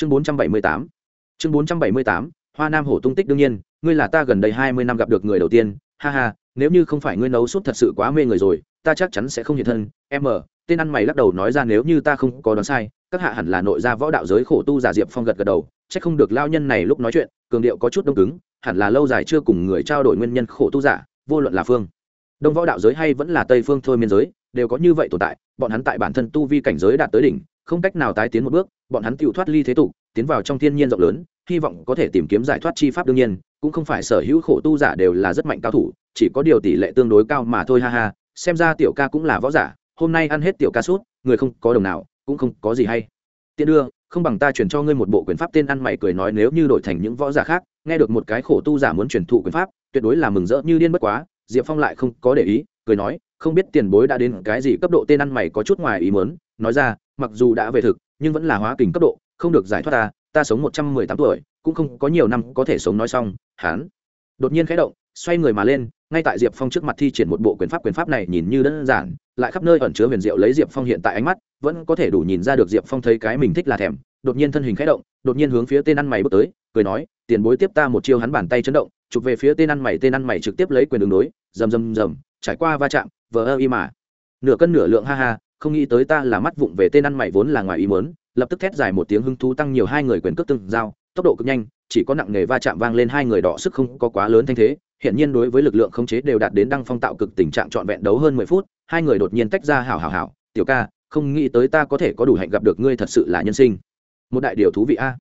chương bốn trăm bảy mươi tám. Chương bốn trăm bảy mươi tám, hoa nam hổ tung tích đương nhiên, ngươi là ta gần đây hai mươi năm gặp được người đầu tiên. Ha ha, nếu như không phải ngươi nấu súp thật sự quá mê người rồi, ta chắc chắn sẽ không hiện thân. Em ở tên ăn mày lắc đầu nói ra nếu như ta không có đoán sai, các hạ hẳn là nội gia võ đạo giới khổ tu giả diệp phong gật gật đầu c h ắ c không được lao nhân này lúc nói chuyện, cường điệu có chút đông cứng, hẳn là lâu dài chưa cùng người trao đổi nguyên nhân khổ tu giả, vô luận là phương đông võ đạo giới hay vẫn là tây phương thôi miên giới, đều có như vậy tồn tại, bọn hắn tại bản thân tu vi cảnh giới đạt tới đỉnh, không cách nào tái tiến một bước, bọn hắn tự thoát ly thế tục, tiến vào trong thiên nhiên rộng lớn, hy vọng có thể tìm kiếm giải thoát chi pháp đương nhiên, cũng không phải sở hữu khổ tu giả đều là rất mạnh cao thủ, chỉ có điều tỷ lệ tương đối cao mà thôi ha ha, xem ra tiểu ca cũng là võ giả, hôm nay ăn hết tiểu ca sút, người không có đồng nào, cũng không có gì hay. Tiện đưa, không bằng ta chuyển cho ngươi một bộ quyền pháp tên ăn mày cười nói nếu như đổi thành những võ giả khác, nghe được một cái khổ tu giả muốn truyền thụ quyền pháp, tuyệt đối là mừng rỡ như điên bất quá diệp phong lại không có để ý, cười nói, không biết tiền bối đã đến cái gì cấp độ tên ăn mày có chút ngoài ý mớn nói ra, mặc dù đã về thực, nhưng vẫn là hóa kình cấp độ, không được giải thoát ta ta sống một trăm mười tám tuổi, cũng không có nhiều năm có thể sống nói xong. Hán đột nhiên khẽ động, xoay người mà lên, ngay tại diệp phong trước mặt thi triển một bộ quyền pháp quyền pháp này nhìn như đơn giản, lại khắp nơi ẩn chứa huyền diệu lấy diệp phong hiện tại ánh mắt, vẫn có thể đủ nhìn ra được diệp phong thấy cái mình thích là thèm. Đột nhiên thân hình khẽ động, đột nhiên hướng phía tên ăn mày bước tới, cười nói, tiền bối tiếp ta một chiêu hắn bàn tay chấn động chụp về phía tên ăn mày, tên ăn mày trực tiếp lấy quyền đường đối rầm rầm rầm, trải qua va chạm, vờ ơ y mà. Nửa cân nửa lượng, ha ha, không nghĩ tới ta là mắt vụng về tên ăn mày vốn là ngoài ý mớn lập tức thét dài một tiếng hưng thú tăng nhiều hai người quyền cước từng dao tốc độ cực nhanh, chỉ có nặng nghề va chạm vang lên hai người đỏ sức không có quá lớn thanh thế hiện nhiên đối với lực lượng khống chế đều đạt đến đăng phong tạo cực tình trạng trọn vẹn đấu hơn mười phút, hai người đột nhiên tách ra hảo hảo hảo, tiểu ca, không nghĩ tới ta có thể có đủ hạnh gặp được ngươi thật sự là nhân sinh. Một đại điều thú vị a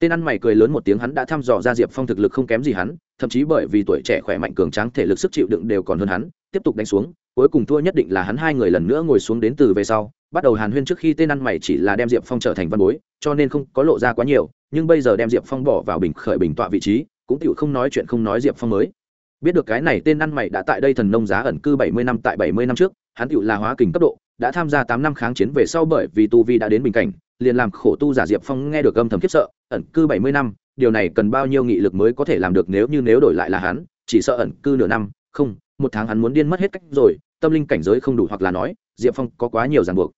tên ăn mày cười lớn một tiếng hắn đã thăm dò ra diệp phong thực lực không kém gì hắn, thậm chí bởi vì tuổi trẻ khỏe mạnh cường tráng thể lực sức chịu đựng đều còn hơn hắn, tiếp tục đánh xuống, cuối cùng thua nhất định là hắn hai người lần nữa ngồi xuống đến từ về sau. Bắt đầu hàn huyên trước khi tên ăn mày chỉ là đem diệp phong trở thành văn bối, cho nên không có lộ ra quá nhiều, nhưng bây giờ đem diệp phong bỏ vào bình khởi bình tọa vị trí, cũng tựu không nói chuyện không nói diệp phong mới. Biết được cái này tên ăn mày đã tại đây thần nông giá ẩn cư bảy mươi năm tại bảy mươi năm trước, hắn tựu là hóa kình cấp độ, đã tham gia tám năm kháng chiến về sau bởi vì tu vi đã đến bình cảnh, liền làm khổ tu giả diệp phong nghe được âm thầm khiếp sợ ẩn cư bảy mươi năm, điều này cần bao nhiêu nghị lực mới có thể làm được nếu như nếu đổi lại là hắn, chỉ sợ ẩn cư nửa năm, không, một tháng hắn muốn điên mất hết cách rồi, tâm linh cảnh giới không đủ hoặc là nói, diệp phong có quá nhiều ràng buộc.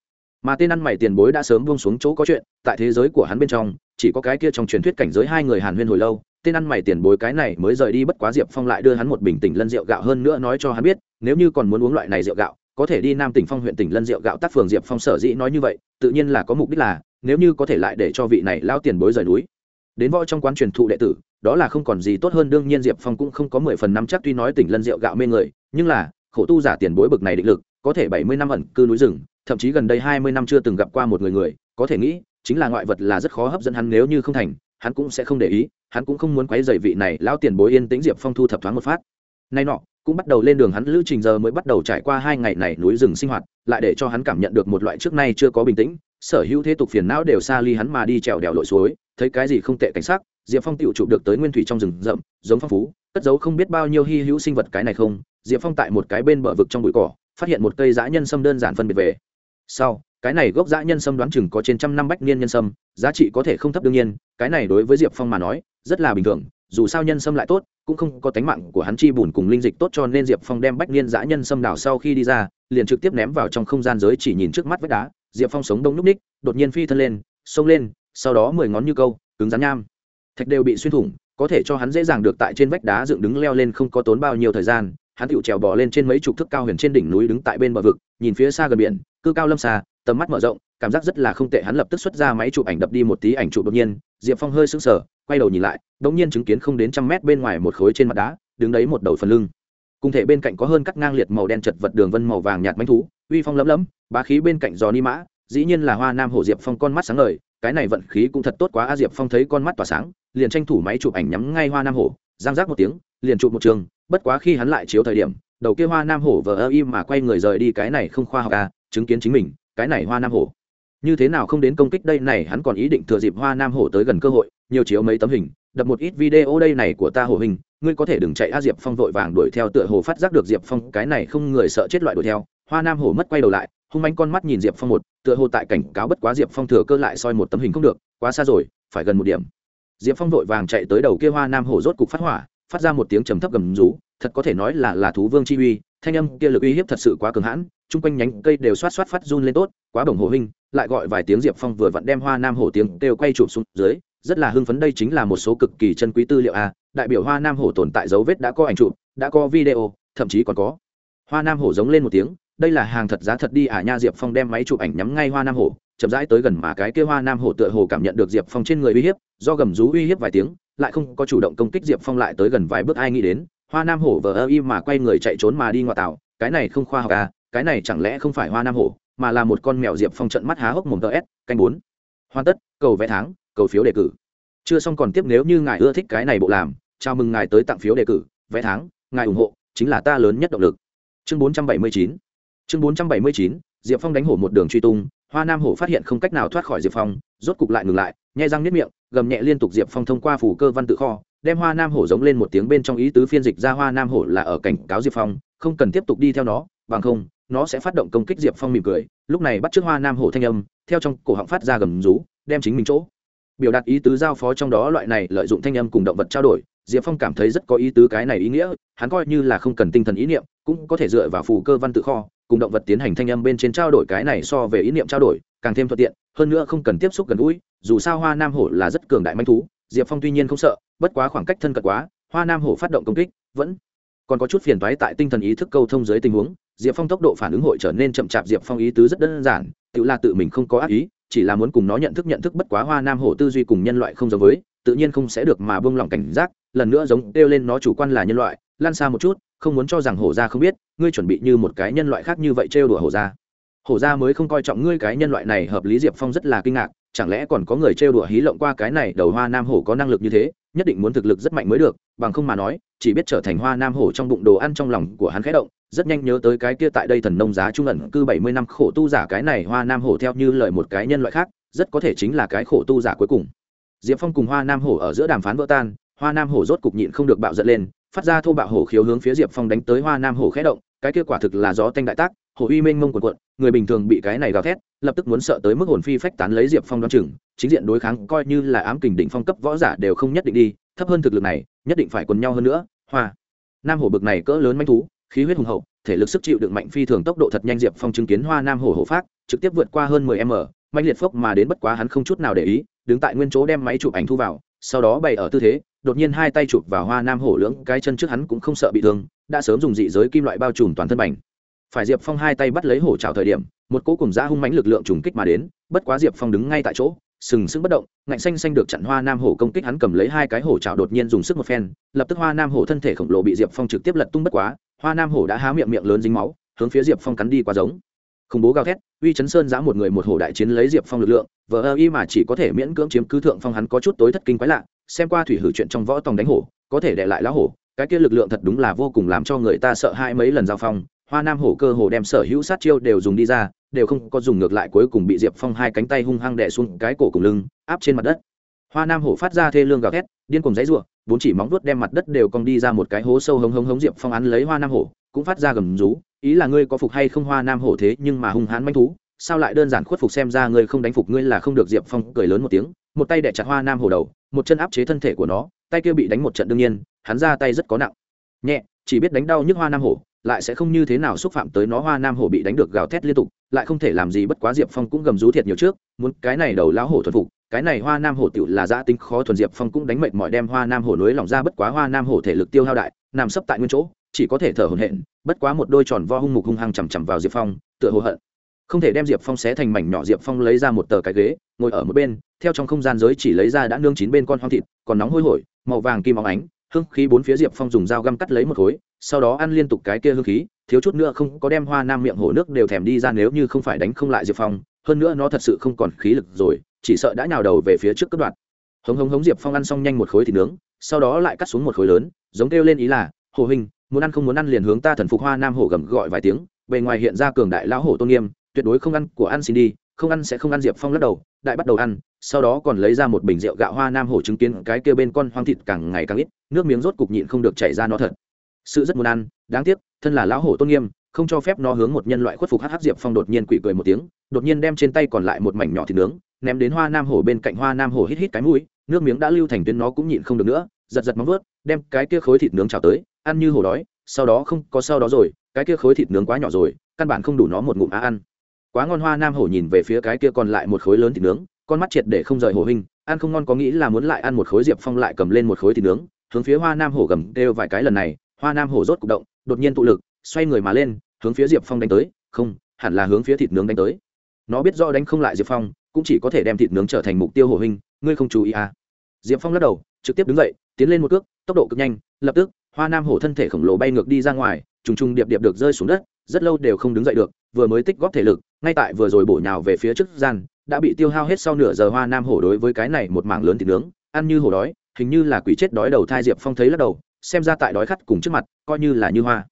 Mà tên ăn mày tiền bối đã sớm buông xuống chỗ có chuyện, tại thế giới của hắn bên trong, chỉ có cái kia trong truyền thuyết cảnh giới hai người hàn huyên hồi lâu, tên ăn mày tiền bối cái này mới rời đi bất quá diệp phong lại đưa hắn một bình tỉnh lân rượu gạo hơn nữa nói cho hắn biết, nếu như còn muốn uống loại này rượu gạo, có thể đi nam tỉnh phong huyện tỉnh lân rượu gạo tác phường diệp phong sở dĩ nói như vậy, tự nhiên là có mục đích là nếu như có thể lại để cho vị này lao tiền bối rời núi. Đến võ trong quán truyền thụ đệ tử, đó là không còn gì tốt hơn, đương nhiên diệp phong cũng không có mười phần năm chắc, tuy nói tỉnh lân rượu gạo mê người, nhưng là, khổ tu giả tiền bối bực này định lực, có thể bảy mươi năm ẩn cư núi rừng, thậm chí gần đây hai mươi năm chưa từng gặp qua một người người, có thể nghĩ, chính là ngoại vật là rất khó hấp dẫn hắn, nếu như không thành, hắn cũng sẽ không để ý, hắn cũng không muốn quấy dày vị này lão tiền bối yên tĩnh diệp phong thu thập thoáng một phát. Nay nọ, cũng bắt đầu lên đường hắn lữ trình giờ mới bắt đầu trải qua hai ngày này núi rừng sinh hoạt, lại để cho hắn cảm nhận được một loại trước nay chưa có bình tĩnh sở hữu thế tục phiền não đều xa ly hắn mà đi trèo đèo lội suối, thấy cái gì không tệ cảnh sắc, diệp phong tự chụp được tới nguyên thủy trong rừng rậm, giống phong phú, cất giấu không biết bao nhiêu hy hữu sinh vật cái này không, diệp phong tại một cái bên bờ vực trong bụi cỏ, phát hiện một cây dã nhân sâm đơn giản phân biệt về. Sau, cái này gốc dã nhân sâm đoán chừng có trên trăm năm bách niên nhân sâm, giá trị có thể không thấp đương nhiên, cái này đối với diệp phong mà nói, rất là bình thường, dù sao nhân sâm lại tốt, cũng không có tánh mạng của hắn chi bùn cùng linh dịch tốt cho nên diệp phong đem bách niên dã nhân sâm đào sau khi đi ra, liền trực tiếp ném vào trong không gian giới chỉ nhìn trước mắt vách đá diệp phong sống đông n ú c ních, đột nhiên phi thân lên, xông lên, sau đó mười ngón như câu, cứng rắn nham. Thạch đều bị xuyên thủng, có thể cho hắn dễ dàng được tại trên vách đá dựng đứng leo lên không có tốn bao nhiêu thời gian, hắn tựu trèo bò lên trên mấy chục thước cao huyền trên đỉnh núi đứng tại bên bờ vực, nhìn phía xa gần biển, cư cao lâm xa, tầm mắt mở rộng, cảm giác rất là không tệ, hắn lập tức xuất ra máy chụp ảnh đập đi một tí ảnh chụp đột nhiên, diệp phong hơi sững sờ, quay đầu nhìn lại đ ỗ n g nhiên chứng kiến không đến trăm mét bên ngoài một khối trên mặt đá, đứng đấy một đầu phần lưng. Cùng thể bên cạnh có hơn cắt ngang liệt màu đen chật vật đường vân màu vàng nhạt manh thú uy phong lấm lấm, bá khí bên cạnh giò ni mã, dĩ nhiên là hoa nam hổ diệp phong con mắt sáng ngời, cái này vận khí cũng thật tốt quá, a diệp phong thấy con mắt tỏa sáng, liền tranh thủ máy chụp ảnh nhắm ngay hoa nam hổ, giang giác một tiếng, liền chụp một trường, bất quá khi hắn lại chiếu thời điểm, đầu kia hoa nam hổ vờ ơ im mà quay người rời đi, cái này không khoa học à chứng kiến chính mình, cái này hoa nam hổ. Như thế nào không đến công kích đây này, hắn còn ý định thừa dịp hoa nam hổ tới gần cơ hội, nhiều chiếu mấy tấm hình, đập một ít video đây này của ta hổ hình, ngươi có thể đừng chạy, a diệp phong vội vàng đuổi theo, tựa hồ phát giác được diệp phong, cái này không người sợ chết loại đuổi theo hoa nam hổ mất quay đầu lại hung manh con mắt nhìn diệp phong một tựa hồ tại cảnh cáo bất quá diệp phong thừa cơ lại soi một tấm hình không được quá xa rồi phải gần một điểm. Diệp phong vội vàng chạy tới đầu kia hoa nam hổ rốt cục phát hỏa phát ra một tiếng trầm thấp gầm rú thật có thể nói là là thú vương chi uy thanh âm kia lực uy hiếp thật sự quá cường hãn chung quanh nhánh cây đều xoát xoát phát run lên tốt quá bổng hồ hình, lại gọi vài tiếng diệp phong vừa vặn đem hoa nam hổ tiếng kêu quay chụp xuống dưới rất là hưng phấn đây chính là một số cực kỳ chân quý tư liệu a đại biểu hoa nam hổ tồn tại dấu vết đã có ảnh chụp đã có video thậm chí còn có. Hoa nam hổ giống lên một tiếng đây là hàng thật giá thật đi à nha, diệp phong đem máy chụp ảnh nhắm ngay hoa nam hổ chậm rãi tới gần mà cái kia hoa nam hổ tựa hồ cảm nhận được diệp phong trên người uy hiếp, do gầm rú uy hiếp vài tiếng, lại không có chủ động công kích diệp phong lại tới gần vài bước ai nghĩ đến, hoa nam hổ vờ ơ y mà quay người chạy trốn mà đi ngoại tảo cái này không khoa học à cái này chẳng lẽ không phải hoa nam hổ mà là một con mèo diệp phong trận mắt há hốc mồm tờ s, canh bốn. Hoàn tất, cầu vẽ tháng, cầu phiếu đề cử. Chưa xong còn tiếp nếu như ngài ưa thích cái này bộ làm, chào mừng ngài tới tặng phiếu đề cử, vẽ tháng, ngài ủng hộ, chính là ta lớn nhất động lực. Chương bốn trăm bảy mươi chín chương bốn trăm bảy mươi chín, diệp phong đánh hổ một đường truy tung, hoa nam hổ phát hiện không cách nào thoát khỏi diệp phong, rốt cục lại ngừng lại, nhai răng nếp miệng, gầm nhẹ liên tục diệp phong thông qua phủ cơ văn tự kho, đem hoa nam hổ giống lên một tiếng bên trong ý tứ phiên dịch ra hoa nam hổ là ở cảnh cáo diệp phong, không cần tiếp tục đi theo nó, bằng không, nó sẽ phát động công kích diệp phong mỉm cười, lúc này bắt trước hoa nam hổ thanh âm, theo trong cổ họng phát ra gầm rú, đem chính mình chỗ. Biểu đạt ý tứ giao phó trong đó loại này lợi dụng thanh âm cùng động vật trao đổi, diệp phong cảm thấy rất có ý tứ cái này ý nghĩa, hắn coi như là không cần tinh thần ý niệm, cũng có thể dựa vào phù cơ văn tự kho cùng động vật tiến hành thanh âm bên trên trao đổi cái này so về ý niệm trao đổi, càng thêm thuận tiện, hơn nữa không cần tiếp xúc gần gũi, dù sao hoa nam hổ là rất cường đại manh thú, diệp phong tuy nhiên không sợ, bất quá khoảng cách thân cận quá, hoa nam hổ phát động công kích, vẫn còn có chút phiền toái tại tinh thần ý thức câu thông dưới tình huống, diệp phong tốc độ phản ứng hội trở nên chậm chạp, diệp phong ý tứ rất đơn giản, tự là tự mình không có ác ý, chỉ là muốn cùng nó nhận thức nhận thức bất quá hoa nam hổ tư duy cùng nhân loại không giống với, tự nhiên không sẽ được mà buông lỏng cảnh giác, lần nữa giống kêu lên nó chủ quan là nhân loại lan xa một chút, không muốn cho rằng hổ ra không biết, ngươi chuẩn bị như một cái nhân loại khác như vậy trêu đùa hổ ra hổ ra mới không coi trọng ngươi cái nhân loại này, hợp lý diệp phong rất là kinh ngạc, chẳng lẽ còn có người trêu đùa hí lộng qua cái này, đầu hoa nam hổ có năng lực như thế, nhất định muốn thực lực rất mạnh mới được, bằng không mà nói, chỉ biết trở thành hoa nam hổ trong bụng đồ ăn trong lòng của hắn khẽ động, rất nhanh nhớ tới cái kia tại đây thần nông giá trung ẩn cư bảy mươi năm khổ tu giả cái này hoa nam hổ theo như lời một cái nhân loại khác, rất có thể chính là cái khổ tu giả cuối cùng. Diệp phong cùng hoa nam hổ ở giữa đàm phán vỡ tan, hoa nam hổ rốt cục nhịn không được bạo giận lên phát ra thô bạo hổ khiếu hướng phía diệp phong đánh tới hoa nam hổ khẽ động, cái kia quả thực là gió tanh đại tác, hổ uy mênh mông quần quận người bình thường bị cái này gào thét, lập tức muốn sợ tới mức hồn phi phách tán lấy diệp phong đoán chừng, chính diện đối kháng coi như là ám kình đỉnh phong cấp võ giả đều không nhất định đi, thấp hơn thực lực này, nhất định phải quần nhau hơn nữa, hoa. Nam hổ bực này cỡ lớn manh thú, khí huyết hùng hậu, thể lực sức chịu đựng mạnh phi thường tốc độ thật nhanh diệp phong chứng kiến hoa nam hổ hổ phát, trực tiếp vượt qua hơn mười m mạnh liệt phốc mà đến bất quá hắn không chút nào để ý, đứng tại nguyên chỗ đem máy chụp ảnh thu vào, sau đó bày ở tư thế đột nhiên hai tay chụp vào hoa nam hổ lưỡng, cái chân trước hắn cũng không sợ bị thương, đã sớm dùng dị giới kim loại bao trùm toàn thân bành. Phải diệp phong hai tay bắt lấy hổ trào thời điểm, một cỗ cùng giã hung mãnh lực lượng trùng kích mà đến, bất quá diệp phong đứng ngay tại chỗ, sừng sững bất động, ngạnh xanh xanh được chặn hoa nam hổ công kích hắn cầm lấy hai cái hổ trào đột nhiên dùng sức một phen, lập tức hoa nam hổ thân thể khổng lồ bị diệp phong trực tiếp lật tung bất quá, hoa nam hổ đã há miệng miệng lớn dính máu, hướng phía diệp phong cắn đi qua giống. Khủng bố gào thét, uy chấn sơn giã một người một hổ đại chiến lấy diệp phong lực lượng, vờ ơ y mà chỉ có thể miễn cưỡng chiếm cứ thượng phong hắn có chút tối thất kinh quái lạ xem qua thủy hử chuyện trong võ tòng đánh hổ, có thể để lại lá hổ. Cái kia lực lượng thật đúng là vô cùng làm cho người ta sợ hãi mấy lần giao phong. Hoa nam hổ cơ hồ đem sở hữu sát chiêu đều dùng đi ra, đều không có dùng ngược lại cuối cùng bị diệp phong hai cánh tay hung hăng đè xuống cái cổ cùng lưng, áp trên mặt đất. Hoa nam hổ phát ra thê lương gào thét, điên cùng dãy ruộng bốn chỉ móng vuốt đem mặt đất đều cong đi ra một cái hố sâu hống hống hống diệp phong án lấy hoa nam hổ, cũng phát ra gầm rú. Ý là ngươi có phục hay không hoa nam hổ thế nhưng mà hung hãn manh thú, sao lại đơn giản khuất phục xem ra ngươi không đánh phục ngươi là không được diệp phong cười lớn một tiếng một tay đẻ chặt hoa nam hổ đầu, một chân áp chế thân thể của nó, tay kia bị đánh một trận đương nhiên, hắn ra tay rất có nặng. Nhẹ, chỉ biết đánh đau nhức hoa nam hổ lại sẽ không như thế nào xúc phạm tới nó hoa nam hổ bị đánh được gào thét liên tục, lại không thể làm gì bất quá diệp phong cũng gầm rú thiệt nhiều trước, muốn cái này đầu lão hổ thuần phục, cái này hoa nam hổ tựu là giã tính khó thuần diệp phong cũng đánh mệt mọi đem hoa nam hổ nối lòng ra bất quá hoa nam hổ thể lực tiêu hao đại, nằm sấp tại nguyên chỗ, chỉ có thể thở hổn hển, bất quá một đôi tròn vo hung mục hung hăng chằm chằm vào diệp phong, tựa hồ hận không thể đem diệp phong xé thành mảnh nhỏ, diệp phong lấy ra một tờ cái ghế, ngồi ở một bên, theo trong không gian giới chỉ lấy ra đã nương chín bên con hoang thịt, còn nóng hôi hổi, màu vàng kim óng ánh, hương khí bốn phía diệp phong dùng dao găm cắt lấy một khối, sau đó ăn liên tục cái kia hương khí, thiếu chút nữa không có đem hoa nam miệng hổ nước đều thèm đi ra nếu như không phải đánh không lại diệp phong, hơn nữa nó thật sự không còn khí lực rồi, chỉ sợ đã nhào đầu về phía trước cất đoạn hống hống hống diệp phong ăn xong nhanh một khối thịt nướng, sau đó lại cắt xuống một khối lớn, giống kêu lên ý là, hồ hình muốn ăn không muốn ăn liền hướng ta thần phục hoa nam hổ gầm gọi vài tiếng, bề ngoài hiện ra cường đại lão hổ tôn nghiêm tuyệt đối không ăn của ăn xin đi, không ăn sẽ không ăn diệp phong lắc đầu, đại bắt đầu ăn, sau đó còn lấy ra một bình rượu gạo hoa nam hổ chứng kiến cái kia bên con hoang thịt càng ngày càng ít, nước miếng rốt cục nhịn không được chảy ra nó thật. Sự rất muốn ăn, đáng tiếc, thân là lão hổ tôn nghiêm, không cho phép nó hướng một nhân loại khuất phục hh diệp phong đột nhiên quỷ cười một tiếng, đột nhiên đem trên tay còn lại một mảnh nhỏ thịt nướng, ném đến hoa nam hổ bên cạnh hoa nam hổ hít hít cái mũi, nước miếng đã lưu thành tuyến nó cũng nhịn không được nữa, giật giật móng vớt đem cái kia khối thịt nướng trào tới, ăn như hổ đói, sau đó không, có sau đó rồi, cái kia khối thịt nướng quá nhỏ rồi, căn bản không đủ nó một ngụm á ăn quá ngon hoa nam hổ nhìn về phía cái kia còn lại một khối lớn thịt nướng, con mắt triệt để không rời hổ hình ăn không ngon có nghĩ là muốn lại ăn một khối diệp phong lại cầm lên một khối thịt nướng, hướng phía hoa nam hổ gầm đều vài cái lần này, hoa nam hổ rốt cục động, đột nhiên tụ lực, xoay người mà lên, hướng phía diệp phong đánh tới, không, hẳn là hướng phía thịt nướng đánh tới nó biết do đánh không lại diệp phong, cũng chỉ có thể đem thịt nướng trở thành mục tiêu hổ hình ngươi không chú ý à. diệp phong lắc đầu, trực tiếp đứng dậy, tiến lên một cước, tốc độ cực nhanh, lập tức, hoa nam hổ thân thể khổng lồ bay ngược đi ra ngoài, trùng trùng điệp điệp được rơi xuống đất rất lâu đều không đứng dậy được, vừa mới tích góp thể lực, ngay tại vừa rồi bổ nhào về phía trước gian, đã bị tiêu hao hết sau nửa giờ hoa nam hổ đối với cái này một mảng lớn thịt nướng, ăn như hổ đói, hình như là quỷ chết đói đầu thai diệp phong thấy lắc đầu, xem ra tại đói khát cùng trước mặt, coi như là như hoa.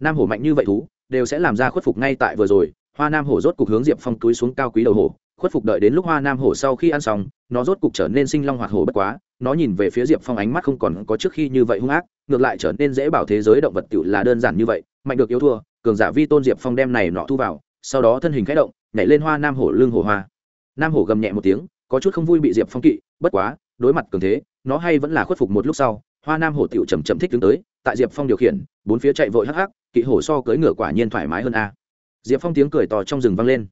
Nam hổ mạnh như vậy thú, đều sẽ làm ra khuất phục ngay tại vừa rồi, hoa nam hổ rốt cục hướng diệp phong túi xuống cao quý đầu hổ, khuất phục đợi đến lúc hoa nam hổ sau khi ăn xong, nó rốt cục trở nên sinh long hoạt hổ bất quá, nó nhìn về phía diệp phong ánh mắt không còn có trước khi như vậy hung ác, ngược lại trở nên dễ bảo thế giới động vật tựu là đơn giản như vậy, mạnh được yếu thua cường giả vi tôn diệp phong đem này nọ thu vào, sau đó thân hình khẽ động, nhảy lên hoa nam hổ lưng hổ hoa. Nam hổ gầm nhẹ một tiếng, có chút không vui bị diệp phong kỵ, bất quá, đối mặt cường thế, nó hay vẫn là khuất phục một lúc sau, hoa nam hổ tiểu chầm chậm thích đứng tới, tại diệp phong điều khiển, bốn phía chạy vội hắc hắc, kỵ hổ so cưỡi ngựa quả nhiên thoải mái hơn a. Diệp phong tiếng cười to trong rừng vang lên.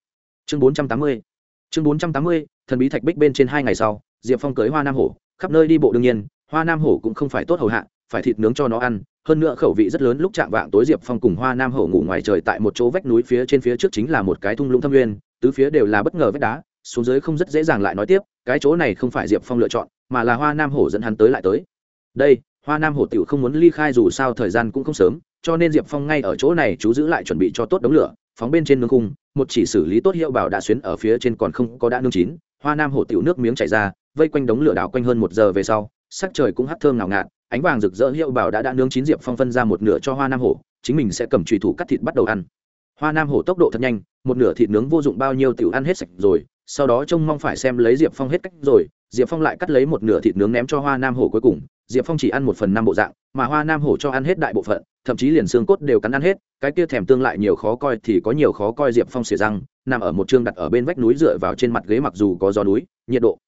Chương bốn trăm tám mươi, chương bốn trăm tám mươi, thần bí thạch bích bên trên hai ngày sau, diệp phong cưới hoa nam hổ, khắp nơi đi bộ đương nhiên, hoa nam hổ cũng không phải tốt hầu hạ, phải thịt nướng cho nó ăn hơn nữa khẩu vị rất lớn, lúc chạm vạng tối diệp phong cùng hoa nam hổ ngủ ngoài trời tại một chỗ vách núi phía trên phía trước chính là một cái thung lũng thâm nguyên, tứ phía đều là bất ngờ vách đá, xuống dưới không rất dễ dàng lại nói tiếp, cái chỗ này không phải diệp phong lựa chọn, mà là hoa nam hổ dẫn hắn tới lại tới. Đây, hoa nam hổ tiểu không muốn ly khai dù sao thời gian cũng không sớm, cho nên diệp phong ngay ở chỗ này chú giữ lại chuẩn bị cho tốt đống lửa, phóng bên trên nương cung một chỉ xử lý tốt hiệu bảo đã xuyến ở phía trên còn không có đã nương chín, hoa nam hổ tiểu nước miếng chảy ra, vây quanh đống lửa đào quanh hơn một giờ về sau, sắc trời cũng hắt thơm nào ngạt ánh vàng rực rỡ hiệu bảo đã đã nướng chín diệp phong phân ra một nửa cho hoa nam hổ, chính mình sẽ cầm trùy thủ cắt thịt bắt đầu ăn. Hoa nam hổ tốc độ thật nhanh, một nửa thịt nướng vô dụng bao nhiêu tiểu ăn hết sạch rồi, sau đó trông mong phải xem lấy diệp phong hết cách rồi, diệp phong lại cắt lấy một nửa thịt nướng ném cho hoa nam hổ cuối cùng, diệp phong chỉ ăn một phần năm bộ dạng, mà hoa nam hổ cho ăn hết đại bộ phận, thậm chí liền xương cốt đều cắn ăn hết, cái kia thèm tương lại nhiều khó coi thì có nhiều khó coi diệp phong xỉa răng, nằm ở một chương đặt ở bên vách núi dựa vào trên mặt ghế mặc dù có gió núi, nhiệt độ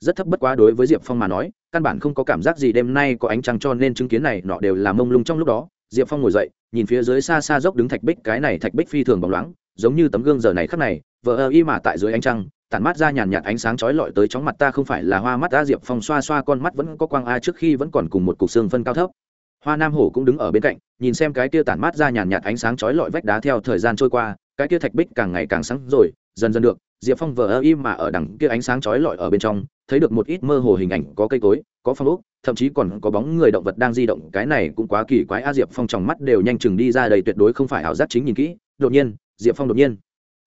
rất thấp bất quá đối với diệp phong mà nói căn bản không có cảm giác gì đêm nay có ánh trăng cho nên chứng kiến này nọ đều là mông lung trong lúc đó. Diệp phong ngồi dậy, nhìn phía dưới xa xa dốc đứng thạch bích, cái này thạch bích phi thường bóng loáng, giống như tấm gương giờ này khắc này, vờ ơ y mà tại dưới ánh trăng, tản mát ra nhàn nhạt ánh sáng chói lọi tới chóng mặt ta không phải là hoa mắt ta, diệp phong xoa xoa con mắt vẫn có quang a trước khi vẫn còn cùng một cục xương phân cao thấp. Hoa nam hổ cũng đứng ở bên cạnh, nhìn xem cái kia tản mát ra nhàn nhạt ánh sáng chói lọi vách đá theo thời gian trôi qua, cái kia thạch bích càng ngày càng sáng rồi, dần dần được, diệp phong vờ ơ y mà ở đằng kia ánh sáng chói lọi ở bên trong thấy được một ít mơ hồ hình ảnh, có cây cối, có phong ốc, thậm chí còn có bóng người động vật đang di động, cái này cũng quá kỳ quái, a diệp phong tròng mắt đều nhanh chừng đi ra đầy tuyệt đối không phải ảo giác chính nhìn kỹ. Đột nhiên, diệp phong đột nhiên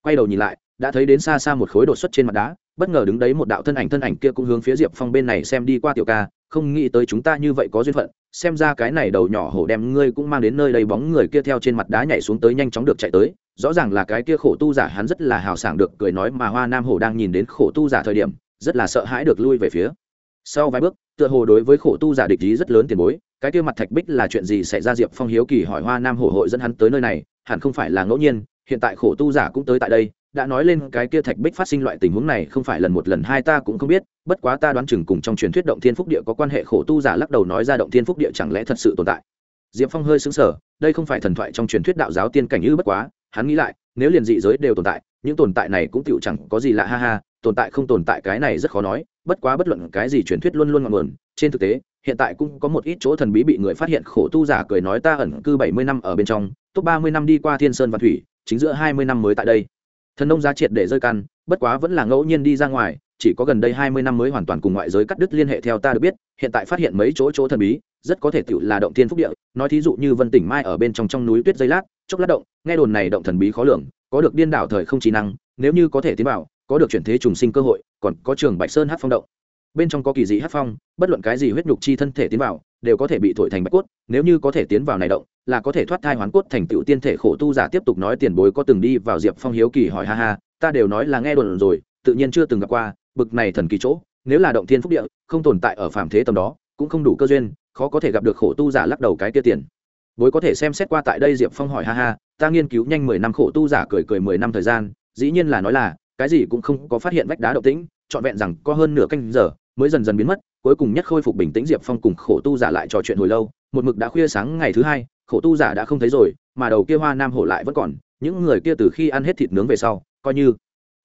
quay đầu nhìn lại, đã thấy đến xa xa một khối đột xuất trên mặt đá, bất ngờ đứng đấy một đạo thân ảnh thân ảnh kia cũng hướng phía diệp phong bên này xem đi qua tiểu ca, không nghĩ tới chúng ta như vậy có duyên phận, xem ra cái này đầu nhỏ hổ đem ngươi cũng mang đến nơi đây, bóng người kia theo trên mặt đá nhảy xuống tới nhanh chóng được chạy tới, rõ ràng là cái kia khổ tu giả, hắn rất là hào sảng được cười nói mà hoa nam hổ đang nhìn đến khổ tu giả thời điểm rất là sợ hãi được lui về phía. Sau vài bước, tựa hồ đối với khổ tu giả địch ý rất lớn tiền bối, cái kia mặt thạch bích là chuyện gì xảy ra diệp phong hiếu kỳ hỏi hoa nam hồ hội dẫn hắn tới nơi này, hẳn không phải là ngẫu nhiên, hiện tại khổ tu giả cũng tới tại đây, đã nói lên cái kia thạch bích phát sinh loại tình huống này không phải lần một lần hai ta cũng không biết, bất quá ta đoán chừng cùng trong truyền thuyết động thiên phúc địa có quan hệ khổ tu giả lắc đầu nói ra động thiên phúc địa chẳng lẽ thật sự tồn tại. Diệp phong hơi xứng sở đây không phải thần thoại trong truyền thuyết đạo giáo tiên cảnh ư bất quá, hắn nghĩ lại, nếu liền dị giới đều tồn tại, những tồn tại này cũng tựu chẳng có gì lạ ha ha tồn tại không tồn tại cái này rất khó nói, bất quá bất luận cái gì truyền thuyết luôn luôn ngọn nguồn, trên thực tế, hiện tại cũng có một ít chỗ thần bí bị người phát hiện khổ tu giả cười nói ta ẩn cư bảy mươi năm ở bên trong, top ba mươi năm đi qua thiên sơn và thủy, chính giữa hai mươi năm mới tại đây. Thần nông giá triệt để rơi căn, bất quá vẫn là ngẫu nhiên đi ra ngoài, chỉ có gần đây hai mươi năm mới hoàn toàn cùng ngoại giới cắt đứt liên hệ theo ta được biết, hiện tại phát hiện mấy chỗ chỗ thần bí, rất có thể tự là động thiên phúc địa, nói thí dụ như vân tỉnh mai ở bên trong trong núi tuyết dây lát, chốc lát động, nghe đồn này động thần bí khó lường, có được điên đảo thời không trí năng, nếu như có thể tiến vào có được chuyển thế trùng sinh cơ hội, còn có trường bạch sơn hát phong động. Bên trong có kỳ dị hát phong, bất luận cái gì huyết nhục chi thân thể tiến vào, đều có thể bị thổi thành bạch cốt, nếu như có thể tiến vào này động, là có thể thoát thai hoán cốt thành tựu tiên thể khổ tu giả tiếp tục nói tiền bối có từng đi vào diệp phong hiếu kỳ hỏi ha ha, ta đều nói là nghe đồn rồi, tự nhiên chưa từng gặp qua, bực này thần kỳ chỗ, nếu là động thiên phúc địa, không tồn tại ở phạm thế tầm đó, cũng không đủ cơ duyên, khó có thể gặp được khổ tu giả lắc đầu cái kia tiền. Bối có thể xem xét qua tại đây diệp phong hỏi ha ha, ta nghiên cứu nhanh mười năm khổ tu giả cười cười mười năm thời gian, dĩ nhiên là nói là cái gì cũng không có phát hiện vách đá động tĩnh, trọn vẹn rằng có hơn nửa canh giờ mới dần dần biến mất, cuối cùng nhất khôi phục bình tĩnh diệp phong cùng khổ tu giả lại trò chuyện hồi lâu, một mực đã khuya sáng ngày thứ hai, khổ tu giả đã không thấy rồi, mà đầu kia hoa nam hổ lại vẫn còn, những người kia từ khi ăn hết thịt nướng về sau, coi như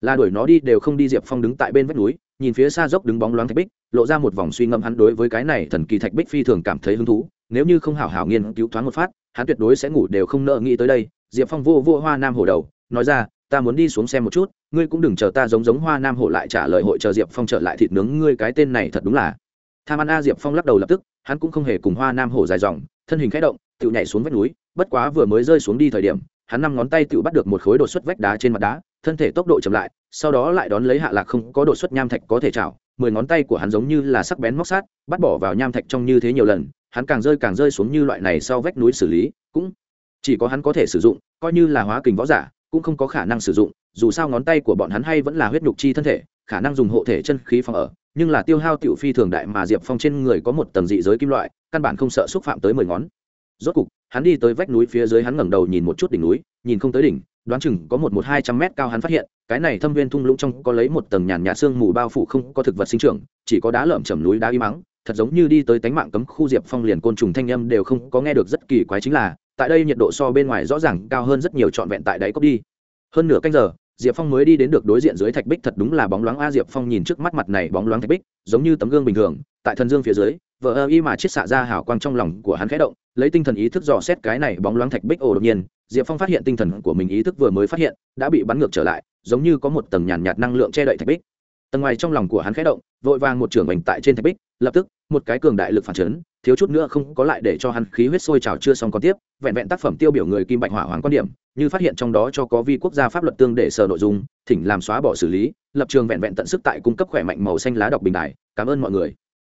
là đuổi nó đi đều không đi diệp phong đứng tại bên vách núi, nhìn phía xa dốc đứng bóng loáng thạch bích, lộ ra một vòng suy ngẫm hắn đối với cái này thần kỳ thạch bích phi thường cảm thấy hứng thú, nếu như không hảo hảo nghiên cứu thoáng một phát, hắn tuyệt đối sẽ ngủ đều không nợ nghĩ tới đây, diệp phong vô vô hoa nam hổ đầu, nói ra ta muốn đi xuống xem một chút, ngươi cũng đừng chờ ta giống giống hoa nam hổ lại trả lời hội chờ diệp phong trở lại thịt nướng, ngươi cái tên này thật đúng là. Tham ăn a diệp phong lắc đầu lập tức, hắn cũng không hề cùng hoa nam hổ dài dòng, thân hình k h ẽ động tự nhảy xuống vách núi, bất quá vừa mới rơi xuống đi thời điểm, hắn năm ngón tay tự bắt được một khối đột xuất vách đá trên mặt đá, thân thể tốc độ chậm lại, sau đó lại đón lấy hạ lạc không có đột xuất nham thạch có thể chảo, mười ngón tay của hắn giống như là sắc bén móc sát, bắt bỏ vào nham thạch trong như thế nhiều lần, hắn càng rơi càng rơi xuống như loại này sau vách núi xử lý, cũng chỉ có hắn có thể sử dụng, coi như là hóa kình võ giả cũng không có khả năng sử dụng, dù sao ngón tay của bọn hắn hay vẫn là huyết nhục chi thân thể, khả năng dùng hộ thể chân khí phòng ở, nhưng là tiêu hao tiểu phi thường đại mà diệp phong trên người có một tầng dị giới kim loại, căn bản không sợ xúc phạm tới mười ngón. Rốt cục, hắn đi tới vách núi phía dưới hắn ngẩng đầu nhìn một chút đỉnh núi, nhìn không tới đỉnh, đoán chừng có một một hai trăm mét cao hắn phát hiện, cái này thâm viên thung lũng trong có lấy một tầng nhàn nhạt xương mù bao phủ không có thực vật sinh trưởng, chỉ có đá lởm chầm núi đá y mắng thật giống như đi tới tánh mạng cấm khu diệp phong liền côn trùng thanh âm đều không có nghe được, rất kỳ quái chính là tại đây nhiệt độ so bên ngoài rõ ràng cao hơn rất nhiều trọn vẹn tại đáy cốc đi. Hơn nửa canh giờ diệp phong mới đi đến được đối diện dưới thạch bích thật đúng là bóng loáng a diệp phong nhìn trước mắt mặt này bóng loáng thạch bích giống như tấm gương bình thường tại thần dương phía dưới vợ ơ y mà chiết xạ ra hào quang trong lòng của hắn khẽ động lấy tinh thần ý thức dò xét cái này bóng loáng thạch bích ồ đột nhiên diệp phong phát hiện tinh thần của mình ý thức vừa mới phát hiện đã bị bắn ngược trở lại giống như có một tầng nhàn nhạt, năng lượng che đậy thạch bích tầng ngoài trong lòng của hắn khẽ động, vội vàng một trưởng bành tại trên thạch bích, lập tức, một cái cường đại lực phản chấn, thiếu chút nữa không có lại để cho hắn khí huyết sôi trào chưa xong còn tiếp, vẹn vẹn tác phẩm tiêu biểu người kim bạch hỏa hoàng quan điểm, như phát hiện trong đó cho có vi quốc gia pháp luật tương để sở nội dung, thỉnh làm xóa bỏ xử lý, lập trường vẹn vẹn tận sức tại cung cấp khỏe mạnh màu xanh lá đọc bình đại. Cảm ơn mọi người.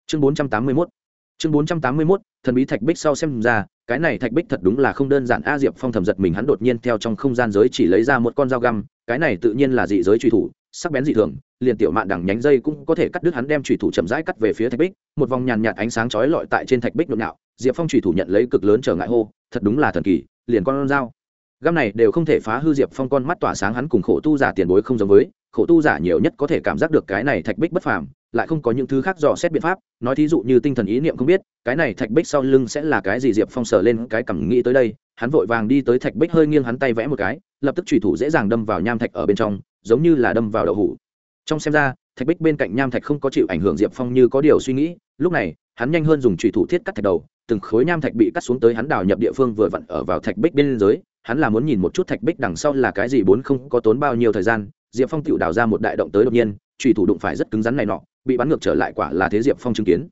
Chương 481 chương 481 thần bí thạch bích sau xem ra, cái này thạch bích thật đúng là không đơn giản. A diệp phong thầm giật mình, hắn đột nhiên theo trong không gian giới chỉ lấy ra một con dao găm, cái này tự nhiên là dị giới truy thủ, sắc bén dị thường liền tiểu mạn đằng nhánh dây cũng có thể cắt đứt hắn đem chủy thủ chậm rãi cắt về phía thạch bích, một vòng nhàn nhạt ánh sáng chói lọi tại trên thạch bích nhộn nhạo diệp phong chủy thủ nhận lấy cực lớn trở ngại hô, thật đúng là thần kỳ, liền con dao găm này đều không thể phá hư diệp phong con mắt tỏa sáng hắn cùng khổ tu giả tiền bối không giống với, khổ tu giả nhiều nhất có thể cảm giác được cái này thạch bích bất phàm, lại không có những thứ khác dò xét biện pháp, nói thí dụ như tinh thần ý niệm không biết, cái này thạch bích sau lưng sẽ là cái gì diệp phong sờ lên cái cảm nghĩ tới đây, hắn vội vàng đi tới thạch bích hơi nghiêng hắn tay vẽ một cái, lập tức chủy thủ dễ dàng đâm vào nham thạch ở bên trong, giống như là đâm vào đậu hũ trong xem ra, thạch bích bên cạnh nham thạch không có chịu ảnh hưởng diệp phong như có điều suy nghĩ, lúc này, hắn nhanh hơn dùng trùy thủ thiết cắt thạch đầu, từng khối nham thạch bị cắt xuống tới hắn đào nhập địa phương vừa vặn ở vào thạch bích bên dưới hắn là muốn nhìn một chút thạch bích đằng sau là cái gì bốn không có tốn bao nhiêu thời gian, diệp phong tự đào ra một đại động tới đột nhiên trùy thủ đụng phải rất cứng rắn này nọ, bị bắn ngược trở lại quả là thế diệp phong chứng kiến.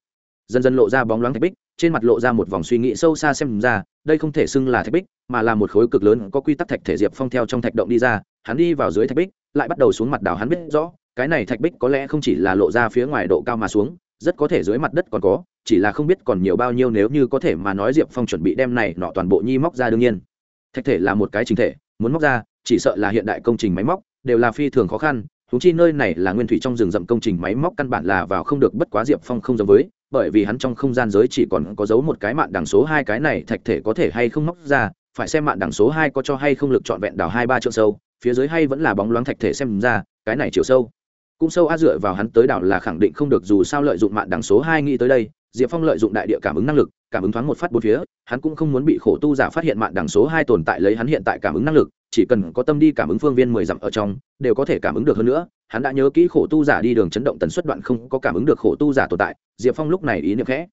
Dần dần lộ ra bóng loáng thạch bích, trên mặt lộ ra một vòng suy nghĩ sâu xa xem ra, đây không thể xưng là thạch bích, mà là một khối cực lớn có quy tắc thạch thể diệp phong theo trong thạch động đi ra, hắn đi vào dưới thạch bích, lại bắt đầu xuống mặt đào hắn biết rõ cái này thạch bích có lẽ không chỉ là lộ ra phía ngoài độ cao mà xuống, rất có thể dưới mặt đất còn có, chỉ là không biết còn nhiều bao nhiêu nếu như có thể mà nói diệp phong chuẩn bị đem này nọ toàn bộ nhi móc ra đương nhiên. Thạch thể là một cái chính thể, muốn móc ra, chỉ sợ là hiện đại công trình máy móc, đều là phi thường khó khăn thú chi nơi này là nguyên thủy trong rừng rậm công trình máy móc căn bản là vào không được bất quá diệp phong không giống với, bởi vì hắn trong không gian giới chỉ còn có giấu một cái mạng đằng số hai cái này thạch thể có thể hay không móc ra, phải xem mạng đằng số hai có cho hay không lực trọn vẹn đào hai ba triệu sâu, phía dưới hay vẫn là bóng loáng thạch thể xem ra, cái này chiều sâu cũng sâu a dựa vào hắn tới đảo là khẳng định không được dù sao lợi dụng mạng đằng số hai nghĩ tới đây, diệp phong lợi dụng đại địa cảm ứng năng lực, cảm ứng thoáng một phát bốn phía, hắn cũng không muốn bị khổ tu giả phát hiện mạng đằng số hai tồn tại lấy hắn hiện tại cảm ứng năng lực, chỉ cần có tâm đi cảm ứng phương viên mười dặm ở trong, đều có thể cảm ứng được hơn nữa. Hắn đã nhớ kỹ khổ tu giả đi đường chấn động tần suất đoạn không có cảm ứng được khổ tu giả tồn tại, diệp phong lúc này ý niệm khẽ.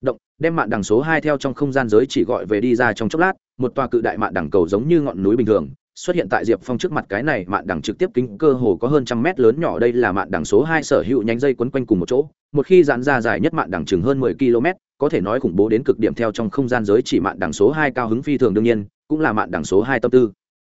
Động, đem mạng đằng số hai theo trong không gian giới chỉ gọi về đi ra trong chốc lát, một tòa cự đại mạng đằng cầu giống như ngọn núi bình thường xuất hiện tại diệp phong trước mặt cái này mạn đằng trực tiếp kính cơ hồ có hơn trăm mét lớn nhỏ, đây là mạn đằng số hai sở hữu nhánh dây quấn quanh cùng một chỗ, một khi giãn ra dài nhất mạn đằng chừng hơn mười km có thể nói khủng bố đến cực điểm theo trong không gian giới chỉ mạn đằng số hai cao hứng phi thường đương nhiên, cũng là mạn đằng số hai tâm tư.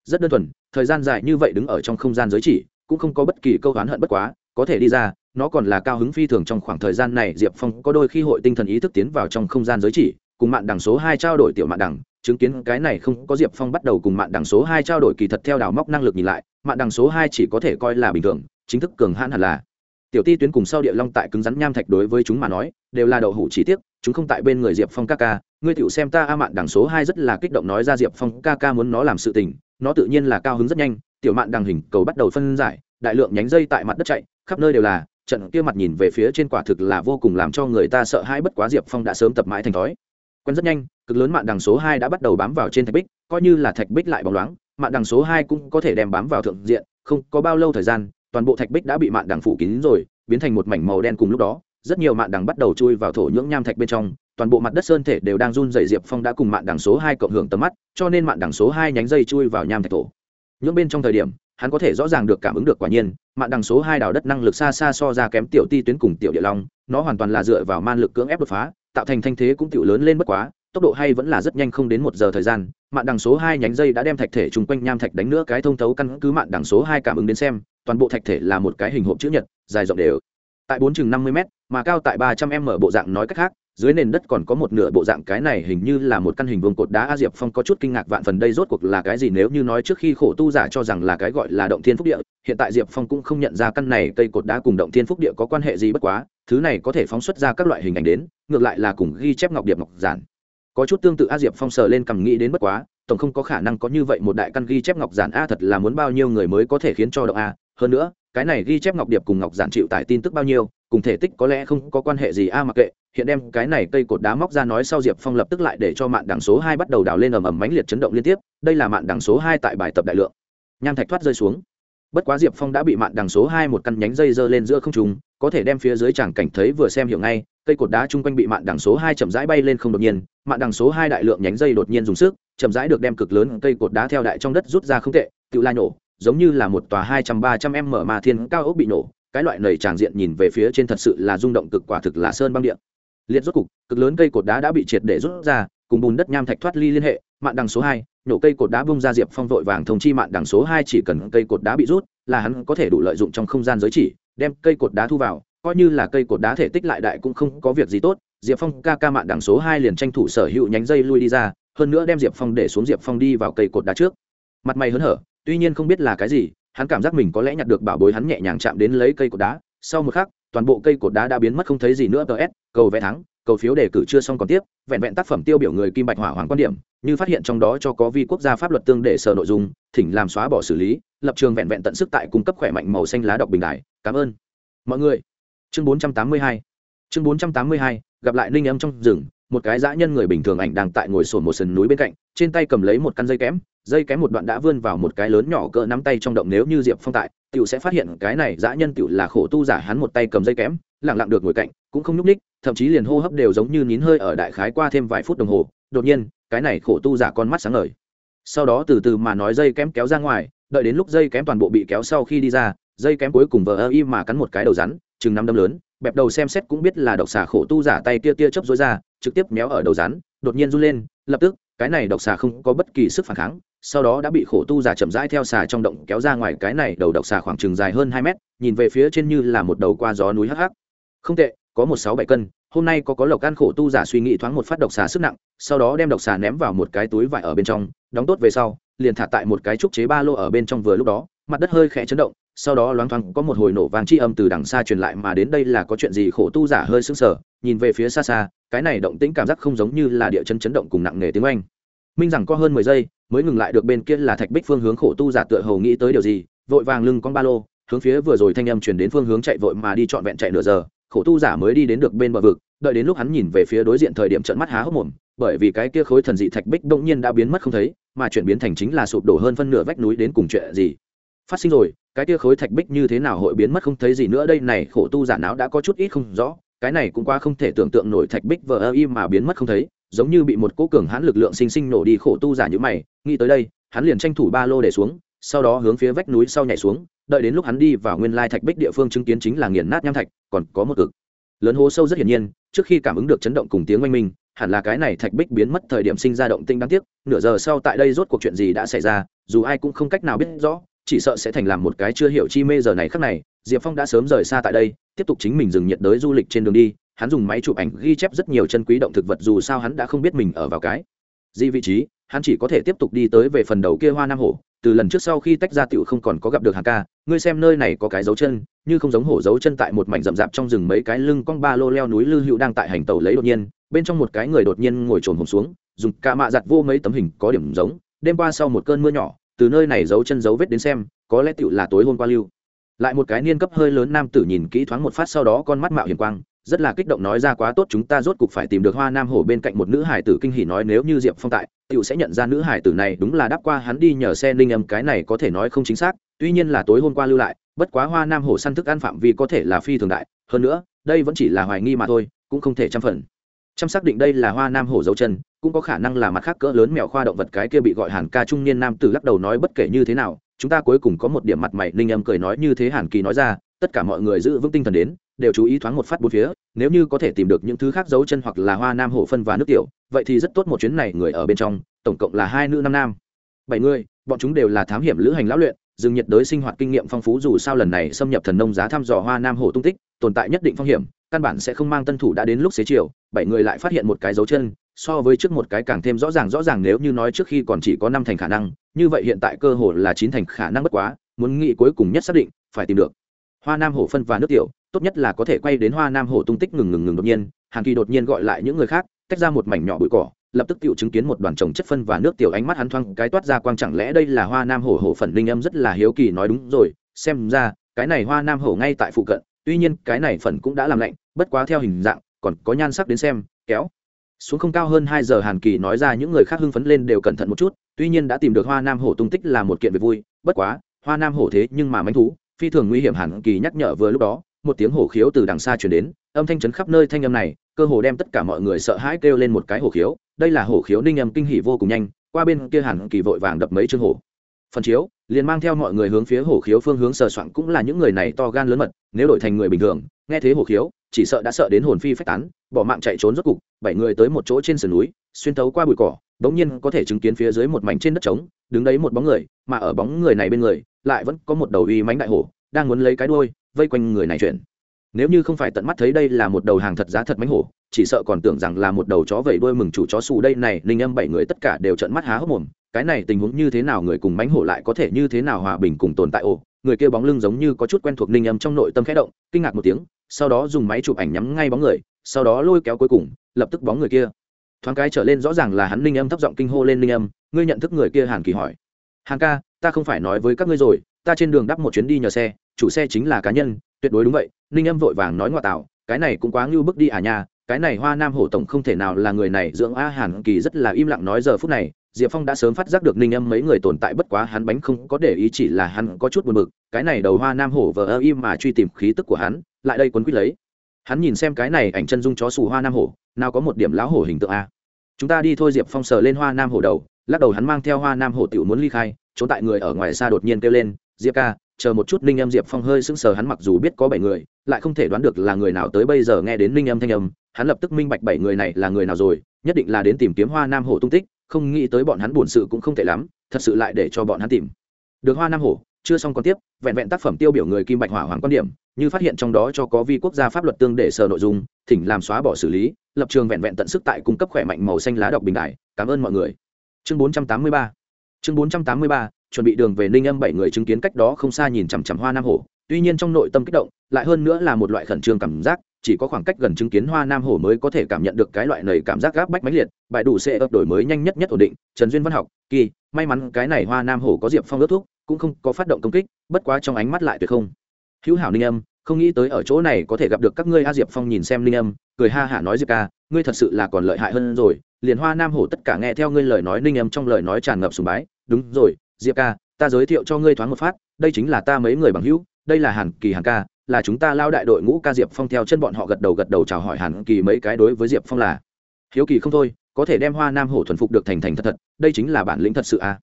Rất đơn thuần, thời gian dài như vậy đứng ở trong không gian giới chỉ, cũng không có bất kỳ câu oán hận bất quá, có thể đi ra, nó còn là cao hứng phi thường trong khoảng thời gian này, diệp phong có đôi khi hội tinh thần ý thức tiến vào trong không gian giới chỉ, cùng mạn đằng số hai trao đổi tiểu mạn đằng chứng kiến cái này không có diệp phong bắt đầu cùng mạng đằng số hai trao đổi kỳ thật theo đào móc năng lực nhìn lại mạng đằng số hai chỉ có thể coi là bình thường, chính thức cường hãn hẳn là. Tiểu ti tuyến cùng sau địa long tại cứng rắn nham thạch đối với chúng mà nói, đều là đậu hủ chi tiết chúng không tại bên người diệp phong ca ca. Ngươi tựu xem ta, a mạng đằng số hai rất là kích động nói ra diệp phong ca ca muốn nó làm sự tình, nó tự nhiên là cao hứng rất nhanh. Tiểu mạng đằng hình cầu bắt đầu phân giải, đại lượng nhánh dây tại mặt đất chạy, khắp nơi đều là, trận kia mặt nhìn về phía trên quả thực là vô cùng làm cho người ta sợ hãi, bất quá diệp phong đã sớm tập mãi thành thói. Quen rất nhanh cực lớn mạng đằng số hai đã bắt đầu bám vào trên thạch bích, coi như là thạch bích lại bóng loáng mạng đằng số hai cũng có thể đem bám vào thượng diện, không có bao lâu thời gian, toàn bộ thạch bích đã bị mạn đằng phủ kín rồi, biến thành một mảnh màu đen cùng lúc đó, rất nhiều mạn đằng bắt đầu chui vào thổ nhưỡng nham thạch bên trong, toàn bộ mặt đất sơn thể đều đang run dày diệp phong đã cùng mạn đằng số hai cộng hưởng tầm mắt, cho nên mạn đằng số hai nhánh dây chui vào nham thạch thổ. Những bên trong thời điểm, hắn có thể rõ ràng được cảm ứng được quả nhiên, mạn đằng số hai đào đất năng lực xa xa so ra kém tiểu ti tuyến cùng tiểu địa long, nó hoàn toàn là dựa vào man lực cưỡng ép đột phá, tạo thành thanh thế cũng tiểu lớn lên bất quá tốc độ hay vẫn là rất nhanh không đến một giờ thời gian Mạng đằng số hai nhánh dây đã đem thạch thể chung quanh nham thạch đánh nữa cái thông thấu căn cứ mạng đằng số hai cảm ứng đến xem, toàn bộ thạch thể là một cái hình hộp chữ nhật, dài rộng đều. Tại bốn chừng năm mươi m mà cao tại ba trăm m bộ dạng nói cách khác, dưới nền đất còn có một nửa bộ dạng cái này hình như là một căn hình vuông cột đá a diệp phong có chút kinh ngạc vạn phần đây rốt cuộc là cái gì nếu như nói trước khi khổ tu giả cho rằng là cái gọi là động thiên phúc địa, hiện tại diệp phong cũng không nhận ra căn này cây cột đá cùng động thiên phúc địa có quan hệ gì bất quá, thứ này có thể phóng xuất ra các loại hình ảnh đến, ngược lại là cùng ghi chép ngọc điệp ngọc giản có chút tương tự a diệp phong sờ lên cầm nghĩ đến bất quá, tổng không có khả năng có như vậy một đại căn ghi chép ngọc giản a thật là muốn bao nhiêu người mới có thể khiến cho động a. Hơn nữa, cái này ghi chép ngọc điệp cùng ngọc giản chịu tải tin tức bao nhiêu, cùng thể tích có lẽ không có quan hệ gì a mặc kệ, hiện đem cái này cây cột đá móc ra nói sau diệp phong lập tức lại để cho mạng đẳng số hai bắt đầu đào lên ầm ầm mãnh liệt chấn động liên tiếp, đây là mạng đẳng số hai tại bài tập đại lượng. Nham thạch thoát rơi xuống. Bất quá diệp phong đã bị mạng đằng số hai một căn nhánh dây dơ lên giữa không trùng có thể đem phía dưới chẳng cảnh thấy vừa xem hiểu ngay, cây cột đá chung quanh bị mạn đằng số hai chậm rãi bay lên không đột nhiên, mạn đằng số hai đại lượng nhánh dây đột nhiên dùng sức, chậm rãi được đem cực lớn cây cột đá theo đại trong đất rút ra không tệ, tự la nổ, giống như là một tòa hai trăm ba trăm m mà thiên cao ốc bị nổ, cái loại nầy tràng diện nhìn về phía trên thật sự là rung động cực quả thực là sơn băng điện liệt rốt cục, cực lớn cây cột đá đã bị triệt để rút ra, cùng bùn đất nham thạch thoát ly liên hệ, mạn đằng số hai nhổ cây cột đá bung ra diệp phong vội vàng thông chi mạn đằng số hai chỉ cần cây cột đá bị rút, là hắn có thể đủ lợi dụng trong không gian giới chỉ đem cây cột đá thu vào, coi như là cây cột đá thể tích lại đại cũng không có việc gì tốt, diệp phong ca ca mạng đằng số hai liền tranh thủ sở hữu nhánh dây lui đi ra, hơn nữa đem diệp phong để xuống diệp phong đi vào cây cột đá trước. Mặt mày hớn hở, tuy nhiên không biết là cái gì, hắn cảm giác mình có lẽ nhặt được bảo bối hắn nhẹ nhàng chạm đến lấy cây cột đá, sau một khắc, toàn bộ cây cột đá đã biến mất không thấy gì nữa, tờ s, cầu vẽ thắng, cầu phiếu đề cử chưa xong còn tiếp, vẹn vẹn tác phẩm tiêu biểu người kim bạch hỏa hoàng quan điểm, như phát hiện trong đó cho có vi quốc gia pháp luật tương để sở nội dung thỉnh làm xóa bỏ xử lý, lập trường vẹn vẹn tận sức tại cung cấp khỏe mạnh màu xanh lá đọc bình đại cảm ơn. Mọi người. Chương 482 chương 482 gặp lại ninh âm trong rừng, một cái dã nhân người bình thường ảnh đang tại ngồi sồn một sườn núi bên cạnh, trên tay cầm lấy một căn dây kém dây kém một đoạn đã vươn vào một cái lớn nhỏ cỡ nắm tay trong động nếu như diệp phong tại, tiểu sẽ phát hiện cái này dã nhân tiểu là khổ tu giả hắn một tay cầm dây kém lặng lặng được ngồi cạnh, cũng không nhúc ních thậm chí liền hô hấp đều giống như nín hơi ở đại khái qua thêm vài phút đồng hồ. Đột nhiên, cái này khổ tu giả con mắt sáng ngời sau đó từ từ mà nói dây kém kéo ra ngoài, đợi đến lúc dây kém toàn bộ bị kéo sau khi đi ra, dây kém cuối cùng vờ ơ y mà cắn một cái đầu rắn, chừng năm đâm lớn, bẹp đầu xem xét cũng biết là độc xà khổ tu giả tay tia tia chớp rối ra, trực tiếp méo ở đầu rắn, đột nhiên run lên, lập tức, cái này độc xà không có bất kỳ sức phản kháng, sau đó đã bị khổ tu giả chậm rãi theo xà trong động kéo ra ngoài cái này đầu độc xà khoảng chừng dài hơn hai mét, nhìn về phía trên như là một đầu qua gió núi hắc hắc. Không tệ, có một sáu bảy cân hôm nay có có lộc ăn khổ tu giả suy nghĩ thoáng một phát độc xà sức nặng, sau đó đem độc xà ném vào một cái túi vải ở bên trong, đóng tốt về sau, liền thả tại một cái trúc chế ba lô ở bên trong vừa lúc đó, mặt đất hơi khẽ chấn động, sau đó loáng thoáng có một hồi nổ vàng chi âm từ đằng xa truyền lại mà đến đây là có chuyện gì khổ tu giả hơi sững sờ, nhìn về phía xa xa, cái này động tĩnh cảm giác không giống như là địa chân chấn động cùng nặng nề tiếng oanh. Minh rằng có hơn mười giây, mới ngừng lại được bên kia là thạch bích phương hướng khổ tu giả tựa hầu nghĩ tới điều gì, vội vàng lưng con ba lô, hướng phía vừa rồi thanh âm chuyển đến phương hướng chạy vội mà đi trọn vẹn chạy nửa giờ khổ tu giả mới đi đến được bên bờ vực, đợi đến lúc hắn nhìn về phía đối diện thời điểm trận mắt há hốc mồm, bởi vì cái kia khối thần dị thạch bích đông nhiên đã biến mất không thấy, mà chuyển biến thành chính là sụp đổ hơn phân nửa vách núi đến cùng chuyện gì. Phát sinh rồi, cái kia khối thạch bích như thế nào hội biến mất không thấy gì nữa, đây này khổ tu giả não đã có chút ít không rõ, cái này cũng qua không thể tưởng tượng nổi thạch bích vờ ơ y mà biến mất không thấy, giống như bị một cố cường hãn lực lượng sinh sinh nổ đi khổ tu giả như mày, nghĩ tới đây, hắn liền tranh thủ ba lô để xuống sau đó hướng phía vách núi sau nhảy xuống, đợi đến lúc hắn đi vào nguyên lai thạch bích địa phương chứng kiến chính là nghiền nát nham thạch, còn có một cực. Lớn hố sâu rất hiển nhiên, trước khi cảm ứng được chấn động cùng tiếng oanh minh, hẳn là cái này thạch bích biến mất thời điểm sinh ra động tinh đáng tiếc, nửa giờ sau tại đây rốt cuộc chuyện gì đã xảy ra, dù ai cũng không cách nào biết rõ, chỉ sợ sẽ thành làm một cái chưa hiểu chi mê giờ này khác này, diệp phong đã sớm rời xa tại đây, tiếp tục chính mình dừng nhiệt đới du lịch trên đường đi, hắn dùng máy chụp ảnh ghi chép rất nhiều chân quý động thực vật dù sao hắn đã không biết mình ở vào cái gì vị trí hắn chỉ có thể tiếp tục đi tới về phần đầu kia hoa nam hổ, từ lần trước sau khi tách ra tiểu không còn có gặp được hàng ca, ngươi xem nơi này có cái dấu chân, như không giống hổ dấu chân tại một mảnh rậm rạp trong rừng mấy cái lưng cong ba lô leo núi lư hữu đang tại hành tàu lấy đột nhiên, bên trong một cái người đột nhiên ngồi trồn hồn xuống, dùng cả mạ giặt vô mấy tấm hình có điểm giống, đêm qua sau một cơn mưa nhỏ, từ nơi này dấu chân dấu vết đến xem, có lẽ tiểu là tối hôm qua lưu. Lại một cái niên cấp hơi lớn nam tử nhìn kỹ thoáng một phát sau đó con mắt mạo hiền quang rất là kích động nói ra quá tốt, chúng ta rốt cục phải tìm được hoa nam hổ bên cạnh một nữ hải tử kinh hỉ nói nếu như diệp phong tại tựu sẽ nhận ra nữ hải tử này đúng là đáp qua hắn đi nhờ xe ninh âm, cái này có thể nói không chính xác, tuy nhiên là tối hôm qua lưu lại, bất quá hoa nam hổ săn thức ăn phạm vi có thể là phi thường đại, hơn nữa, đây vẫn chỉ là hoài nghi mà thôi, cũng không thể trăm phần. Chăm xác định đây là hoa nam hổ dấu chân, cũng có khả năng là mặt khác cỡ lớn mèo khoa động vật cái kia bị gọi hàn ca trung niên nam tử lắc đầu nói bất kể như thế nào, chúng ta cuối cùng có một điểm mặt mày ninh âm cười nói như thế hàn kỳ nói ra, tất cả mọi người giữ vững tinh thần đến đều chú ý thoáng một phát bốn phía, nếu như có thể tìm được những thứ khác dấu chân hoặc là hoa nam hổ phân và nước tiểu, vậy thì rất tốt một chuyến này người ở bên trong, tổng cộng là hai nữ năm nam. Bảy người, bọn chúng đều là thám hiểm lữ hành lão luyện rừng nhiệt đới sinh hoạt kinh nghiệm phong phú dù sao lần này xâm nhập thần nông giá thăm dò hoa nam hổ tung tích, tồn tại nhất định phong hiểm, căn bản sẽ không mang tân thủ đã đến lúc xế chiều, bảy người lại phát hiện một cái dấu chân, so với trước một cái càng thêm rõ ràng rõ ràng nếu như nói trước khi còn chỉ có năm thành khả năng, như vậy hiện tại cơ hồ là chín thành khả năng bất quá, muốn nghĩ cuối cùng nhất xác định, phải tìm được. Hoa nam hổ phân và nước tiểu tốt nhất là có thể quay đến hoa nam hồ tung tích ngừng ngừng ngừng đột nhiên hàn kỳ đột nhiên gọi lại những người khác, tách ra một mảnh nhỏ bụi cỏ, lập tức tự chứng kiến một đoàn trồng chất phân và nước tiểu ánh mắt hắn thoang cái toát ra quang chẳng lẽ đây là hoa nam hổ hổ phần linh âm rất là hiếu kỳ nói đúng rồi, xem ra, cái này hoa nam hổ ngay tại phụ cận, tuy nhiên cái này phần cũng đã làm lạnh, bất quá theo hình dạng, còn có nhan sắc đến xem, kéo. Xuống không cao hơn hai giờ hàn kỳ nói ra những người khác hưng phấn lên đều cẩn thận một chút, tuy nhiên đã tìm được hoa nam hổ tung tích là một kiện việc vui, bất quá, hoa nam hổ thế nhưng mà manh thú, phi thường nguy hiểm hàn kỳ nhắc nhở vừa lúc đó một tiếng hổ khiếu từ đằng xa chuyển đến, âm thanh chấn khắp nơi thanh âm này, cơ hồ đem tất cả mọi người sợ hãi kêu lên một cái hổ khiếu. Đây là hổ khiếu ninh âm kinh hỉ vô cùng nhanh, qua bên kia hẳn kỳ vội vàng đập mấy chương hổ. Phần chiếu, liền mang theo mọi người hướng phía hổ khiếu phương hướng sờ soạn cũng là những người này to gan lớn mật, nếu đổi thành người bình thường, nghe thấy hổ khiếu, chỉ sợ đã sợ đến hồn phi phách tán, bỏ mạng chạy trốn rốt cục, bảy người tới một chỗ trên sườn núi, xuyên tấu qua bụi cỏ, bỗng nhiên có thể chứng kiến phía dưới một mảnh trên đất trống, đứng đấy một bóng người, mà ở bóng người này bên người, lại vẫn có một đầu uy mánh đại hổ đang muốn lấy cái đuôi, vây quanh người này chuyển nếu như không phải tận mắt thấy đây là một đầu hàng thật giá thật mánh hổ, chỉ sợ còn tưởng rằng là một đầu chó vẩy đuôi mừng chủ chó xù đây này linh âm bảy người tất cả đều trợn mắt há hốc mồm, cái này tình huống như thế nào người cùng mánh hổ lại có thể như thế nào hòa bình cùng tồn tại ổ người kia bóng lưng giống như có chút quen thuộc ninh âm trong nội tâm khẽ động, kinh ngạc một tiếng, sau đó dùng máy chụp ảnh nhắm ngay bóng người, sau đó lôi kéo cuối cùng, lập tức bóng người kia. Thoáng cái trở lên rõ ràng là hắn ninh âm thấp giọng kinh hô lên ninh âm, ngươi nhận thức người kia hàn kỳ hỏi. Hàn ca, ta không phải nói với các ngươi rồi ta trên đường đắp một chuyến đi nhờ xe, chủ xe chính là cá nhân, tuyệt đối đúng vậy, ninh âm vội vàng nói ngoại tạo, cái này cũng quá ngưu bước đi à nha, cái này hoa nam hổ tổng không thể nào là người này, dưỡng a hàn kỳ rất là im lặng nói giờ phút này, diệp phong đã sớm phát giác được ninh âm mấy người tồn tại bất quá hắn bánh không có để ý chỉ là hắn có chút buồn bực, cái này đầu hoa nam hổ vờ ơ im mà truy tìm khí tức của hắn, lại đây quấn quýt lấy. Hắn nhìn xem cái này ảnh chân dung chó xù hoa nam hổ, nào có một điểm lão hổ hình tượng a. Chúng ta đi thôi, diệp phong sờ lên hoa nam hổ đầu, lắc đầu hắn mang theo hoa nam hổ tiểu muốn ly khai, trốn tại người ở ngoài xa đột nhiên kêu lên diệp ca, chờ một chút ninh âm diệp phong hơi sững sờ hắn mặc dù biết có bảy người, lại không thể đoán được là người nào tới bây giờ nghe đến ninh âm thanh âm, hắn lập tức minh bạch bảy người này là người nào rồi, nhất định là đến tìm kiếm hoa nam hổ tung tích, không nghĩ tới bọn hắn buồn sự cũng không tệ lắm, thật sự lại để cho bọn hắn tìm. Được hoa nam hổ, chưa xong còn tiếp, vẹn vẹn tác phẩm tiêu biểu người kim bạch hỏa hoàng quan điểm, như phát hiện trong đó cho có vi quốc gia pháp luật tương để sở nội dung, thỉnh làm xóa bỏ xử lý, lập trường vẹn vẹn tận sức tại cung cấp khỏe mạnh màu xanh lá đọc bình đại, cảm ơn mọi người. Chương 483 chương 483 chuẩn bị đường về ninh âm bảy người chứng kiến cách đó không xa nhìn chằm chằm hoa nam hổ. Tuy nhiên trong nội tâm kích động, lại hơn nữa là một loại khẩn trương cảm giác, chỉ có khoảng cách gần chứng kiến hoa nam hổ mới có thể cảm nhận được cái loại này cảm giác gáp bách mãnh liệt bài đủ sẽ ấp đổi mới nhanh nhất nhất ổn định. Trần duyên văn học, kỳ, may mắn cái này hoa nam hổ có diệp phong ước thuốc cũng không có phát động công kích, bất quá trong ánh mắt lại tuyệt không. Hữu hảo ninh âm, không nghĩ tới ở chỗ này có thể gặp được các ngươi a diệp phong nhìn xem ninh âm, cười ha hả nói diệp ca, ngươi thật sự là còn lợi hại hơn rồi, liền hoa nam hổ tất cả nghe theo ngươi lời nói ninh âm trong lời nói tràn ngập sùng bái. Đúng rồi diệp ca, ta giới thiệu cho ngươi thoáng một phát, đây chính là ta mấy người bằng hữu, đây là hàn kỳ hàn ca, là chúng ta lao đại đội ngũ ca diệp phong theo chân bọn họ gật đầu gật đầu chào hỏi hàn kỳ mấy cái đối với diệp phong là. Hiếu kỳ không thôi, có thể đem hoa nam hổ thuần phục được thành thành thật thật, đây chính là bản lĩnh thật sự à.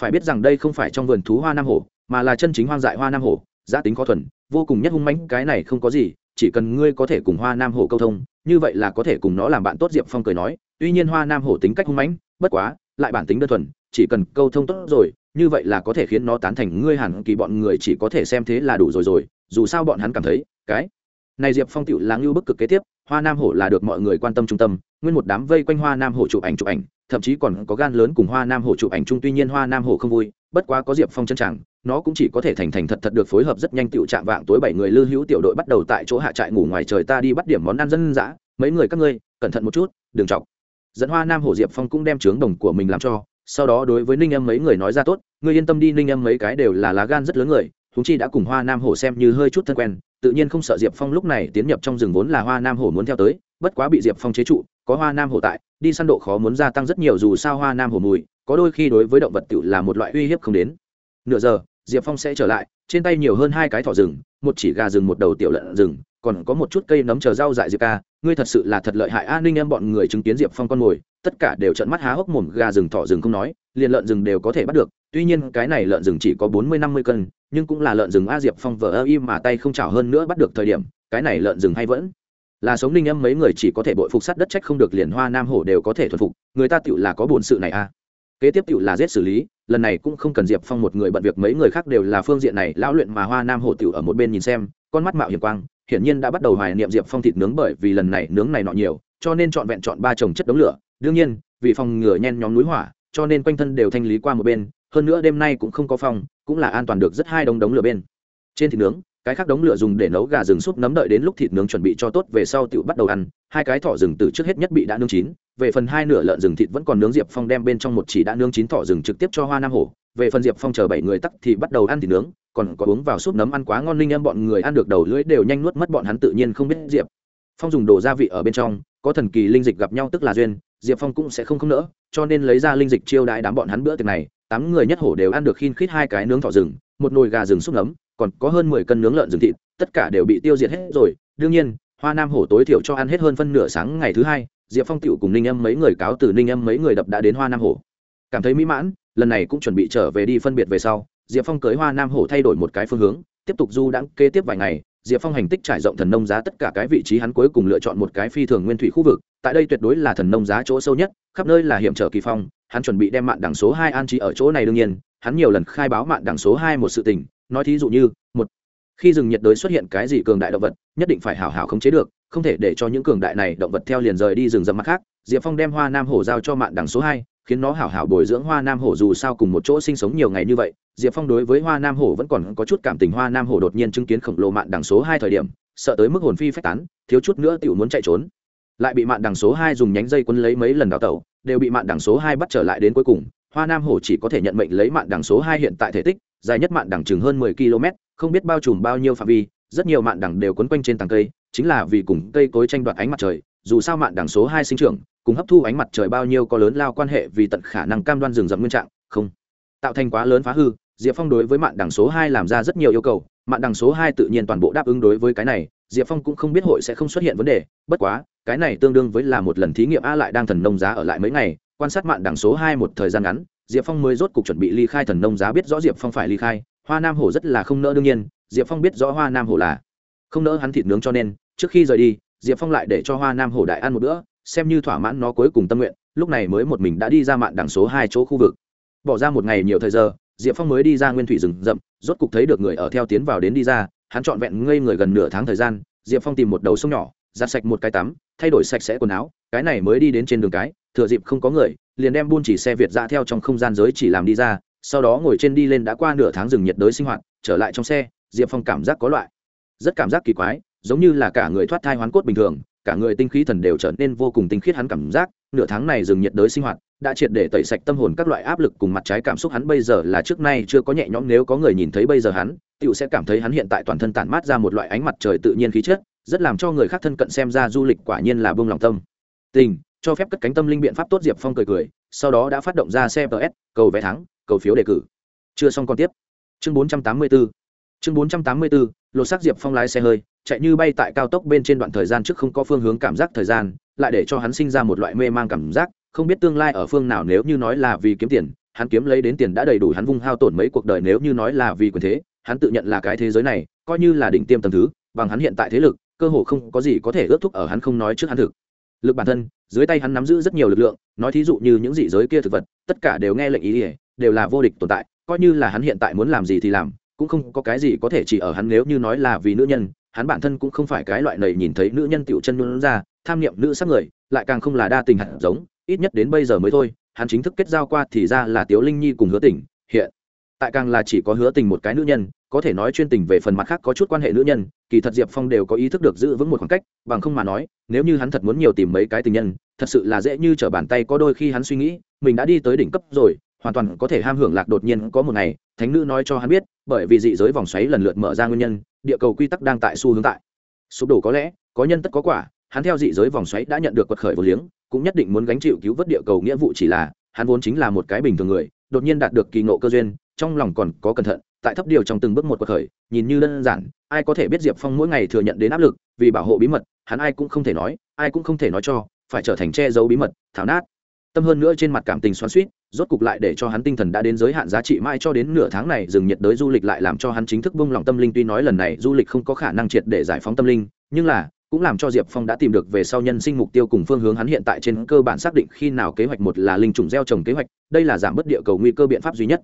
Phải biết rằng đây không phải trong vườn thú hoa nam hổ, mà là chân chính hoang dại hoa nam hổ, giá tính khó thuần, vô cùng nhất hung mãnh, cái này không có gì, chỉ cần ngươi có thể cùng hoa nam hổ câu thông, như vậy là có thể cùng nó làm bạn tốt, diệp phong cười nói. Tuy nhiên hoa nam hổ tính cách hung mãnh, bất quá, lại bản tính đơn thuần, chỉ cần câu thông tốt rồi như vậy là có thể khiến nó tán thành ngươi hẳn kỳ bọn người chỉ có thể xem thế là đủ rồi rồi, dù sao bọn hắn cảm thấy, cái này diệp phong tựu là ngưu bức cực kế tiếp, hoa nam hổ là được mọi người quan tâm trung tâm, nguyên một đám vây quanh hoa nam hổ chụp ảnh chụp ảnh, thậm chí còn có gan lớn cùng hoa nam hổ chụp ảnh chung, tuy nhiên hoa nam hổ không vui, bất quá có diệp phong chân chẳng nó cũng chỉ có thể thành thành thật thật được phối hợp rất nhanh tựu chạm vạng tối bảy người lư hữu tiểu đội bắt đầu tại chỗ hạ trại ngủ ngoài trời ta đi bắt điểm món ăn dân dã, mấy người các ngươi, cẩn thận một chút, đừng chọc. Dẫn hoa nam hổ diệp phong cũng đem trướng đồng của mình làm cho sau đó đối với ninh âm mấy người nói ra tốt, ngươi yên tâm đi, ninh âm mấy cái đều là lá gan rất lớn người húng chi đã cùng hoa nam hổ xem như hơi chút thân quen, tự nhiên không sợ diệp phong lúc này tiến nhập trong rừng vốn là hoa nam hổ muốn theo tới, bất quá bị diệp phong chế trụ, có hoa nam hổ tại, đi săn độ khó muốn gia tăng rất nhiều dù sao hoa nam hổ mùi, có đôi khi đối với động vật tự là một loại uy hiếp không đến. Nửa giờ, diệp phong sẽ trở lại, trên tay nhiều hơn hai cái thỏ rừng, một chỉ gà rừng, một đầu tiểu lợn rừng còn có một chút cây nấm chờ rau dại diệp ca, ngươi thật sự là thật lợi hại. An ninh em bọn người chứng kiến diệp phong con mồi tất cả đều trận mắt há hốc mồm, gà rừng thỏ rừng không nói, liền lợn rừng đều có thể bắt được. Tuy nhiên, cái này lợn rừng chỉ có bốn mươi, năm mươi cân, nhưng cũng là lợn rừng a, diệp phong vờ ơ im mà tay không chảo hơn nữa bắt được thời điểm, cái này lợn rừng hay vẫn là sống. Ninh âm mấy người chỉ có thể bội phục sát đất trách không được, liền hoa nam hổ đều có thể thuần phục. Người ta tựu là có bổn sự này a. Kế tiếp tựu là giết xử lý, lần này cũng không cần diệp phong một người bận việc, mấy người khác đều là phương diện này, lão luyện mà hoa nam hổ tựu ở một bên nhìn xem, con mắt mạo hiểm quang hiển nhiên đã bắt đầu hoài niệm diệp phong thịt nướng bởi vì lần này nướng này nọ nhiều, cho nên trọn vẹn chọn ba chồng chất đống lửa. Đương nhiên, vì phòng ngừa nhen nhóm núi hỏa, cho nên quanh thân đều thanh lý qua một bên, hơn nữa đêm nay cũng không có phòng, cũng là an toàn được rất hai đống đống lửa bên. Trên thịt nướng, cái khác đống lửa dùng để nấu gà rừng súp nấm đợi đến lúc thịt nướng chuẩn bị cho tốt về sau tựu bắt đầu ăn, hai cái thỏ rừng từ trước hết nhất bị đã nướng chín, về phần hai nửa lợn rừng thịt vẫn còn nướng diệp phong đem bên trong một chỉ đã nướng chín thỏ rừng trực tiếp cho hoa nam hổ về phần diệp phong chờ bảy người tắc thì bắt đầu ăn thịt nướng còn có uống vào súp nấm ăn quá ngon, linh em bọn người ăn được đầu lưỡi đều nhanh nuốt mất, bọn hắn tự nhiên không biết diệp phong dùng đồ gia vị ở bên trong, có thần kỳ linh dịch gặp nhau tức là duyên, diệp phong cũng sẽ không không nỡ, cho nên lấy ra linh dịch chiêu đãi đám bọn hắn bữa tiệc này, tám người nhất hổ đều ăn được khiên khít hai cái nướng thỏ rừng, một nồi gà rừng súp nấm, còn có hơn mười cân nướng lợn rừng thịt, tất cả đều bị tiêu diệt hết rồi. Đương nhiên, hoa nam hổ tối thiểu cho ăn hết hơn phân nửa sáng ngày thứ hai, diệp phong tựu cùng ninh âm mấy người cáo từ ninh âm mấy người đập đã đến hoa nam hổ. Cảm thấy mỹ mãn, lần này cũng chuẩn bị trở về đi phân biệt về sau diệp phong cưới hoa nam hổ thay đổi một cái phương hướng, tiếp tục du đãng kế tiếp vài ngày, diệp phong hành tích trải rộng thần nông giá tất cả cái vị trí hắn cuối cùng lựa chọn một cái phi thường nguyên thủy khu vực, tại đây tuyệt đối là thần nông giá chỗ sâu nhất, khắp nơi là hiểm trở kỳ phong, hắn chuẩn bị đem mạng đẳng số hai an trí ở chỗ này đương nhiên, hắn nhiều lần khai báo mạng đẳng số hai một sự tình, nói thí dụ như, một, khi rừng nhiệt đới xuất hiện cái gì cường đại động vật, nhất định phải hảo hảo khống chế được, không thể để cho những cường đại này động vật theo liền rời đi rừng rậm mặt khác, diệp phong đem hoa nam hổ giao cho mạng đẳng số hai khiến nó hảo hảo bồi dưỡng hoa nam hổ dù sao cùng một chỗ sinh sống nhiều ngày như vậy, diệp phong đối với hoa nam hổ vẫn còn có chút cảm tình. Hoa nam hổ đột nhiên chứng kiến khổng lồ mạng đẳng số hai thời điểm, sợ tới mức hồn phi phách tán, thiếu chút nữa t muốn chạy trốn. Lại bị mạng đẳng số hai dùng nhánh dây quấn lấy mấy lần đào tẩu, đều bị mạng đẳng số hai bắt trở lại đến cuối cùng. Hoa nam hổ chỉ có thể nhận mệnh lấy mạng đẳng số hai hiện tại thể tích, dài nhất mạng đẳng chừng hơn mười km không biết bao trùm bao nhiêu phạm vi, rất nhiều mạng đẳng đều quấn quanh trên tàng cây, chính là vì cùng cây cối tranh đoạt ánh mặt trời dù sao mạn đẳng số hai sinh trưởng, cùng hấp thu ánh mặt trời bao nhiêu có lớn lao quan hệ vì tận khả năng cam đoan rừng rậm nguyên trạng, không. Tạo thành quá lớn phá hư, diệp phong đối với mạn đẳng số hai làm ra rất nhiều yêu cầu mạn đẳng số hai tự nhiên toàn bộ đáp ứng đối với cái này, diệp phong cũng không biết hội sẽ không xuất hiện vấn đề, bất quá, cái này tương đương với là một lần thí nghiệm a lại đang thần nông giá ở lại mấy ngày, quan sát mạn đẳng số hai một thời gian ngắn, diệp phong mới rốt cục chuẩn bị ly khai thần nông giá biết rõ diệp phong phải ly khai, hoa nam hổ rất là không nỡ đương nhiên, diệp phong biết rõ hoa nam hổ là không nỡ hắn thịt nướng cho nên, trước khi rời đi diệp phong lại để cho hoa nam hổ đại ăn một bữa, xem như thỏa mãn nó cuối cùng tâm nguyện, lúc này mới một mình đã đi ra mạng đẳng số hai chỗ khu vực. Bỏ ra một ngày nhiều thời giờ, diệp phong mới đi ra nguyên thủy rừng rậm, rốt cục thấy được người ở theo tiến vào đến đi ra, hắn trọn vẹn ngây người gần nửa tháng thời gian, diệp phong tìm một đầu sông nhỏ, giặt sạch một cái tắm, thay đổi sạch sẽ quần áo, cái này mới đi đến trên đường cái, thừa dịp không có người, liền đem buôn chỉ xe việt ra theo trong không gian giới chỉ làm đi ra, sau đó ngồi trên đi lên đã qua nửa tháng rừng nhiệt đới sinh hoạt, trở lại trong xe, diệp phong cảm giác có loại, rất cảm giác kỳ quái giống như là cả người thoát thai hoán cốt bình thường cả người tinh khí thần đều trở nên vô cùng tinh khiết hắn cảm giác nửa tháng này dừng nhiệt đới sinh hoạt đã triệt để tẩy sạch tâm hồn các loại áp lực cùng mặt trái cảm xúc hắn bây giờ là trước nay chưa có nhẹ nhõm nếu có người nhìn thấy bây giờ hắn tựu sẽ cảm thấy hắn hiện tại toàn thân tản mát ra một loại ánh mặt trời tự nhiên khí chất rất làm cho người khác thân cận xem ra du lịch quả nhiên là bông lòng tâm. Tình cho phép cất cánh tâm linh biện pháp tốt diệp phong cười cười sau đó đã phát động ra xe ps cầu vé thắng cầu phiếu đề cử. Chưa xong còn tiếp. Chương 484 chương 484, lột xác diệp phong lái xe hơi chạy như bay tại cao tốc bên trên đoạn thời gian trước không có phương hướng cảm giác thời gian, lại để cho hắn sinh ra một loại mê mang cảm giác, không biết tương lai ở phương nào nếu như nói là vì kiếm tiền, hắn kiếm lấy đến tiền đã đầy đủ hắn vung hao tổn mấy cuộc đời nếu như nói là vì quyền thế, hắn tự nhận là cái thế giới này, coi như là đỉnh tiêm tầm thứ, bằng hắn hiện tại thế lực, cơ hồ không có gì có thể ước thúc ở hắn không nói trước hắn thực. Lực bản thân, dưới tay hắn nắm giữ rất nhiều lực lượng, nói thí dụ như những dị giới kia thực vật, tất cả đều nghe lệnh ý ỉa đều là vô địch tồn tại, coi như là hắn hiện tại muốn làm gì thì làm, cũng không có cái gì có thể chỉ ở hắn nếu như nói là vì nữ nhân hắn bản thân cũng không phải cái loại này nhìn thấy nữ nhân tiểu chân luôn ra, tham niệm nữ sắc người, lại càng không là đa tình hạt giống, ít nhất đến bây giờ mới thôi, hắn chính thức kết giao qua thì ra là tiếu linh nhi cùng hứa tình, hiện tại càng là chỉ có hứa tình một cái nữ nhân, có thể nói chuyên tình về phần mặt khác có chút quan hệ nữ nhân, kỳ thật diệp phong đều có ý thức được giữ vững một khoảng cách, bằng không mà nói, nếu như hắn thật muốn nhiều tìm mấy cái tình nhân, thật sự là dễ như t r ở bàn tay có đôi khi hắn suy nghĩ, mình đã đi tới đỉnh cấp rồi, hoàn toàn có thể ham hưởng lạc đột nhiên có một ngày, thánh nữ nói cho hắn biết, bởi vì dị giới vòng xoáy lần lượt mở ra nguyên nhân địa cầu quy tắc đang tại xu hướng tại. Sụp đổ có lẽ, có nhân tất có quả, hắn theo dị giới vòng xoáy đã nhận được quật khởi vô liếng, cũng nhất định muốn gánh chịu cứu vớt địa cầu nghĩa vụ chỉ là, hắn vốn chính là một cái bình thường người, đột nhiên đạt được kỳ ngộ cơ duyên, trong lòng còn có cẩn thận, tại thấp điều trong từng bước một cuộc khởi, nhìn như đơn giản, ai có thể biết diệp phong mỗi ngày thừa nhận đến áp lực, vì bảo hộ bí mật, hắn ai cũng không thể nói, ai cũng không thể nói cho, phải trở thành che giấu bí mật, thảo nát tâm hơn nữa trên mặt cảm tình xoắn suýt rốt cục lại để cho hắn tinh thần đã đến giới hạn giá trị mãi cho đến nửa tháng này, dừng nhiệt đới du lịch lại làm cho hắn chính thức bung lòng tâm linh. Tuy nói lần này du lịch không có khả năng triệt để giải phóng tâm linh, nhưng là cũng làm cho diệp phong đã tìm được về sau nhân sinh mục tiêu cùng phương hướng hắn hiện tại trên cơ bản xác định khi nào kế hoạch một là linh trùng gieo trồng kế hoạch, đây là giảm bớt địa cầu nguy cơ biện pháp duy nhất.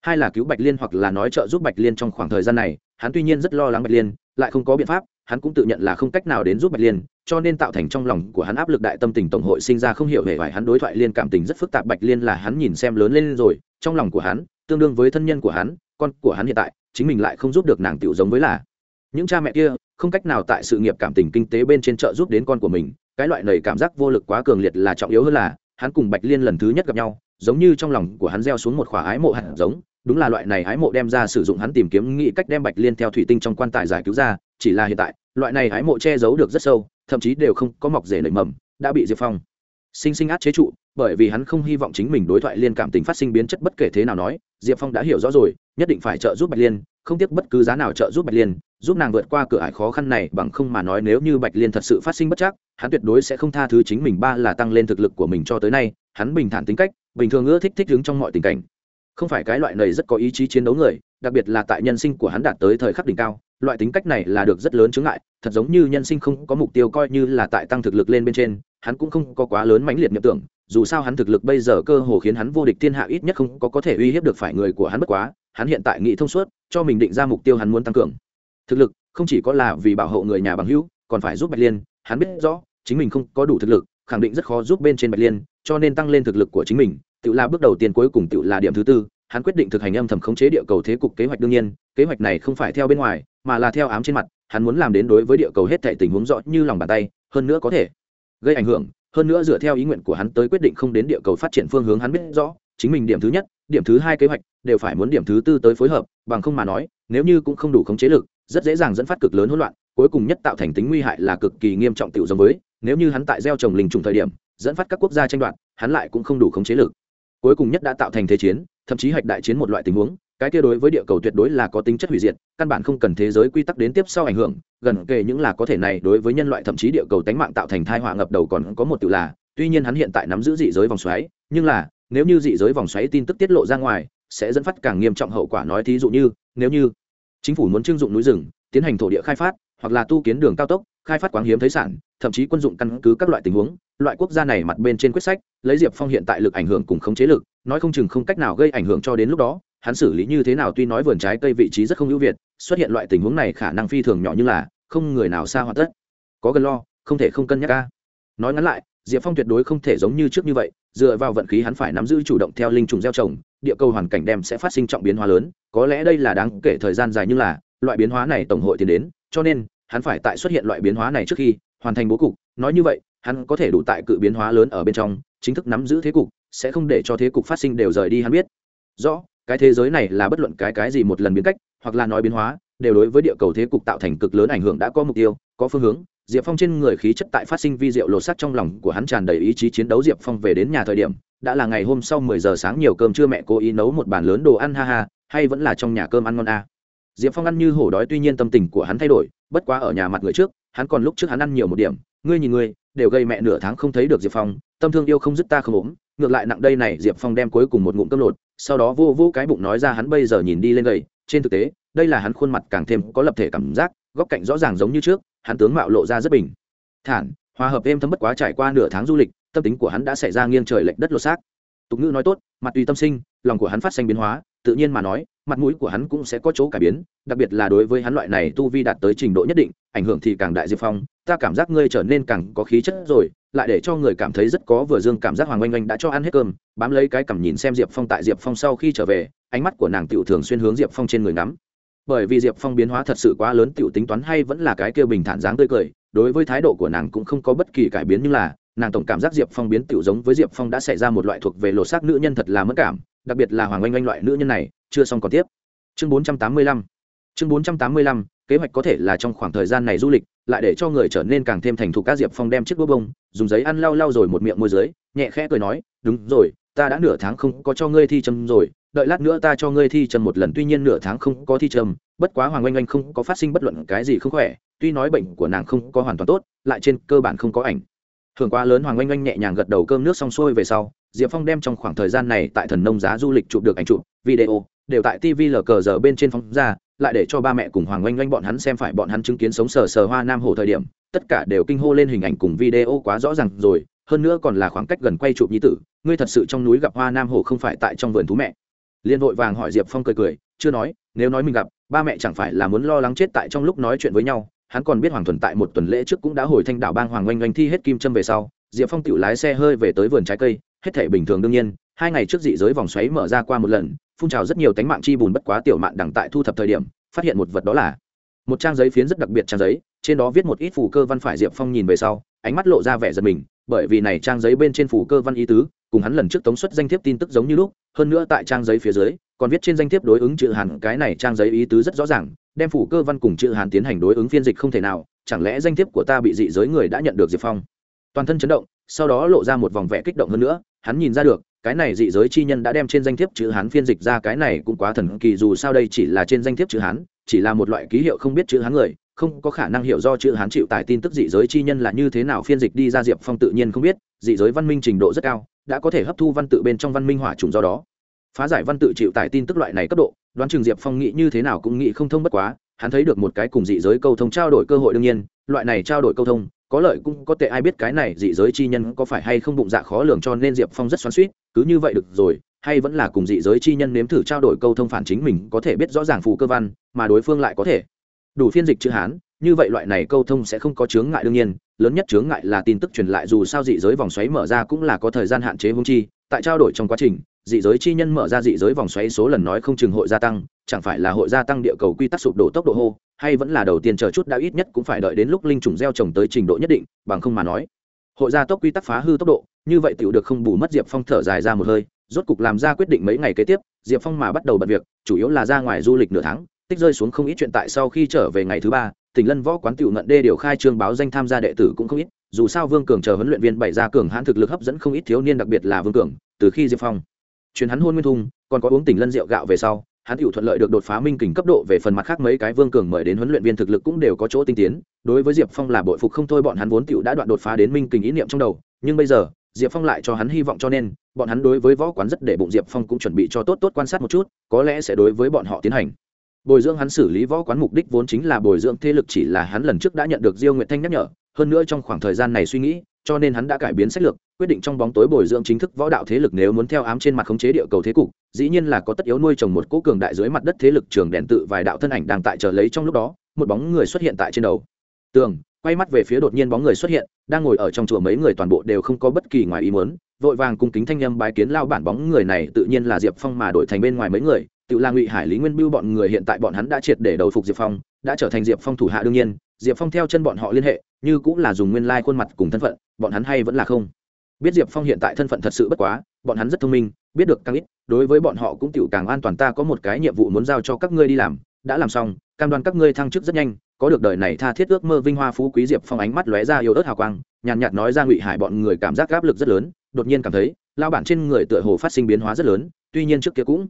Hai là cứu bạch liên hoặc là nói trợ giúp bạch liên trong khoảng thời gian này, hắn tuy nhiên rất lo lắng bạch liên, lại không có biện pháp, hắn cũng tự nhận là không cách nào đến giúp bạch liên cho nên tạo thành trong lòng của hắn áp lực đại tâm tình tổng hội sinh ra không hiểu hề vải hắn đối thoại liên cảm tình rất phức tạp, bạch liên là hắn nhìn xem lớn lên rồi, trong lòng của hắn, tương đương với thân nhân của hắn, con của hắn hiện tại, chính mình lại không giúp được nàng tiểu giống với là. Những cha mẹ kia, không cách nào tại sự nghiệp cảm tình kinh tế bên trên chợ giúp đến con của mình, cái loại này cảm giác vô lực quá cường liệt là trọng yếu hơn là, hắn cùng bạch liên lần thứ nhất gặp nhau, giống như trong lòng của hắn gieo xuống một khỏa ái mộ hạt giống, đúng là loại này ái mộ đem ra sử dụng hắn tìm kiếm nghĩ cách đem bạch liên theo thủy tinh trong quan tài giải cứu ra, chỉ là hiện tại, loại này ái mộ che giấu được rất sâu thậm chí đều không có mọc rể nảy mầm, đã bị diệp phong sinh sinh át chế trụ, bởi vì hắn không hy vọng chính mình đối thoại liên cảm tình phát sinh biến chất bất kể thế nào nói, diệp phong đã hiểu rõ rồi, nhất định phải trợ giúp bạch liên, không tiếc bất cứ giá nào trợ giúp bạch liên, giúp nàng vượt qua cửa ải khó khăn này bằng không mà nói nếu như bạch liên thật sự phát sinh bất chắc, hắn tuyệt đối sẽ không tha thứ chính mình ba là tăng lên thực lực của mình cho tới nay, hắn bình thản tính cách, bình thường ưa thích thích đứng trong mọi tình cảnh. Không phải cái loại này rất có ý chí chiến đấu người đặc biệt là tại nhân sinh của hắn đạt tới thời khắc đỉnh cao, loại tính cách này là được rất lớn chứng ngại, thật giống như nhân sinh không có mục tiêu coi như là tại tăng thực lực lên bên trên, hắn cũng không có quá lớn mãnh liệt nhập tưởng, dù sao hắn thực lực bây giờ cơ hồ khiến hắn vô địch thiên hạ ít nhất không có có thể uy hiếp được phải người của hắn bất quá, hắn hiện tại nghĩ thông suốt, cho mình định ra mục tiêu hắn muốn tăng cường. Thực lực, không chỉ có là vì bảo hộ người nhà bằng hữu, còn phải giúp bạch liên, hắn biết rõ, chính mình không có đủ thực lực, khẳng định rất khó giúp bên trên bạch liên, cho nên tăng lên thực lực của chính mình, tự là bước đầu tiên cuối cùng tự là điểm thứ tư hắn quyết định thực hành âm thầm khống chế địa cầu thế cục kế hoạch đương nhiên, kế hoạch này không phải theo bên ngoài, mà là theo ám trên mặt, hắn muốn làm đến đối với địa cầu hết thảy tình huống rõ như lòng bàn tay, hơn nữa có thể gây ảnh hưởng, hơn nữa dựa theo ý nguyện của hắn tới quyết định không đến địa cầu phát triển phương hướng hắn biết rõ, chính mình điểm thứ nhất, điểm thứ hai kế hoạch, đều phải muốn điểm thứ tư tới phối hợp, bằng không mà nói, nếu như cũng không đủ khống chế lực, rất dễ dàng dẫn phát cực lớn hỗn loạn, cuối cùng nhất tạo thành tính nguy hại là cực kỳ nghiêm trọng tiểu giống với, nếu như hắn tại gieo trồng linh trùng thời điểm, dẫn phát các quốc gia tranh đoạt, hắn lại cũng không đủ khống chế lực. Cuối cùng nhất đã tạo thành thế chiến thậm chí hạch đại chiến một loại tình huống, cái kia đối với địa cầu tuyệt đối là có tính chất hủy diệt, căn bản không cần thế giới quy tắc đến tiếp sau ảnh hưởng, gần kề những là có thể này đối với nhân loại thậm chí địa cầu tánh mạng tạo thành thai họa ngập đầu còn có một tự là, tuy nhiên hắn hiện tại nắm giữ dị giới vòng xoáy, nhưng là, nếu như dị giới vòng xoáy tin tức tiết lộ ra ngoài, sẽ dẫn phát càng nghiêm trọng hậu quả nói thí dụ như, nếu như chính phủ muốn trưng dụng núi rừng, tiến hành thổ địa khai phát, hoặc là tu kiến đường cao tốc, khai phát quáng hiếm thấy sản, thậm chí quân dụng căn cứ các loại tình huống, loại quốc gia này mặt bên trên quyết sách, lấy diệp phong hiện tại lực ảnh hưởng cùng khống chế lực nói không chừng không cách nào gây ảnh hưởng cho đến lúc đó, hắn xử lý như thế nào tuy nói vườn trái cây vị trí rất không ưu việt, xuất hiện loại tình huống này khả năng phi thường nhỏ như là, không người nào xa hoạt tất. Có gần lo, không thể không cân nhắc ca nói ngắn lại, diệp phong tuyệt đối không thể giống như trước như vậy, dựa vào vận khí hắn phải nắm giữ chủ động theo linh trùng gieo trồng, địa cầu hoàn cảnh đem sẽ phát sinh trọng biến hóa lớn, có lẽ đây là đáng kể thời gian dài như là, loại biến hóa này tổng hội tiến đến, cho nên, hắn phải tại xuất hiện loại biến hóa này trước khi hoàn thành bố cục. Nói như vậy, hắn có thể đủ tại cự biến hóa lớn ở bên trong, chính thức nắm giữ thế cục sẽ không để cho thế cục phát sinh đều rời đi hắn biết. Rõ, cái thế giới này là bất luận cái cái gì một lần biến cách, hoặc là nói biến hóa, đều đối với địa cầu thế cục tạo thành cực lớn ảnh hưởng đã có mục tiêu, có phương hướng. Diệp phong trên người khí chất tại phát sinh vi diệu lột sắc trong lòng của hắn tràn đầy ý chí chiến đấu. Diệp phong về đến nhà thời điểm, đã là ngày hôm sau mười giờ sáng, nhiều cơm trưa mẹ cố ý nấu một bàn lớn đồ ăn, ha ha, hay vẫn là trong nhà cơm ăn ngon a à. diệp phong ăn như hổ đói, tuy nhiên tâm tình của hắn thay đổi, bất quá ở nhà mặt người trước, hắn còn lúc trước hắn ăn nhiều một điểm. Ngươi nhìn ngươi, đều gây mẹ nửa tháng không thấy được diệp phong, tâm thương yêu không dứt ta không ốm ngược lại nặng đây này, diệp phong đem cuối cùng một ngụm cơm lột, sau đó vô vô cái bụng nói ra hắn bây giờ nhìn đi lên gầy, trên thực tế, đây là hắn khuôn mặt càng thêm có lập thể cảm giác, góc cạnh rõ ràng giống như trước, hắn tướng mạo lộ ra rất bình thản, hòa hợp êm thấm bất quá trải qua nửa tháng du lịch, tâm tính của hắn đã xảy ra nghiêng trời lệch đất lột xác. Tục ngữ nói tốt, mặt tùy tâm sinh, lòng của hắn phát sinh biến hóa, tự nhiên mà nói, mặt mũi của hắn cũng sẽ có chỗ cải biến, đặc biệt là đối với hắn loại này tu vi đạt tới trình độ nhất định, ảnh hưởng thì càng đại diệp phong, ta cảm giác ngươi trở nên càng có khí chất rồi lại để cho người cảm thấy rất có vừa dương cảm giác hoàng oanh oanh đã cho ăn hết cơm, bám lấy cái cằm nhìn xem diệp phong tại diệp phong sau khi trở về, ánh mắt của nàng tiểu thường xuyên hướng diệp phong trên người ngắm. Bởi vì diệp phong biến hóa thật sự quá lớn, tiểu tính toán hay vẫn là cái kia bình thản dáng tươi cười, đối với thái độ của nàng cũng không có bất kỳ cải biến như là, nàng tổng cảm giác diệp phong biến tiểu giống với diệp phong đã xảy ra một loại thuộc về lột xác nữ nhân thật là mất cảm, đặc biệt là hoàng oanh oanh loại nữ nhân này, chưa xong còn tiếp. Chương bốn trăm tám mươi lăm chương bốn trăm tám mươi lăm, kế hoạch có thể là trong khoảng thời gian này du lịch, lại để cho người trở nên càng thêm thành thục các diệp phong đem chiếc búa bông, dùng giấy ăn lau lau rồi một miệng môi dưới, nhẹ khẽ cười nói, đúng rồi, ta đã nửa tháng không có cho ngươi thi châm rồi, đợi lát nữa ta cho ngươi thi trầm một lần, tuy nhiên nửa tháng không có thi trầm bất quá hoàng oanh oanh không có phát sinh bất luận cái gì không khỏe, tuy nói bệnh của nàng không có hoàn toàn tốt, lại trên cơ bản không có ảnh. Thường quá lớn, hoàng oanh oanh nhẹ nhàng gật đầu cơm nước xong xuôi về sau, diệp phong đem trong khoảng thời gian này tại thần nông giá du lịch chụp được ảnh chụp, video, đều tại tv lờ cờ giờ bên trên phóng ra lại để cho ba mẹ cùng hoàng oanh oanh bọn hắn xem phải bọn hắn chứng kiến sống sờ sờ hoa nam hồ thời điểm, tất cả đều kinh hô lên hình ảnh cùng video quá rõ ràng rồi, hơn nữa còn là khoảng cách gần quay chụp nhi tử, ngươi thật sự trong núi gặp hoa nam hồ không phải tại trong vườn thú mẹ. Liên vội vàng hỏi diệp phong cười cười, chưa nói, nếu nói mình gặp, ba mẹ chẳng phải là muốn lo lắng chết tại trong lúc nói chuyện với nhau, hắn còn biết hoàng thuần tại một tuần lễ trước cũng đã hồi thanh đảo bang hoàng oanh oanh thi hết kim châm về sau, diệp phong tự lái xe hơi về tới vườn trái cây, hết thể bình thường đương nhiên, hai ngày trước dị giới vòng xoáy mở ra qua một lần phun trào rất nhiều tánh mạng chi bùn bất quá tiểu mạng đằng tại thu thập thời điểm, phát hiện một vật đó là một trang giấy phiến rất đặc biệt trang giấy, trên đó viết một ít phù cơ văn phải diệp phong nhìn về sau, ánh mắt lộ ra vẻ giật mình, bởi vì này trang giấy bên trên phù cơ văn ý tứ, cùng hắn lần trước tống xuất danh thiếp tin tức giống như lúc, hơn nữa tại trang giấy phía dưới, còn viết trên danh thiếp đối ứng chữ hàn, cái này trang giấy ý tứ rất rõ ràng, đem phù cơ văn cùng chữ hàn tiến hành đối ứng phiên dịch không thể nào, chẳng lẽ danh thiếp của ta bị dị giới người đã nhận được diệp phong? Toàn thân chấn động, sau đó lộ ra một vòng vẻ kích động hơn nữa, hắn nhìn ra được cái này dị giới chi nhân đã đem trên danh thiếp chữ hán phiên dịch ra, cái này cũng quá thần kỳ, dù sao đây chỉ là trên danh thiếp chữ hán, chỉ là một loại ký hiệu không biết chữ hán người, không có khả năng hiểu do chữ hán chịu tải tin tức dị giới chi nhân là như thế nào phiên dịch đi ra, diệp phong tự nhiên không biết, dị giới văn minh trình độ rất cao, đã có thể hấp thu văn tự bên trong văn minh hỏa trùng do đó. Phá giải văn tự chịu tải tin tức loại này cấp độ, đoán chừng diệp phong nghĩ như thế nào cũng nghĩ không thông bất quá, hắn thấy được một cái cùng dị giới câu thông trao đổi cơ hội đương nhiên loại này trao đổi câu thông, có lợi cũng có tệ, ai biết cái này dị giới chi nhân có phải hay không bụng dạ khó lường cho nên diệp phong rất xoắn suýt cứ như vậy được rồi, hay vẫn là cùng dị giới chi nhân nếm thử trao đổi câu thông phản chính mình có thể biết rõ ràng phù cơ văn, mà đối phương lại có thể. Đủ phiên dịch chữ hán, như vậy loại này câu thông sẽ không có chướng ngại đương nhiên, lớn nhất chướng ngại là tin tức truyền lại dù sao dị giới vòng xoáy mở ra cũng là có thời gian hạn chế hung chi, tại trao đổi trong quá trình dị giới chi nhân mở ra dị giới vòng xoáy số lần nói không chừng hội gia tăng, chẳng phải là hội gia tăng địa cầu quy tắc sụp đổ tốc độ hô, hay vẫn là đầu tiên chờ chút đã ít nhất cũng phải đợi đến lúc linh trùng gieo trồng tới trình độ nhất định, bằng không mà nói. Hội gia tốc quy tắc phá hư tốc độ, như vậy tiểu được không bù mất diệp phong thở dài ra một hơi, rốt cục làm ra quyết định mấy ngày kế tiếp, diệp phong mà bắt đầu bận việc, chủ yếu là ra ngoài du lịch nửa tháng, tích rơi xuống không ít chuyện tại sau khi trở về ngày thứ ba, tỉnh lân võ quán tiểu ngận đê điều khai trương báo danh tham gia đệ tử cũng không ít, dù sao vương cường chờ huấn luyện viên bày ra cường hãn thực lực hấp dẫn không ít thiếu niên, đặc biệt là vương cường, từ khi diệp phong chuyến hắn hôn nguyên thung, còn có uống tỉnh lân rượu gạo về sau, hắn tiểu thuận lợi được đột phá minh kình cấp độ về phần mặt khác mấy cái vương cường mời đến huấn luyện viên thực lực cũng đều có chỗ tinh tiến. Đối với diệp phong là bội phục không thôi, bọn hắn vốn tiểu đã đoạn đột phá đến minh kình ý niệm trong đầu, nhưng bây giờ, diệp phong lại cho hắn hy vọng cho nên, bọn hắn đối với võ quán rất để bụng, diệp phong cũng chuẩn bị cho tốt tốt quan sát một chút, có lẽ sẽ đối với bọn họ tiến hành. Bồi dưỡng hắn xử lý võ quán mục đích vốn chính là bồi dưỡng thế lực chỉ là hắn lần trước đã nhận được diêu nguyệt thanh nhắc nhở, hơn nữa trong khoảng thời gian này suy nghĩ cho nên hắn đã cải biến sách lược, quyết định trong bóng tối bồi dưỡng chính thức võ đạo thế lực nếu muốn theo ám trên mặt khống chế địa cầu thế cục, dĩ nhiên là có tất yếu nuôi trồng một cỗ cường đại dưới mặt đất thế lực trường đèn tự vài đạo thân ảnh đang tại chờ lấy trong lúc đó, một bóng người xuất hiện tại trên đầu. Tường, quay mắt về phía đột nhiên bóng người xuất hiện, đang ngồi ở trong chùa mấy người toàn bộ đều không có bất kỳ ngoài ý muốn, vội vàng cung kính thanh âm bái kiến lao bản bóng người này, tự nhiên là diệp phong mà đổi thành bên ngoài mấy người, tự là ngụy hải, lý nguyên bưu bọn người hiện tại bọn hắn đã triệt để đầu phục diệp phong, đã trở thành diệp phong thủ hạ đương nhiên diệp phong theo chân bọn họ liên hệ, như cũng là dùng nguyên lai khuôn mặt cùng thân phận, bọn hắn hay vẫn là không. Biết diệp phong hiện tại thân phận thật sự bất quá, bọn hắn rất thông minh, biết được càng ít, đối với bọn họ cũng tựu càng an toàn, ta có một cái nhiệm vụ muốn giao cho các ngươi đi làm. Đã làm xong, cam đoan các ngươi thăng chức rất nhanh, có được đời này tha thiết ước mơ vinh hoa phú quý diệp phong ánh mắt lóe ra yếu ớt hào quang, nhàn nhạt nói ra ngụy hải bọn người cảm giác áp lực rất lớn, đột nhiên cảm thấy, lao bản trên người tựa hồ phát sinh biến hóa rất lớn, tuy nhiên trước kia cũng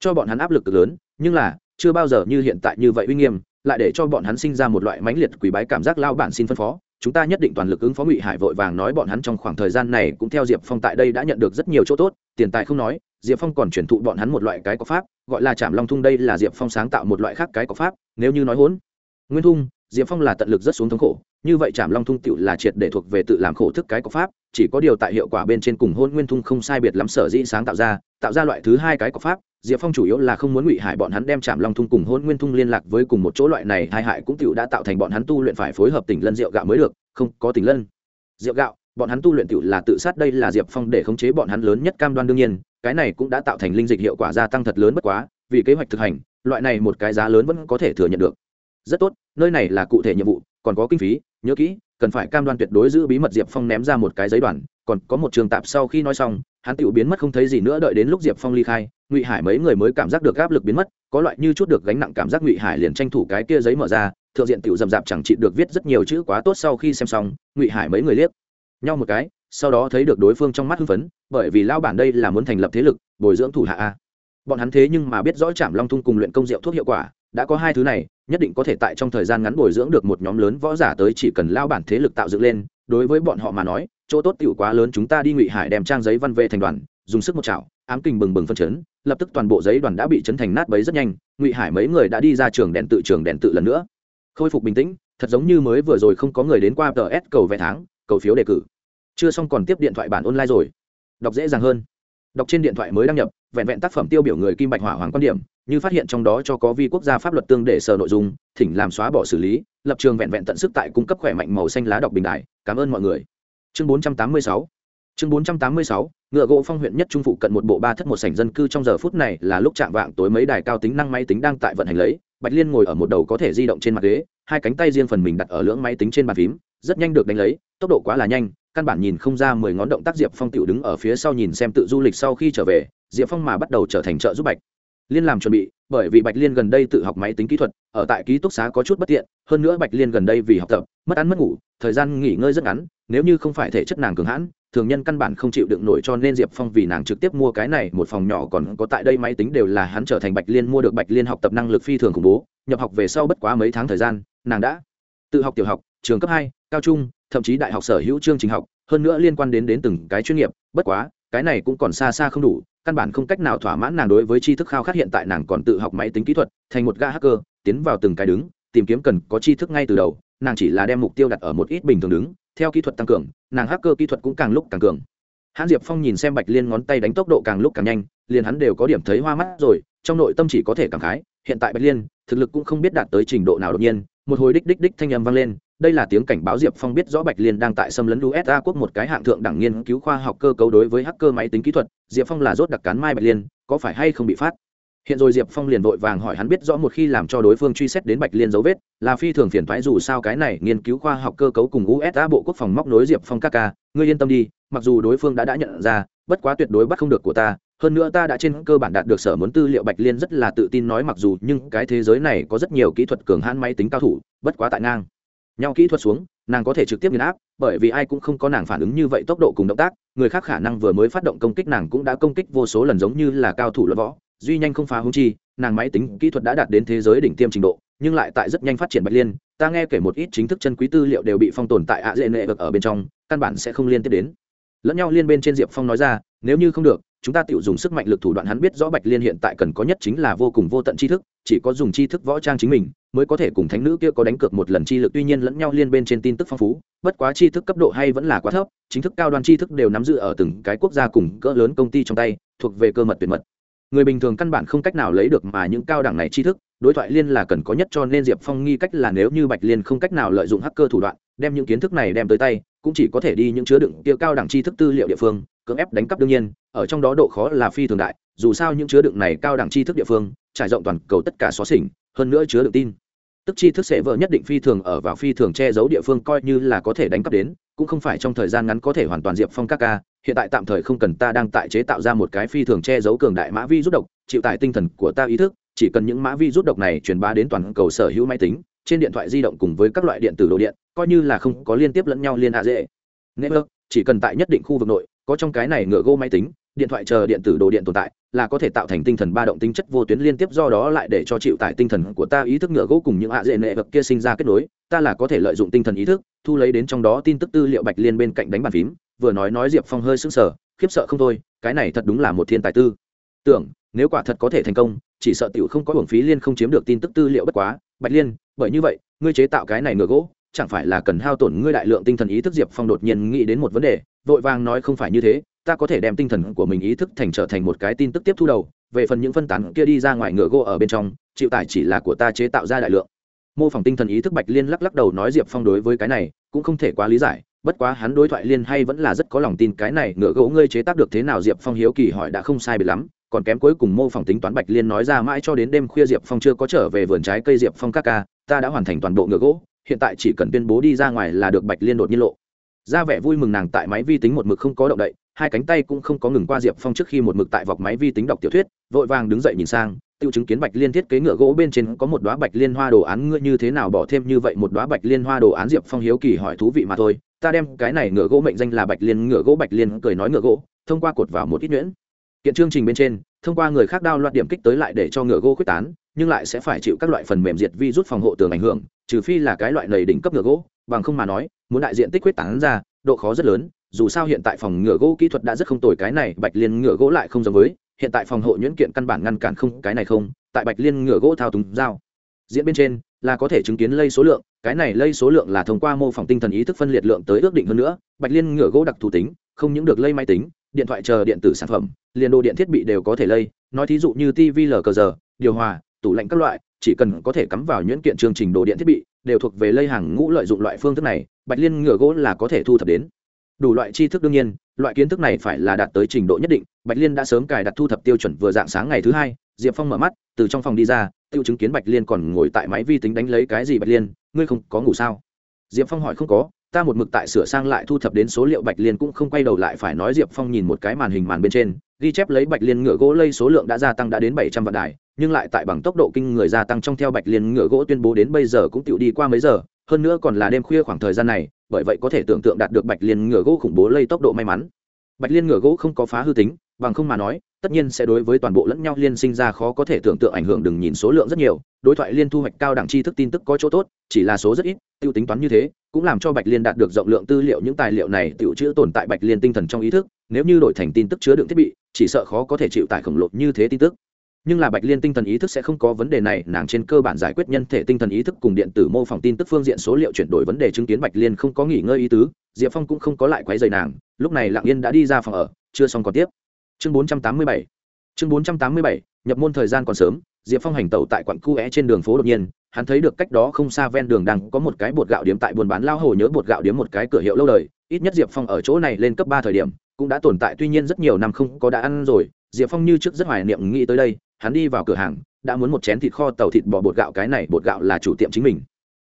cho bọn hắn áp lực cực lớn, nhưng là, chưa bao giờ như hiện tại như vậy uy nghiêm lại để cho bọn hắn sinh ra một loại mãnh liệt quỷ bái cảm giác lao bản xin phân phó. Chúng ta nhất định toàn lực ứng phó ngụy hải vội vàng nói bọn hắn trong khoảng thời gian này cũng theo diệp phong tại đây đã nhận được rất nhiều chỗ tốt, tiền tài không nói, diệp phong còn chuyển thụ bọn hắn một loại cái có pháp, gọi là chạm long thung, đây là diệp phong sáng tạo một loại khác cái có pháp, nếu như nói hốn nguyên thung, diệp phong là tận lực rất xuống thống khổ, như vậy chạm long thung tựu là triệt để thuộc về tự làm khổ thức cái có pháp, chỉ có điều tại hiệu quả bên trên cùng hôn nguyên thung không sai biệt lắm sở dĩ sáng tạo ra tạo ra loại thứ hai cái có pháp diệp phong chủ yếu là không muốn ngụy hại bọn hắn đem chạm long thung cùng hôn nguyên thung liên lạc với cùng một chỗ loại này, hai hại cũng tựu đã tạo thành bọn hắn tu luyện phải phối hợp tỉnh lân rượu gạo mới được, không có tỉnh lân. Rượu gạo, bọn hắn tu luyện tựu là tự sát đây là diệp phong để khống chế bọn hắn lớn nhất cam đoan đương nhiên, cái này cũng đã tạo thành linh dịch hiệu quả gia tăng thật lớn bất quá, vì kế hoạch thực hành, loại này một cái giá lớn vẫn có thể thừa nhận được. Rất tốt, nơi này là cụ thể nhiệm vụ, còn có kinh phí, nhớ kỹ, cần phải cam đoan tuyệt đối giữ bí mật diệp phong ném ra một cái giấy đoàn còn có một trường tạp sau khi nói xong, hắn tự biến mất không thấy gì nữa đợi đến lúc diệp phong ly khai ngụy hải mấy người mới cảm giác được áp lực biến mất có loại như chút được gánh nặng cảm giác ngụy hải liền tranh thủ cái kia giấy mở ra thượng diện tiểu dầm dạp chẳng chị được viết rất nhiều chữ quá tốt sau khi xem xong ngụy hải mấy người liếc nhau một cái sau đó thấy được đối phương trong mắt hưng phấn bởi vì lao bản đây là muốn thành lập thế lực bồi dưỡng thủ hạ a bọn hắn thế nhưng mà biết rõ chạm long thung cùng luyện công rượu thuốc hiệu quả đã có hai thứ này nhất định có thể tại trong thời gian ngắn bồi dưỡng được một nhóm lớn võ giả tới chỉ cần lao bản thế lực tạo dựng lên đối với bọn họ mà nói chỗ tốt tiểu quá lớn chúng ta đi ngụy hải đem trang giấy văn vệ thành đoàn dùng sức một chảo ám kình bừng bừng phân chấn lập tức toàn bộ giấy đoàn đã bị chấn thành nát bấy rất nhanh, ngụy hải mấy người đã đi ra trường đèn tự, trường đèn tự lần nữa. Khôi phục bình tĩnh, thật giống như mới vừa rồi không có người đến qua tờ s cầu vẽ tháng, cầu phiếu đề cử. Chưa xong còn tiếp điện thoại bản online rồi. Đọc dễ dàng hơn. Đọc trên điện thoại mới đăng nhập, vẹn vẹn tác phẩm tiêu biểu người kim bạch hỏa hoàng quan điểm, như phát hiện trong đó cho có vi quốc gia pháp luật tương để sờ nội dung, thỉnh làm xóa bỏ xử lý, lập trường vẹn vẹn tận sức tại cung cấp khỏe mạnh màu xanh lá đọc bình đại. Cảm ơn mọi người. Chương 486 chương 486 ngựa gỗ phong huyện nhất trung phụ cận một bộ ba thất một sảnh dân cư trong giờ phút này là lúc chạm vạng tối mấy đài cao tính năng máy tính đang tại vận hành lấy, bạch liên ngồi ở một đầu có thể di động trên mặt ghế, hai cánh tay riêng phần mình đặt ở lưỡng máy tính trên bàn phím, rất nhanh được đánh lấy, tốc độ quá là nhanh, căn bản nhìn không ra mười ngón động tác diệp phong tựu đứng ở phía sau nhìn xem tự du lịch sau khi trở về, diệp phong mà bắt đầu trở thành trợ giúp bạch liên làm chuẩn bị, bởi vì bạch liên gần đây tự học máy tính kỹ thuật, ở tại ký túc xá có chút bất tiện, hơn nữa bạch liên gần đây vì học tập, mất ăn mất ngủ, thời gian nghỉ ngơi rất ngắn, nếu như không phải thể chất nàng cường hãn thường nhân căn bản không chịu đựng nổi cho nên diệp phong vì nàng trực tiếp mua cái này, một phòng nhỏ còn có tại đây máy tính đều là hắn trở thành bạch liên mua được bạch liên học tập năng lực phi thường khủng bố, nhập học về sau bất quá mấy tháng thời gian, nàng đã tự học tiểu học, trường cấp hai, cao trung, thậm chí đại học sở hữu chương trình học, hơn nữa liên quan đến đến từng cái chuyên nghiệp, bất quá, cái này cũng còn xa xa không đủ, căn bản không cách nào thỏa mãn nàng đối với tri thức khao khát hiện tại nàng còn tự học máy tính kỹ thuật, thành một ga hacker, tiến vào từng cái đứng, tìm kiếm cần có tri thức ngay từ đầu nàng chỉ là đem mục tiêu đặt ở một ít bình thường đứng, theo kỹ thuật tăng cường, nàng hacker kỹ thuật cũng càng lúc càng cường. Hãn diệp phong nhìn xem bạch liên ngón tay đánh tốc độ càng lúc càng nhanh, liền hắn đều có điểm thấy hoa mắt rồi, trong nội tâm chỉ có thể cảm khái, hiện tại bạch liên, thực lực cũng không biết đạt tới trình độ nào đột nhiên, một hồi đích đích đích thanh âm vang lên, đây là tiếng cảnh báo diệp phong biết rõ bạch liên đang tại xâm lấn usa quốc một cái hạng thượng đẳng nghiên cứu khoa học cơ cấu đối với hacker máy tính kỹ thuật, diệp phong là rốt đặc cán mai bạch liên, có phải hay không bị phát? Hiện rồi diệp phong liền vội vàng hỏi hắn biết rõ một khi làm cho đối phương truy xét đến bạch liên dấu vết, là phi thường phiền thoái dù sao cái này nghiên cứu khoa học cơ cấu cùng usa bộ quốc phòng móc nối diệp phong các ca, ngươi yên tâm đi, mặc dù đối phương đã đã nhận ra, bất quá tuyệt đối bắt không được của ta, hơn nữa ta đã trên cơ bản đạt được sở muốn tư liệu bạch liên rất là tự tin nói mặc dù nhưng cái thế giới này có rất nhiều kỹ thuật cường hãn máy tính cao thủ, bất quá tại ngang nhau kỹ thuật xuống, nàng có thể trực tiếp nghiền áp, bởi vì ai cũng không có nàng phản ứng như vậy tốc độ cùng động tác, người khác khả năng vừa mới phát động công kích nàng cũng đã công kích vô số lần giống như là cao thủ luận võ duy nhanh không phá hung chi, nàng máy tính kỹ thuật đã đạt đến thế giới đỉnh tiêm trình độ, nhưng lại tại rất nhanh phát triển bạch liên. Ta nghe kể một ít chính thức chân quý tư liệu đều bị phong tồn tại ạ dễ nệ ở bên trong, căn bản sẽ không liên tiếp đến. Lẫn nhau liên bên trên diệp phong nói ra, nếu như không được, chúng ta tự dùng sức mạnh lực thủ đoạn hắn biết rõ bạch liên hiện tại cần có nhất chính là vô cùng vô tận tri thức, chỉ có dùng tri thức võ trang chính mình, mới có thể cùng thánh nữ kia có đánh cược một lần chi lực. Tuy nhiên lẫn nhau liên bên trên tin tức phong phú, bất quá tri thức cấp độ hay vẫn là quá thấp, chính thức cao đoan tri thức đều nắm giữ ở từng cái quốc gia cùng cỡ lớn công ty trong tay, thuộc về cơ mật tuyệt mật người bình thường căn bản không cách nào lấy được mà những cao đẳng này tri thức, đối thoại liên là cần có nhất cho nên diệp phong nghi cách là nếu như bạch liên không cách nào lợi dụng hacker thủ đoạn, đem những kiến thức này đem tới tay, cũng chỉ có thể đi những chứa đựng kia cao đẳng tri thức tư liệu địa phương, cưỡng ép đánh cắp đương nhiên, ở trong đó độ khó là phi thường đại, dù sao những chứa đựng này cao đẳng tri thức địa phương, trải rộng toàn cầu tất cả xóa xỉnh, hơn nữa chứa đựng tin tức chi thức sẽ vợ nhất định phi thường ở vào phi thường che giấu địa phương coi như là có thể đánh cắp đến, cũng không phải trong thời gian ngắn có thể hoàn toàn diệp phong các ca. Hiện tại tạm thời không cần ta đang tại chế tạo ra một cái phi thường che giấu cường đại mã vi rút độc, chịu tải tinh thần của ta ý thức, chỉ cần những mã vi rút độc này truyền bá đến toàn cầu sở hữu máy tính, trên điện thoại di động cùng với các loại điện tử đồ điện, coi như là không có liên tiếp lẫn nhau liên hạ dễ. Network, chỉ cần tại nhất định khu vực nội, có trong cái này ngựa gỗ máy tính điện thoại chờ điện tử đồ điện tồn tại, là có thể tạo thành tinh thần ba động tính chất vô tuyến liên tiếp do đó lại để cho chịu tải tinh thần của ta ý thức ngựa gỗ cùng những hạ dễ nệ vật kia sinh ra kết nối, ta là có thể lợi dụng tinh thần ý thức, thu lấy đến trong đó tin tức tư liệu bạch liên bên cạnh đánh bàn phím, vừa nói nói diệp phong hơi sững sờ, khiếp sợ không thôi, cái này thật đúng là một thiên tài tư. Tưởng, nếu quả thật có thể thành công, chỉ sợ tiểu không có hưởng phí liên không chiếm được tin tức tư liệu bất quá. Bạch liên, bởi như vậy, ngươi chế tạo cái này ngựa gỗ, chẳng phải là cần hao tổn ngươi đại lượng tinh thần ý thức? Diệp phong đột nhiên nghĩ đến một vấn đề, vội vàng nói không phải như thế ta có thể đem tinh thần của mình ý thức thành trở thành một cái tin tức tiếp thu đầu, về phần những phân tán kia đi ra ngoài ngựa gỗ ở bên trong, chịu tải chỉ là của ta chế tạo ra đại lượng. Mô phỏng tinh thần ý thức bạch liên lắc lắc đầu nói diệp phong đối với cái này cũng không thể quá lý giải, bất quá hắn đối thoại liên hay vẫn là rất có lòng tin cái này ngựa gỗ ngươi chế tác được thế nào diệp phong hiếu kỳ hỏi đã không sai biệt lắm, còn kém cuối cùng mô phỏng tính toán bạch liên nói ra mãi cho đến đêm khuya diệp phong chưa có trở về vườn trái cây diệp phong các ca, ta đã hoàn thành toàn bộ ngựa gỗ, hiện tại chỉ cần tuyên bố đi ra ngoài là được bạch liên đột nhiên lộ. Ra vẻ vui mừng nàng tại máy vi tính một mực không có động đậy hai cánh tay cũng không có ngừng qua diệp phong trước khi một mực tại vọc máy vi tính đọc tiểu thuyết, vội vàng đứng dậy nhìn sang, tiêu chứng kiến bạch liên thiết kế ngựa gỗ bên trên có một đoá bạch liên hoa đồ án ngựa như thế nào bỏ thêm như vậy một đoá bạch liên hoa đồ án? Diệp phong hiếu kỳ hỏi, thú vị mà thôi, ta đem cái này ngựa gỗ mệnh danh là bạch liên, ngựa gỗ bạch liên, cười nói ngựa gỗ, thông qua cột vào một ít nhuyễn. Kiện chương trình bên trên, thông qua người khác đao loạt điểm kích tới lại để cho ngựa gỗ quyết tán, nhưng lại sẽ phải chịu các loại phần mềm diệt vi rút phòng hộ tường ảnh hưởng, trừ phi là cái loại lầy đỉnh cấp ngựa gỗ, bằng không mà nói, muốn đại diện tích quyết tán ra, độ khó rất lớn dù sao hiện tại phòng ngựa gỗ kỹ thuật đã rất không tồi, cái này bạch liên ngựa gỗ lại không giống với, hiện tại phòng hộ nhuyễn kiện căn bản ngăn cản không, cái này không, tại bạch liên ngựa gỗ thao túng dao diễn bên trên, là có thể chứng kiến lây số lượng, cái này lây số lượng là thông qua mô phỏng tinh thần ý thức phân liệt lượng tới ước định hơn nữa, bạch liên ngựa gỗ đặc thù tính, không những được lây máy tính, điện thoại chờ điện tử sản phẩm, liền đồ điện thiết bị đều có thể lây, nói thí dụ như tv lờ cờ giờ, điều hòa, tủ lạnh các loại, chỉ cần có thể cắm vào nhuyễn kiện chương trình đồ điện thiết bị, đều thuộc về lây hàng ngũ lợi dụng loại phương thức này, bạch liên ngựa gỗ là có thể thu thập đến đủ loại tri thức đương nhiên, loại kiến thức này phải là đạt tới trình độ nhất định, bạch liên đã sớm cài đặt thu thập tiêu chuẩn vừa dạng sáng ngày thứ hai, diệp phong mở mắt, từ trong phòng đi ra, tiêu chứng kiến bạch liên còn ngồi tại máy vi tính đánh lấy cái gì bạch liên, ngươi không có ngủ sao? Diệp phong hỏi, không có, ta một mực tại sửa sang lại thu thập đến số liệu bạch liên cũng không quay đầu lại phải nói. Diệp phong nhìn một cái màn hình màn bên trên, ghi chép lấy bạch liên ngựa gỗ lây số lượng đã gia tăng đã đến bảy trăm vạn đài, nhưng lại tại bằng tốc độ kinh người gia tăng trong theo bạch liên ngựa gỗ tuyên bố đến bây giờ cũng tự đi qua mấy giờ, hơn nữa còn là đêm khuya khoảng thời gian này bởi vậy có thể tưởng tượng đạt được bạch liên ngựa gỗ khủng bố lây tốc độ may mắn. Bạch liên ngựa gỗ không có phá hư tính, bằng không mà nói, tất nhiên sẽ đối với toàn bộ lẫn nhau liên sinh ra khó có thể tưởng tượng ảnh hưởng đừng nhìn số lượng rất nhiều, đối thoại liên thu hoạch cao đẳng tri thức tin tức có chỗ tốt, chỉ là số rất ít, tiêu tính toán như thế, cũng làm cho bạch liên đạt được rộng lượng tư liệu những tài liệu này tự chữ tồn tại bạch liên tinh thần trong ý thức, nếu như đổi thành tin tức chứa đựng thiết bị, chỉ sợ khó có thể chịu tải khổng lồ như thế tin tức nhưng là bạch liên tinh thần ý thức sẽ không có vấn đề này, nàng trên cơ bản giải quyết nhân thể tinh thần ý thức cùng điện tử mô phỏng tin tức phương diện số liệu chuyển đổi vấn đề chứng kiến bạch liên không có nghỉ ngơi ý tứ, diệp phong cũng không có lại quấy dày nàng, lúc này lạng yên đã đi ra phòng ở, chưa xong còn tiếp. Chương bốn trăm tám mươi bảy. Chương bốn trăm tám mươi bảy, nhập môn thời gian còn sớm, diệp phong hành tẩu tại quận cu é trên đường phố đột nhiên, hắn thấy được cách đó không xa ven đường đang có một cái bột gạo điếm tại buôn bán lao hồ nhớ bột gạo điếm một cái cửa hiệu lâu đời, ít nhất diệp phong ở chỗ này lên cấp ba thời điểm, cũng đã tồn tại, tuy nhiên rất nhiều năm không có đã ăn rồi, diệp phong như trước rất hoài niệm nghĩ tới đây hắn đi vào cửa hàng, đã muốn một chén thịt kho tàu thịt bò bột gạo, cái này bột gạo là chủ tiệm chính mình.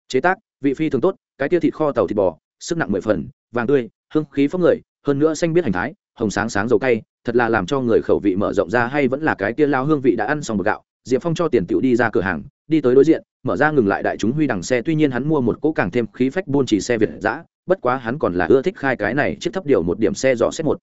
Chế tác, vị phi thường tốt, cái tia thịt kho tàu thịt bò, sức nặng mười phần, vàng tươi, hương khí phốc người, hơn nữa xanh biết hành thái, hồng sáng sáng dầu cay, thật là làm cho người khẩu vị mở rộng ra hay vẫn là cái tia lao hương vị đã ăn xong bột gạo. Diệp phong cho tiền tựu đi ra cửa hàng, đi tới đối diện, mở ra ngừng lại đại chúng huy đằng xe, tuy nhiên hắn mua một cỗ càng thêm khí phách buôn chỉ xe việt giã bất quá hắn còn là ưa thích khai cái này chiếc thấp điều một điểm xe dò xét một.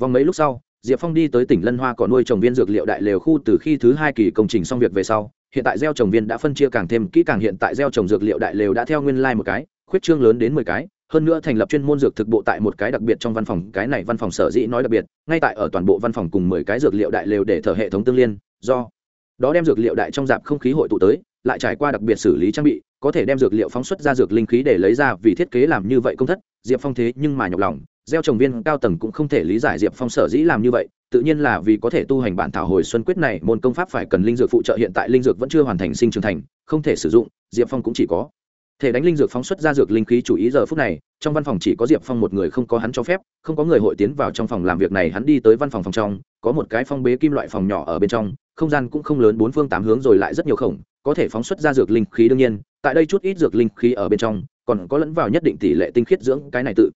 Vòng mấy lúc sau diệp phong đi tới tỉnh lân hoa còn nuôi trồng viên dược liệu đại lều khu từ khi thứ hai kỳ công trình xong việc về sau, hiện tại gieo trồng viên đã phân chia càng thêm kỹ càng hiện tại gieo trồng dược liệu đại lều đã theo nguyên lai một cái, khuyết trương lớn đến mười cái, hơn nữa thành lập chuyên môn dược thực bộ tại một cái đặc biệt trong văn phòng, cái này văn phòng sở dĩ nói đặc biệt, ngay tại ở toàn bộ văn phòng cùng mười cái dược liệu đại lều để thở hệ thống tương liên, do đó đem dược liệu đại trong dạp không khí hội tụ tới, lại trải qua đặc biệt xử lý trang bị, có thể đem dược liệu phóng xuất ra dược linh khí để lấy ra vì thiết kế làm như vậy công thất, diệp phong thế nhưng mà nhọc lòng gieo trồng viên cao tầng cũng không thể lý giải diệp phong sở dĩ làm như vậy, tự nhiên là vì có thể tu hành bản thảo hồi xuân quyết này, môn công pháp phải cần linh dược phụ trợ, hiện tại linh dược vẫn chưa hoàn thành sinh trưởng thành, không thể sử dụng, diệp phong cũng chỉ có thể đánh linh dược phóng xuất ra dược linh khí chủ ý giờ phút này, trong văn phòng chỉ có diệp phong một người không có hắn cho phép, không có người hội tiến vào trong phòng làm việc này, hắn đi tới văn phòng phòng trong, có một cái phong bế kim loại phòng nhỏ ở bên trong, không gian cũng không lớn, bốn phương tám hướng rồi lại rất nhiều khổng, có thể phóng xuất ra dược linh khí đương nhiên, tại đây chút ít dược linh khí ở bên trong, còn có lẫn vào nhất định tỷ lệ tinh khiết dưỡng cái này tự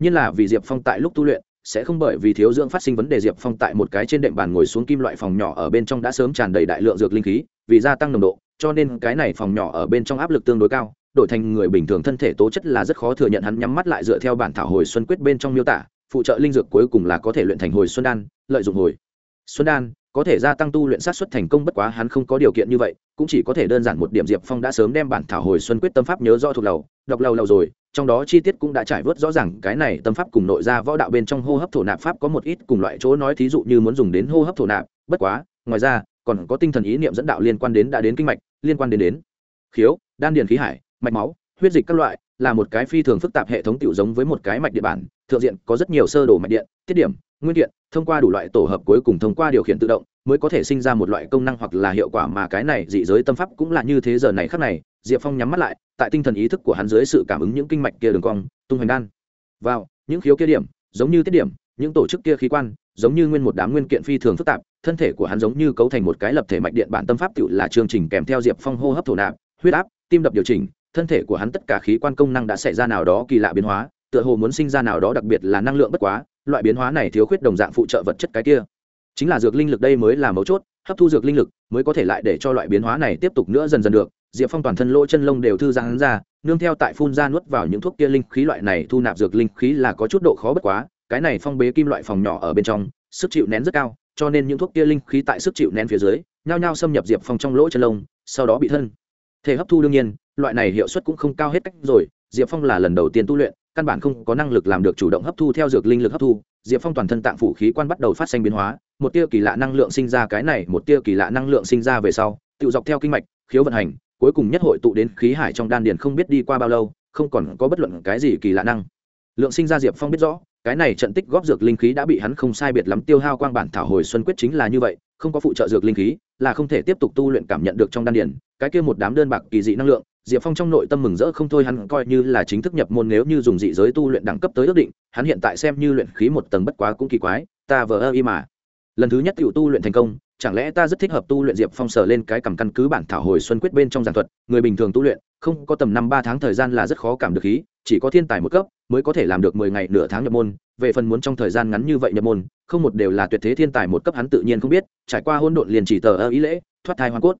nhiên là vì diệp phong tại lúc tu luyện, sẽ không bởi vì thiếu dưỡng phát sinh vấn đề diệp phong tại một cái trên đệm bàn ngồi xuống kim loại phòng nhỏ ở bên trong đã sớm tràn đầy đại lượng dược linh khí, vì gia tăng nồng độ, cho nên cái này phòng nhỏ ở bên trong áp lực tương đối cao, đổi thành người bình thường thân thể tố chất là rất khó thừa nhận hắn nhắm mắt lại dựa theo bản thảo hồi xuân quyết bên trong miêu tả, phụ trợ linh dược cuối cùng là có thể luyện thành hồi xuân đan, lợi dụng hồi xuân đan có thể gia tăng tu luyện sát xuất thành công bất quá hắn không có điều kiện như vậy, cũng chỉ có thể đơn giản một điểm diệp phong đã sớm đem bản thảo hồi xuân quyết tâm pháp nhớ rõ thuộc lầu, đọc lầu lầu rồi, trong đó chi tiết cũng đã trải vớt rõ ràng cái này tâm pháp cùng nội ra võ đạo bên trong hô hấp thổ nạp pháp có một ít cùng loại chỗ nói thí dụ như muốn dùng đến hô hấp thổ nạp, bất quá, ngoài ra, còn có tinh thần ý niệm dẫn đạo liên quan đến đã đến kinh mạch, liên quan đến đến khiếu, đan điền khí hải, mạch máu, huyết dịch các loại, là một cái phi thường phức tạp hệ thống tiểu giống với một cái mạch địa bản, thượng diện có rất nhiều sơ đồ mạch điện, tiết điểm nguyên điện thông qua đủ loại tổ hợp cuối cùng thông qua điều khiển tự động, mới có thể sinh ra một loại công năng hoặc là hiệu quả mà cái này dị giới tâm pháp cũng là như thế giờ này khắc này, diệp phong nhắm mắt lại, tại tinh thần ý thức của hắn dưới sự cảm ứng những kinh mạch kia đường cong, tung hoành đan. Vào, những khiếu kia điểm, giống như tiết điểm, những tổ chức kia khí quan, giống như nguyên một đám nguyên kiện phi thường phức tạp, thân thể của hắn giống như cấu thành một cái lập thể mạch điện bản tâm pháp tự là chương trình kèm theo diệp phong hô hấp thổ nạp, huyết áp, tim đập điều chỉnh, thân thể của hắn tất cả khí quan công năng đã xảy ra nào đó kỳ lạ biến hóa, tựa hồ muốn sinh ra nào đó đặc biệt là năng lượng bất quá loại biến hóa này thiếu khuyết đồng dạng phụ trợ vật chất cái kia. Chính là dược linh lực đây mới là mấu chốt, hấp thu dược linh lực mới có thể lại để cho loại biến hóa này tiếp tục nữa dần dần được. Diệp phong toàn thân lỗ chân lông đều thư giãn ra, nương theo tại phun ra nuốt vào những thuốc kia linh khí loại này thu nạp dược linh khí là có chút độ khó bất quá, cái này phong bế kim loại phòng nhỏ ở bên trong, sức chịu nén rất cao, cho nên những thuốc kia linh khí tại sức chịu nén phía dưới, nhao nhao xâm nhập diệp phong trong lỗ chân lông, sau đó bị thân. Thể hấp thu đương nhiên, loại này hiệu suất cũng không cao hết cách rồi, diệp phong là lần đầu tiên tu luyện căn bản không có năng lực làm được chủ động hấp thu theo dược linh lực hấp thu, diệp phong toàn thân tạng phủ khí quan bắt đầu phát sinh biến hóa, một tia kỳ lạ năng lượng sinh ra cái này, một tia kỳ lạ năng lượng sinh ra về sau tự dọc theo kinh mạch, khiếu vận hành, cuối cùng nhất hội tụ đến khí hải trong đan điền không biết đi qua bao lâu, không còn có bất luận cái gì kỳ lạ năng. Lượng sinh ra diệp phong biết rõ, cái này trận tích góp dược linh khí đã bị hắn không sai biệt lắm tiêu hao quang bản thảo hồi xuân quyết chính là như vậy, không có phụ trợ dược linh khí, là không thể tiếp tục tu luyện cảm nhận được trong đan điền, cái kia một đám đơn bạc kỳ dị năng lượng diệp phong trong nội tâm mừng rỡ không thôi, hắn coi như là chính thức nhập môn, nếu như dùng dị giới tu luyện đẳng cấp tới ước định, hắn hiện tại xem như luyện khí một tầng bất quá cũng kỳ quái, ta vờ ơ y mà. Lần thứ nhất t tu luyện thành công, chẳng lẽ ta rất thích hợp tu luyện diệp phong sở lên cái cầm căn cứ bản thảo hồi xuân quyết bên trong giảng thuật, người bình thường tu luyện, không có tầm năm ba tháng thời gian là rất khó cảm được khí, chỉ có thiên tài một cấp mới có thể làm được mười ngày nửa tháng nhập môn, về phần muốn trong thời gian ngắn như vậy nhập môn, không một đều là tuyệt thế thiên tài một cấp hắn tự nhiên không biết, trải qua hôn độn liền chỉ tờ ơ ý lễ, thoát thai hoa cốt.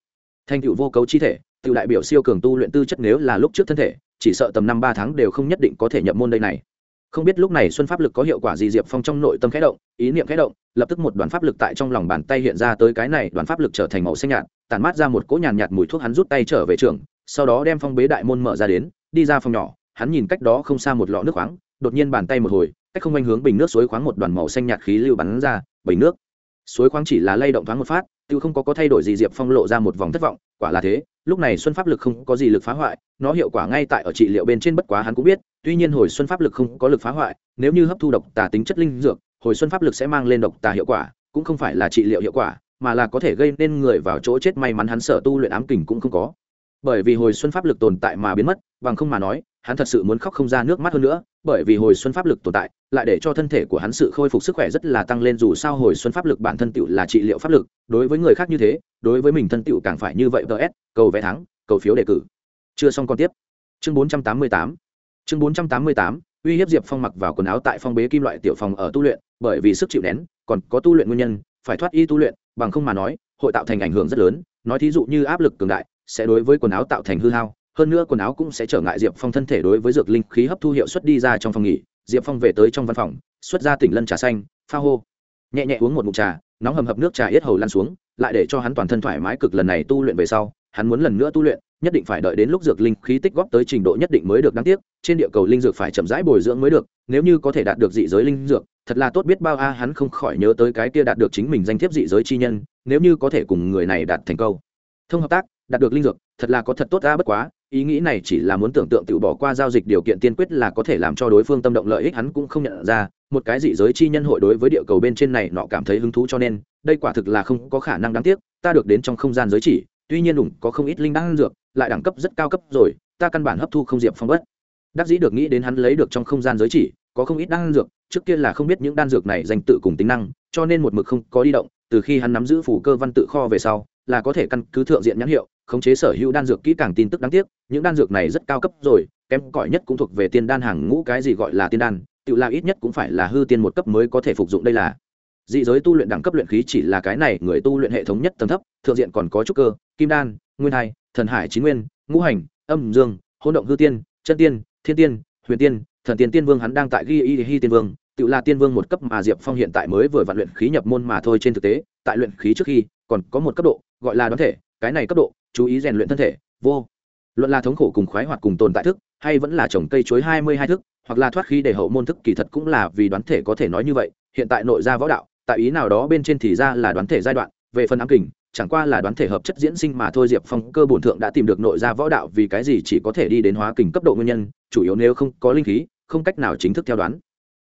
Thành tựu vô cấu chi thể tự đại biểu siêu cường tu luyện tư chất nếu là lúc trước thân thể chỉ sợ tầm năm ba tháng đều không nhất định có thể nhập môn đây này. Không biết lúc này xuân pháp lực có hiệu quả gì diệp phong trong nội tâm khẽ động ý niệm khẽ động lập tức một đoàn pháp lực tại trong lòng bàn tay hiện ra tới cái này đoàn pháp lực trở thành màu xanh nhạt tàn mát ra một cỗ nhàn nhạt, mùi thuốc hắn rút tay trở về trường sau đó đem phong bế đại môn mở ra đến đi ra phòng nhỏ hắn nhìn cách đó không xa một lọ nước khoáng đột nhiên bàn tay một hồi cách không anh hướng bình nước suối khoáng một đoàn màu xanh nhạt khí lưu bắn ra bình nước. Suối khoáng chỉ là lay động thoáng một phát tự không có có thay đổi gì diệp phong lộ ra một vòng thất vọng quả là thế lúc này xuân pháp lực không có gì lực phá hoại, nó hiệu quả ngay tại ở trị liệu bên trên bất quá hắn cũng biết, tuy nhiên hồi xuân pháp lực không có lực phá hoại, nếu như hấp thu độc tà tính chất linh dược, hồi xuân pháp lực sẽ mang lên độc tà hiệu quả, cũng không phải là trị liệu hiệu quả, mà là có thể gây nên người vào chỗ chết may mắn hắn sở tu luyện ám kình cũng không có bởi vì hồi xuân pháp lực tồn tại mà biến mất, bằng không mà nói, hắn thật sự muốn khóc không ra nước mắt hơn nữa, bởi vì hồi xuân pháp lực tồn tại, lại để cho thân thể của hắn sự khôi phục sức khỏe rất là tăng lên dù sao hồi xuân pháp lực bản thân tựu là trị liệu pháp lực, đối với người khác như thế, đối với mình thân tựu càng phải như vậy ts cầu vé thắng, cầu phiếu đề cử. Chưa xong còn tiếp. Chương 488 chương 488 uy hiếp diệp phong mặc vào quần áo tại phong bế kim loại tiểu phòng ở tu luyện, bởi vì sức chịu nén, còn có tu luyện nguyên nhân, phải thoát y tu luyện, bằng không mà nói, hội tạo thành ảnh hưởng rất lớn, nói thí dụ như áp lực cường đại sẽ đối với quần áo tạo thành hư hao, hơn nữa quần áo cũng sẽ trở ngại diệp phong thân thể đối với dược linh khí hấp thu hiệu suất đi ra trong phòng nghỉ. Diệp phong về tới trong văn phòng, xuất ra tỉnh lân trà xanh, pha hô. Nhẹ nhẹ uống một mụn trà, nóng hầm hập nước trà yết hầu lan xuống, lại để cho hắn toàn thân thoải mái cực lần này tu luyện về sau. Hắn muốn lần nữa tu luyện, nhất định phải đợi đến lúc dược linh khí tích góp tới trình độ nhất định mới được đáng tiếc. Trên địa cầu linh dược phải chậm rãi bồi dưỡng mới được, nếu như có thể đạt được dị giới linh dược, thật là tốt biết bao a, hắn không khỏi nhớ tới cái kia đạt được chính mình danh thiếp dị giới chi nhân, nếu như có thể cùng người này đạt thành câu. Thông hợp tác đạt được linh dược, thật là có thật tốt ra bất quá, ý nghĩ này chỉ là muốn tưởng tượng tự bỏ qua giao dịch điều kiện tiên quyết là có thể làm cho đối phương tâm động lợi ích, hắn cũng không nhận ra, một cái dị giới chi nhân hội đối với địa cầu bên trên này nọ cảm thấy hứng thú cho nên, đây quả thực là không có khả năng đáng tiếc, ta được đến trong không gian giới chỉ, tuy nhiên đủng có không ít linh đan dược, lại đẳng cấp rất cao cấp rồi, ta căn bản hấp thu không diệp phong bất. Đắc dĩ được nghĩ đến hắn lấy được trong không gian giới chỉ, có không ít đan dược, trước kia là không biết những đan dược này danh tự cùng tính năng, cho nên một mực không có đi động, từ khi hắn nắm giữ phủ cơ văn tự kho về sau là có thể căn cứ thượng diện nhãn hiệu, khống chế sở hữu đan dược kỹ càng tin tức đáng tiếc, những đan dược này rất cao cấp rồi, kém cỏi nhất cũng thuộc về tiên đan hàng ngũ cái gì gọi là tiên đan, tự là ít nhất cũng phải là hư tiên một cấp mới có thể phục dụng đây là. Dị giới tu luyện đẳng cấp luyện khí chỉ là cái này, người tu luyện hệ thống nhất tầng thấp, thượng diện còn có trúc cơ, kim đan, nguyên hai, thần hải chín nguyên, ngũ hành, âm dương, hỗn động hư tiên, chân tiên, thiên tiên, huyền tiên, thần tiên tiên vương hắn đang tại ghi y hi tiên vương, tự là tiên vương một cấp mà diệp phong hiện tại mới vừa vạn luyện khí nhập môn mà thôi trên thực tế, tại luyện khí trước khi còn có một cấp độ, gọi là đoán thể, cái này cấp độ, chú ý rèn luyện thân thể, vô. Luận là thống khổ cùng khoái hoạt cùng tồn tại thức, hay vẫn là trồng cây chuối hai mươi hai thức, hoặc là thoát khí để hậu môn thức, kỳ thật cũng là vì đoán thể có thể nói như vậy, hiện tại nội gia võ đạo, tại ý nào đó bên trên thì ra là đoán thể giai đoạn, về phần ám kình, chẳng qua là đoán thể hợp chất diễn sinh mà thôi, diệp phong cơ bổn thượng đã tìm được nội gia võ đạo vì cái gì chỉ có thể đi đến hóa kình cấp độ nguyên nhân, chủ yếu nếu không có linh khí, không cách nào chính thức theo đoán.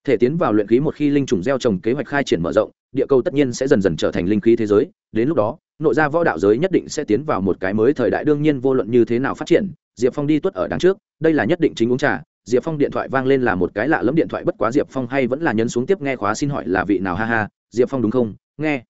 Thể tiến vào luyện khí một khi linh trùng gieo trồng kế hoạch khai triển mở rộng địa cầu tất nhiên sẽ dần dần trở thành linh khí thế giới, đến lúc đó, nội gia võ đạo giới nhất định sẽ tiến vào một cái mới thời đại đương nhiên vô luận như thế nào phát triển. Diệp phong đi tuất ở đằng trước, đây là nhất định chính uống trà. Diệp phong điện thoại vang lên là một cái lạ lẫm điện thoại, bất quá diệp phong hay vẫn là nhấn xuống tiếp nghe khóa xin hỏi là vị nào, ha ha, diệp phong đúng không? Nghe.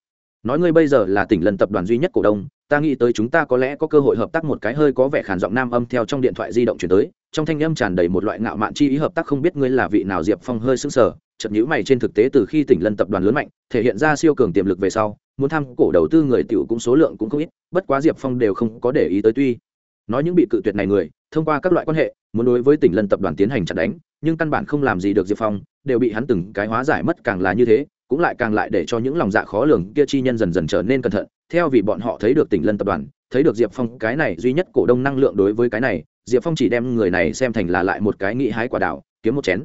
Nói ngươi bây giờ là tỉnh lần tập đoàn duy nhất cổ đông, ta nghĩ tới chúng ta có lẽ có cơ hội hợp tác một cái hơi có vẻ khản giọng nam âm theo trong điện thoại di động chuyển tới, trong thanh âm tràn đầy một loại ngạo mạn chi ý, hợp tác không biết ngươi là vị nào, diệp phong hơi sững sờ chợt nhữ mày trên thực tế từ khi tỉnh lân tập đoàn lớn mạnh, thể hiện ra siêu cường tiềm lực về sau, muốn tham cổ đầu tư người tiểu cũng số lượng cũng không ít, bất quá diệp phong đều không có để ý tới tuy. Nói những bị cự tuyệt này người, thông qua các loại quan hệ, muốn đối với tỉnh lân tập đoàn tiến hành chặt đánh, nhưng căn bản không làm gì được diệp phong, đều bị hắn từng cái hóa giải mất càng là như thế, cũng lại càng lại để cho những lòng dạ khó lường kia chi nhân dần dần trở nên cẩn thận. Theo vì bọn họ thấy được tỉnh lân tập đoàn, thấy được diệp phong cái này duy nhất cổ đông năng lượng đối với cái này, diệp phong chỉ đem người này xem thành là lại một cái nghĩ hái quả đảo kiếm một chén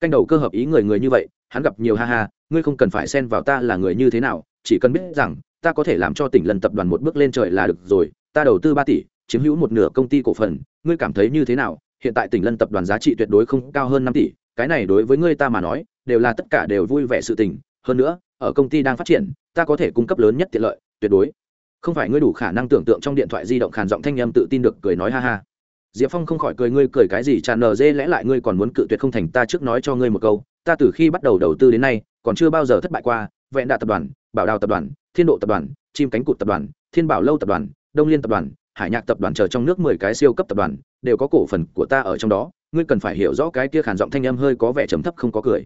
canh đầu cơ hợp ý người người như vậy, hắn gặp nhiều ha ha, ngươi không cần phải xen vào ta là người như thế nào, chỉ cần biết rằng, ta có thể làm cho tỉnh lần tập đoàn một bước lên trời là được rồi, ta đầu tư ba tỷ, chiếm hữu một nửa công ty cổ phần, ngươi cảm thấy như thế nào? Hiện tại tỉnh lân tập đoàn giá trị tuyệt đối không cao hơn năm tỷ, cái này đối với ngươi ta mà nói, đều là tất cả đều vui vẻ sự tình. Hơn nữa, ở công ty đang phát triển, ta có thể cung cấp lớn nhất tiện lợi, tuyệt đối. Không phải ngươi đủ khả năng tưởng tượng trong điện thoại di động khàn giọng thanh âm tự tin được cười nói ha ha diệp phong không khỏi cười, ngươi cười cái gì? Tràn nờ dê, lẽ lại ngươi còn muốn cự tuyệt không thành ta trước nói cho ngươi một câu. Ta từ khi bắt đầu đầu tư đến nay, còn chưa bao giờ thất bại qua. Vẹn đạ tập đoàn, bảo đào tập đoàn, thiên độ tập đoàn, chim cánh cụt tập đoàn, thiên bảo lâu tập đoàn, đông liên tập đoàn, hải nhạc tập đoàn chờ trong nước mười cái siêu cấp tập đoàn, đều có cổ phần của ta ở trong đó. Ngươi cần phải hiểu rõ cái kia khản giọng thanh âm hơi có vẻ trầm thấp không có cười.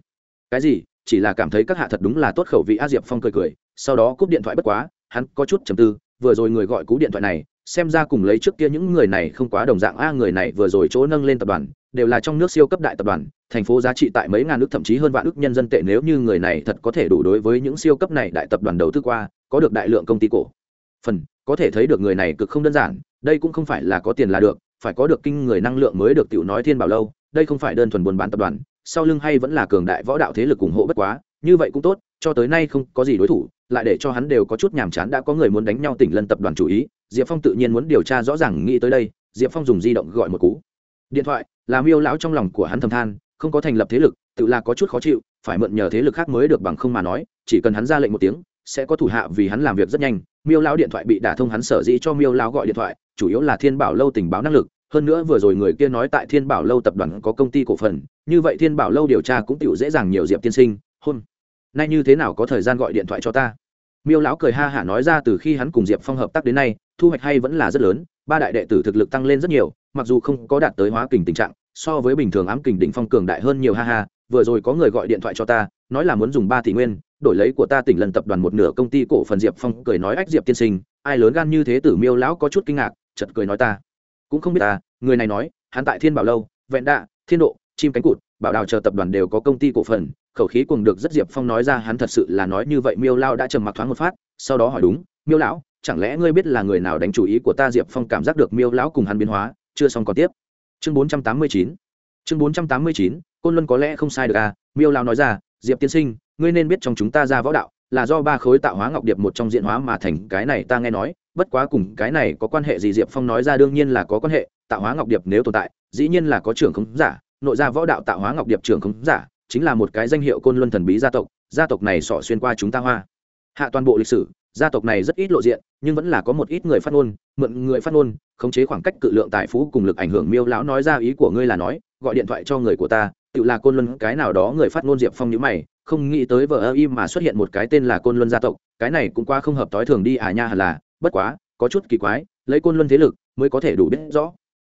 Cái gì? Chỉ là cảm thấy các hạ thật đúng là tốt khẩu vị a diệp phong cười cười. Sau đó cúp điện thoại bất quá, hắn có chút trầm tư. Vừa rồi người gọi cú điện thoại này xem ra cùng lấy trước kia những người này không quá đồng dạng. A, người này vừa rồi chỗ nâng lên tập đoàn, đều là trong nước siêu cấp đại tập đoàn, thành phố giá trị tại mấy ngàn nước thậm chí hơn vạn ước nhân dân tệ. Nếu như người này thật có thể đủ đối với những siêu cấp này đại tập đoàn đầu tư qua, có được đại lượng công ty cổ. Phần, có thể thấy được người này cực không đơn giản. Đây cũng không phải là có tiền là được, phải có được kinh người năng lượng mới được tiểu nói thiên bảo lâu. Đây không phải đơn thuần buôn bán tập đoàn, sau lưng hay vẫn là cường đại võ đạo thế lực ủng hộ bất quá. Như vậy cũng tốt, cho tới nay không có gì đối thủ, lại để cho hắn đều có chút nhàm chán. Đã có người muốn đánh nhau tỉnh lân tập đoàn chủ ý diệp phong tự nhiên muốn điều tra rõ ràng nghĩ tới đây, diệp phong dùng di động gọi một cú. Điện thoại làm miêu lão trong lòng của hắn thầm than, không có thành lập thế lực, tự là có chút khó chịu, phải mượn nhờ thế lực khác mới được bằng không mà nói, chỉ cần hắn ra lệnh một tiếng, sẽ có thủ hạ vì hắn làm việc rất nhanh. Miêu lão điện thoại bị đả thông hắn sở dĩ cho miêu lão gọi điện thoại, chủ yếu là thiên bảo lâu tình báo năng lực. Hơn nữa vừa rồi người kia nói tại thiên bảo lâu tập đoàn có công ty cổ phần, như vậy thiên bảo lâu điều tra cũng tựu dễ dàng nhiều diệp tiên sinh. Hôn nay như thế nào có thời gian gọi điện thoại cho ta? Miêu lão cười ha hả nói ra từ khi hắn cùng diệp phong hợp tác đến nay, thu hoạch hay vẫn là rất lớn, ba đại đệ tử thực lực tăng lên rất nhiều, mặc dù không có đạt tới hóa kình tình trạng, so với bình thường ám kình đỉnh phong cường đại hơn nhiều ha ha, vừa rồi có người gọi điện thoại cho ta, nói là muốn dùng ba tỷ nguyên, đổi lấy của ta tỉnh lần tập đoàn một nửa công ty cổ phần diệp phong, cười nói ách diệp tiên sinh, ai lớn gan như thế tử miêu lão có chút kinh ngạc chật cười nói ta. Cũng không biết ta, người này nói, hắn tại thiên bảo lâu, vẹn đạ, thiên độ, chim cánh cụt, bảo đào chờ tập đoàn đều có công ty cổ phần khẩu khí cùng được rất diệp phong nói ra, hắn thật sự là nói như vậy, miêu lao đã trầm mặc thoáng một phát, sau đó hỏi đúng, miêu lão, chẳng lẽ ngươi biết là người nào đánh chủ ý của ta? Diệp phong cảm giác được miêu lão cùng hắn biến hóa, chưa xong còn tiếp. Chương bốn trăm tám mươi chín, chương bốn trăm tám mươi chín, côn luân có lẽ không sai được à miêu lão nói ra, diệp tiên sinh, ngươi nên biết trong chúng ta ra võ đạo, là do ba khối tạo hóa ngọc điệp một trong diện hóa mà thành, cái này ta nghe nói, bất quá cùng cái này có quan hệ gì? Diệp phong nói ra, đương nhiên là có quan hệ, tạo hóa ngọc điệp nếu tồn tại, dĩ nhiên là có trưởng khống giả, nội gia võ đạo tạo hóa ngọc điệp trưởng khống giả chính là một cái danh hiệu côn luân thần bí gia tộc gia tộc này sỏ xuyên qua chúng ta hoa. Hạ toàn bộ lịch sử, gia tộc này rất ít lộ diện, nhưng vẫn là có một ít người phát ngôn, mượn người phát ngôn, khống chế khoảng cách cự lượng tài phú cùng lực ảnh hưởng miêu lão nói ra ý của ngươi là nói, gọi điện thoại cho người của ta, tự là côn luân, cái nào đó người phát ngôn diệp phong nhữ mày, không nghĩ tới vợ ơ im mà xuất hiện một cái tên là côn luân gia tộc, cái này cũng qua không hợp tối thường đi à nha hẳn là, bất quá, có chút kỳ quái, lấy côn luân thế lực mới có thể đủ biết rõ.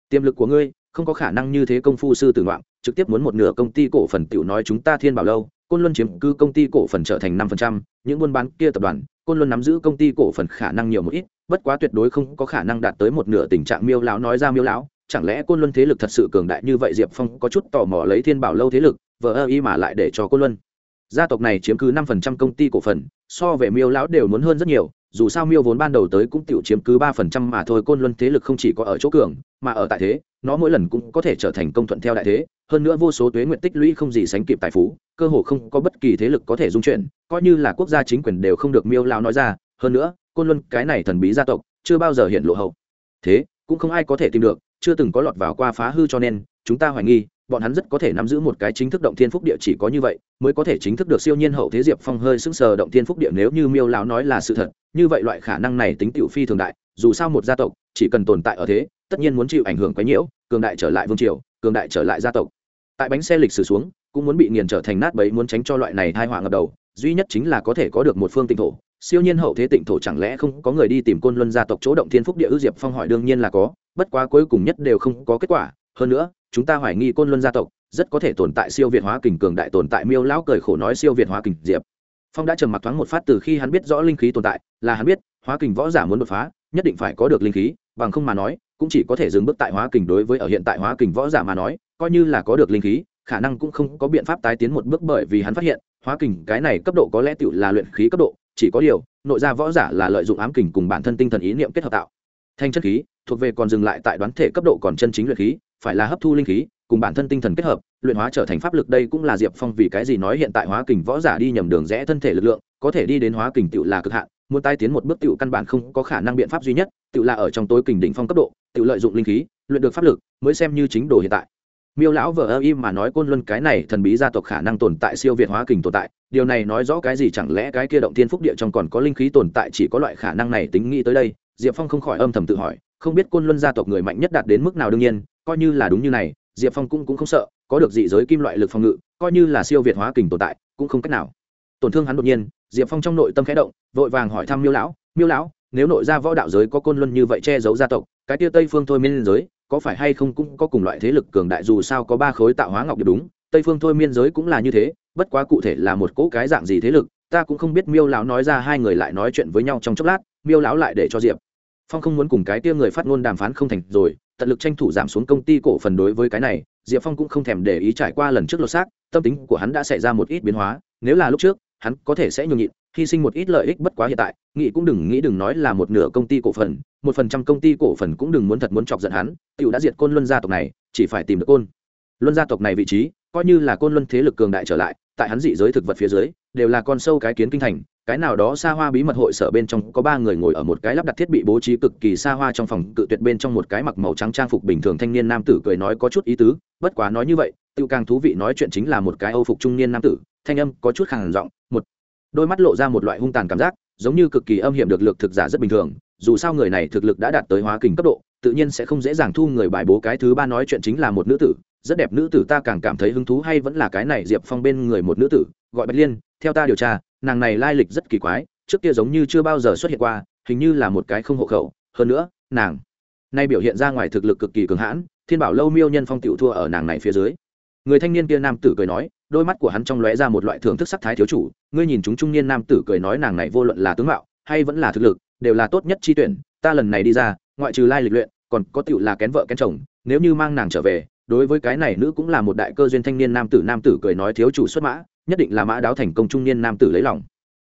Tiềm lực của ngươi, không có khả năng như thế công phu sư tử ngoạn trực tiếp muốn một nửa công ty cổ phần tiểu nói chúng ta thiên bảo lâu, côn luân chiếm cứ công ty cổ phần trở thành năm phần trăm, những buôn bán kia tập đoàn, côn luân nắm giữ công ty cổ phần khả năng nhiều một ít, bất quá tuyệt đối không có khả năng đạt tới một nửa tình trạng miêu lão nói ra miêu lão, chẳng lẽ côn luân thế lực thật sự cường đại như vậy diệp phong có chút tò mò lấy thiên bảo lâu thế lực, vờ ơ y mà lại để cho côn luân gia tộc này chiếm cứ năm phần trăm công ty cổ phần, so về miêu lão đều muốn hơn rất nhiều, dù sao miêu vốn ban đầu tới cũng tiểu chiếm cứ ba phần trăm mà thôi, côn luân thế lực không chỉ có ở chỗ cường, mà ở tại thế, nó mỗi lần cũng có thể trở thành công thuận theo đại thế, hơn nữa vô số tuế nguyện tích lũy không gì sánh kịp tài phú, cơ hồ không có bất kỳ thế lực có thể dung chuyển, coi như là quốc gia chính quyền đều không được miêu lão nói ra, hơn nữa, côn luân cái này thần bí gia tộc chưa bao giờ hiện lộ hậu. Thế, cũng không ai có thể tìm được, chưa từng có lọt vào qua phá hư cho nên, chúng ta hoài nghi bọn hắn rất có thể nắm giữ một cái chính thức động thiên phúc địa chỉ có như vậy, mới có thể chính thức được siêu nhiên hậu thế diệp phong hơi sững sờ động thiên phúc địa nếu như miêu lão nói là sự thật, như vậy loại khả năng này tính tiểu phi thường đại, dù sao một gia tộc, chỉ cần tồn tại ở thế, tất nhiên muốn chịu ảnh hưởng quấy nhiễu, cường đại trở lại vương triều, cường đại trở lại gia tộc. Tại bánh xe lịch sử xuống, cũng muốn bị nghiền trở thành nát bấy muốn tránh cho loại này hai họa ngập đầu, duy nhất chính là có thể có được một phương tịnh thổ. Siêu nhiên hậu thế tịnh thổ chẳng lẽ không có người đi tìm côn luân gia tộc chỗ động thiên phúc địa ư? Diệp phong hỏi đương nhiên là có, bất quá cuối cùng nhất đều không có kết quả. Hơn nữa chúng ta hoài nghi côn luân gia tộc, rất có thể tồn tại siêu việt hóa kình cường đại tồn tại, miêu lão cười khổ nói siêu việt hóa kình diệp. Phong đã trầm mặc thoáng một phát từ khi hắn biết rõ linh khí tồn tại, là hắn biết, hóa kình võ giả muốn đột phá, nhất định phải có được linh khí, bằng không mà nói, cũng chỉ có thể dừng bước tại hóa kình đối với ở hiện tại hóa kình võ giả mà nói, coi như là có được linh khí, khả năng cũng không có biện pháp tái tiến một bước bởi vì hắn phát hiện, hóa kình cái này cấp độ có lẽ tựu là luyện khí cấp độ, chỉ có điều, nội gia võ giả là lợi dụng ám kình cùng bản thân tinh thần ý niệm kết hợp tạo. Thanh chân khí, thuộc về còn dừng lại tại đoán thể cấp độ còn chân chính luyện khí phải là hấp thu linh khí, cùng bản thân tinh thần kết hợp, luyện hóa trở thành pháp lực đây cũng là diệp phong vì cái gì nói hiện tại hóa kình võ giả đi nhầm đường rẽ thân thể lực lượng, có thể đi đến hóa kình tựu là cực hạn, muốn tai tiến một bước tựu căn bản không có khả năng biện pháp duy nhất, tựu là ở trong tối kình đỉnh phong cấp độ, tựu lợi dụng linh khí, luyện được pháp lực, mới xem như chính đồ hiện tại. Miêu lão vợ ơ im mà nói côn luân cái này thần bí gia tộc khả năng tồn tại siêu việt hóa kình tồn tại, điều này nói rõ cái gì chẳng lẽ cái kia động thiên phúc địa trong còn có linh khí tồn tại chỉ có loại khả năng này tính nghĩ tới đây, diệp phong không khỏi âm thầm tự hỏi không biết côn luân gia tộc người mạnh nhất đạt đến mức nào đương nhiên coi như là đúng như này diệp phong cũng, cũng không sợ có được dị giới kim loại lực phòng ngự coi như là siêu việt hóa kình tồn tại cũng không cách nào. Tổn thương hắn đột nhiên diệp phong trong nội tâm khẽ động vội vàng hỏi thăm miêu lão miêu lão nếu nội gia võ đạo giới có côn luân như vậy che giấu gia tộc cái tia tây phương thôi miên giới có phải hay không cũng có cùng loại thế lực cường đại dù sao có ba khối tạo hóa ngọc điệp đúng tây phương thôi miên giới cũng là như thế bất quá cụ thể là một cỗ cái dạng gì thế lực ta cũng không biết miêu lão nói ra hai người lại nói chuyện với nhau trong chốc lát miêu lão lại để cho diệp phong không muốn cùng cái tia người phát ngôn đàm phán không thành rồi, tận lực tranh thủ giảm xuống công ty cổ phần đối với cái này, diệp phong cũng không thèm để ý trải qua lần trước lột xác, tâm tính của hắn đã xảy ra một ít biến hóa, nếu là lúc trước, hắn có thể sẽ nhường nhịn, hy sinh một ít lợi ích bất quá hiện tại nghị cũng đừng nghĩ đừng nói là một nửa công ty cổ phần, một phần trăm công ty cổ phần cũng đừng muốn thật muốn chọc giận hắn t i ể u đã diệt côn luân gia tộc này, chỉ phải tìm được côn luân gia tộc này vị trí, coi như là côn luân thế lực cường đại trở lại, tại hắn dị giới thực vật phía dưới đều là con sâu cái kiến kinh thành, cái nào đó xa hoa bí mật hội sở bên trong có ba người ngồi ở một cái lắp đặt thiết bị bố trí cực kỳ xa hoa trong phòng cự tuyệt bên trong một cái mặc màu trắng trang phục bình thường thanh niên nam tử cười nói có chút ý tứ, bất quá nói như vậy tự càng thú vị nói chuyện chính là một cái âu phục trung niên nam tử, thanh âm có chút khàn giọng, một đôi mắt lộ ra một loại hung tàn cảm giác, giống như cực kỳ âm hiểm được lực thực giả rất bình thường, dù sao người này thực lực đã đạt tới hóa kình cấp độ, tự nhiên sẽ không dễ dàng thu người bài bố cái thứ ba nói chuyện chính là một nữ tử rất đẹp nữ tử ta càng cảm thấy hứng thú hay vẫn là cái này diệp phong bên người một nữ tử, gọi bạch liên, theo ta điều tra, nàng này lai lịch rất kỳ quái, trước kia giống như chưa bao giờ xuất hiện qua, hình như là một cái không hộ khẩu, hơn nữa, nàng nay biểu hiện ra ngoài thực lực cực kỳ cường hãn, thiên bảo lâu miêu nhân phong tiểu thua ở nàng này phía dưới. Người thanh niên kia nam tử cười nói, đôi mắt của hắn trong lóe ra một loại thưởng thức sắc thái thiếu chủ, ngươi nhìn chúng trung niên nam tử cười nói nàng này vô luận là tướng mạo, hay vẫn là thực lực, đều là tốt nhất chi tuyển, ta lần này đi ra, ngoại trừ lai lịch luyện, còn có tiểu là kén vợ kén chồng, nếu như mang nàng trở về đối với cái này nữ cũng là một đại cơ duyên thanh niên nam tử nam tử cười nói thiếu chủ xuất mã, nhất định là mã đáo thành công trung niên nam tử lấy lòng.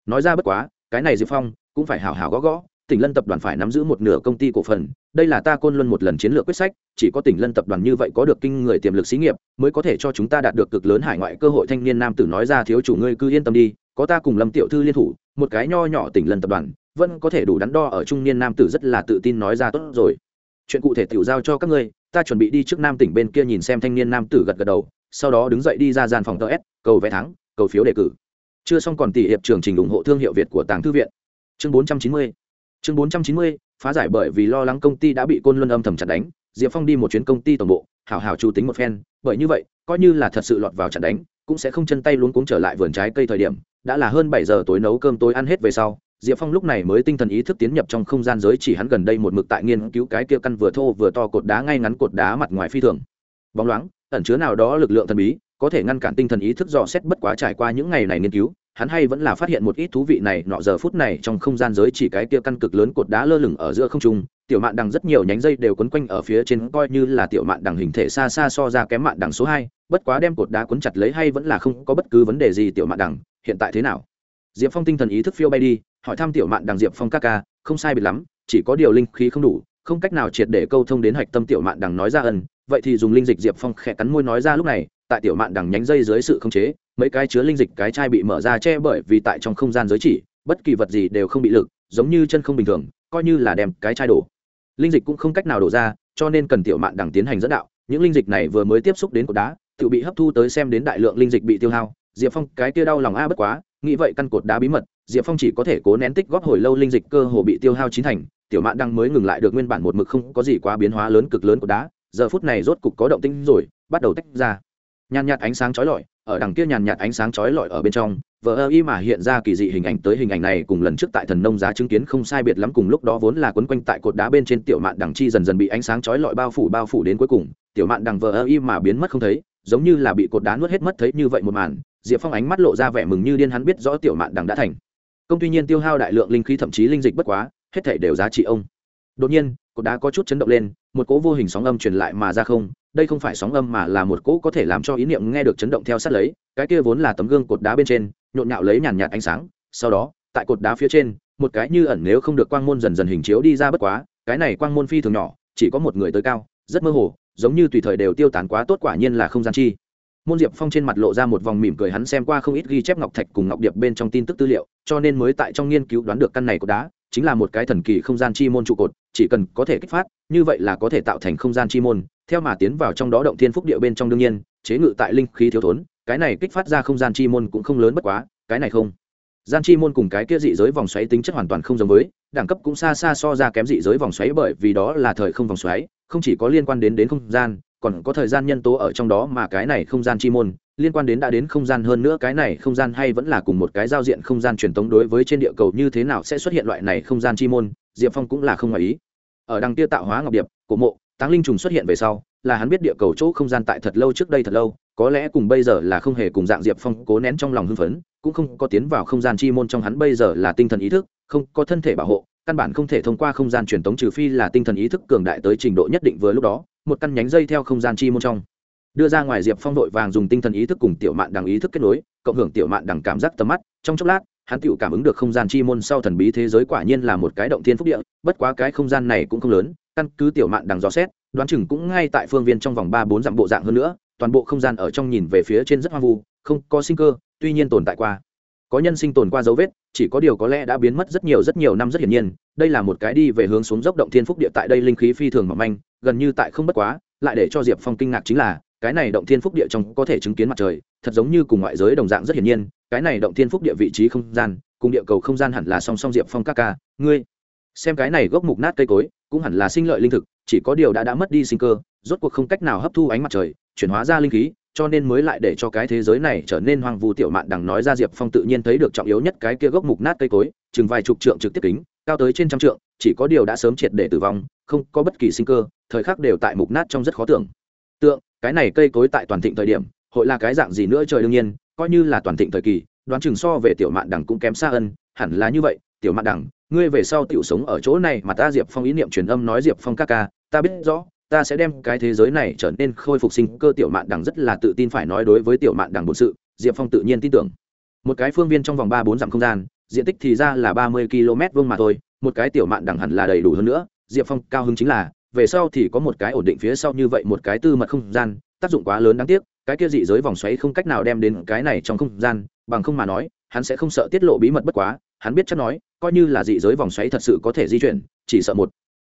Nói ra bất quá, cái này diệp phong cũng phải hào hào gõ gõ, tỉnh lân tập đoàn phải nắm giữ một nửa công ty cổ phần, đây là ta côn luân một lần chiến lược quyết sách, chỉ có tỉnh lân tập đoàn như vậy có được kinh người tiềm lực xí nghiệp, mới có thể cho chúng ta đạt được cực lớn hải ngoại cơ hội thanh niên nam tử nói ra thiếu chủ ngươi cứ yên tâm đi, có ta cùng lâm tiểu thư liên thủ, một cái nho nhỏ tỉnh lân tập đoàn, vẫn có thể đủ đắn đo ở trung niên nam tử rất là tự tin nói ra tốt rồi chuyện cụ thể tiểu giao cho các ngươi, ta chuẩn bị đi trước nam tỉnh bên kia nhìn xem thanh niên nam tử gật gật đầu, sau đó đứng dậy đi ra gian phòng ts s, cầu vé thắng, cầu phiếu đề cử. Chưa xong còn tỷ hiệp trường trình ủng hộ thương hiệu việt của tàng thư viện. Chương 490 chương 490 phá giải bởi vì lo lắng công ty đã bị côn luân âm thầm chặt đánh, diệp phong đi một chuyến công ty tổng bộ, hảo hảo chủ tính một phen, bởi như vậy, coi như là thật sự lọt vào chặt đánh, cũng sẽ không chân tay luống cuống trở lại vườn trái cây thời điểm, đã là hơn bảy giờ tối nấu cơm tối ăn hết về sau diệp phong lúc này mới tinh thần ý thức tiến nhập trong không gian giới chỉ hắn gần đây một mực tại nghiên cứu cái kia căn vừa thô vừa to cột đá ngay ngắn cột đá mặt ngoài phi thường. Bóng loáng, ẩn chứa nào đó lực lượng thần bí, có thể ngăn cản tinh thần ý thức dò xét bất quá trải qua những ngày này nghiên cứu, hắn hay vẫn là phát hiện một ít thú vị này nọ giờ phút này trong không gian giới chỉ cái kia căn cực lớn cột đá lơ lửng ở giữa không trung, tiểu mạn đằng rất nhiều nhánh dây đều quấn quanh ở phía trên coi như là tiểu mạn đằng hình thể xa xa so ra kém mạn đằng số hai, bất quá đem cột đá quấn chặt lấy hay vẫn là không có bất cứ vấn đề gì tiểu mạn đằng, hiện tại thế nào? Diệp phong tinh thần ý thức phiêu bay đi hỏi thăm tiểu mạn đằng diệp phong ca ca, không sai biệt lắm, chỉ có điều linh khí không đủ, không cách nào triệt để câu thông đến hạch tâm tiểu mạn đằng nói ra ân, vậy thì dùng linh dịch diệp phong khẽ cắn môi nói ra lúc này, tại tiểu mạn đằng nhánh dây dưới sự khống chế, mấy cái chứa linh dịch cái chai bị mở ra che bởi vì tại trong không gian giới chỉ, bất kỳ vật gì đều không bị lực, giống như chân không bình thường, coi như là đem cái chai đổ. Linh dịch cũng không cách nào đổ ra, cho nên cần tiểu mạn đằng tiến hành dẫn đạo, những linh dịch này vừa mới tiếp xúc đến cột đá, tự bị hấp thu tới xem đến đại lượng linh dịch bị tiêu hao diệp phong, cái kia đau lòng a, bất quá, nghĩ vậy căn cột đá bí mật, diệp phong chỉ có thể cố nén tích góp hồi lâu linh dịch cơ hồ bị tiêu hao chín thành, tiểu mạn đang mới ngừng lại được nguyên bản một mực không có gì quá biến hóa lớn cực lớn của đá, giờ phút này rốt cục có động tĩnh rồi, bắt đầu tách ra. Nhàn nhạt ánh sáng chói lọi, ở đằng kia nhàn nhạt ánh sáng chói lọi ở bên trong, vờ ơ y mà hiện ra kỳ dị hình ảnh tới hình ảnh này cùng lần trước tại thần nông giá chứng kiến không sai biệt lắm cùng lúc đó vốn là quấn quanh tại cột đá bên trên tiểu mạn đằng chi dần dần bị ánh sáng chói lọi bao phủ bao phủ đến cuối cùng, tiểu mạn đằng vờ ơ y mà biến mất không thấy, giống như là bị cột đá nuốt hết mất thấy như vậy một màn diệp phong ánh mắt lộ ra vẻ mừng như điên hắn biết rõ tiểu mạn đằng đã thành. Công tuy nhiên tiêu hao đại lượng linh khí thậm chí linh dịch bất quá, hết thể đều giá trị ông. Đột nhiên, cột đá có chút chấn động lên, một cỗ vô hình sóng âm truyền lại mà ra không, đây không phải sóng âm mà là một cỗ có thể làm cho ý niệm nghe được chấn động theo sát lấy, cái kia vốn là tấm gương cột đá bên trên, nhộn nhạo lấy nhàn nhạt ánh sáng, sau đó, tại cột đá phía trên, một cái như ẩn nếu không được quang môn dần dần hình chiếu đi ra bất quá, cái này quang môn phi thường nhỏ, chỉ có một người tới cao, rất mơ hồ, giống như tùy thời đều tiêu tán quá tốt quả nhiên là không gian chi môn diệp phong trên mặt lộ ra một vòng mỉm cười, hắn xem qua không ít ghi chép ngọc thạch cùng ngọc điệp bên trong tin tức tư liệu, cho nên mới tại trong nghiên cứu đoán được căn này của đá, chính là một cái thần kỳ không gian chi môn trụ cột, chỉ cần có thể kích phát, như vậy là có thể tạo thành không gian chi môn, theo mà tiến vào trong đó động thiên phúc địa bên trong đương nhiên, chế ngự tại linh khí thiếu thốn, cái này kích phát ra không gian chi môn cũng không lớn bất quá, cái này không. Gian chi môn cùng cái kia dị giới vòng xoáy tính chất hoàn toàn không giống với, đẳng cấp cũng xa xa so ra kém dị giới vòng xoáy bởi vì đó là thời không vòng xoáy, không chỉ có liên quan đến đến không gian còn có thời gian nhân tố ở trong đó mà cái này không gian chi môn, liên quan đến đã đến không gian hơn nữa, cái này không gian hay vẫn là cùng một cái giao diện không gian truyền tống đối với trên địa cầu như thế nào sẽ xuất hiện loại này không gian chi môn, diệp phong cũng là không ngoài ý. Ở đằng kia tạo hóa ngọc điệp, cổ mộ, táng linh trùng xuất hiện về sau, là hắn biết địa cầu chỗ không gian tại thật lâu trước đây thật lâu, có lẽ cùng bây giờ là không hề cùng dạng diệp phong cố nén trong lòng hưng phấn, cũng không có tiến vào không gian chi môn trong hắn bây giờ là tinh thần ý thức, không có thân thể bảo hộ, căn bản không thể thông qua không gian truyền tống trừ phi là tinh thần ý thức cường đại tới trình độ nhất định vừa lúc đó một căn nhánh dây theo không gian chi môn trong. Đưa ra ngoài diệp phong đội vàng dùng tinh thần ý thức cùng tiểu mạn đằng ý thức kết nối, cộng hưởng tiểu mạn đằng cảm giác tầm mắt. Trong chốc lát, hắn tự cảm ứng được không gian chi môn sau thần bí thế giới quả nhiên là một cái động thiên phúc địa, bất quá cái không gian này cũng không lớn, căn cứ tiểu mạn đằng dò xét, đoán chừng cũng ngay tại phương viên trong vòng ba bốn dặm bộ dạng hơn nữa, toàn bộ không gian ở trong nhìn về phía trên rất hoang vu, không có sinh cơ, tuy nhiên tồn tại qua. Có nhân sinh tồn qua dấu vết, chỉ có điều có lẽ đã biến mất rất nhiều rất nhiều năm rất hiển nhiên, đây là một cái đi về hướng xuống dốc động thiên phúc địa tại đây linh khí phi thường mỏng manh gần như tại không bất quá, lại để cho diệp phong kinh ngạc chính là, cái này động thiên phúc địa trong có thể chứng kiến mặt trời, thật giống như cùng ngoại giới đồng dạng rất hiển nhiên, cái này động thiên phúc địa vị trí không gian, cùng địa cầu không gian hẳn là song song diệp phong các ca, ngươi. Xem cái này gốc mục nát cây cối, cũng hẳn là sinh lợi linh thực, chỉ có điều đã đã mất đi sinh cơ, rốt cuộc không cách nào hấp thu ánh mặt trời, chuyển hóa ra linh khí, cho nên mới lại để cho cái thế giới này trở nên hoang vu tiểu mạn đằng nói ra diệp phong tự nhiên thấy được trọng yếu nhất cái kia gốc mục nát cây cối, chừng vài chục trượng trực tiếp kính, cao tới trên trăm trượng, chỉ có điều đã sớm triệt để tử vong, không có bất kỳ sinh cơ thời khắc đều tại mục nát trong rất khó tưởng. Tượng, cái này cây cối tại toàn thịnh thời điểm, hội là cái dạng gì nữa trời đương nhiên, coi như là toàn thịnh thời kỳ, đoán chừng so về tiểu mạn đằng cũng kém xa ân, hẳn là như vậy, tiểu mạn đằng ngươi về sau tiểu sống ở chỗ này mà ta diệp phong ý niệm truyền âm nói diệp phong ca ca, ta biết rõ, ta sẽ đem cái thế giới này trở nên khôi phục sinh cơ tiểu mạn đằng rất là tự tin phải nói đối với tiểu mạn đằng bổn sự, diệp phong tự nhiên tin tưởng. Một cái phương viên trong vòng ba bốn dặm không gian, diện tích thì ra là ba mươi km vuông mà thôi, một cái tiểu mạn đằng hẳn là đầy đủ hơn nữa, diệp phong cao hứng chính là về sau thì có một cái ổn định phía sau như vậy một cái tư mật không gian, tác dụng quá lớn đáng tiếc, cái kia dị giới vòng xoáy không cách nào đem đến cái này trong không gian, bằng không mà nói, hắn sẽ không sợ tiết lộ bí mật bất quá, hắn biết chắc nói, coi như là dị giới vòng xoáy thật sự có thể di chuyển, chỉ sợ một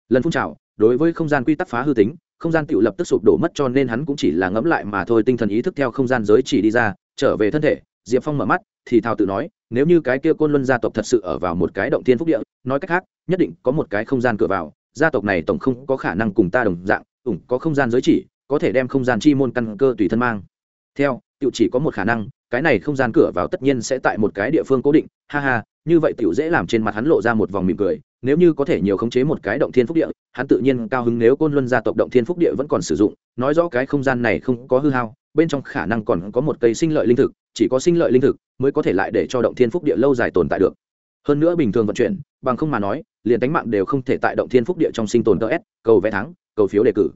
lần phun trào, đối với không gian quy tắc phá hư tính, không gian tự lập tức sụp đổ mất cho nên hắn cũng chỉ là ngẫm lại mà thôi tinh thần ý thức theo không gian giới chỉ đi ra, trở về thân thể, diệp phong mở mắt, thì thào tự nói, nếu như cái kia côn luân gia tộc thật sự ở vào một cái động thiên phúc địa, nói cách khác, nhất định có một cái không gian cửa vào gia tộc này tổng không có khả năng cùng ta đồng dạng, ủng có không gian giới chỉ, có thể đem không gian chi môn căn cơ tùy thân mang. Theo, tiểu chỉ có một khả năng, cái này không gian cửa vào tất nhiên sẽ tại một cái địa phương cố định. Ha ha, như vậy tiểu dễ làm trên mặt hắn lộ ra một vòng mỉm cười, nếu như có thể nhiều khống chế một cái động thiên phúc địa, hắn tự nhiên cao hứng nếu côn luân gia tộc động thiên phúc địa vẫn còn sử dụng. Nói rõ cái không gian này không có hư hao, bên trong khả năng còn có một cây sinh lợi linh thực, chỉ có sinh lợi linh thực mới có thể lại để cho động thiên phúc địa lâu dài tồn tại được hơn nữa bình thường vận chuyển, bằng không mà nói, liền đánh mạng đều không thể tại động thiên phúc địa trong sinh tồn ts cầu vé thắng, cầu phiếu đề cử.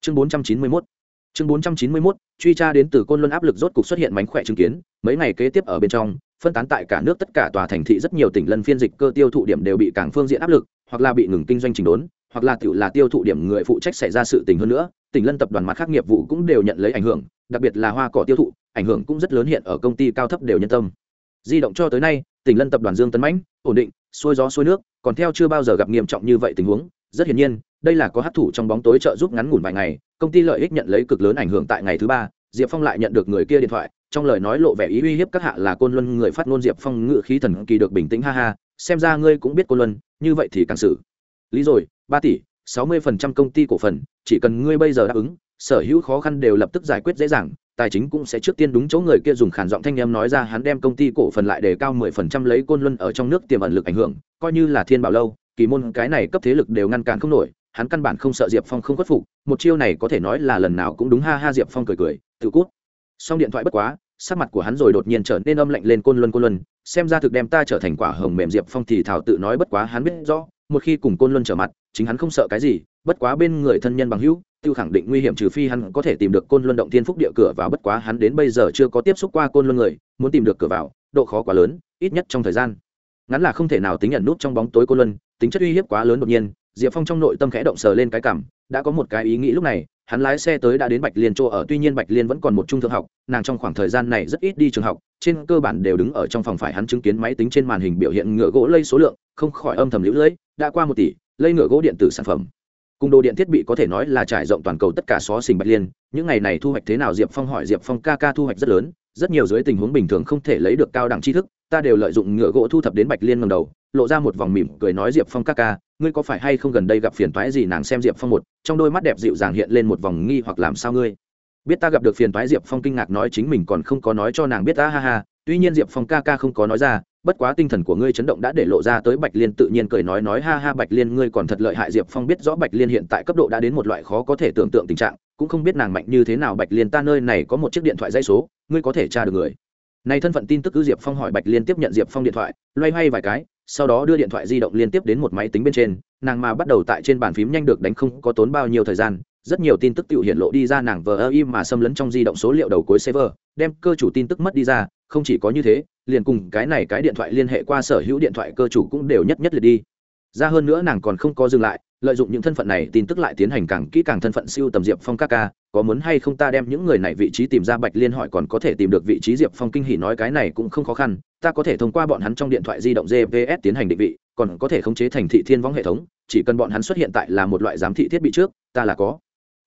Chương bốn trăm chín mươi mốt. Chương bốn trăm chín mươi mốt, truy tra đến từ côn luân áp lực rốt cục xuất hiện mánh khỏe chứng kiến, mấy ngày kế tiếp ở bên trong, phân tán tại cả nước tất cả tòa thành thị rất nhiều tỉnh lân phiên dịch cơ tiêu thụ điểm đều bị cảng phương diện áp lực, hoặc là bị ngừng kinh doanh trình đốn, hoặc là tiểu là tiêu thụ điểm người phụ trách xảy ra sự tình hơn nữa, tỉnh lân tập đoàn mặt khác nghiệp vụ cũng đều nhận lấy ảnh hưởng, đặc biệt là hoa cỏ tiêu thụ, ảnh hưởng cũng rất lớn hiện ở công ty cao thấp đều nhân tâm. Di động cho tới nay tỉnh lân tập đoàn dương tấn mãnh, ổn định, xuôi gió xuôi nước, còn theo chưa bao giờ gặp nghiêm trọng như vậy tình huống, rất hiển nhiên, đây là có hát thủ trong bóng tối trợ giúp ngắn ngủn vài ngày, công ty lợi ích nhận lấy cực lớn ảnh hưởng tại ngày thứ ba, diệp phong lại nhận được người kia điện thoại, trong lời nói lộ vẻ ý uy hiếp các hạ là côn luân người phát ngôn diệp phong ngự khí thần kỳ được bình tĩnh ha ha, xem ra ngươi cũng biết côn luân, như vậy thì càng xử. Lý rồi, ba tỷ, sáu mươi phần trăm công ty cổ phần, chỉ cần ngươi bây giờ đáp ứng, sở hữu khó khăn đều lập tức giải quyết dễ dàng tài chính cũng sẽ trước tiên đúng chỗ người kia dùng khản giọng thanh em nói ra, hắn đem công ty cổ phần lại đề cao mười phần trăm lấy côn luân ở trong nước tiềm ẩn lực ảnh hưởng, coi như là thiên bảo lâu, kỳ môn cái này cấp thế lực đều ngăn cản không nổi, hắn căn bản không sợ diệp phong không khuất phục, một chiêu này có thể nói là lần nào cũng đúng, ha ha, diệp phong cười cười, tự cút. Xong điện thoại bất quá, sắc mặt của hắn rồi đột nhiên trở nên âm lạnh lên côn luân côn luân, xem ra thực đem ta trở thành quả hồng mềm diệp phong thì thảo tự nói bất quá, hắn biết rõ, một khi cùng côn luân trở mặt, chính hắn không sợ cái gì bất quá bên người thân nhân bằng hữu, tiêu khẳng định nguy hiểm trừ phi hắn có thể tìm được côn luân động thiên phúc địa cửa vào, bất quá hắn đến bây giờ chưa có tiếp xúc qua côn luân người, muốn tìm được cửa vào, độ khó quá lớn, ít nhất trong thời gian. Ngắn là không thể nào tính nhận nút trong bóng tối côn luân, tính chất uy hiếp quá lớn đột nhiên, diệp phong trong nội tâm khẽ động sờ lên cái cảm, đã có một cái ý nghĩ lúc này, hắn lái xe tới đã đến bạch liên chỗ ở, tuy nhiên bạch liên vẫn còn một trung thượng học, nàng trong khoảng thời gian này rất ít đi trường học, trên cơ bản đều đứng ở trong phòng phải hắn chứng kiến máy tính trên màn hình biểu hiện ngựa gỗ lây số lượng, không khỏi âm thầm lũ lưỡi đã qua một tỷ, lây ngựa gỗ điện tử sản phẩm cùng đồ điện thiết bị có thể nói là trải rộng toàn cầu tất cả xó xình bạch liên, những ngày này thu hoạch thế nào diệp phong hỏi diệp phong ca ca thu hoạch rất lớn, rất nhiều dưới tình huống bình thường không thể lấy được cao đẳng tri thức, ta đều lợi dụng ngựa gỗ thu thập đến bạch liên ngầm đầu, lộ ra một vòng mỉm cười nói diệp phong ca ca, ngươi có phải hay không gần đây gặp phiền toái gì nàng xem diệp phong một, trong đôi mắt đẹp dịu dàng hiện lên một vòng nghi hoặc làm sao ngươi? Biết ta gặp được phiền toái diệp phong kinh ngạc nói chính mình còn không có nói cho nàng biết ta ha ha tuy nhiên diệp phong ca ca không có nói ra, bất quá tinh thần của ngươi chấn động đã để lộ ra tới bạch liên tự nhiên cười nói nói, ha ha, bạch liên, ngươi còn thật lợi hại. Diệp phong biết rõ bạch liên hiện tại cấp độ đã đến một loại khó có thể tưởng tượng tình trạng, cũng không biết nàng mạnh như thế nào. Bạch liên, ta nơi này có một chiếc điện thoại dây số, ngươi có thể tra được người. Này thân phận tin tức cứ diệp phong hỏi bạch liên tiếp nhận diệp phong điện thoại, loay hoay vài cái, sau đó đưa điện thoại di động liên tiếp đến một máy tính bên trên, nàng mà bắt đầu tại trên bàn phím nhanh được đánh không có tốn bao nhiêu thời gian, rất nhiều tin tức tự hiện lộ đi ra, nàng vờ ơ im mà xâm lấn trong di động số liệu đầu cuối server, đem cơ chủ tin tức mất đi ra không chỉ có như thế, liền cùng cái này cái điện thoại liên hệ qua sở hữu điện thoại cơ chủ cũng đều nhất nhất liệt đi. Ra hơn nữa nàng còn không có dừng lại, lợi dụng những thân phận này tin tức lại tiến hành càng kỹ càng thân phận siêu tầm diệp phong các ca, có muốn hay không ta đem những người này vị trí tìm ra bạch liên hỏi còn có thể tìm được vị trí diệp phong kinh hỉ nói cái này cũng không khó khăn, ta có thể thông qua bọn hắn trong điện thoại di động gps tiến hành định vị, còn có thể khống chế thành thị thiên võng hệ thống, chỉ cần bọn hắn xuất hiện tại là một loại giám thị thiết bị trước, ta là có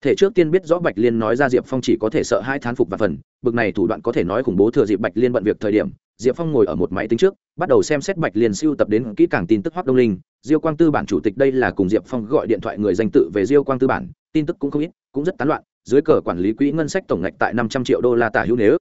thể trước tiên biết rõ bạch liên nói ra diệp phong chỉ có thể sợ hai thán phục và phần, bực này thủ đoạn có thể nói khủng bố thừa dịp bạch liên bận việc thời điểm, diệp phong ngồi ở một máy tính trước, bắt đầu xem xét bạch liên siêu tập đến kỹ càng tin tức hoác đông linh. Diêu quang tư bản chủ tịch đây là cùng diệp phong gọi điện thoại người danh tự về diêu quang tư bản, tin tức cũng không ít, cũng rất tán loạn, dưới cờ quản lý quỹ ngân sách tổng ngạch tại năm trăm triệu đô la tả hữu nếu.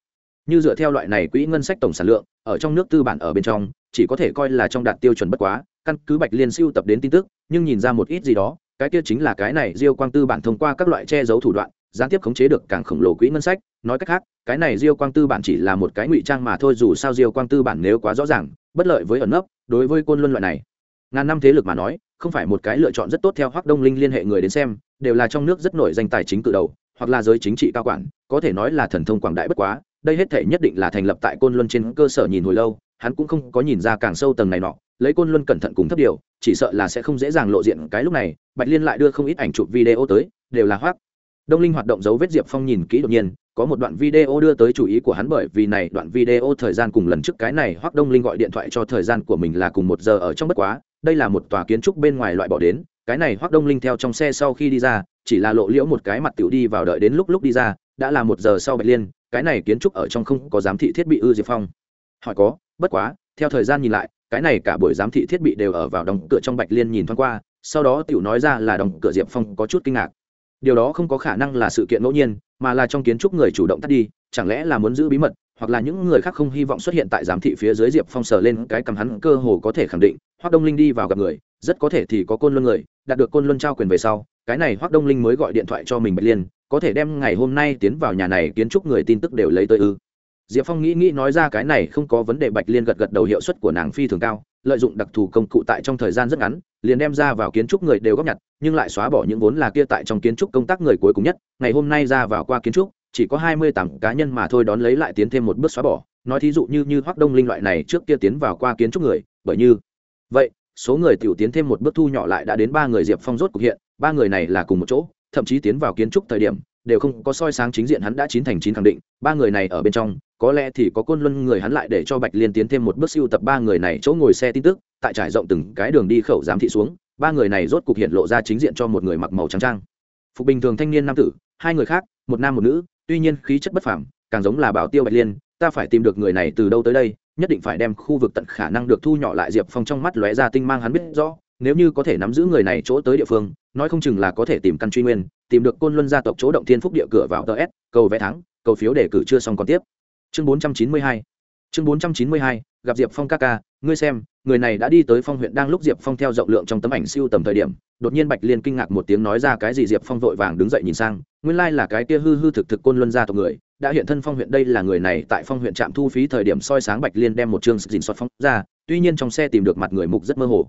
Như dựa theo loại này quỹ ngân sách tổng sản lượng, ở trong nước tư bản ở bên trong, chỉ có thể coi là trong đạt tiêu chuẩn bất quá, căn cứ bạch liên siêu tập đến tin tức, nhưng nhìn ra một ít gì đó cái kia chính là cái này diêu quang tư bản thông qua các loại che giấu thủ đoạn, gián tiếp khống chế được càng khổng lồ quỹ ngân sách. Nói cách khác, cái này diêu quang tư bản chỉ là một cái ngụy trang mà thôi, dù sao diêu quang tư bản nếu quá rõ ràng, bất lợi với ẩn nấp, đối với côn luân loại này, ngàn năm thế lực mà nói, không phải một cái lựa chọn rất tốt theo hoác đông linh liên hệ người đến xem, đều là trong nước rất nổi danh tài chính cự đầu, hoặc là giới chính trị cao quản, có thể nói là thần thông quảng đại bất quá, đây hết thể nhất định là thành lập tại côn luân trên cơ sở nhìn hồi lâu hắn cũng không có nhìn ra càng sâu tầng này nọ, lấy côn luân cẩn thận cùng thấp điều, chỉ sợ là sẽ không dễ dàng lộ diện cái lúc này, bạch liên lại đưa không ít ảnh chụp video tới, đều là hoác. Đông linh hoạt động dấu vết diệp phong nhìn kỹ đột nhiên, có một đoạn video đưa tới chủ ý của hắn bởi vì này đoạn video thời gian cùng lần trước cái này hoác đông linh gọi điện thoại cho thời gian của mình là cùng một giờ ở trong bất quá, đây là một tòa kiến trúc bên ngoài loại bỏ đến, cái này hoác đông linh theo trong xe sau khi đi ra, chỉ là lộ liễu một cái mặt tiểu đi vào đợi đến lúc lúc đi ra, đã là một giờ sau bạch liên, cái này kiến trúc ở trong không có giám thị thiết bị ư diệp phong. Hỏi có bất quá, theo thời gian nhìn lại, cái này cả buổi giám thị thiết bị đều ở vào đóng cửa trong bạch liên nhìn thoáng qua, sau đó tiểu nói ra là đóng cửa diệp phong có chút kinh ngạc. Điều đó không có khả năng là sự kiện ngẫu nhiên, mà là trong kiến trúc người chủ động tắt đi, chẳng lẽ là muốn giữ bí mật, hoặc là những người khác không hy vọng xuất hiện tại giám thị phía dưới diệp phong sờ lên cái cầm hắn cơ hồ có thể khẳng định hoác đông linh đi vào gặp người, rất có thể thì có côn luân người, đạt được côn luân trao quyền về sau, cái này hoác đông linh mới gọi điện thoại cho mình bạch liên, có thể đem ngày hôm nay tiến vào nhà này kiến trúc người tin tức đều lấy tới ư diệp phong nghĩ nghĩ nói ra cái này không có vấn đề, bạch liên gật gật đầu hiệu suất của nàng phi thường cao, lợi dụng đặc thù công cụ tại trong thời gian rất ngắn, liền đem ra vào kiến trúc người đều góp nhặt, nhưng lại xóa bỏ những vốn là kia tại trong kiến trúc công tác người cuối cùng nhất. Ngày hôm nay ra vào qua kiến trúc, chỉ có hai mươi tám cá nhân mà thôi, đón lấy lại tiến thêm một bước xóa bỏ. Nói thí dụ như như hoác đông linh loại này trước kia tiến vào qua kiến trúc người, bởi như vậy, số người tiểu tiến thêm một bước thu nhỏ lại đã đến ba người diệp phong rốt cục hiện, ba người này là cùng một chỗ, thậm chí tiến vào kiến trúc thời điểm đều không có soi sáng chính diện hắn đã chín thành chín khẳng định, ba người này ở bên trong, có lẽ thì có côn luân người hắn lại để cho bạch liên tiến thêm một bước siêu tập ba người này chỗ ngồi xe tin tức, tại trải rộng từng cái đường đi khẩu giám thị xuống, ba người này rốt cục hiện lộ ra chính diện cho một người mặc màu trắng trang. Phục bình thường thanh niên nam tử, hai người khác, một nam một nữ, tuy nhiên khí chất bất phẳng càng giống là bảo tiêu bạch liên, ta phải tìm được người này từ đâu tới đây, nhất định phải đem khu vực tận khả năng được thu nhỏ lại diệp phong trong mắt lóe ra tinh mang hắn biết rõ, nếu như có thể nắm giữ người này chỗ tới địa phương, nói không chừng là có thể tìm căn truy nguyên tìm được côn luân gia tộc chỗ động thiên phúc địa cửa vào ts cầu vé thắng, cầu phiếu đề cử chưa xong còn tiếp. Chương bốn trăm chín mươi hai. Chương bốn trăm chín mươi hai, gặp diệp phong ca ca, ngươi xem, người này đã đi tới phong huyện đang lúc diệp phong theo rộng lượng trong tấm ảnh siêu tầm thời điểm, đột nhiên bạch liên kinh ngạc một tiếng nói ra cái gì diệp phong vội vàng đứng dậy nhìn sang, nguyên lai là cái kia hư hư thực thực côn luân gia tộc người, đã hiện thân phong huyện đây là người này tại phong huyện trạm thu phí thời điểm soi sáng bạch liên đem một chương dình soát phong ra, tuy nhiên trong xe tìm được mặt người mục rất mơ hồ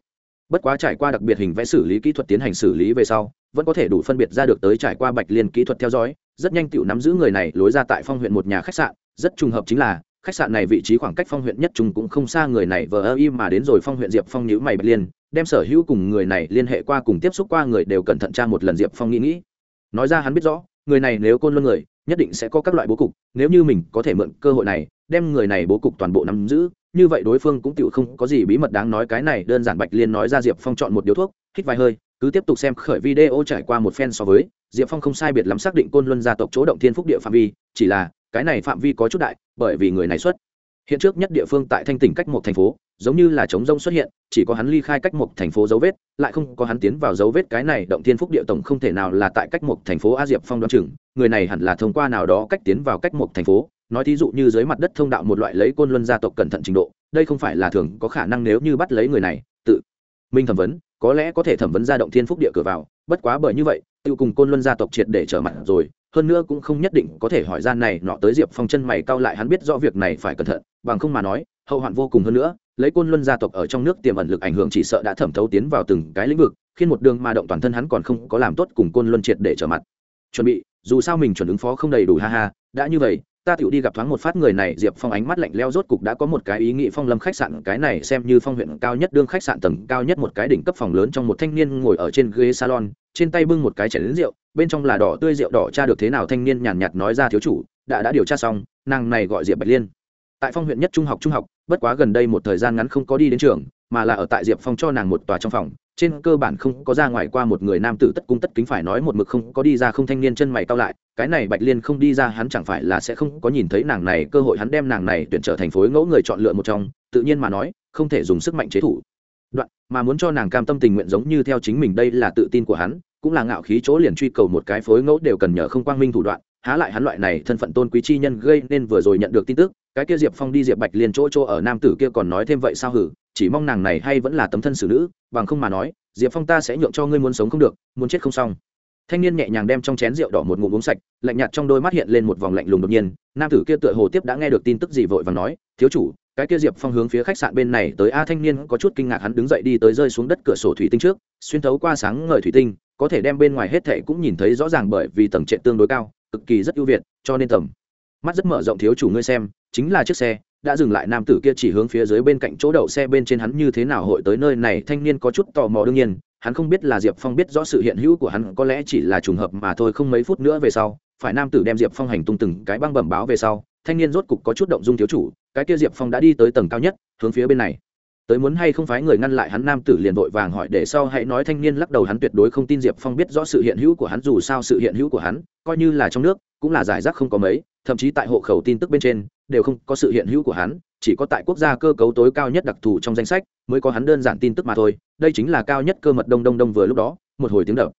bất quá trải qua đặc biệt hình vẽ xử lý kỹ thuật tiến hành xử lý về sau, vẫn có thể đủ phân biệt ra được tới trải qua bạch liên kỹ thuật theo dõi. Rất nhanh tựu nắm giữ người này lối ra tại phong huyện một nhà khách sạn. Rất trùng hợp chính là, khách sạn này vị trí khoảng cách phong huyện nhất trung cũng không xa người này vờ ơ y mà đến rồi phong huyện diệp phong nhữ mày bạch liên. Đem sở hữu cùng người này liên hệ qua cùng tiếp xúc qua người đều cẩn thận tra một lần diệp phong nghĩ nghĩ. Nói ra hắn biết rõ, người này nếu côn luân người, nhất định sẽ có các loại bố cục. Nếu như mình có thể mượn cơ hội này, đem người này bố cục toàn bộ nắm giữ như vậy đối phương cũng tựu không có gì bí mật đáng nói, cái này đơn giản bạch liên nói ra diệp phong chọn một điếu thuốc, hít vài hơi, cứ tiếp tục xem khởi video trải qua một phen so với. Diệp phong không sai biệt lắm xác định côn luân gia tộc chỗ động thiên phúc địa phạm vi, chỉ là cái này phạm vi có chút đại, bởi vì người này xuất hiện trước nhất địa phương tại thanh tỉnh cách một thành phố, giống như là chống rông xuất hiện, chỉ có hắn ly khai cách một thành phố dấu vết, lại không có hắn tiến vào dấu vết, cái này động thiên phúc địa tổng không thể nào là tại cách một thành phố a diệp phong đoán chừng, người này hẳn là thông qua nào đó cách tiến vào cách một thành phố nói thí dụ như dưới mặt đất thông đạo một loại lấy côn luân gia tộc cẩn thận trình độ, đây không phải là thường có khả năng nếu như bắt lấy người này, tự minh thẩm vấn, có lẽ có thể thẩm vấn ra động thiên phúc địa cửa vào, bất quá bởi như vậy tiêu cùng côn luân gia tộc triệt để trở mặt rồi, hơn nữa cũng không nhất định có thể hỏi gian này nọ tới diệp phong chân mày cao lại hắn biết rõ việc này phải cẩn thận, bằng không mà nói, hậu hoạn vô cùng hơn nữa, lấy côn luân gia tộc ở trong nước tiềm ẩn lực ảnh hưởng chỉ sợ đã thẩm thấu tiến vào từng cái lĩnh vực, khiến một đường mà động toàn thân hắn còn không có làm tốt cùng côn luân triệt để trở mặt. Chuẩn bị, dù sao mình chuẩn ứng phó không đầy đủ ha ha, đã như vậy ta tựu đi gặp thoáng một phát người này, diệp phong ánh mắt lạnh leo rốt cục đã có một cái ý nghĩ phong lâm khách sạn, cái này xem như phong huyện cao nhất, đương khách sạn tầng cao nhất một cái đỉnh cấp phòng lớn trong một thanh niên ngồi ở trên ghế salon, trên tay bưng một cái chảy đến rượu, bên trong là đỏ tươi rượu đỏ, cha được thế nào thanh niên nhàn nhạt nói ra thiếu chủ, đã đã điều tra xong, nàng này gọi diệp bạch liên. Tại phong huyện nhất trung học trung học, bất quá gần đây một thời gian ngắn không có đi đến trường mà là ở tại diệp phong cho nàng một tòa trong phòng, trên cơ bản không có ra ngoài qua một người nam tử, tất cung tất kính phải nói một mực không có đi ra không thanh niên chân mày cao lại, cái này bạch liên không đi ra hắn chẳng phải là sẽ không có nhìn thấy nàng này, cơ hội hắn đem nàng này tuyển trở thành phối ngẫu người chọn lựa một trong, tự nhiên mà nói, không thể dùng sức mạnh chế thủ. Đoạn, mà muốn cho nàng cam tâm tình nguyện giống như theo chính mình đây là tự tin của hắn, cũng là ngạo khí chỗ liền truy cầu một cái phối ngẫu đều cần nhờ không quang minh thủ đoạn, há lại hắn loại này thân phận tôn quý chi nhân gây nên vừa rồi nhận được tin tức, cái kia diệp phong đi diệp bạch liên chỗ chỗ ở nam tử kia còn nói thêm vậy sao hử? Chỉ mong nàng này hay vẫn là tấm thân xử nữ, bằng không mà nói, diệp phong ta sẽ nhượng cho ngươi muốn sống không được, muốn chết không xong. Thanh niên nhẹ nhàng đem trong chén rượu đỏ một ngụm uống sạch, lạnh nhạt trong đôi mắt hiện lên một vòng lạnh lùng đột nhiên, nam tử kia tựa hồ tiếp đã nghe được tin tức gì vội và nói, thiếu chủ, cái kia diệp phong hướng phía khách sạn bên này tới a thanh niên có chút kinh ngạc hắn đứng dậy đi tới rơi xuống đất cửa sổ thủy tinh trước, xuyên thấu qua sáng ngời thủy tinh, có thể đem bên ngoài hết thệ cũng nhìn thấy rõ ràng bởi vì tầng trệ tương đối cao, cực kỳ rất ưu việt, cho nên tầm mắt rất mở rộng thiếu chủ ngươi xem, chính là chiếc xe đã dừng lại nam tử kia chỉ hướng phía dưới bên cạnh chỗ đậu xe bên trên hắn như thế nào hội tới nơi này, thanh niên có chút tò mò đương nhiên, hắn không biết là diệp phong biết rõ sự hiện hữu của hắn, có lẽ chỉ là trùng hợp mà thôi, không mấy phút nữa về sau, phải nam tử đem diệp phong hành tung từng cái băng bẩm báo về sau, thanh niên rốt cục có chút động dung thiếu chủ, cái kia diệp phong đã đi tới tầng cao nhất, hướng phía bên này. Tới muốn hay không phái người ngăn lại hắn, nam tử liền vội vàng hỏi để sau hãy nói, thanh niên lắc đầu, hắn tuyệt đối không tin diệp phong biết rõ sự hiện hữu của hắn, dù sao sự hiện hữu của hắn, coi như là trong nước, cũng là giải rác không có mấy, thậm chí tại hộ khẩu tin tức bên trên đều không có sự hiện hữu của hắn, chỉ có tại quốc gia cơ cấu tối cao nhất đặc thù trong danh sách mới có hắn đơn giản tin tức mà thôi, đây chính là cao nhất cơ mật đông đông đông vừa lúc đó, một hồi tiếng đập.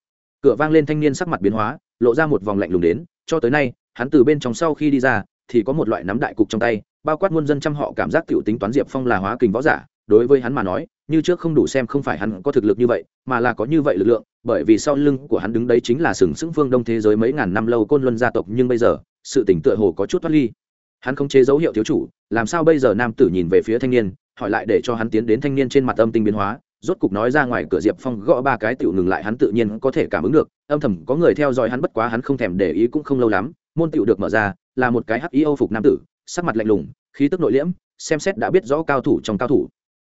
Cửa vang lên thanh niên sắc mặt biến hóa, lộ ra một vòng lạnh lùng đến, cho tới nay, hắn từ bên trong sau khi đi ra, thì có một loại nắm đại cục trong tay, bao quát muôn dân trăm họ cảm giác cựu tính toán diệp phong là hóa kình võ giả, đối với hắn mà nói, như trước không đủ xem không phải hắn có thực lực như vậy, mà là có như vậy lực lượng, bởi vì sau lưng của hắn đứng đấy chính là sừng sững phương đông thế giới mấy ngàn năm lâu côn luân gia tộc, nhưng bây giờ, sự tỉnh tựa hồ có chút thoát ly hắn không chế dấu hiệu thiếu chủ, làm sao bây giờ nam tử nhìn về phía thanh niên, hỏi lại để cho hắn tiến đến thanh niên trên mặt âm tinh biến hóa, rốt cục nói ra ngoài cửa diệp phong gõ ba cái tiểu ngừng lại hắn tự nhiên có thể cảm ứng được, âm thầm có người theo dõi hắn bất quá hắn không thèm để ý cũng không lâu lắm, môn tiểu được mở ra, là một cái hắc ý âu phục nam tử, sắc mặt lạnh lùng, khí tức nội liễm, xem xét đã biết rõ cao thủ trong cao thủ.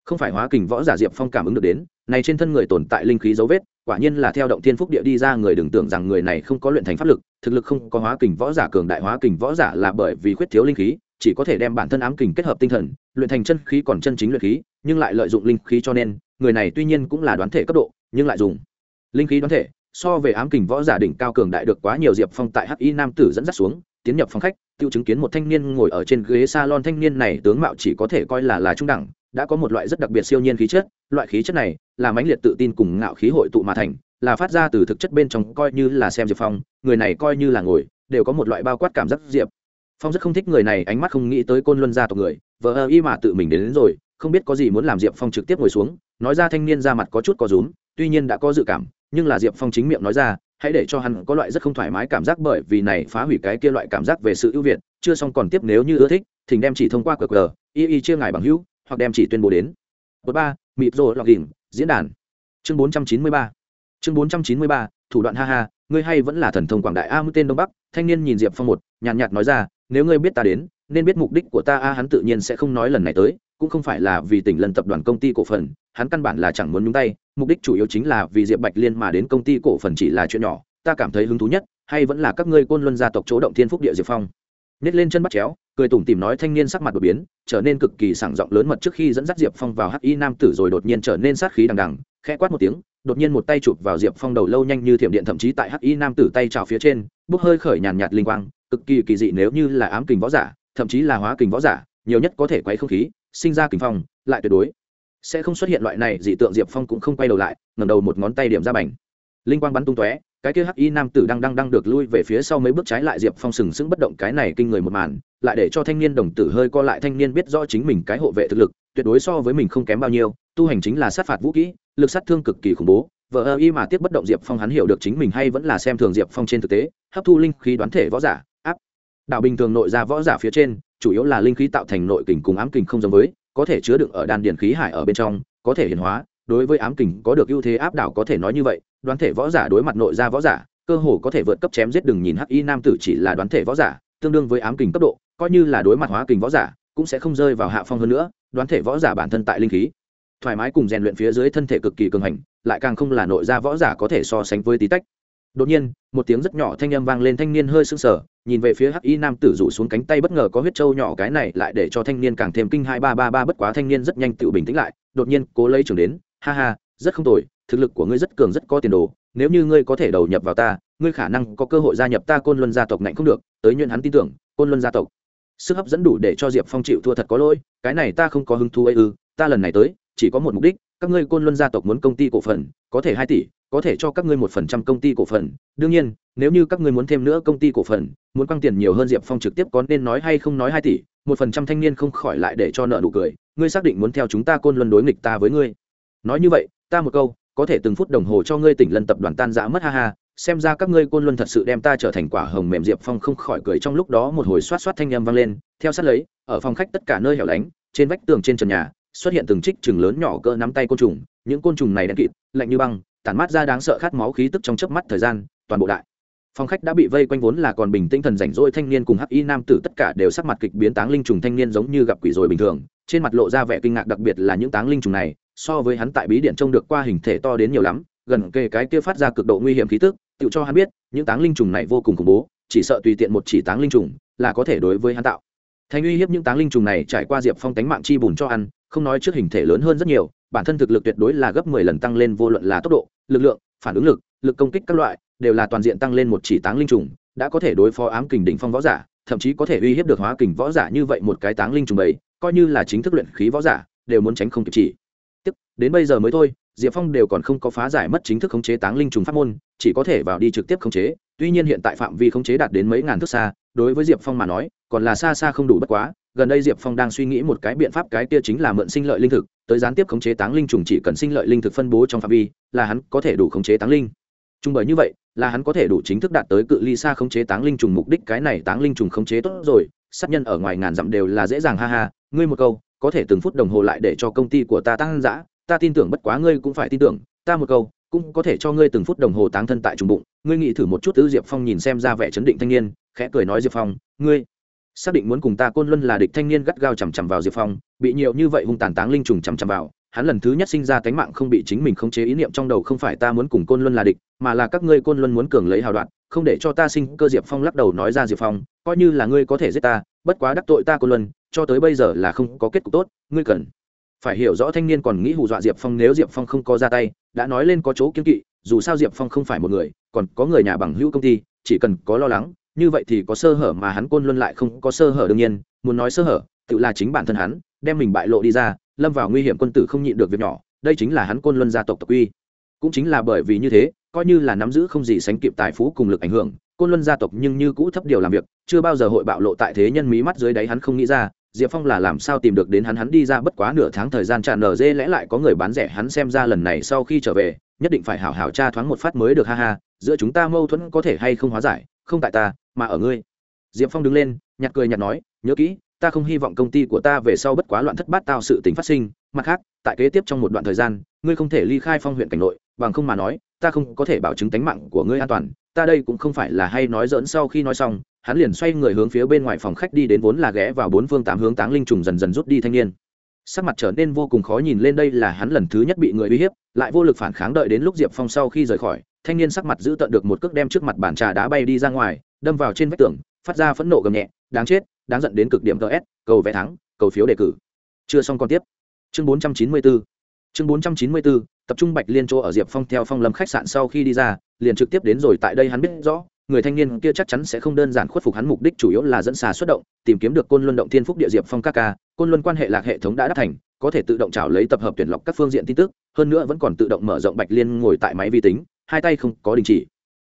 Không phải hóa kình võ giả diệp phong cảm ứng được đến, này trên thân người tồn tại linh khí dấu vết quả nhiên là theo động thiên phúc địa đi ra người đừng tưởng rằng người này không có luyện thành pháp lực, thực lực không có hóa kình võ giả cường đại, hóa kình võ giả là bởi vì khuyết thiếu linh khí, chỉ có thể đem bản thân ám kình kết hợp tinh thần, luyện thành chân khí còn chân chính luyện khí, nhưng lại lợi dụng linh khí cho nên, người này tuy nhiên cũng là đoán thể cấp độ, nhưng lại dùng linh khí đoán thể, so về ám kình võ giả đỉnh cao cường đại được quá nhiều, diệp phong tại hắc nam tử dẫn dắt xuống, tiến nhập phòng khách, tiêu chứng kiến một thanh niên ngồi ở trên ghế salon, thanh niên này tướng mạo chỉ có thể coi là là trung đẳng đã có một loại rất đặc biệt siêu nhiên khí chất loại khí chất này là mãnh liệt tự tin cùng ngạo khí hội tụ mà thành là phát ra từ thực chất bên trong coi như là xem diệp phong người này coi như là ngồi đều có một loại bao quát cảm giác diệp. Phong rất không thích người này ánh mắt không nghĩ tới côn luân gia tộc người vợ ơ y mà tự mình đến, đến rồi không biết có gì muốn làm diệp phong trực tiếp ngồi xuống nói ra thanh niên ra mặt có chút có rúm tuy nhiên đã có dự cảm nhưng là diệp phong chính miệng nói ra hãy để cho hắn có loại rất không thoải mái cảm giác bởi vì này phá hủy cái kia loại cảm giác về sự ưu việt chưa xong còn tiếp nếu như ưa thích thỉnh đem chỉ thông qua cờ cờ y y chia ngài bằng hữu hoặc đem chỉ tuyên bố đến. Bậc ba mịp rồ lọc đỉnh diễn đàn. Chương bốn trăm chín mươi ba. Chương bốn trăm chín mươi ba thủ đoạn ha ha ngươi hay vẫn là thần thông quảng đại a mũi tên đông bắc thanh niên nhìn diệp phong một nhàn nhạt, nhạt nói ra nếu ngươi biết ta đến nên biết mục đích của ta a hắn tự nhiên sẽ không nói lần này tới cũng không phải là vì tỉnh lần tập đoàn công ty cổ phần hắn căn bản là chẳng muốn nhúng tay mục đích chủ yếu chính là vì diệp bạch liên mà đến công ty cổ phần chỉ là chuyện nhỏ ta cảm thấy hứng thú nhất hay vẫn là các ngươi côn luân gia tộc chỗ động thiên phúc địa diệp phong. Nhét lên chân bắt chéo cười tủm tìm nói thanh niên sắc mặt đột biến, trở nên cực kỳ sảng giọng lớn mật trước khi dẫn dắt diệp phong vào hắc y nam tử rồi đột nhiên trở nên sát khí đằng đằng, khẽ quát một tiếng, đột nhiên một tay chụp vào diệp phong đầu lâu nhanh như thiểm điện thậm chí tại hắc y nam tử tay trào phía trên, bốc hơi khởi nhàn nhạt linh quang, cực kỳ kỳ dị nếu như là ám kình võ giả, thậm chí là hóa kình võ giả, nhiều nhất có thể quay không khí, sinh ra kình phong, lại tuyệt đối sẽ không xuất hiện loại này, dị tượng diệp phong cũng không quay đầu lại, ngẩng đầu một ngón tay điểm ra bành. Linh quang bắn tung tóe cái kia hắc y nam tử đang đang đang được lui về phía sau mấy bước trái lại diệp phong sừng sững bất động, cái này kinh người một màn, lại để cho thanh niên đồng tử hơi co lại, thanh niên biết rõ chính mình cái hộ vệ thực lực, tuyệt đối so với mình không kém bao nhiêu, tu hành chính là sát phạt vũ kỹ, lực sát thương cực kỳ khủng bố vợ ơ y mà tiếp bất động diệp phong hắn hiểu được chính mình hay vẫn là xem thường diệp phong trên thực tế, hấp thu linh khí đoán thể võ giả, áp. Đạo bình thường nội ra võ giả phía trên, chủ yếu là linh khí tạo thành nội kình cùng ám kình không giống với, có thể chứa đựng ở đan điền khí hải ở bên trong, có thể hiển hóa, đối với ám kình có được ưu thế áp đảo có thể nói như vậy đoán thể võ giả đối mặt nội ra võ giả, cơ hồ có thể vượt cấp chém giết đừng nhìn hắc y nam tử chỉ là đoán thể võ giả, tương đương với ám kình cấp độ, coi như là đối mặt hóa kình võ giả, cũng sẽ không rơi vào hạ phong hơn nữa, đoán thể võ giả bản thân tại linh khí, thoải mái cùng rèn luyện phía dưới thân thể cực kỳ cường hành, lại càng không là nội gia võ giả có thể so sánh với tí tách. Đột nhiên, một tiếng rất nhỏ thanh âm vang lên thanh niên hơi sưng sờ, nhìn về phía hắc y nam tử rủ xuống cánh tay bất ngờ có huyết trâu nhỏ cái này lại để cho thanh niên càng thêm kinh hai ba ba ba bất quá thanh niên rất nhanh tự bình tĩnh lại, đột nhiên cố lấy trường đến, ha ha, rất không tồi thực lực của ngươi rất cường rất có tiền đồ, nếu như ngươi có thể đầu nhập vào ta, ngươi khả năng có cơ hội gia nhập ta côn luân gia tộc ngạnh không được, tới nhuyễn hắn tin tưởng, côn luân gia tộc. Sức hấp dẫn đủ để cho diệp phong chịu thua thật có lỗi, cái này ta không có hứng thú ấy ư, ta lần này tới, chỉ có một mục đích, các ngươi côn luân gia tộc muốn công ty cổ phần, có thể hai tỷ, có thể cho các ngươi một phần trăm công ty cổ phần. Đương nhiên, nếu như các ngươi muốn thêm nữa công ty cổ phần, muốn quăng tiền nhiều hơn diệp phong trực tiếp có nên nói hay không nói hai tỷ, một phần trăm thanh niên không khỏi lại để cho nợ nụ cười, ngươi xác định muốn theo chúng ta côn luân đối nghịch ta với ngươi. Nói như vậy, ta một câu có thể từng phút đồng hồ cho ngươi tỉnh lân tập đoàn tan giã mất, ha ha, xem ra các ngươi côn luân thật sự đem ta trở thành quả hồng mềm diệp phong không khỏi cười trong lúc đó một hồi xoát xoát thanh â m vang lên, theo sát lấy, ở phòng khách tất cả nơi hẻo lánh, trên vách tường trên trần nhà, xuất hiện từng trích chừng lớn nhỏ cỡ nắm tay côn trùng, những côn trùng này đen kịt, lạnh như băng, tản mát ra đáng sợ khát máu khí tức trong chớp mắt thời gian, toàn bộ đại phòng khách đã bị vây quanh vốn là còn bình tinh thần rảnh rỗi thanh niên cùng hắc y nam tử tất cả đều sắc mặt kịch biến, táng linh trùng thanh niên giống như gặp quỷ rồi bình thường, trên mặt lộ ra vẻ kinh ngạc, đặc biệt là những táng linh trùng này so với hắn tại bí điện trông được qua hình thể to đến nhiều lắm, gần kề cái kia phát ra cực độ nguy hiểm khí tức, tự cho hắn biết, những táng linh trùng này vô cùng khủng bố, chỉ sợ tùy tiện một chỉ táng linh trùng là có thể đối với hắn tạo. Thành uy hiếp những táng linh trùng này trải qua diệp phong tánh mạng chi bùn cho ăn, không nói trước hình thể lớn hơn rất nhiều, bản thân thực lực tuyệt đối là gấp mười lần tăng lên vô luận là tốc độ, lực lượng, phản ứng lực lực công kích các loại, đều là toàn diện tăng lên một chỉ táng linh trùng, đã có thể đối phó ám kình đỉnh phong võ giả, thậm chí có thể uy hiếp được hóa kình võ giả như vậy một cái táng linh trùng bầy, coi như là chính thức luyện khí võ giả, đều muốn tránh không kịp chỉ tiếp đến bây giờ mới thôi, diệp phong đều còn không có phá giải mất chính thức khống chế táng linh trùng pháp môn, chỉ có thể vào đi trực tiếp khống chế. Tuy nhiên hiện tại phạm vi khống chế đạt đến mấy ngàn thước xa, đối với diệp phong mà nói, còn là xa xa không đủ bất quá. Gần đây diệp phong đang suy nghĩ một cái biện pháp, cái kia chính là mượn sinh lợi linh thực, tới gián tiếp khống chế táng linh trùng chỉ cần sinh lợi linh thực phân bố trong phạm vi, là hắn có thể đủ khống chế táng linh. Trung bởi như vậy, là hắn có thể đủ chính thức đạt tới cự ly xa khống chế táng linh trùng mục đích. Cái này táng linh trùng khống chế tốt rồi, sát nhân ở ngoài ngàn dặm đều là dễ dàng ha ha. Ngươi một câu có thể từng phút đồng hồ lại để cho công ty của ta tăng dã, ta tin tưởng bất quá ngươi cũng phải tin tưởng, ta một câu, cũng có thể cho ngươi từng phút đồng hồ táng thân tại trùng bụng. Ngươi nghĩ thử một chút tứ diệp phong nhìn xem ra vẻ chấn định thanh niên, khẽ cười nói diệp phong, ngươi xác định muốn cùng ta côn luân là địch thanh niên gắt gao chằm chằm vào diệp phong, bị nhiều như vậy hung tàn táng linh trùng chằm chằm vào, hắn lần thứ nhất sinh ra cánh mạng không bị chính mình khống chế ý niệm trong đầu không phải ta muốn cùng côn luân là địch, mà là các ngươi côn luân muốn cường lấy hào đoạn, không để cho ta sinh. Cơ diệp phong lắc đầu nói ra diệp phong, coi như là ngươi có thể giết ta, bất quá đắc tội ta côn luân cho tới bây giờ là không có kết cục tốt, ngươi cần phải hiểu rõ thanh niên còn nghĩ hù dọa diệp phong nếu diệp phong không có ra tay, đã nói lên có chỗ kiếm kỵ, dù sao diệp phong không phải một người, còn có người nhà bằng hữu công ty, chỉ cần có lo lắng, như vậy thì có sơ hở mà hắn côn luân lại không có sơ hở đương nhiên, muốn nói sơ hở, tự là chính bản thân hắn, đem mình bại lộ đi ra, lâm vào nguy hiểm quân tử không nhịn được việc nhỏ, đây chính là hắn côn luân gia tộc tộc uy. Cũng chính là bởi vì như thế, coi như là nắm giữ không gì sánh kịp tài phú cùng lực ảnh hưởng côn luân gia tộc nhưng như cũ thấp điều làm việc, chưa bao giờ hội bạo lộ tại thế nhân mí mắt dưới đáy hắn không nghĩ ra, diệp phong là làm sao tìm được đến hắn hắn đi ra bất quá nửa tháng thời gian tràn nở dê lẽ lại có người bán rẻ hắn xem ra lần này sau khi trở về, nhất định phải hảo hảo tra thoáng một phát mới được, ha ha, giữa chúng ta mâu thuẫn có thể hay không hóa giải, không tại ta, mà ở ngươi. Diệp phong đứng lên, nhặt cười nhặt nói, nhớ kỹ, ta không hy vọng công ty của ta về sau bất quá loạn thất bát tạo sự tính phát sinh, mặt khác, tại kế tiếp trong một đoạn thời gian, ngươi không thể ly khai phong huyện cảnh nội, bằng không mà nói, ta không có thể bảo chứng tính mạng của ngươi an toàn ta đây cũng không phải là hay nói dỡn sau khi nói xong hắn liền xoay người hướng phía bên ngoài phòng khách đi đến vốn là ghé vào bốn phương tám hướng táng linh trùng dần dần rút đi thanh niên. Sắc mặt trở nên vô cùng khó nhìn lên đây là hắn lần thứ nhất bị người uy hiếp lại vô lực phản kháng đợi đến lúc diệp phong sau khi rời khỏi thanh niên sắc mặt giữ tận được một cước đem trước mặt bàn trà đá bay đi ra ngoài đâm vào trên vách tường phát ra phẫn nộ gầm nhẹ đáng chết đáng giận đến cực điểm ts cầu vé thắng cầu phiếu đề cử. Chưa xong con tiếp. Chương 494 chương 494, tập trung bạch liên chỗ ở diệp phong theo phong lâm khách sạn sau khi đi ra, liền trực tiếp đến rồi tại đây hắn biết rõ, người thanh niên kia chắc chắn sẽ không đơn giản khuất phục hắn mục đích chủ yếu là dẫn xà xuất động, tìm kiếm được côn luân động thiên phúc địa diệp phong các ca, côn luân quan hệ lạc hệ thống đã đáp thành, có thể tự động trào lấy tập hợp tuyển lọc các phương diện tin tức, hơn nữa vẫn còn tự động mở rộng bạch liên ngồi tại máy vi tính, hai tay không có đình chỉ.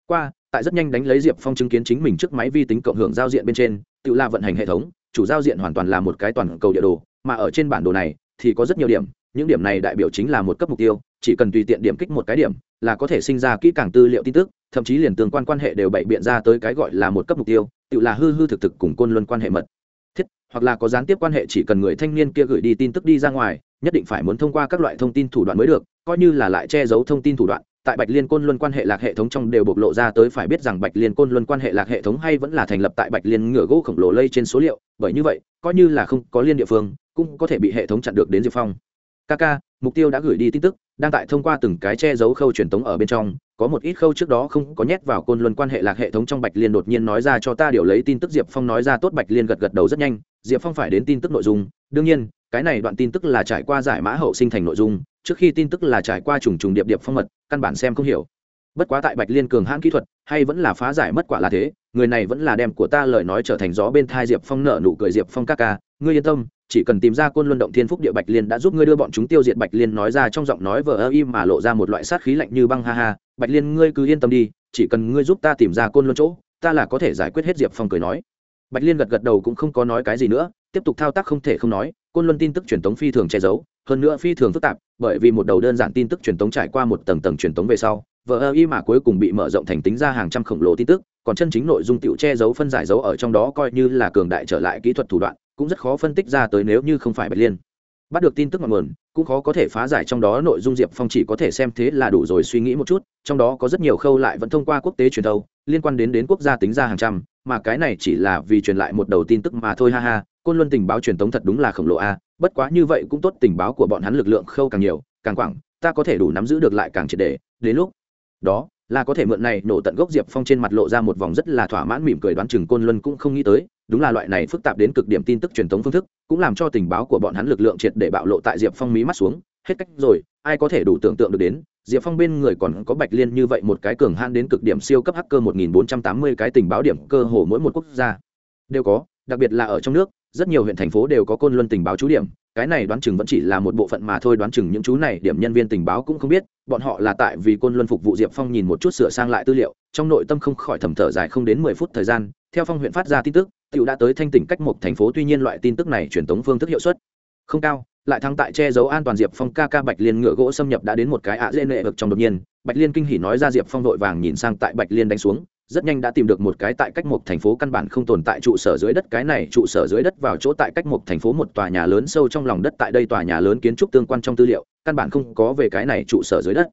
Qua, tại rất nhanh đánh lấy diệp phong chứng kiến chính mình trước máy vi tính cộng hưởng giao diện bên trên, tự la vận hành hệ thống, chủ giao diện hoàn toàn là một cái toàn cầu địa đồ, mà ở trên bản đồ này thì có rất nhiều điểm những điểm này đại biểu chính là một cấp mục tiêu, chỉ cần tùy tiện điểm kích một cái điểm là có thể sinh ra kỹ càng tư liệu tin tức, thậm chí liền tương quan quan hệ đều bày biện ra tới cái gọi là một cấp mục tiêu, tự là hư hư thực thực cùng côn luân quan hệ mật. Thiết, hoặc là có gián tiếp quan hệ chỉ cần người thanh niên kia gửi đi tin tức đi ra ngoài, nhất định phải muốn thông qua các loại thông tin thủ đoạn mới được, coi như là lại che giấu thông tin thủ đoạn, tại bạch liên côn luân quan hệ lạc hệ thống trong đều bộc lộ ra tới phải biết rằng bạch liên côn luân quan hệ lạc hệ thống hay vẫn là thành lập tại bạch liên ngựa gỗ khổng lồ lây trên số liệu, bởi như vậy, coi như là không có liên địa phương, cũng có thể bị hệ thống chặn được đến diệp phong kk mục tiêu đã gửi đi tin tức, đang tại thông qua từng cái che giấu khâu truyền tống ở bên trong, có một ít khâu trước đó không có nhét vào côn luân quan hệ lạc hệ thống trong bạch liên đột nhiên nói ra cho ta điều lấy tin tức diệp phong nói ra tốt bạch liên gật gật đầu rất nhanh, diệp phong phải đến tin tức nội dung, đương nhiên, cái này đoạn tin tức là trải qua giải mã hậu sinh thành nội dung, trước khi tin tức là trải qua trùng trùng điệp điệp phong mật, căn bản xem không hiểu bất quá tại bạch liên cường hãn kỹ thuật, hay vẫn là phá giải mất quả là thế, người này vẫn là đem của ta lời nói trở thành gió bên thai diệp phong nợ nụ cười diệp phong các ca, ngươi yên tâm, chỉ cần tìm ra côn luân động thiên phúc địa bạch liên đã giúp ngươi đưa bọn chúng tiêu diệt bạch liên nói ra trong giọng nói vờ ơ im mà lộ ra một loại sát khí lạnh như băng ha ha, bạch liên ngươi cứ yên tâm đi, chỉ cần ngươi giúp ta tìm ra côn luân chỗ, ta là có thể giải quyết hết diệp phong cười nói. Bạch liên gật gật đầu cũng không có nói cái gì nữa, tiếp tục thao tác không thể không nói, côn luân tin tức truyền tống phi thường che giấu, hơn nữa phi thường phức tạp, bởi vì một đầu đơn giản tin tức truyền tống trải qua một tầng tầng truyền tống về sau vờ ơ y mà cuối cùng bị mở rộng thành tính ra hàng trăm khổng lồ tin tức, còn chân chính nội dung tựu che giấu phân giải dấu ở trong đó coi như là cường đại trở lại kỹ thuật thủ đoạn, cũng rất khó phân tích ra tới nếu như không phải bạch liên. Bắt được tin tức ngọn nguồn, cũng khó có thể phá giải trong đó nội dung diệp phong chỉ có thể xem thế là đủ rồi suy nghĩ một chút, trong đó có rất nhiều khâu lại vẫn thông qua quốc tế truyền thâu liên quan đến đến quốc gia tính ra hàng trăm, mà cái này chỉ là vì truyền lại một đầu tin tức mà thôi ha ha, côn luân tình báo truyền thống thật đúng là khổng lồ a, bất quá như vậy cũng tốt, tình báo của bọn hắn lực lượng khâu càng nhiều, càng quảng, ta có thể đủ nắm giữ được lại càng triệt để, đến lúc đó, là có thể mượn này nổ tận gốc diệp phong trên mặt lộ ra một vòng rất là thỏa mãn mỉm cười đoán chừng côn luân cũng không nghĩ tới, đúng là loại này phức tạp đến cực điểm tin tức truyền thống phương thức, cũng làm cho tình báo của bọn hắn lực lượng triệt để bạo lộ tại diệp phong mí mắt xuống. Hết cách rồi, ai có thể đủ tưởng tượng được đến, diệp phong bên người còn có bạch liên như vậy một cái cường han đến cực điểm siêu cấp hacker một nghìn bốn trăm tám mươi cái tình báo điểm cơ hồ mỗi một quốc gia. Đều có, đặc biệt là ở trong nước rất nhiều huyện thành phố đều có côn luân tình báo trú điểm, cái này đoán chừng vẫn chỉ là một bộ phận mà thôi, đoán chừng những chú này điểm nhân viên tình báo cũng không biết, bọn họ là tại vì côn luân phục vụ diệp phong nhìn một chút sửa sang lại tư liệu, trong nội tâm không khỏi thầm thở dài không đến mười phút thời gian, theo phong huyện phát ra tin tức t đã tới thanh tỉnh cách một thành phố, tuy nhiên loại tin tức này truyền tống phương thức hiệu suất không cao, lại thắng tại che giấu an toàn diệp phong ca ca bạch liên ngựa gỗ xâm nhập đã đến một cái ạ dễ nệ vực trong đột nhiên, bạch liên kinh hỉ nói ra diệp phong vội vàng nhìn sang tại bạch liên đánh xuống rất nhanh đã tìm được một cái tại cách một thành phố căn bản không tồn tại trụ sở dưới đất. Cái này trụ sở dưới đất vào chỗ tại cách một thành phố một tòa nhà lớn sâu trong lòng đất. Tại đây tòa nhà lớn kiến trúc tương quan trong tư liệu, căn bản không có về cái này trụ sở dưới đất.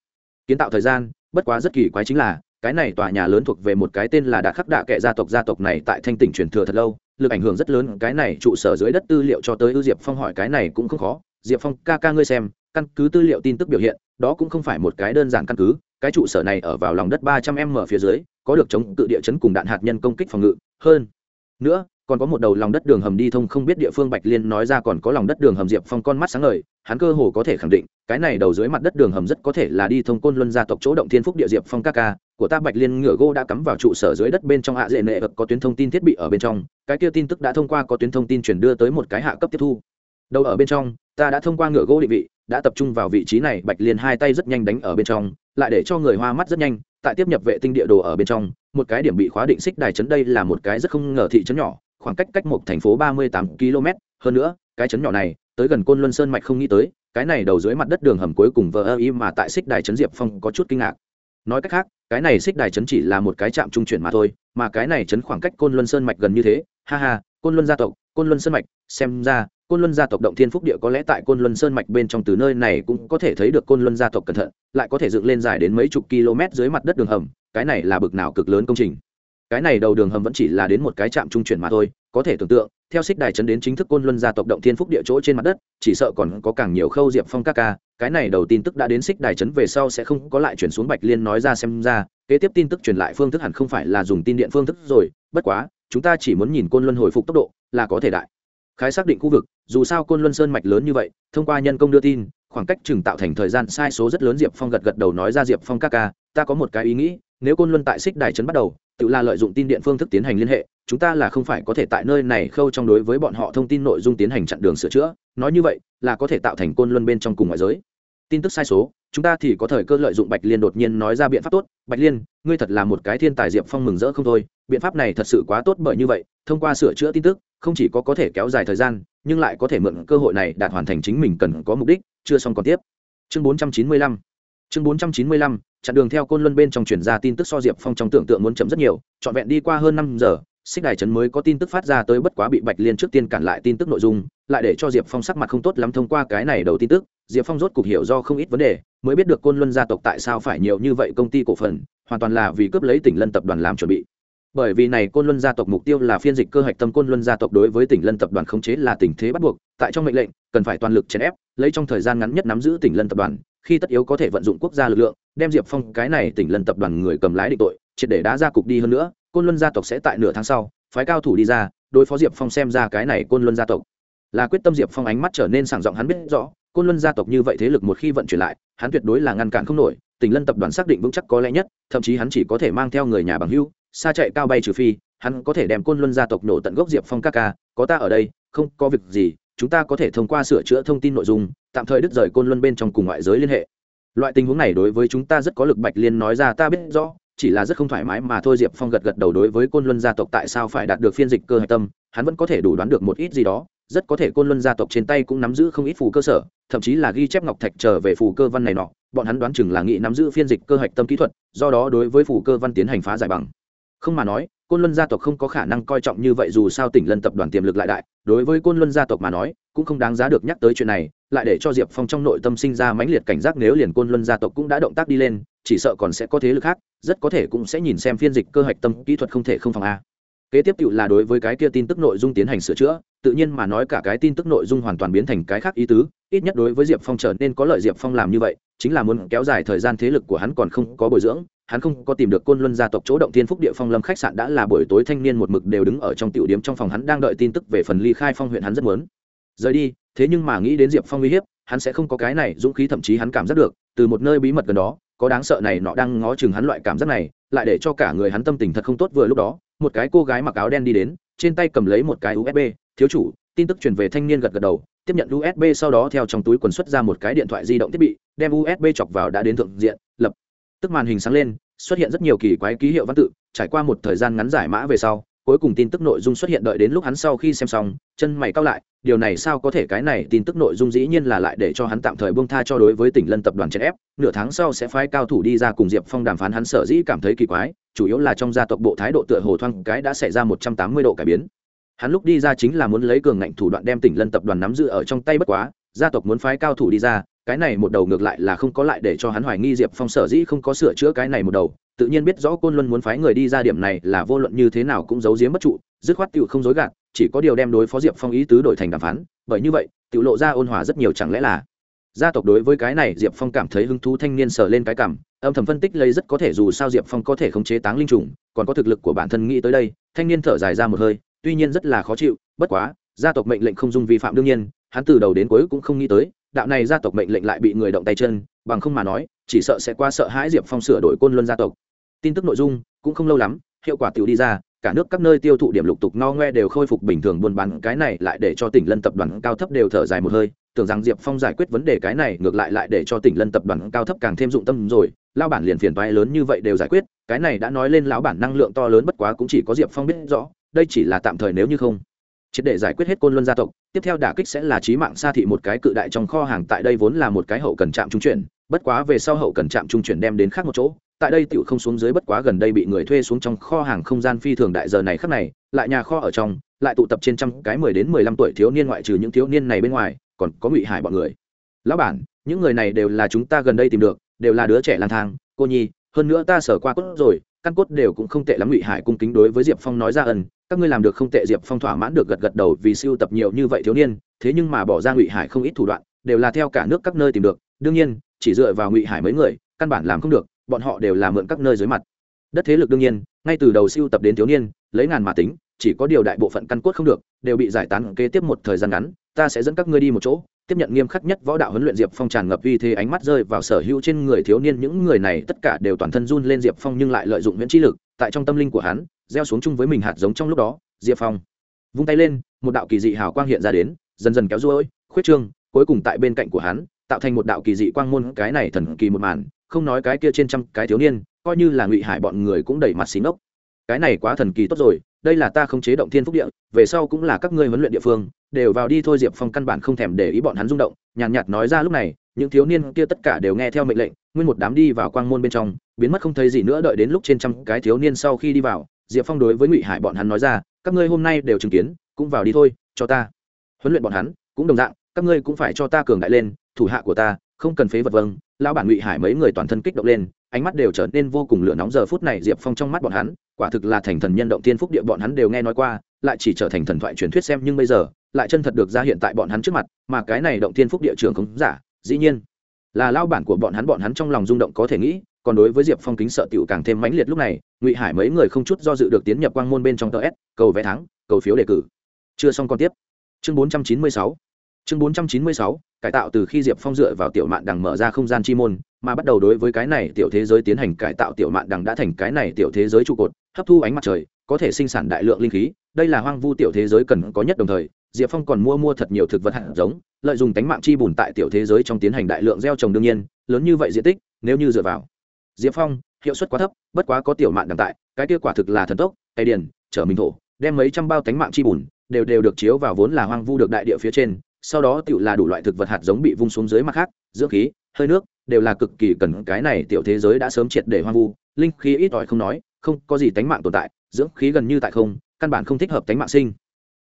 Kiến tạo thời gian, bất quá rất kỳ quái chính là, cái này tòa nhà lớn thuộc về một cái tên là đạ khắc đạ kệ gia tộc. Gia tộc này tại thanh tỉnh truyền thừa thật lâu, lực ảnh hưởng rất lớn. Cái này trụ sở dưới đất tư liệu cho tới ưu diệp phong hỏi cái này cũng không khó. Diệp phong, ca ca ngươi xem, căn cứ tư liệu tin tức biểu hiện, đó cũng không phải một cái đơn giản căn cứ. Cái trụ sở này ở vào lòng đất ba trăm m phía dưới có được chống cự địa chấn cùng đạn hạt nhân công kích phòng ngự, hơn nữa, còn có một đầu lòng đất đường hầm đi thông không biết địa phương bạch liên nói ra còn có lòng đất đường hầm diệp phong con mắt sáng ngời, hắn cơ hồ có thể khẳng định, cái này đầu dưới mặt đất đường hầm rất có thể là đi thông côn luân gia tộc chỗ động thiên phúc địa diệp phong ca ca, của ta bạch liên ngựa gỗ đã cắm vào trụ sở dưới đất bên trong hạ dệ nệ vật có tuyến thông tin thiết bị ở bên trong, cái kia tin tức đã thông qua có tuyến thông tin chuyển đưa tới một cái hạ cấp tiếp thu. Đầu ở bên trong, ta đã thông qua ngựa gỗ định vị đã tập trung vào vị trí này, bạch liên hai tay rất nhanh đánh ở bên trong, lại để cho người hoa mắt rất nhanh, tại tiếp nhập vệ tinh địa đồ ở bên trong, một cái điểm bị khóa định xích đài chấn đây là một cái rất không ngờ thị trấn nhỏ, khoảng cách cách một thành phố ba mươi tám km. Hơn nữa, cái chấn nhỏ này, tới gần côn luân sơn mạch không nghĩ tới, cái này đầu dưới mặt đất đường hầm cuối cùng vờ ơ y mà tại xích đài chấn diệp phong có chút kinh ngạc. Nói cách khác, cái này xích đài chấn chỉ là một cái trạm trung chuyển mà thôi, mà cái này chấn khoảng cách côn luân sơn mạch gần như thế. Ha ha, côn luân gia tộc, côn luân sơn mạch, xem ra côn luân gia tộc động thiên phúc địa có lẽ tại côn luân sơn mạch bên trong từ nơi này cũng có thể thấy được côn luân gia tộc cẩn thận, lại có thể dựng lên dài đến mấy chục km dưới mặt đất đường hầm, cái này là bực nào cực lớn công trình. Cái này đầu đường hầm vẫn chỉ là đến một cái trạm trung chuyển mà thôi, có thể tưởng tượng, theo xích đài chấn đến chính thức côn luân gia tộc động thiên phúc địa chỗ trên mặt đất, chỉ sợ còn có càng nhiều khâu diệp phong các ca, cái này đầu tin tức đã đến xích đài chấn về sau sẽ không có lại chuyển xuống bạch liên nói ra xem ra, kế tiếp tin tức truyền lại phương thức hẳn không phải là dùng tin điện phương thức rồi, bất quá, chúng ta chỉ muốn nhìn côn luân hồi phục tốc độ, là có thể đại khái xác định khu vực, dù sao côn luân sơn mạch lớn như vậy, thông qua nhân công đưa tin, khoảng cách chừng tạo thành thời gian sai số rất lớn diệp phong gật gật đầu nói ra diệp phong các ca, ta có một cái ý nghĩ, nếu côn luân tại xích đài trấn bắt đầu, tự là lợi dụng tin điện phương thức tiến hành liên hệ, chúng ta là không phải có thể tại nơi này khâu trong đối với bọn họ thông tin nội dung tiến hành chặn đường sửa chữa, nói như vậy, là có thể tạo thành côn luân bên trong cùng ngoại giới. Tin tức sai số, chúng ta thì có thời cơ lợi dụng bạch liên đột nhiên nói ra biện pháp tốt, bạch liên, ngươi thật là một cái thiên tài diệp phong mừng rỡ không thôi, biện pháp này thật sự quá tốt bởi như vậy, thông qua sửa chữa tin tức không chỉ có có thể kéo dài thời gian, nhưng lại có thể mượn cơ hội này đạt hoàn thành chính mình cần có mục đích, chưa xong còn tiếp. Chương 495 chương 495 chặn đường theo côn luân bên trong truyền ra tin tức so diệp phong trong tưởng tượng muốn chậm rất nhiều, trọn vẹn đi qua hơn năm giờ, xích đài trấn mới có tin tức phát ra tới bất quá bị bạch liên trước tiên cản lại tin tức nội dung, lại để cho diệp phong sắc mặt không tốt lắm thông qua cái này đầu tin tức, diệp phong rốt cục hiểu do không ít vấn đề, mới biết được côn luân gia tộc tại sao phải nhiều như vậy công ty cổ phần, hoàn toàn là vì cướp lấy tỉnh lân tập đoàn làm chuẩn bị bởi vì này côn luân gia tộc mục tiêu là phiên dịch cơ hạch tâm côn luân gia tộc đối với tỉnh lân tập đoàn khống chế là tình thế bắt buộc. Tại trong mệnh lệnh, cần phải toàn lực chèn ép, lấy trong thời gian ngắn nhất nắm giữ tỉnh lân tập đoàn, khi tất yếu có thể vận dụng quốc gia lực lượng, đem diệp phong, cái này tỉnh lân tập đoàn người cầm lái định tội, triệt để đá ra cục đi hơn nữa. Côn luân gia tộc sẽ tại nửa tháng sau, phái cao thủ đi ra, đối phó diệp phong xem ra cái này côn luân gia tộc. Là quyết tâm diệp phong ánh mắt trở nên sảng giọng hắn biết rõ, côn luân gia tộc như vậy thế lực một khi vận chuyển lại, hắn tuyệt đối là ngăn cản không nổi. Tỉnh lân tập đoàn xác định vững chắc có lẽ nhất, thậm chí hắn chỉ có thể mang theo người nhà bằng hưu xa chạy cao bay trừ phi, hắn có thể đem côn luân gia tộc nổ tận gốc diệp phong các ca, có ta ở đây, không có việc gì, chúng ta có thể thông qua sửa chữa thông tin nội dung, tạm thời đứt rời côn luân bên trong cùng ngoại giới liên hệ. Loại tình huống này đối với chúng ta rất có lực, bạch liên nói ra ta biết rõ, chỉ là rất không thoải mái mà thôi, diệp phong gật gật đầu đối với côn luân gia tộc tại sao phải đạt được phiên dịch cơ hạch tâm, hắn vẫn có thể đủ đoán được một ít gì đó, rất có thể côn luân gia tộc trên tay cũng nắm giữ không ít phù cơ sở, thậm chí là ghi chép ngọc thạch trở về phù cơ văn này nọ, bọn hắn đoán chừng là nghị nắm giữ phiên dịch cơ hạch tâm kỹ thuật, do đó đối với phù cơ văn tiến hành phá giải bằng không mà nói, côn luân gia tộc không có khả năng coi trọng như vậy dù sao tỉnh lân tập đoàn tiềm lực lại đại, đối với côn luân gia tộc mà nói, cũng không đáng giá được nhắc tới chuyện này, lại để cho diệp phong trong nội tâm sinh ra mãnh liệt cảnh giác nếu liền côn luân gia tộc cũng đã động tác đi lên, chỉ sợ còn sẽ có thế lực khác, rất có thể cũng sẽ nhìn xem phiên dịch cơ hạch tâm kỹ thuật không thể không phòng a kế tiếp tự là đối với cái kia tin tức nội dung tiến hành sửa chữa, tự nhiên mà nói cả cái tin tức nội dung hoàn toàn biến thành cái khác ý tứ, ít nhất đối với diệp phong trở nên có lợi diệp phong làm như vậy, chính là muốn kéo dài thời gian thế lực của hắn còn không có bồi dưỡng, hắn không có tìm được côn luân gia tộc chỗ động thiên phúc địa phong lâm khách sạn đã là buổi tối thanh niên một mực đều đứng ở trong tiểu điếm trong phòng hắn đang đợi tin tức về phần ly khai phong huyện hắn rất muốn. Rời đi, thế nhưng mà nghĩ đến diệp phong uy hiếp, hắn sẽ không có cái này dũng khí thậm chí hắn cảm giác được, từ một nơi bí mật gần đó, có đáng sợ này nọ đang ngó chừng hắn loại cảm giác này lại để cho cả người hắn tâm tình thật không tốt vừa lúc đó, một cái cô gái mặc áo đen đi đến, trên tay cầm lấy một cái usb thiếu chủ, tin tức truyền về thanh niên gật gật đầu, tiếp nhận usb sau đó theo trong túi quần xuất ra một cái điện thoại di động thiết bị, đem usb chọc vào đã đến thượng diện, lập tức màn hình sáng lên, xuất hiện rất nhiều kỳ quái ký hiệu văn tự, trải qua một thời gian ngắn giải mã về sau cuối cùng tin tức nội dung xuất hiện đợi đến lúc hắn sau khi xem xong, chân mày cao lại, điều này sao có thể cái này tin tức nội dung dĩ nhiên là lại để cho hắn tạm thời buông tha cho đối với tỉnh lân tập đoàn chèn ép, nửa tháng sau sẽ phái cao thủ đi ra cùng diệp phong đàm phán hắn sở dĩ cảm thấy kỳ quái, chủ yếu là trong gia tộc bộ thái độ tựa hồ thoang cái đã xảy ra một trăm tám mươi độ cải biến. Hắn lúc đi ra chính là muốn lấy cường ngạnh thủ đoạn đem tỉnh lân tập đoàn nắm giữ ở trong tay bất quá gia tộc muốn phái cao thủ đi ra, cái này một đầu ngược lại là không có lại để cho hắn hoài nghi diệp phong sở dĩ không có sửa chữa cái này một đầu. Tự nhiên biết rõ côn luân muốn phái người đi ra điểm này là vô luận như thế nào cũng giấu giếm bất trụ, dứt khoát tựu không dối gạt, chỉ có điều đem đối phó diệp phong ý tứ đổi thành đàm phán. Bởi như vậy tựu lộ ra ôn hòa rất nhiều chẳng lẽ là? Gia tộc đối với cái này diệp phong cảm thấy hứng thú thanh niên sờ lên cái cảm, âm thầm phân tích lấy rất có thể dù sao diệp phong có thể khống chế táng linh trùng, còn có thực lực của bản thân nghĩ tới đây, thanh niên thở dài ra một hơi, tuy nhiên rất là khó chịu, bất quá, gia tộc mệnh lệnh không dung vi phạm đương nhiên hắn từ đầu đến cuối cũng không nghĩ tới, đạo này gia tộc mệnh lệnh lại bị người động tay chân, bằng không mà nói, chỉ sợ sẽ qua sợ hãi diệp phong sửa đổi côn luân gia tộc. Tin tức nội dung cũng không lâu lắm, hiệu quả tiểu đi ra, cả nước các nơi tiêu thụ điểm lục tục no ngoe đều khôi phục bình thường buôn bán, cái này lại để cho tỉnh lân tập đoàn cao thấp đều thở dài một hơi, tưởng rằng diệp phong giải quyết vấn đề cái này ngược lại lại để cho tỉnh lân tập đoàn cao thấp càng thêm dụng tâm rồi lao bản liền phiền toái lớn như vậy đều giải quyết, cái này đã nói lên lão bản năng lượng to lớn bất quá cũng chỉ có diệp phong biết rõ, đây chỉ là tạm thời nếu như không triệt để giải quyết hết côn luân gia tộc, tiếp theo đả kích sẽ là trí mạng xa thị một cái cự đại trong kho hàng tại đây vốn là một cái hậu cần trạm trung chuyển, bất quá về sau hậu cần trạm trung chuyển đem đến khác một chỗ, tại đây tiểu không xuống dưới bất quá gần đây bị người thuê xuống trong kho hàng không gian phi thường đại giờ này khắc này, lại nhà kho ở trong, lại tụ tập trên trăm cái mười đến mười lăm tuổi thiếu niên ngoại trừ những thiếu niên này bên ngoài, còn có ngụy hải bọn người. Lão bản, những người này đều là chúng ta gần đây tìm được, đều là đứa trẻ lang thang, cô nhi, hơn nữa ta sở qua cốt rồi căn cốt đều cũng không tệ lắm, ngụy hải cung kính đối với diệp phong nói ra ẩn các ngươi làm được không tệ, diệp phong thỏa mãn được gật gật đầu vì siêu tập nhiều như vậy thiếu niên, thế nhưng mà bỏ ra ngụy hải không ít thủ đoạn, đều là theo cả nước các nơi tìm được. Đương nhiên, chỉ dựa vào ngụy hải mấy người, căn bản làm không được, bọn họ đều là mượn các nơi dưới mặt. Đất thế lực đương nhiên, ngay từ đầu siêu tập đến thiếu niên, lấy ngàn mà tính, chỉ có điều đại bộ phận căn cốt không được, đều bị giải tán kế tiếp một thời gian ngắn ta sẽ dẫn các ngươi đi một chỗ, tiếp nhận nghiêm khắc nhất võ đạo huấn luyện diệp phong tràn ngập uy thế ánh mắt rơi vào sở hữu trên người thiếu niên, những người này tất cả đều toàn thân run lên diệp phong nhưng lại lợi dụng miễn trí lực, tại trong tâm linh của hắn, gieo xuống chung với mình hạt giống trong lúc đó, diệp phong vung tay lên, một đạo kỳ dị hào quang hiện ra đến, dần dần kéo ruôi, khuyết trương, cuối cùng tại bên cạnh của hắn, tạo thành một đạo kỳ dị quang môn, cái này thần kỳ một màn, không nói cái kia trên trăm cái thiếu niên, coi như là ngụy hải bọn người cũng đẩy mặt xí ngốc cái này quá thần kỳ tốt rồi, đây là ta không chế động thiên phúc địa, về sau cũng là các ngươi huấn luyện địa phương đều vào đi thôi diệp phong căn bản không thèm để ý bọn hắn rung động. Nhàn nhạt, nhạt nói ra lúc này những thiếu niên kia tất cả đều nghe theo mệnh lệnh nguyên một đám đi vào quang môn bên trong biến mất không thấy gì nữa đợi đến lúc trên trăm cái thiếu niên sau khi đi vào diệp phong đối với ngụy hải bọn hắn nói ra các ngươi hôm nay đều chứng kiến cũng vào đi thôi cho ta. Huấn luyện bọn hắn cũng đồng dạng các ngươi cũng phải cho ta cường đại lên thủ hạ của ta không cần phế vật vâng. Lão bản ngụy hải mấy người toàn thân kích động lên ánh mắt đều trở nên vô cùng lửa nóng. Giờ phút này diệp phong trong mắt bọn hắn quả thực là thành thần nhân động tiên phúc địa bọn hắn đều nghe nói qua lại chỉ trở thành thần thoại truyền thuyết xem nhưng bây giờ lại chân thật được ra hiện tại bọn hắn trước mặt, mà cái này động thiên phúc địa trường không giả, dĩ nhiên là lao bản của bọn hắn bọn hắn trong lòng rung động có thể nghĩ, còn đối với diệp phong kính sợ tiểu càng thêm mãnh liệt lúc này, ngụy hải mấy người không chút do dự được tiến nhập quang môn bên trong tờ s, cầu vé thắng, cầu phiếu đề cử. Chưa xong còn tiếp. Chương bốn trăm chín mươi sáu. Chương bốn trăm chín mươi sáu, cải tạo từ khi diệp phong dựa vào tiểu mạn đằng mở ra không gian chi môn, mà bắt đầu đối với cái này tiểu thế giới tiến hành cải tạo tiểu mạn đằng đã thành cái này tiểu thế giới trụ cột, hấp thu ánh mặt trời, có thể sinh sản đại lượng linh khí, đây là hoang vu tiểu thế giới cần có nhất đồng thời diệp phong còn mua mua thật nhiều thực vật hạt giống, lợi dụng tánh mạng chi bùn tại tiểu thế giới trong tiến hành đại lượng gieo trồng đương nhiên, lớn như vậy diện tích, nếu như dựa vào. Diệp phong, hiệu suất quá thấp, bất quá có tiểu mạng đằng tại, cái kia quả thực là thần tốc tay điền chở mình thổ, đem mấy trăm bao tánh mạng chi bùn, đều đều được chiếu vào vốn là hoang vu được đại địa phía trên, sau đó tự là đủ loại thực vật hạt giống bị vung xuống dưới mặt khác, dưỡng khí, hơi nước, đều là cực kỳ cần cái này tiểu thế giới đã sớm triệt để hoang vu, linh khí ít ỏi không nói, không có gì tánh mạng tồn tại, dưỡng khí gần như tại không, căn bản không thích hợp tánh mạng sinh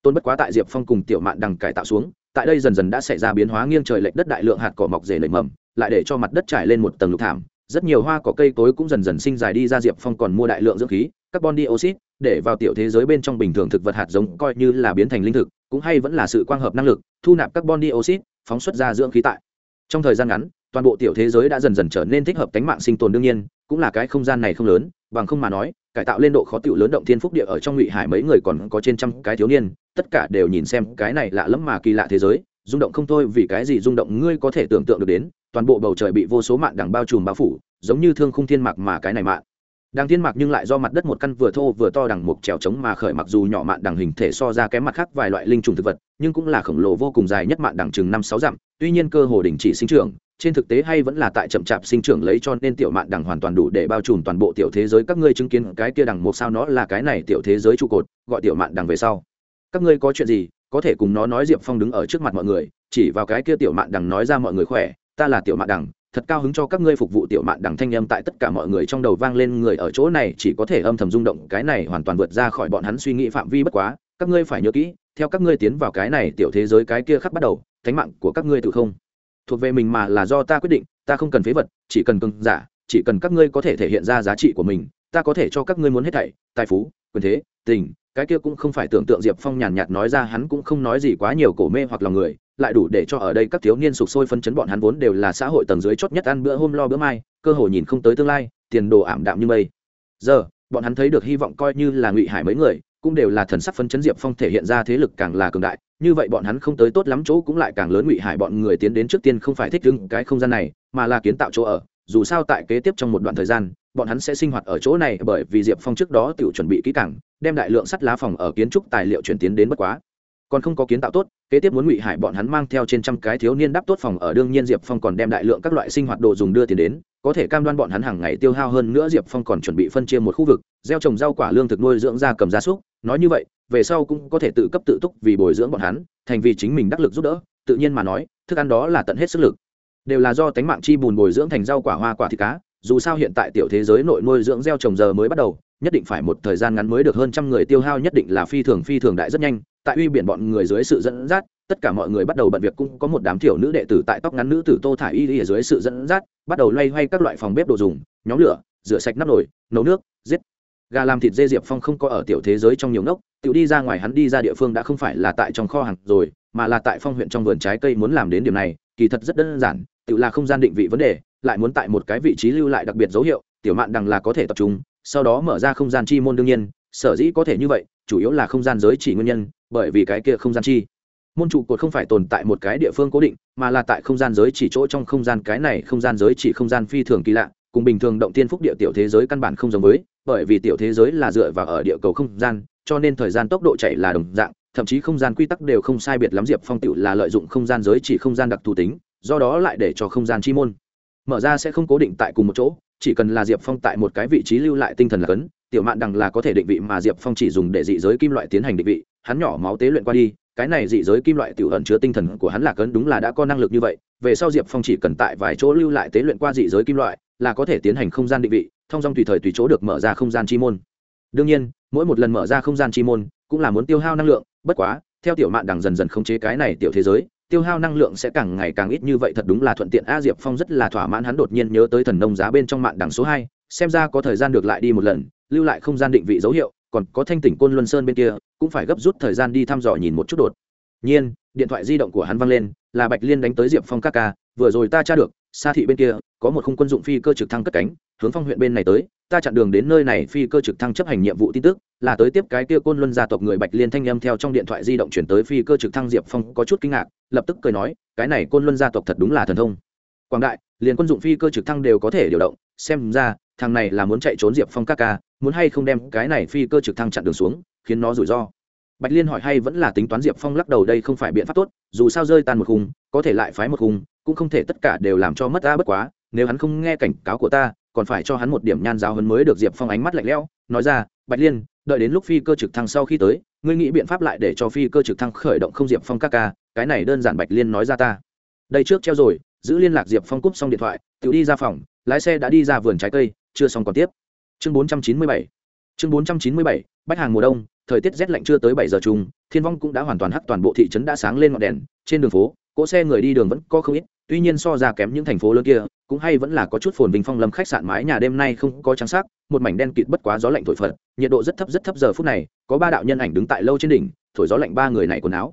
tôn bất quá tại diệp phong cùng tiểu mạn đằng cải tạo xuống, tại đây dần dần đã xảy ra biến hóa nghiêng trời lệch đất đại lượng hạt cỏ mọc rể nảy mầm, lại để cho mặt đất trải lên một tầng lục thảm. Rất nhiều hoa cỏ cây cối cũng dần dần sinh dài đi ra diệp phong còn mua đại lượng dưỡng khí, carbon dioxide, để vào tiểu thế giới bên trong bình thường thực vật hạt giống coi như là biến thành linh thực, cũng hay vẫn là sự quang hợp năng lực, thu nạp carbon dioxide, phóng xuất ra dưỡng khí tại. Trong thời gian ngắn, toàn bộ tiểu thế giới đã dần dần trở nên thích hợp cánh mạng sinh tồn đương nhiên, cũng là cái không gian này không lớn bằng không mà nói, cải tạo lên độ khó tiểu lớn động thiên phúc địa ở trong ngụy hải mấy người còn có trên trăm cái thiếu niên, tất cả đều nhìn xem cái này lạ lẫm mà kỳ lạ thế giới, rung động không thôi vì cái gì rung động ngươi có thể tưởng tượng được đến, toàn bộ bầu trời bị vô số mạng đằng bao trùm bao phủ, giống như thương khung thiên mạc mà cái này mạng đằng thiên mạc nhưng lại do mặt đất một căn vừa thô vừa to đằng mục trèo trống mà khởi mặc dù nhỏ mạn đằng hình thể so ra kém mặt khác vài loại linh trùng thực vật, nhưng cũng là khổng lồ vô cùng dài nhất mạn đằng chừng năm sáu dặm, tuy nhiên cơ hồ đình chỉ sinh trưởng trên thực tế hay vẫn là tại chậm chạp sinh trưởng lấy cho nên tiểu mạn đằng hoàn toàn đủ để bao trùm toàn bộ tiểu thế giới. Các ngươi chứng kiến cái kia đằng một sao nó là cái này tiểu thế giới trụ cột, gọi tiểu mạn đằng về sau. Các ngươi có chuyện gì, có thể cùng nó nói diệp phong đứng ở trước mặt mọi người, chỉ vào cái kia tiểu mạn đằng nói ra mọi người khỏe, ta là tiểu mạn đằng, thật cao hứng cho các ngươi phục vụ tiểu mạn đằng thanh âm tại tất cả mọi người trong đầu vang lên. Người ở chỗ này chỉ có thể âm thầm rung động, cái này hoàn toàn vượt ra khỏi bọn hắn suy nghĩ phạm vi bất quá. Các ngươi phải nhớ kỹ, theo các ngươi tiến vào cái này tiểu thế giới cái kia khắc bắt đầu, thánh mạng của các ngươi tự không thuộc về mình mà là do ta quyết định, ta không cần phế vật, chỉ cần cưng giả, chỉ cần các ngươi có thể thể hiện ra giá trị của mình, ta có thể cho các ngươi muốn hết thảy, tài phú, quyền thế, tình, cái kia cũng không phải tưởng tượng diệp phong nhàn nhạt nói ra, hắn cũng không nói gì quá nhiều cổ mê hoặc lòng người, lại đủ để cho ở đây các thiếu niên sụp sôi phân chấn bọn hắn vốn đều là xã hội tầng dưới chót nhất ăn bữa hôm lo bữa mai, cơ hội nhìn không tới tương lai, tiền đồ ảm đạm như mây. Giờ, bọn hắn thấy được hy vọng coi như là ngụy hải mấy người cũng đều là thần sắc phân chấn diệp phong thể hiện ra thế lực càng là cường đại, như vậy bọn hắn không tới tốt lắm chỗ cũng lại càng lớn ngụy hải bọn người tiến đến trước tiên không phải thích đứng cái không gian này, mà là kiến tạo chỗ ở, dù sao tại kế tiếp trong một đoạn thời gian, bọn hắn sẽ sinh hoạt ở chỗ này bởi vì diệp phong trước đó tự chuẩn bị kỹ càng, đem đại lượng sắt lá phòng ở kiến trúc tài liệu chuyển tiến đến bất quá. Còn không có kiến tạo tốt, kế tiếp muốn ngụy hải bọn hắn mang theo trên trăm cái thiếu niên đắp tốt phòng ở, đương nhiên diệp phong còn đem đại lượng các loại sinh hoạt đồ dùng đưa tiền đến, có thể cam đoan bọn hắn hàng ngày tiêu hao hơn nữa diệp phong còn chuẩn bị phân chia một khu vực, gieo trồng rau quả lương thực nuôi dưỡng gia cầm gia súc nói như vậy, về sau cũng có thể tự cấp tự túc vì bồi dưỡng bọn hắn, thành vì chính mình đắc lực giúp đỡ, tự nhiên mà nói, thức ăn đó là tận hết sức lực. Đều là do tánh mạng chi bùn bồi dưỡng thành rau quả hoa quả thịt cá, dù sao hiện tại tiểu thế giới nội nuôi dưỡng gieo trồng giờ mới bắt đầu, nhất định phải một thời gian ngắn mới được hơn trăm người tiêu hao nhất định là phi thường phi thường đại rất nhanh, tại uy biển bọn người dưới sự dẫn dắt, tất cả mọi người bắt đầu bận việc cũng có một đám thiểu nữ đệ tử tại tóc ngắn nữ tử tô thải y ở dưới sự dẫn dắt, bắt đầu loay hoay các loại phòng bếp đồ dùng, nhóm lửa, rửa sạch nắp nồi, nấu nước, giết gà làm thịt dê diệp phong không có ở tiểu thế giới trong nhiều ngốc tự đi ra ngoài hắn đi ra địa phương đã không phải là tại trong kho hàng rồi, mà là tại phong huyện trong vườn trái cây muốn làm đến điểm này, kỳ thật rất đơn giản tự là không gian định vị vấn đề, lại muốn tại một cái vị trí lưu lại đặc biệt dấu hiệu, tiểu mạn đằng là có thể tập trung, sau đó mở ra không gian chi môn đương nhiên, sở dĩ có thể như vậy, chủ yếu là không gian giới chỉ nguyên nhân, bởi vì cái kia không gian chi môn trụ cột không phải tồn tại một cái địa phương cố định, mà là tại không gian giới chỉ chỗ trong không gian cái này không gian giới chỉ không gian phi thường kỳ lạ, cùng bình thường động tiên phúc địa tiểu thế giới căn bản không giống với bởi vì tiểu thế giới là dựa vào ở địa cầu không gian, cho nên thời gian tốc độ chạy là đồng dạng, thậm chí không gian quy tắc đều không sai biệt lắm, diệp phong tựu là lợi dụng không gian giới chỉ không gian đặc thù tính, do đó lại để cho không gian chi môn. Mở ra sẽ không cố định tại cùng một chỗ, chỉ cần là diệp phong tại một cái vị trí lưu lại tinh thần là cấn, tiểu mạn đằng là có thể định vị mà diệp phong chỉ dùng để dị giới kim loại tiến hành định vị, hắn nhỏ máu tế luyện qua đi, cái này dị giới kim loại tiểu ẩn chứa tinh thần của hắn là cấn, đúng là đã có năng lực như vậy, về sau diệp phong chỉ cần tại vài chỗ lưu lại tế luyện qua dị giới kim loại, là có thể tiến hành không gian định vị thông dong tùy thời tùy chỗ được mở ra không gian chi môn. Đương nhiên, mỗi một lần mở ra không gian chi môn cũng là muốn tiêu hao năng lượng, bất quá, theo tiểu mạn đằng dần dần khống chế cái này tiểu thế giới, tiêu hao năng lượng sẽ càng ngày càng ít như vậy thật đúng là thuận tiện. A diệp phong rất là thỏa mãn hắn đột nhiên nhớ tới thần nông giá bên trong mạng đằng số hai, xem ra có thời gian được lại đi một lần, lưu lại không gian định vị dấu hiệu, còn có thanh tỉnh côn luân sơn bên kia, cũng phải gấp rút thời gian đi thăm dò nhìn một chút đột. Nhiên, điện thoại di động của hắn văng lên, là bạch liên đánh tới diệp phong ca ca, vừa rồi ta tra được xa thị bên kia có một khung quân dụng phi cơ trực thăng cất cánh hướng phong huyện bên này tới, ta chặn đường đến nơi này phi cơ trực thăng chấp hành nhiệm vụ tin tức, là tới tiếp cái kia côn luân gia tộc người bạch liên thanh âm theo trong điện thoại di động chuyển tới phi cơ trực thăng diệp phong có chút kinh ngạc, lập tức cười nói, cái này côn luân gia tộc thật đúng là thần thông. Quảng đại, liền quân dụng phi cơ trực thăng đều có thể điều động, xem ra, thằng này là muốn chạy trốn diệp phong ca ca, muốn hay không đem cái này phi cơ trực thăng chặn đường xuống, khiến nó rủi ro. Bạch liên hỏi hay vẫn là tính toán diệp phong lắc đầu đây không phải biện pháp tốt, dù sao rơi tan một khung, có thể lại phái một khung, cũng không thể tất cả đều làm cho mất ta bất quá, nếu hắn không nghe cảnh cáo của ta còn phải cho hắn một điểm nhan giáo hấn mới được diệp phong ánh mắt lạnh lẽo, nói ra, bạch liên, đợi đến lúc phi cơ trực thăng sau khi tới, ngươi nghĩ biện pháp lại để cho phi cơ trực thăng khởi động không diệp phong các ca, cái này đơn giản bạch liên nói ra ta. Đây trước treo rồi, giữ liên lạc diệp phong cúp xong điện thoại, tự đi ra phòng, lái xe đã đi ra vườn trái cây, chưa xong còn tiếp. Chương bốn trăm chín mươi bảy. Chương bốn trăm chín mươi bảy, bách hàng mùa đông, thời tiết rét lạnh chưa tới bảy giờ chung thiên vong cũng đã hoàn toàn hắt toàn bộ thị trấn đã sáng lên ngọn đèn, trên đường phố, cỗ xe người đi đường vẫn có không ít tuy nhiên so ra kém những thành phố lớn kia, cũng hay vẫn là có chút phồn vinh phong lâm khách sạn mái nhà đêm nay không có trắng sắc, một mảnh đen kịt bất quá gió lạnh thổi phật, nhiệt độ rất thấp rất thấp giờ phút này, có ba đạo nhân ảnh đứng tại lâu trên đỉnh, thổi gió lạnh ba người này quần áo.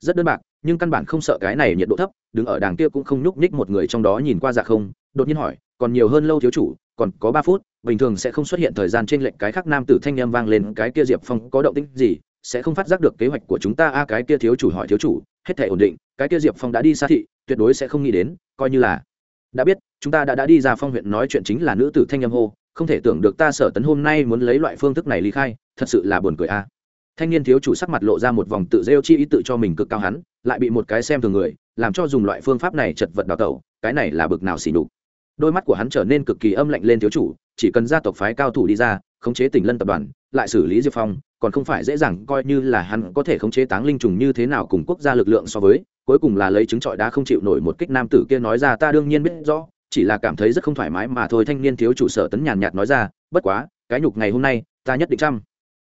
Rất đơn bạc, nhưng căn bản không sợ cái này nhiệt độ thấp, đứng ở đàng kia cũng không nhúc nhích một người trong đó nhìn qua dạ không, đột nhiên hỏi, còn nhiều hơn lâu thiếu chủ, còn có ba phút, bình thường sẽ không xuất hiện thời gian trên lệnh cái khác nam tử thanh em vang lên, cái kia diệp phong có động tĩnh gì? Sẽ không phát giác được kế hoạch của chúng ta. A, cái kia thiếu chủ hỏi thiếu chủ, hết thể ổn định, cái kia diệp phong đã đi xa thị, tuyệt đối sẽ không nghĩ đến, coi như là. Đã biết, chúng ta đã đã đi ra phong huyện nói chuyện chính là nữ tử thanh âm hô, không thể tưởng được ta sở tấn hôm nay muốn lấy loại phương thức này ly khai, thật sự là buồn cười a. Thanh niên thiếu chủ sắc mặt lộ ra một vòng tự rêu chi ý tự cho mình cực cao hắn, lại bị một cái xem thường người, làm cho dùng loại phương pháp này chật vật đào tẩu, cái này là bực nào xỉ đục đôi mắt của hắn trở nên cực kỳ âm lạnh lên thiếu chủ, chỉ cần gia tộc phái cao thủ đi ra khống chế tỉnh lân tập đoàn, lại xử lý diệp phong, còn không phải dễ dàng coi như là hắn có thể khống chế táng linh trùng như thế nào cùng quốc gia lực lượng so với, cuối cùng là lấy chứng trọi đá không chịu nổi một kích nam tử kia nói ra ta đương nhiên biết rõ, chỉ là cảm thấy rất không thoải mái mà thôi, thanh niên thiếu chủ sở tấn nhàn nhạt nói ra, bất quá, cái nhục ngày hôm nay, ta nhất định trăm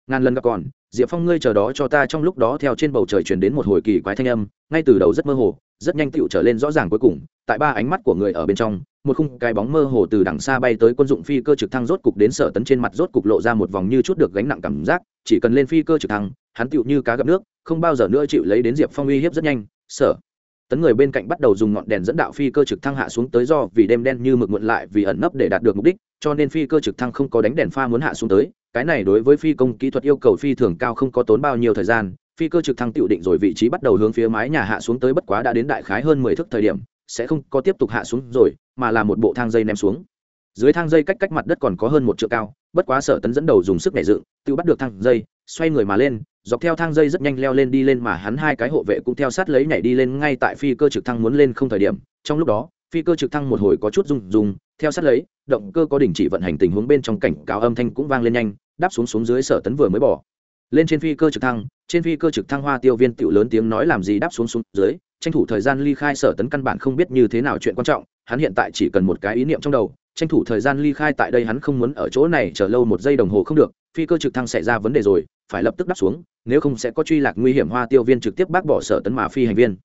ngàn lần gặp còn, diệp phong ngươi chờ đó cho ta trong lúc đó theo trên bầu trời truyền đến một hồi kỳ quái thanh âm, ngay từ đầu rất mơ hồ, rất nhanh tựu trở lên rõ ràng cuối cùng, tại ba ánh mắt của người ở bên trong, một khung cái bóng mơ hồ từ đằng xa bay tới quân dụng phi cơ trực thăng rốt cục đến sở tấn trên mặt rốt cục lộ ra một vòng như chút được gánh nặng cảm giác, chỉ cần lên phi cơ trực thăng, hắn tựu như cá gặp nước, không bao giờ nữa chịu lấy đến diệp phong uy hiếp rất nhanh, sở tấn người bên cạnh bắt đầu dùng ngọn đèn dẫn đạo phi cơ trực thăng hạ xuống tới do vì đêm đen như mực muộn lại vì ẩn nấp để đạt được mục đích cho nên phi cơ trực thăng không có đánh đèn pha muốn hạ xuống tới, cái này đối với phi công kỹ thuật yêu cầu phi thường cao không có tốn bao nhiêu thời gian, phi cơ trực thăng tự định rồi vị trí bắt đầu hướng phía mái nhà hạ xuống tới bất quá đã đến đại khái hơn mười thước thời điểm, sẽ không có tiếp tục hạ xuống rồi, mà là một bộ thang dây ném xuống. Dưới thang dây cách cách mặt đất còn có hơn một triệu cao, bất quá sở tấn dẫn đầu dùng sức nhảy dựng, tự bắt được thang dây, xoay người mà lên, dọc theo thang dây rất nhanh leo lên đi lên mà hắn hai cái hộ vệ cũng theo sát lấy nhảy đi lên ngay tại phi cơ trực thăng muốn lên không thời điểm. Trong lúc đó, phi cơ trực thăng một hồi có chút rung rung theo sát lấy, động cơ có đình chỉ vận hành tình huống bên trong cảnh cáo âm thanh cũng vang lên nhanh, đáp xuống xuống dưới sở tấn vừa mới bỏ. Lên trên phi cơ trực thăng, trên phi cơ trực thăng hoa tiêu viên tựu lớn tiếng nói làm gì đáp xuống xuống dưới, tranh thủ thời gian ly khai sở tấn căn bản không biết như thế nào chuyện quan trọng, hắn hiện tại chỉ cần một cái ý niệm trong đầu, tranh thủ thời gian ly khai tại đây hắn không muốn ở chỗ này chờ lâu một giây đồng hồ không được, phi cơ trực thăng xảy ra vấn đề rồi, phải lập tức đáp xuống, nếu không sẽ có truy lạc nguy hiểm hoa tiêu viên trực tiếp bác bỏ sở tấn mà phi hành viên.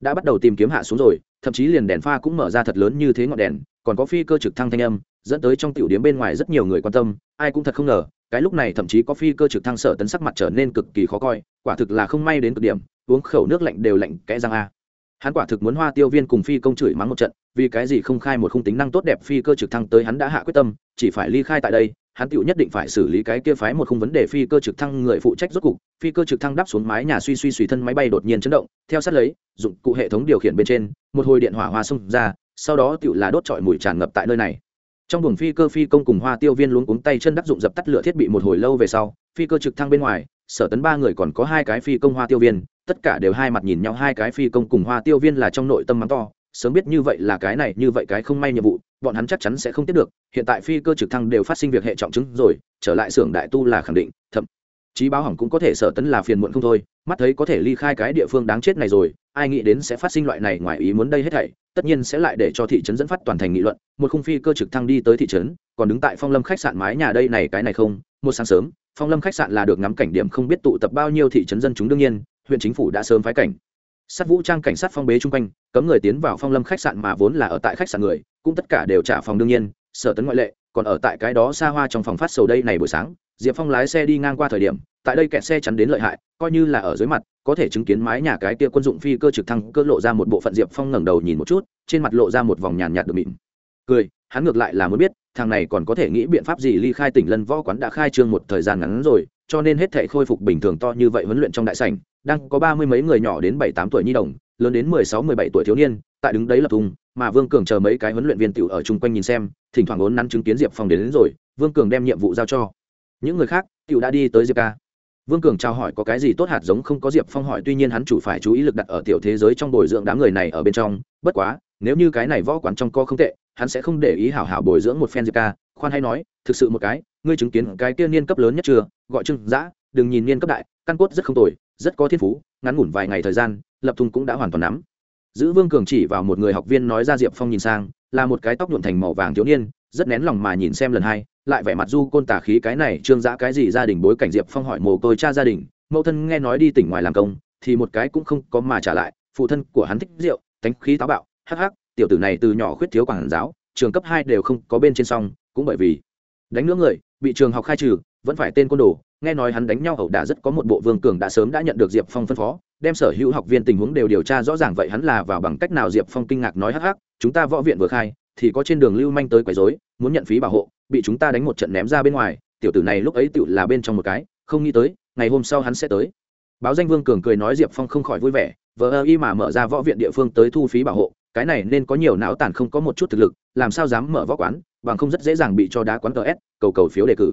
Đã bắt đầu tìm kiếm hạ xuống rồi, thậm chí liền đèn pha cũng mở ra thật lớn như thế ngọn đèn còn có phi cơ trực thăng thanh âm, dẫn tới trong tiểu điểm bên ngoài rất nhiều người quan tâm, ai cũng thật không ngờ, cái lúc này thậm chí có phi cơ trực thăng sở tấn sắc mặt trở nên cực kỳ khó coi, quả thực là không may đến cực điểm, uống khẩu nước lạnh đều lạnh kẽ răng a. Hắn quả thực muốn hoa tiêu viên cùng phi công chửi mắng một trận, vì cái gì không khai một khung tính năng tốt đẹp phi cơ trực thăng tới hắn đã hạ quyết tâm, chỉ phải ly khai tại đây, hắn tựu nhất định phải xử lý cái kia phái một khung vấn đề phi cơ trực thăng người phụ trách rốt cục, phi cơ trực thăng đáp xuống mái nhà suy suy suy thân máy bay đột nhiên chấn động, theo sát lấy, dụng cụ hệ thống điều khiển bên trên, một hồi điện hỏa hoa xông ra sau đó tựu là đốt trọi mùi tràn ngập tại nơi này. Trong buồng phi cơ phi công cùng hoa tiêu viên luống cuống tay chân đắc dụng dập tắt lửa thiết bị một hồi lâu về sau, phi cơ trực thăng bên ngoài, sở tấn ba người còn có hai cái phi công hoa tiêu viên, tất cả đều hai mặt nhìn nhau, hai cái phi công cùng hoa tiêu viên là trong nội tâm mắng to, sớm biết như vậy là cái này, như vậy cái không may nhiệm vụ, bọn hắn chắc chắn sẽ không tiếp được, hiện tại phi cơ trực thăng đều phát sinh việc hệ trọng chứng rồi, trở lại xưởng đại tu là khẳng định, thậm chí báo hỏng cũng có thể sở tấn là phiền muộn không thôi, mắt thấy có thể ly khai cái địa phương đáng chết này rồi, ai nghĩ đến sẽ phát sinh loại này ngoài ý muốn đây hết thảy, tất nhiên sẽ lại để cho thị trấn dẫn phát toàn thành nghị luận, một khung phi cơ trực thăng đi tới thị trấn, còn đứng tại phong lâm khách sạn mái nhà đây này cái này không, một sáng sớm, phong lâm khách sạn là được ngắm cảnh điểm không biết tụ tập bao nhiêu thị trấn dân chúng đương nhiên, huyện chính phủ đã sớm phái cảnh. Sát vũ trang cảnh sát phong bế chung quanh, cấm người tiến vào phong lâm khách sạn mà vốn là ở tại khách sạn người, cũng tất cả đều trả phòng đương nhiên, sở tấn ngoại lệ, còn ở tại cái đó xa hoa trong phòng phát sầu đây này buổi sáng diệp phong lái xe đi ngang qua thời điểm tại đây kẹt xe chắn đến lợi hại coi như là ở dưới mặt có thể chứng kiến mái nhà cái kia quân dụng phi cơ trực thăng cơ lộ ra một bộ phận diệp phong ngẩng đầu nhìn một chút trên mặt lộ ra một vòng nhàn nhạt được mịn. Cười hắn ngược lại là muốn biết thằng này còn có thể nghĩ biện pháp gì ly khai tỉnh lân võ quán đã khai trương một thời gian ngắn rồi cho nên hết thể khôi phục bình thường to như vậy huấn luyện trong đại sảnh đang có ba mươi mấy người nhỏ đến bảy tám tuổi nhi đồng lớn đến mười sáu mười bảy tuổi thiếu niên tại đứng đấy lập thùng mà vương cường chờ mấy cái huấn luyện viên tiểu ở chung quanh nhìn xem thỉnh thoảng ốn nắn chứng kiến diệp phong đến, đến rồi vương cường đem nhiệm vụ giao cho những người khác, tiểu đã đi tới diệp ca. Vương cường trao hỏi có cái gì tốt hạt giống không có diệp phong hỏi, tuy nhiên hắn chủ phải chú ý lực đặt ở tiểu thế giới trong bồi dưỡng đám người này ở bên trong. Bất quá, nếu như cái này võ quán trong co không tệ, hắn sẽ không để ý hảo hảo bồi dưỡng một phen diệp ca. Khoan hay nói, thực sự một cái, ngươi chứng kiến cái kia niên cấp lớn nhất chưa? Gọi trưng dã, đừng nhìn niên cấp đại, căn cốt rất không tồi, rất có thiên phú, ngắn ngủn vài ngày thời gian, lập thùng cũng đã hoàn toàn nắm. Giữ vương cường chỉ vào một người học viên nói ra diệp phong nhìn sang, là một cái tóc nhuộn thành màu vàng thiếu niên rất nén lòng mà nhìn xem lần hai, lại vẻ mặt du côn tả khí cái này, trương giã cái gì gia đình bối cảnh diệp phong hỏi mồ côi cha gia đình, mẫu thân nghe nói đi tỉnh ngoài làm công, thì một cái cũng không có mà trả lại, phụ thân của hắn thích rượu, tánh khí táo bạo, hắc hắc, tiểu tử này từ nhỏ khuyết thiếu quản giáo, trường cấp hai đều không có bên trên song, cũng bởi vì đánh nữa người, bị trường học khai trừ, vẫn phải tên côn đồ, nghe nói hắn đánh nhau ẩu đả rất có một bộ vương cường đã sớm đã nhận được diệp phong phân phó, đem sở hữu học viên tình huống đều điều tra rõ ràng vậy hắn là vào bằng cách nào diệp phong kinh ngạc nói hắc hắc, chúng ta võ viện vừa khai thì có trên đường lưu manh tới quấy rối, muốn nhận phí bảo hộ, bị chúng ta đánh một trận ném ra bên ngoài, tiểu tử này lúc ấy tựu là bên trong một cái, không nghĩ tới, ngày hôm sau hắn sẽ tới. Báo danh vương cường cười nói diệp phong không khỏi vui vẻ, vờ ơ y mà mở ra võ viện địa phương tới thu phí bảo hộ, cái này nên có nhiều não tàn không có một chút thực lực, làm sao dám mở võ quán, bằng không rất dễ dàng bị cho đá quán ts cầu cầu phiếu đề cử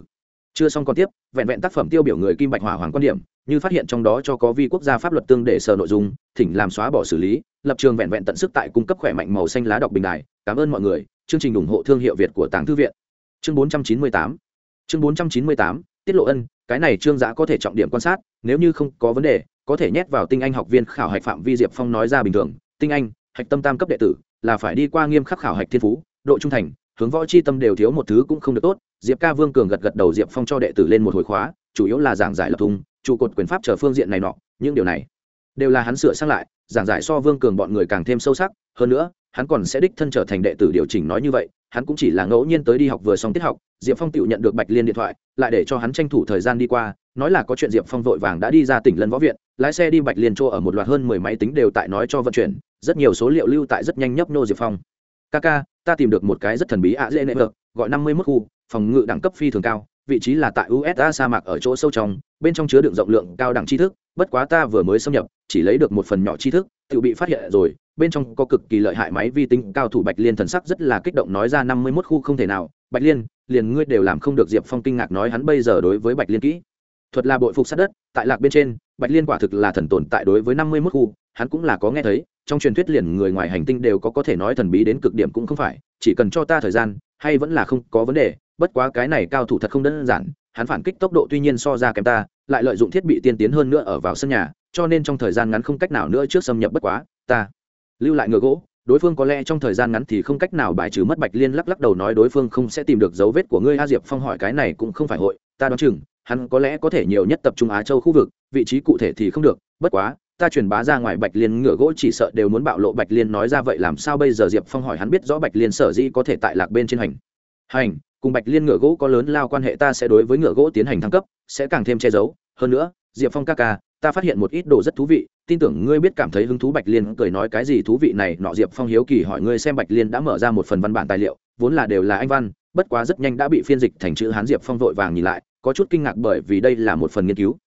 chưa xong còn tiếp, vẹn vẹn tác phẩm tiêu biểu người kim bạch hỏa hoàng quan điểm, như phát hiện trong đó cho có vi quốc gia pháp luật tương để sở nội dung, thỉnh làm xóa bỏ xử lý, lập trường vẹn vẹn tận sức tại cung cấp khỏe mạnh màu xanh lá đọc bình đài. Cảm ơn mọi người. Chương trình ủng hộ thương hiệu việt của tàng thư viện. Chương 498 chương 498 tiết lộ ân, cái này trương giã có thể trọng điểm quan sát, nếu như không có vấn đề, có thể nhét vào tinh anh học viên khảo hạch phạm vi diệp phong nói ra bình thường. Tinh anh, hạch tâm tam cấp đệ tử, là phải đi qua nghiêm khắc khảo hạch thiên phú, độ trung thành hướng võ c h i tâm đều thiếu một thứ cũng không được tốt, diệp ca vương cường gật gật đầu diệp phong cho đệ tử lên một hồi khóa, chủ yếu là giảng giải lập thùng, trụ cột quyền pháp chờ phương diện này nọ, những điều này đều là hắn sửa sang lại, giảng giải so vương cường bọn người càng thêm sâu sắc, hơn nữa, hắn còn sẽ đích thân trở thành đệ tử điều chỉnh nói như vậy, hắn cũng chỉ là ngẫu nhiên tới đi học vừa xong tiết học, diệp phong tự nhận được bạch liên điện thoại, lại để cho hắn tranh thủ thời gian đi qua, nói là có chuyện diệp phong vội vàng đã đi ra tỉnh lân võ viện, lái xe đi bạch liên chỗ ở một loạt hơn mười máy tính đều tại nói cho vận chuyển, rất nhiều số liệu lưu tại rất nhanh nhấp nô diệp phong ca ta tìm được một cái rất thần bí ạ dễ nệ vợ, gọi năm mươi mốt khu, phòng ngự đẳng cấp phi thường cao, vị trí là tại usa sa mạc ở chỗ sâu trong, bên trong chứa đựng rộng lượng cao đẳng tri thức, bất quá ta vừa mới xâm nhập, chỉ lấy được một phần nhỏ tri thức, tự bị phát hiện rồi, bên trong có cực kỳ lợi hại máy vi tính, cao thủ bạch liên thần sắc rất là kích động nói ra năm mươi mốt khu không thể nào, bạch liên, liền ngươi đều làm không được diệp phong kinh ngạc nói hắn bây giờ đối với bạch liên kỹ thuật là bội phục sát đất, tại lạc bên trên, bạch liên quả thực là thần tồn tại đối với năm mươi mốt khu, hắn cũng là có nghe thấy, trong truyền thuyết liền người ngoài hành tinh đều có có thể nói thần bí đến cực điểm cũng không phải, chỉ cần cho ta thời gian, hay vẫn là không có vấn đề, bất quá cái này cao thủ thật không đơn giản, hắn phản kích tốc độ tuy nhiên so ra kém ta, lại lợi dụng thiết bị tiên tiến hơn nữa ở vào sân nhà, cho nên trong thời gian ngắn không cách nào nữa trước xâm nhập bất quá, ta lưu lại ngựa gỗ, đối phương có lẽ trong thời gian ngắn thì không cách nào bài trừ mất bạch liên lắc lắc đầu nói đối phương không sẽ tìm được dấu vết của ngươi, a diệp phong hỏi cái này cũng không phải hội, ta đoán chừng hắn có lẽ có thể nhiều nhất tập trung á châu khu vực, vị trí cụ thể thì không được, bất quá, ta truyền bá ra ngoài bạch liên ngựa gỗ chỉ sợ đều muốn bạo lộ bạch liên nói ra vậy làm sao bây giờ diệp phong hỏi hắn biết rõ bạch liên sở dĩ có thể tại lạc bên trên hành. Hành, cùng bạch liên ngựa gỗ có lớn lao quan hệ ta sẽ đối với ngựa gỗ tiến hành thăng cấp, sẽ càng thêm che giấu. Hơn nữa, diệp phong ca ca, ta phát hiện một ít đồ rất thú vị, tin tưởng ngươi biết cảm thấy hứng thú bạch liên, cười nói cái gì thú vị này, nọ diệp phong hiếu kỳ hỏi ngươi xem bạch liên đã mở ra một phần văn bản tài liệu, vốn là đều là anh văn bất quá rất nhanh đã bị phiên dịch thành chữ hán diệp phong vội vàng nhìn lại, có chút kinh ngạc bởi vì đây là một phần nghiên cứu.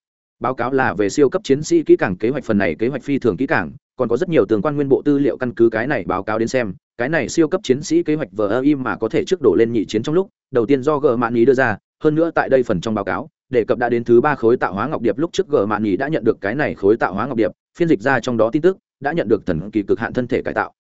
Báo cáo là về siêu cấp chiến sĩ kỹ càng, kế hoạch phần này kế hoạch phi thường kỹ càng, còn có rất nhiều tương quan nguyên bộ tư liệu căn cứ cái này báo cáo đến xem, cái này siêu cấp chiến sĩ kế hoạch vờ ơ im mà có thể trước đổ lên nhị chiến trong lúc, đầu tiên do g mạn ý đưa ra, hơn nữa tại đây phần trong báo cáo, đề cập đã đến thứ ba khối tạo hóa ngọc điệp lúc trước g mạn ý đã nhận được cái này khối tạo hóa ngọc điệp, phiên dịch ra trong đó tin tức, đã nhận được thần kỳ cực hạn thân thể cải tạo.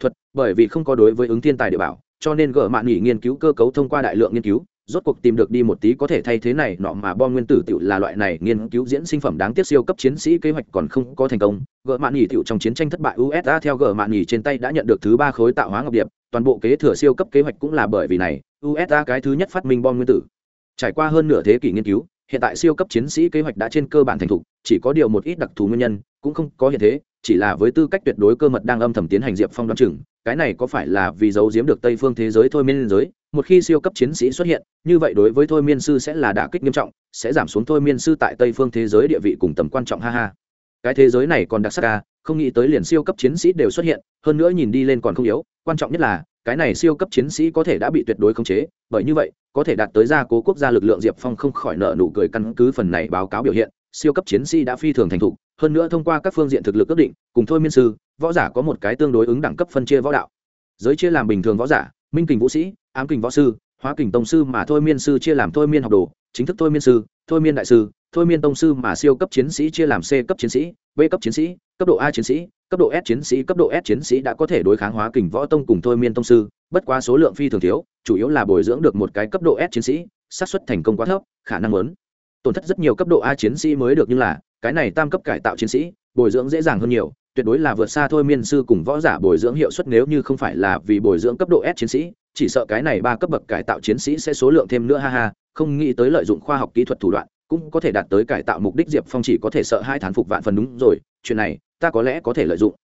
Thuật, bởi vì không có đối với ứng thiên tài địa bảo cho nên gỡ mạn nghỉ nghiên cứu cơ cấu thông qua đại lượng nghiên cứu, rốt cuộc tìm được đi một tí có thể thay thế này nọ mà bom nguyên tử tiểu là loại này nghiên cứu diễn sinh phẩm đáng tiếc siêu cấp chiến sĩ kế hoạch còn không có thành công. Gỡ mạn nghỉ tiểu trong chiến tranh thất bại usa theo gỡ mạn nghỉ trên tay đã nhận được thứ ba khối tạo hóa ngọc điệp, toàn bộ kế thừa siêu cấp kế hoạch cũng là bởi vì này usa cái thứ nhất phát minh bom nguyên tử. Trải qua hơn nửa thế kỷ nghiên cứu, hiện tại siêu cấp chiến sĩ kế hoạch đã trên cơ bản thành thục, chỉ có điều một ít đặc thù nguyên nhân, cũng không có hiện thế chỉ là với tư cách tuyệt đối cơ mật đang âm thầm tiến hành diệp phong đoán chừng, cái này có phải là vì giấu giếm được tây phương thế giới thôi miên giới? Một khi siêu cấp chiến sĩ xuất hiện, như vậy đối với thôi miên sư sẽ là đả kích nghiêm trọng, sẽ giảm xuống thôi miên sư tại tây phương thế giới địa vị cùng tầm quan trọng, ha ha. Cái thế giới này còn đặc sắc ca không nghĩ tới liền siêu cấp chiến sĩ đều xuất hiện, hơn nữa nhìn đi lên còn không yếu, quan trọng nhất là, cái này siêu cấp chiến sĩ có thể đã bị tuyệt đối khống chế, bởi như vậy, có thể đạt tới gia cố quốc gia lực lượng diệp phong không khỏi nợ nụ cười căn cứ phần này báo cáo biểu hiện, siêu cấp chiến sĩ đã phi thường thành thục hơn nữa thông qua các phương diện thực lực ước định, cùng thôi miên sư, võ giả có một cái tương đối ứng đẳng cấp phân chia võ đạo. Giới chia làm bình thường võ giả, minh kình vũ sĩ, ám kình võ sư, hóa kình tông sư mà thôi miên sư chia làm thôi miên học đồ, chính thức thôi miên sư, thôi miên đại sư, thôi miên tông sư mà siêu cấp chiến sĩ chia làm c cấp chiến sĩ, b cấp chiến sĩ, cấp độ a chiến sĩ, cấp độ s chiến sĩ, cấp độ s chiến sĩ đã có thể đối kháng hóa kình võ tông cùng thôi miên tông sư, bất quá số lượng phi thường thiếu, chủ yếu là bồi dưỡng được một cái cấp độ s chiến sĩ, xác suất thành công quá thấp, khả năng lớn. Tổn thất rất nhiều cấp độ a chiến sĩ mới được nhưng là cái này tam cấp cải tạo chiến sĩ bồi dưỡng dễ dàng hơn nhiều tuyệt đối là vượt xa thôi miên sư cùng võ giả bồi dưỡng hiệu suất nếu như không phải là vì bồi dưỡng cấp độ S chiến sĩ, chỉ sợ cái này ba cấp bậc cải tạo chiến sĩ sẽ số lượng thêm nữa ha ha, không nghĩ tới lợi dụng khoa học kỹ thuật thủ đoạn, cũng có thể đạt tới cải tạo mục đích Diệp Phong chỉ có thể sợ hai thán phục vạn phần đúng rồi, chuyện này, ta có lẽ có thể lợi dụng.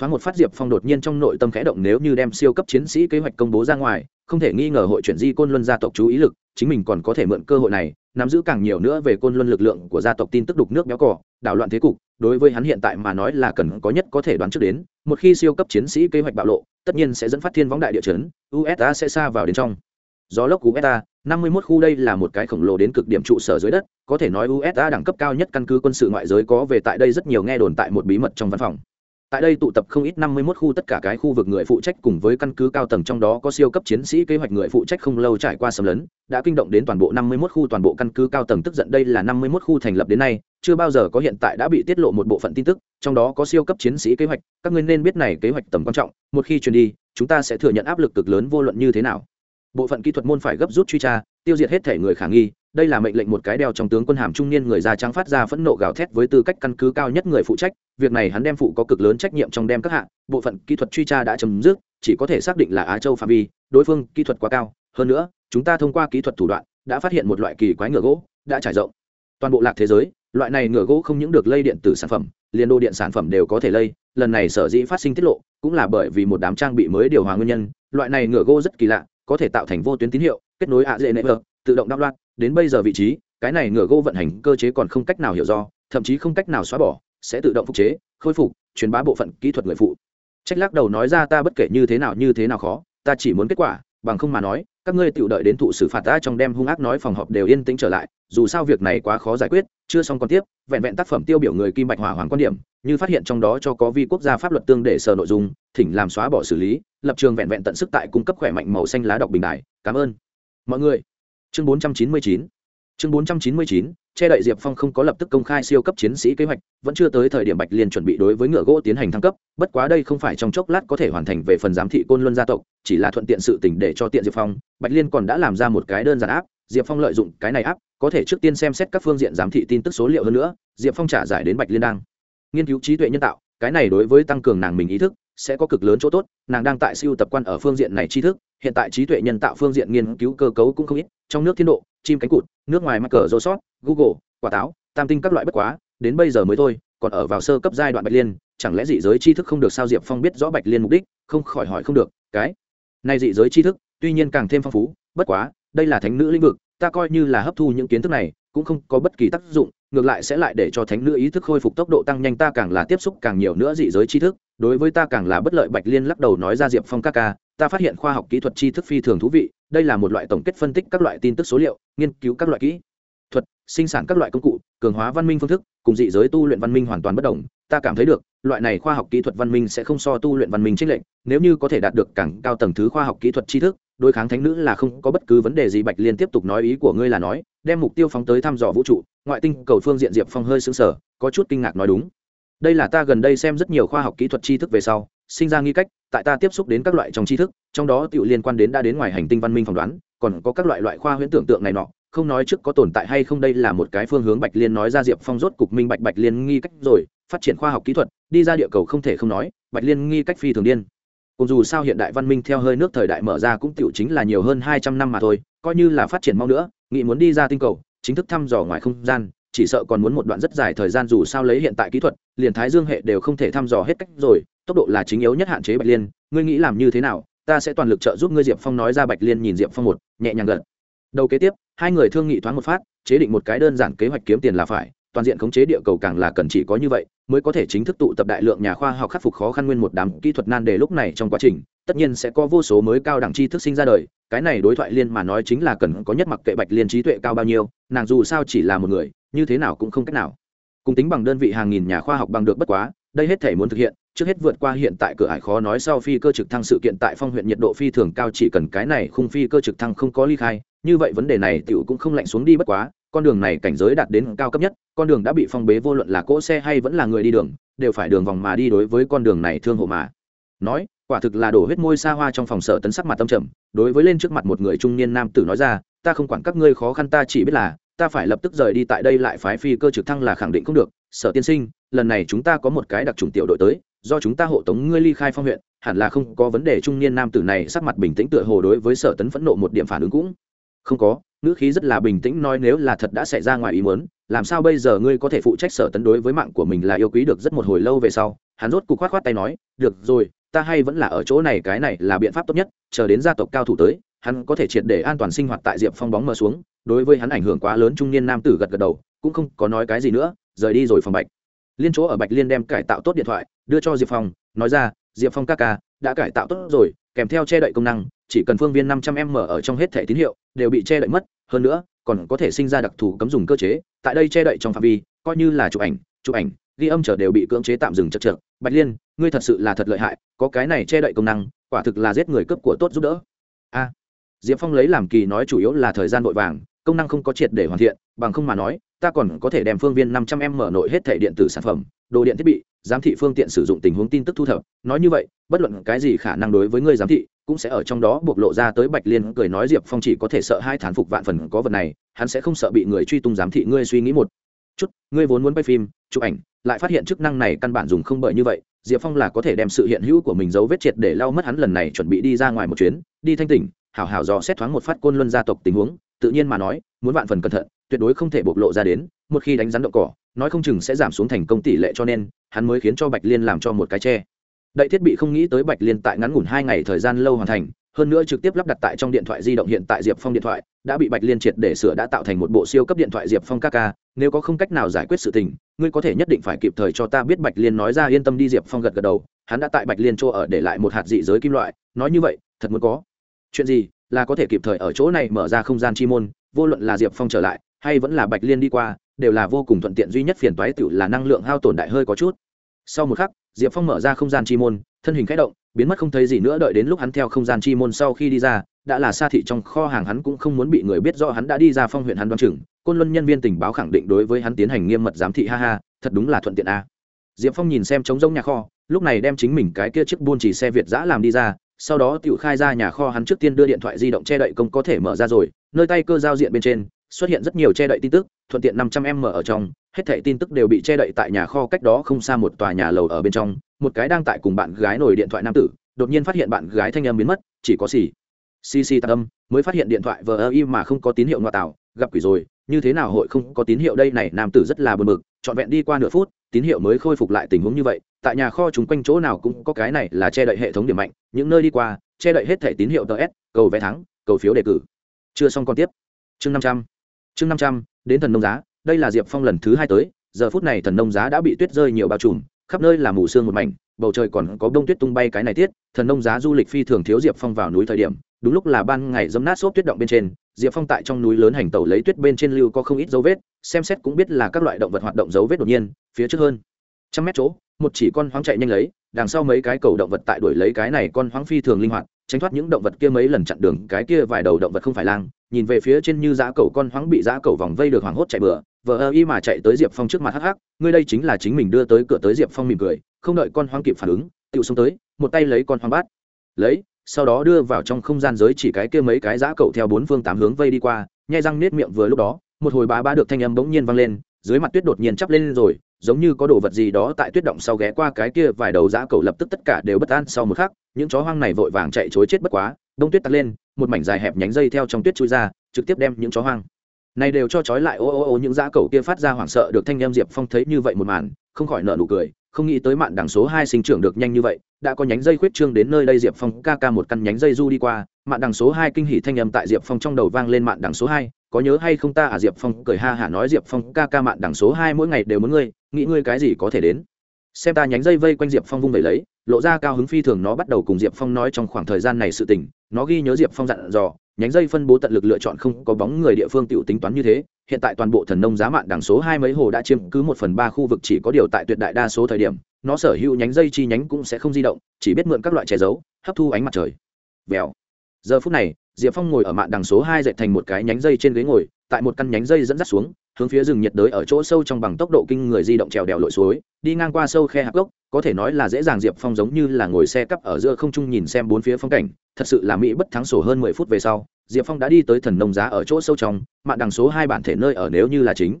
Thoáng một phát Diệp Phong đột nhiên trong nội tâm khẽ động nếu như đem siêu cấp chiến sĩ kế hoạch công bố ra ngoài, không thể nghi ngờ hội chuyển di côn luân gia tộc chú ý lực, chính mình còn có thể mượn cơ hội này, nắm giữ càng nhiều nữa về côn luân lực lượng của gia tộc tin tức đục nước béo cỏ, đảo loạn thế cục, đối với hắn hiện tại mà nói là cần có nhất có thể đoán trước đến một khi siêu cấp chiến sĩ kế hoạch bạo lộ tất nhiên sẽ dẫn phát thiên võng đại địa chấn usa sẽ xa vào đến trong. Gió lốc usa 51 khu đây là một cái khổng lồ đến cực điểm trụ sở dưới đất có thể nói usa đẳng cấp cao nhất căn cứ quân sự ngoại giới có về tại đây rất nhiều nghe đồn tại một bí mật trong văn phòng tại đây tụ tập không ít 51 khu tất cả cái khu vực người phụ trách cùng với căn cứ cao tầng trong đó có siêu cấp chiến sĩ kế hoạch người phụ trách không lâu trải qua xâm lấn, đã kinh động đến toàn bộ 51 khu, toàn bộ căn cứ cao tầng tức giận đây là 51 khu thành lập đến nay, chưa bao giờ có hiện tại đã bị tiết lộ một bộ phận tin tức, trong đó có siêu cấp chiến sĩ kế hoạch, các ngươi nên biết này kế hoạch tầm quan trọng, một khi truyền đi, chúng ta sẽ thừa nhận áp lực cực lớn vô luận như thế nào. Bộ phận kỹ thuật môn phải gấp rút truy tra, tiêu diệt hết thể người khả nghi đây là mệnh lệnh một cái đeo trong tướng quân hàm trung niên người da trắng phát ra phẫn nộ gào thét với tư cách căn cứ cao nhất người phụ trách, việc này hắn đem phụ có cực lớn trách nhiệm trong đem các hạng bộ phận kỹ thuật truy tra đã chấm dứt, chỉ có thể xác định là á châu phạm vi, đối phương kỹ thuật quá cao, hơn nữa, chúng ta thông qua kỹ thuật thủ đoạn, đã phát hiện một loại kỳ quái ngựa gỗ, đã trải rộng. Toàn bộ lạc thế giới, loại này ngựa gỗ không những được lây điện tử sản phẩm, liền đô điện sản phẩm đều có thể lây, lần này sở dĩ phát sinh tiết lộ, cũng là bởi vì một đám trang bị mới điều hòa nguyên nhân, loại này ngựa gỗ rất kỳ lạ, có thể tạo thành vô tuyến tín hiệu, kết nối ạ dễ nệ vợ, tự động đáp loạt đến bây giờ vị trí, cái này ngựa gỗ vận hành cơ chế còn không cách nào hiểu do, thậm chí không cách nào xóa bỏ, sẽ tự động phục chế, khôi phục, truyền bá bộ phận kỹ thuật người phụ. Trách lắc đầu nói ra ta bất kể như thế nào như thế nào khó, ta chỉ muốn kết quả, bằng không mà nói, các ngươi tự đợi đến thụ xử phạt ta trong đem hung ác nói phòng họp đều yên tĩnh trở lại, dù sao việc này quá khó giải quyết, chưa xong còn tiếp, vẹn vẹn tác phẩm tiêu biểu người kim bạch hỏa hoàng quan điểm, như phát hiện trong đó cho có vi quốc gia pháp luật tương để sở nội dung, thỉnh làm xóa bỏ xử lý, lập trường vẹn vẹn tận sức tại cung cấp khỏe mạnh màu xanh lá đọc bình đại, cảm ơn. Mọi người chương 499 chương 499 che đậy diệp phong không có lập tức công khai siêu cấp chiến sĩ kế hoạch, vẫn chưa tới thời điểm bạch liên chuẩn bị đối với ngựa gỗ tiến hành thăng cấp, bất quá đây không phải trong chốc lát có thể hoàn thành về phần giám thị côn luân gia tộc, chỉ là thuận tiện sự tình để cho tiện diệp phong, bạch liên còn đã làm ra một cái đơn giản áp, diệp phong lợi dụng cái này áp, có thể trước tiên xem xét các phương diện giám thị tin tức số liệu hơn nữa, diệp phong trả giải đến bạch liên đang. Nghiên cứu trí tuệ nhân tạo, cái này đối với tăng cường nàng mình ý thức, sẽ có cực lớn chỗ tốt, nàng đang tại siêu tập quan ở phương diện này tri thức hiện tại trí tuệ nhân tạo phương diện nghiên cứu cơ cấu cũng không ít, trong nước thiên độ, chim cánh cụt, nước ngoài mắc cờ rô sót google, quả táo, tam tinh các loại bất quá, đến bây giờ mới thôi, còn ở vào sơ cấp giai đoạn bạch liên, chẳng lẽ dị giới tri thức không được sao diệp phong biết rõ bạch liên mục đích, không khỏi hỏi không được, cái này dị giới tri thức, tuy nhiên càng thêm phong phú, bất quá, đây là thánh nữ lĩnh vực, ta coi như là hấp thu những kiến thức này, cũng không có bất kỳ tác dụng, ngược lại sẽ lại để cho thánh nữ ý thức khôi phục tốc độ tăng nhanh, ta càng là tiếp xúc càng nhiều nữa dị giới tri thức đối với ta càng là bất lợi. Bạch liên lắc đầu nói ra diệp phong ca ca, ta phát hiện khoa học kỹ thuật tri thức phi thường thú vị, đây là một loại tổng kết phân tích các loại tin tức số liệu, nghiên cứu các loại kỹ thuật, sinh sản các loại công cụ, cường hóa văn minh phương thức, cùng dị giới tu luyện văn minh hoàn toàn bất đồng. Ta cảm thấy được, loại này khoa học kỹ thuật văn minh sẽ không so tu luyện văn minh trích lệnh nếu như có thể đạt được càng cao tầng thứ khoa học kỹ thuật tri thức, đối kháng thánh nữ là không có bất cứ vấn đề gì. Bạch liên tiếp tục nói ý của ngươi là nói, đem mục tiêu phóng tới thăm dò vũ trụ, ngoại tinh cầu phương diện diệp phong hơi xứng sở có chút kinh ngạc nói đúng đây là ta gần đây xem rất nhiều khoa học kỹ thuật tri thức về sau, sinh ra nghi cách, tại ta tiếp xúc đến các loại trong tri thức, trong đó tự liên quan đến đã đến ngoài hành tinh văn minh phỏng đoán, còn có các loại loại khoa huyễn tưởng tượng này nọ, không nói trước có tồn tại hay không đây là một cái phương hướng bạch liên nói ra diệp phong rốt cục minh bạch bạch liên nghi cách rồi, phát triển khoa học kỹ thuật, đi ra địa cầu không thể không nói, bạch liên nghi cách phi thường điên. Cùng dù sao hiện đại văn minh theo hơi nước thời đại mở ra cũng tiểu chính là nhiều hơn hai trăm năm mà thôi, coi như là phát triển mau nữa, nghị muốn đi ra tinh cầu, chính thức thăm dò ngoài không gian chỉ sợ còn muốn một đoạn rất dài thời gian dù sao lấy hiện tại kỹ thuật, liền thái dương hệ đều không thể thăm dò hết cách rồi, tốc độ là chính yếu nhất hạn chế bạch liên. Ngươi nghĩ làm như thế nào? Ta sẽ toàn lực trợ giúp ngươi diệp phong nói ra bạch liên nhìn diệp phong một, nhẹ nhàng gật. Đầu kế tiếp, hai người thương nghị thoáng một phát, chế định một cái đơn giản kế hoạch kiếm tiền là phải, toàn diện khống chế địa cầu càng là cần chỉ có như vậy, mới có thể chính thức tụ tập đại lượng nhà khoa học khắc phục khó khăn nguyên một đám kỹ thuật nan đề lúc này trong quá trình, tất nhiên sẽ có vô số mới cao đẳng tri thức sinh ra đời, cái này đối thoại liên mà nói chính là cần có nhất mặc kệ bạch liên trí tuệ cao bao nhiêu, nàng dù sao chỉ là một người như thế nào cũng không cách nào. Cùng tính bằng đơn vị hàng nghìn nhà khoa học bằng được bất quá, đây hết thể muốn thực hiện, trước hết vượt qua hiện tại cửa ải khó nói sau phi cơ trực thăng sự kiện tại phong huyện nhiệt độ phi thường cao chỉ cần cái này khung phi cơ trực thăng không có ly khai, như vậy vấn đề này tiểu cũng không lạnh xuống đi bất quá, con đường này cảnh giới đạt đến cao cấp nhất, con đường đã bị phong bế vô luận là cỗ xe hay vẫn là người đi đường, đều phải đường vòng mà đi đối với con đường này thương hộ mà. Nói, quả thực là đổ huyết môi xa hoa trong phòng sở tấn sắc mặt tâm trầm, đối với lên trước mặt một người trung niên nam tử nói ra, ta không quản các ngươi khó khăn ta chỉ biết là ta phải lập tức rời đi tại đây lại phái phi cơ trực thăng là khẳng định không được, sở tiên sinh, lần này chúng ta có một cái đặc trùng tiểu đội tới, do chúng ta hộ tống ngươi ly khai phong huyện, hẳn là không có vấn đề trung niên nam tử này sắc mặt bình tĩnh tựa hồ đối với sở tấn phẫn nộ một điểm phản ứng cũng không có. Ngữ khí rất là bình tĩnh nói nếu là thật đã xảy ra ngoài ý muốn, làm sao bây giờ ngươi có thể phụ trách sở tấn đối với mạng của mình là yêu quý được rất một hồi lâu về sau? Hắn rốt cục khoát khoát tay nói, được rồi, ta hay vẫn là ở chỗ này, cái này là biện pháp tốt nhất, chờ đến gia tộc cao thủ tới hắn có thể triệt để an toàn sinh hoạt tại diệp phong bóng mờ xuống, đối với hắn ảnh hưởng quá lớn trung niên nam tử gật gật đầu, cũng không có nói cái gì nữa, rời đi rồi phòng bạch. Liên chỗ ở bạch liên đem cải tạo tốt điện thoại, đưa cho diệp phong, nói ra, diệp phong ca ca, đã cải tạo tốt rồi, kèm theo che đậy công năng, chỉ cần phương viên năm trăm m ở trong hết thẻ tín hiệu, đều bị che đậy mất, hơn nữa, còn có thể sinh ra đặc thù cấm dùng cơ chế, tại đây che đậy trong phạm vi, coi như là chụp ảnh chụp ảnh, ghi âm trở đều bị cưỡng chế tạm dừng chật trượt bạch liên, ngươi thật sự là thật lợi hại, có cái này che đậy công năng, quả thực là giết người cấp của tốt giúp đỡ. A diệp phong lấy làm kỳ nói chủ yếu là thời gian vội vàng, công năng không có triệt để hoàn thiện, bằng không mà nói, ta còn có thể đem phương viên năm trăm m mở nội hết thể điện tử sản phẩm, đồ điện thiết bị, giám thị phương tiện sử dụng tình huống tin tức thu thập. Nói như vậy, bất luận cái gì khả năng đối với ngươi giám thị, cũng sẽ ở trong đó bộc lộ ra tới bạch liên cười nói diệp phong chỉ có thể sợ hai thán phục vạn phần có vật này, hắn sẽ không sợ bị người truy tung giám thị ngươi suy nghĩ một chút, ngươi vốn muốn quay phim, chụp ảnh, lại phát hiện chức năng này căn bản dùng không bởi như vậy, diệp phong là có thể đem sự hiện hữu của mình dấu vết triệt để lau mất hắn lần này chuẩn bị đi ra ngoài một chuyến, đi thanh tỉnh hảo hảo dò xét thoáng một phát côn luân gia tộc tình huống, tự nhiên mà nói, muốn vạn phần cẩn thận, tuyệt đối không thể bộc lộ ra đến, một khi đánh rắn động cỏ, nói không chừng sẽ giảm xuống thành công tỷ lệ cho nên, hắn mới khiến cho bạch liên làm cho một cái tre đậy thiết bị không nghĩ tới bạch liên tại ngắn ngủn hai ngày thời gian lâu hoàn thành, hơn nữa trực tiếp lắp đặt tại trong điện thoại di động hiện tại diệp phong điện thoại, đã bị bạch liên triệt để sửa đã tạo thành một bộ siêu cấp điện thoại diệp phong kk nếu có không cách nào giải quyết sự tình, ngươi có thể nhất định phải kịp thời cho ta biết bạch liên nói ra yên tâm đi diệp phong gật gật đầu, hắn đã tại bạch liên chỗ ở để lại một hạt dị giới kim loại, nói như vậy, thật muốn có chuyện gì là có thể kịp thời ở chỗ này mở ra không gian chi môn, vô luận là diệp phong trở lại, hay vẫn là bạch liên đi qua, đều là vô cùng thuận tiện. Duy nhất phiền toái tự là năng lượng hao tổn đại hơi có chút. Sau một khắc, diệp phong mở ra không gian chi môn, thân hình k h ẽ động, biến mất không thấy gì nữa, đợi đến lúc hắn theo không gian chi môn sau khi đi ra, đã là xa thị trong kho hàng hắn cũng không muốn bị người biết rõ hắn đã đi ra phong huyện hắn đoan chừng. Côn luân nhân viên tình báo khẳng định đối với hắn tiến hành nghiêm mật giám thị. Ha ha, thật đúng là thuận tiện a. Diệp phong nhìn xem trống rỗng nhà kho, lúc này đem chính mình cái kia chiếc buôn chỉ xe việt giã làm đi ra sau đó tự khai ra nhà kho hắn trước tiên đưa điện thoại di động che đậy công có thể mở ra rồi, nơi tay cơ giao diện bên trên, xuất hiện rất nhiều che đậy tin tức, thuận tiện năm trăm m ở trong, hết thảy tin tức đều bị che đậy tại nhà kho cách đó không xa một tòa nhà lầu ở bên trong, một cái đang tại cùng bạn gái nổi điện thoại nam tử, đột nhiên phát hiện bạn gái thanh âm biến mất, chỉ có xì cc tạc âm, mới phát hiện điện thoại vờ ơ mà không có tín hiệu ngoại tạo, gặp quỷ rồi, như thế nào hội không có tín hiệu đây này, nam tử rất là bờ mực trọn vẹn đi qua nửa phút, tín hiệu mới khôi phục lại tình huống như vậy tại nhà kho chúng quanh chỗ nào cũng có cái này là che đậy hệ thống điểm mạnh, những nơi đi qua, che đậy hết thẻ tín hiệu ts cầu vé thắng, cầu phiếu đề cử. Chưa xong còn tiếp. Chương năm trăm. Chương năm trăm, đến thần nông giá, đây là diệp phong lần thứ hai tới, giờ phút này thần nông giá đã bị tuyết rơi nhiều bao trùm, khắp nơi là mù sương một mảnh, bầu trời còn có đông tuyết tung bay cái này tiết, thần nông giá du lịch phi thường thiếu diệp phong vào núi thời điểm, đúng lúc là ban ngày dấm nát xốp tuyết động bên trên, diệp phong tại trong núi lớn hành tẩu lấy tuyết bên trên lưu có không ít dấu vết, xem xét cũng biết là các loại động vật hoạt động dấu vết đột nhiên, phía trước hơn trăm mét chỗ, một chỉ con hoang chạy nhanh lấy, đằng sau mấy cái cầu động vật tại đuổi lấy cái này con hoang phi thường linh hoạt, tránh thoát những động vật kia mấy lần chặn đường, cái kia vài đầu động vật không phải lang, nhìn về phía trên như giã cầu con hoang bị giã cầu vòng vây được hoảng hốt chạy bừa, vờ ơ y mà chạy tới diệp phong trước mặt hắc hắc, ngươi đây chính là chính mình đưa tới cửa tới diệp phong mỉm cười, không đợi con hoang kịp phản ứng tự xông tới, một tay lấy con hoang bát lấy, sau đó đưa vào trong không gian giới chỉ cái kia mấy cái giã cầu theo bốn phương tám hướng vây đi qua, nhai răng nết miệng vừa lúc đó, một hồi bá bá được thanh âm bỗng nhiên vang lên, dưới mặt tuyết đột nhiên chắp lên rồi giống như có đồ vật gì đó tại tuyết động sau ghé qua cái kia vài đầu giã cầu lập tức tất cả đều bất an sau một khắc, những chó hoang này vội vàng chạy chối chết bất quá, đông tuyết tắt lên, một mảnh dài hẹp nhánh dây theo trong tuyết chui ra, trực tiếp đem những chó hoang này đều cho trói lại. Ô ô ô, những dã cầu kia phát ra hoảng sợ, được thanh em diệp phong thấy như vậy một màn, không khỏi nợ nụ cười, không nghĩ tới mạn đằng số hai sinh trưởng được nhanh như vậy, đã có nhánh dây khuyết trương đến nơi đây diệp phong ca ca một căn nhánh dây du đi qua mạn đằng số hai kinh hỉ thanh âm tại diệp phong trong đầu vang lên mạn đằng số hai có nhớ hay không ta à diệp phong cười ha hả nói, diệp phong, ca ca mạn đằng số hai mỗi ngày đều muốn ngươi, nghĩ ngươi cái gì có thể đến. Xem ta nhánh dây vây quanh diệp phong vung vẩy lấy, lộ ra cao hứng phi thường, nó bắt đầu cùng diệp phong nói trong khoảng thời gian này sự tình, nó ghi nhớ diệp phong dặn dò, nhánh dây phân bố tận lực lựa chọn không có bóng người địa phương tiểu tính toán như thế, hiện tại toàn bộ thần nông giá mạn đằng số hai mấy hồ đã chiếm cứ một phần ba khu vực, chỉ có điều tại tuyệt đại đa số thời điểm, nó sở hữu nhánh dây chi nhánh cũng sẽ không di động, chỉ biết mượn các loại che giấu, hấp thu ánh mặt trời. Vèo. Giờ phút này diệp phong ngồi ở mạn đằng số hai dệt thành một cái nhánh dây trên ghế ngồi, tại một căn nhánh dây dẫn dắt xuống, hướng phía rừng nhiệt đới ở chỗ sâu trong bằng tốc độ kinh người di động trèo đèo lội suối, đi ngang qua sâu khe hạc gốc, có thể nói là dễ dàng diệp phong giống như là ngồi xe cắp ở giữa không trung nhìn xem bốn phía phong cảnh, thật sự là mỹ bất thắng sổ hơn mười phút về sau, diệp phong đã đi tới thần nông giá ở chỗ sâu trong, mạn đằng số hai bản thể nơi ở nếu như là chính.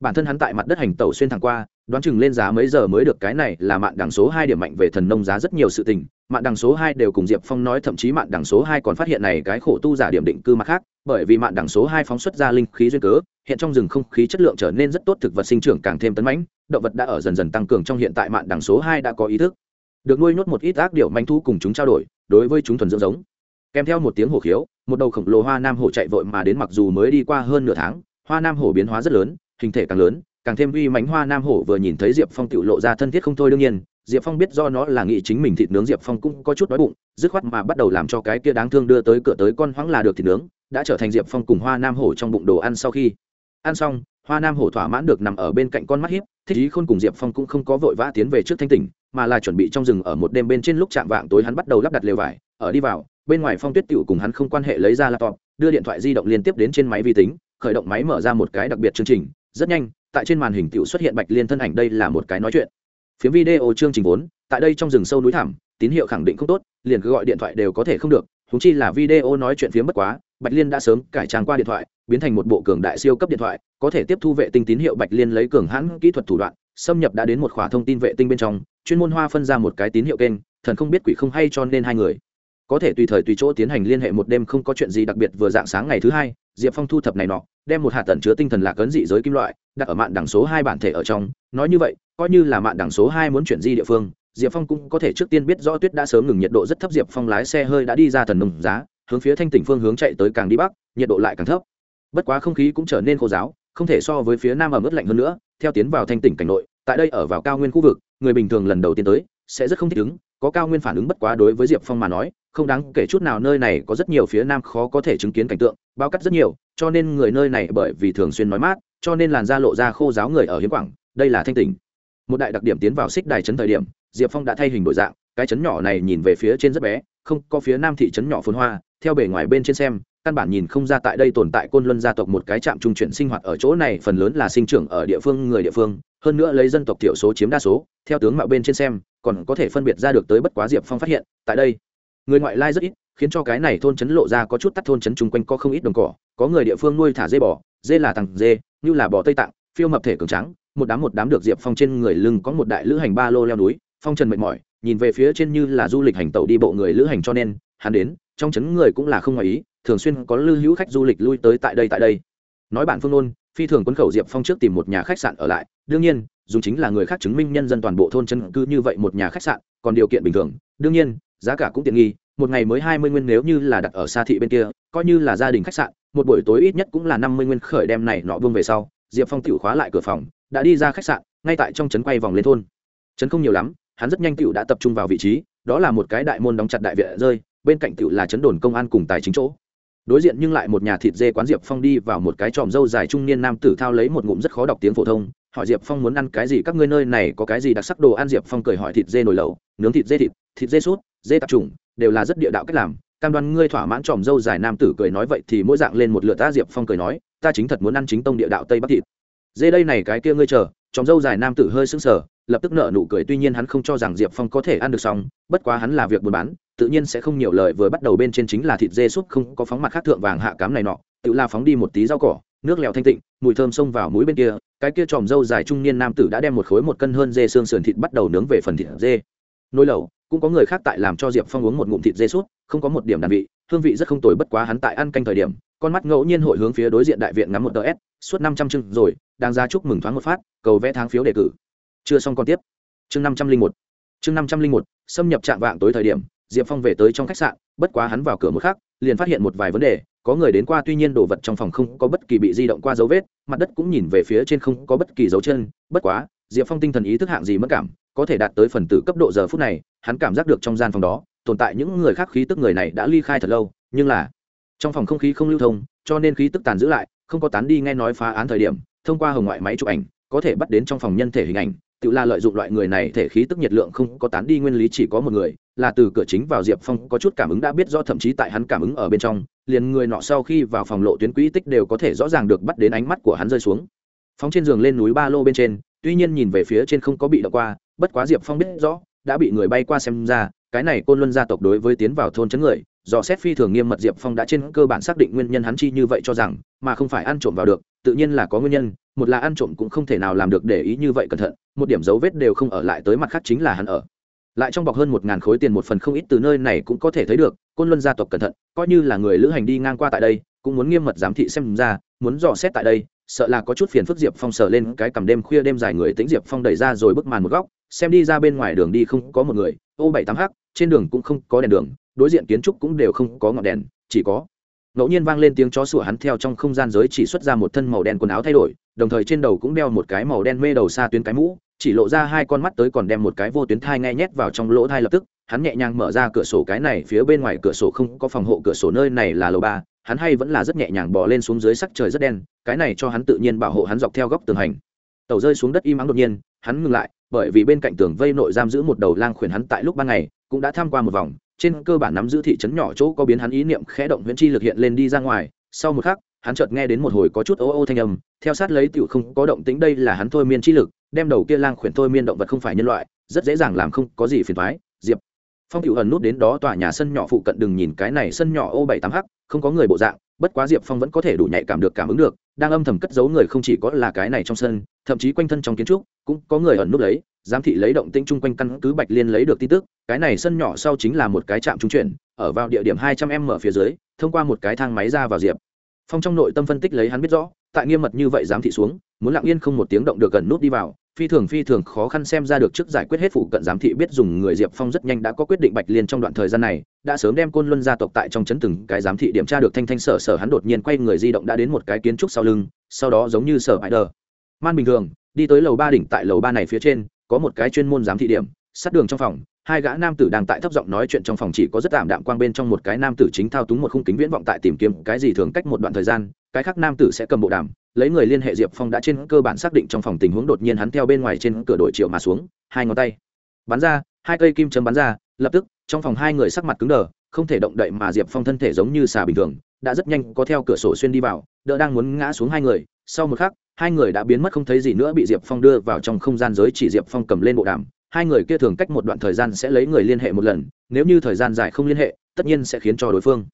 Bản thân hắn tại mặt đất hành tẩu xuyên thẳng qua, đoán chừng lên giá mấy giờ mới được cái này là mạn đằng số hai điểm mạnh về thần nông giá rất nhiều sự tình mạn đằng số hai đều cùng diệp phong nói, thậm chí mạn đằng số hai còn phát hiện này cái khổ tu giả điểm định cư mặt khác, bởi vì mạn đằng số hai phóng xuất ra linh khí duyên cớ, hiện trong rừng không khí chất lượng trở nên rất tốt, thực vật sinh trưởng càng thêm tấn mãnh, động vật đã ở dần dần tăng cường trong hiện tại mạn đằng số hai đã có ý thức. Được nuôi nhốt một ít ác điệu manh thu cùng chúng trao đổi, đối với chúng thuần dưỡng giống. Kèm theo một tiếng hổ khiếu, một đầu khổng lồ hoa nam hổ chạy vội mà đến, mặc dù mới đi qua hơn nửa tháng, hoa nam hổ biến hóa rất lớn, hình thể càng lớn, càng thêm uy mánh hoa nam hổ vừa nhìn thấy diệp phong tự lộ ra thân thiết không thôi đương nhiên diệp phong biết do nó là nghĩ chính mình thịt nướng, diệp phong cũng có chút đói bụng, dứt khoát mà bắt đầu làm cho cái kia đáng thương đưa tới cửa tới con hoáng là được thịt nướng, đã trở thành diệp phong cùng hoa nam hổ trong bụng đồ ăn sau khi ăn xong, hoa nam hổ thỏa mãn được nằm ở bên cạnh con mắt hiếp, thích ý khôn cùng diệp phong cũng không có vội vã tiến về trước thanh tỉnh, mà là chuẩn bị trong rừng ở một đêm bên trên lúc chạm vạng tối hắn bắt đầu lắp đặt lều vải, ở đi vào, bên ngoài phong tuyết tựu cùng hắn không quan hệ lấy ra laptop, đưa điện thoại di động liên tiếp đến trên máy vi tính, khởi động máy mở ra một cái đặc biệt chương trình, rất nhanh, tại trên màn hình tựu xuất hiện bạch liên thân ảnh, đây là một cái nói chuyện. Phía video chương trình vốn, tại đây trong rừng sâu núi thẳm, tín hiệu khẳng định không tốt, liền cứ gọi điện thoại đều có thể không được húng chi là video nói chuyện phiếm bất quá, bạch liên đã sớm cải trang qua điện thoại, biến thành một bộ cường đại siêu cấp điện thoại, có thể tiếp thu vệ tinh tín hiệu bạch liên lấy cường hãn kỹ thuật thủ đoạn, xâm nhập đã đến một khóa thông tin vệ tinh bên trong, chuyên môn hoa phân ra một cái tín hiệu kênh, thần không biết quỷ không hay cho nên hai người. Có thể tùy thời tùy chỗ tiến hành liên hệ một đêm không có chuyện gì đặc biệt vừa dạng sáng ngày thứ hai, diệp phong thu thập này nọ, đem một hạt tần chứa tinh thần lạc ấn dị giới kim loại, đặt ở mạng đẳng số hai bản thể ở trong nói như vậy, coi như là mạng đẳng số hai muốn chuyển di địa phương, diệp phong cũng có thể trước tiên biết rõ tuyết đã sớm ngừng nhiệt độ rất thấp, diệp phong lái xe hơi đã đi ra thần nông giá, hướng phía thanh tỉnh phương hướng chạy tới càng đi bắc, nhiệt độ lại càng thấp. Bất quá không khí cũng trở nên khô giáo, không thể so với phía nam ở mức lạnh hơn nữa, theo tiến vào thanh tỉnh cảnh nội, tại đây ở vào cao nguyên khu vực, người bình thường lần đầu tiên tới, sẽ rất không thích ứng, có cao nguyên phản ứng bất quá đối với diệp phong mà nói, không đáng kể chút nào nơi này có rất nhiều phía nam khó có thể chứng kiến cảnh tượng, bao cắt rất nhiều, cho nên người nơi này bởi vì thường xuyên nói mát, cho nên làn da lộ ra khô giáo người ở hiến quảng đây là thanh tỉnh. Một đại đặc điểm tiến vào xích đài trấn thời điểm, diệp phong đã thay hình đổi dạng, cái trấn nhỏ này nhìn về phía trên rất bé, không, có phía nam thị trấn nhỏ phồn hoa, theo bề ngoài bên trên xem, căn bản nhìn không ra tại đây tồn tại côn luân gia tộc một cái trạm trung chuyển sinh hoạt ở chỗ này, phần lớn là sinh trưởng ở địa phương, người địa phương, hơn nữa lấy dân tộc thiểu số chiếm đa số, theo tướng mạo bên trên xem, còn có thể phân biệt ra được tới bất quá diệp phong phát hiện, tại đây, người ngoại lai rất ít, khiến cho cái này thôn trấn lộ ra có chút tắt thôn trấn chung quanh có không ít đồng cỏ, có người địa phương nuôi thả dê bò, dê là thằng dê, như là bò tây tạng, phiêu mập thể cường trắng một đám một đám được diệp phong trên người lưng có một đại lữ hành ba lô leo núi, phong trần mệt mỏi, nhìn về phía trên như là du lịch hành tàu đi bộ người lữ hành cho nên, hắn đến, trong trấn người cũng là không ngoài ý, thường xuyên có lưu hữu khách du lịch lui tới tại đây tại đây. Nói bản phương nôn phi thường quân khẩu diệp phong trước tìm một nhà khách sạn ở lại, đương nhiên, dùng chính là người khác chứng minh nhân dân toàn bộ thôn chân cư như vậy một nhà khách sạn, còn điều kiện bình thường, đương nhiên, giá cả cũng tiện nghi, một ngày mới hai mươi nguyên nếu như là đặt ở xa thị bên kia, coi như là gia đình khách sạn, một buổi tối ít nhất cũng là năm mươi nguyên khởi đem này nọ vương về sau, diệp phong tự khóa lại cửa phòng đã đi ra khách sạn, ngay tại trong trấn quay vòng lên thôn. Trấn không nhiều lắm, hắn rất nhanh tựu đã tập trung vào vị trí, đó là một cái đại môn đóng chặt đại viện rơi, bên cạnh tựu là trấn đồn công an cùng tài chính chỗ. Đối diện nhưng lại một nhà thịt dê quán diệp phong đi vào một cái tròm dâu dài trung niên nam tử thao lấy một ngụm rất khó đọc tiếng phổ thông, hỏi diệp phong muốn ăn cái gì, các ngươi nơi này có cái gì đặc sắc đồ ăn? Diệp phong cười hỏi thịt dê nồi lẩu, nướng thịt dê thịt thịt dê sút dê tạp trùng đều là rất địa đạo cách làm. Cam đoan ngươi thỏa mãn tròm dâu dài nam tử cười nói vậy thì mỗi dạng lên một lượt ta, diệp phong cười nói, ta chính thật muốn ăn chính tông địa đạo tây bắc thịt dê đây này cái kia ngươi chờ chóng dâu dài nam tử hơi sững sờ, lập tức nợ nụ cười, tuy nhiên hắn không cho rằng diệp phong có thể ăn được xong, bất quá hắn là việc buôn bán, tự nhiên sẽ không nhiều lời, vừa bắt đầu bên trên chính là thịt dê súp không có phóng mặt khác thượng vàng hạ cám này nọ, tự la phóng đi một tí rau cỏ, nước lèo thanh tịnh, mùi thơm xông vào mũi bên kia, cái kia tròm dâu dài trung niên nam tử đã đem một khối một cân hơn dê xương sườn thịt bắt đầu nướng về phần thịt dê. Nồi lẩu, cũng có người khác tại làm cho diệp phong uống một ngụm thịt dê súp, không có một điểm đàn vị, hương vị rất không tồi, bất quá hắn tại ăn canh thời điểm, con mắt ngẫu nhiên hội hướng phía đối diện đại viện ngắm một tờ s suốt năm trăm chương rồi đang ra chúc mừng thoáng một phát, cầu vẽ tháng phiếu đề cử. Chưa xong còn tiếp. Chương năm trăm linh một. Chương năm trăm linh một, xâm nhập trạm vạng tối thời điểm, diệp phong về tới trong khách sạn, bất quá hắn vào cửa một khác liền phát hiện một vài vấn đề, có người đến qua tuy nhiên đồ vật trong phòng không có bất kỳ bị di động qua dấu vết, mặt đất cũng nhìn về phía trên không có bất kỳ dấu chân, bất quá, diệp phong tinh thần ý thức hạng gì mất cảm, có thể đạt tới phần tử cấp độ giờ phút này, hắn cảm giác được trong gian phòng đó, tồn tại những người khác khí tức người này đã ly khai thật lâu, nhưng là, trong phòng không khí không lưu thông, cho nên khí tức tàn giữ lại không có tán đi nghe nói phá án thời điểm, thông qua hồng ngoại máy chụp ảnh, có thể bắt đến trong phòng nhân thể hình ảnh, tự là lợi dụng loại người này thể khí tức nhiệt lượng không có tán đi nguyên lý chỉ có một người, là từ cửa chính vào diệp phong có chút cảm ứng đã biết do thậm chí tại hắn cảm ứng ở bên trong, liền người nọ sau khi vào phòng lộ tuyến quỹ tích đều có thể rõ ràng được bắt đến ánh mắt của hắn rơi xuống. Phóng trên giường lên núi ba lô bên trên, tuy nhiên nhìn về phía trên không có bị đậu qua, bất quá diệp phong biết rõ, đã bị người bay qua xem ra, cái này côn luân gia tộc đối với tiến vào thôn chấn người do xét phi thường nghiêm mật diệp phong đã trên cơ bản xác định nguyên nhân hắn chi như vậy cho rằng, mà không phải ăn trộm vào được, tự nhiên là có nguyên nhân, một là ăn trộm cũng không thể nào làm được để ý như vậy cẩn thận, một điểm dấu vết đều không ở lại tới mặt khác chính là hắn ở. Lại trong bọc hơn một ngàn khối tiền một phần không ít từ nơi này cũng có thể thấy được, côn luân gia tộc cẩn thận, coi như là người lữ hành đi ngang qua tại đây, cũng muốn nghiêm mật giám thị xem ra, muốn dò xét tại đây, sợ là có chút phiền phức diệp phong sờ lên cái cầm đêm khuya đêm dài người tính diệp phong đẩy ra rồi bức màn một góc, xem đi ra bên ngoài đường đi không có một người, ô bảy tám h, trên đường cũng không có đèn đường đối diện kiến trúc cũng đều không có ngọn đèn, chỉ có ngẫu nhiên vang lên tiếng chó sủa hắn theo trong không gian giới chỉ xuất ra một thân màu đen quần áo thay đổi, đồng thời trên đầu cũng đeo một cái màu đen mê đầu xa tuyến cái mũ, chỉ lộ ra hai con mắt tới còn đem một cái vô tuyến thai nghe nhét vào trong lỗ thai lập tức, hắn nhẹ nhàng mở ra cửa sổ cái này phía bên ngoài cửa sổ không có phòng hộ cửa sổ nơi này là lầu ba, hắn hay vẫn là rất nhẹ nhàng bỏ lên xuống dưới sắc trời rất đen, cái này cho hắn tự nhiên bảo hộ hắn dọc theo góc tường hành. Tàu rơi xuống đất im ắng đột nhiên, hắn ngừng lại, bởi vì bên cạnh tường vây nội giam giữ một đầu lang khuyển hắn tại lúc ban ngày, cũng đã tham qua một vòng trên cơ bản nắm giữ thị trấn nhỏ chỗ có biến hắn ý niệm khẽ động huyễn chi lực hiện lên đi ra ngoài sau một khắc, hắn chợt nghe đến một hồi có chút ô ô thanh âm, theo sát lấy tiểu không có động tĩnh đây là hắn thôi miên chi lực, đem đầu kia lang khuyển thôi miên động vật không phải nhân loại, rất dễ dàng làm không có gì phiền thoái diệp phong tiểu ẩn nút đến đó tòa nhà sân nhỏ phụ cận đừng nhìn cái này sân nhỏ ô bảy tám h không có người bộ dạng, bất quá diệp phong vẫn có thể đủ nhạy cảm được cảm ứng được, đang âm thầm cất giấu người không chỉ có là cái này trong sân, thậm chí quanh thân trong kiến trúc, cũng có người ẩn nút đấy giám thị lấy động tĩnh chung quanh căn cứ bạch liên lấy được tin tức, cái này sân nhỏ sau chính là một cái trạm trung chuyển, ở vào địa điểm hai trăm m ở phía dưới, thông qua một cái thang máy ra vào diệp. Phong trong nội tâm phân tích lấy hắn biết rõ, tại nghiêm mật như vậy giám thị xuống, muốn lặng yên không một tiếng động được gần nút đi vào, phi thường phi thường khó khăn xem ra được trước giải quyết hết phụ cận giám thị biết dùng người diệp phong rất nhanh đã có quyết định bạch liên trong đoạn thời gian này, đã sớm đem côn luân gia tộc tại trong chấn từng cái giám thị điểm tra được thanh thanh sở sở hắn đột nhiên quay người di động đã đến một cái kiến trúc sau lưng, sau đó giống như sở hải đờ. Man bình thường, đi tới lầu ba đỉnh tại lầu ba này phía trên có một cái chuyên môn giám thị điểm, sát đường trong phòng, hai gã nam tử đang tại thấp giọng nói chuyện trong phòng chỉ có rất tạm đạm quang bên trong một cái nam tử chính thao túng một khung kính viễn vọng tại tìm kiếm cái gì thường cách một đoạn thời gian, cái khác nam tử sẽ cầm bộ đàm, lấy người liên hệ diệp phong đã trên cơ bản xác định trong phòng tình huống đột nhiên hắn theo bên ngoài trên cửa đổi triệu mà xuống, hai ngón tay bắn ra, hai cây kim châm bắn ra, lập tức, trong phòng hai người sắc mặt cứng đờ, không thể động đậy mà diệp phong thân thể giống như xà bình thường, đã rất nhanh có theo cửa sổ xuyên đi vào, đỡ đang muốn ngã xuống hai người, sau một khắc hai người đã biến mất không thấy gì nữa, bị diệp phong đưa vào trong không gian giới chỉ diệp phong cầm lên bộ đàm. Hai người kia thường cách một đoạn thời gian sẽ lấy người liên hệ một lần, nếu như thời gian dài không liên hệ, tất nhiên sẽ khiến cho đối phương.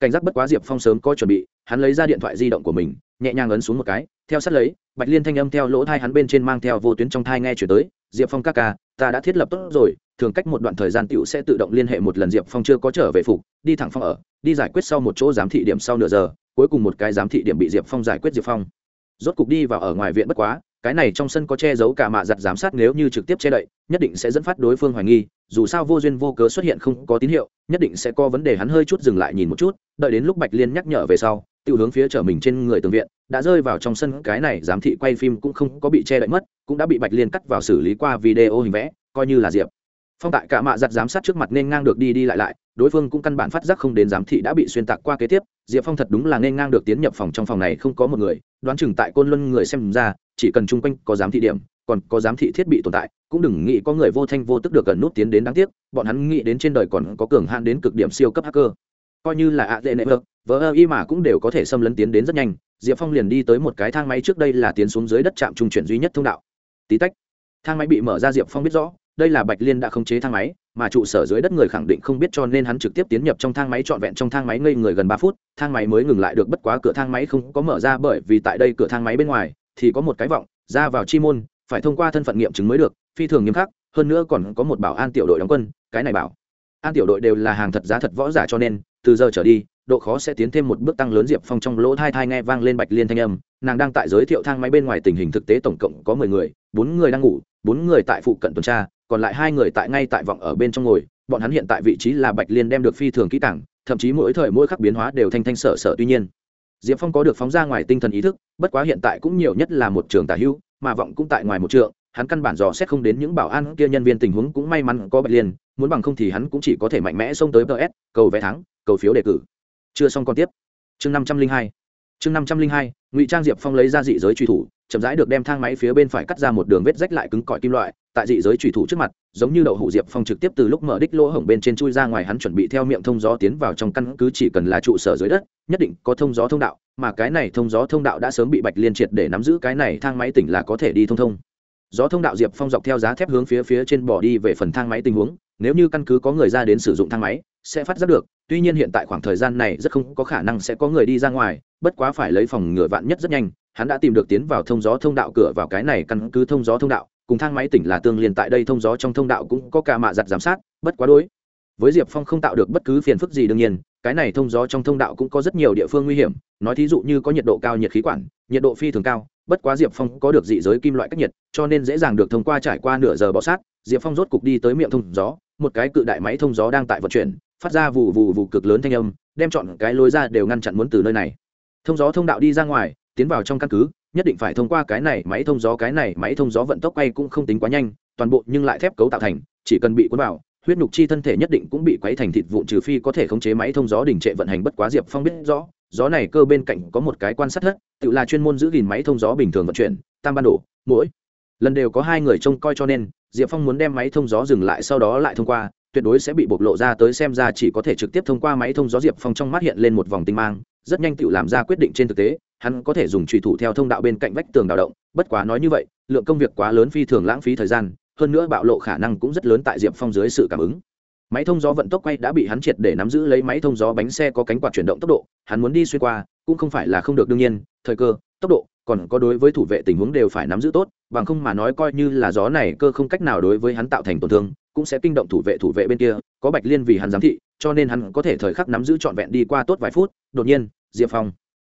Cảnh giác bất quá diệp phong sớm có chuẩn bị, hắn lấy ra điện thoại di động của mình, nhẹ nhàng ấn xuống một cái, theo sát lấy, bạch liên thanh âm theo lỗ thai hắn bên trên mang theo vô tuyến trong thai nghe chuyển tới, diệp phong các ca, ta đã thiết lập tốt rồi, thường cách một đoạn thời gian tựu sẽ tự động liên hệ một lần, diệp phong chưa có trở về phục, đi thẳng phong ở, đi giải quyết sau một chỗ giám thị điểm sau nửa giờ, cuối cùng một cái giám thị điểm bị diệp phong giải quyết diệp phong rốt cục đi vào ở ngoài viện bất quá, cái này trong sân có che giấu cả mạ giặt giám sát nếu như trực tiếp che đậy, nhất định sẽ dẫn phát đối phương hoài nghi, dù sao vô duyên vô cớ xuất hiện không có tín hiệu, nhất định sẽ có vấn đề hắn hơi chút dừng lại nhìn một chút, đợi đến lúc bạch liên nhắc nhở về sau tự hướng phía trở mình trên người tường viện, đã rơi vào trong sân, cái này giám thị quay phim cũng không có bị che đậy mất, cũng đã bị bạch liên cắt vào xử lý qua video hình vẽ, coi như là diệp phong tại cả mạ giặt giám sát trước mặt nên ngang được đi đi lại lại, đối phương cũng căn bản phát giác không đến giám thị đã bị xuyên tạc qua kế tiếp. Diệp phong thật đúng là nên ngang được tiến nhập phòng trong phòng này không có một người, đoán chừng tại côn luân người xem ra, chỉ cần chung quanh có giám thị điểm, còn có giám thị thiết bị tồn tại, cũng đừng nghĩ có người vô thanh vô tức được gần nút tiến đến đáng tiếc, bọn hắn nghĩ đến trên đời còn có cường hạn đến cực điểm siêu cấp hacker. Coi như là ạ dễ nệ vợ vợ y mà cũng đều có thể xâm lấn tiến đến rất nhanh. Diệp phong liền đi tới một cái thang máy trước đây là tiến xuống dưới đất trạm trung chuyển duy nhất thông đạo. Tí tách, thang máy bị mở ra, diệp phong biết rõ đây là bạch liên đã khống chế thang máy, mà trụ sở dưới đất người khẳng định không biết cho nên hắn trực tiếp tiến nhập trong thang máy trọn vẹn trong thang máy ngây người gần ba phút, thang máy mới ngừng lại được bất quá cửa thang máy không có mở ra bởi vì tại đây cửa thang máy bên ngoài thì có một cái vọng, ra vào chi môn, phải thông qua thân phận nghiệm chứng mới được, phi thường nghiêm khắc, hơn nữa còn có một bảo an tiểu đội đóng quân, cái này bảo an tiểu đội đều là hàng thật giá thật võ giả cho nên, từ giờ trở đi, độ khó sẽ tiến thêm một bước tăng lớn diệp phong trong lỗ thai thai nghe vang lên bạch liên thanh âm, nàng đang tại giới thiệu thang máy bên ngoài tình hình thực tế tổng cộng có mười người, bốn người đang ngủ, bốn người tại phụ cận tuần tra còn lại hai người tại ngay tại vọng ở bên trong ngồi, bọn hắn hiện tại vị trí là bạch liên đem được phi thường kỹ cảng thậm chí mỗi thời mỗi khắc biến hóa đều thanh thanh sở sở tuy nhiên. Diệp phong có được phóng ra ngoài tinh thần ý thức, bất quá hiện tại cũng nhiều nhất là một trường tả hữu, mà vọng cũng tại ngoài một trường hắn căn bản dò xét không đến những bảo an kia nhân viên tình huống cũng may mắn có bạch liên, muốn bằng không thì hắn cũng chỉ có thể mạnh mẽ xông tới ps cầu vé thắng, cầu phiếu đề cử. Chưa xong còn tiếp. Chương năm trăm linh hai. Chương năm trăm linh hai, ngụy trang diệp phong lấy ra dị giới truy thủ chậm rãi được đem thang máy phía bên phải cắt ra một đường vết rách lại cứng cỏi kim loại, tại dị giới thủy thủ trước mặt, giống như đậu hủ diệp phong trực tiếp từ lúc mở đích lỗ hổng bên trên chui ra ngoài hắn chuẩn bị theo miệng thông gió tiến vào trong căn cứ chỉ cần là trụ sở dưới đất, nhất định có thông gió thông đạo, mà cái này thông gió thông đạo đã sớm bị bạch liên triệt để nắm giữ, cái này thang máy tỉnh là có thể đi thông thông. Gió thông đạo diệp phong dọc theo giá thép hướng phía phía trên bỏ đi về phần thang máy tình huống, nếu như căn cứ có người ra đến sử dụng thang máy sẽ phát giác được, tuy nhiên hiện tại khoảng thời gian này rất không có khả năng sẽ có người đi ra ngoài, bất quá phải lấy phòng ngừa vạn nhất rất nhanh, hắn đã tìm được tiến vào thông gió thông đạo cửa vào cái này căn cứ thông gió thông đạo, cùng thang máy tỉnh là tương liên tại đây thông gió trong thông đạo cũng có cả mạ giặt giám sát, bất quá đối với diệp phong không tạo được bất cứ phiền phức gì đương nhiên, cái này thông gió trong thông đạo cũng có rất nhiều địa phương nguy hiểm, nói thí dụ như có nhiệt độ cao nhiệt khí quản, nhiệt độ phi thường cao, bất quá diệp phong có được dị giới kim loại cách nhiệt, cho nên dễ dàng được thông qua trải qua nửa giờ bọ sát, diệp phong rốt cục đi tới miệng thông gió, một cái cự đại máy thông gió đang tại vận chuyển phát ra vụ vụ vụ cực lớn thanh âm, đem chọn cái lối ra đều ngăn chặn muốn từ nơi này. Thông gió thông đạo đi ra ngoài, tiến vào trong căn cứ, nhất định phải thông qua cái này máy thông gió, cái này máy thông gió vận tốc quay cũng không tính quá nhanh, toàn bộ nhưng lại thép cấu tạo thành, chỉ cần bị cuốn vào, huyết nhục chi thân thể nhất định cũng bị quấy thành thịt vụn trừ phi có thể khống chế máy thông gió đình trệ vận hành bất quá diệp phong biết rõ, gió này cơ bên cạnh có một cái quan sát thất, tự là chuyên môn giữ gìn máy thông gió bình thường vận chuyển, tam ban đổ, mỗi lần đều có hai người trông coi cho nên, diệp phong muốn đem máy thông gió dừng lại sau đó lại thông qua tuyệt đối sẽ bị bộc lộ ra tới xem ra chỉ có thể trực tiếp thông qua máy thông gió diệp phong trong mắt hiện lên một vòng tinh mang, rất nhanh tự làm ra quyết định trên thực tế, hắn có thể dùng trùy thủ theo thông đạo bên cạnh vách tường đào động, bất quá nói như vậy, lượng công việc quá lớn phi thường lãng phí thời gian, hơn nữa bạo lộ khả năng cũng rất lớn tại diệp phong dưới sự cảm ứng. Máy thông gió vận tốc quay đã bị hắn triệt để nắm giữ lấy máy thông gió bánh xe có cánh quạt chuyển động tốc độ, hắn muốn đi xuyên qua, cũng không phải là không được đương nhiên, thời cơ, tốc độ, còn có đối với thủ vệ tình huống đều phải nắm giữ tốt, bằng không mà nói coi như là gió này cơ không cách nào đối với hắn tạo thành tổn thương cũng sẽ kinh động thủ vệ thủ vệ bên kia, có bạch liên vì hắn giám thị, cho nên hắn có thể thời khắc nắm giữ trọn vẹn đi qua tốt vài phút, đột nhiên, diệp phong.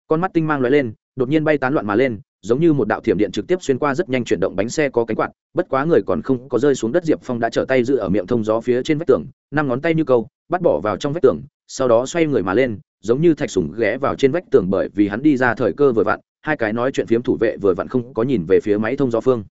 Con mắt tinh mang lóe lên, đột nhiên bay tán loạn mà lên, giống như một đạo thiểm điện trực tiếp xuyên qua rất nhanh chuyển động bánh xe có cánh quạt, bất quá người còn không có rơi xuống đất, diệp phong đã trở tay giữ ở miệng thông gió phía trên vách tường, năm ngón tay như câu, bắt bỏ vào trong vách tường, sau đó xoay người mà lên, giống như thạch sùng ghé vào trên vách tường bởi vì hắn đi ra thời cơ vừa vặn, hai cái nói chuyện phiếm thủ vệ vừa vặn không có nhìn về phía máy thông gió phương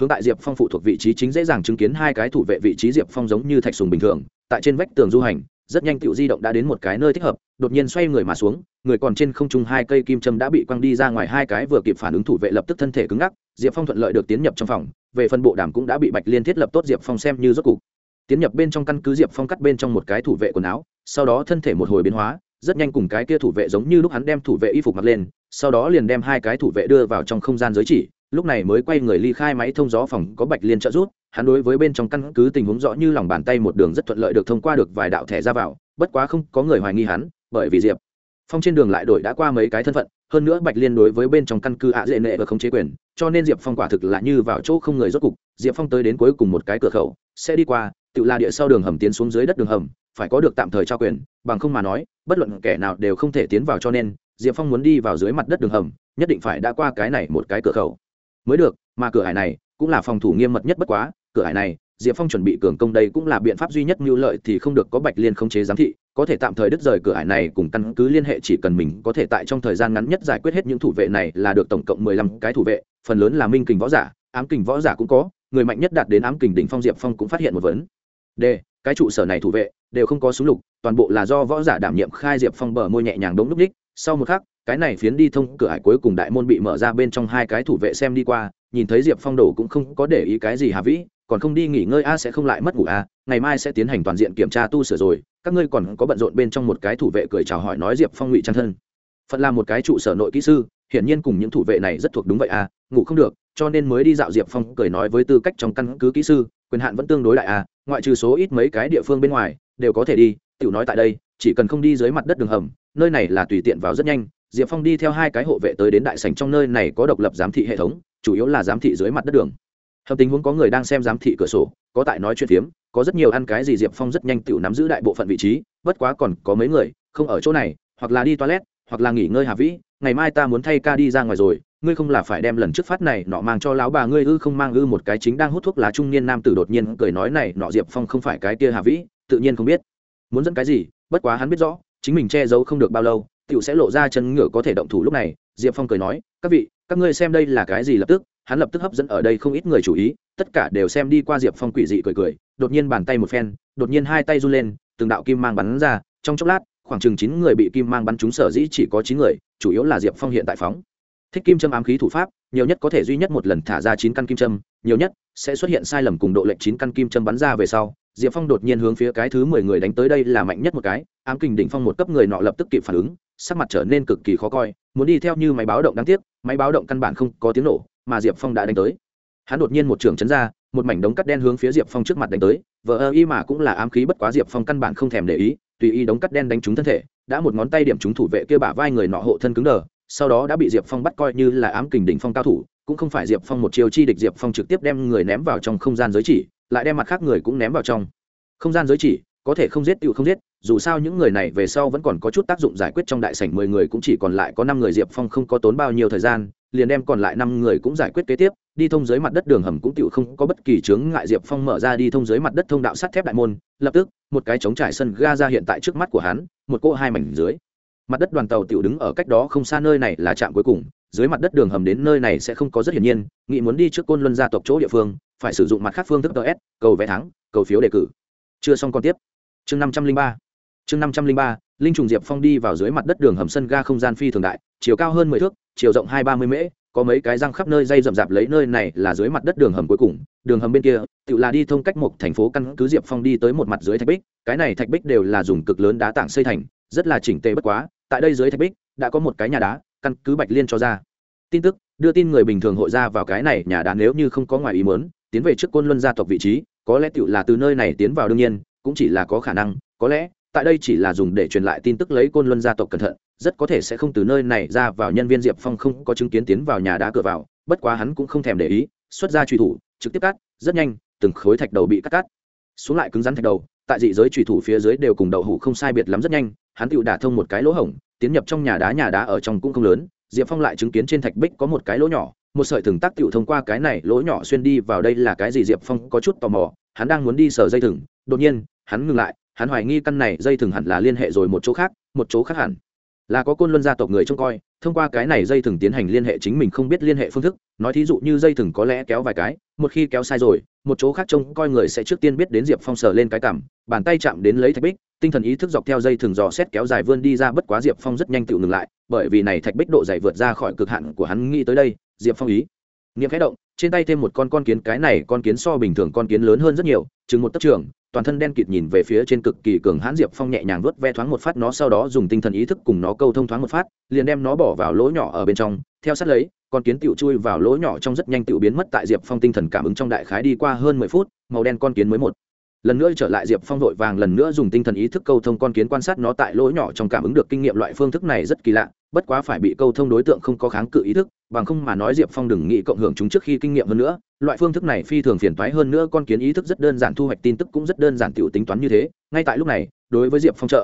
hướng tại diệp phong phụ thuộc vị trí chính dễ dàng chứng kiến hai cái thủ vệ vị trí diệp phong giống như thạch sùng bình thường, tại trên vách tường du hành, rất nhanh tựu di động đã đến một cái nơi thích hợp, đột nhiên xoay người mà xuống, người còn trên không trung hai cây kim châm đã bị quăng đi ra ngoài hai cái vừa kịp phản ứng thủ vệ lập tức thân thể cứng ngắc, diệp phong thuận lợi được tiến nhập trong phòng, về phân bộ đàm cũng đã bị bạch liên thiết lập tốt diệp phong xem như rốt cục. Tiến nhập bên trong căn cứ diệp phong cắt bên trong một cái thủ vệ quần áo, sau đó thân thể một hồi biến hóa, rất nhanh cùng cái kia thủ vệ giống như lúc hắn đem thủ vệ y phục mặc lên, sau đó liền đem hai cái thủ vệ đưa vào trong không gian giới chỉ lúc này mới quay người ly khai máy thông gió phòng có bạch liên trợ rút hắn đối với bên trong căn cứ tình huống rõ như lòng bàn tay một đường rất thuận lợi được thông qua được vài đạo thẻ ra vào, bất quá không có người hoài nghi hắn, bởi vì diệp phong trên đường lại đổi đã qua mấy cái thân phận, hơn nữa bạch liên đối với bên trong căn cứ ạ dễ nệ và không chế quyền, cho nên diệp phong quả thực là như vào chỗ không người rốt cục, diệp phong tới đến cuối cùng một cái cửa khẩu, sẽ đi qua, tự là địa sau đường hầm tiến xuống dưới đất đường hầm, phải có được tạm thời trao quyền, bằng không mà nói, bất luận kẻ nào đều không thể tiến vào cho nên, diệp phong muốn đi vào dưới mặt đất đường hầm, nhất định phải đã qua cái này một cái cửa khẩu mới được, mà cửa hải này cũng là phòng thủ nghiêm mật nhất bất quá, cửa hải này, diệp phong chuẩn bị cường công đây cũng là biện pháp duy nhất mưu lợi thì không được có bạch liên khống chế giám thị, có thể tạm thời đứt rời cửa hải này cùng căn cứ liên hệ chỉ cần mình có thể tại trong thời gian ngắn nhất giải quyết hết những thủ vệ này là được tổng cộng mười lăm cái thủ vệ, phần lớn là minh kình võ giả, ám kình võ giả cũng có, người mạnh nhất đạt đến ám kình đỉnh phong diệp phong cũng phát hiện một vấn. Đề cái trụ sở này thủ vệ đều không có súng lục, toàn bộ là do võ giả đảm nhiệm khai diệp phong bờ môi nhẹ nhàng đống núp ních, sau một khắc cái này phiến đi thông cửa hải cuối cùng đại môn bị mở ra bên trong hai cái thủ vệ xem đi qua, nhìn thấy diệp phong đổ cũng không có để ý cái gì hà vĩ, còn không đi nghỉ ngơi a sẽ không lại mất ngủ a, ngày mai sẽ tiến hành toàn diện kiểm tra tu sửa rồi, các ngươi còn có bận rộn bên trong một cái thủ vệ cười chào hỏi nói diệp phong ngụy trang thân. Phận là một cái trụ sở nội kỹ sư, hiển nhiên cùng những thủ vệ này rất thuộc đúng vậy a, ngủ không được, cho nên mới đi dạo diệp phong cười nói với tư cách trong căn cứ kỹ sư, quyền hạn vẫn tương đối đại a, ngoại trừ số ít mấy cái địa phương bên ngoài, đều có thể đi, tiểu nói tại đây, chỉ cần không đi dưới mặt đất đường hầm, nơi này là tùy tiện vào rất nhanh diệp phong đi theo hai cái hộ vệ tới đến đại sành trong nơi này có độc lập giám thị hệ thống, chủ yếu là giám thị dưới mặt đất đường. Hầm tình huống có người đang xem giám thị cửa sổ, có tại nói chuyện phiếm, có rất nhiều ăn cái gì diệp phong rất nhanh tự nắm giữ đại bộ phận vị trí, bất quá còn có mấy người, không ở chỗ này, hoặc là đi toilet, hoặc là nghỉ ngơi hà vĩ, ngày mai ta muốn thay ca đi ra ngoài rồi, ngươi không là phải đem lần trước phát này nọ mang cho lão bà ngươi ư không mang ư một cái chính đang hút thuốc lá trung niên nam tử đột nhiên cười nói này, nọ diệp phong không phải cái kia hà vĩ, tự nhiên không biết. Muốn dẫn cái gì, bất quá hắn biết rõ, chính mình che giấu không được bao lâu tiểu sẽ lộ ra chân ngựa có thể động thủ lúc này, diệp phong cười nói, các vị, các ngươi xem đây là cái gì lập tức? Hắn lập tức hấp dẫn ở đây không ít người chú ý, tất cả đều xem đi qua diệp phong quỷ dị cười cười, đột nhiên bàn tay một phen, đột nhiên hai tay run lên, từng đạo kim mang bắn ra, trong chốc lát, khoảng chừng chín người bị kim mang bắn trúng sở dĩ chỉ có chín người, chủ yếu là diệp phong hiện tại phóng. Thích kim châm ám khí thủ pháp, nhiều nhất có thể duy nhất một lần thả ra chín căn kim châm, nhiều nhất sẽ xuất hiện sai lầm cùng độ lệnh chín căn kim châm bắn ra về sau, diệp phong đột nhiên hướng phía cái thứ mười người đánh tới đây là mạnh nhất một cái, ám kình đỉnh phong một cấp người nọ lập tức kịp phản ứng sắc mặt trở nên cực kỳ khó coi, muốn đi theo như máy báo động đáng tiếc, máy báo động căn bản không có tiếng nổ, mà diệp phong đã đánh tới. Hắn đột nhiên một trường chấn ra, một mảnh đống cắt đen hướng phía diệp phong trước mặt đánh tới vợ ơ y mà cũng là ám khí bất quá diệp phong căn bản không thèm để ý, tùy y đống cắt đen đánh trúng thân thể, đã một ngón tay điểm trúng thủ vệ kia bả vai người nọ hộ thân cứng đờ, sau đó đã bị diệp phong bắt coi như là ám kình đỉnh phong cao thủ, cũng không phải diệp phong một chiều chi địch diệp phong trực tiếp đem người ném vào trong không gian giới chỉ, lại đem mặt khác người cũng ném vào trong. Không gian giới chỉ, có thể không giết tự không giết dù sao những người này về sau vẫn còn có chút tác dụng giải quyết trong đại sảnh mười người cũng chỉ còn lại có năm người diệp phong không có tốn bao nhiêu thời gian liền đem còn lại năm người cũng giải quyết kế tiếp đi thông dưới mặt đất đường hầm cũng tựu không có bất kỳ chướng ngại diệp phong mở ra đi thông dưới mặt đất thông đạo sắt thép đại môn lập tức một cái trống trải sân ga ra hiện tại trước mắt của hắn một cỗ hai mảnh dưới. Mặt đất đoàn tàu tiểu đứng ở cách đó không xa nơi này là trạm cuối cùng dưới mặt đất đường hầm đến nơi này sẽ không có rất hiển nhiên nghị muốn đi trước côn luân gia tộc chỗ địa phương phải sử dụng mặt khác phương thức DS, cầu vé thắng cầu phiếu đề cử. Chưa xong còn tiếp. Chương năm trăm linh ba chương năm trăm linh ba, linh trùng diệp phong đi vào dưới mặt đất đường hầm sân ga không gian phi thường đại, chiều cao hơn mười thước, chiều rộng hai ba mươi mễ, có mấy cái răng khắp nơi dây rậm rạp lấy nơi này là dưới mặt đất đường hầm cuối cùng, đường hầm bên kia tự là đi thông cách một thành phố căn cứ diệp phong đi tới một mặt dưới thạch bích, cái này thạch bích đều là dùng cực lớn đá tảng xây thành, rất là chỉnh tề bất quá, tại đây dưới thạch bích, đã có một cái nhà đá, căn cứ bạch liên cho ra. Tin tức, đưa tin người bình thường hội ra vào cái này nhà đá nếu như không có ngoài ý mớn tiến về trước côn luân gia tộc vị trí, có lẽ tự là từ nơi này tiến vào đương nhiên, cũng chỉ là có khả năng, có lẽ tại đây chỉ là dùng để truyền lại tin tức lấy côn luân gia tộc cẩn thận, rất có thể sẽ không từ nơi này ra vào nhân viên diệp phong không có chứng kiến tiến vào nhà đá cửa vào, bất quá hắn cũng không thèm để ý, xuất ra truy thủ, trực tiếp cắt, rất nhanh, từng khối thạch đầu bị cắt cắt. Xuống lại cứng rắn thạch đầu, tại dị giới truy thủ phía dưới đều cùng đậu hủ không sai biệt lắm rất nhanh, hắn tựu đả thông một cái lỗ hổng, tiến nhập trong nhà đá nhà đá ở trong cũng không lớn, diệp phong lại chứng kiến trên thạch bích có một cái lỗ nhỏ, một sợi thừng tác tựu thông qua cái này lỗ nhỏ xuyên đi vào đây là cái gì diệp phong có chút tò mò, hắn đang muốn đi sờ dây thừng, đột nhiên, hắn ngừng lại hắn hoài nghi căn này dây thừng hẳn là liên hệ rồi một chỗ khác, một chỗ khác hẳn. Là có côn luân gia tộc người trông coi, thông qua cái này dây thừng tiến hành liên hệ chính mình không biết liên hệ phương thức. Nói thí dụ như dây thừng có lẽ kéo vài cái, một khi kéo sai rồi, một chỗ khác trông coi người sẽ trước tiên biết đến diệp phong sờ lên cái cảm bàn tay chạm đến lấy thạch bích, tinh thần ý thức dọc theo dây thừng dò xét kéo dài vươn đi ra, bất quá diệp phong rất nhanh tự ngừng lại, bởi vì này thạch bích độ dày vượt ra khỏi cực hạn của hắn nghĩ tới đây, diệp phong ý. Nghiệm khẽ động, trên tay thêm một con con kiến, cái này con kiến so bình thường con kiến lớn hơn rất nhiều, chừng một tấc trường toàn thân đen kịt nhìn về phía trên cực kỳ cường hãn diệp phong nhẹ nhàng vuốt ve thoáng một phát nó sau đó dùng tinh thần ý thức cùng nó câu thông thoáng một phát, liền đem nó bỏ vào lỗ nhỏ ở bên trong. Theo sát lấy, con kiến tựu chui vào lỗ nhỏ trong rất nhanh tựu biến mất tại diệp phong tinh thần cảm ứng trong đại khái đi qua hơn mười phút, màu đen con kiến mới một lần nữa trở lại diệp phong vội vàng lần nữa dùng tinh thần ý thức câu thông con kiến quan sát nó tại lỗ nhỏ trong cảm ứng được kinh nghiệm loại phương thức này rất kỳ lạ, bất quá phải bị câu thông đối tượng không có kháng cự ý thức, bằng không mà nói diệp phong đừng nghĩ cộng hưởng chúng trước khi kinh nghiệm hơn nữa, loại phương thức này phi thường phiền toái hơn nữa con kiến ý thức rất đơn giản thu hoạch tin tức cũng rất đơn giản t i ể u tính toán như thế, ngay tại lúc này, đối với diệp phong trợ,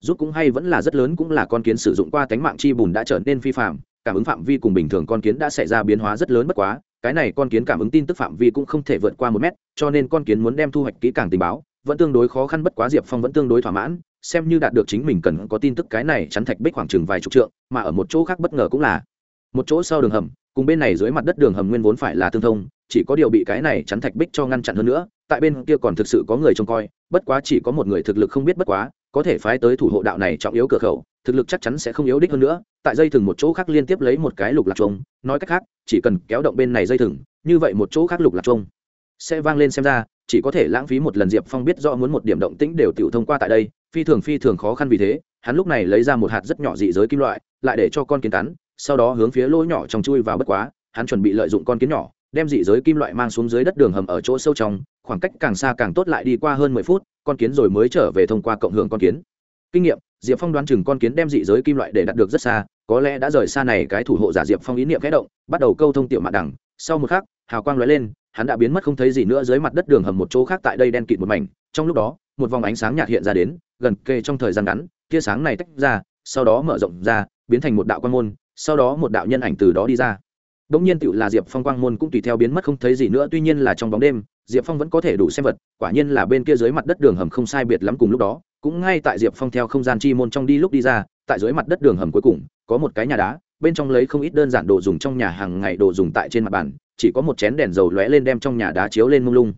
giúp cũng hay vẫn là rất lớn cũng là con kiến sử dụng qua tánh mạng chi bùn đã trở nên phi phạm, cảm ứng phạm vi cùng bình thường con kiến đã xảy ra biến hóa rất lớn bất quá cái này con kiến cảm ứng tin tức phạm vi cũng không thể vượt qua một mét, cho nên con kiến muốn đem thu hoạch kỹ càng tình báo, vẫn tương đối khó khăn bất quá diệp phong vẫn tương đối thỏa mãn, xem như đạt được chính mình cần có tin tức cái này chắn thạch bích khoảng chừng vài chục trượng, mà ở một chỗ khác bất ngờ cũng là một chỗ sau đường hầm, cùng bên này dưới mặt đất đường hầm nguyên vốn phải là tương thông, chỉ có điều bị cái này chắn thạch bích cho ngăn chặn hơn nữa, tại bên kia còn thực sự có người trông coi, bất quá chỉ có một người thực lực không biết bất quá, có thể phái tới thủ hộ đạo này trọng yếu cửa khẩu thực lực chắc chắn sẽ không yếu đích hơn nữa, tại dây thừng một chỗ khác liên tiếp lấy một cái lục lạc trông nói cách khác, chỉ cần kéo động bên này dây thừng, như vậy một chỗ khác lục lạc trông sẽ vang lên xem ra, chỉ có thể lãng phí một lần diệp phong biết rõ muốn một điểm động tĩnh đều tự thông qua tại đây, phi thường phi thường khó khăn vì thế, hắn lúc này lấy ra một hạt rất nhỏ dị giới kim loại, lại để cho con kiến cắn, sau đó hướng phía lỗ nhỏ trong chui vào bất quá, hắn chuẩn bị lợi dụng con kiến nhỏ, đem dị giới kim loại mang xuống dưới đất đường hầm ở chỗ sâu trong, khoảng cách càng xa càng tốt lại đi qua hơn mười phút, con kiến rồi mới trở về thông qua cộng hưởng con kiến. Kinh nghiệm diệp phong đoán chừng con kiến đem dị giới kim loại để đặt được rất xa, có lẽ đã rời xa này cái thủ hộ giả diệp phong ý niệm khẽ động, bắt đầu câu thông tiểu mạn đẳng sau một khắc, hào quang lóe lên, hắn đã biến mất không thấy gì nữa dưới mặt đất đường hầm một chỗ khác tại đây đen kịt một mảnh. Trong lúc đó, một vòng ánh sáng nhạt hiện ra đến, gần kề trong thời gian ngắn, tia sáng này tách ra, sau đó mở rộng ra, biến thành một đạo quan môn, sau đó một đạo nhân ảnh từ đó đi ra. Đống nhiên tựu là diệp phong quang môn cũng tùy theo biến mất không thấy gì nữa, tuy nhiên là trong bóng đêm, diệp phong vẫn có thể đủ xem vật, quả nhiên là bên kia dưới mặt đất đường hầm không sai biệt lắm cùng lúc đó cũng ngay tại diệp phong theo không gian chi môn trong đi lúc đi ra, tại dưới mặt đất đường hầm cuối cùng, có một cái nhà đá, bên trong lấy không ít đơn giản đồ dùng trong nhà hàng ngày đồ dùng tại trên mặt bàn, chỉ có một chén đèn dầu lóe lên đem trong nhà đá chiếu lên mông lung.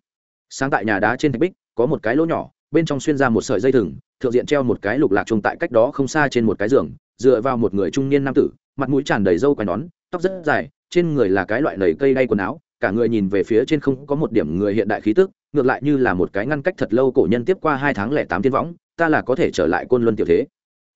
Sáng tại nhà đá trên thạch bích, có một cái lỗ nhỏ, bên trong xuyên ra một sợi dây thừng, thượng diện treo một cái lục lạc trùng tại cách đó không xa trên một cái giường, dựa vào một người trung niên nam tử, mặt mũi tràn đầy râu quai nón, tóc rất dài, trên người là cái loại nầy cây đay quần áo, cả người nhìn về phía trên không có một điểm người hiện đại khí tức ngược lại như là một cái ngăn cách thật lâu cổ nhân tiếp qua hai tháng lẻ tám tiên võng, ta là có thể trở lại côn luân tiểu thế.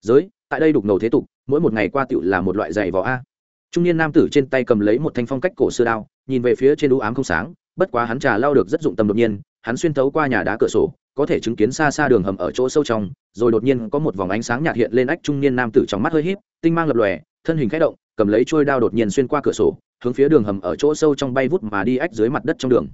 Giới, tại đây đục ngầu thế tục, mỗi một ngày qua tựu là một loại giày vỏ a. Trung niên nam tử trên tay cầm lấy một thanh phong cách cổ xưa đao, nhìn về phía trên đũ ám không sáng, bất quá hắn trà lao được rất dụng tâm đột nhiên, hắn xuyên thấu qua nhà đá cửa sổ, có thể chứng kiến xa xa đường hầm ở chỗ sâu trong, rồi đột nhiên có một vòng ánh sáng nhạt hiện lên ách trung niên nam tử trong mắt hơi híp, tinh mang lập lòe, thân hình khẽ động, cầm lấy trôi đao đột nhiên xuyên qua cửa sổ, hướng phía đường hầm ở chỗ sâu trong bay vút mà đi ách dưới mặt đất trong đường.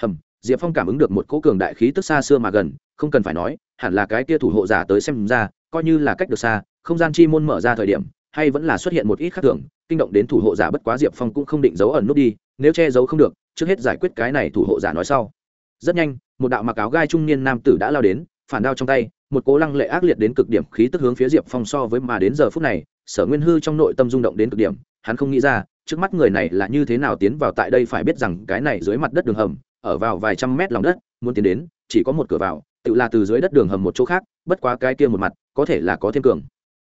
Hầm diệp phong cảm ứng được một cỗ cường đại khí tức xa xưa mà gần, không cần phải nói, hẳn là cái kia thủ hộ giả tới xem ra, coi như là cách được xa, không gian chi môn mở ra thời điểm, hay vẫn là xuất hiện một ít khác thường, kinh động đến thủ hộ giả bất quá diệp phong cũng không định giấu ẩn nút đi, nếu che giấu không được, trước hết giải quyết cái này thủ hộ giả nói sau. Rất nhanh, một đạo mặc áo gai trung niên nam tử đã lao đến, phản đao trong tay, một cố lăng lệ ác liệt đến cực điểm, khí tức hướng phía diệp phong so với mà đến giờ phút này, sở nguyên hư trong nội tâm rung động đến cực điểm, hắn không nghĩ ra, trước mắt người này là như thế nào tiến vào tại đây phải biết rằng cái này dưới mặt đất đường hầm ở vào vài trăm mét lòng đất, muốn tiến đến, chỉ có một cửa vào, tự là từ dưới đất đường hầm một chỗ khác, bất quá cái kia một mặt, có thể là có thêm cường.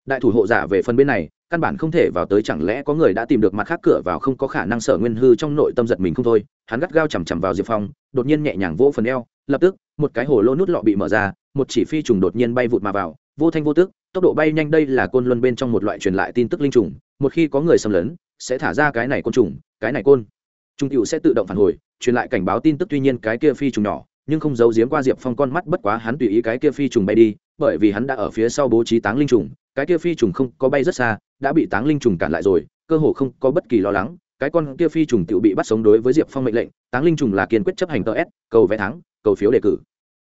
Đại thủ hộ giả về phần bên này, căn bản không thể vào tới, chẳng lẽ có người đã tìm được mặt khác cửa vào không có khả năng sở nguyên hư trong nội tâm giật mình không thôi, hắn gắt gao chằm chằm vào diệp phong, đột nhiên nhẹ nhàng vỗ phần eo, lập tức, một cái hồ lô nút lọ bị mở ra, một chỉ phi trùng đột nhiên bay vụt mà vào, vô thanh vô tức, tốc độ bay nhanh đây là côn luân bên trong một loại truyền lại tin tức linh trùng, một khi có người xâm lấn, sẽ thả ra cái này côn trùng, cái này côn trung cựu sẽ tự động phản hồi, truyền lại cảnh báo tin tức tuy nhiên cái kia phi trùng nhỏ, nhưng không giấu giếm qua diệp phong con mắt bất quá hắn tùy ý cái kia phi trùng bay đi, bởi vì hắn đã ở phía sau bố trí táng linh trùng, cái kia phi trùng không có bay rất xa, đã bị táng linh trùng cản lại rồi, cơ hồ không có bất kỳ lo lắng, cái con kia phi trùng tự bị bắt sống đối với diệp phong mệnh lệnh, táng linh trùng là kiên quyết chấp hành tờ s, cầu vé thắng, cầu phiếu đề cử.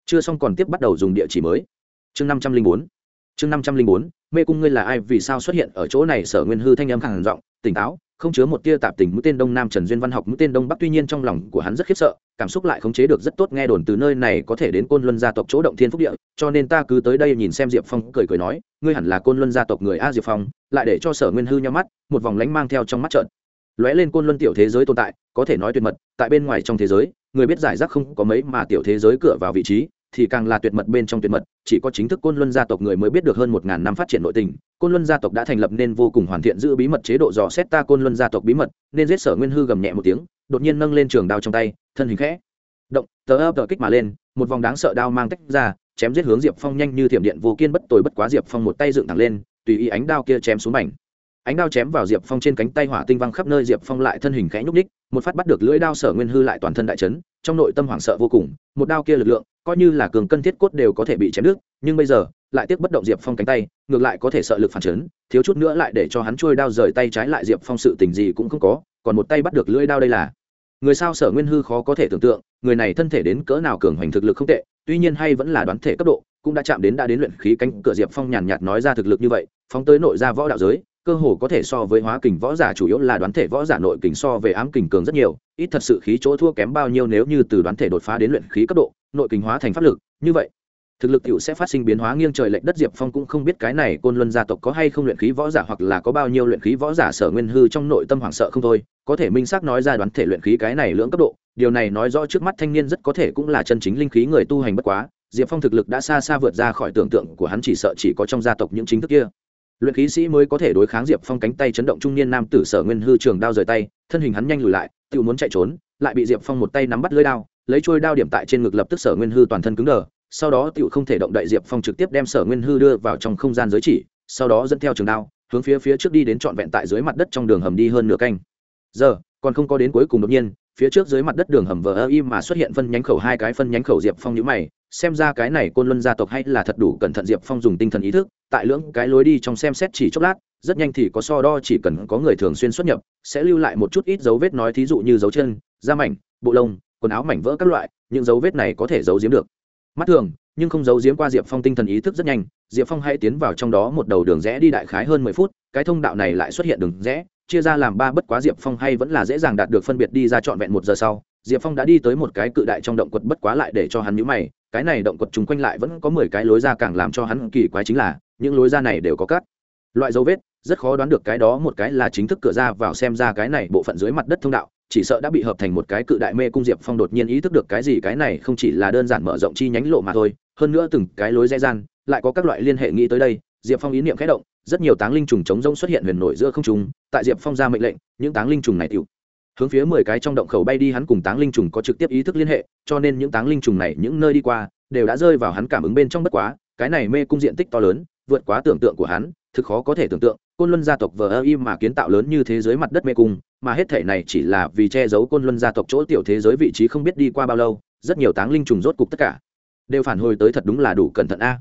Chưa xong còn tiếp bắt đầu dùng địa chỉ mới. Chương năm trăm linh bốn. Chương năm trăm linh bốn, mê cung ngươi là ai, vì sao xuất hiện ở chỗ này, sở nguyên hư thanh âm khẳng giọng, tỉnh táo không chứa một tia tạp tình mũi tên đông nam trần duyên văn học mũi tên đông bắc tuy nhiên trong lòng của hắn rất khiếp sợ cảm xúc lại khống chế được rất tốt nghe đồn từ nơi này có thể đến côn luân gia tộc chỗ động thiên phúc địa cho nên ta cứ tới đây nhìn xem diệp phong cười cười nói ngươi hẳn là côn luân gia tộc người a diệp phong lại để cho sở nguyên hư nhau mắt một vòng lánh mang theo trong mắt trợn lóe lên côn luân tiểu thế giới tồn tại có thể nói tuyệt mật tại bên ngoài trong thế giới người biết giải rác không có mấy mà tiểu thế giới cửa vào vị trí thì càng là tuyệt mật bên trong tuyệt mật, chỉ có chính thức côn luân gia tộc người mới biết được hơn một ngàn năm phát triển nội tình. Côn luân gia tộc đã thành lập nên vô cùng hoàn thiện giữ bí mật chế độ dò xét ta côn luân gia tộc bí mật, nên giết sở nguyên hư gầm nhẹ một tiếng, đột nhiên nâng lên trường đao trong tay, thân hình khẽ động, tờ ấp tờ kích mà lên, một vòng đáng sợ đao mang tách ra, chém giết hướng diệp phong nhanh như thiểm điện vô kiên bất tồi bất quá diệp phong một tay dựng thẳng lên, tùy ý ánh đao kia chém xuống mảnh. Ánh đao chém vào diệp phong trên cánh tay hỏa tinh văng khắp nơi, diệp phong lại thân hình khẽ nhúc ních một phát bắt được lưỡi đao sở nguyên hư lại toàn thân đại chấn, trong nội tâm hoảng sợ vô cùng, một đao kia lực lượng coi như là cường cân thiết cốt đều có thể bị chém nước, nhưng bây giờ lại tiếc bất động diệp phong cánh tay ngược lại có thể sợ lực phản chấn thiếu chút nữa lại để cho hắn trôi đao rời tay trái lại diệp phong sự tình gì cũng không có còn một tay bắt được lưỡi đao đây là. Người sao sở nguyên hư khó có thể tưởng tượng người này thân thể đến cỡ nào cường hoành thực lực không tệ tuy nhiên hay vẫn là đoán thể cấp độ cũng đã chạm đến đã đến luyện khí cánh cửa diệp phong nhàn nhạt nói ra thực lực như vậy phóng tới nội ra võ đạo giới cơ hồ có thể so với hóa kình võ giả chủ yếu là đoán thể võ giả nội kình so về ám kình cường rất nhiều ít thật sự khí chỗ thua kém bao nhiêu nếu như từ đoán thể đột phá đến luyện khí cấp độ nội kình hóa thành pháp lực, như vậy, thực lực tiểu sẽ phát sinh biến hóa nghiêng trời lệch đất diệp phong cũng không biết cái này côn luân gia tộc có hay không luyện khí võ giả hoặc là có bao nhiêu luyện khí võ giả sở nguyên hư trong nội tâm hoảng sợ không thôi, có thể minh xác nói ra đoán thể luyện khí cái này lưỡng cấp độ, điều này nói rõ trước mắt thanh niên rất có thể cũng là chân chính linh khí người tu hành bất quá, diệp phong thực lực đã xa xa vượt ra khỏi tưởng tượng của hắn chỉ sợ chỉ có trong gia tộc những chính thức kia. Luyện khí sĩ mới có thể đối kháng diệp phong cánh tay chấn động trung niên nam tử sở nguyên hư trường đao rời tay, thân hình hắn nhanh lùi lại tự muốn chạy trốn, lại bị diệp phong một tay nắm bắt lưới đao lấy trôi đao điểm tại trên ngực lập tức sở nguyên hư toàn thân cứng đờ, sau đó tự không thể động đậy diệp phong trực tiếp đem sở nguyên hư đưa vào trong không gian giới chỉ, sau đó dẫn theo trường đao, hướng phía phía trước đi đến trọn vẹn tại dưới mặt đất trong đường hầm đi hơn nửa canh. Giờ, còn không có đến cuối cùng đột nhiên, phía trước dưới mặt đất đường hầm vờ ơ im mà xuất hiện phân nhánh khẩu hai cái phân nhánh khẩu diệp phong nhữ mày, xem ra cái này côn luân gia tộc hay là thật đủ cẩn thận diệp phong dùng tinh thần ý thức, tại lưỡng cái lối đi trong xem xét chỉ chốc lát, rất nhanh thì có so đo chỉ cần có người thường xuyên xuất nhập, sẽ lưu lại một chút ít dấu vết nói thí dụ như dấu chân, da mảnh, bộ lông quần áo mảnh vỡ các loại, những dấu vết này có thể giấu giếm được. Mắt thường, nhưng không giấu giếm qua diệp phong tinh thần ý thức rất nhanh, diệp phong hãy tiến vào trong đó một đầu đường rẽ đi đại khái hơn mười phút, cái thông đạo này lại xuất hiện đường rẽ, chia ra làm ba bất quá diệp phong hay vẫn là dễ dàng đạt được phân biệt đi ra trọn vẹn một giờ sau, diệp phong đã đi tới một cái cự đại trong động quật bất quá lại để cho hắn nhũ mày, cái này động quật chung quanh lại vẫn có mười cái lối ra càng làm cho hắn kỳ quái chính là, những lối ra này đều có cắt loại dấu vết rất khó đoán được cái đó một cái là chính thức cửa ra vào xem ra cái này bộ phận dưới mặt đất thông đạo, chỉ sợ đã bị hợp thành một cái cự đại mê cung diệp phong đột nhiên ý thức được cái gì, cái này không chỉ là đơn giản mở rộng chi nhánh lộ mà thôi, hơn nữa từng cái lối dễ gian, lại có các loại liên hệ nghĩ tới đây, diệp phong ý niệm khẽ động, rất nhiều táng linh trùng chống rông xuất hiện huyền nổi giữa không trùng tại diệp phong ra mệnh lệnh, những táng linh trùng này tiểu hướng phía mười cái trong động khẩu bay đi, hắn cùng táng linh trùng có trực tiếp ý thức liên hệ, cho nên những táng linh trùng này những nơi đi qua, đều đã rơi vào hắn cảm ứng bên trong bất quá, cái này mê cung diện tích to lớn, vượt quá tưởng tượng của hắn, thực khó có thể tưởng tượng côn luân gia tộc vờ ơ im mà kiến tạo lớn như thế giới mặt đất mê cung, mà hết thể này chỉ là vì che giấu côn luân gia tộc chỗ tiểu thế giới vị trí không biết đi qua bao lâu, rất nhiều táng linh trùng rốt cục tất cả đều phản hồi tới thật đúng là đủ cẩn thận a.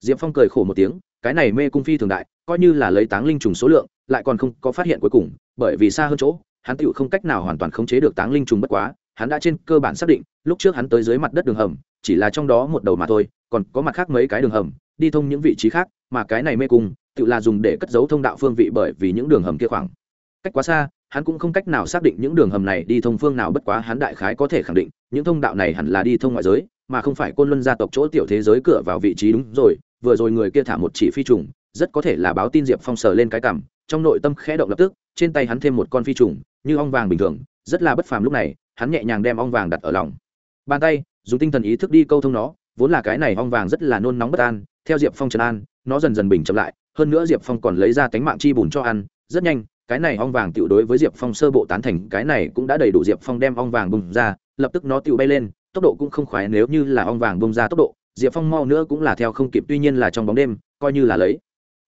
Diệp phong cười khổ một tiếng, cái này mê cung phi thường đại, coi như là lấy táng linh trùng số lượng, lại còn không có phát hiện cuối cùng, bởi vì xa hơn chỗ, hắn tựu không cách nào hoàn toàn khống chế được táng linh trùng bất quá, hắn đã trên cơ bản xác định, lúc trước hắn tới dưới mặt đất đường hầm, chỉ là trong đó một đầu mà thôi, còn có mặt khác mấy cái đường hầm, đi thông những vị trí khác, mà cái này mê cung tự là dùng để cất giấu thông đạo phương vị bởi vì những đường hầm kia khoảng cách quá xa, hắn cũng không cách nào xác định những đường hầm này đi thông phương nào bất quá hắn đại khái có thể khẳng định, những thông đạo này hẳn là đi thông ngoại giới, mà không phải côn luân gia tộc chỗ tiểu thế giới cửa vào vị trí đúng rồi, vừa rồi người kia thả một chỉ phi trùng, rất có thể là báo tin diệp phong sờ lên cái cằm, trong nội tâm khẽ động lập tức, trên tay hắn thêm một con phi trùng, như ong vàng bình thường, rất là bất phàm lúc này, hắn nhẹ nhàng đem ong vàng đặt ở lòng. Bàn tay, dùng tinh thần ý thức đi câu thông nó, vốn là cái này ong vàng rất là nôn nóng bất an, theo diệp phong trần an, nó dần dần bình chậm lại hơn nữa diệp phong còn lấy ra tánh mạng chi bùn cho ăn. Rất nhanh, cái này ong vàng tựu đối với diệp phong sơ bộ tán thành, cái này cũng đã đầy đủ diệp phong đem ong vàng bùng ra, lập tức nó tựu bay lên, tốc độ cũng không khoái nếu như là ong vàng bùng ra tốc độ. Diệp phong mau nữa cũng là theo không kịp, tuy nhiên là trong bóng đêm, coi như là lấy.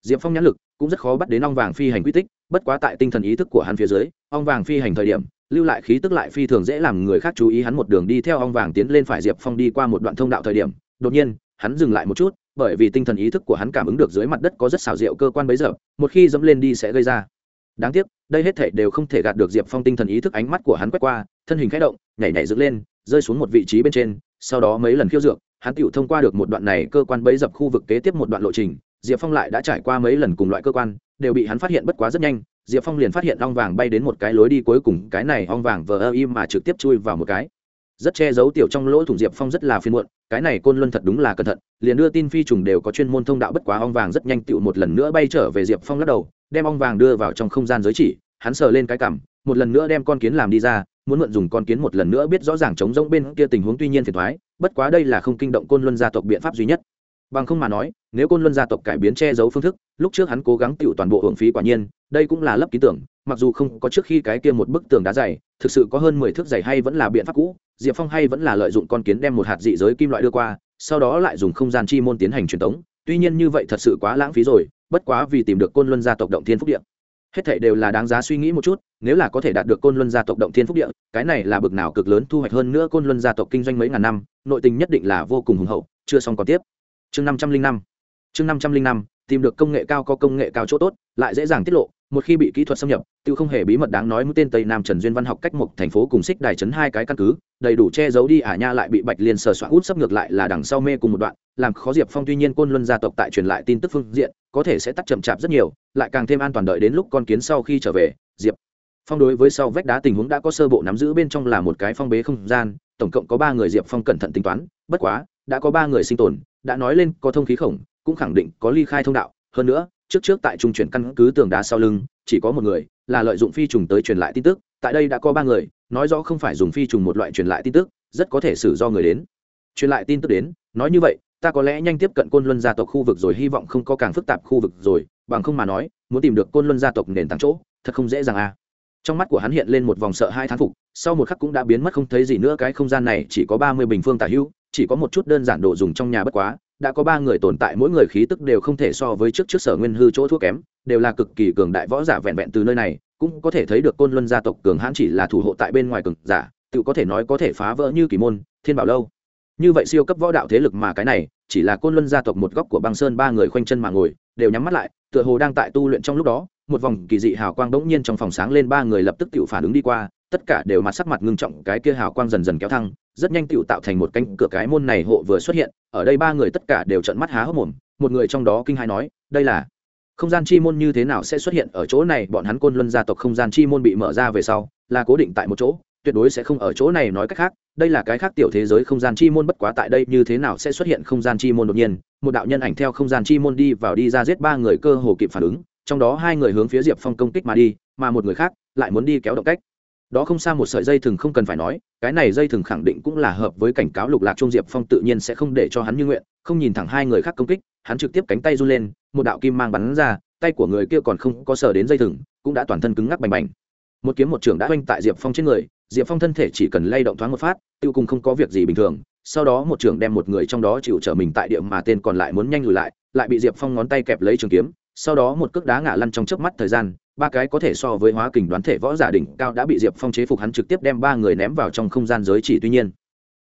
Diệp phong nhãn lực cũng rất khó bắt đến ong vàng phi hành quy tích, bất quá tại tinh thần ý thức của hắn phía dưới, ong vàng phi hành thời điểm, lưu lại khí tức lại phi thường dễ làm người khác chú ý hắn một đường đi theo ong vàng tiến lên phải diệp phong đi qua một đoạn thông đạo thời điểm. Đột nhiên, hắn dừng lại một chút bởi vì tinh thần ý thức của hắn cảm ứng được dưới mặt đất có rất xảo diệu cơ quan bấy giờ, một khi dẫm lên đi sẽ gây ra. Đáng tiếc, đây hết thể đều không thể gạt được diệp phong tinh thần ý thức ánh mắt của hắn quét qua, thân hình k h ẽ động, nhảy nhảy dựng lên, rơi xuống một vị trí bên trên, sau đó mấy lần khiêu dược, hắn tựu thông qua được một đoạn này cơ quan bấy dập khu vực kế tiếp một đoạn lộ trình, diệp phong lại đã trải qua mấy lần cùng loại cơ quan, đều bị hắn phát hiện bất quá rất nhanh, diệp phong liền phát hiện ong vàng bay đến một cái lối đi cuối cùng, cái này ong vàng vờ ơ im mà trực tiếp chui vào một cái rất che giấu tiểu trong lỗ thủng diệp phong rất là phiên muộn, cái này côn luân thật đúng là cẩn thận, liền đưa tin phi trùng đều có chuyên môn thông đạo bất quá ong vàng rất nhanh tựu một lần nữa bay trở về diệp phong lắc đầu, đem ong vàng đưa vào trong không gian giới chỉ, hắn sờ lên cái cảm một lần nữa đem con kiến làm đi ra, muốn mượn dùng con kiến một lần nữa biết rõ ràng chống rỗng bên kia tình huống tuy nhiên phiền thoái, bất quá đây là không kinh động côn luân gia tộc biện pháp duy nhất. Bằng không mà nói nếu côn luân gia tộc cải biến che giấu phương thức, lúc trước hắn cố gắng tựu toàn bộ hưởng phí quả nhiên, đây cũng là lấp ký tưởng, mặc dù không có trước khi cái kia một bức tường đá dày, thực sự có hơn mười thước dày hay vẫn là biện pháp cũ, diệp phong hay vẫn là lợi dụng con kiến đem một hạt dị giới kim loại đưa qua, sau đó lại dùng không gian chi môn tiến hành truyền tống. Tuy nhiên như vậy thật sự quá lãng phí rồi, bất quá vì tìm được côn luân gia tộc động thiên phúc điện hết thảy đều là đáng giá suy nghĩ một chút, nếu là có thể đạt được côn luân gia tộc động thiên phúc địa, cái này là bực nào cực lớn thu hoạch hơn nữa côn luân gia tộc kinh doanh mấy ngàn năm, nội tình nhất định là vô cùng hùng hậu. Chưa xong còn tiếp. Chương năm trăm linh năm chương năm trăm linh năm, tìm được công nghệ cao có công nghệ cao chỗ tốt, lại dễ dàng tiết lộ, một khi bị kỹ thuật xâm nhập, tự không hề bí mật đáng nói mũi tên tây nam trần duyên văn học cách một thành phố cùng xích đài chấn hai cái căn cứ, đầy đủ che giấu đi ả nha lại bị bạch liên sờ soạn út sắp ngược lại là đằng sau mê cùng một đoạn, làm khó diệp phong tuy nhiên côn luân gia tộc tại truyền lại tin tức phương diện, có thể sẽ tắt chậm chạp rất nhiều, lại càng thêm an toàn đợi đến lúc con kiến sau khi trở về, diệp phong đối với sau vách đá tình huống đã có sơ bộ nắm giữ bên trong là một cái phong bế không gian, tổng cộng có ba người diệp phong cẩn thận tính toán, bất quá, đã có ba người sinh tồn, đã nói lên có thông khí khổng cũng khẳng định có ly khai thông đạo. Hơn nữa, trước trước tại trung chuyển căn cứ tường đá sau lưng, chỉ có một người, là lợi dụng phi trùng tới truyền lại tin tức. Tại đây đã có ba người, nói rõ không phải dùng phi trùng một loại truyền lại tin tức, rất có thể xử do người đến. Truyền lại tin tức đến, nói như vậy, ta có lẽ nhanh tiếp cận côn luân gia tộc khu vực rồi, hy vọng không có càng phức tạp khu vực rồi, bằng không mà nói, muốn tìm được côn luân gia tộc nền tảng chỗ, thật không dễ dàng à. Trong mắt của hắn hiện lên một vòng sợ hai thán phục, sau một khắc cũng đã biến mất không thấy gì nữa, cái không gian này chỉ có ba mươi bình phương tả hữu, chỉ có một chút đơn giản đồ dùng trong nhà bất quá đã có ba người tồn tại, mỗi người khí tức đều không thể so với trước trước sở nguyên hư chỗ thuốc kém, đều là cực kỳ cường đại võ giả vẹn vẹn từ nơi này, cũng có thể thấy được côn luân gia tộc cường hãn chỉ là thủ hộ tại bên ngoài cường giả, tự có thể nói có thể phá vỡ như kỳ môn, thiên bảo lâu. Như vậy siêu cấp võ đạo thế lực mà cái này, chỉ là côn luân gia tộc một góc của băng sơn ba người khoanh chân mà ngồi, đều nhắm mắt lại, tựa hồ đang tại tu luyện trong lúc đó một vòng kỳ dị hào quang bỗng nhiên trong phòng sáng lên, ba người lập tức tự phản ứng đi qua, tất cả đều mặt sắc mặt ngưng trọng, cái kia hào quang dần dần kéo thăng, rất nhanh tự tạo thành một cánh cửa, cái môn này hộ vừa xuất hiện, ở đây ba người tất cả đều trận mắt há hốc mồm, một người trong đó kinh hai nói, đây là không gian chi môn như thế nào sẽ xuất hiện ở chỗ này? Bọn hắn côn luân gia tộc không gian chi môn bị mở ra về sau, là cố định tại một chỗ, tuyệt đối sẽ không ở chỗ này nói cách khác, đây là cái khác tiểu thế giới không gian chi môn, bất quá tại đây như thế nào sẽ xuất hiện không gian chi môn đột nhiên? Một đạo nhân ảnh theo không gian chi môn đi vào đi ra giết ba người, cơ hồ kịp phản ứng trong đó hai người hướng phía diệp phong công kích mà đi, mà một người khác lại muốn đi kéo động cách. Đó không xa một sợi dây thừng không cần phải nói, cái này dây thừng khẳng định cũng là hợp với cảnh cáo lục lạc trung diệp phong tự nhiên sẽ không để cho hắn như nguyện, không nhìn thẳng hai người khác công kích, hắn trực tiếp cánh tay run lên, một đạo kim mang bắn ra, tay của người kia còn không có sờ đến dây thừng, cũng đã toàn thân cứng ngắc bành bành. Một kiếm một trưởng đã oanh tại diệp phong trên người, diệp phong thân thể chỉ cần lay động thoáng một phát, tiêu cùng không có việc gì bình thường, sau đó một trưởng đem một người trong đó chịu trở mình tại địa mà tên còn lại muốn nhanh lùi lại lại bị diệp phong ngón tay kẹp lấy trường kiếm sau đó một cước đá ngã lăn trong chớp mắt thời gian, ba cái có thể so với hóa kình đoán thể võ giả đỉnh cao đã bị diệp phong chế phục hắn trực tiếp đem ba người ném vào trong không gian giới chỉ. Tuy nhiên,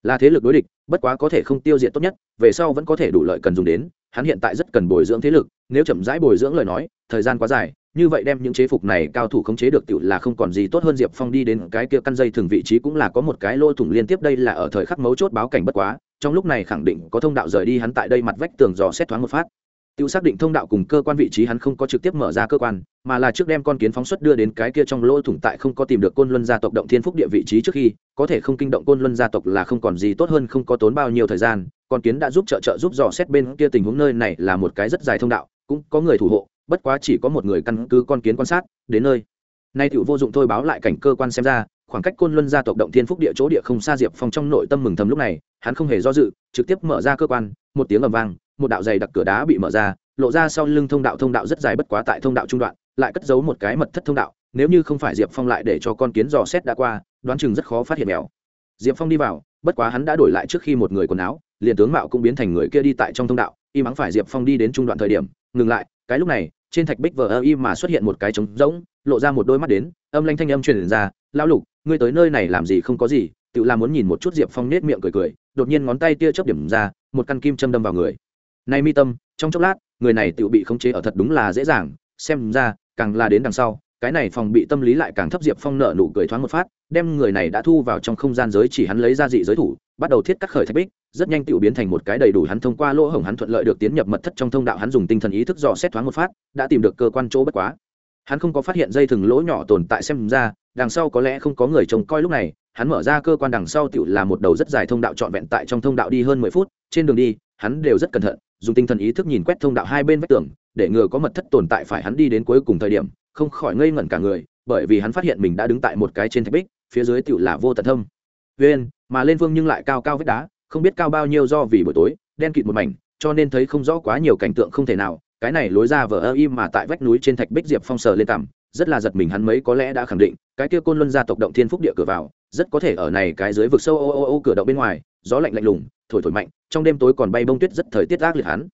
là thế lực đối địch, bất quá có thể không tiêu diệt tốt nhất, về sau vẫn có thể đủ lợi cần dùng đến, hắn hiện tại rất cần bồi dưỡng thế lực, nếu chậm rãi bồi dưỡng lời nói, thời gian quá dài, như vậy đem những chế phục này cao thủ khống chế được tự là không còn gì tốt hơn diệp phong đi đến cái kia căn dây thường vị trí cũng là có một cái lô thủng liên tiếp đây là ở thời khắc mấu chốt báo cảnh bất quá, trong lúc này khẳng định có thông đạo rời đi hắn tại đây mặt vách tường dò xét thoáng một phát. Tiêu xác định thông đạo cùng cơ quan vị trí hắn không có trực tiếp mở ra cơ quan, mà là trước đem con kiến phóng xuất đưa đến cái kia trong lỗ thủng tại không có tìm được côn luân gia tộc động thiên phúc địa vị trí trước khi, có thể không kinh động côn luân gia tộc là không còn gì tốt hơn không có tốn bao nhiêu thời gian, con kiến đã giúp trợ trợ giúp dò xét bên kia tình huống nơi này là một cái rất dài thông đạo, cũng có người thủ hộ, bất quá chỉ có một người căn cứ con kiến quan sát, đến nơi. Nay tiểu vô dụng thôi báo lại cảnh cơ quan xem ra, khoảng cách côn luân gia tộc động thiên phúc địa chỗ địa không xa diệp phong trong nội tâm mừng thầm lúc này, hắn không hề do dự, trực tiếp mở ra cơ quan, một tiếng ầm vang, một đạo dày đặc cửa đá bị mở ra, lộ ra sau lưng thông đạo thông đạo rất dài bất quá tại thông đạo trung đoạn, lại cất giấu một cái mật thất thông đạo, nếu như không phải diệp phong lại để cho con kiến dò xét đã qua, đoán chừng rất khó phát hiện mèo. Diệp phong đi vào, bất quá hắn đã đổi lại trước khi một người quần áo, liền tướng mạo cũng biến thành người kia đi tại trong thông đạo, y mắng phải diệp phong đi đến trung đoạn thời điểm, ngừng lại, cái lúc này, trên thạch bích vờ ơ y mà xuất hiện một cái trống rỗng, lộ ra một đôi mắt đến âm lanh thanh âm truyền ra, lão lục, ngươi tới nơi này làm gì không có gì, tự làm muốn nhìn một chút diệp phong nết miệng cười cười. Đột nhiên ngón tay tia chớp điểm ra, một căn kim châm đâm vào người. Nay mi tâm, trong chốc lát, người này tự bị khống chế ở thật đúng là dễ dàng, xem ra, càng là đến đằng sau. Cái này phòng bị tâm lý lại càng thấp, diệp phong nợ nụ cười thoáng một phát, đem người này đã thu vào trong không gian giới chỉ hắn lấy ra dị giới thủ, bắt đầu thiết cắt khởi thạch bích, rất nhanh tự biến thành một cái đầy đủ hắn thông qua lỗ hổng hắn thuận lợi được tiến nhập mật thất trong thông đạo hắn dùng tinh thần ý thức dò xét thoáng một phát, đã tìm được cơ quan chỗ bất quá hắn không có phát hiện dây thừng lỗ nhỏ tồn tại xem ra, đằng sau có lẽ không có người trông coi lúc này, hắn mở ra cơ quan đằng sau tựu là một đầu rất dài thông đạo trọn vẹn tại trong thông đạo đi hơn mười phút, trên đường đi, hắn đều rất cẩn thận, dùng tinh thần ý thức nhìn quét thông đạo hai bên vách tường, để ngừa có mật thất tồn tại phải hắn đi đến cuối cùng thời điểm, không khỏi ngây ngẩn cả người, bởi vì hắn phát hiện mình đã đứng tại một cái trên thạch bích, phía dưới tựu là vô tận thâm. Uyên, mà lên vương nhưng lại cao cao vách đá, không biết cao bao nhiêu do vì buổi tối, đen kịt một mảnh, cho nên thấy không rõ quá nhiều cảnh tượng không thể nào cái này lối ra vờ ơ im mà tại vách núi trên thạch bích diệp phong sờ lên cằm rất là giật mình hắn mấy có lẽ đã khẳng định, cái kia côn luân gia tộc động thiên phúc địa cửa vào, rất có thể ở này cái dưới vực sâu ô ô ô cửa động bên ngoài, gió lạnh lạnh lùng, thổi thổi mạnh, trong đêm tối còn bay bông tuyết rất thời tiết ác liệt hắn.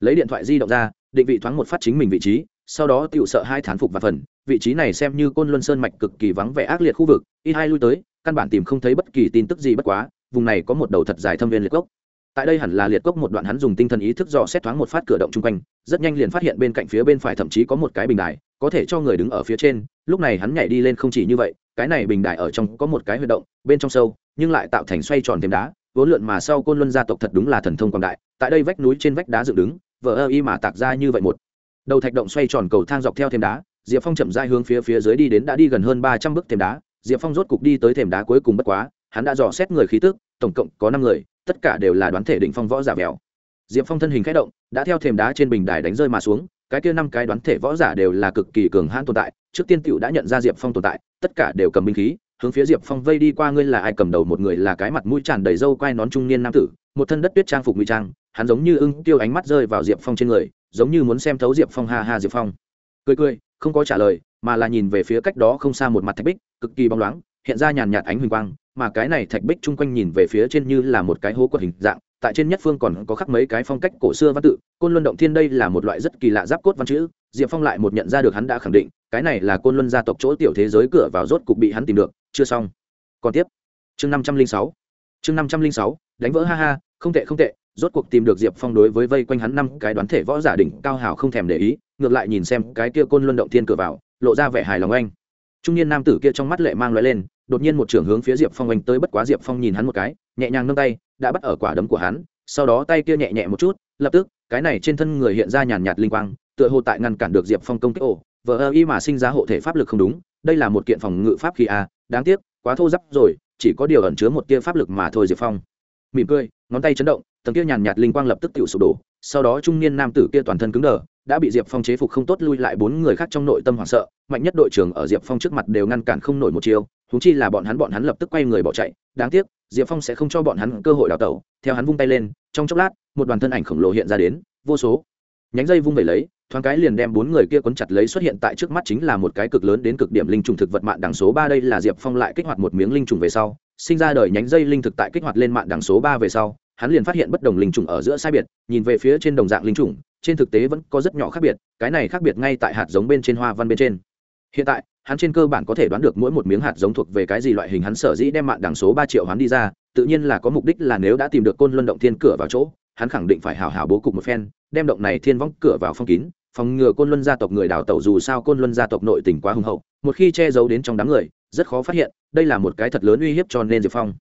Lấy điện thoại di động ra, định vị thoáng một phát chính mình vị trí, sau đó tựu sợ hai thán phục và phần, vị trí này xem như côn luân sơn mạch cực kỳ vắng vẻ ác liệt khu vực, ít hai lui tới, căn bản tìm không thấy bất kỳ tin tức gì bất quá, vùng này có một đầu thật dài thâm viên liệt gốc tại đây hẳn là liệt cốc một đoạn hắn dùng tinh thần ý thức dò xét thoáng một phát cửa động chung quanh, rất nhanh liền phát hiện bên cạnh phía bên phải thậm chí có một cái bình đài, có thể cho người đứng ở phía trên. Lúc này hắn nhảy đi lên không chỉ như vậy, cái này bình đài ở trong có một cái huy động, bên trong sâu, nhưng lại tạo thành xoay tròn thêm đá, vốn lượn mà sau côn luân gia tộc thật đúng là thần thông quảng đại, tại đây vách núi trên vách đá dựng đứng vỡ ơ y mà tạc ra như vậy một. Đầu thạch động xoay tròn cầu thang dọc theo thêm đá, diệp phong chậm dai hướng phía phía dưới đi đến đã đi gần hơn ba trăm bước thêm đá, diệp phong rốt cục đi tới thềm đá cuối cùng bất quá, hắn đã dò xét người khí tức, tổng cộng có năm người tất cả đều là đoán thể định phong võ giả vẹo. Diệp phong thân hình k h ẽ động, đã theo thềm đá trên bình đài đánh rơi mà xuống, cái kia năm cái đoán thể võ giả đều là cực kỳ cường hãn tồn tại, trước tiên tựu đã nhận ra diệp phong tồn tại, tất cả đều cầm binh khí, hướng phía diệp phong vây đi qua ngươi là ai cầm đầu một người là cái mặt mũi tràn đầy râu quai nón trung niên nam tử, một thân đất tuyết trang phục ngụy trang, hắn giống như ưng tiêu ánh mắt rơi vào diệp phong trên người, giống như muốn xem thấu diệp phong ha ha diệp phong. Cười cười, không có trả lời, mà là nhìn về phía cách đó không xa một mặt thạch bích, cực kỳ bóng loáng hiện ra nhàn nhạt ánh huỳnh quang, mà cái này thạch bích chung quanh nhìn về phía trên như là một cái hố quật hình dạng, tại trên nhất phương còn có khắc mấy cái phong cách cổ xưa văn tự, côn luân động thiên đây là một loại rất kỳ lạ giáp cốt văn chữ, diệp phong lại một nhận ra được hắn đã khẳng định, cái này là côn luân gia tộc chỗ tiểu thế giới cửa vào rốt cục bị hắn tìm được, chưa xong. Còn tiếp, chương năm trăm linh sáu, chương năm trăm linh sáu, đánh vỡ ha ha, không tệ không tệ, rốt cuộc tìm được diệp phong đối với vây quanh hắn năm cái đoán thể võ giả đỉnh cao hào không thèm để ý, ngược lại nhìn xem cái kia côn luân động thiên cửa vào, lộ ra vẻ hài lòng anh trung niên nam tử kia trong mắt lệ mang loại lên, đột nhiên một trưởng hướng phía diệp phong oanh tới bất quá diệp phong nhìn hắn một cái, nhẹ nhàng nâng tay, đã bắt ở quả đấm của hắn, sau đó tay kia nhẹ nhẹ một chút, lập tức, cái này trên thân người hiện ra nhàn nhạt linh quang, tựa hồ tại ngăn cản được diệp phong công kích ổ, vờ ơ y mà sinh ra hộ thể pháp lực không đúng, đây là một kiện phòng ngự pháp khí a đáng tiếc, quá thô giáp rồi, chỉ có điều ẩn chứa một tia pháp lực mà thôi diệp phong. Mỉm cười, ngón tay chấn động, tầng kia nhàn nhạt linh quang lập tức tự sụp đổ, sau đó trung niên nam tử kia toàn thân cứng đờ đã bị diệp phong chế phục không tốt lui lại bốn người khác trong nội tâm hoảng sợ, mạnh nhất đội trưởng ở diệp phong trước mặt đều ngăn cản không nổi một chiều húng chi là bọn hắn bọn hắn lập tức quay người bỏ chạy. Đáng tiếc, diệp phong sẽ không cho bọn hắn cơ hội đào tẩu, theo hắn vung tay lên, trong chốc lát, một đoàn thân ảnh khổng lồ hiện ra đến, vô số. Nhánh dây vung vẩy lấy, thoáng cái liền đem bốn người kia quấn chặt lấy xuất hiện tại trước mắt chính là một cái cực lớn đến cực điểm linh trùng thực vật mạng đằng số ba, đây là diệp phong lại kích hoạt một miếng linh trùng về sau, sinh ra đời nhánh dây linh thực tại kích hoạt lên mạng đằng số ba về sau, hắn liền phát hiện bất đồng linh trùng ở giữa sai biệt, nhìn về phía trên đồng dạng linh trùng trên thực tế vẫn có rất nhỏ khác biệt, cái này khác biệt ngay tại hạt giống bên trên hoa văn bên trên. Hiện tại, hắn trên cơ bản có thể đoán được mỗi một miếng hạt giống thuộc về cái gì loại hình hắn sở dĩ đem mạng đẳng số ba triệu hắn đi ra, tự nhiên là có mục đích là nếu đã tìm được côn luân động thiên cửa vào chỗ, hắn khẳng định phải hào hào bố cục một phen, đem động này thiên võng cửa vào phong kín, phòng ngừa côn luân gia tộc người đào tẩu dù sao côn luân gia tộc nội tình quá hùng hậu, một khi che giấu đến trong đám người, rất khó phát hiện, đây là một cái thật lớn uy hiếp cho nên diệp phong.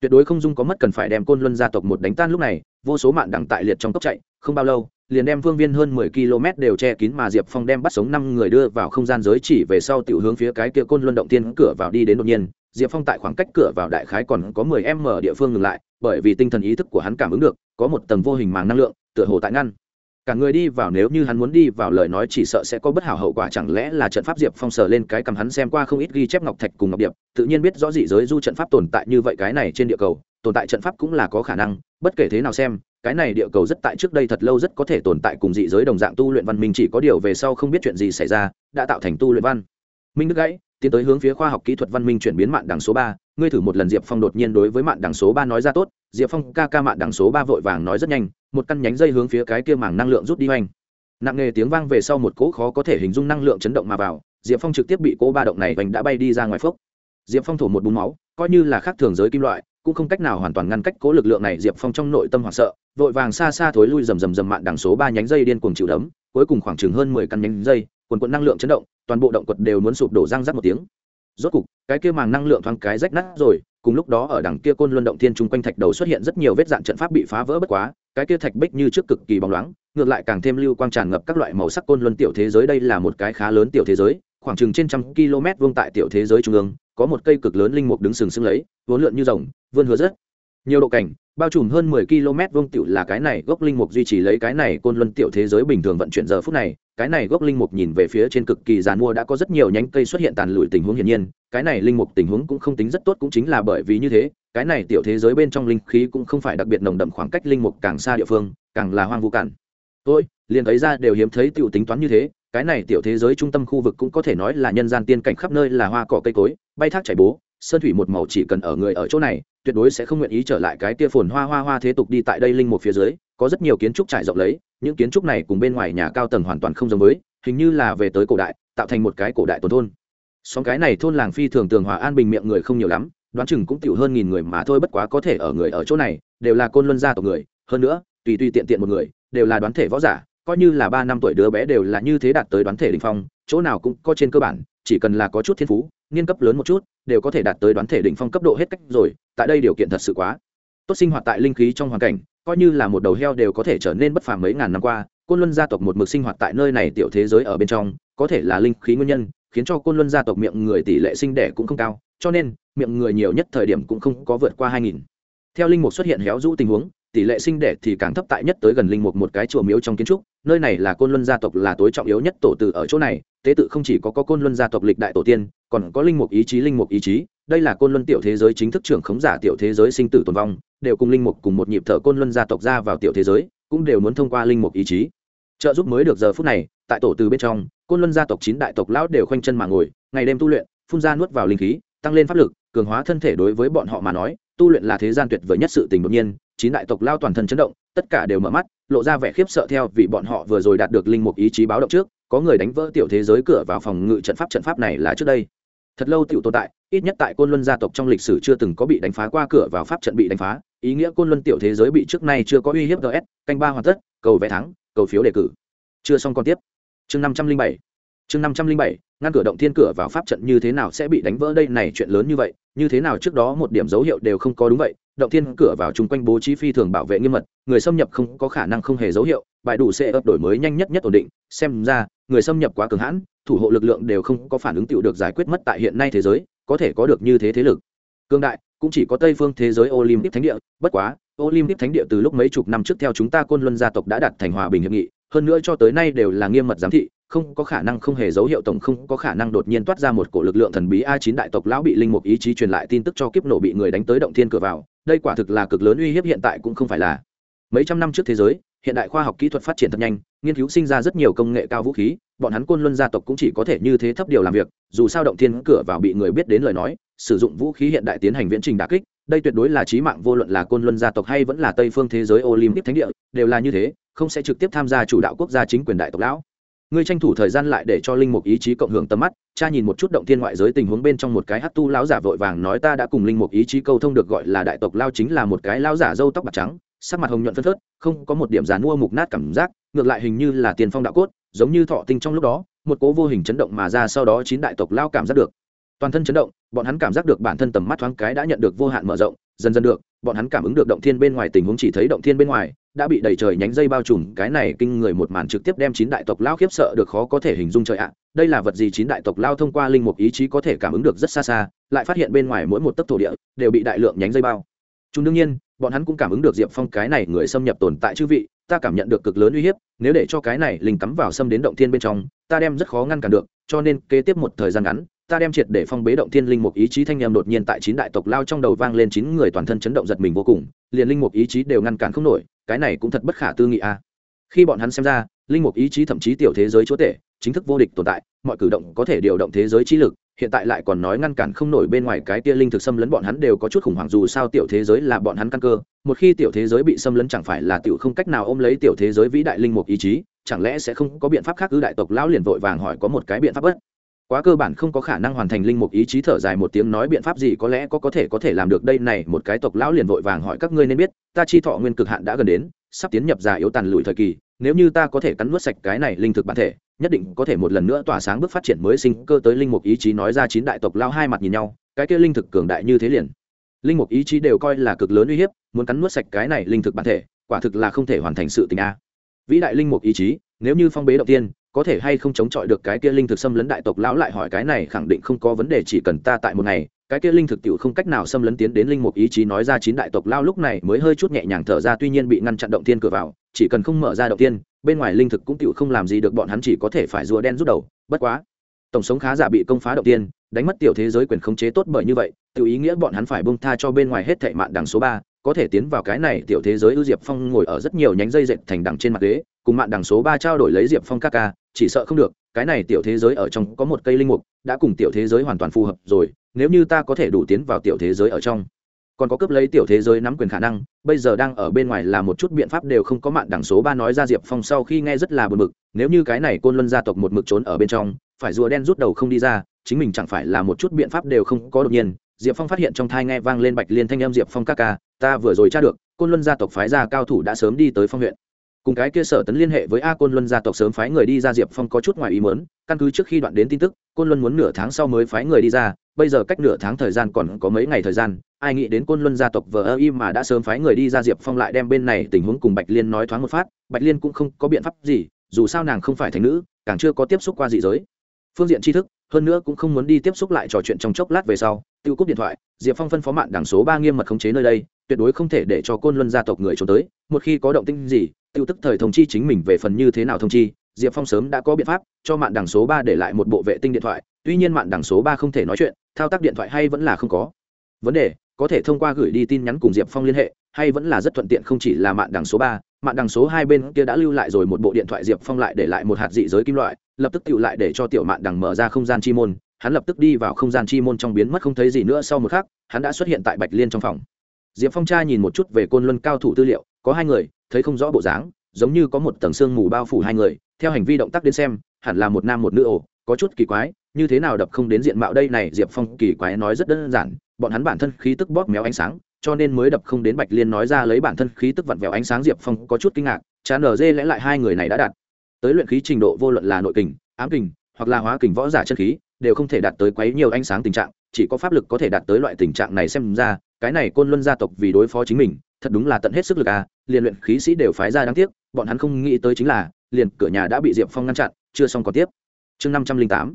Tuyệt đối không dung có mất cần phải đem côn luân gia tộc một đánh tan lúc này, vô số mạng đẳng tại liệt trong tốc chạy, không bao lâu liền đem phương viên hơn mười km đều che kín mà diệp phong đem bắt sống năm người đưa vào không gian giới chỉ về sau tiểu hướng phía cái kia côn luân động tiên cửa vào đi đến đột nhiên. Diệp phong tại khoảng cách cửa vào đại khái còn có mười m địa phương ngừng lại, bởi vì tinh thần ý thức của hắn cảm ứng được, có một tầng vô hình màng năng lượng, tựa hồ tại ngăn. Cả người đi vào nếu như hắn muốn đi vào lời nói chỉ sợ sẽ có bất hảo hậu quả, chẳng lẽ là trận pháp diệp phong sờ lên cái cầm hắn xem qua không ít ghi chép ngọc thạch cùng ngọc điệp, tự nhiên biết rõ dị giới du trận pháp tồn tại như vậy cái này trên địa cầu, tồn tại trận pháp cũng là có khả năng, bất kể thế nào xem cái này địa cầu rất tại trước đây thật lâu rất có thể tồn tại cùng dị giới đồng dạng tu luyện văn minh chỉ có điều về sau không biết chuyện gì xảy ra, đã tạo thành tu luyện văn. Minh đức gãy, tiến tới hướng phía khoa học kỹ thuật văn minh chuyển biến mạng đằng số ba, ngươi thử một lần diệp phong đột nhiên đối với mạng đằng số ba nói ra tốt, diệp phong ca ca mạng đằng số ba vội vàng nói rất nhanh, một căn nhánh dây hướng phía cái kia mảng năng lượng rút đi hoành. Nặng nề tiếng vang về sau một cỗ khó có thể hình dung năng lượng chấn động mà vào, diệp phong trực tiếp bị cỗ ba động này hoành đã bay đi ra ngoài phốc. Diệp phong thổ một bún máu, coi như là khác thường giới kim loại cũng không cách nào hoàn toàn ngăn cách cố lực lượng này, diệp phong trong nội tâm hoảng sợ, vội vàng xa xa thối lui rầm rầm rầm mạn đằng số ba nhánh dây điên cuồng chịu đấm, cuối cùng khoảng chừng hơn mười căn nhánh dây, quần quận năng lượng chấn động, toàn bộ động quật đều muốn sụp đổ răng rắc một tiếng. Rốt cục, cái kia màng năng lượng thoáng cái rách nát rồi, cùng lúc đó ở đằng kia côn luân động thiên trung quanh thạch đầu xuất hiện rất nhiều vết dạn trận pháp bị phá vỡ bất quá, cái kia thạch bích như trước cực kỳ bóng loáng, ngược lại càng thêm lưu quang tràn ngập các loại màu sắc côn luân tiểu thế giới, đây là một cái khá lớn tiểu thế giới, khoảng chừng trên trăm km vuông tại tiểu thế giới trung ương có một cây cực lớn linh mục đứng sừng sững lấy, vốn lượn như rồng, vươn hứa rất nhiều độ cảnh, bao trùm hơn 10 km vuông tiểu là cái này gốc linh mục duy trì lấy cái này côn luân tiểu thế giới bình thường vận chuyển giờ phút này. Cái này gốc linh mục nhìn về phía trên cực kỳ giàn mua đã có rất nhiều nhánh cây xuất hiện tàn lụi tình huống hiển nhiên. Cái này linh mục tình huống cũng không tính rất tốt cũng chính là bởi vì như thế, cái này tiểu thế giới bên trong linh khí cũng không phải đặc biệt nồng đậm khoảng cách linh mục càng xa địa phương, càng là hoang vu cản tôi, liền thấy ra đều hiếm thấy tiểu tính toán như thế cái này tiểu thế giới trung tâm khu vực cũng có thể nói là nhân gian tiên cảnh khắp nơi là hoa cỏ cây cối, bay thác chảy bố, sơn thủy một màu chỉ cần ở người ở chỗ này, tuyệt đối sẽ không nguyện ý trở lại cái tia phồn hoa hoa hoa thế tục đi tại đây linh một phía dưới, có rất nhiều kiến trúc trải rộng lấy, những kiến trúc này cùng bên ngoài nhà cao tầng hoàn toàn không giống với, hình như là về tới cổ đại, tạo thành một cái cổ đại tổn thôn. Xóm cái này thôn làng phi thường tường hòa an bình miệng người không nhiều lắm, đoán chừng cũng tiểu hơn nghìn người mà thôi bất quá có thể ở người ở chỗ này, đều là côn luân gia tộc người, hơn nữa, tùy tùy tiện tiện một người, đều là đoán thể võ giả coi như là ba năm tuổi đứa bé đều là như thế đạt tới đoán thể đ ỉ n h phong, chỗ nào cũng có trên cơ bản, chỉ cần là có chút thiên phú nghiên cấp lớn một chút, đều có thể đạt tới đoán thể đ ỉ n h phong cấp độ hết cách rồi, tại đây điều kiện thật sự quá. Tốt sinh hoạt tại linh khí trong hoàn cảnh, coi như là một đầu heo đều có thể trở nên bất phàm mấy ngàn năm qua, côn luân gia tộc một mực sinh hoạt tại nơi này tiểu thế giới ở bên trong, có thể là linh khí nguyên nhân, khiến cho côn luân gia tộc miệng người tỷ lệ sinh đẻ cũng không cao, cho nên, miệng người nhiều nhất thời điểm cũng không có vượt qua hai nghìn. Theo linh mục xuất hiện héo rũ tình huống, tỷ lệ sinh đẻ thì càng thấp tại nhất tới gần linh mục một cái chùa miếu trong kiến trúc nơi này là côn luân gia tộc là tối trọng yếu nhất tổ từ ở chỗ này tế tự không chỉ có, có côn luân gia tộc lịch đại tổ tiên còn có linh mục ý chí linh mục ý chí. Đây là côn luân tiểu thế giới chính thức trưởng khống giả tiểu thế giới sinh tử tồn vong đều cùng linh mục cùng một nhịp thở côn luân gia tộc ra vào tiểu thế giới cũng đều muốn thông qua linh mục ý chí. Trợ giúp mới được giờ phút này tại tổ từ bên trong côn luân gia tộc chín đại tộc lão đều khoanh chân mà ngồi ngày đêm tu luyện phun ra nuốt vào linh khí tăng lên pháp lực cường hóa thân thể đối với bọn họ mà nói tu luyện là thế gian tuyệt vời nhất sự tình đột nhiên chín đại tộc lao toàn thân chấn động tất cả đều mở mắt lộ ra vẻ khiếp sợ theo vì bọn họ vừa rồi đạt được linh mục ý chí báo động trước, có người đánh vỡ tiểu thế giới cửa vào phòng ngự trận pháp trận pháp này là trước đây. Thật lâu tiểu tồn tại, ít nhất tại côn luân gia tộc trong lịch sử chưa từng có bị đánh phá qua cửa vào pháp trận bị đánh phá, ý nghĩa côn luân tiểu thế giới bị trước nay chưa có uy hiếp gs canh ba hoàn tất, cầu vé thắng, cầu phiếu đề cử. Chưa xong còn tiếp. Chương năm trăm linh bảy. Chương năm trăm linh bảy ngăn cửa động thiên cửa vào pháp trận như thế nào sẽ bị đánh vỡ đây này chuyện lớn như vậy, như thế nào trước đó một điểm dấu hiệu đều không có đúng vậy, động thiên cửa vào chung quanh bố trí phi thường bảo vệ nghiêm mật, người xâm nhập không có khả năng không hề dấu hiệu bài đủ sẽ ấp đổi mới nhanh nhất nhất ổn định, xem ra, người xâm nhập quá cường hãn, thủ hộ lực lượng đều không có phản ứng tựu được giải quyết mất tại hiện nay thế giới, có thể có được như thế thế lực. Cương đại, cũng chỉ có tây phương thế giới olympic thánh địa, bất quá, olympic thánh địa từ lúc mấy chục năm trước theo chúng ta côn luân gia tộc đã đạt thành hòa bình hiệp nghị, hơn nữa cho tới nay đều là nghiêm mật giám thị không có khả năng không hề dấu hiệu tổng không có khả năng đột nhiên toát ra một cổ lực lượng thần bí a chín đại tộc lão bị linh mục ý chí truyền lại tin tức cho kiếp nổ bị người đánh tới động thiên cửa vào, đây quả thực là cực lớn uy hiếp hiện tại cũng không phải là. Mấy trăm năm trước thế giới, hiện đại khoa học kỹ thuật phát triển thật nhanh, nghiên cứu sinh ra rất nhiều công nghệ cao vũ khí, bọn hắn côn luân gia tộc cũng chỉ có thể như thế thấp điều làm việc, dù sao động thiên cửa vào bị người biết đến lời nói, sử dụng vũ khí hiện đại tiến hành viễn trình đà kích, đây tuyệt đối là trí mạng, vô luận là côn luân gia tộc hay vẫn là tây phương thế giới olympic thánh địa, đều là như thế, không sẽ trực tiếp tham gia chủ đạo quốc gia chính quyền đại tộc lão ngươi tranh thủ thời gian lại để cho linh mục ý chí cộng hưởng tầm mắt, cha nhìn một chút động thiên ngoại giới tình huống bên trong một cái hát tu lão giả vội vàng nói ta đã cùng linh mục ý chí câu thông được gọi là đại tộc lao chính là một cái lao giả râu tóc bạc trắng, sắc mặt hồng nhuận phân phớt, không có một điểm giàn mua mục nát cảm giác, ngược lại hình như là tiền phong đạo cốt, giống như thọ tinh trong lúc đó, một cố vô hình chấn động mà ra sau đó chín đại tộc lao cảm giác được. Toàn thân chấn động, bọn hắn cảm giác được bản thân tầm mắt thoáng cái đã nhận được vô hạn mở rộng, dần dần được, bọn hắn cảm ứng được động thiên bên ngoài tình huống chỉ thấy động thiên bên ngoài đã bị đầy trời nhánh dây bao trùm, cái này kinh người một màn trực tiếp đem chín đại tộc lao khiếp sợ được khó có thể hình dung trời ạ. Đây là vật gì chín đại tộc lao thông qua linh mục ý chí có thể cảm ứng được rất xa xa, lại phát hiện bên ngoài mỗi một tấc thổ địa đều bị đại lượng nhánh dây bao. Chúng đương nhiên, bọn hắn cũng cảm ứng được diệp phong cái này người xâm nhập tồn tại chư vị, ta cảm nhận được cực lớn uy hiếp, nếu để cho cái này linh cắm vào xâm đến động thiên bên trong, ta đem rất khó ngăn cản được, cho nên kế tiếp một thời gian ngắn, ta đem triệt để phong bế động thiên linh mục ý chí thanh em đột nhiên tại chín đại tộc lao trong đầu vang lên chín người toàn thân chấn động giật mình vô cùng, liền linh mục ý chí đều ngăn cản không nổi cái này cũng thật bất khả tư nghị a khi bọn hắn xem ra, linh mục ý chí thậm chí tiểu thế giới chúa tể, chính thức vô địch tồn tại, mọi cử động có thể điều động thế giới trí lực, hiện tại lại còn nói ngăn cản không nổi bên ngoài cái tia linh thực xâm lấn bọn hắn đều có chút khủng hoảng dù sao tiểu thế giới là bọn hắn căn cơ, một khi tiểu thế giới bị xâm lấn chẳng phải là tiểu không cách nào ôm lấy tiểu thế giới vĩ đại linh mục ý chí, chẳng lẽ sẽ không có biện pháp khác ư đại tộc lão liền vội vàng hỏi có một cái biện pháp bất? Quá cơ bản không có khả năng hoàn thành linh mục ý chí thở dài một tiếng nói biện pháp gì có lẽ có có thể có thể làm được. Đây này, một cái tộc lão liền vội vàng hỏi các ngươi nên biết, ta chi thọ nguyên cực hạn đã gần đến, sắp tiến nhập già yếu tàn lùi thời kỳ, nếu như ta có thể cắn nuốt sạch cái này linh thực bản thể, nhất định có thể một lần nữa tỏa sáng bước phát triển mới sinh cơ tới linh mục ý chí nói ra chín đại tộc lao hai mặt nhìn nhau, cái kia linh thực cường đại như thế liền. Linh mục ý chí đều coi là cực lớn uy hiếp, muốn cắn nuốt sạch cái này linh thực bản thể, quả thực là không thể hoàn thành sự tình a. Vĩ đại linh mục ý chí, nếu như phong bế động tiên có thể hay không chống chọi được cái kia linh thực xâm lấn đại tộc lão lại hỏi cái này khẳng định không có vấn đề, chỉ cần ta tại một ngày, cái kia linh thực tiểu không cách nào xâm lấn tiến đến linh mục ý chí nói ra chín đại tộc lao lúc này mới hơi chút nhẹ nhàng thở ra, tuy nhiên bị ngăn chặn động tiên cửa vào, chỉ cần không mở ra động tiên bên ngoài linh thực cũng tiểu không làm gì được, bọn hắn chỉ có thể phải rùa đen rút đầu, bất quá, tổng sống khá giả bị công phá động tiên đánh mất tiểu thế giới quyền khống chế tốt bởi như vậy, tiểu ý nghĩa bọn hắn phải bông tha cho bên ngoài hết thệ mạn đằng số ba, có thể tiến vào cái này tiểu thế giới ưu diệp phong ngồi ở rất nhiều nhánh dây dệt thành đằng trên mặt ghế, cùng mạn đằng số ba trao đổi lấy diệp phong ca ca chỉ sợ không được, cái này tiểu thế giới ở trong có một cây linh mục, đã cùng tiểu thế giới hoàn toàn phù hợp rồi, nếu như ta có thể đủ tiến vào tiểu thế giới ở trong. Còn có cướp lấy tiểu thế giới nắm quyền khả năng, bây giờ đang ở bên ngoài là một chút biện pháp đều không có mạng đẳng số ba nói ra diệp phong sau khi nghe rất là bực mực nếu như cái này côn luân gia tộc một mực trốn ở bên trong, phải rùa đen rút đầu không đi ra, chính mình chẳng phải là một chút biện pháp đều không có đột nhiên. Diệp phong phát hiện trong thai nghe vang lên bạch liên thanh âm diệp phong ca ca, ta vừa rồi tra được, côn luân gia tộc phái gia cao thủ đã sớm đi tới phong huyện cùng cái kia sở tấn liên hệ với a côn luân gia tộc sớm phái người đi ra diệp phong có chút ngoài ý mớn căn cứ trước khi đoạn đến tin tức, côn luân muốn nửa tháng sau mới phái người đi ra, bây giờ cách nửa tháng thời gian còn có mấy ngày thời gian, ai nghĩ đến côn luân gia tộc vờ ơ y mà đã sớm phái người đi ra diệp phong lại đem bên này tình huống cùng bạch liên nói thoáng một phát, bạch liên cũng không có biện pháp gì, dù sao nàng không phải thành nữ, càng chưa có tiếp xúc qua dị giới. Phương diện tri thức, hơn nữa cũng không muốn đi tiếp xúc lại trò chuyện trong chốc lát về sau, tiêu cúp điện thoại, diệp phong phân phó mạng đảng số ba nghiêm mật khống chế nơi đây tuyệt đối không thể để cho côn luân gia tộc người trốn tới, một khi có động tinh gì, tiêu tức thời thông chi chính mình về phần như thế nào thông chi, diệp phong sớm đã có biện pháp, cho mạng đằng số ba để lại một bộ vệ tinh điện thoại, tuy nhiên mạng đằng số ba không thể nói chuyện, thao tác điện thoại hay vẫn là không có. Vấn đề, có thể thông qua gửi đi tin nhắn cùng diệp phong liên hệ, hay vẫn là rất thuận tiện không chỉ là mạng đằng số ba mạng đằng số hai bên kia đã lưu lại rồi một bộ điện thoại diệp phong lại để lại một hạt dị giới kim loại, lập tức tự lại để cho tiểu mạng đằng mở ra không gian chi môn, hắn lập tức đi vào không gian chi môn trong biến mất không thấy gì nữa sau một khắc, hắn đã xuất hiện tại bạch liên trong phòng diệp phong tra nhìn một chút về côn luân cao thủ tư liệu, có hai người, thấy không rõ bộ dáng, giống như có một tầng xương mù bao phủ hai người, theo hành vi động tác đến xem, hẳn là một nam một nữ ổ có chút kỳ quái, như thế nào đập không đến diện mạo đây này, diệp phong kỳ quái nói rất đơn giản, bọn hắn bản thân khí tức bóp méo ánh sáng, cho nên mới đập không đến bạch liên nói ra lấy bản thân khí tức vặn vẹo ánh sáng, diệp phong có chút kinh ngạc, chán ở dê lẽ lại hai người này đã đạt. Tới luyện khí trình độ vô luận là nội kình, ám kình, hoặc là hóa kình võ giả chân khí, đều không thể đạt tới quấy nhiều ánh sáng tình trạng, chỉ có pháp lực có thể đạt tới loại tình trạng này xem ra cái này côn luân gia tộc vì đối phó chính mình, thật đúng là tận hết sức lực à liền luyện khí sĩ đều phái ra đáng tiếc, bọn hắn không nghĩ tới chính là, liền cửa nhà đã bị diệp phong ngăn chặn, chưa xong còn tiếp. Chương năm trăm linh tám,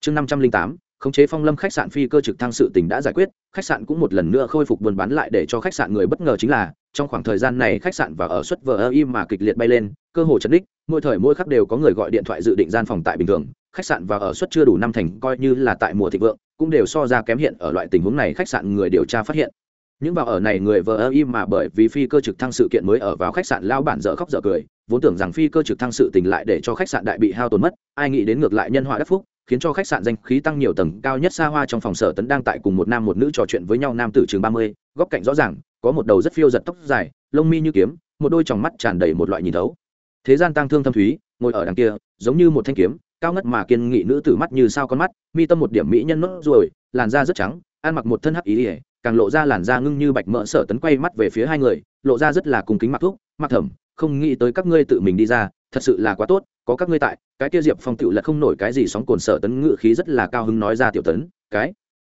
chương năm trăm linh tám, khống chế phong lâm khách sạn phi cơ trực thăng sự tình đã giải quyết, khách sạn cũng một lần nữa khôi phục buôn bán lại để cho khách sạn người bất ngờ chính là, trong khoảng thời gian này khách sạn và ở suất vờ im mà kịch liệt bay lên, cơ hồ chấn đích mỗi thời mỗi khắc đều có người gọi điện thoại dự định gian phòng tại bình thường, khách sạn và ở suất chưa đủ năm thành coi như là tại mùa thịnh vượng, cũng đều so ra kém hiện ở loại tình huống này khách sạn người điều tra phát hiện những vào ở này người vờ im mà bởi vì phi cơ trực thăng sự kiện mới ở vào khách sạn lao bản dở khóc dở cười, vốn tưởng rằng phi cơ trực thăng sự tình lại để cho khách sạn đại bị hao tổn mất, ai nghĩ đến ngược lại nhân họa đắc phúc, khiến cho khách sạn danh khí tăng nhiều tầng cao nhất xa hoa trong phòng sở tấn đang tại cùng một nam một nữ trò chuyện với nhau nam tử trường ba mươi, góc cạnh rõ ràng, có một đầu rất phiêu giật tóc dài, lông mi như kiếm, một đôi tròng mắt tràn đầy một loại nhìn thấu. Thế gian tăng thương thâm thúy, ngồi ở đằng kia, giống như một thanh kiếm, cao ngất mà kiên nghị nữ tử mắt như sao con mắt, mi tâm một điểm mỹ nhân nốt ruồi, làn da rất trắng, ăn mặc một thân hắc ý ỉa càng lộ ra làn da ngưng như bạch mỡ sở tấn quay mắt về phía hai người, lộ ra rất là cùng kính mặc thuốc mặc thẩm, không nghĩ tới các ngươi tự mình đi ra, thật sự là quá tốt, có các ngươi tại, cái kia diệp phong tựu lật không nổi cái gì sóng cồn sở tấn ngự khí rất là cao hứng nói ra tiểu tấn, cái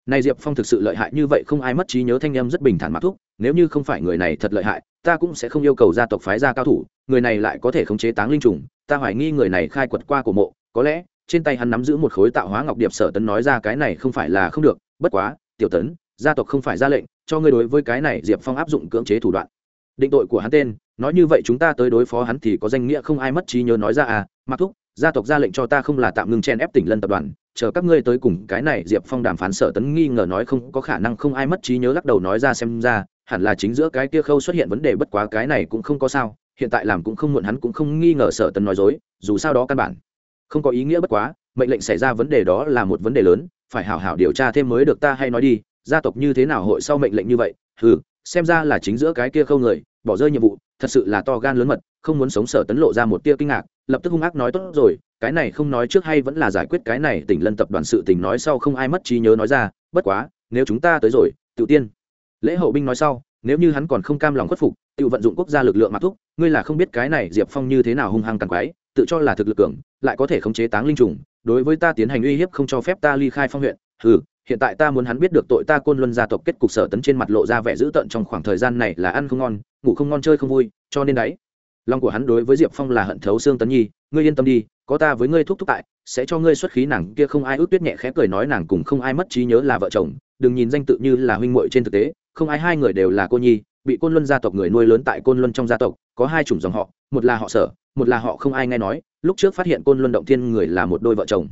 này diệp phong thực sự lợi hại như vậy không ai mất trí nhớ thanh em rất bình thản mặc thuốc nếu như không phải người này thật lợi hại, ta cũng sẽ không yêu cầu gia tộc phái gia cao thủ, người này lại có thể khống chế táng linh trùng, ta hoài nghi người này khai quật qua của mộ, có lẽ trên tay hắn nắm giữ một khối tạo hóa ngọc điệp sở tấn nói ra cái này không phải là không được, bất quá, tiểu tấn gia tộc không phải ra lệnh, cho ngươi đối với cái này diệp phong áp dụng cưỡng chế thủ đoạn. Định tội của hắn tên, nói như vậy chúng ta tới đối phó hắn thì có danh nghĩa không ai mất trí nhớ nói ra à mặc thúc, gia tộc ra lệnh cho ta không là tạm ngừng chen ép tỉnh lân tập đoàn, chờ các ngươi tới cùng cái này diệp phong đàm phán sở tấn nghi ngờ nói không có khả năng không ai mất trí nhớ lắc đầu nói ra xem ra, hẳn là chính giữa cái kia khâu xuất hiện vấn đề bất quá cái này cũng không có sao, hiện tại làm cũng không muộn hắn cũng không nghi ngờ sở tấn nói dối, dù sao đó căn bản không có ý nghĩa bất quá, mệnh lệnh xảy ra vấn đề đó là một vấn đề lớn, phải hảo hảo điều tra thêm mới được ta hay nói đi gia tộc như thế nào hội sau mệnh lệnh như vậy? Ừ xem ra là chính giữa cái kia khâu người, bỏ rơi nhiệm vụ, thật sự là to gan lớn mật, không muốn sống sở tấn lộ ra một tia kinh ngạc, lập tức hung ác nói tốt rồi, cái này không nói trước hay vẫn là giải quyết cái này, tỉnh lân tập đoàn sự tình nói sau không ai mất trí nhớ nói ra, bất quá, nếu chúng ta tới rồi tự tiên. Lễ hậu binh nói sau, nếu như hắn còn không cam lòng khuất phục, tự vận dụng quốc gia lực lượng mặc thúc, ngươi là không biết cái này diệp phong như thế nào hung hăng tàn quái, tự cho là thực lực cường, lại có thể khống chế táng linh trùng, đối với ta tiến hành uy hiếp không cho phép ta ly khai phong huyện ừ hiện tại ta muốn hắn biết được tội ta côn luân gia tộc kết cục sở tấn trên mặt lộ ra vẻ dữ tợn trong khoảng thời gian này là ăn không ngon, ngủ không ngon, chơi không vui, cho nên đấy. Lòng của hắn đối với diệp phong là hận thấu xương tấn nhi, ngươi yên tâm đi, có ta với ngươi thúc thúc tại, sẽ cho ngươi xuất khí nàng kia không ai ước tuyết nhẹ khẽ cười nói nàng cùng không ai mất trí nhớ là vợ chồng, đừng nhìn danh tự như là huynh muội trên thực tế, không ai hai người đều là cô nhi, bị côn luân gia tộc người nuôi lớn tại côn luân trong gia tộc, có hai chủng dòng họ, một là họ sở, một là họ không ai nghe nói, lúc trước phát hiện côn luân động thiên người là một đôi vợ chồng.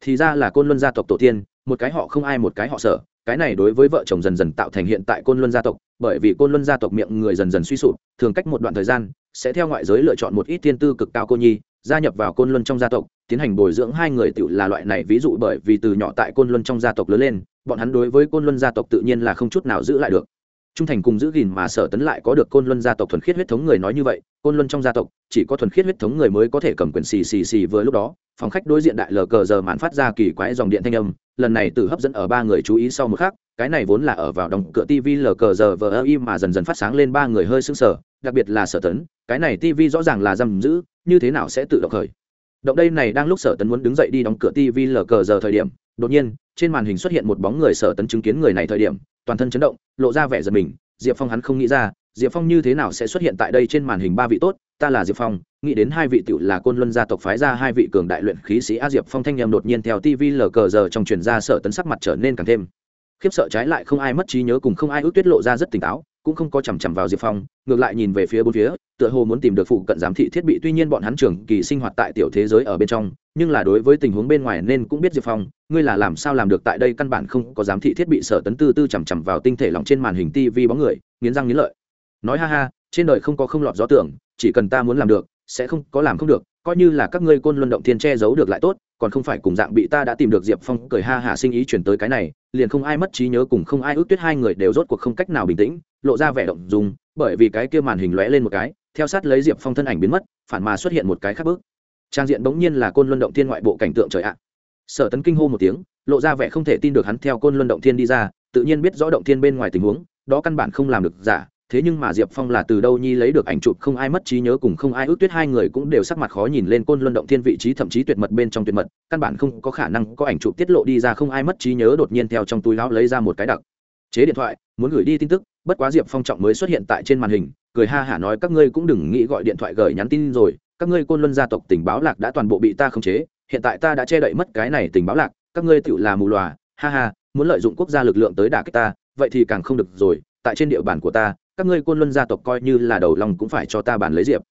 Thì ra là côn luân gia tộc tổ tiên một cái họ không ai một cái họ sở cái này đối với vợ chồng dần dần tạo thành hiện tại côn luân gia tộc, bởi vì côn luân gia tộc miệng người dần dần suy sụp, thường cách một đoạn thời gian, sẽ theo ngoại giới lựa chọn một ít tiên tư cực cao cô nhi, gia nhập vào côn luân trong gia tộc, tiến hành bồi dưỡng hai người tự là loại này, ví dụ bởi vì từ nhỏ tại côn luân trong gia tộc lớn lên, bọn hắn đối với côn luân gia tộc tự nhiên là không chút nào giữ lại được. Trung thành cùng giữ gìn mà sở tấn lại có được côn luân gia tộc thuần khiết huyết thống người nói như vậy, côn luân trong gia tộc, chỉ có thuần khiết huyết thống người mới có thể cầm quyền xì xì xì vừa lúc đó phòng khách đối diện đại lờ cờ giờ mạn phát ra kỳ quái dòng điện thanh âm lần này từ hấp dẫn ở ba người chú ý sau một khắc, cái này vốn là ở vào đóng cửa tv lờ cờ giờ vờ ơ im mà dần dần phát sáng lên ba người hơi sưng sờ, đặc biệt là sở tấn, cái này tv rõ ràng là giam giữ, như thế nào sẽ tự động khởi? Động đây này đang lúc sở tấn muốn đứng dậy đi đóng cửa tv lờ cờ giờ thời điểm, đột nhiên, trên màn hình xuất hiện một bóng người sở tấn chứng kiến người này thời điểm, toàn thân chấn động, lộ ra vẻ giật mình, diệp phong hắn không nghĩ ra, diệp phong như thế nào sẽ xuất hiện tại đây trên màn hình ba vị tốt ta là diệp phong, nghĩ đến hai vị tựu là côn luân gia tộc phái ra hai vị cường đại luyện khí sĩ a diệp phong thanh nhầm đột nhiên theo tv lờ cờ giờ trong truyền ra sở tấn sắc mặt trở nên càng thêm khiếp sợ trái lại không ai mất trí nhớ cùng không ai ước tuyết lộ ra rất tỉnh táo, cũng không có chằm chằm vào diệp phong, ngược lại nhìn về phía bốn phía, tựa hồ muốn tìm được phụ cận giám thị thiết bị. Tuy nhiên bọn hắn trường kỳ sinh hoạt tại tiểu thế giới ở bên trong, nhưng là đối với tình huống bên ngoài nên cũng biết diệp phong, ngươi là làm sao làm được tại đây căn bản không có giám thị thiết bị. Sở tấn tư tư chằm chằm vào tinh thể lỏng trên màn hình tv bóng người, nghiến răng nghiến lợi, nói ha ha, trên đời không có không lọt gió tưởng chỉ cần ta muốn làm được, sẽ không có làm không được, coi như là các ngươi côn luân động thiên che giấu được lại tốt, còn không phải cùng dạng bị ta đã tìm được diệp phong cười ha hả sinh ý chuyển tới cái này, liền không ai mất trí nhớ cùng không ai ước tuyết hai người đều rốt cuộc không cách nào bình tĩnh, lộ ra vẻ động dùng bởi vì cái kia màn hình lóe lên một cái, theo sát lấy diệp phong thân ảnh biến mất, phản mà xuất hiện một cái khác bước. Trang diện bỗng nhiên là côn luân động thiên ngoại bộ cảnh tượng trời ạ. Sở tấn kinh hô một tiếng, lộ ra vẻ không thể tin được hắn theo côn luân động thiên đi ra, tự nhiên biết rõ động thiên bên ngoài tình huống, đó căn bản không làm được giả thế nhưng mà diệp phong là từ đâu nhi lấy được ảnh chụp không ai mất trí nhớ cùng không ai ước tuyết, hai người cũng đều sắc mặt khó nhìn lên côn luân động thiên vị trí thậm chí tuyệt mật bên trong tuyệt mật, căn bản không có khả năng có ảnh chụp tiết lộ đi ra không ai mất trí nhớ đột nhiên theo trong túi lão lấy ra một cái đặc chế điện thoại, muốn gửi đi tin tức, bất quá diệp phong trọng mới xuất hiện tại trên màn hình, cười ha hả nói các ngươi cũng đừng nghĩ gọi điện thoại gửi nhắn tin rồi, các ngươi côn luân gia tộc tình báo lạc đã toàn bộ bị ta khống chế, hiện tại ta đã che đậy mất cái này tình báo lạc, các ngươi tự là mù lòa ha ha, muốn lợi dụng quốc gia lực lượng tới đả kích ta, vậy thì càng không được rồi, tại trên địa bàn của ta các ngươi côn luân gia tộc coi như là đầu lòng cũng phải cho ta bàn lấy diệp.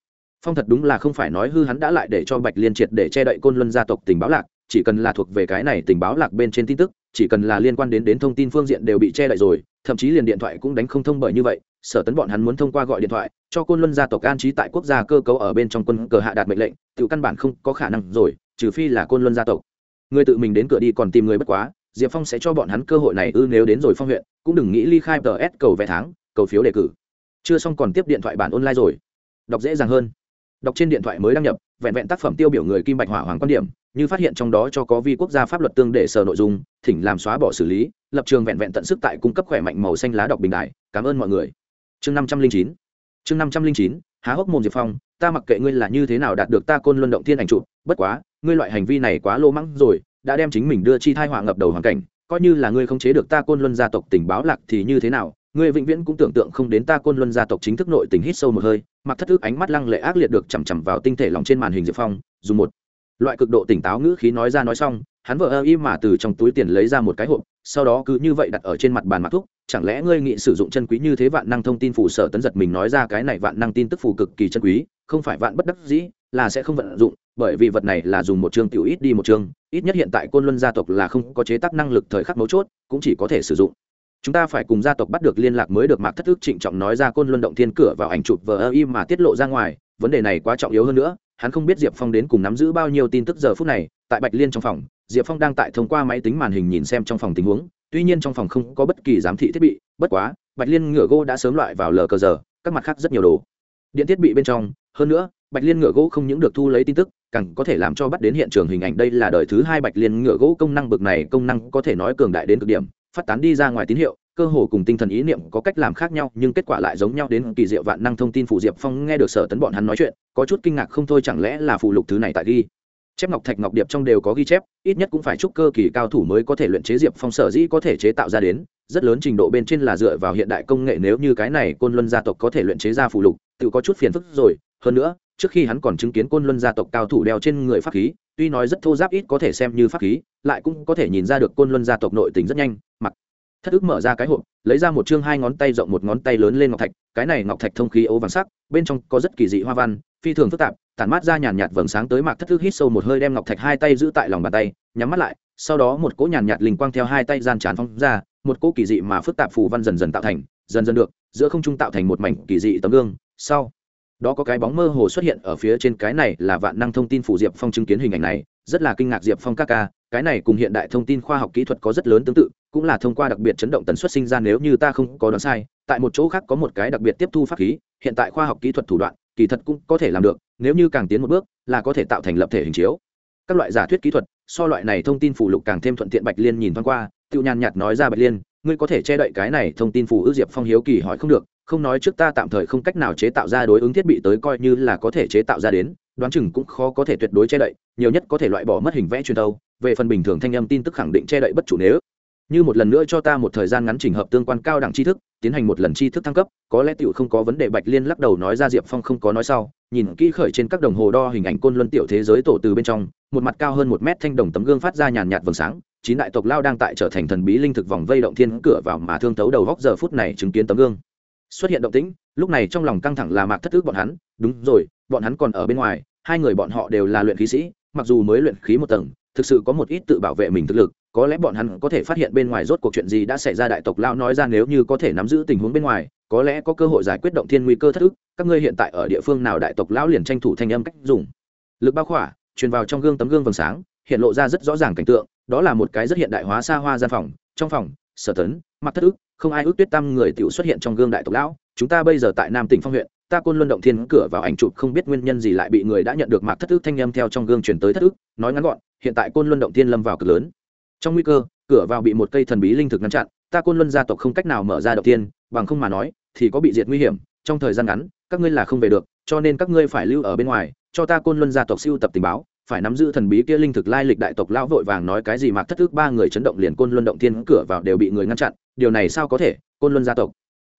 Phong thật đúng là không phải nói hư hắn đã lại để cho bạch liên triệt để che đậy côn luân gia tộc tình báo lạc, chỉ cần là thuộc về cái này tình báo lạc bên trên tin tức, chỉ cần là liên quan đến đến thông tin phương diện đều bị che đậy rồi, thậm chí liền điện thoại cũng đánh không thông bởi như vậy, sở tấn bọn hắn muốn thông qua gọi điện thoại, cho côn luân gia tộc an trí tại quốc gia cơ cấu ở bên trong quân cờ hạ đạt mệnh lệnh, tự căn bản không có khả năng rồi, trừ phi là côn luân gia tộc. Người tự mình đến cửa đi còn tìm người bất quá, diệp phong sẽ cho bọn hắn cơ hội này ư nếu đến rồi phong huyện, cũng đừng nghĩ ly khai tờ s cầu vé tháng, cầu phiếu đề cử chưa xong còn tiếp điện thoại bản online rồi. Đọc dễ dàng hơn. Đọc trên điện thoại mới đăng nhập, vẹn vẹn tác phẩm tiêu biểu người kim bạch hỏa hoàng quan điểm, như phát hiện trong đó cho có vi quốc gia pháp luật tương để sở nội dung, thỉnh làm xóa bỏ xử lý, lập trường vẹn vẹn tận sức tại cung cấp khỏe mạnh màu xanh lá đọc bình đại. Cảm ơn mọi người. Chương năm trăm linh chín. Chương năm trăm linh chín, há hốc mồm diệp phong, ta mặc kệ ngươi là như thế nào đạt được ta côn luân động thiên ảnh trụ bất quá, ngươi loại hành vi này quá lô mắng rồi, đã đem chính mình đưa chi thai họa ngập đầu hoàn cảnh, coi như là ngươi không chế được ta côn luân gia tộc tình báo lạc thì như thế nào ngươi vĩnh viễn cũng tưởng tượng không đến ta côn luân gia tộc chính thức nội tình hít sâu một hơi, mặc thất thức ánh mắt lăng lệ ác liệt được chằm chằm vào tinh thể lòng trên màn hình diệp phong, dùng một loại cực độ tỉnh táo ngữ khí nói ra nói xong, hắn vợ ơ y mà từ trong túi tiền lấy ra một cái hộp, sau đó cứ như vậy đặt ở trên mặt bàn mặc thúc, chẳng lẽ ngươi nghĩ sử dụng chân quý như thế vạn năng thông tin phủ sở tấn giật mình nói ra cái này vạn năng tin tức phủ cực kỳ chân quý, không phải vạn bất đắc dĩ, là sẽ không vận dụng, bởi vì vật này là dùng một chương tiểu ít đi một chương, ít nhất hiện tại côn luân gia tộc là không có chế tác năng lực thời khắc mấu chốt, cũng chỉ có thể sử dụng chúng ta phải cùng gia tộc bắt được liên lạc mới được mạc thất thức trịnh trọng nói ra côn luân động thiên cửa vào ảnh chụp vờ ơ y mà tiết lộ ra ngoài. Vấn đề này quá trọng yếu hơn nữa, hắn không biết diệp phong đến cùng nắm giữ bao nhiêu tin tức giờ phút này. Tại bạch liên trong phòng, diệp phong đang tại thông qua máy tính màn hình nhìn xem trong phòng tình huống. Tuy nhiên trong phòng không có bất kỳ giám thị thiết bị, bất quá, bạch liên ngựa gỗ đã sớm loại vào lờ cờ giờ, các mặt khác rất nhiều đồ. Điện thiết bị bên trong, hơn nữa, bạch liên ngựa gỗ không những được thu lấy tin tức, càng có thể làm cho bắt đến hiện trường hình ảnh. Đây là đời thứ hai bạch liên ngựa gỗ công năng bực này công năng có thể nói cường đại đến cực điểm phát tán đi ra ngoài tín hiệu, cơ hồ cùng tinh thần ý niệm có cách làm khác nhau, nhưng kết quả lại giống nhau đến kỳ diệu vạn năng thông tin phụ diệp phong nghe được sở tấn bọn hắn nói chuyện, có chút kinh ngạc không thôi chẳng lẽ là phụ lục thứ này tại ghi. Chép ngọc thạch ngọc điệp trong đều có ghi chép, ít nhất cũng phải chúc cơ kỳ cao thủ mới có thể luyện chế diệp phong sở dĩ có thể chế tạo ra đến, rất lớn trình độ bên trên là dựa vào hiện đại công nghệ nếu như cái này côn luân gia tộc có thể luyện chế ra phụ lục, tự có chút phiền phức rồi. Hơn nữa, trước khi hắn còn chứng kiến côn luân gia tộc cao thủ đeo trên người pháp khí tuy nói rất thô giáp ít có thể xem như pháp khí, lại cũng có thể nhìn ra được côn luân gia tộc nội tình rất nhanh, mặc thất ức mở ra cái hộp, lấy ra một chương hai ngón tay rộng một ngón tay lớn lên ngọc thạch, cái này ngọc thạch thông khí ấu vàng sắc, bên trong có rất kỳ dị hoa văn, phi thường phức tạp, tản mát ra nhàn nhạt vầng sáng tới mạc thất ức hít sâu một hơi đem ngọc thạch hai tay giữ tại lòng bàn tay, nhắm mắt lại, sau đó một cỗ nhàn nhạt linh quang theo hai tay gian tràn phong ra, một cỗ kỳ dị mà phức tạp phù văn dần dần tạo thành, dần dần được, giữa không trung tạo thành một mảnh kỳ dị tấm gương, sau đó có cái bóng mơ hồ xuất hiện ở phía trên cái này là vạn năng thông tin phủ diệp phong chứng kiến hình ảnh này, rất là kinh ngạc diệp phong ca ca, cái này cùng hiện đại thông tin khoa học kỹ thuật có rất lớn tương tự, cũng là thông qua đặc biệt chấn động tần suất sinh ra nếu như ta không có đoán sai, tại một chỗ khác có một cái đặc biệt tiếp thu pháp khí, hiện tại khoa học kỹ thuật thủ đoạn, kỳ thật cũng có thể làm được, nếu như càng tiến một bước, là có thể tạo thành lập thể hình chiếu. Các loại giả thuyết kỹ thuật, so loại này thông tin phủ lục càng thêm thuận tiện bạch liên nhìn thoáng qua tự nhàn nhạt nói ra bạch liên, ngươi có thể che đậy cái này thông tin phủ ước diệp phong hiếu kỳ hỏi không được không nói trước ta tạm thời không cách nào chế tạo ra đối ứng thiết bị tới coi như là có thể chế tạo ra đến, đoán chừng cũng khó có thể tuyệt đối che đậy, nhiều nhất có thể loại bỏ mất hình vẽ truyền tâu. Về phần bình thường thanh âm tin tức khẳng định che đậy bất chủ nếu như một lần nữa cho ta một thời gian ngắn trình hợp tương quan cao đẳng tri thức, tiến hành một lần tri thức thăng cấp, có lẽ tiểu không có vấn đề, bạch liên lắc đầu nói ra diệp phong không có nói sau, nhìn kỹ khởi trên các đồng hồ đo hình ảnh côn luân tiểu thế giới tổ từ bên trong, một mặt cao hơn một mét thanh đồng tấm gương phát ra nhàn nhạt vầng sáng, chín đại tộc lao đang tại trở thành thần bí linh thực vòng vây động thiên cửa vào mà thương tấu đầu góc giờ phút này chứng kiến tấm gương xuất hiện động tĩnh, lúc này trong lòng căng thẳng là mạc thất thức bọn hắn, đúng rồi, bọn hắn còn ở bên ngoài, hai người bọn họ đều là luyện khí sĩ, mặc dù mới luyện khí một tầng, thực sự có một ít tự bảo vệ mình thực lực, có lẽ bọn hắn có thể phát hiện bên ngoài rốt cuộc chuyện gì đã xảy ra đại tộc lao nói ra nếu như có thể nắm giữ tình huống bên ngoài, có lẽ có cơ hội giải quyết động thiên nguy cơ thất ức các ngươi hiện tại ở địa phương nào đại tộc lão liền tranh thủ thanh âm cách dùng. Lực bao khỏa, truyền vào trong gương tấm gương vầng sáng, hiện lộ ra rất rõ ràng cảnh tượng, đó là một cái rất hiện đại hóa xa hoa gian phòng, trong phòng sở tấn, mặc thất ức không ai ước tuyết tam người tiểu xuất hiện trong gương đại tộc lão. Chúng ta bây giờ tại nam tỉnh phong huyện, ta côn luân động thiên cửa vào ảnh chụp không biết nguyên nhân gì lại bị người đã nhận được mạc thất ức thanh âm theo trong gương chuyển tới thất ức nói ngắn gọn, hiện tại côn luân động thiên lâm vào cực lớn. Trong nguy cơ, cửa vào bị một cây thần bí linh thực ngăn chặn, ta côn luân gia tộc không cách nào mở ra động thiên, bằng không mà nói, thì có bị diệt nguy hiểm, trong thời gian ngắn, các ngươi là không về được, cho nên các ngươi phải lưu ở bên ngoài, cho ta côn luân gia tộc siêu tập tình báo phải nắm giữ thần bí kia linh thực lai lịch đại tộc lão vội vàng nói cái gì mạc thất ước ba người chấn động liền côn luân động thiên cửa vào đều bị người ngăn chặn, điều này sao có thể, côn luân gia tộc.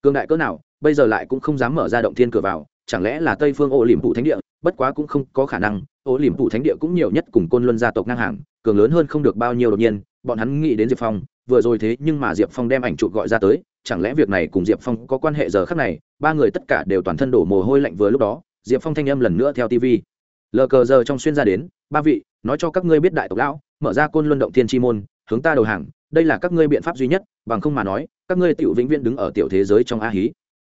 Cường đại cỡ nào, bây giờ lại cũng không dám mở ra động thiên cửa vào, chẳng lẽ là tây phương ô liềm phụ thánh địa, bất quá cũng không có khả năng, ô liềm phụ thánh địa cũng nhiều nhất cùng côn luân gia tộc ngang hàng, cường lớn hơn không được bao nhiêu đột nhiên, bọn hắn nghĩ đến diệp phong, vừa rồi thế nhưng mà diệp phong đem ảnh chụp gọi ra tới, chẳng lẽ việc này cùng diệp phong có quan hệ giờ khác này, ba người tất cả đều toàn thân đổ mồ hôi lạnh vừa lúc đó, diệp phong thanh âm lần nữa theo tv lờ cờ giờ trong xuyên ra đến ba vị nói cho các ngươi biết đại tộc lão mở ra côn luân động thiên chi môn hướng ta đầu hàng đây là các ngươi biện pháp duy nhất bằng không mà nói các ngươi tiểu vĩnh viễn đứng ở tiểu thế giới trong a hí.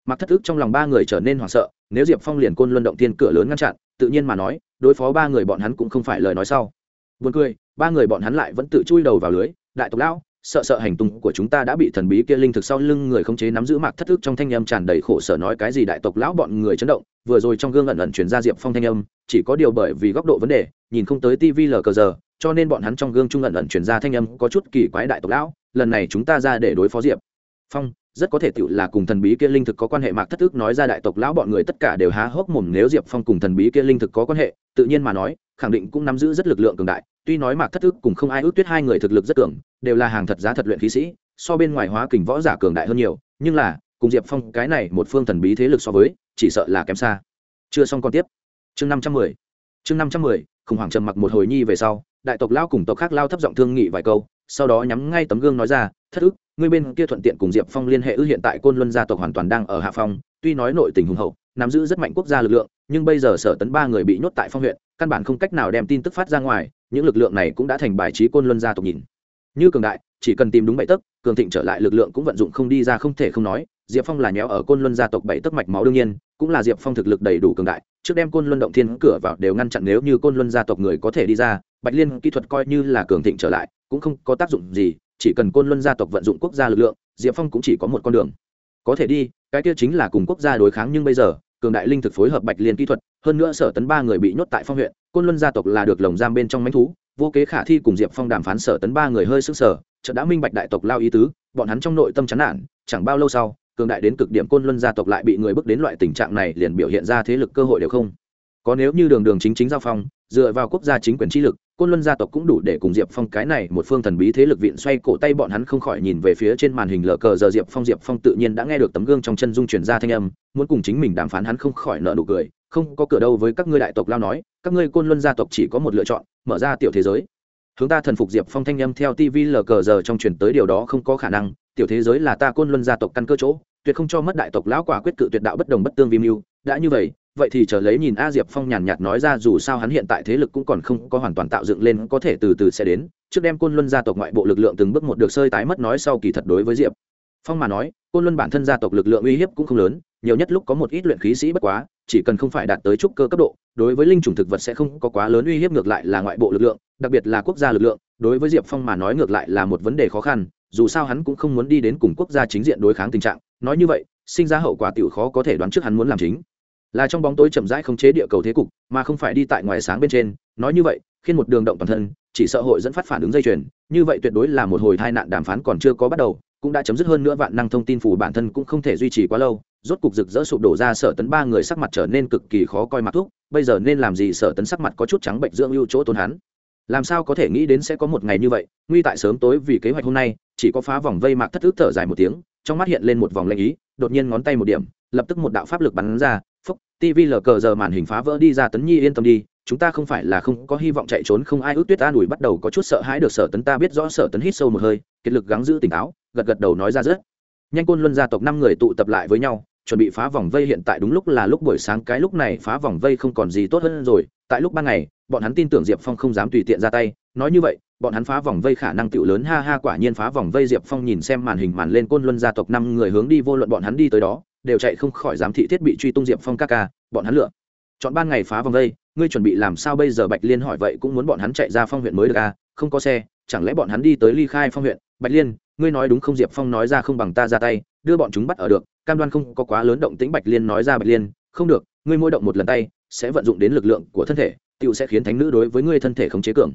Mặc thất thức trong lòng ba người trở nên hoảng sợ nếu diệp phong liền côn luân động thiên cửa lớn ngăn chặn tự nhiên mà nói đối phó ba người bọn hắn cũng không phải lời nói sau. Buồn cười, ba người bọn hắn lại vẫn tự chui đầu vào lưới, đại tộc lão, sợ sợ hành tung của chúng ta đã bị thần bí kia linh thực sau lưng người khống chế nắm giữ mạc thất thức trong thanh âm tràn đầy khổ sở nói cái gì đại tộc lão bọn người chấn động, vừa rồi trong gương ẩn ẩn truyền ra Diệp Phong thanh âm, chỉ có điều bởi vì góc độ vấn đề, nhìn không tới TV lờ cờ giờ, cho nên bọn hắn trong gương trung ẩn ẩn truyền ra thanh âm có chút kỳ quái đại tộc lão, lần này chúng ta ra để đối phó Diệp Phong, rất có thể tựu là cùng thần bí kia linh thực có quan hệ mạc thất thức nói ra đại tộc lão bọn người tất cả đều há hốc mồm nếu diệp phong cùng thần bí kia linh thực có quan hệ tự nhiên mà nói khẳng định cũng nắm giữ rất lực lượng cường đại tuy nói mạc thất ức cùng không ai ước tuyết hai người thực lực rất cường, đều là hàng thật giá thật luyện khí sĩ, so bên ngoài hóa kình võ giả cường đại hơn nhiều, nhưng là, cùng diệp phong cái này một phương thần bí thế lực so với, chỉ sợ là kém xa. Chưa xong còn tiếp. Chương năm trăm mười. Chương năm trăm mười, khủng hoảng trầm mặc một hồi nhi về sau, đại tộc lao cùng tộc khác lao thấp giọng thương nghị vài câu, sau đó nhắm ngay tấm gương nói ra, thất ức ngươi bên kia thuận tiện cùng diệp phong liên hệ ư hiện tại côn luân gia tộc hoàn toàn đang ở hạ phong, tuy nói nội tình hùng hậu, nắm giữ rất mạnh quốc gia lực lượng, nhưng bây giờ sở tấn ba người bị nhốt tại phong huyện, căn bản không cách nào đem tin tức phát ra ngoài những lực lượng này cũng đã thành bài trí côn luân gia tộc nhìn. Như cường đại, chỉ cần tìm đúng bảy tấc, cường thịnh trở lại lực lượng cũng vận dụng không đi ra không thể không nói, diệp phong là nhéo ở côn luân gia tộc bảy tấc mạch máu đương nhiên, cũng là diệp phong thực lực đầy đủ cường đại, trước đem côn luân động thiên cửa vào đều ngăn chặn nếu như côn luân gia tộc người có thể đi ra, bạch liên kỹ thuật coi như là cường thịnh trở lại, cũng không có tác dụng gì, chỉ cần côn luân gia tộc vận dụng quốc gia lực lượng, diệp phong cũng chỉ có một con đường. Có thể đi, cái kia chính là cùng quốc gia đối kháng nhưng bây giờ, cường đại linh thực phối hợp bạch liên kỹ thuật, hơn nữa sở tấn ba người bị nhốt tại phong huyện côn luân gia tộc là được lồng giam bên trong mánh thú, vô kế khả thi cùng diệp phong đàm phán sở tấn ba người hơi sức sở chợ đã minh bạch đại tộc lao ý tứ, bọn hắn trong nội tâm chán nản, chẳng bao lâu sau, cường đại đến cực điểm côn luân gia tộc lại bị người bước đến loại tình trạng này liền biểu hiện ra thế lực cơ hội đều không. Có nếu như đường đường chính chính giao phong, dựa vào quốc gia chính quyền trí lực, côn luân gia tộc cũng đủ để cùng diệp phong cái này một phương thần bí thế lực viện xoay cổ tay bọn hắn không khỏi nhìn về phía trên màn hình lờ cờ giờ diệp phong diệp phong tự nhiên đã nghe được tấm gương trong chân dung chuyển ra thanh âm, muốn cùng chính mình đàm phán hắn không khỏi nợ nụ cười không có cửa đâu với các ngươi đại tộc lao nói, các ngươi côn luân gia tộc chỉ có một lựa chọn, mở ra tiểu thế giới. Hướng ta thần phục diệp phong thanh âm theo tv lờ cờ giờ trong chuyển tới điều đó không có khả năng, tiểu thế giới là ta côn luân gia tộc căn cơ chỗ, tuyệt không cho mất đại tộc lão quả quyết cự tuyệt đạo bất đồng bất tương vi mưu, đã như vậy vậy thì chờ lấy nhìn a diệp phong nhàn nhạt nói ra dù sao hắn hiện tại thế lực cũng còn không có hoàn toàn tạo dựng lên, có thể từ từ sẽ đến, trước đem côn luân gia tộc ngoại bộ lực lượng từng bước một được sơi tái mất nói sau kỳ thật đối với diệp phong mà nói, côn luân bản thân gia tộc lực lượng uy hiếp cũng không lớn, nhiều nhất lúc có một ít luyện khí sĩ bất quá chỉ cần không phải đạt tới trúc cơ cấp độ, đối với linh chủng thực vật sẽ không có quá lớn uy hiếp, ngược lại là ngoại bộ lực lượng, đặc biệt là quốc gia lực lượng, đối với diệp phong mà nói ngược lại là một vấn đề khó khăn, dù sao hắn cũng không muốn đi đến cùng quốc gia chính diện đối kháng tình trạng, nói như vậy, sinh ra hậu quả tiểu khó có thể đoán trước hắn muốn làm chính. Là trong bóng tối chậm rãi không chế địa cầu thế cục, mà không phải đi tại ngoài sáng bên trên, nói như vậy, khiến một đường động toàn thân, chỉ sợ hội dẫn phát phản ứng dây chuyền, như vậy tuyệt đối là một hồi tai nạn đàm phán còn chưa có bắt đầu cũng đã chấm dứt hơn nữa vạn năng thông tin phủ bản thân cũng không thể duy trì quá lâu, rốt cục rực rỡ sụp đổ ra sở tấn ba người sắc mặt trở nên cực kỳ khó coi mặt thuốc bây giờ nên làm gì sở tấn sắc mặt có chút trắng bệnh dưỡng lưu chỗ tôn hắn. Làm sao có thể nghĩ đến sẽ có một ngày như vậy, nguy tại sớm tối vì kế hoạch hôm nay, chỉ có phá vòng vây mạc thất thức thở dài một tiếng, trong mắt hiện lên một vòng lanh ý, đột nhiên ngón tay một điểm, lập tức một đạo pháp lực bắn ra, phúc tv lờ cờ giờ màn hình phá vỡ đi ra tấn nhi yên tâm đi, chúng ta không phải là không có hy vọng chạy trốn không ai ước tuyết an ủi bắt đầu có chút sợ hãi được sở tấn ta biết rõ sở tấn hít sâu một hơi, kiệt lực gắng giữ tỉnh táo gật gật đầu nói ra rất nhanh côn luân gia tộc năm người tụ tập lại với nhau, chuẩn bị phá vòng vây hiện tại đúng lúc là lúc buổi sáng, cái lúc này phá vòng vây không còn gì tốt hơn rồi. Tại lúc ban ngày, bọn hắn tin tưởng diệp phong không dám tùy tiện ra tay. Nói như vậy, bọn hắn phá vòng vây khả năng tựu lớn, ha ha, quả nhiên phá vòng vây diệp phong nhìn xem màn hình màn lên côn luân gia tộc năm người hướng đi vô luận bọn hắn đi tới đó, đều chạy không khỏi giám thị thiết bị truy tung diệp phong ca ca, bọn hắn lựa. Chọn ban ngày phá vòng vây, ngươi chuẩn bị làm sao bây giờ? Bạch liên hỏi vậy cũng muốn bọn hắn chạy ra phong huyện mới được à? Không có xe, chẳng lẽ bọn hắn đi tới ly khai phong huyện? Bạch liên ngươi nói đúng không, diệp phong nói ra không bằng ta ra tay, đưa bọn chúng bắt ở được, cam đoan không có quá lớn động tĩnh bạch liên nói ra bạch liên, không được, ngươi mỗi động một lần tay, sẽ vận dụng đến lực lượng của thân thể, tựu sẽ khiến thánh nữ đối với ngươi thân thể khống chế cường.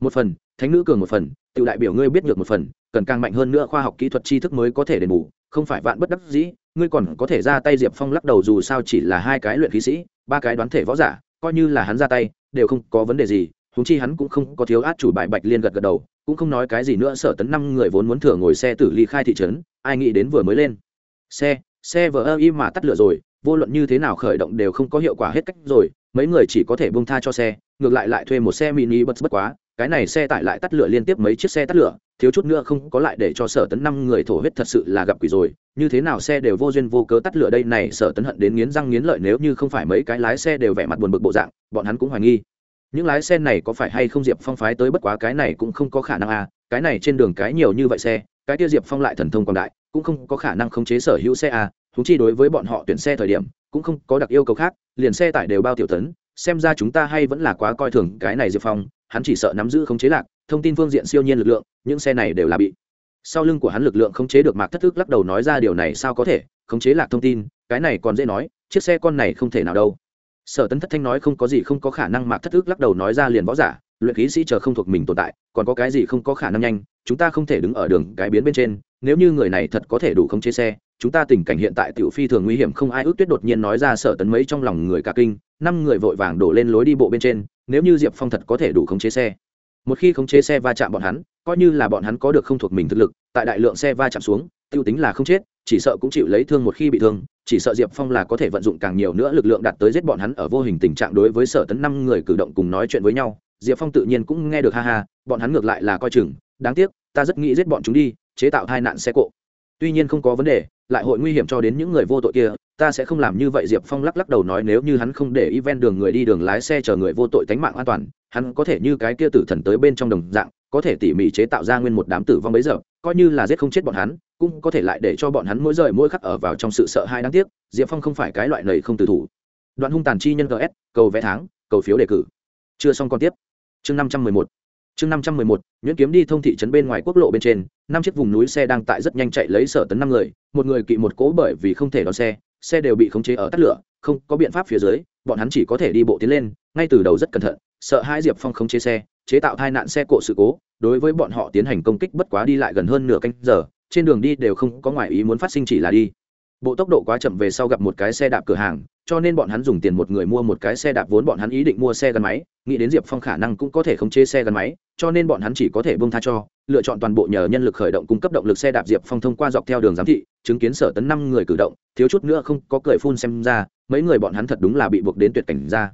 Một phần, thánh nữ cường một phần, tựu đại biểu ngươi biết được một phần, cần càng mạnh hơn nữa khoa học kỹ thuật tri thức mới có thể đền bù, không phải vạn bất đắc dĩ, ngươi còn có thể ra tay, diệp phong lắc đầu dù sao chỉ là hai cái luyện khí sĩ, ba cái đoán thể võ giả, coi như là hắn ra tay, đều không có vấn đề gì húng chi hắn cũng không có thiếu át chủ bài bạch liên gật gật đầu, cũng không nói cái gì nữa, sở tấn năm người vốn muốn thừa ngồi xe tử ly khai thị trấn, ai nghĩ đến vừa mới lên. Xe xe vờ ơ y mà tắt lửa rồi, vô luận như thế nào khởi động đều không có hiệu quả hết cách rồi, mấy người chỉ có thể bông tha cho xe, ngược lại lại thuê một xe mini bất bất quá, cái này xe tải lại tắt lửa liên tiếp mấy chiếc xe tắt lửa, thiếu chút nữa không có lại để cho sở tấn năm người thổ huyết thật sự là gặp quỷ rồi, như thế nào xe đều vô duyên vô cớ tắt lửa đây này, sở tấn hận đến nghiến răng nghiến lợi nếu như không phải mấy cái lái xe đều vẻ mặt buồn bực bộ dạng, bọn hắn cũng hoài nghi những lái xe này có phải hay không diệp phong phái tới bất quá cái này cũng không có khả năng à cái này trên đường cái nhiều như vậy xe, cái kia diệp phong lại thần thông quảng đại, cũng không có khả năng khống chế sở hữu xe à thú chi đối với bọn họ tuyển xe thời điểm, cũng không có đặc yêu cầu khác, liền xe tải đều bao tiểu tấn, xem ra chúng ta hay vẫn là quá coi thường cái này diệp phong, hắn chỉ sợ nắm giữ khống chế lạc, thông tin phương diện siêu nhiên lực lượng, những xe này đều là bị sau lưng của hắn lực lượng khống chế được mạc thất thức lắc đầu nói ra điều này sao có thể, khống chế lạc thông tin, cái này còn dễ nói, chiếc xe con này không thể nào đâu sở tấn thất thanh nói không có gì không có khả năng mạc thất ước lắc đầu nói ra liền võ giả, luyện khí sĩ chờ không thuộc mình tồn tại, còn có cái gì không có khả năng nhanh, chúng ta không thể đứng ở đường cái biến bên trên, nếu như người này thật có thể đủ khống chế xe, chúng ta tình cảnh hiện tại tiểu phi thường nguy hiểm, không ai ước tuyết đột nhiên nói ra sở tấn mấy trong lòng người cả kinh, năm người vội vàng đổ lên lối đi bộ bên trên, nếu như diệp phong thật có thể đủ khống chế xe. Một khi khống chế xe va chạm bọn hắn, coi như là bọn hắn có được không thuộc mình thực lực, tại đại lượng xe va chạm xuống, tiêu tính là không chết chỉ sợ cũng chịu lấy thương một khi bị thương, chỉ sợ diệp phong là có thể vận dụng càng nhiều nữa lực lượng đạt tới giết bọn hắn ở vô hình tình trạng đối với sở tấn năm người cử động cùng nói chuyện với nhau. Diệp phong tự nhiên cũng nghe được ha ha, bọn hắn ngược lại là coi chừng, đáng tiếc, ta rất nghĩ giết bọn chúng đi, chế tạo hai nạn xe cộ. Tuy nhiên không có vấn đề, lại hội nguy hiểm cho đến những người vô tội kia, ta sẽ không làm như vậy, diệp phong lắc lắc đầu nói nếu như hắn không để y ven đường người đi đường lái xe chờ người vô tội tánh mạng an toàn, hắn có thể như cái kia tử thần tới bên trong đồng dạng, có thể tỉ mỉ chế tạo ra nguyên một đám tử vong bấy giờ coi như là giết không chết bọn hắn, cũng có thể lại để cho bọn hắn mỗi rời mỗi khắc ở vào trong sự sợ hãi đáng tiếc, diệp phong không phải cái loại lầy không từ thủ. Đoạn hung tàn chi nhân gs cầu vé tháng, cầu phiếu đề cử. Chưa xong còn tiếp. Chương năm trăm mười một. Chương năm trăm mười một, nhuyễn kiếm đi thông thị trấn bên ngoài quốc lộ bên trên, năm chiếc vùng núi xe đang tại rất nhanh chạy lấy sở tấn năm người, một người kỵ một cố bởi vì không thể đón xe xe đều bị khống chế ở tắt lửa, không có biện pháp phía dưới, bọn hắn chỉ có thể đi bộ tiến lên, ngay từ đầu rất cẩn thận, sợ hai diệp phong khống chế xe, chế tạo tai nạn xe cộ sự cố đối với bọn họ tiến hành công kích bất quá đi lại gần hơn nửa canh giờ, trên đường đi đều không có ngoại ý muốn phát sinh chỉ là đi. Bộ tốc độ quá chậm về sau gặp một cái xe đạp cửa hàng, cho nên bọn hắn dùng tiền một người mua một cái xe đạp vốn bọn hắn ý định mua xe gắn máy, nghĩ đến diệp phong khả năng cũng có thể khống chế xe gắn máy, cho nên bọn hắn chỉ có thể bông tha cho, lựa chọn toàn bộ nhờ nhân lực khởi động cung cấp động lực xe đạp diệp phong thông qua dọc theo đường giám thị, chứng kiến sở tấn năm người cử động, thiếu chút nữa không có cười phun xem ra, mấy người bọn hắn thật đúng là bị buộc đến tuyệt cảnh ra.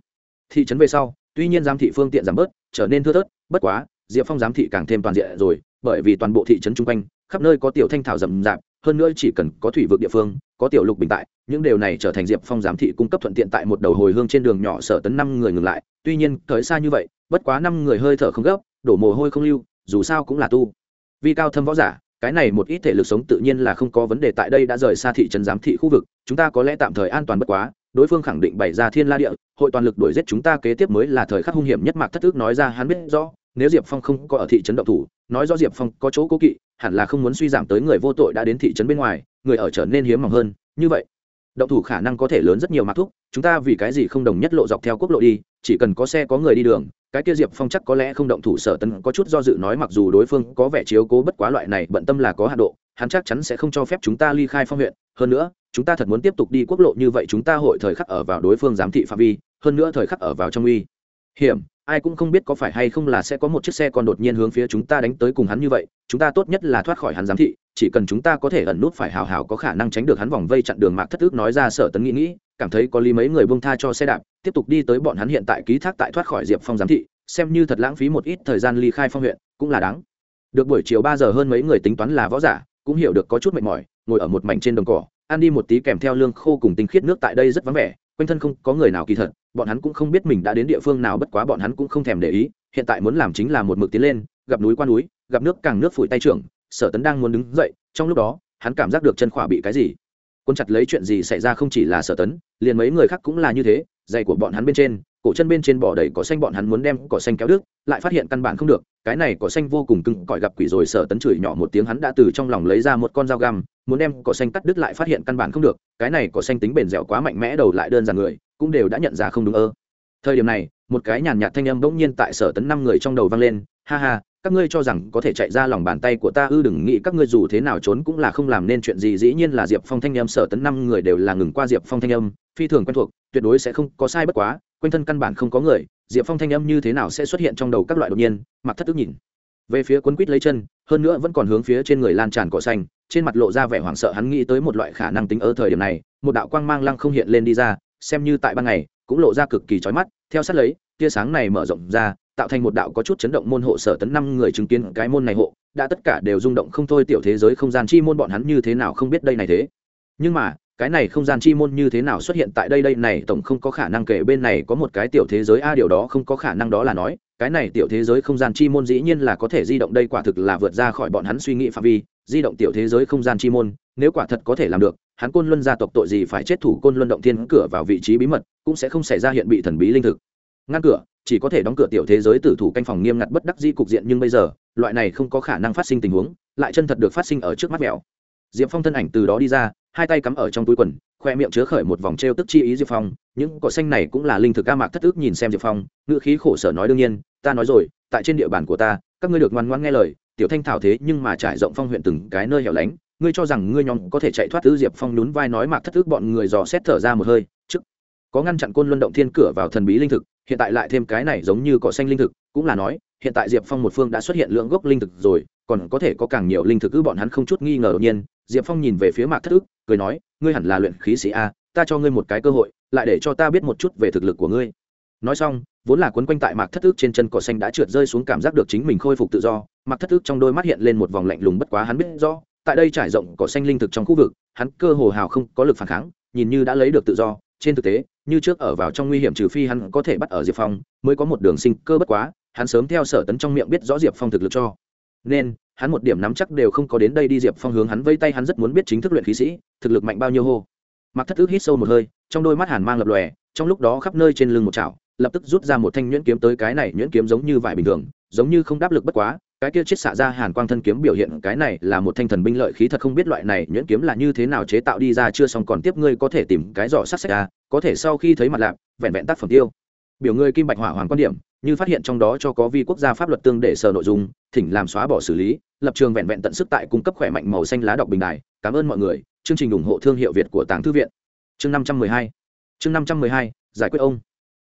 Thị trấn về sau, tuy nhiên giám thị phương tiện giảm bớt, trở nên thưa thớt, bất quá diệp phong giám thị càng thêm toàn diện rồi, bởi vì toàn bộ thị trấn chung quanh, khắp nơi có tiểu thanh thảo rậm rạp, hơn nữa chỉ cần có thủy vực địa phương, có tiểu lục bình tại, những điều này trở thành diệp phong giám thị cung cấp thuận tiện tại một đầu hồi hương trên đường nhỏ sở tấn năm người ngừng lại. Tuy nhiên tới xa như vậy, bất quá năm người hơi thở không gấp, đổ mồ hôi không lưu, dù sao cũng là tu. Vì cao thâm võ giả, cái này một ít thể lực sống tự nhiên là không có vấn đề tại đây đã rời xa thị trấn giám thị khu vực, chúng ta có lẽ tạm thời an toàn bất quá, đối phương khẳng định bày ra thiên la địa, hội toàn lực đuổi giết chúng ta kế tiếp mới là thời khắc hung hiểm nhất mạc thất ước nói ra hắn biết rõ nếu diệp phong không có ở thị trấn động thủ, nói rõ diệp phong có chỗ cố kỵ, hẳn là không muốn suy giảm tới người vô tội đã đến thị trấn bên ngoài, người ở trở nên hiếm mỏng hơn, như vậy động thủ khả năng có thể lớn rất nhiều mặc thúc, chúng ta vì cái gì không đồng nhất lộ dọc theo quốc lộ đi, chỉ cần có xe có người đi đường, cái kia diệp phong chắc có lẽ không động thủ sở tấn, có chút do dự nói mặc dù đối phương có vẻ chiếu cố bất quá loại này, bận tâm là có hạ độ, hắn chắc chắn sẽ không cho phép chúng ta ly khai phong huyện, hơn nữa, chúng ta thật muốn tiếp tục đi quốc lộ như vậy chúng ta hội thời khắc ở vào đối phương giám thị phạm vi, hơn nữa thời khắc ở vào trong uy hiểm ai cũng không biết có phải hay không là sẽ có một chiếc xe còn đột nhiên hướng phía chúng ta đánh tới cùng hắn như vậy, chúng ta tốt nhất là thoát khỏi hắn giám thị, chỉ cần chúng ta có thể ẩn nút phải hào hào có khả năng tránh được hắn vòng vây chặn đường mạc thất ước nói ra sở tấn nghĩ nghĩ, cảm thấy có lý mấy người bông tha cho xe đạp, tiếp tục đi tới bọn hắn hiện tại ký thác tại thoát khỏi diệp phong giám thị, xem như thật lãng phí một ít thời gian ly khai phong huyện, cũng là đáng. Được buổi chiều ba giờ hơn mấy người tính toán là võ giả, cũng hiểu được có chút mệt mỏi, ngồi ở một mảnh trên đồng cỏ, ăn đi một tí kèm theo lương khô cùng tinh khiết nước tại đây rất vắng vẻ quanh thân không có người nào kỳ thật, bọn hắn cũng không biết mình đã đến địa phương nào, bất quá bọn hắn cũng không thèm để ý, hiện tại muốn làm chính là một mực tiến lên, gặp núi qua núi, gặp nước càng nước phủi tay trưởng, sở tấn đang muốn đứng dậy, trong lúc đó, hắn cảm giác được chân khỏa bị cái gì. Quân chặt lấy chuyện gì xảy ra không chỉ là sở tấn, liền mấy người khác cũng là như thế, giày của bọn hắn bên trên cổ chân bên trên bỏ đầy cỏ xanh bọn hắn muốn đem cỏ xanh kéo đứt, lại phát hiện căn bản không được, cái này cỏ xanh vô cùng cứng cỏi gặp quỷ rồi sở tấn chửi nhỏ một tiếng hắn đã từ trong lòng lấy ra một con dao găm, muốn đem cỏ xanh cắt đứt lại phát hiện căn bản không được, cái này cỏ xanh tính bền dẻo quá mạnh mẽ đầu lại đơn giản người, cũng đều đã nhận ra không đúng ơ. Thời điểm này, một cái nhàn nhạt thanh âm bỗng nhiên tại sở tấn năm người trong đầu vang lên, ha ha, các ngươi cho rằng có thể chạy ra lòng bàn tay của ta ư, đừng nghĩ các ngươi dù thế nào trốn cũng là không làm nên chuyện gì, dĩ nhiên là diệp phong thanh âm, sở tấn năm người đều là ngừng qua diệp phong thanh âm phi thường quen thuộc, tuyệt đối sẽ không có sai bất quá, quanh thân căn bản không có người, diệp phong thanh âm như thế nào sẽ xuất hiện trong đầu các loại đột nhiên, mặc thất tức nhìn. Về phía quấn quýt lấy chân, hơn nữa vẫn còn hướng phía trên người lan tràn cỏ xanh, trên mặt lộ ra vẻ hoảng sợ hắn nghĩ tới một loại khả năng tính ở thời điểm này, một đạo quang mang lăng không hiện lên đi ra, xem như tại ban ngày, cũng lộ ra cực kỳ trói mắt, theo sát lấy, tia sáng này mở rộng ra, tạo thành một đạo có chút chấn động môn hộ sở tấn năm người chứng kiến cái môn này hộ, đã tất cả đều rung động không thôi, tiểu thế giới không gian chi môn bọn hắn như thế nào không biết đây này thế. Nhưng mà cái này không gian chi môn như thế nào xuất hiện tại đây đây này tổng không có khả năng kể bên này có một cái tiểu thế giới. A, điều đó không có khả năng đó là nói, cái này tiểu thế giới không gian chi môn dĩ nhiên là có thể di động đây, quả thực là vượt ra khỏi bọn hắn suy nghĩ phạm vi. Di động tiểu thế giới không gian chi môn, nếu quả thật có thể làm được, hắn côn luân gia tộc tội gì phải chết thủ côn luân động thiên cửa vào vị trí bí mật, cũng sẽ không xảy ra hiện bị thần bí linh thực. Ngăn cửa, chỉ có thể đóng cửa tiểu thế giới tử thủ canh phòng nghiêm ngặt bất đắc di cục diện, nhưng bây giờ, loại này không có khả năng phát sinh tình huống, lại chân thật được phát sinh ở trước mắt mèo diệp phong thân ảnh từ đó đi ra hai tay cắm ở trong túi quần, khoe miệng chứa khởi một vòng t r e o tức chi ý diệp phong. Những cỏ xanh này cũng là linh thực ca mạc thất ước nhìn xem diệp phong. Ngữ khí khổ sở nói đương nhiên, ta nói rồi, tại trên địa bàn của ta, các ngươi được ngoan ngoan nghe lời. Tiểu thanh thảo thế nhưng mà trải rộng phong huyện từng cái nơi hẻo lánh. Ngươi cho rằng ngươi nhóm có thể chạy thoát tứ diệp phong nhún vai nói mạc thất ước bọn người dò xét thở ra một hơi. Trước, có ngăn chặn côn luân động thiên cửa vào thần bí linh thực, hiện tại lại thêm cái này giống như cỏ xanh linh thực, cũng là nói, hiện tại diệp phong một phương đã xuất hiện lượng gốc linh thực rồi, còn có thể có càng nhiều linh thực cứ bọn hắn không chút nghi ngờ đột nhiên diệp phong nhìn về phía mạc thất ức, cười nói, ngươi hẳn là luyện khí sĩ a, ta cho ngươi một cái cơ hội, lại để cho ta biết một chút về thực lực của ngươi. Nói xong, vốn là quấn quanh tại mạc thất ức trên chân cỏ xanh đã trượt rơi xuống cảm giác được chính mình khôi phục tự do, mạc thất ức trong đôi mắt hiện lên một vòng lạnh lùng bất quá hắn biết rõ, tại đây trải rộng cỏ xanh linh thực trong khu vực, hắn cơ hồ hào không có lực phản kháng, nhìn như đã lấy được tự do, trên thực tế, như trước ở vào trong nguy hiểm trừ phi hắn có thể bắt ở diệp phong, mới có một đường sinh cơ bất quá, hắn sớm theo sở tấn trong miệng biết rõ diệp phong thực lực cho. Nên hắn một điểm nắm chắc đều không có đến đây đi diệp phong hướng hắn vây tay, hắn rất muốn biết chính thức luyện khí sĩ, thực lực mạnh bao nhiêu hô. Mặc thất ước hít sâu một hơi, trong đôi mắt hàn mang lập lòe, trong lúc đó khắp nơi trên lưng một chảo, lập tức rút ra một thanh nhuyễn kiếm tới cái này nhuyễn kiếm giống như vải bình thường, giống như không đáp lực bất quá, cái kia chết xạ ra hàn quang thân kiếm biểu hiện cái này là một thanh thần binh lợi khí, thật không biết loại này nhuyễn kiếm là như thế nào chế tạo đi ra, chưa xong còn tiếp ngươi có thể tìm cái giỏ sắc sách ra có thể sau khi thấy mặt lạp, vẹn vẹn tác phẩm tiêu biểu người kim bạch hỏa hoàng quan điểm, như phát hiện trong đó cho có vi quốc gia pháp luật tương để sở nội dung, thỉnh làm xóa bỏ xử lý, lập trường vẹn vẹn tận sức tại cung cấp khỏe mạnh màu xanh lá đọc bình đài. Cảm ơn mọi người. Chương trình ủng hộ thương hiệu việt của tàng thư viện. Chương năm trăm mười hai. Chương năm trăm mười hai. Giải quyết ông.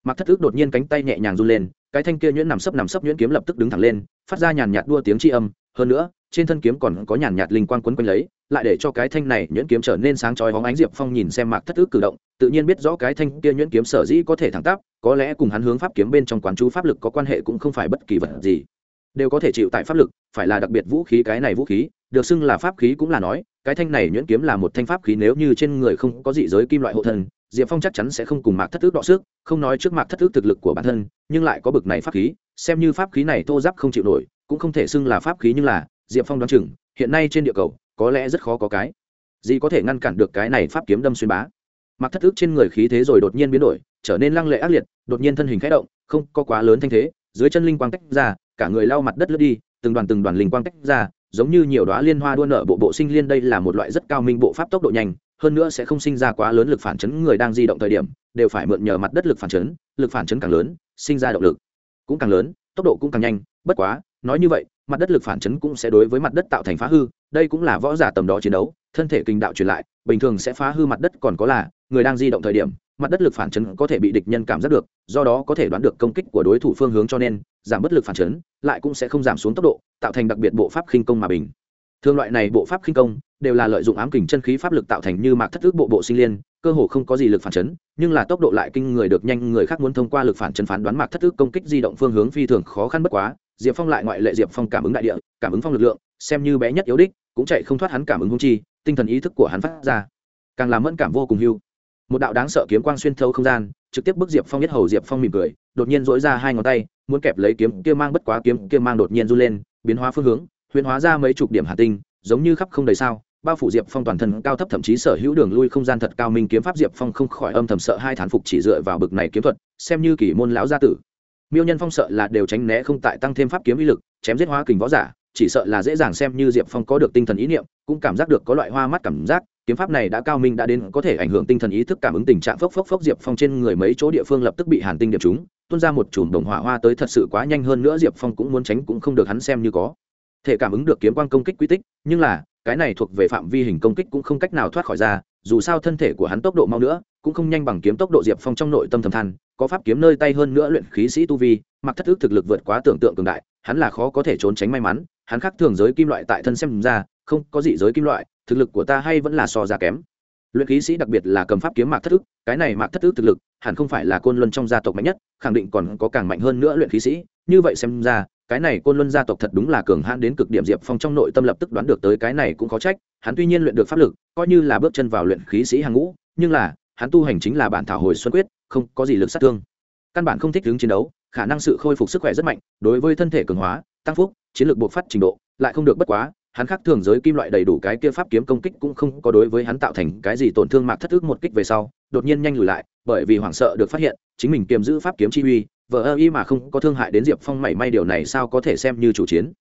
Mặc thất ước đột nhiên cánh tay nhẹ nhàng run lên, cái thanh kia nhuyễn nằm sấp nằm sấp nhuyễn kiếm lập tức đứng thẳng lên, phát ra nhàn nhạt đua tiếng tri âm. Hơn nữa, trên thân kiếm còn có nhàn nhạt linh quang quấn quanh lấy lại để cho cái thanh này nhuyễn kiếm trở nên sáng chói hóng ánh. Diệp phong nhìn xem mạc thất ước cử động, tự nhiên biết rõ cái thanh kia nhuyễn kiếm sở dĩ có thể thẳng tắp, có lẽ cùng hắn hướng pháp kiếm bên trong quán chú pháp lực có quan hệ cũng không phải bất kỳ vật gì. Đều có thể chịu tại pháp lực, phải là đặc biệt vũ khí, cái này vũ khí, được xưng là pháp khí cũng là nói, cái thanh này nhuyễn kiếm là một thanh pháp khí nếu như trên người không có dị giới kim loại hộ thân, diệp phong chắc chắn sẽ không cùng mạc thất ước đọ sức, không nói trước mạc thất ước thực lực của bản thân, nhưng lại có bực này pháp khí, xem như pháp khí này thô giáp không chịu nổi, cũng không thể xưng là pháp khí nhưng là, diệp phong đoán chừng, hiện nay trên địa cầu có lẽ rất khó có cái. Gì có thể ngăn cản được cái này pháp kiếm đâm xuyên bá. Mặc thất thức trên người khí thế rồi đột nhiên biến đổi, trở nên lăng lệ ác liệt, đột nhiên thân hình khẽ động, không có quá lớn thanh thế, dưới chân linh quang tách ra, cả người lau mặt đất lướt đi, từng đoàn từng đoàn linh quang tách ra, giống như nhiều đóa liên hoa đua nở bộ bộ sinh liên đây là một loại rất cao minh bộ pháp tốc độ nhanh, hơn nữa sẽ không sinh ra quá lớn lực phản chấn người đang di động thời điểm, đều phải mượn nhờ mặt đất lực phản chấn, lực phản chấn càng lớn, sinh ra động lực cũng càng lớn, tốc độ cũng càng nhanh, bất quá, nói như vậy, mặt đất lực phản chấn cũng sẽ đối với mặt đất tạo thành phá hư đây cũng là võ giả tầm đó chiến đấu, thân thể kinh đạo truyền lại, bình thường sẽ phá hư mặt đất còn có là, người đang di động thời điểm, mặt đất lực phản chấn có thể bị địch nhân cảm giác được, do đó có thể đoán được công kích của đối thủ phương hướng cho nên, giảm bất lực phản chấn, lại cũng sẽ không giảm xuống tốc độ, tạo thành đặc biệt bộ pháp khinh công mà bình. Thường loại này bộ pháp khinh công, đều là lợi dụng ám kình chân khí pháp lực tạo thành như mạc thất thức bộ bộ sinh liên, cơ hồ không có gì lực phản chấn, nhưng là tốc độ lại kinh người được nhanh, người khác muốn thông qua lực phản chấn phán đoán mạc thất thức công kích di động phương hướng phi thường khó khăn bất quá, diệp phong lại ngoại lệ diệp phong cảm ứng đại địa, cảm ứng phong lực lượng, xem như bé nhất yếu đích cũng chạy không thoát hắn cảm ứng hung chi, tinh thần ý thức của hắn phát ra. Càng làm mẫn cảm vô cùng hưu. Một đạo đáng sợ kiếm quang xuyên thấu không gian, trực tiếp bức diệp phong nhất hầu diệp phong mỉm cười, đột nhiên dỗi ra hai ngón tay, muốn kẹp lấy kiếm kia mang bất quá kiếm kia mang đột nhiên run lên, biến hóa phương hướng, huyền hóa ra mấy chục điểm hà tinh, giống như khắp không đầy sao, bao phủ diệp phong toàn thân cao thấp thậm chí sở hữu đường lui không gian thật cao minh kiếm pháp diệp phong không khỏi âm thầm sợ hai thán phục chỉ dựa vào bực này kiếm thuật, xem như kỷ môn lão gia tử. Miêu nhân phong sợ là đều tránh né không tại tăng thêm pháp kiếm uy lực, chém giết hóa kình võ giả chỉ sợ là dễ dàng xem như diệp phong có được tinh thần ý niệm, cũng cảm giác được có loại hoa mắt cảm giác, kiếm pháp này đã cao minh đã đến có thể ảnh hưởng tinh thần ý thức cảm ứng tình trạng phốc phốc phốc diệp phong trên người mấy chỗ địa phương lập tức bị hàn tinh điệp chúng tuôn ra một chùm đồng hỏa hoa tới thật sự quá nhanh hơn nữa diệp phong cũng muốn tránh cũng không được hắn xem như có thể cảm ứng được kiếm quang công kích quy tích, nhưng là, cái này thuộc về phạm vi hình công kích cũng không cách nào thoát khỏi ra, dù sao thân thể của hắn tốc độ mau nữa, cũng không nhanh bằng kiếm tốc độ diệp phong trong nội tâm thầm than, có pháp kiếm nơi tay hơn nữa luyện khí sĩ tu vi, mặc thất ước thực lực vượt quá tưởng tượng cường đại, hắn là khó có thể trốn tránh may mắn hắn khác thường giới kim loại tại thân xem ra, không có gì giới kim loại, thực lực của ta hay vẫn là so ra kém. Luyện khí sĩ đặc biệt là cầm pháp kiếm mạc thất thức cái này mạc thất thức thực lực, hẳn không phải là côn luân trong gia tộc mạnh nhất, khẳng định còn có càng mạnh hơn nữa luyện khí sĩ. Như vậy xem ra, cái này côn luân gia tộc thật đúng là cường hãn đến cực điểm diệp phong trong nội tâm lập tức đoán được tới cái này cũng có trách, hắn tuy nhiên luyện được pháp lực, coi như là bước chân vào luyện khí sĩ hàng ngũ, nhưng là, hắn tu hành chính là bản thảo hồi xuân quyết, không có gì lực sát thương. Căn bản không thích đứng chiến đấu, khả năng sự khôi phục sức khỏe rất mạnh, đối với thân thể cường hóa, tăng phúc chiến lược buộc phát trình độ, lại không được bất quá, hắn khác thường giới kim loại đầy đủ cái kia pháp kiếm công kích cũng không có đối với hắn tạo thành cái gì tổn thương mạc thất ước một kích về sau, đột nhiên nhanh lùi lại, bởi vì hoảng sợ được phát hiện, chính mình kiềm giữ pháp kiếm chi uy, vờ ơ y mà không có thương hại đến diệp phong mảy may điều này sao có thể xem như chủ chiến.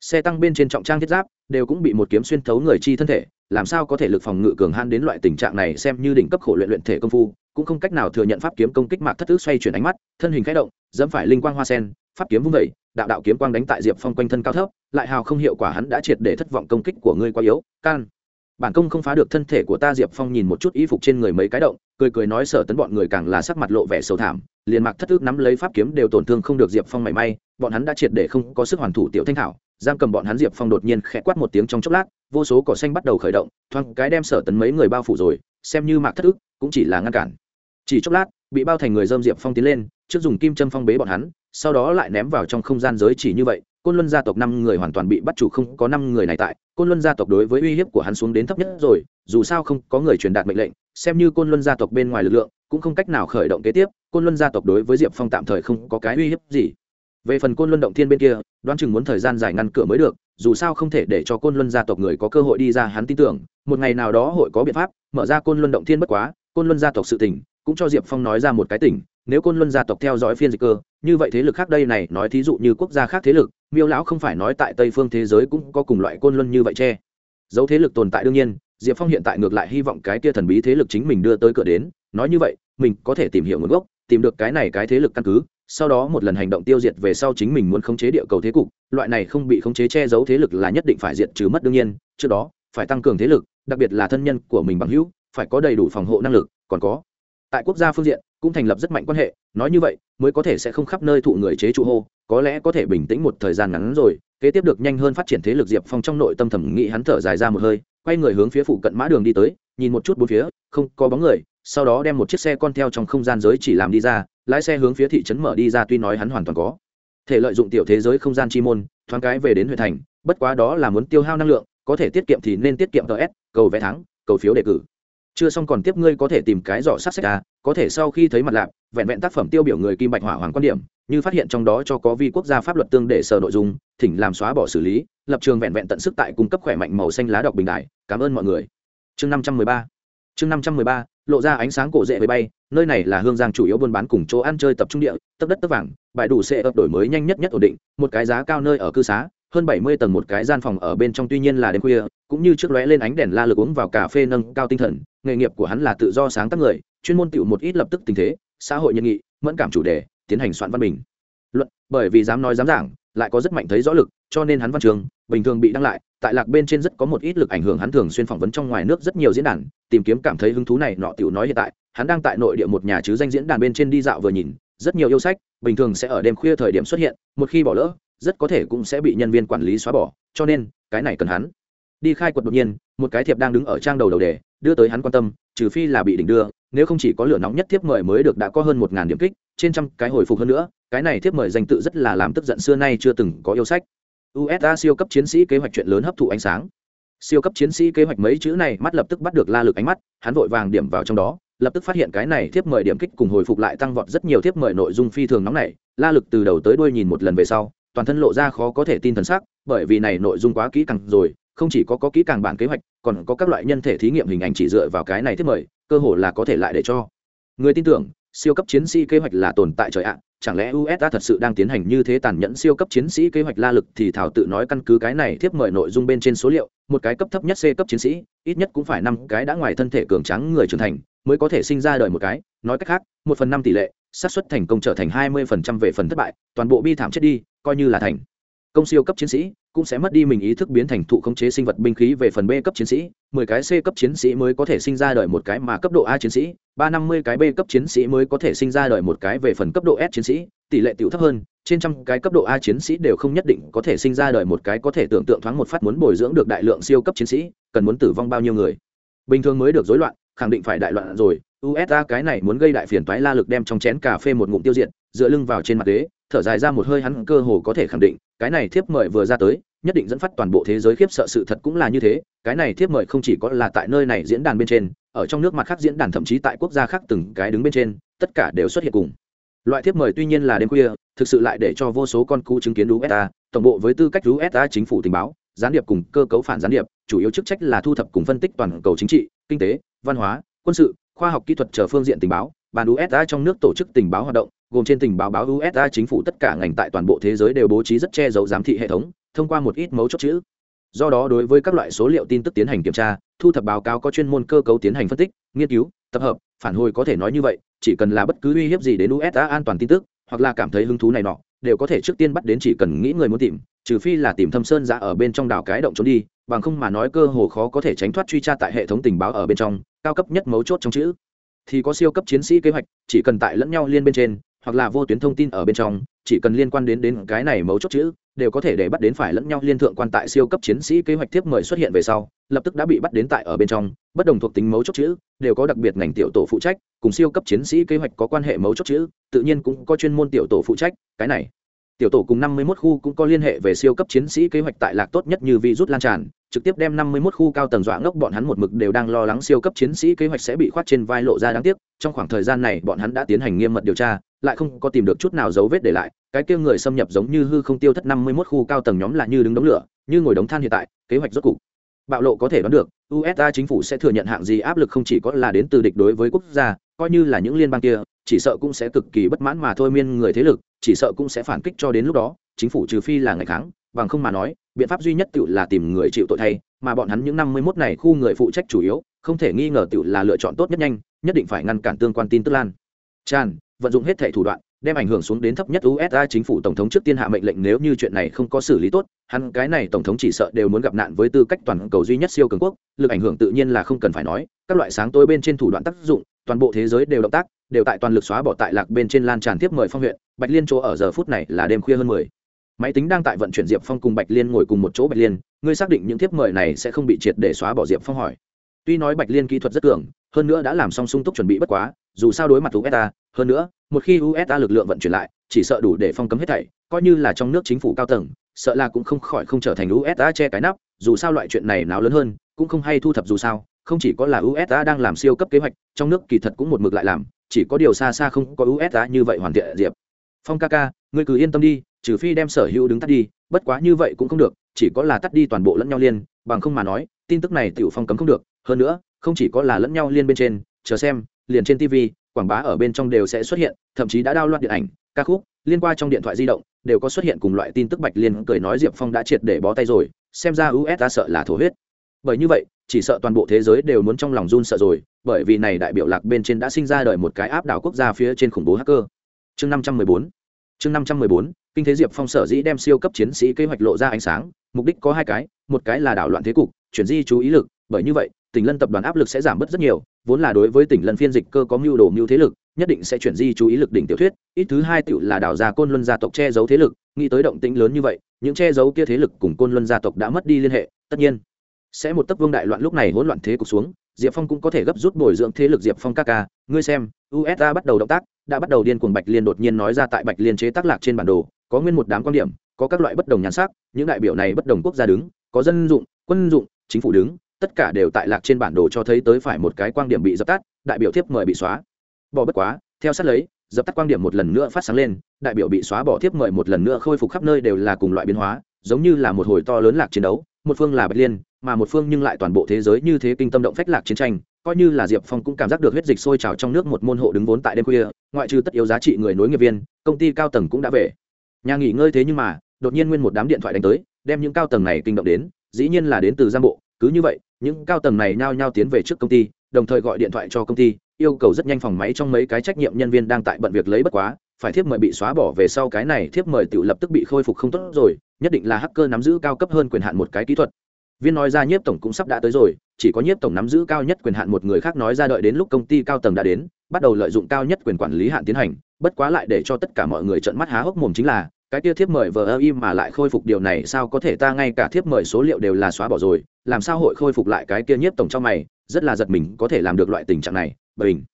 Xe tăng bên trên trọng trang thiết giáp, đều cũng bị một kiếm xuyên thấu người chi thân thể, làm sao có thể lực phòng ngự cường han đến loại tình trạng này xem như đỉnh cấp khổ luyện luyện thể công phu, cũng không cách nào thừa nhận pháp kiếm công kích mạc thất ước xoay chuyển ánh mắt, thân hình k h ẽ động, dẫm phải linh quang hoa sen pháp kiếm vung vẩy, đạo đạo kiếm quang đánh tại diệp phong quanh thân cao thấp, lại hào không hiệu quả hắn đã triệt để thất vọng công kích của ngươi quá yếu, can. Bản công không phá được thân thể của ta, diệp phong nhìn một chút y phục trên người mấy cái động, cười cười nói sở tấn bọn người càng là sắc mặt lộ vẻ sầu thảm, liền mặc thất ước nắm lấy pháp kiếm đều tổn thương không được diệp phong mảy may, bọn hắn đã triệt để không có sức hoàn thủ tiểu thanh thảo, giam cầm bọn hắn, diệp phong đột nhiên khẽ quát một tiếng trong chốc lát, vô số cỏ xanh bắt đầu khởi động, thoáng cái đem sở tấn mấy người bao phủ rồi, xem như mạc thất ước, cũng chỉ là ngăn cản. Chỉ chốc lát, bị bao thành người dơm diệp phong tiến lên trước dùng kim châm phong bế bọn hắn, sau đó lại ném vào trong không gian giới chỉ như vậy, côn luân gia tộc năm người hoàn toàn bị bắt chủ không có năm người này tại, côn luân gia tộc đối với uy hiếp của hắn xuống đến thấp nhất rồi, dù sao không có người truyền đạt mệnh lệnh, xem như côn luân gia tộc bên ngoài lực lượng, cũng không cách nào khởi động kế tiếp, côn luân gia tộc đối với diệp phong tạm thời không có cái uy hiếp gì. Về phần côn luân động thiên bên kia, đoán chừng muốn thời gian dài ngăn cửa mới được, dù sao không thể để cho côn luân gia tộc người có cơ hội đi ra hắn tin tưởng, một ngày nào đó hội có biện pháp, mở ra côn luân động thiên bất quá, côn luân gia tộc sự tỉnh cũng cho diệp phong nói ra một cái tỉnh nếu côn luân gia tộc theo dõi phiên dịch cơ, như vậy thế lực khác đây này, nói thí dụ như quốc gia khác thế lực, miêu lão không phải nói tại tây phương thế giới cũng có cùng loại côn luân như vậy che. Dấu thế lực tồn tại đương nhiên, diệp phong hiện tại ngược lại hy vọng cái kia thần bí thế lực chính mình đưa tới cửa đến, nói như vậy, mình có thể tìm hiểu nguồn gốc, tìm được cái này cái thế lực căn cứ, sau đó một lần hành động tiêu diệt về sau chính mình muốn khống chế địa cầu thế cục, loại này không bị khống chế che giấu thế lực là nhất định phải diệt trừ mất đương nhiên, trước đó, phải tăng cường thế lực, đặc biệt là thân nhân của mình bằng hữu, phải có đầy đủ phòng hộ năng lực, còn có, tại quốc gia phương diện cũng thành lập rất mạnh quan hệ, nói như vậy, mới có thể sẽ không khắp nơi thụ người chế trụ hô, có lẽ có thể bình tĩnh một thời gian ngắn rồi, kế tiếp được nhanh hơn phát triển thế lực diệp phong trong nội tâm thẩm nghĩ hắn thở dài ra một hơi, quay người hướng phía phụ cận mã đường đi tới, nhìn một chút bốn phía, không, có bóng người, sau đó đem một chiếc xe con theo trong không gian giới chỉ làm đi ra, lái xe hướng phía thị trấn mở đi ra tuy nói hắn hoàn toàn có thể lợi dụng tiểu thế giới không gian chi môn, thoáng cái về đến huyện thành, bất quá đó là muốn tiêu hao năng lượng, có thể tiết kiệm thì nên tiết kiệm ts cầu vé thắng, cầu phiếu đề cử. Chưa xong còn tiếp ngươi có thể tìm cái giỏ sát sách à có thể sau khi thấy mặt lạp, vẹn vẹn tác phẩm tiêu biểu người kim bạch hỏa hoàng quan điểm, như phát hiện trong đó cho có vi quốc gia pháp luật tương để sở nội dung, thỉnh làm xóa bỏ xử lý, lập trường vẹn vẹn tận sức tại cung cấp khỏe mạnh màu xanh lá đọc bình đại. Cảm ơn mọi người. Chương năm trăm mười ba. Chương năm trăm mười ba, lộ ra ánh sáng cổ rễ với bay, nơi này là hương giang chủ yếu buôn bán cùng chỗ ăn chơi tập trung địa, tấp đất tấp vàng, bãi đủ xe ấp đổi mới nhanh nhất nhất ổn định, một cái giá cao nơi ở cư xá hơn bảy mươi tầng một cái gian phòng ở bên trong tuy nhiên là đêm khuya, cũng như trước lóe lên ánh đèn la lực uống vào cà phê nâng cao tinh thần, nghề nghiệp của hắn là tự do sáng tác người, chuyên môn tiểu một ít lập tức tình thế, xã hội nhân nghị mẫn cảm chủ đề, tiến hành soạn văn bình. Luận, bởi vì dám nói dám giảng, lại có rất mạnh thấy rõ lực, cho nên hắn văn trường, bình thường bị đăng lại, tại lạc bên trên rất có một ít lực ảnh hưởng hắn thường xuyên phỏng vấn trong ngoài nước rất nhiều diễn đàn, tìm kiếm cảm thấy hứng thú này nọ tiểu nói hiện tại, hắn đang tại nội địa một nhà chứ danh diễn đàn bên trên đi dạo vừa nhìn, rất nhiều yêu sách, bình thường sẽ ở đêm khuya thời điểm xuất hiện, một khi bỏ lỡ rất có thể cũng sẽ bị nhân viên quản lý xóa bỏ, cho nên, cái này cần hắn. Đi khai quật đột nhiên, một cái thiệp đang đứng ở trang đầu đầu đề, đưa tới hắn quan tâm, trừ phi là bị đỉnh đưa, nếu không chỉ có lửa nóng nhất thiếp mời mới được đã có hơn một ngàn điểm kích, trên trăm cái hồi phục hơn nữa, cái này thiếp mời danh tự rất là làm tức giận xưa nay chưa từng có yêu sách. Usa siêu cấp chiến sĩ kế hoạch chuyện lớn hấp thụ ánh sáng. Siêu cấp chiến sĩ kế hoạch mấy chữ này mắt lập tức bắt được la lực ánh mắt, hắn vội vàng điểm vào trong đó, lập tức phát hiện cái này thiếp mời điểm kích cùng hồi phục lại tăng vọt rất nhiều thiếp mời nội dung phi thường nóng này la lực từ đầu tới đuôi nhìn một lần về sau toàn thân lộ ra khó có thể tin thần sắc, bởi vì này nội dung quá kỹ càng rồi, không chỉ có có kỹ càng bản kế hoạch, còn có các loại nhân thể thí nghiệm hình ảnh chỉ dựa vào cái này thiết mời, cơ hội là có thể lại để cho. Người tin tưởng, siêu cấp chiến sĩ kế hoạch là tồn tại trời ạ, chẳng lẽ usa thật sự đang tiến hành như thế tàn nhẫn siêu cấp chiến sĩ kế hoạch la lực thì thảo tự nói căn cứ cái này tiếp mời nội dung bên trên số liệu, một cái cấp thấp nhất c cấp chiến sĩ, ít nhất cũng phải năm cái đã ngoài thân thể cường tráng người trưởng thành, mới có thể sinh ra đời một cái, nói cách khác, một phần năm tỷ lệ xác suất thành công trở thành hai mươi phần trăm về phần thất bại, toàn bộ bi thảm chết đi, coi như là thành. Công siêu cấp chiến sĩ cũng sẽ mất đi mình ý thức biến thành thụ khống chế sinh vật binh khí về phần b cấp chiến sĩ, mười cái c cấp chiến sĩ mới có thể sinh ra đời một cái mà cấp độ a chiến sĩ, ba năm mươi cái b cấp chiến sĩ mới có thể sinh ra đời một cái về phần cấp độ s chiến sĩ, tỷ lệ tiểu thấp hơn, trên trăm cái cấp độ a chiến sĩ đều không nhất định có thể sinh ra đời một cái có thể tưởng tượng thoáng một phát muốn bồi dưỡng được đại lượng siêu cấp chiến sĩ, cần muốn tử vong bao nhiêu người. Bình thường mới được rối loạn, khẳng định phải đại loạn rồi usa cái này muốn gây đại phiền toái la lực đem trong chén cà phê một ngụm tiêu diệt, dựa lưng vào trên mặt ghế, thở dài ra một hơi hắn cơ hồ có thể khẳng định, cái này thiếp mời vừa ra tới, nhất định dẫn phát toàn bộ thế giới khiếp sợ sự thật cũng là như thế, cái này thiếp mời không chỉ có là tại nơi này diễn đàn bên trên, ở trong nước mặt khác diễn đàn thậm chí tại quốc gia khác từng cái đứng bên trên, tất cả đều xuất hiện cùng. Loại thiếp mời tuy nhiên là đêm khuya, thực sự lại để cho vô số con cú chứng kiến usa tổng bộ với tư cách usa chính phủ tình báo, gián điệp cùng cơ cấu phản gián điệp, chủ yếu chức trách là thu thập cùng phân tích toàn cầu chính trị, kinh tế, văn hóa, quân sự khoa học kỹ thuật chờ phương diện tình báo, bàn usa trong nước tổ chức tình báo hoạt động, gồm trên tình báo báo usa chính phủ tất cả ngành tại toàn bộ thế giới đều bố trí rất che giấu giám thị hệ thống, thông qua một ít mấu chốt chữ. Do đó đối với các loại số liệu tin tức tiến hành kiểm tra, thu thập báo cáo có chuyên môn cơ cấu tiến hành phân tích, nghiên cứu, tập hợp, phản hồi có thể nói như vậy, chỉ cần là bất cứ uy hiếp gì đến usa an toàn tin tức, hoặc là cảm thấy hứng thú này nọ, đều có thể trước tiên bắt đến chỉ cần nghĩ người muốn tìm, trừ phi là tìm thâm sơn ra ở bên trong đảo cái động trốn đi bằng không mà nói cơ hồ khó có thể tránh thoát truy tra tại hệ thống tình báo ở bên trong, cao cấp nhất mấu chốt trong chữ. Thì có siêu cấp chiến sĩ kế hoạch, chỉ cần tại lẫn nhau liên bên trên, hoặc là vô tuyến thông tin ở bên trong, chỉ cần liên quan đến đến cái này mấu chốt chữ, đều có thể để bắt đến phải lẫn nhau liên thượng quan tại siêu cấp chiến sĩ kế hoạch tiếp mời xuất hiện về sau, lập tức đã bị bắt đến tại ở bên trong. Bất đồng thuộc tính mấu chốt chữ, đều có đặc biệt ngành tiểu tổ phụ trách, cùng siêu cấp chiến sĩ kế hoạch có quan hệ mấu chốt chữ, tự nhiên cũng có chuyên môn tiểu tổ phụ trách, cái này tiểu tổ cùng năm mươi 51 khu cũng có liên hệ về siêu cấp chiến sĩ kế hoạch tại lạc tốt nhất như virus lan tràn, trực tiếp đem năm mươi 51 khu cao tầng dọa ngốc bọn hắn một mực đều đang lo lắng siêu cấp chiến sĩ kế hoạch sẽ bị khoát trên vai lộ ra đáng tiếc. Trong khoảng thời gian này, bọn hắn đã tiến hành nghiêm mật điều tra, lại không có tìm được chút nào dấu vết để lại. Cái kia người xâm nhập giống như hư không tiêu thất năm mươi 51 khu cao tầng nhóm là như đứng đống lửa, như ngồi đống than hiện tại, kế hoạch rốt cục bạo lộ có thể đoán được usa chính phủ sẽ thừa nhận hạng gì áp lực không chỉ có là đến từ địch đối với quốc gia, coi như là những liên bang kia, chỉ sợ cũng sẽ cực kỳ bất mãn mà thôi miên người thế lực, chỉ sợ cũng sẽ phản kích cho đến lúc đó, chính phủ trừ phi là ngày kháng, bằng không mà nói, biện pháp duy nhất tự là tìm người chịu tội thay, mà bọn hắn những năm mươi 51 này khu người phụ trách chủ yếu, không thể nghi ngờ tự là lựa chọn tốt nhất nhanh, nhất định phải ngăn cản tương quan tin tức lan. Tràn vận dụng hết thể thủ đoạn đem ảnh hưởng xuống đến thấp nhất usa chính phủ tổng thống trước tiên hạ mệnh lệnh nếu như chuyện này không có xử lý tốt, hắn cái này tổng thống chỉ sợ đều muốn gặp nạn với tư cách toàn cầu duy nhất siêu cường quốc, lực ảnh hưởng tự nhiên là không cần phải nói, các loại sáng tối bên trên thủ đoạn tác dụng, toàn bộ thế giới đều động tác, đều tại toàn lực xóa bỏ tại lạc bên trên lan tràn tiếp mời phong huyện, bạch liên chỗ ở giờ phút này là đêm khuya hơn mười. Máy tính đang tại vận chuyển diệp phong cùng bạch liên ngồi cùng một chỗ bạch liên, ngươi xác định những tiếp mời này sẽ không bị triệt để xóa bỏ diệp phong hỏi. Tuy nói bạch liên kỹ thuật rất cường, hơn nữa đã làm xong sung túc chuẩn bị bất quá, dù sao đối mặt usa hơn nữa một khi usa lực lượng vận chuyển lại, chỉ sợ đủ để phong cấm hết thảy, coi như là trong nước chính phủ cao tầng, sợ là cũng không khỏi không trở thành usa che cái nắp, dù sao loại chuyện này náo lớn hơn, cũng không hay thu thập dù sao, không chỉ có là usa đang làm siêu cấp kế hoạch, trong nước kỳ thật cũng một mực lại làm, chỉ có điều xa xa không có usa như vậy hoàn thiện, diệp. Phong ca ca, ngươi cứ yên tâm đi, trừ phi đem sở hữu đứng tắt đi, bất quá như vậy cũng không được, chỉ có là tắt đi toàn bộ lẫn nhau liên, bằng không mà nói, tin tức này tiểu phong cấm không được, hơn nữa, không chỉ có là lẫn nhau liên bên trên, chờ xem, liền trên tv quảng bá ở bên trong đều sẽ xuất hiện, thậm chí đã đao loạt điện ảnh, ca khúc, liên qua trong điện thoại di động, đều có xuất hiện cùng loại tin tức bạch liên cười nói diệp phong đã triệt để bó tay rồi, xem ra usa sợ là thổ huyết. Bởi như vậy, chỉ sợ toàn bộ thế giới đều muốn trong lòng run sợ rồi, bởi vì này đại biểu lạc bên trên đã sinh ra đời một cái áp đảo quốc gia phía trên khủng bố hacker. Chương năm trăm mười bốn, chương năm trăm mười bốn, kinh thế diệp phong sở dĩ đem siêu cấp chiến sĩ kế hoạch lộ ra ánh sáng, mục đích có hai cái, một cái là đảo loạn thế cục, chuyển di chú ý lực, bởi như vậy tỉnh lân tập đoàn áp lực sẽ giảm bớt rất nhiều, vốn là đối với tỉnh lân phiên dịch cơ có mưu đồ mưu thế lực, nhất định sẽ chuyển di chú ý lực đỉnh tiểu thuyết, ít thứ hai tựu là đảo gia côn luân gia tộc che giấu thế lực, nghĩ tới động tĩnh lớn như vậy, những che giấu kia thế lực cùng côn luân gia tộc đã mất đi liên hệ, tất nhiên sẽ một tấc vương đại loạn lúc này hỗn loạn thế cục xuống, diệp phong cũng có thể gấp rút bồi dưỡng thế lực diệp phong các ca, ngươi xem usa bắt đầu động tác, đã bắt đầu điên cuồng bạch liên đột nhiên nói ra tại bạch liên chế tác lạc trên bản đồ, có nguyên một đám quan điểm, có các loại bất đồng nhãn sắc, những đại biểu này bất đồng quốc gia đứng, có dân dụng, quân dụng, chính phủ đứng tất cả đều tại lạc trên bản đồ cho thấy tới phải một cái quan điểm bị dập tắt, đại biểu thiếp mời bị xóa. Bỏ bất quá, theo sát lấy, dập tắt quan điểm một lần nữa phát sáng lên, đại biểu bị xóa bỏ thiếp mời một lần nữa khôi phục khắp nơi đều là cùng loại biến hóa, giống như là một hồi to lớn lạc chiến đấu, một phương là bạch liên, mà một phương nhưng lại toàn bộ thế giới như thế kinh tâm động phách lạc chiến tranh, coi như là diệp phong cũng cảm giác được huyết dịch sôi trào trong nước một môn hộ đứng vốn tại đêm khuya, ngoại trừ tất yếu giá trị người nối nghiệp viên, công ty cao tầng cũng đã về. Nhà nghỉ ngơi thế nhưng mà, đột nhiên nguyên một đám điện thoại đánh tới, đem những cao tầng này kinh động đến, dĩ nhiên là đến từ giang bộ, cứ như vậy những cao tầng này nhao nhao tiến về trước công ty, đồng thời gọi điện thoại cho công ty, yêu cầu rất nhanh phòng máy trong mấy cái trách nhiệm nhân viên đang tại bận việc lấy bất quá, phải thiếp mời bị xóa bỏ về sau cái này thiếp mời tự lập tức bị khôi phục không tốt rồi, nhất định là hacker nắm giữ cao cấp hơn quyền hạn một cái kỹ thuật. Viên nói ra nhiếp tổng cũng sắp đã tới rồi, chỉ có nhiếp tổng nắm giữ cao nhất quyền hạn một người khác nói ra đợi đến lúc công ty cao tầng đã đến, bắt đầu lợi dụng cao nhất quyền quản lý hạn tiến hành, bất quá lại để cho tất cả mọi người trợn mắt há hốc mồm chính là cái kia thiếp mời vờ ơ im mà lại khôi phục điều này sao có thể ta ngay cả thiếp mời số liệu đều là xóa bỏ rồi, làm sao hội khôi phục lại cái kia nhiếp tổng trong mày, rất là giật mình có thể làm được loại tình trạng này, bình.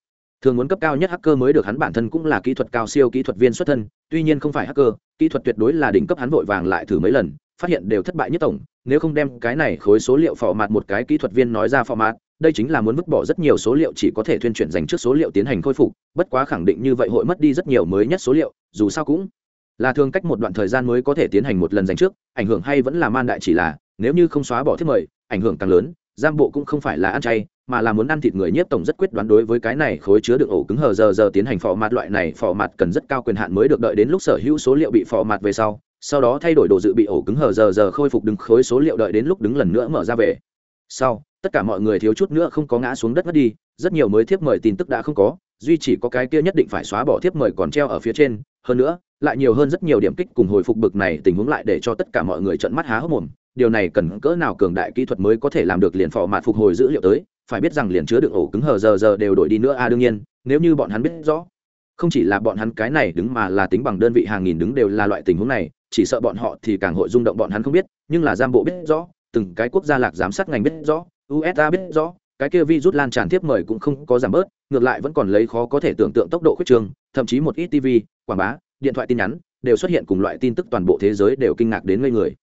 Thường muốn cấp cao nhất hacker mới được hắn bản thân cũng là kỹ thuật cao siêu kỹ thuật viên xuất thân, tuy nhiên không phải hacker, kỹ thuật tuyệt đối là đỉnh cấp hắn vội vàng lại thử mấy lần, phát hiện đều thất bại nhất tổng, nếu không đem cái này khối số liệu phò mạt một cái kỹ thuật viên nói ra phò mạt đây chính là muốn vứt bỏ rất nhiều số liệu chỉ có thể thuyên chuyển dành trước số liệu tiến hành khôi phục, bất quá khẳng định như vậy hội mất đi rất nhiều mới nhất số liệu, dù sao cũng là thường cách một đoạn thời gian mới có thể tiến hành một lần dành trước, ảnh hưởng hay vẫn là man đại chỉ là, nếu như không xóa bỏ thiết mời, ảnh hưởng càng lớn, giam bộ cũng không phải là ăn chay, mà là muốn ăn thịt người nhiếp tổng rất quyết đoán đối với cái này khối chứa đựng ổ cứng hờ giờ giờ tiến hành phò mặt loại này, phò mặt cần rất cao quyền hạn mới được đợi đến lúc sở hữu số liệu bị phò mặt về sau sau đó thay đổi đồ dự bị ổ cứng hờ giờ giờ khôi phục đứng khối số liệu đợi đến lúc đứng lần nữa mở ra về. Sau, tất cả mọi người thiếu chút nữa không có ngã xuống đất mất đi, rất nhiều mới thiếp mời tin tức đã không có, duy chỉ có cái kia nhất định phải xóa bỏ thiếp mời còn treo ở phía trên, hơn nữa lại nhiều hơn rất nhiều điểm kích cùng hồi phục bực này tình huống lại để cho tất cả mọi người trợn mắt há hốc mồm. Điều này cần cỡ nào cường đại kỹ thuật mới có thể làm được liền phò mạt phục hồi dữ liệu tới phải biết rằng liền chứa được ổ cứng hờ giờ giờ đều đổi đi nữa. A à, đương nhiên nếu như bọn hắn biết rõ không chỉ là bọn hắn cái này đứng mà là tính bằng đơn vị hàng nghìn đứng đều là loại tình huống này chỉ sợ bọn họ thì càng hội rung động bọn hắn không biết nhưng là giam bộ biết rõ từng cái quốc gia lạc giám sát ngành biết rõ usa biết rõ cái kia virus lan tràn tiếp mời cũng không có giảm bớt ngược lại vẫn còn lấy khó có thể tưởng tượng tốc độ khuyết trường thậm chí một ít tv quảng bá điện thoại tin nhắn, đều xuất hiện cùng loại tin tức toàn bộ thế giới đều kinh ngạc đến ngây người.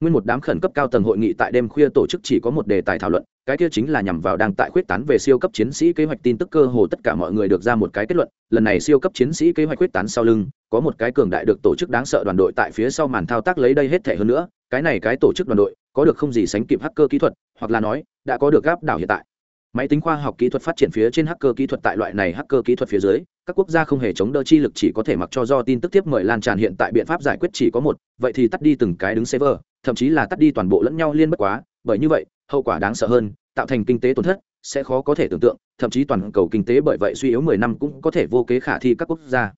Nguyên một đám khẩn cấp cao tầng hội nghị tại đêm khuya tổ chức chỉ có một đề tài thảo luận, cái kia chính là nhằm vào đang tại khuyết tán về siêu cấp chiến sĩ kế hoạch tin tức cơ hồ tất cả mọi người được ra một cái kết luận, lần này siêu cấp chiến sĩ kế hoạch khuyết tán sau lưng, có một cái cường đại được tổ chức đáng sợ đoàn đội tại phía sau màn thao tác lấy đây hết thể hơn nữa, cái này cái tổ chức đoàn đội, có được không gì sánh kịp hacker kỹ thuật, hoặc là nói, đã có được gáp đảo hiện tại. Máy tính khoa học kỹ thuật phát triển phía trên hacker kỹ thuật tại loại này hacker kỹ thuật phía dưới các quốc gia không hề chống đỡ chi lực chỉ có thể mặc cho do tin tức tiếp mời lan tràn hiện tại biện pháp giải quyết chỉ có một, vậy thì tắt đi từng cái đứng server thậm chí là tắt đi toàn bộ lẫn nhau liên bất quá, bởi như vậy, hậu quả đáng sợ hơn, tạo thành kinh tế tổn thất, sẽ khó có thể tưởng tượng, thậm chí toàn cầu kinh tế bởi vậy suy yếu mười năm cũng có thể vô kế khả thi các quốc gia.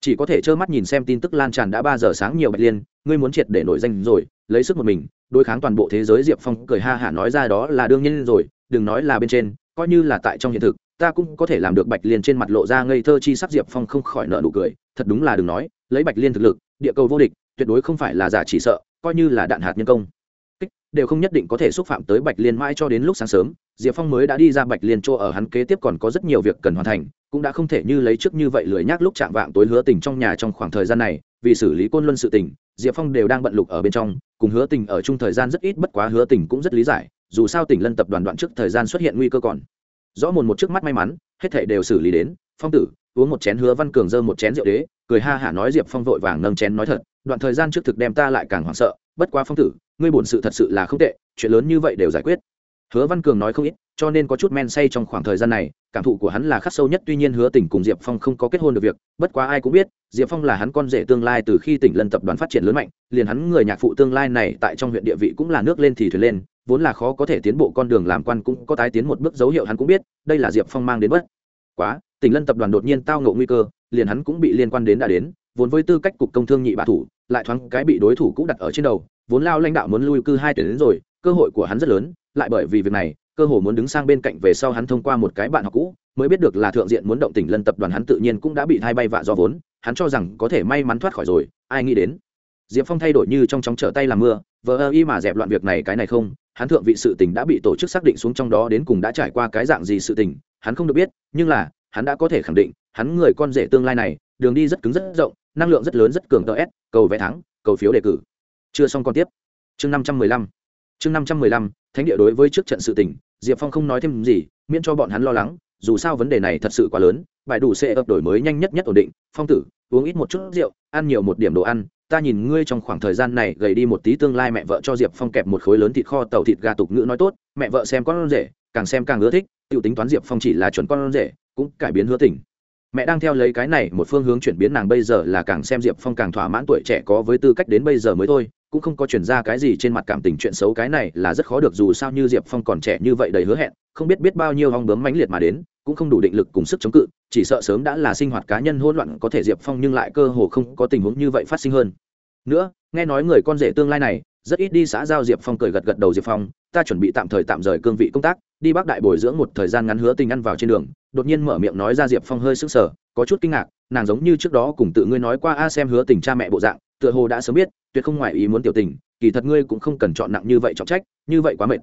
Chỉ có thể trơ mắt nhìn xem tin tức lan tràn đã ba giờ sáng nhiều bạch liên, ngươi muốn triệt để nổi danh rồi, lấy sức một mình, đối kháng toàn bộ thế giới, diệp phong cười ha hả nói ra đó là đương nhiên rồi, đừng nói là bên trên, coi như là tại trong hiện thực ta cũng có thể làm được bạch liên trên mặt lộ ra ngây thơ chi sắc diệp phong không khỏi nợ nụ cười, thật đúng là đừng nói, lấy bạch liên thực lực, địa cầu vô địch, tuyệt đối không phải là giả chỉ sợ, coi như là đạn hạt nhân công. Kích, đều không nhất định có thể xúc phạm tới bạch liên mãi cho đến lúc sáng sớm, diệp phong mới đã đi ra bạch liên chỗ ở hắn kế tiếp còn có rất nhiều việc cần hoàn thành, cũng đã không thể như lấy trước như vậy lười nhác lúc chạm vạng tối hứa tình trong nhà trong khoảng thời gian này, vì xử lý côn luân sự tình, diệp phong đều đang bận lục ở bên trong, cùng hứa tình ở chung thời gian rất ít bất quá hứa tình cũng rất lý giải, dù sao tỉnh lân tập đoàn đoạn trước thời gian xuất hiện nguy cơ còn rõ mồn một trước mắt may mắn, hết thể đều xử lý đến, phong tử, uống một chén hứa văn cường dơ một chén rượu đế, cười ha hả nói diệp phong vội vàng nâng chén nói thật, đoạn thời gian trước thực đem ta lại càng hoảng sợ, bất quá phong tử, ngươi bổn sự thật sự là không tệ, chuyện lớn như vậy đều giải quyết. Hứa văn cường nói không ít, cho nên có chút men say trong khoảng thời gian này, cảm thụ của hắn là khắc sâu nhất, tuy nhiên hứa tỉnh cùng diệp phong không có kết hôn được việc, bất quá ai cũng biết, diệp phong là hắn con rể tương lai từ khi tỉnh lân tập đoàn phát triển lớn mạnh, liền hắn người nhạc phụ tương lai này tại trong huyện địa vị cũng là nước lên thì thuyền lên vốn là khó có thể tiến bộ con đường làm quan cũng có tái tiến một bước dấu hiệu hắn cũng biết, đây là diệp phong mang đến bất. Quá, tỉnh lân tập đoàn đột nhiên tao ngộ nguy cơ, liền hắn cũng bị liên quan đến đã đến, vốn với tư cách cục công thương nhị bạ thủ, lại thoáng cái bị đối thủ cũng đặt ở trên đầu, vốn lao lãnh đạo muốn lui cư hai tuyển đến rồi, cơ hội của hắn rất lớn, lại bởi vì việc này, cơ hồ muốn đứng sang bên cạnh về sau hắn thông qua một cái bạn học cũ, mới biết được là thượng diện muốn động tỉnh lân tập đoàn hắn tự nhiên cũng đã bị thay bay vạ do vốn, hắn cho rằng có thể may mắn thoát khỏi rồi, ai nghĩ đến. Diệp phong thay đổi như trong chóng trở tay làm mưa, vờ ơ y mà dẹp loạn việc này cái này không hắn thượng vị sự tình đã bị tổ chức xác định xuống trong đó đến cùng đã trải qua cái dạng gì sự tình, hắn không được biết, nhưng là, hắn đã có thể khẳng định, hắn người con rể tương lai này, đường đi rất cứng rất rộng, năng lượng rất lớn rất cường tờ s, cầu vé thắng, cầu phiếu đề cử. Chưa xong còn tiếp. Chương năm trăm mười lăm. Chương năm trăm mười lăm, thánh địa đối với trước trận sự tình, diệp phong không nói thêm gì, miễn cho bọn hắn lo lắng, dù sao vấn đề này thật sự quá lớn, bài đủ sẽ ấp đổi mới nhanh nhất nhất ổn định, phong tử, uống ít một chút rượu, ăn nhiều một điểm đồ ăn ta nhìn ngươi trong khoảng thời gian này gầy đi một tí tương lai mẹ vợ cho diệp phong kẹp một khối lớn thịt kho tàu thịt gà tục ngữ nói tốt, mẹ vợ xem con rể, càng xem càng ưa thích t i ể u tính toán diệp phong chỉ là chuẩn con rể, cũng cải biến hứa tình. Mẹ đang theo lấy cái này một phương hướng chuyển biến nàng bây giờ là càng xem diệp phong càng thỏa mãn tuổi trẻ có với tư cách đến bây giờ mới thôi cũng không có chuyển ra cái gì trên mặt cảm tình chuyện xấu, cái này là rất khó được, dù sao như diệp phong còn trẻ như vậy đầy hứa hẹn, không biết biết bao nhiêu hong bướm mãnh liệt mà đến, cũng không đủ định lực cùng sức chống cự, chỉ sợ sớm đã là sinh hoạt cá nhân hỗn loạn có thể diệp phong nhưng lại cơ hồ không có tình huống như vậy phát sinh hơn. Nữa, nghe nói người con rể tương lai này, rất ít đi xã giao diệp phong, cười gật gật đầu diệp phong, ta chuẩn bị tạm thời tạm rời cương vị công tác, đi bắc đại bồi dưỡng một thời gian ngắn hứa tình ăn vào trên đường. Đột nhiên mở miệng nói ra diệp phong hơi sững sờ, có chút kinh ngạc, nàng giống như trước đó cùng tự ngươi nói qua a xem hứa tình cha mẹ bộ dạng tựa hồ đã sớm biết, tuyệt không ngoài ý muốn tiểu tình, kỳ thật ngươi cũng không cần chọn nặng như vậy trọng trách, như vậy quá mệt.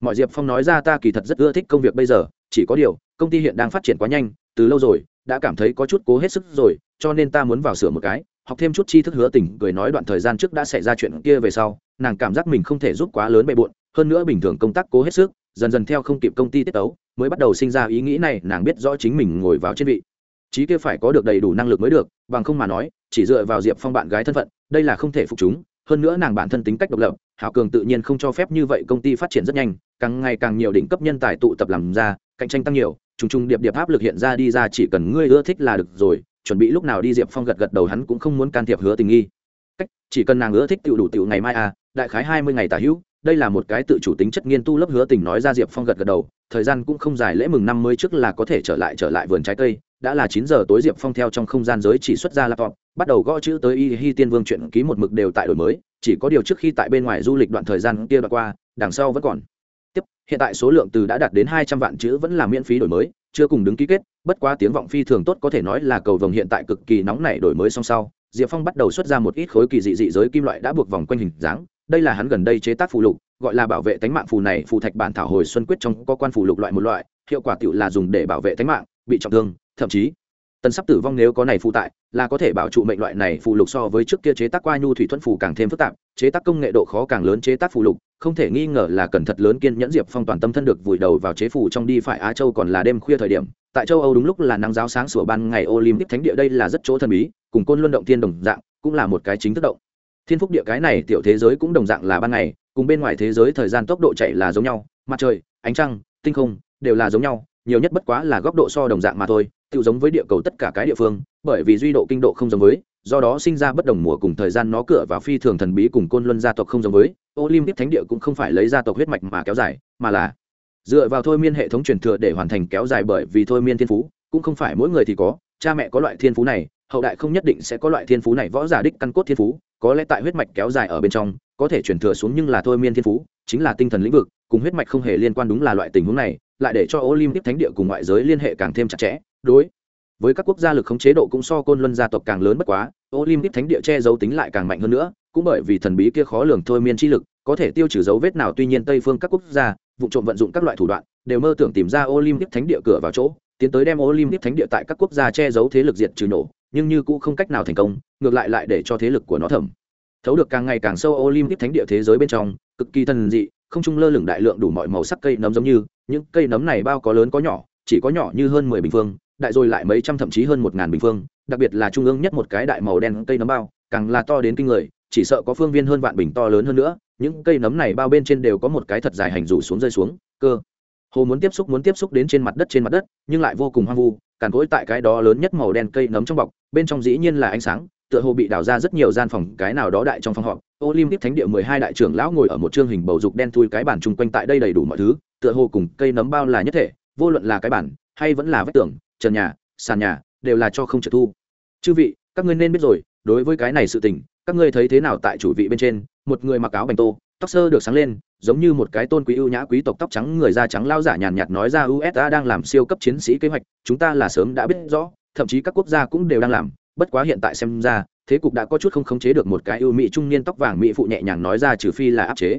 Mọi diệp phong nói ra ta kỳ thật rất ưa thích công việc bây giờ, chỉ có điều, công ty hiện đang phát triển quá nhanh, từ lâu rồi, đã cảm thấy có chút cố hết sức rồi, cho nên ta muốn vào sửa một cái, học thêm chút tri thức hứa tình, cười nói đoạn thời gian trước đã xảy ra chuyện kia về sau, nàng cảm giác mình không thể giúp quá lớn bề bộn, hơn nữa bình thường công tác cố hết sức, dần dần theo không kịp công ty tiết tấu, mới bắt đầu sinh ra ý nghĩ này, nàng biết rõ chính mình ngồi vào trên vị trí kia phải có được đầy đủ năng lực mới được, bằng không mà nói, chỉ dựa vào diệp phong bạn gái thân phận, đây là không thể phục chúng. Hơn nữa nàng bản thân tính cách độc lập, hảo cường tự nhiên không cho phép như vậy công ty phát triển rất nhanh, càng ngày càng nhiều đỉnh cấp nhân tài tụ tập làm ra, cạnh tranh tăng nhiều, trùng trùng điệp điệp áp lực hiện ra đi ra, chỉ cần ngươi ưa thích là được rồi, chuẩn bị lúc nào đi, diệp phong gật gật đầu, hắn cũng không muốn can thiệp hứa tình nghi. Cách, chỉ cần nàng ưa thích tự đủ tiểu ngày mai à đại khái hai mươi ngày tả hữu, đây là một cái tự chủ tính chất nghiên tu lớp hứa tình nói ra, diệp phong gật gật đầu, thời gian cũng không dài, lễ mừng năm mới trước là có thể trở lại trở lại vườn trái cây đã là chín giờ tối diệp phong theo trong không gian giới chỉ xuất ra laptop, bắt đầu gõ chữ tới y hi tiên vương chuyện ký một mực đều tại đổi mới, chỉ có điều trước khi tại bên ngoài du lịch đoạn thời gian kia đoạn qua, đằng sau vẫn còn. Tiếp, hiện tại số lượng từ đã đạt đến hai trăm vạn chữ vẫn là miễn phí đổi mới, chưa cùng đứng ký kết, bất quá tiếng vọng phi thường tốt có thể nói là cầu vồng hiện tại cực kỳ nóng nảy đổi mới song sau, diệp phong bắt đầu xuất ra một ít khối kỳ dị dị giới kim loại đã buộc vòng quanh hình dáng, đây là hắn gần đây chế tác phù lục, gọi là bảo vệ tánh mạng phù này, phù thạch bản thảo hồi xuân quyết trong có quan phù lục loại một loại, hiệu quả tiểu là dùng để bảo vệ tánh mạng, bị trọng thương thậm chí tần sắp tử vong nếu có này phụ tại, là có thể bảo trụ mệnh loại này phụ lục so với trước kia chế tác qua nhu thủy thuẫn phù càng thêm phức tạp, chế tác công nghệ độ khó càng lớn chế tác phụ lục, không thể nghi ngờ là cần thật lớn kiên nhẫn diệp phong toàn tâm thân được vùi đầu vào chế phù trong đi phải á châu còn là đêm khuya thời điểm, tại châu âu đúng lúc là nắng giáo sáng sủa ban ngày olympic thánh địa đây là rất chỗ thần bí, cùng côn luân động thiên đồng dạng, cũng là một cái chính thức động. Thiên phúc địa cái này tiểu thế giới cũng đồng dạng là ban ngày, cùng bên ngoài thế giới thời gian tốc độ chạy là giống nhau, mặt trời, ánh trăng, tinh không, đều là giống nhau nhiều nhất bất quá là góc độ so đồng dạng mà thôi tự giống với địa cầu tất cả cái địa phương, bởi vì duy độ kinh độ không giống với, do đó sinh ra bất đồng mùa cùng thời gian nó cửa vào phi thường thần bí cùng côn luân gia tộc không giống với, olympic thánh địa cũng không phải lấy gia tộc huyết mạch mà kéo dài, mà là dựa vào thôi miên hệ thống truyền thừa để hoàn thành kéo dài bởi vì thôi miên thiên phú, cũng không phải mỗi người thì có, cha mẹ có loại thiên phú này, hậu đại không nhất định sẽ có loại thiên phú này võ giả đích căn cốt thiên phú, có lẽ tại huyết mạch kéo dài ở bên trong, có thể truyền thừa xuống nhưng là thôi miên thiên phú, chính là tinh thần lĩnh vực, cùng huyết mạch không hề liên quan đúng là loại tình huống này lại để cho olympic thánh địa cùng ngoại giới liên hệ càng thêm chặt chẽ. Đối với các quốc gia lực khống chế độ cũng so côn luân gia tộc càng lớn bất quá, olympic thánh địa che giấu tính lại càng mạnh hơn nữa, cũng bởi vì thần bí kia khó lường thôi miên chi lực, có thể tiêu trừ dấu vết nào tuy nhiên tây phương các quốc gia, vụ trộm vận dụng các loại thủ đoạn, đều mơ tưởng tìm ra olympic thánh địa cửa vào chỗ, tiến tới đem olympic thánh địa tại các quốc gia che giấu thế lực diệt trừ nổ, nhưng như cũng không cách nào thành công, ngược lại lại để cho thế lực của nó thẩm thấu được càng ngày càng sâu olympic thánh địa thế giới bên trong, cực kỳ thần dị, không trung lơ lửng đại lượng đủ mọi màu sắc cây nấm giống như những cây nấm này bao có lớn có nhỏ, chỉ có nhỏ như hơn mười bình phương, đại rồi lại mấy trăm thậm chí hơn một ngàn bình phương, đặc biệt là trung ương nhất một cái đại màu đen cây nấm bao, càng là to đến kinh người, chỉ sợ có phương viên hơn vạn bình to lớn hơn nữa, những cây nấm này bao bên trên đều có một cái thật dài hành rủ xuống rơi xuống, cơ. Hồ muốn tiếp xúc muốn tiếp xúc đến trên mặt đất trên mặt đất, nhưng lại vô cùng hoang vu, càn cỗi tại cái đó lớn nhất màu đen cây nấm trong bọc, bên trong dĩ nhiên là ánh sáng, tựa hồ bị đào ra rất nhiều gian phòng, cái nào đó đại trong phòng họp. Olympic thánh địa mười hai đại trưởng lão ngồi ở một chương hình bầu dục đen thui cái bàn chung quanh tại đây đầy đủ mọi thứ tựa hồ cùng cây nấm bao là nhất thể, vô luận là cái bản, hay vẫn là vách tường, trần nhà, sàn nhà, đều là cho không trợ thu. Chư vị, các ngươi nên biết rồi, đối với cái này sự tình, các ngươi thấy thế nào tại chủ vị bên trên, một người mặc áo bành tô, tóc sơ được sáng lên, giống như một cái tôn quý ưu nhã quý tộc tóc trắng người da trắng lao giả nhàn nhạt nói ra usa đang làm siêu cấp chiến sĩ kế hoạch, chúng ta là sớm đã biết rõ, thậm chí các quốc gia cũng đều đang làm, bất quá hiện tại xem ra, thế cục đã có chút không khống chế được một cái ưu mỹ trung niên tóc vàng mỹ phụ nhẹ nhàng nói ra trừ phi là áp chế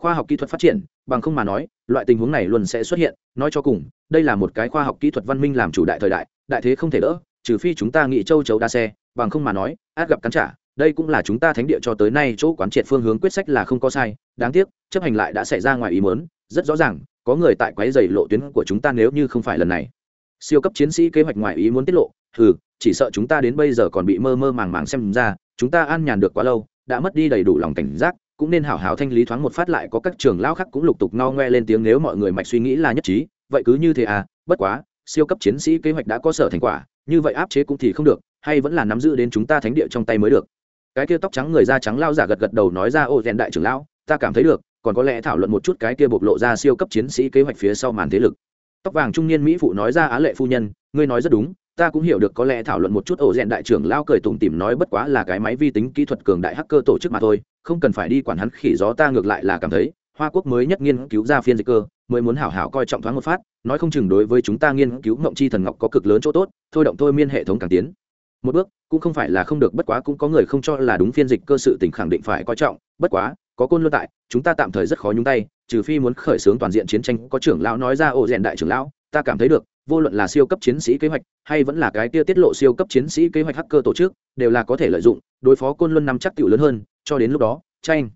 khoa học kỹ thuật phát triển, bằng không mà nói, loại tình huống này luôn sẽ xuất hiện. Nói cho cùng, đây là một cái khoa học kỹ thuật văn minh làm chủ đại thời đại đại thế không thể đỡ, trừ phi chúng ta nghĩ châu chấu đa xe, bằng không mà nói, át gặp cắn trả, đây cũng là chúng ta thánh địa cho tới nay chỗ quán triệt phương hướng quyết sách là không có sai. Đáng tiếc, chấp hành lại đã xảy ra ngoài ý mớn rất rõ ràng, có người tại quái dày lộ tuyến của chúng ta nếu như không phải lần này. Siêu cấp chiến sĩ kế hoạch ngoài ý muốn tiết lộ ừ chỉ sợ chúng ta đến bây giờ còn bị mơ mơ màng màng xem ra, chúng ta an nhàn được quá lâu đã mất đi đầy đủ lòng cảnh giác, cũng nên hảo hảo thanh lý thoáng một phát lại có các trường lao khác cũng lục tục no ngoe lên tiếng nếu mọi người mạch suy nghĩ là nhất trí, vậy cứ như thế à bất quá, siêu cấp chiến sĩ kế hoạch đã có sở thành quả, như vậy áp chế cũng thì không được, hay vẫn là nắm giữ đến chúng ta thánh địa trong tay mới được. Cái kia tóc trắng người da trắng lao giả gật gật đầu nói ra, ô, rèn đại trưởng lão, ta cảm thấy được, còn có lẽ thảo luận một chút cái kia bộc lộ ra siêu cấp chiến sĩ kế hoạch phía sau màn thế lực. Tóc vàng trung niên mỹ phụ nói ra, á lệ phu nhân, ngươi nói rất đúng ta cũng hiểu được có lẽ thảo luận một chút ổ rèn đại trưởng lao cười tủm tỉm nói bất quá là cái máy vi tính kỹ thuật cường đại hacker tổ chức mà thôi, không cần phải đi quản hắn khỉ gió ta ngược lại là cảm thấy, hoa quốc mới nhất nghiên cứu ra phiên dịch cơ, mới muốn hảo hảo coi trọng thoáng một phát, nói không chừng đối với chúng ta nghiên cứu mộng chi thần ngọc có cực lớn chỗ tốt, thôi động thôi miên hệ thống càng tiến. Một bước, cũng không phải là không được, bất quá cũng có người không cho là đúng phiên dịch cơ sự tỉnh khẳng định phải coi trọng, bất quá, có côn luân tại, chúng ta tạm thời rất khó nhúng tay, trừ phi muốn khởi xướng toàn diện chiến tranh, có trưởng lão nói ra ổ rèn đại trưởng lão, ta cảm thấy được vô luận là siêu cấp chiến sĩ kế hoạch, hay vẫn là cái kia tiết lộ siêu cấp chiến sĩ kế hoạch hacker tổ chức, đều là có thể lợi dụng, đối phó côn luân năm chắc tiểu lớn hơn, cho đến lúc đó, tranh.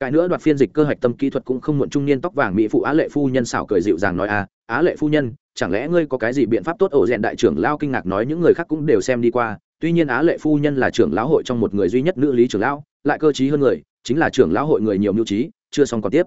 Cái nữa đoạt phiên dịch cơ hoạch tâm kỹ thuật cũng không muộn trung niên tóc vàng mỹ phụ á lệ phu nhân xảo cười dịu dàng nói à á lệ phu nhân, chẳng lẽ ngươi có cái gì biện pháp tốt? Ổ rèn đại trưởng lao kinh ngạc nói, những người khác cũng đều xem đi qua, tuy nhiên á lệ phu nhân là trưởng lão hội trong một người duy nhất nữ lý trưởng lão, lại cơ trí hơn người, chính là trưởng lão hội người nhiều mưu trí, chưa xong còn tiếp.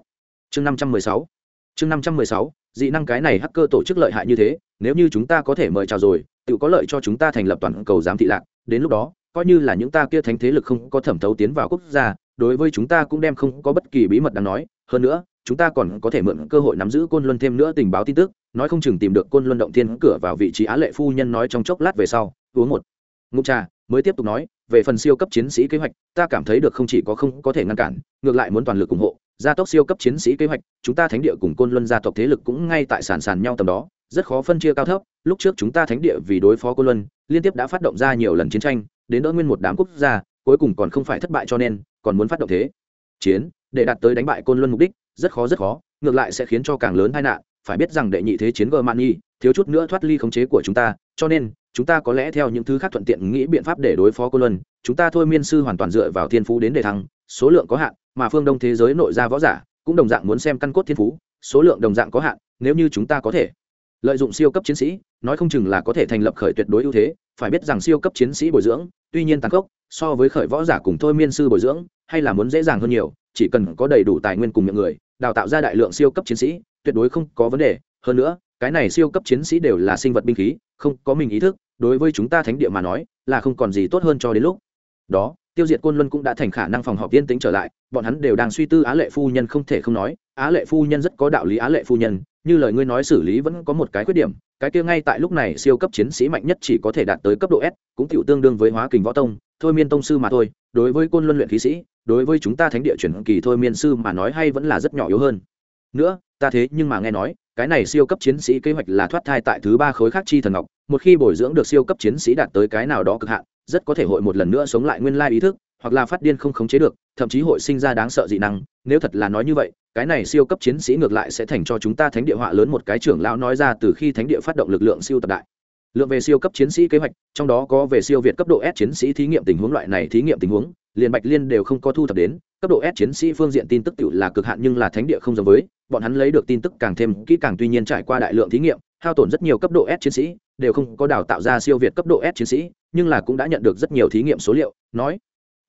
Chương năm trăm mười sáu. Chương năm trăm mười sáu dị năng cái này hacker tổ chức lợi hại như thế, nếu như chúng ta có thể mời chào rồi, tự có lợi cho chúng ta thành lập toàn cầu giám thị lạc. Đến lúc đó, coi như là những ta kia thánh thế lực không có thẩm thấu tiến vào quốc gia, đối với chúng ta cũng đem không có bất kỳ bí mật đáng nói. Hơn nữa, chúng ta còn có thể mượn cơ hội nắm giữ côn luân thêm nữa tình báo tin tức, nói không chừng tìm được côn luân động thiên cửa vào vị trí á lệ phu nhân nói trong chốc lát về sau. Uống một ngụm trà, mới tiếp tục nói về phần siêu cấp chiến sĩ kế hoạch, ta cảm thấy được không chỉ có không có thể ngăn cản, ngược lại muốn toàn lực ủng hộ. Gia tốc siêu cấp chiến sĩ kế hoạch, chúng ta thánh địa cùng côn luân gia tộc thế lực cũng ngay tại sàn sàn nhau tầm đó, rất khó phân chia cao thấp. Lúc trước chúng ta thánh địa vì đối phó côn luân, liên tiếp đã phát động ra nhiều lần chiến tranh, đến đỡ nguyên một đám quốc gia, cuối cùng còn không phải thất bại cho nên, còn muốn phát động thế. Chiến, để đạt tới đánh bại côn luân mục đích, rất khó rất khó, ngược lại sẽ khiến cho càng lớn tai nạn phải biết rằng đệ nhị thế chiến Germany thiếu chút nữa thoát ly khống chế của chúng ta cho nên chúng ta có lẽ theo những thứ khác thuận tiện nghĩ biện pháp để đối phó côn luân. Chúng ta thôi miên sư hoàn toàn dựa vào thiên phú đến đề thăng số lượng có hạn mà phương đông thế giới nội ra võ giả cũng đồng dạng muốn xem căn cốt thiên phú số lượng đồng dạng có hạn nếu như chúng ta có thể lợi dụng siêu cấp chiến sĩ nói không chừng là có thể thành lập khởi tuyệt đối ưu thế. Phải biết rằng siêu cấp chiến sĩ bồi dưỡng tuy nhiên tăng cốc, so với khởi võ giả cùng thôi miên sư bồi dưỡng hay là muốn dễ dàng hơn nhiều chỉ cần có đầy đủ tài nguyên cùng những người đào tạo ra đại lượng siêu cấp chiến sĩ tuyệt đối không có vấn đề. Hơn nữa, cái này siêu cấp chiến sĩ đều là sinh vật binh khí, không có mình ý thức, đối với chúng ta thánh địa mà nói, là không còn gì tốt hơn cho đến lúc. Đó, tiêu diệt côn luân cũng đã thành khả năng phòng họp yên tĩnh trở lại, bọn hắn đều đang suy tư á lệ phu nhân không thể không nói, á lệ phu nhân rất có đạo lý á lệ phu nhân, như lời ngươi nói xử lý vẫn có một cái khuyết điểm, cái kia ngay tại lúc này siêu cấp chiến sĩ mạnh nhất chỉ có thể đạt tới cấp độ s, cũng chịu tương đương với hóa kình võ tông, thôi miên tông sư mà thôi, đối với côn luân luyện khí sĩ, đối với chúng ta thánh địa chuyển kỳ thôi miên sư mà nói hay vẫn là rất nhỏ yếu hơn nữa, ta thế nhưng mà nghe nói, cái này siêu cấp chiến sĩ kế hoạch là thoát thai tại thứ ba khối khác chi thần ngọc, một khi bồi dưỡng được siêu cấp chiến sĩ đạt tới cái nào đó cực hạn, rất có thể hội một lần nữa sống lại nguyên lai ý thức, hoặc là phát điên không khống chế được, thậm chí hội sinh ra đáng sợ dị năng. Nếu thật là nói như vậy, cái này siêu cấp chiến sĩ ngược lại sẽ thành cho chúng ta thánh địa họa lớn một cái trưởng lão nói ra từ khi thánh địa phát động lực lượng siêu tập đại. Lượng về siêu cấp chiến sĩ kế hoạch, trong đó có về siêu việt cấp độ s chiến sĩ thí nghiệm tình huống, loại này thí nghiệm tình huống liền bạch liên đều không có thu thập đến, cấp độ s chiến sĩ phương diện tin tức tự là cực hạn nhưng là thánh địa không giống với, bọn hắn lấy được tin tức càng thêm kỹ càng tuy nhiên trải qua đại lượng thí nghiệm, hao tổn rất nhiều cấp độ s chiến sĩ, đều không có đào tạo ra siêu việt cấp độ s chiến sĩ, nhưng là cũng đã nhận được rất nhiều thí nghiệm số liệu, nói,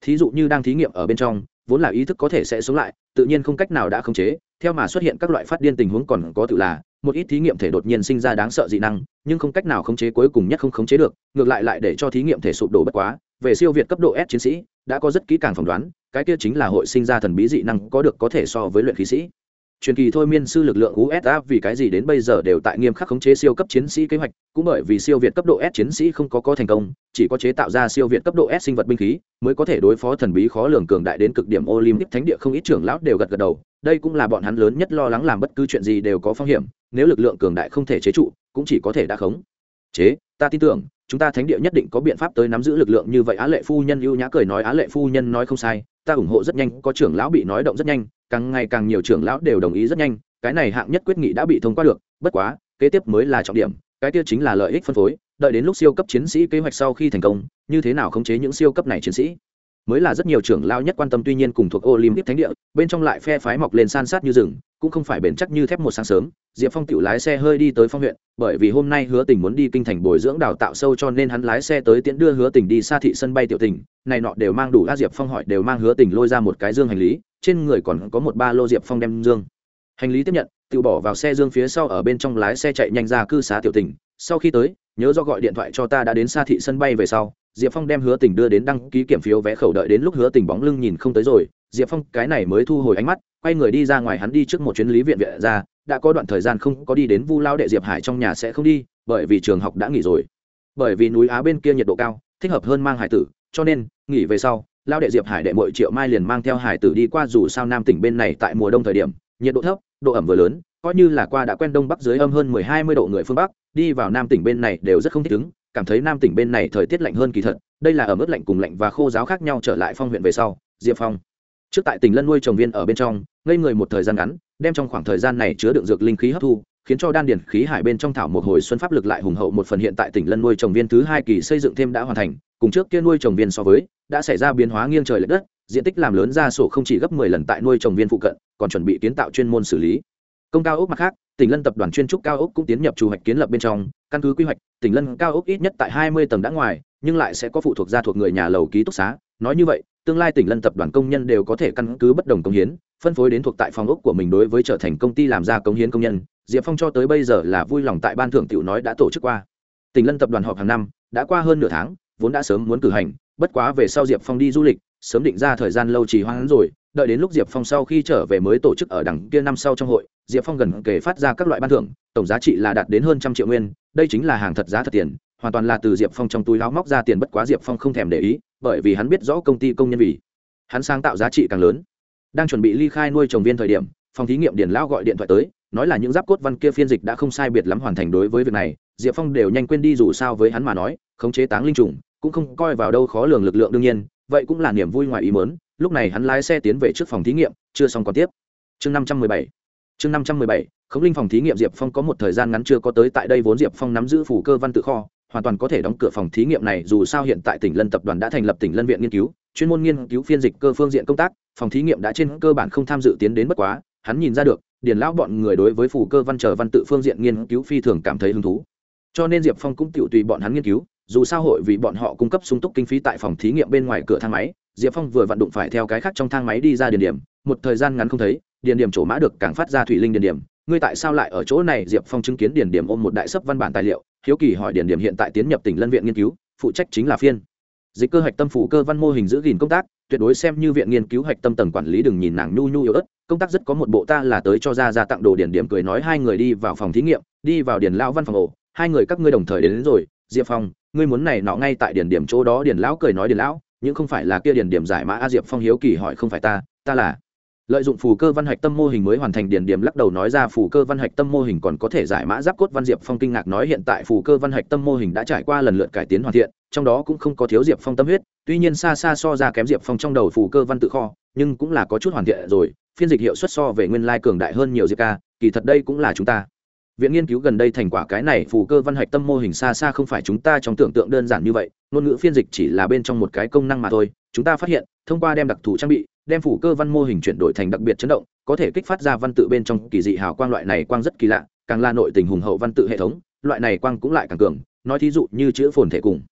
thí dụ như đang thí nghiệm ở bên trong, vốn là ý thức có thể sẽ sống lại, tự nhiên không cách nào đã khống chế, theo mà xuất hiện các loại phát điên tình huống còn có tự là, một ít thí nghiệm thể đột nhiên sinh ra đáng sợ dị năng, nhưng không cách nào khống chế cuối cùng nhất không khống chế được, ngược lại lại để cho thí nghiệm thể sụp đổ bất quá về siêu việt cấp độ s chiến sĩ, đã có rất kỹ càng phỏng đoán, cái kia chính là hội sinh ra thần bí dị năng có được có thể so với luyện khí sĩ. Truyền kỳ thôi miên sư lực lượng usa vì cái gì đến bây giờ đều tại nghiêm khắc khống chế siêu cấp chiến sĩ kế hoạch, cũng bởi vì siêu việt cấp độ s chiến sĩ không có có thành công, chỉ có chế tạo ra siêu việt cấp độ s sinh vật binh khí, mới có thể đối phó thần bí khó lường cường đại đến cực điểm olympic thánh địa không ít trưởng lão đều gật gật đầu. Đây cũng là bọn hắn lớn nhất lo lắng làm bất cứ chuyện gì đều có phong hiểm, nếu lực lượng cường đại không thể chế trụ, cũng chỉ có thể đã khống. Chế, ta tin tưởng chúng ta thánh địa nhất định có biện pháp tới nắm giữ lực lượng như vậy. Á lệ phu nhân ưu nhã cười nói, á lệ phu nhân nói không sai, ta ủng hộ rất nhanh, có trưởng lão bị nói động rất nhanh, càng ngày càng nhiều trưởng lão đều đồng ý rất nhanh, cái này hạng nhất quyết nghị đã bị thông qua được, bất quá, kế tiếp mới là trọng điểm, cái tiêu chính là lợi ích phân phối, đợi đến lúc siêu cấp chiến sĩ kế hoạch sau khi thành công, như thế nào khống chế những siêu cấp này chiến sĩ? Mới là rất nhiều trưởng lao nhất quan tâm tuy nhiên cùng thuộc olympic thánh địa, bên trong lại phe phái mọc lên san sát như rừng, cũng không phải bền chắc như thép một sáng sớm. Diệp phong tiểu lái xe hơi đi tới phong huyện, bởi vì hôm nay hứa tình muốn đi kinh thành bồi dưỡng đào tạo sâu cho nên hắn lái xe tới tiễn đưa hứa tình đi xa thị sân bay tiểu tình. Này nọ đều mang đủ, a diệp phong hỏi, đều mang hứa tình lôi ra một cái dương hành lý, trên người còn có một ba lô diệp phong đem dương. Hành lý tiếp nhận tiểu bỏ vào xe dương phía sau ở bên trong lái xe chạy nhanh ra cư xá tiểu tình. Sau khi tới, nhớ do gọi điện thoại cho ta đã đến xa thị sân bay về sau diệp phong đem hứa tình đưa đến đăng ký kiểm phiếu vé khẩu đợi đến lúc hứa tình bóng lưng nhìn không tới rồi, diệp phong cái này mới thu hồi ánh mắt, quay người đi ra ngoài hắn đi trước một chuyến lý viện viện ra, đã có đoạn thời gian không có đi đến vu lao đệ diệp hải trong nhà sẽ không đi, bởi vì trường học đã nghỉ rồi. Bởi vì núi á bên kia nhiệt độ cao, thích hợp hơn mang hải tử, cho nên, nghỉ về sau, lao đệ diệp hải đệ mội triệu mai liền mang theo hải tử đi qua dù sao nam tỉnh bên này tại mùa đông thời điểm, nhiệt độ thấp, độ ẩm vừa lớn, coi như là qua đã quen đông bắc dưới âm hơn mười hai mươi độ người phương bắc, đi vào nam tỉnh bên này đều rất không thích ứng cảm thấy nam tỉnh bên này thời tiết lạnh hơn kỳ thật, đây là ở mức lạnh cùng lạnh và khô giáo khác nhau trở lại phong huyện về sau, diệp phong. Trước tại tỉnh lân nuôi trồng viên ở bên trong, ngây người một thời gian ngắn, đem trong khoảng thời gian này chứa đựng dược linh khí hấp thu, khiến cho đan điền khí hải bên trong thảo một hồi xuân pháp lực lại hùng hậu một phần hiện tại tỉnh lân nuôi trồng viên thứ hai kỳ xây dựng thêm đã hoàn thành, cùng trước kia nuôi trồng viên so với, đã xảy ra biến hóa nghiêng trời l ệ đất, diện tích làm lớn ra sổ không chỉ gấp 10 lần tại nuôi trồng viên phụ cận, còn chuẩn bị kiến tạo chuyên môn xử lý công cao ốc mặt khác, tỉnh lân tập đoàn chuyên trúc cao ốc cũng tiến nhập chủ hoạch kiến lập bên trong. Căn cứ quy hoạch, tỉnh lân cao ốc ít nhất tại 20 tầng đã ngoài, nhưng lại sẽ có phụ thuộc gia thuộc người nhà lầu ký túc xá. Nói như vậy, tương lai tỉnh lân tập đoàn công nhân đều có thể căn cứ bất đồng công hiến, phân phối đến thuộc tại phòng ốc của mình đối với trở thành công ty làm ra công hiến công nhân. Diệp phong cho tới bây giờ là vui lòng tại ban thưởng tiểu nói đã tổ chức qua. Tỉnh lân tập đoàn họp hàng năm, đã qua hơn nửa tháng, vốn đã sớm muốn cử hành, bất quá về sau diệp phong đi du lịch, sớm định ra thời gian lâu trì hoãn rồi đợi đến lúc diệp phong sau khi trở về mới tổ chức ở đằng kia năm sau trong hội, diệp phong gần kể phát ra các loại ban thưởng, tổng giá trị là đạt đến hơn trăm triệu nguyên, đây chính là hàng thật giá thật tiền, hoàn toàn là từ diệp phong trong túi láo móc ra tiền bất quá diệp phong không thèm để ý, bởi vì hắn biết rõ công ty công nhân vì hắn sáng tạo giá trị càng lớn. Đang chuẩn bị ly khai nuôi trồng viên thời điểm, phòng thí nghiệm điền lão gọi điện thoại tới, nói là những giáp cốt văn kia phiên dịch đã không sai biệt lắm hoàn thành đối với việc này, diệp phong đều nhanh quên đi dù sao với hắn mà nói, khống chế táng linh trùng, cũng không coi vào đâu khó lường lực lượng đương nhiên, vậy cũng là niềm vui ngoài ý mớn lúc này hắn lái xe tiến về trước phòng thí nghiệm, chưa xong còn tiếp. Chương năm trăm mười bảy. Chương năm trăm mười bảy, khống linh phòng thí nghiệm diệp phong có một thời gian ngắn chưa có tới tại đây vốn diệp phong nắm giữ phủ cơ văn tự kho, hoàn toàn có thể đóng cửa phòng thí nghiệm này, dù sao hiện tại tỉnh lân tập đoàn đã thành lập tỉnh lân viện nghiên cứu, chuyên môn nghiên cứu phiên dịch cơ phương diện công tác, phòng thí nghiệm đã trên cơ bản không tham dự tiến đến bất quá, hắn nhìn ra được, điền lão bọn người đối với phủ cơ văn trở văn tự phương diện nghiên cứu phi thường cảm thấy hứng thú. Cho nên diệp phong cũng tự tùy bọn hắn nghiên cứu, dù sao hội vì bọn họ cung cấp sung túc kinh phí tại phòng thí nghiệm bên ngoài cửa thang máy diệp phong vừa vận đụng phải theo cái khác trong thang máy đi ra điền điểm một thời gian ngắn không thấy điền điểm chỗ mã được càng phát ra thủy linh điền điểm. Ngươi tại sao lại ở chỗ này? Diệp phong chứng kiến điền điểm ôm một đại sấp văn bản tài liệu hiếu kỳ hỏi điền điểm hiện tại tiến nhập tỉnh lân viện nghiên cứu phụ trách chính là phiên. Dịch cơ hạch tâm phủ cơ văn mô hình giữ gìn công tác tuyệt đối xem như viện nghiên cứu hạch tâm tầng quản lý đừng nhìn nàng nhu nhu yếu ớt công tác rất có một bộ ta là tới cho ra ra tặng đồ điển điểm cười nói hai người đi vào phòng thí nghiệm đi vào điển lao văn phòng ổ hai người các ngươi đồng thời đến, đến rồi. Diệp phong ngươi muốn này nọ ngay tại điển điểm chỗ đó điển lão cười nói điển lão nhưng không phải là kia điển điểm giải mã a diệp phong hiếu kỳ hỏi không phải ta ta là. Lợi dụng phù cơ văn hạch tâm mô hình mới hoàn thành điển điểm lắc đầu nói ra phù cơ văn hạch tâm mô hình còn có thể giải mã giáp cốt văn diệp phong kinh ngạc nói hiện tại phù cơ văn hạch tâm mô hình đã trải qua lần lượt cải tiến hoàn thiện, trong đó cũng không có thiếu diệp phong tâm huyết, tuy nhiên xa xa so ra kém diệp phong trong đầu phù cơ văn tự kho, nhưng cũng là có chút hoàn thiện rồi, phiên dịch hiệu suất so về nguyên lai cường đại hơn nhiều diệp ca, kỳ thật đây cũng là chúng ta viện nghiên cứu gần đây thành quả cái này phù cơ văn hạch tâm mô hình xa xa không phải chúng ta trong tưởng tượng đơn giản như vậy, ngôn ngữ phiên dịch chỉ là bên trong một cái công năng mà thôi. Chúng ta phát hiện, thông qua đem đặc thù trang bị, đem phủ cơ văn mô hình chuyển đổi thành đặc biệt chấn động, có thể kích phát ra văn tự bên trong kỳ dị hào quang loại này quang rất kỳ lạ, càng là nội tình hùng hậu văn tự hệ thống, loại này quang cũng lại càng cường. Nói thí dụ như chữ phồn thể cùng.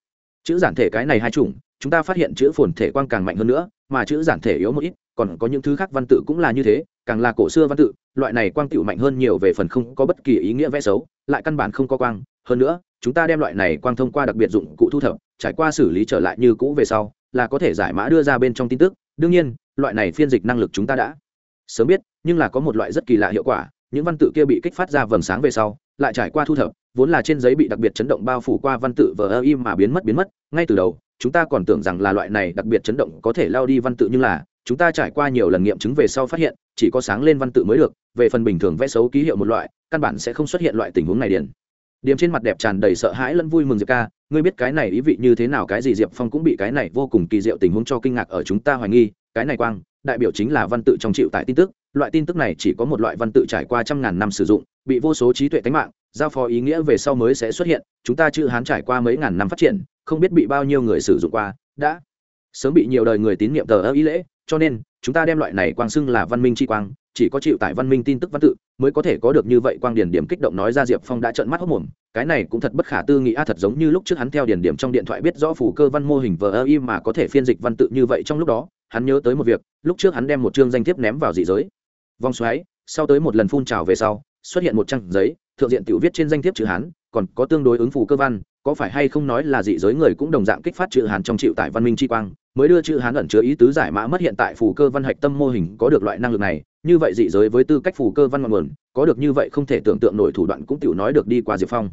Chữ giản thể cái này hai chủng chúng ta phát hiện chữ phồn thể quang càng mạnh hơn nữa, mà chữ giản thể yếu một ít, còn có những thứ khác văn tự cũng là như thế, càng là cổ xưa văn tự, loại này quang tựu mạnh hơn nhiều về phần không có bất kỳ ý nghĩa vẽ xấu, lại căn bản không có quang. Hơn nữa, chúng ta đem loại này quang thông qua đặc biệt dụng cụ thu thập, trải qua xử lý trở lại như cũ về sau, là có thể giải mã đưa ra bên trong tin tức. Đương nhiên, loại này phiên dịch năng lực chúng ta đã sớm biết, nhưng là có một loại rất kỳ lạ hiệu quả, những văn tự kia bị kích phát ra vầng sáng về sau, lại trải qua thu thập vốn là trên giấy bị đặc biệt chấn động bao phủ qua văn tự vờ ơ im mà biến mất biến mất. Ngay từ đầu, chúng ta còn tưởng rằng là loại này đặc biệt chấn động có thể lao đi văn tự nhưng là, chúng ta trải qua nhiều lần nghiệm chứng về sau phát hiện, chỉ có sáng lên văn tự mới được. Về phần bình thường vẽ xấu ký hiệu một loại, căn bản sẽ không xuất hiện loại tình huống này điền. Điểm trên mặt đẹp tràn đầy sợ hãi lẫn vui mừng diệp ca. Ngươi biết cái này ý vị như thế nào? Cái gì diệp phong cũng bị cái này vô cùng kỳ diệu tình huống cho kinh ngạc ở chúng ta hoài nghi. Cái này quang, đại biểu chính là văn tự trong chịu tại tin tức. Loại tin tức này chỉ có một loại văn tự trải qua trăm ngàn năm sử dụng, bị vô số trí tuệ tánh mạng giao phó ý nghĩa về sau mới sẽ xuất hiện, chúng ta chữ hán trải qua mấy ngàn năm phát triển, không biết bị bao nhiêu người sử dụng qua, đã sớm bị nhiều đời người tín nhiệm tờ ơ ý lễ, cho nên, chúng ta đem loại này quang xưng là văn minh chi quang, chỉ có chịu tại văn minh tin tức văn tự, mới có thể có được như vậy quang điển điểm kích động nói ra diệp phong đã trợn mắt hốc mồm, cái này cũng thật bất khả tư nghị a, thật giống như lúc trước hắn theo điển điểm trong điện thoại biết rõ phủ cơ văn mô hình vờ ơ y mà có thể phiên dịch văn tự như vậy trong lúc đó, hắn nhớ tới một việc, lúc trước hắn đem một chương danh thiếp ném vào dị giới. Vòng xoáy, sau tới một lần phun trào về sau, xuất hiện một trang giấy thượng diện tiểu viết trên danh thiếp chữ hán, còn có tương đối ứng phù cơ văn, có phải hay không nói là dị giới người cũng đồng dạng kích phát chữ hán trong chịu tại văn minh chi quang, mới đưa chữ hán ẩn chứa ý tứ giải mã mất hiện tại phù cơ văn hạch tâm mô hình có được loại năng lực này, như vậy dị giới với tư cách phù cơ văn ngọn nguồn, có được như vậy không thể tưởng tượng nổi thủ đoạn cũng tiểu nói được đi qua diệp phong.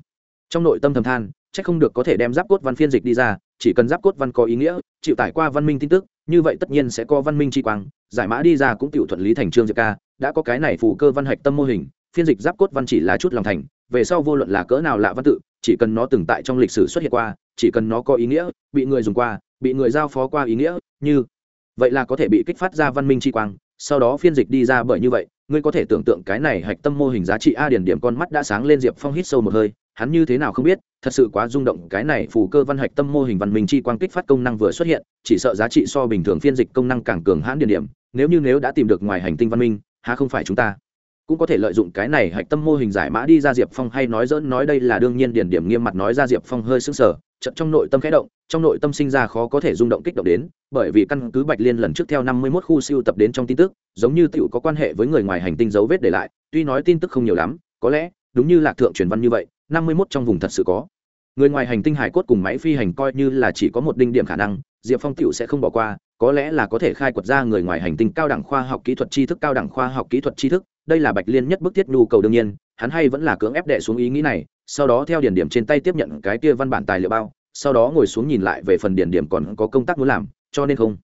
Trong nội tâm thầm than, chắc không được có thể đem giáp cốt văn phiên dịch đi ra, chỉ cần giáp cốt văn có ý nghĩa, chịu tải qua văn minh tin tức, như vậy tất nhiên sẽ có văn minh chi quang, giải mã đi ra cũng tiểu thuận lý thành trương diệp ca, đã có cái này phù cơ văn hạch tâm mô hình phiên dịch giáp cốt văn chỉ là chút lòng thành, về sau vô luận là cỡ nào lạ văn tự, chỉ cần nó từng tại trong lịch sử xuất hiện qua, chỉ cần nó có ý nghĩa, bị người dùng qua, bị người giao phó qua ý nghĩa, như vậy là có thể bị kích phát ra văn minh chi quang, sau đó phiên dịch đi ra bởi như vậy, ngươi có thể tưởng tượng cái này hạch tâm mô hình giá trị a điển điểm con mắt đã sáng lên diệp phong hít sâu một hơi, hắn như thế nào không biết, thật sự quá rung động, cái này phù cơ văn hạch tâm mô hình văn minh chi quang kích phát công năng vừa xuất hiện, chỉ sợ giá trị so bình thường phiên dịch công năng càng cường hãn điển điểm, nếu như nếu đã tìm được ngoài hành tinh văn minh, há không phải chúng ta? Cũng có thể lợi dụng cái này hạch tâm mô hình giải mã đi ra diệp phong hay nói dỡn nói đây là đương nhiên điển điểm nghiêm mặt nói ra diệp phong hơi sững sờ trận trong nội tâm khẽ động, trong nội tâm sinh ra khó có thể rung động kích động đến, bởi vì căn cứ bạch liên lần trước theo năm mươi mốt khu siêu tập đến trong tin tức, giống như tựu có quan hệ với người ngoài hành tinh dấu vết để lại, tuy nói tin tức không nhiều lắm, có lẽ, đúng như lạc thượng truyền văn như vậy, năm mươi mốt trong vùng thật sự có. Người ngoài hành tinh hải cốt cùng máy phi hành coi như là chỉ có một đinh điểm khả năng, diệp phong tựu sẽ không bỏ qua, có lẽ là có thể khai quật ra người ngoài hành tinh cao đẳng khoa học kỹ thuật tri thức, cao đẳng khoa học kỹ thuật tri thức đây là bạch liên nhất bức thiết nhu cầu đương nhiên, hắn hay vẫn là cưỡng ép đệ xuống ý nghĩ này, sau đó theo điển điểm trên tay tiếp nhận cái kia văn bản tài liệu bao, sau đó ngồi xuống nhìn lại về phần điển điểm còn có công tác muốn làm, cho nên không.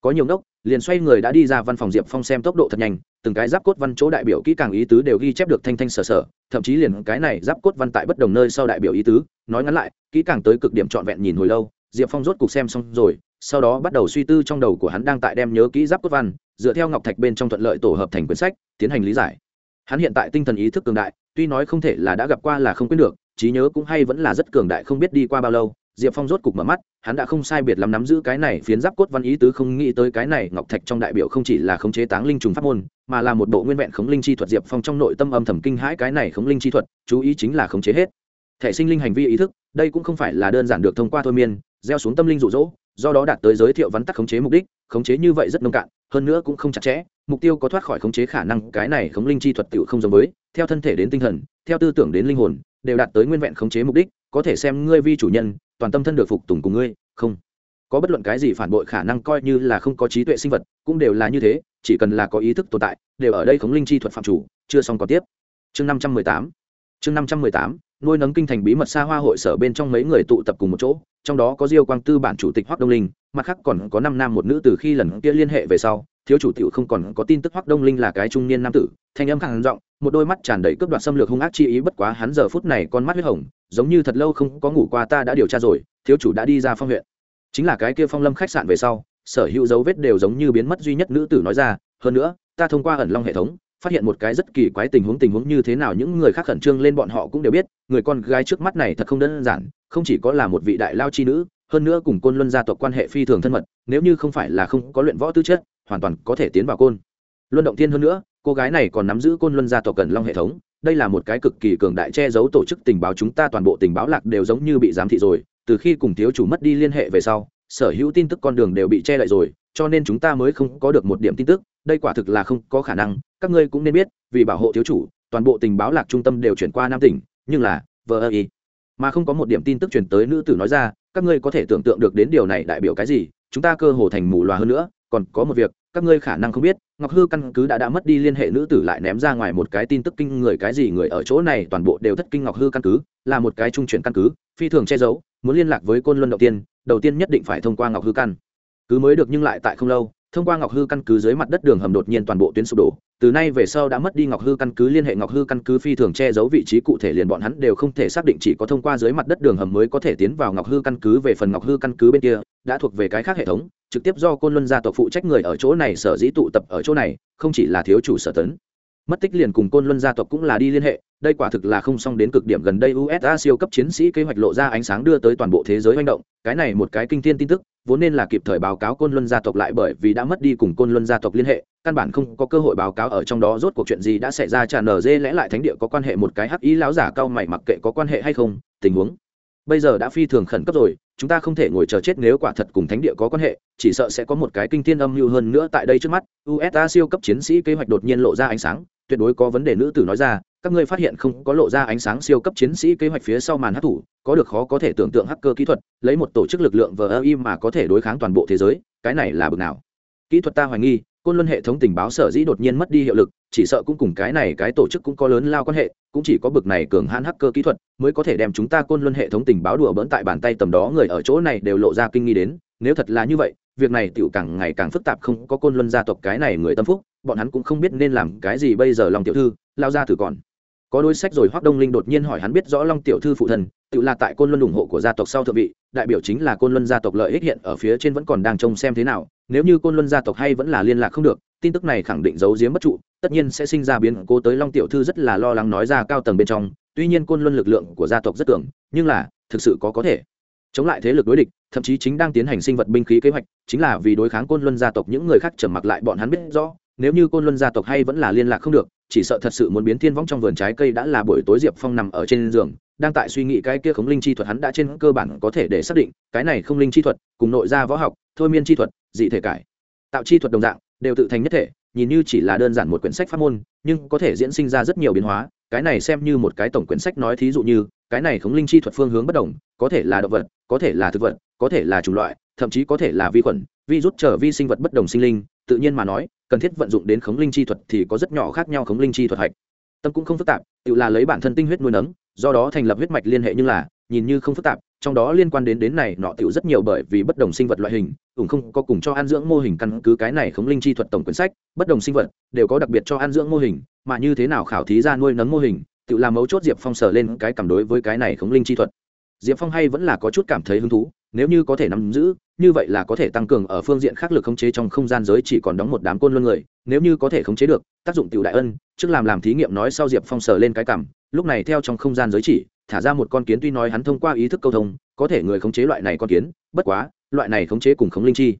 Có nhiều ngốc, liền xoay người đã đi ra văn phòng diệp phong xem tốc độ thật nhanh, từng cái giáp cốt văn chỗ đại biểu kỹ càng ý tứ đều ghi chép được thanh thanh sở sở, thậm chí liền cái này giáp cốt văn tại bất đồng nơi sau đại biểu ý tứ, nói ngắn lại, kỹ càng tới cực điểm trọn vẹn nhìn hồi lâu, diệp phong rốt cục xem xong rồi sau đó bắt đầu suy tư trong đầu của hắn đang tại đem nhớ kỹ giáp cốt văn, dựa theo ngọc thạch bên trong thuận lợi tổ hợp thành quyển sách, tiến hành lý giải. Hắn hiện tại tinh thần ý thức cường đại, tuy nói không thể là đã gặp qua là không quyết được, trí nhớ cũng hay vẫn là rất cường đại không biết đi qua bao lâu, diệp phong rốt cục mở mắt, hắn đã không sai biệt lắm nắm giữ cái này phiến giáp cốt văn ý tứ không nghĩ tới cái này ngọc thạch trong đại biểu không chỉ là khống chế táng linh trùng pháp môn, mà là một bộ nguyên vẹn khống linh chi thuật diệp phong trong nội tâm âm thầm kinh hãi cái này khống linh chi thuật, chú ý chính là khống chế hết. Thể sinh linh hành vi ý thức, đây cũng không phải là đơn giản được thông qua thôi miên, gieo xuống tâm linh rụ rỗ do đó đạt tới giới thiệu vắn tắc khống chế mục đích, khống chế như vậy rất nông cạn, hơn nữa cũng không chặt chẽ, mục tiêu có thoát khỏi khống chế khả năng, cái này khống linh chi thuật tự không giống với, theo thân thể đến tinh thần, theo tư tưởng đến linh hồn, đều đạt tới nguyên vẹn khống chế mục đích, có thể xem ngươi vi chủ nhân, toàn tâm thân được phục tùng cùng ngươi, không. Có bất luận cái gì phản bội khả năng coi như là không có trí tuệ sinh vật, cũng đều là như thế, chỉ cần là có ý thức tồn tại, đều ở đây khống linh chi thuật phạm chủ, chưa xong còn tiếp. Chương năm trăm mười tám chương năm trăm mười tám, nuôi nấng kinh thành bí mật xa hoa hội sở bên trong mấy người tụ tập cùng một chỗ, trong đó có diêu quang tư bản chủ tịch hoắc đông linh, mặt khác còn có năm nam một nữ từ khi lần kia liên hệ về sau, thiếu chủ tiểu không còn có tin tức hoắc đông linh là cái trung niên nam tử, thanh âm khàn giọng, một đôi mắt tràn đầy cướp đoạt xâm lược hung ác chi ý bất quá hắn giờ phút này con mắt huyết hồng, giống như thật lâu không có ngủ qua ta đã điều tra rồi, thiếu chủ đã đi ra phong huyện. Chính là cái kia phong lâm khách sạn về sau, sở hữu dấu vết đều giống như biến mất duy nhất nữ tử nói ra, hơn nữa, ta thông qua ẩn long hệ thống phát hiện một cái rất kỳ quái tình huống tình huống như thế nào những người khác khẩn trương lên bọn họ cũng đều biết, người con gái trước mắt này thật không đơn giản, không chỉ có là một vị đại lao chi nữ, hơn nữa cùng côn luân gia tộc quan hệ phi thường thân mật, nếu như không phải là không có luyện võ tư chất, hoàn toàn có thể tiến vào côn. Luân động thiên hơn nữa, cô gái này còn nắm giữ côn luân gia tộc cần long hệ thống, đây là một cái cực kỳ cường đại che giấu tổ chức tình báo chúng ta toàn bộ tình báo lạc đều giống như bị giám thị rồi, từ khi cùng thiếu chủ mất đi liên hệ về sau, sở hữu tin tức con đường đều bị che lại rồi, cho nên chúng ta mới không có được một điểm tin tức đây quả thực là không có khả năng, các ngươi cũng nên biết, vì bảo hộ thiếu chủ, toàn bộ tình báo lạc trung tâm đều chuyển qua nam tỉnh, nhưng là, vờ ơ y. Mà không có một điểm tin tức chuyển tới nữ tử nói ra, các ngươi có thể tưởng tượng được đến điều này đại biểu cái gì, chúng ta cơ hồ thành mù loà hơn nữa, còn có một việc, các ngươi khả năng không biết, ngọc hư căn cứ đã đã mất đi liên hệ nữ tử lại ném ra ngoài một cái tin tức kinh người cái gì người ở chỗ này toàn bộ đều thất kinh ngọc hư căn cứ, là một cái trung chuyển căn cứ, phi thường che giấu, muốn liên lạc với côn luân đầu tiên đầu tiên nhất định phải thông qua ngọc hư căn. Cứ mới được nhưng lại tại không lâu thông qua ngọc hư căn cứ dưới mặt đất đường hầm đột nhiên toàn bộ tuyến sụp đổ, từ nay về sau đã mất đi ngọc hư căn cứ liên hệ. Ngọc hư căn cứ phi thường che giấu vị trí cụ thể liền bọn hắn đều không thể xác định, chỉ có thông qua dưới mặt đất đường hầm mới có thể tiến vào ngọc hư căn cứ. Về phần ngọc hư căn cứ bên kia, đã thuộc về cái khác hệ thống, trực tiếp do côn luân gia tộc phụ trách người ở chỗ này, sở dĩ tụ tập ở chỗ này, không chỉ là thiếu chủ sở tấn mất tích liền cùng côn luân gia tộc cũng là đi liên hệ, đây quả thực là không xong đến cực điểm gần đây usa siêu cấp chiến sĩ kế hoạch lộ ra ánh sáng đưa tới toàn bộ thế giới manh động, cái này một cái kinh thiên tin tức, vốn nên là kịp thời báo cáo côn luân gia tộc lại bởi vì đã mất đi cùng côn luân gia tộc liên hệ, căn bản không có cơ hội báo cáo ở trong đó rốt cuộc chuyện gì đã xảy ra tràn nở dê lẽ lại thánh địa có quan hệ một cái hắc ý láo giả cao mày mặc kệ có quan hệ hay không, tình huống bây giờ đã phi thường khẩn cấp rồi, chúng ta không thể ngồi chờ chết nếu quả thật cùng thánh địa có quan hệ, chỉ sợ sẽ có một cái kinh thiên âm mưu hơn nữa tại đây trước mắt. Usa siêu cấp chiến sĩ kế hoạch đột nhiên lộ ra ánh sáng, tuyệt đối có vấn đề nữ tử nói ra, các ngươi phát hiện không có lộ ra ánh sáng siêu cấp chiến sĩ kế hoạch phía sau màn hát thủ có được khó có thể tưởng tượng hacker kỹ thuật, lấy một tổ chức lực lượng vờ im mà có thể đối kháng toàn bộ thế giới, cái này là bực nào? Kỹ thuật ta hoài nghi côn luân hệ thống tình báo sở dĩ đột nhiên mất đi hiệu lực, chỉ sợ cũng cùng cái này cái tổ chức cũng có lớn lao quan hệ, cũng chỉ có bực này cường hãn hacker kỹ thuật mới có thể đem chúng ta côn luân hệ thống tình báo đùa bỡn tại bàn tay tầm đó người ở chỗ này đều lộ ra kinh nghi đến, nếu thật là như vậy, việc này tựu càng ngày càng phức tạp không có côn luân gia tộc cái này người tâm phúc, bọn hắn cũng không biết nên làm cái gì bây giờ lòng tiểu thư, lao ra thử còn. Có đôi sách rồi hoác đông linh đột nhiên hỏi hắn biết rõ long tiểu thư phụ thần tự là tại côn luân ủng hộ của gia tộc sau thượng vị đại biểu chính là côn luân gia tộc lợi ích hiện ở phía trên vẫn còn đang trông xem thế nào, nếu như côn luân gia tộc hay vẫn là liên lạc không được, tin tức này khẳng định giấu giếm bất trụ, tất nhiên sẽ sinh ra biến cố tới long tiểu thư rất là lo lắng nói ra cao tầng bên trong, tuy nhiên côn luân lực lượng của gia tộc rất tưởng nhưng là, thực sự có có thể. Chống lại thế lực đối địch, thậm chí chính đang tiến hành sinh vật binh khí kế hoạch, chính là vì đối kháng côn luân gia tộc những người khác trầm mặc lại bọn hắn biết rõ, nếu như côn luân gia tộc hay vẫn là liên lạc không được chỉ sợ thật sự muốn biến thiên võng trong vườn trái cây đã là buổi tối diệp phong nằm ở trên giường, đang tại suy nghĩ cái kia khống linh chi thuật hắn đã trên cơ bản có thể để xác định, cái này không linh chi thuật, cùng nội gia võ học, thôi miên chi thuật, dị thể cải, tạo chi thuật đồng dạng, đều tự thành nhất thể, nhìn như chỉ là đơn giản một quyển sách pháp môn, nhưng có thể diễn sinh ra rất nhiều biến hóa, cái này xem như một cái tổng quyển sách nói thí dụ như, cái này khống linh chi thuật phương hướng bất đồng, có thể là động vật, có thể là thực vật, có thể là chủng loại thậm chí có thể là vi khuẩn, vi rút trở vi sinh vật bất đồng sinh linh, tự nhiên mà nói, cần thiết vận dụng đến khống linh chi thuật thì có rất nhỏ khác nhau khống linh chi thuật hạch. Tâm cũng không phức tạp, tự là lấy bản thân tinh huyết nuôi nấng, do đó thành lập huyết mạch liên hệ nhưng là, nhìn như không phức tạp, trong đó liên quan đến đến này nọ tiểu rất nhiều bởi vì bất đồng sinh vật loại hình cũng không có cùng cho an dưỡng mô hình căn cứ cái này khống linh chi thuật tổng quyển sách, bất đồng sinh vật đều có đặc biệt cho an dưỡng mô hình, mà như thế nào khảo thí ra nuôi nấng mô hình, tự làm mấu chốt diệp phong sở lên cái cảm đối với cái này khống linh chi thuật. Diệp phong hay vẫn là có chút cảm thấy hứng thú nếu như có thể nắm giữ, như vậy là có thể tăng cường ở phương diện khác lực khống chế trong không gian giới chỉ còn đóng một đám côn luân người, nếu như có thể khống chế được, tác dụng tiểu đại ân, trước làm làm thí nghiệm nói sau diệp phong sờ lên cái cảm, lúc này theo trong không gian giới chỉ, thả ra một con kiến tuy nói hắn thông qua ý thức câu thông, có thể người khống chế loại này con kiến, bất quá, loại này khống chế cùng khống linh chi.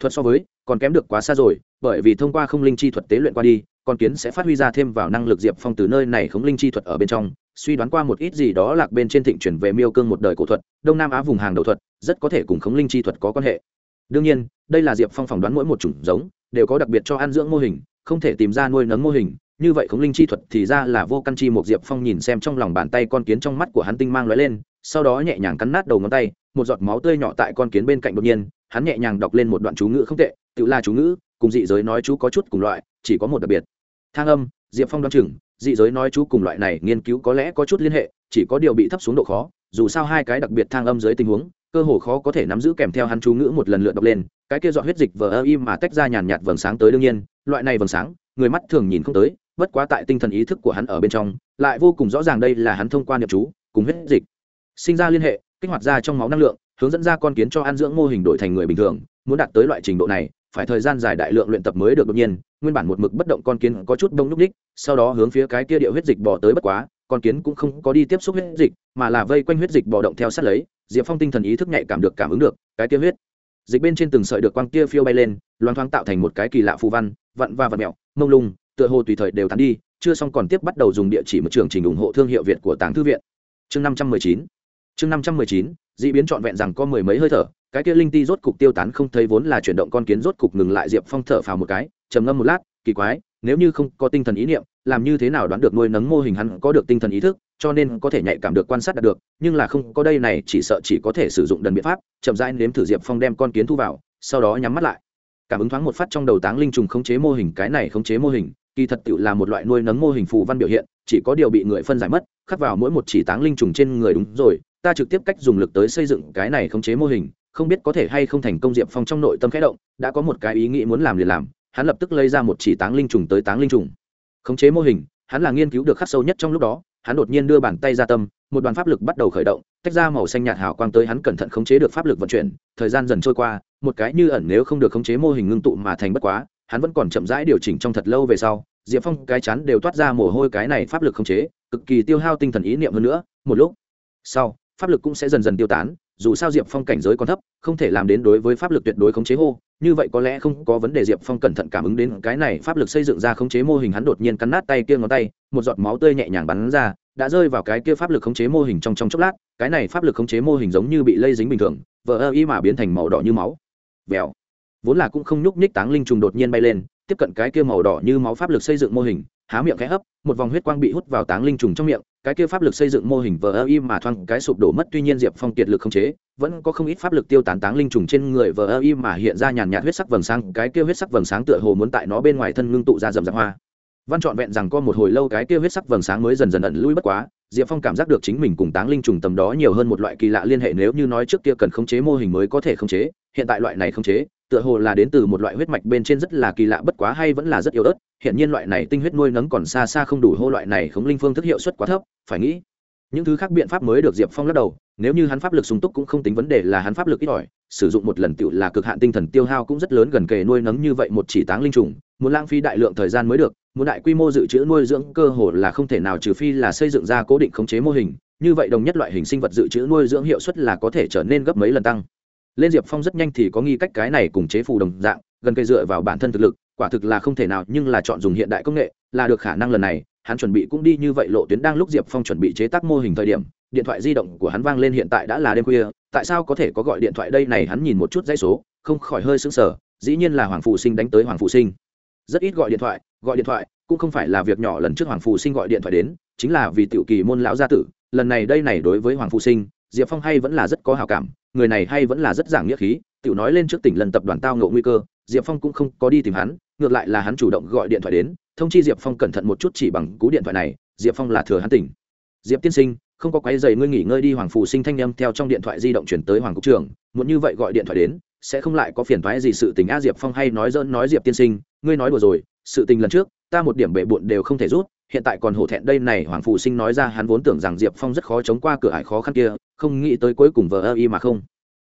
Thuật so với, còn kém được quá xa rồi, bởi vì thông qua không linh chi thuật tế luyện qua đi, con kiến sẽ phát huy ra thêm vào năng lực diệp phong từ nơi này khống linh chi thuật ở bên trong suy đoán qua một ít gì đó lạc bên trên thịnh chuyển về miêu cương một đời cổ thuật, đông nam á vùng hàng đầu thuật, rất có thể cùng khống linh chi thuật có quan hệ. Đương nhiên, đây là diệp phong phỏng đoán mỗi một chủng giống, đều có đặc biệt cho ăn dưỡng mô hình, không thể tìm ra nuôi nấng mô hình. Như vậy khống linh chi thuật thì ra là vô căn chi một diệp phong nhìn xem trong lòng bàn tay con kiến trong mắt của hắn tinh mang lóe lên, sau đó nhẹ nhàng cắn nát đầu ngón tay, một giọt máu tươi nhỏ tại con kiến bên cạnh đột nhiên, hắn nhẹ nhàng đọc lên một đoạn chú ngữ không tệ, tự là chú ngữ, cùng dị giới nói chú có chút cùng loại, chỉ có một đặc biệt. Thang âm, diệp phong đoán chừng dị giới nói chú cùng loại này nghiên cứu có lẽ có chút liên hệ, chỉ có điều bị thấp xuống độ khó, dù sao hai cái đặc biệt thang âm dưới tình huống, cơ hồ khó có thể nắm giữ kèm theo hắn chú ngữ một lần lượt đọc lên, cái kia dọn huyết dịch vờ ơ im mà tách ra nhàn nhạt vầng sáng tới đương nhiên, loại này vầng sáng, người mắt thường nhìn không tới, bất quá tại tinh thần ý thức của hắn ở bên trong, lại vô cùng rõ ràng đây là hắn thông qua niệm chú cùng huyết dịch sinh ra liên hệ, kích hoạt ra trong máu năng lượng, hướng dẫn ra con kiến cho ăn dưỡng mô hình đổi thành người bình thường, muốn đạt tới loại trình độ này, phải thời gian dài đại lượng luyện tập mới được đột nhiên nguyên bản một mực bất động con kiến có chút đông núc ních sau đó hướng phía cái kia địa huyết dịch bỏ tới bất quá, con kiến cũng không có đi tiếp xúc huyết dịch, mà là vây quanh huyết dịch bò động theo sát lấy, diệp phong tinh thần ý thức nhạy cảm được cảm ứng được, cái kia huyết dịch bên trên từng sợi được quang kia phiêu bay lên, loang thoáng tạo thành một cái kỳ lạ phù văn, vặn và vặn mẹo mông lung, tựa hồ tùy thời đều tán đi, chưa xong còn tiếp bắt đầu dùng địa chỉ một chương trình ủng hộ thương hiệu việt của tàng thư viện. Chương năm trăm mười chín. Chương năm trăm mười chín d ị biến trọn vẹn rằng có mười mấy hơi thở, cái kia linh ti rốt cục tiêu tán không thấy vốn là chuyển động con kiến rốt cục ngừng lại diệp phong thở phào một cái, trầm ngâm một lát, kỳ quái, nếu như không có tinh thần ý niệm, làm như thế nào đoán được nuôi nấng mô hình hắn có được tinh thần ý thức, cho nên có thể nhạy cảm được, quan sát đạt được, nhưng là không, có đây này chỉ sợ chỉ có thể sử dụng đần biện pháp, chậm rãi nếm thử diệp phong đem con kiến thu vào, sau đó nhắm mắt lại. Cảm ứng thoáng một phát trong đầu táng linh trùng khống chế mô hình, cái này khống chế mô hình, kỳ thật tự là một loại nuôi nấng mô hình phù văn biểu hiện, chỉ có điều bị người phân giải mất, khắc vào mỗi một chỉ táng linh trùng trên người đúng rồi ta trực tiếp cách dùng lực tới xây dựng cái này khống chế mô hình, không biết có thể hay không thành công diệp phong trong nội tâm khẽ động, đã có một cái ý nghĩ muốn làm liền làm, hắn lập tức lấy ra một chỉ táng linh trùng tới táng linh trùng. Khống chế mô hình, hắn là nghiên cứu được khắc sâu nhất trong lúc đó, hắn đột nhiên đưa bàn tay ra tâm, một đoàn pháp lực bắt đầu khởi động, tách ra màu xanh nhạt hào quang tới hắn cẩn thận khống chế được pháp lực vận chuyển, thời gian dần trôi qua, một cái như ẩn nếu không được khống chế mô hình ngưng tụ mà thành bất quá, hắn vẫn còn chậm rãi điều chỉnh trong thật lâu về sau, diệp phong cái chắn đều toát ra mồ hôi cái này pháp lực khống chế, cực kỳ tiêu hao tinh thần ý niệm hơn nữa, một lúc sau pháp lực cũng sẽ dần dần tiêu tán, dù sao diệp phong cảnh giới còn thấp, không thể làm đến đối với pháp lực tuyệt đối khống chế hô. Như vậy có lẽ không có vấn đề, diệp phong cẩn thận cảm ứng đến cái này pháp lực xây dựng ra khống chế mô hình, hắn đột nhiên cắn nát tay kia ngón tay, một giọt máu tươi nhẹ nhàng bắn ra, đã rơi vào cái kia pháp lực khống chế mô hình trong trong chốc lát. Cái này pháp lực khống chế mô hình giống như bị lây dính bình thường, vỡ ơ y mà biến thành màu đỏ như máu. Vèo. Vốn là cũng không nhúc nhích táng linh trùng đột nhiên bay lên, tiếp cận cái kia màu đỏ như máu pháp lực xây dựng mô hình há miệng khẽ hấp, một vòng huyết quang bị hút vào táng linh trùng trong miệng, cái kia pháp lực xây dựng mô hình vờ ơ y mà thoang cái sụp đổ mất, tuy nhiên diệp phong kiệt lực không chế, vẫn có không ít pháp lực tiêu tán táng linh trùng trên người vờ ơ y mà hiện ra nhàn nhạt huyết sắc vầng sáng, cái kia huyết sắc vầng sáng tựa hồ muốn tại nó bên ngoài thân ngưng tụ ra rầm rạp hoa. Văn trọn vẹn rằng có một hồi lâu cái kia huyết sắc vầng sáng mới dần dần ẩn lui bất quá, diệp phong cảm giác được chính mình cùng táng linh trùng tầm đó nhiều hơn một loại kỳ lạ liên hệ, nếu như nói trước kia cần khống chế mô hình mới có thể khống chế, hiện tại loại này khống chế tựa hồ là đến từ một loại huyết mạch bên trên rất là kỳ lạ, bất quá hay vẫn là rất yếu ớt. Hiện nhiên loại này tinh huyết nuôi nấng còn xa xa không đủ hô loại này khống linh phương thức hiệu suất quá thấp, phải nghĩ, những thứ khác biện pháp mới được diệp phong lắc đầu, nếu như hắn pháp lực sung túc cũng không tính vấn đề là hắn pháp lực ít ỏi, sử dụng một lần tựu là cực hạn tinh thần tiêu hao cũng rất lớn gần kề nuôi nấng như vậy một chỉ táng linh trùng, muốn lãng phí đại lượng thời gian mới được, muốn đại quy mô dự trữ nuôi dưỡng cơ hồ là không thể nào trừ phi là xây dựng ra cố định khống chế mô hình, như vậy đồng nhất loại hình sinh vật dự trữ nuôi dưỡng hiệu suất là có thể trở nên gấp mấy lần tăng lên diệp phong rất nhanh thì có nghi cách cái này cùng chế phù đồng dạng, gần cây dựa vào bản thân thực lực, quả thực là không thể nào, nhưng là chọn dùng hiện đại công nghệ là được khả năng lần này. Hắn chuẩn bị cũng đi như vậy, lộ tuyến đang lúc diệp phong chuẩn bị chế tác mô hình thời điểm, điện thoại di động của hắn vang lên hiện tại đã là đêm khuya, tại sao có thể có gọi điện thoại đây này? Hắn nhìn một chút dãy số, không khỏi hơi sững sờ, dĩ nhiên là hoàng phụ sinh đánh tới hoàng phụ sinh. Rất ít gọi điện thoại, gọi điện thoại, cũng không phải là việc nhỏ lần trước hoàng phụ sinh gọi điện thoại đến, chính là vì tiểu kỳ môn lão gia tử, lần này đây này đối với hoàng phụ sinh diệp phong hay vẫn là rất có hào cảm, người này hay vẫn là rất giảng nghĩa khí, tiểu nói lên trước tỉnh lần tập đoàn tao ngộ nguy cơ, diệp phong cũng không có đi tìm hắn, ngược lại là hắn chủ động gọi điện thoại đến, thông chi diệp phong cẩn thận một chút chỉ bằng cú điện thoại này, diệp phong là thừa hắn tỉnh. Diệp tiên sinh, không có quái dày ngươi nghỉ ngơi đi, hoàng phù sinh thanh â m theo trong điện thoại di động chuyển tới hoàng cục trưởng, muốn như vậy gọi điện thoại đến, sẽ không lại có phiền thoái gì sự tình. A, diệp phong hay nói dỡn nói diệp tiên sinh, ngươi nói đùa rồi, sự tình lần trước, ta một điểm bệ bụn đều không thể rút hiện tại còn hổ thẹn đây này hoàng phụ sinh nói ra hắn vốn tưởng rằng diệp phong rất khó chống qua cửa ải khó khăn kia, không nghĩ tới cuối cùng vờ ơ y mà không.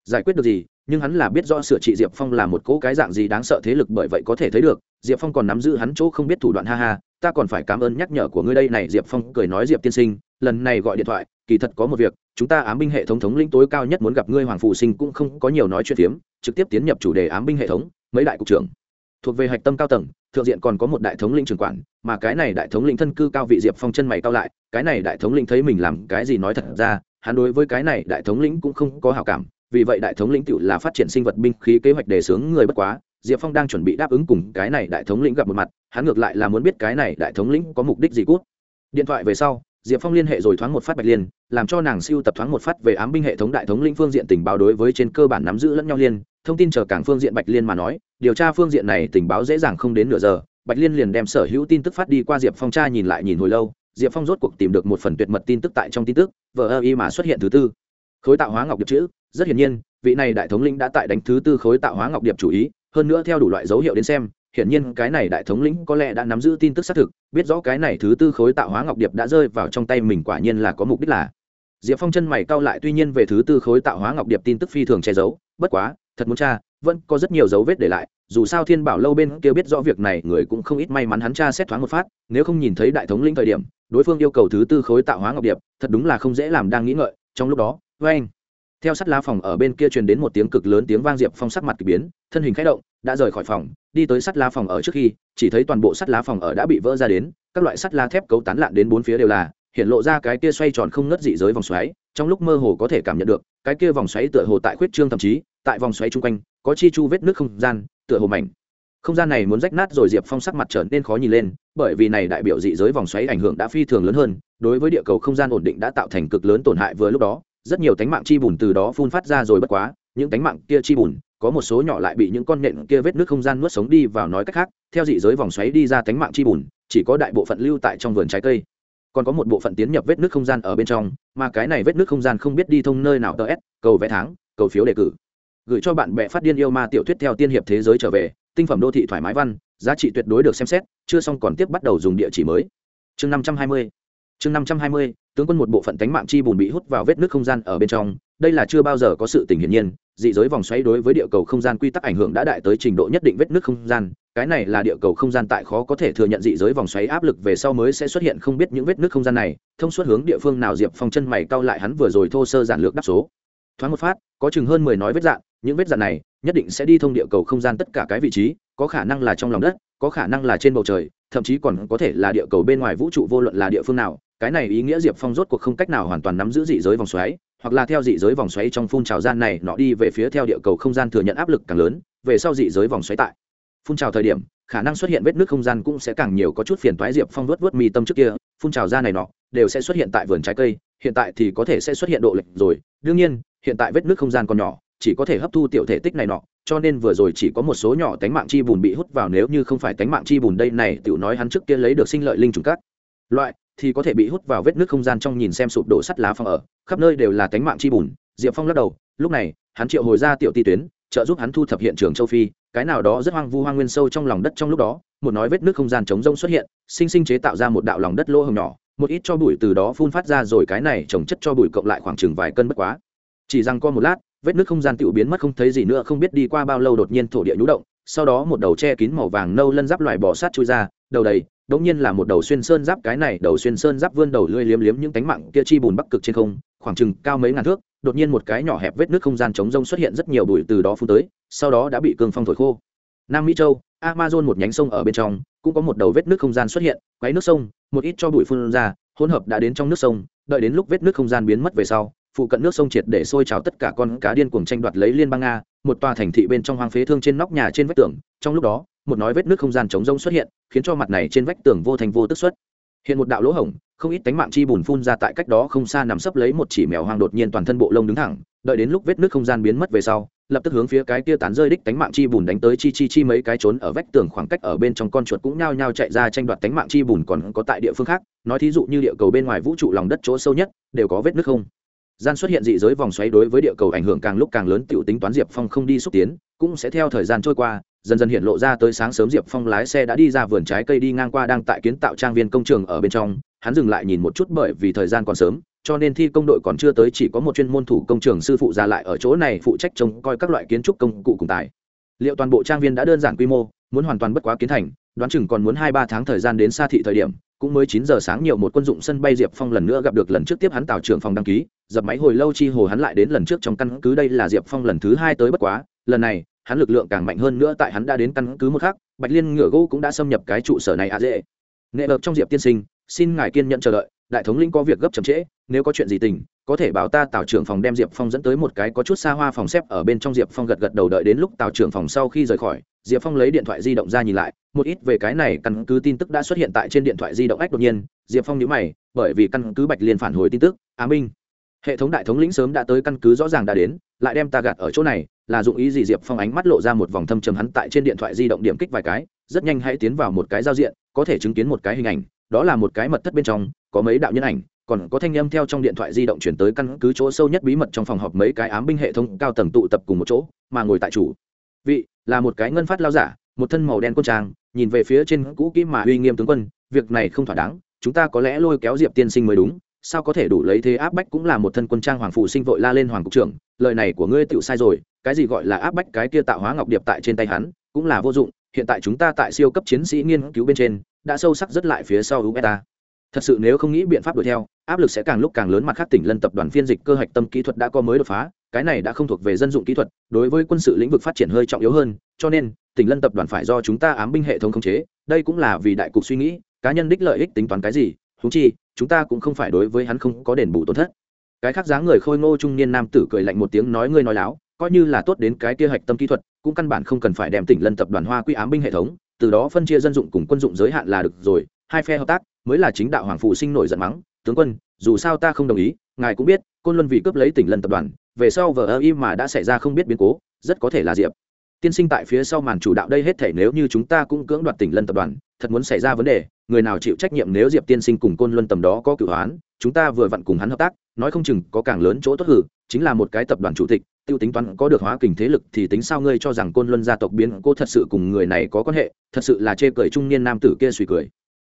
Giải quyết được gì, nhưng hắn là biết rõ sửa trị diệp phong là một cỗ cái dạng gì đáng sợ thế lực bởi vậy có thể thấy được, diệp phong còn nắm giữ hắn chỗ không biết thủ đoạn ha ha, ta còn phải cảm ơn nhắc nhở của ngươi đây này, diệp phong cười nói diệp tiên sinh, lần này gọi điện thoại, kỳ thật có một việc, chúng ta ám binh hệ thống thống lĩnh tối cao nhất muốn gặp ngươi hoàng phụ sinh cũng không có nhiều nói chuyện phiếm, trực tiếp tiến nhập chủ đề ám binh hệ thống, mấy đại cục trưởng thuộc về hạch tâm cao tầng, thượng diện còn có một đại thống lĩnh trưởng quản, mà cái này đại thống lĩnh thân cư cao vị diệp phong chân mày cao lại, cái này đại thống lĩnh thấy mình làm cái gì nói thật ra, hắn đối với cái này đại thống lĩnh cũng không có hào cảm, vì vậy đại thống lĩnh tự là phát triển sinh vật binh khí kế hoạch đề xướng người bất quá, diệp phong đang chuẩn bị đáp ứng cùng cái này đại thống lĩnh gặp một mặt, hắn ngược lại là muốn biết cái này đại thống lĩnh có mục đích gì cút. Điện thoại về sau, diệp phong liên hệ rồi thoáng một phát bạch liên, làm cho nàng siêu tập thoáng một phát về ám binh hệ thống đại thống lĩnh phương diện tình báo đối với trên cơ bản nắm giữ lẫn nhau liên, thông tin chờ cảng phương diện bạch liên mà nói điều tra phương diện này tình báo dễ dàng không đến nửa giờ, bạch liên liền đem sở hữu tin tức phát đi qua diệp phong tra nhìn lại nhìn hồi lâu, diệp phong rốt cuộc tìm được một phần tuyệt mật tin tức tại trong tin tức, vờ ơ y mà xuất hiện thứ tư. Khối tạo hóa ngọc điệp chữ, rất hiển nhiên, vị này đại thống lĩnh đã tại đánh thứ tư khối tạo hóa ngọc điệp chủ ý, hơn nữa theo đủ loại dấu hiệu đến xem, hiển nhiên cái này đại thống lĩnh có lẽ đã nắm giữ tin tức xác thực, biết rõ cái này thứ tư khối tạo hóa ngọc điệp đã rơi vào trong tay mình quả nhiên là có mục đích là. Diệp phong chân mày cau lại, tuy nhiên về thứ tư khối tạo hóa ngọc điệp tin tức phi thường che giấu, bất quá, thật muốn tra vẫn có rất nhiều dấu vết để lại, dù sao thiên bảo lâu bên kia biết rõ việc này, người cũng không ít may mắn hắn cha xét thoáng một phát, nếu không nhìn thấy đại thống lĩnh thời điểm, đối phương yêu cầu thứ tư khối tạo hóa ngọc điệp, thật đúng là không dễ làm đang nghĩ ngợi, trong lúc đó vê anh theo sắt lá phòng ở bên kia truyền đến một tiếng cực lớn tiếng vang diệp phong sắc mặt k ỳ biến, thân hình k h ẽ động, đã rời khỏi phòng, đi tới sắt lá phòng ở trước khi, chỉ thấy toàn bộ sắt lá phòng ở đã bị vỡ ra đến, các loại sắt lá thép cấu tán lạn đến bốn phía đều là, hiện lộ ra cái kia xoay tròn không ngất dị giới vòng xoáy, trong lúc mơ hồ có thể cảm nhận được, cái kia vòng xoáy tựa hồ tại khuyết trương thậm chí tại vòng xoáy chung quanh, có chi chu vết nước không gian, tựa hồ mảnh. Không gian này muốn rách nát rồi diệp phong sắc mặt trở nên khó nhìn lên, bởi vì này đại biểu dị giới vòng xoáy ảnh hưởng đã phi thường lớn hơn, đối với địa cầu không gian ổn định đã tạo thành cực lớn tổn hại vừa lúc đó, rất nhiều tánh mạng chi bùn từ đó phun phát ra rồi bất quá, những tánh mạng kia chi bùn, có một số nhỏ lại bị những con nện kia vết nước không gian nuốt sống đi vào nói cách khác, theo dị giới vòng xoáy đi ra tánh mạng chi bùn, chỉ có đại bộ phận lưu tại trong vườn trái cây. Còn có một bộ phận tiến nhập vết nước không gian ở bên trong, mà cái này vết nước không gian không biết đi thông nơi nào tờ s, cầu vẽ tháng, cầu phiếu đề cử gửi cho bạn bè phát điên yêu ma tiểu thuyết theo tiên hiệp thế giới trở về, tinh phẩm đô thị thoải mái văn, giá trị tuyệt đối được xem xét, chưa xong còn tiếp bắt đầu dùng địa chỉ mới. Chương năm trăm hai mươi. Chương năm trăm hai mươi, tướng quân một bộ phận cánh mạng chi bùn bị hút vào vết nước không gian ở bên trong, đây là chưa bao giờ có sự tình hiển nhiên, dị giới vòng xoáy đối với địa cầu không gian quy tắc ảnh hưởng đã đại tới trình độ nhất định vết nước không gian, cái này là địa cầu không gian tại khó có thể thừa nhận dị giới vòng xoáy áp lực về sau mới sẽ xuất hiện không biết những vết nước không gian này, thông suốt hướng địa phương nào diệp phong chân mày cau lại hắn vừa rồi thô sơ giản lược đáp số. Thoáng một phát, có chừng hơn mười nói vết dạn những vết dạn này nhất định sẽ đi thông địa cầu không gian tất cả cái vị trí, có khả năng là trong lòng đất, có khả năng là trên bầu trời, thậm chí còn có thể là địa cầu bên ngoài vũ trụ vô luận là địa phương nào. Cái này ý nghĩa diệp phong rốt cuộc không cách nào hoàn toàn nắm giữ dị giới vòng xoáy, hoặc là theo dị giới vòng xoáy trong phun trào gian này nó đi về phía theo địa cầu không gian thừa nhận áp lực càng lớn, về sau dị giới vòng xoáy tại phun trào thời điểm, khả năng xuất hiện vết nước không gian cũng sẽ càng nhiều có chút phiền toái diệp phong vớt vớt mi tâm trước kia, phun trào ra này nọ đều sẽ xuất hiện tại vườn trái cây, hiện tại thì có thể sẽ xuất hiện độ lệch rồi. Đương nhiên, hiện tại vết nước không gian còn nhỏ chỉ có thể hấp thu tiểu thể tích này nọ, cho nên vừa rồi chỉ có một số nhỏ tánh mạng chi bùn bị hút vào nếu như không phải tánh mạng chi bùn đây này, tiểu nói hắn trước kia lấy được sinh lợi linh trùng cắt loại, thì có thể bị hút vào vết nước không gian trong nhìn xem sụp đổ sắt lá phong ở, khắp nơi đều là tánh mạng chi bùn, diệp phong lắc đầu, lúc này, hắn triệu hồi ra tiểu ti tuyến, trợ giúp hắn thu thập hiện trường châu phi, cái nào đó rất hoang vu hoang nguyên sâu trong lòng đất trong lúc đó, một nói vết nước không gian chống rông xuất hiện, sinh sinh chế tạo ra một đạo lòng đất lỗ hồng nhỏ, một ít cho bụi từ đó phun phát ra rồi cái này trồng chất cho bụi cộng lại khoảng chừng vài cân bất quá. Chỉ rằng co một lát vết nước không gian tự biến mất không thấy gì nữa, không biết đi qua bao lâu đột nhiên thổ địa nhũ động, sau đó một đầu che kín màu vàng nâu lân giáp loài bò sát chui ra, đầu đầy đống nhiên là một đầu xuyên sơn giáp, cái này đầu xuyên sơn giáp vươn đầu lưỡi liếm liếm những cánh mạng kia chi bùn bắc cực trên không, khoảng chừng cao mấy ngàn thước, đột nhiên một cái nhỏ hẹp vết nước không gian chống rông xuất hiện rất nhiều bụi từ đó phun tới, sau đó đã bị cương phong thổi khô. Nam mỹ châu, amazon một nhánh sông ở bên trong, cũng có một đầu vết nước không gian xuất hiện quáy nước sông, một ít cho bụi phun ra, hỗn hợp đã đến trong nước sông, đợi đến lúc vết nước không gian biến mất về sau phụ cận nước sông triệt để sôi trào tất cả con cá điên cuồng tranh đoạt lấy liên bang nga, một tòa thành thị bên trong hoang phế thương trên nóc nhà trên vách tường. Trong lúc đó, một nói vết nước không gian chống rông xuất hiện, khiến cho mặt này trên vách tường vô thành vô tức xuất. Hiện một đạo lỗ hổng, không ít tánh mạng chi bùn phun ra tại cách đó không xa nằm sấp lấy một chỉ mèo hoang đột nhiên toàn thân bộ lông đứng thẳng, đợi đến lúc vết nước không gian biến mất về sau, lập tức hướng phía cái kia tán rơi đích tánh mạng chi bùn đánh tới chi chi chi mấy cái trốn ở vách tường khoảng cách ở bên trong con chuột cũng nhao nhao chạy ra tranh đoạt tánh mạng chi bùn còn có tại địa phương khác. Nói thí dụ như địa cầu bên ngoài vũ trụ lòng đất chỗ sâu nhất, đều có vết nước không? Gian xuất hiện dị giới vòng xoáy đối với địa cầu ảnh hưởng càng lúc càng lớn, tiểu tính toán diệp phong không đi xúc tiến, cũng sẽ theo thời gian trôi qua, dần dần hiện lộ ra tới sáng sớm diệp phong lái xe đã đi ra vườn trái cây đi ngang qua đang tại kiến tạo trang viên công trường ở bên trong, hắn dừng lại nhìn một chút bởi vì thời gian còn sớm, cho nên thi công đội còn chưa tới chỉ có một chuyên môn thủ công trường sư phụ ra lại ở chỗ này phụ trách trông coi các loại kiến trúc công cụ cùng tài. Liệu toàn bộ trang viên đã đơn giản quy mô, muốn hoàn toàn bất quá kiến thành, đoán chừng còn muốn hai ba tháng thời gian đến xa thị thời điểm cũng mới chín giờ sáng nhiều một quân dụng sân bay diệp phong lần nữa gặp được lần trước tiếp hắn tàu trưởng phòng đăng ký, dập máy hồi lâu chi hồ hắn lại đến lần trước trong căn cứ, đây là diệp phong lần thứ hai tới bất quá, lần này, hắn lực lượng càng mạnh hơn nữa tại hắn đã đến căn cứ một khác bạch liên ngựa gỗ cũng đã xâm nhập cái trụ sở này à dễ. Nghệ hợp trong diệp tiên sinh xin ngài kiên nhận chờ đợi, đại thống lĩnh có việc gấp chậm trễ, nếu có chuyện gì tình, có thể bảo ta tào trưởng phòng đem diệp phong dẫn tới một cái có chút xa hoa phòng xếp ở bên trong diệp phong gật gật đầu đợi đến lúc tào trưởng phòng sau khi rời khỏi, diệp phong lấy điện thoại di động ra nhìn lại, một ít về cái này căn cứ tin tức đã xuất hiện tại trên điện thoại di động ách đột nhiên, diệp phong nhữ mày, bởi vì căn cứ bạch liên phản hồi tin tức á minh, hệ thống đại thống lĩnh sớm đã tới căn cứ rõ ràng đã đến, lại đem ta gạt ở chỗ này, là dụng ý gì diệp phong ánh mắt lộ ra một vòng thâm trầm hắn tại trên điện thoại di động điểm kích vài cái, rất nhanh hãy tiến vào một cái giao diện, có thể chứng kiến một cái hình ảnh đó là một cái mật thất bên trong, có mấy đạo nhân ảnh, còn có thanh âm theo trong điện thoại di động chuyển tới căn cứ chỗ sâu nhất bí mật trong phòng họp mấy cái ám binh hệ thống cao tầng tụ tập cùng một chỗ, mà ngồi tại chủ vị là một cái ngân phát lao giả, một thân màu đen quân trang, nhìn về phía trên cũ kỹ mà uy nghiêm tướng quân, việc này không thỏa đáng, chúng ta có lẽ lôi kéo diệp tiên sinh mới đúng, sao có thể đủ lấy thế áp bách cũng là một thân quân trang hoàng phụ sinh vội la lên hoàng cục trưởng, lời này của ngươi tựu sai rồi, cái gì gọi là áp bách cái kia tạo hóa ngọc điệp tại trên tay hắn, cũng là vô dụng hiện tại chúng ta tại siêu cấp chiến sĩ nghiên cứu bên trên, đã sâu sắc rất lại phía sau ubeta thật sự nếu không nghĩ biện pháp đuổi theo, áp lực sẽ càng lúc càng lớn mặt khác tỉnh lân tập đoàn phiên dịch cơ hạch tâm kỹ thuật đã có mới đột phá, cái này đã không thuộc về dân dụng kỹ thuật, đối với quân sự lĩnh vực phát triển hơi trọng yếu hơn, cho nên, tỉnh lân tập đoàn phải do chúng ta ám binh hệ thống khống chế, đây cũng là vì đại cục suy nghĩ, cá nhân đích lợi ích tính toán cái gì thú chi, chúng ta cũng không phải đối với hắn không có đền bù tổn thất. Cái khác dáng người khôi ngô trung niên nam tử cười lạnh một tiếng nói ngươi nói láo coi như là tốt đến cái kia hạch tâm kỹ thuật, cũng căn bản không cần phải đem tỉnh lân tập đoàn hoa quy ám binh hệ thống, từ đó phân chia dân dụng cùng quân dụng giới hạn là được rồi, hai phe hợp tác mới là chính đạo hoàng phụ sinh nổi giận mắng, tướng quân, dù sao ta không đồng ý, ngài cũng biết, côn luân vì cướp lấy tỉnh lân tập đoàn, về sau vờ ơ im mà đã xảy ra không biết biến cố, rất có thể là diệp tiên sinh tại phía sau màn chủ đạo đây hết thể nếu như chúng ta cũng cưỡng đoạt tỉnh lân tập đoàn, thật muốn xảy ra vấn đề, người nào chịu trách nhiệm nếu diệp tiên sinh cùng côn luân tầm đó có cửu hoán, chúng ta vừa vặn cùng hắn hợp tác, nói không chừng có càng lớn chỗ tốt hử, chính là một cái tập đoàn chủ tịch tiêu tính toán có được hóa kình thế lực thì tính sao ngươi cho rằng côn luân gia tộc biến cô thật sự cùng người này có quan hệ, thật sự là chê cười trung niên nam tử kia suy cười.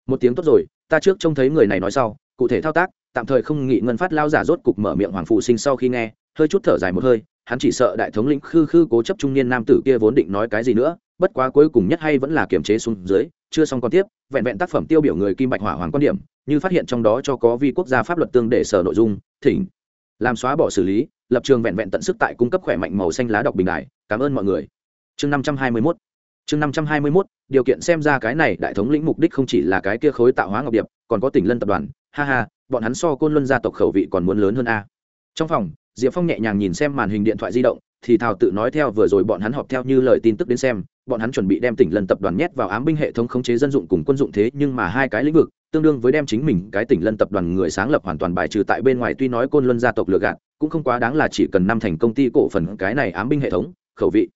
Một tiếng tốt rồi, ta trước trông thấy người này nói sau, cụ thể thao tác, tạm thời không nghị ngân phát lao giả rốt cục mở miệng hoàng phụ sinh sau khi nghe, hơi chút thở dài một hơi, hắn chỉ sợ đại thống lĩnh khư khư cố chấp trung niên nam tử kia vốn định nói cái gì nữa, bất quá cuối cùng nhất hay vẫn là kiềm chế xuống dưới, chưa xong còn tiếp, vẹn vẹn tác phẩm tiêu biểu người kim bạch hỏa hoàng quan điểm, như phát hiện trong đó cho có vi quốc gia pháp luật tương để sở nội dung, thỉnh làm xóa bỏ xử lý, lập trường vẹn vẹn tận sức tại cung cấp khỏe mạnh màu xanh lá đọc bình đại cảm ơn mọi người. Chương năm trăm hai mươi mốt. Chương năm trăm hai mươi mốt, điều kiện xem ra cái này đại thống lĩnh mục đích không chỉ là cái kia khối tạo hóa ngọc điệp, còn có tỉnh lân tập đoàn. Ha ha, bọn hắn so côn luân gia tộc khẩu vị còn muốn lớn hơn a. Trong phòng, diệp phong nhẹ nhàng nhìn xem màn hình điện thoại di động, thì thào tự nói theo vừa rồi bọn hắn họp theo như lời tin tức đến xem, bọn hắn chuẩn bị đem tỉnh lân tập đoàn nhét vào ám binh hệ thống khống chế dân dụng cùng quân dụng thế, nhưng mà hai cái lĩnh vực tương đương với đem chính mình cái tỉnh lân tập đoàn người sáng lập hoàn toàn bài trừ tại bên ngoài tuy nói côn luân gia tộc lựa gạt, cũng không quá đáng là chỉ cần năm thành công ty cổ phần cái này ám binh hệ thống, khẩu vị.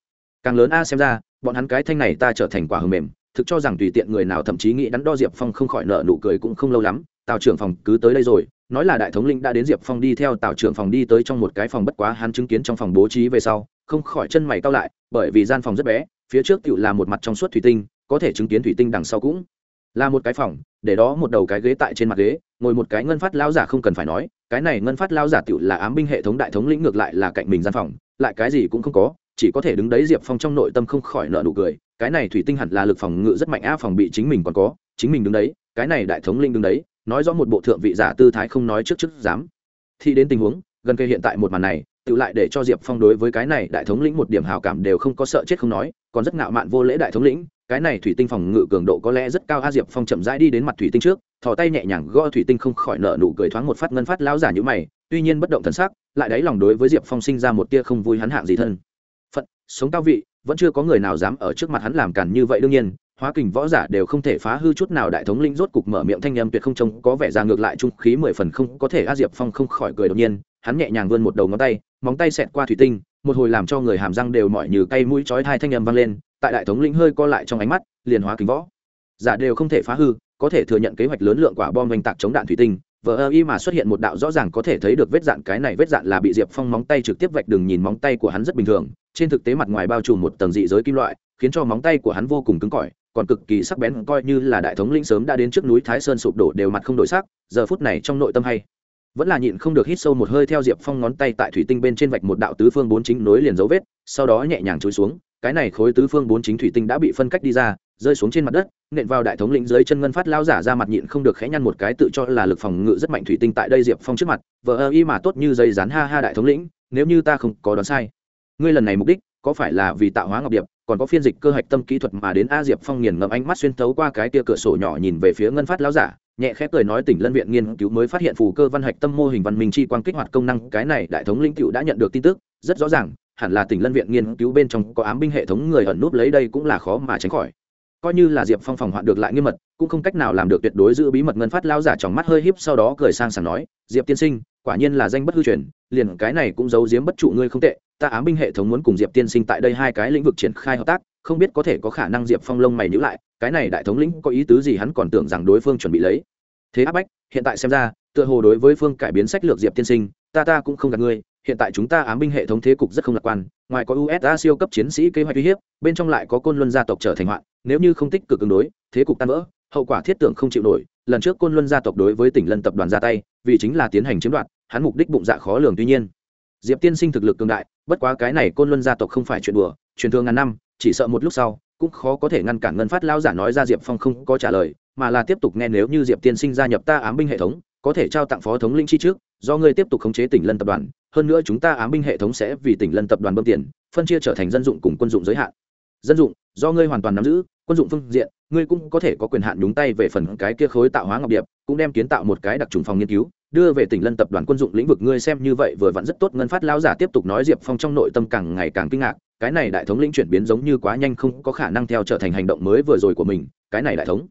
Càng lớn a xem ra, bọn hắn cái thanh này ta trở thành quả hờ mềm, thực cho rằng tùy tiện người nào thậm chí nghĩ đắn đo diệp phong không khỏi nợ nụ cười cũng không lâu lắm, tào trưởng phòng cứ tới đây rồi, nói là đại thống lĩnh đã đến diệp phong đi theo tào trưởng phòng đi tới trong một cái phòng bất quá hắn chứng kiến trong phòng bố trí về sau, không khỏi chân mày cao lại, bởi vì gian phòng rất bé, phía trước cựu là một mặt trong suốt thủy tinh, có thể chứng kiến thủy tinh đằng sau cũng là một cái phòng, để đó một đầu cái ghế tại trên mặt ghế, ngồi một cái ngân phát lao giả không cần phải nói, cái này ngân phát lao giả tự là ám binh hệ thống đại thống lĩnh ngược lại là cạnh mình gian phòng, lại cái gì cũng không có, chỉ có thể đứng đấy diệp phong trong nội tâm không khỏi nợ nụ cười, cái này thủy tinh hẳn là lực phòng ngự rất mạnh, a, phòng bị chính mình còn có, chính mình đứng đấy, cái này đại thống linh đứng đấy, nói rõ một bộ thượng vị giả tư thái không nói trước trước dám. Thì đến tình huống, gần cây hiện tại một màn này tự lại để cho diệp phong đối với cái này đại thống lĩnh một điểm hào cảm đều không có sợ chết không nói, còn rất ngạo mạn vô lễ đại thống lĩnh cái này thủy tinh phòng ngự cường độ có lẽ rất cao. A diệp phong chậm rãi đi đến mặt thủy tinh trước, thò tay nhẹ nhàng gõ thủy tinh không khỏi nợ nụ cười thoáng một phát ngân phát lão giả như mày, tuy nhiên bất động thần sắc, lại đáy lòng đối với diệp phong sinh ra một tia không vui hắn hạng gì thân. Phận sống cao vị, vẫn chưa có người nào dám ở trước mặt hắn làm càn như vậy đương nhiên, hóa kình võ giả đều không thể phá hư chút nào đại thống linh rốt cục mở miệng thanh âm tuyệt không trông có vẻ ra ngược lại trung khí mười phần không có thể. A diệp phong không khỏi cười đột nhiên, hắn nhẹ nhàng vươn một đầu ngón tay, móng tay xẹt qua thủy tinh, một hồi làm cho người hàm răng đều mỏi như cây mũi chói hai thanh âm vang lên tại đại thống lĩnh hơi co lại trong ánh mắt, liền hóa kính võ. Giả đều không thể phá hư, có thể thừa nhận kế hoạch lớn lượng quả bom oanh tạc chống đạn thủy tinh, vờ ơ y mà xuất hiện một đạo rõ ràng có thể thấy được vết dạn, cái này vết dạn là bị diệp phong móng tay trực tiếp vạch đường nhìn móng tay của hắn rất bình thường, trên thực tế mặt ngoài bao trùm một tầng dị giới kim loại, khiến cho móng tay của hắn vô cùng cứng cỏi, còn cực kỳ sắc bén, coi như là đại thống linh sớm đã đến trước núi thái sơn sụp đổ đều mặt không đổi sắc, giờ phút này trong nội tâm hay. Vẫn là nhịn không được hít sâu một hơi theo diệp phong ngón tay tại thủy tinh bên trên vạch một đạo tứ phương bốn chính nối liền dấu vết, sau đó nhẹ nhàng chối xuống cái này khối tứ phương bốn chính thủy tinh đã bị phân cách đi ra, rơi xuống trên mặt đất, nện vào đại thống lĩnh dưới chân ngân phát lao giả ra mặt nhịn không được khẽ nhăn một cái tự cho là lực phòng ngự rất mạnh thủy tinh tại đây diệp phong trước mặt, vờ ơ y mà tốt như dây rán ha ha đại thống lĩnh, nếu như ta không có đoán sai. Ngươi lần này mục đích, có phải là vì tạo hóa ngọc điệp, còn có phiên dịch cơ hạch tâm kỹ thuật mà đến a diệp phong nghiền ngậm ánh mắt xuyên thấu qua cái tia cửa sổ nhỏ nhìn về phía ngân phát lao giả, nhẹ khẽ cười nói tỉnh lân viện nghiên cứu mới phát hiện phù cơ văn hạch tâm mô hình văn minh chi quang kích hoạt công năng, cái này đại thống lĩnh cựu đã nhận được tin tức, rất rõ ràng hẳn là tỉnh lân viện nghiên cứu bên trong có ám binh hệ thống người ẩn núp lấy đây cũng là khó mà tránh khỏi. Coi như là diệp phong phòng hoạn được lại nghiêm mật, cũng không cách nào làm được tuyệt đối giữ bí mật ngân phát lao giả trong mắt hơi híp sau đó cười sang sảng nói, diệp tiên sinh, quả nhiên là danh bất hư truyền, liền cái này cũng giấu giếm bất trụ ngươi không tệ, ta ám binh hệ thống muốn cùng diệp tiên sinh tại đây hai cái lĩnh vực triển khai hợp tác, không biết có thể có khả năng diệp phong lông mày nhữ lại, cái này đại thống lĩnh có ý tứ gì hắn còn tưởng rằng đối phương chuẩn bị lấy? Thế áp bách, hiện tại xem ra, tựa hồ đối với phương cải biến sách lược diệp tiên sinh, ta ta cũng không gặp ngươi hiện tại chúng ta ám binh hệ thống thế cục rất không lạc quan, ngoài có usa siêu cấp chiến sĩ kế hoạch uy hiếp, bên trong lại có côn luân gia tộc trở thành hoạn, nếu như không tích cực ứng đối, thế cục tan vỡ, hậu quả thiết tưởng không chịu nổi, lần trước côn luân gia tộc đối với tỉnh lân tập đoàn ra tay, vì chính là tiến hành chiếm đoạt, hắn mục đích bụng dạ khó lường tuy nhiên. Diệp tiên sinh thực lực cường đại, bất quá cái này côn luân gia tộc không phải chuyện đùa, truyền thương ngàn năm, chỉ sợ một lúc sau, cũng khó có thể ngăn cản ngân phát lao giả nói ra diệp phong không có trả lời, mà là tiếp tục nghe nếu như diệp tiên sinh gia nhập ta ám binh hệ thống, có thể trao tặng phó thống linh chi trước, do ngươi tiếp tục khống chế tỉnh lân tập đoàn hơn nữa chúng ta ám binh hệ thống sẽ vì tỉnh lân tập đoàn bơm tiền, phân chia trở thành dân dụng cùng quân dụng giới hạn. Dân dụng, do ngươi hoàn toàn nắm giữ, quân dụng phương diện, ngươi cũng có thể có quyền hạn đúng tay về phần cái kia khối tạo hóa ngọc điệp, cũng đem kiến tạo một cái đặc trùng phòng nghiên cứu, đưa về tỉnh lân tập đoàn quân dụng lĩnh vực. Ngươi xem như vậy vừa vặn rất tốt, ngân phát lão giả tiếp tục nói diệp phong trong nội tâm càng ngày càng kinh ngạc, cái này đại thống lĩnh chuyển biến giống như quá nhanh không có khả năng theo trở thành hành động mới vừa rồi của mình, cái này đại thống.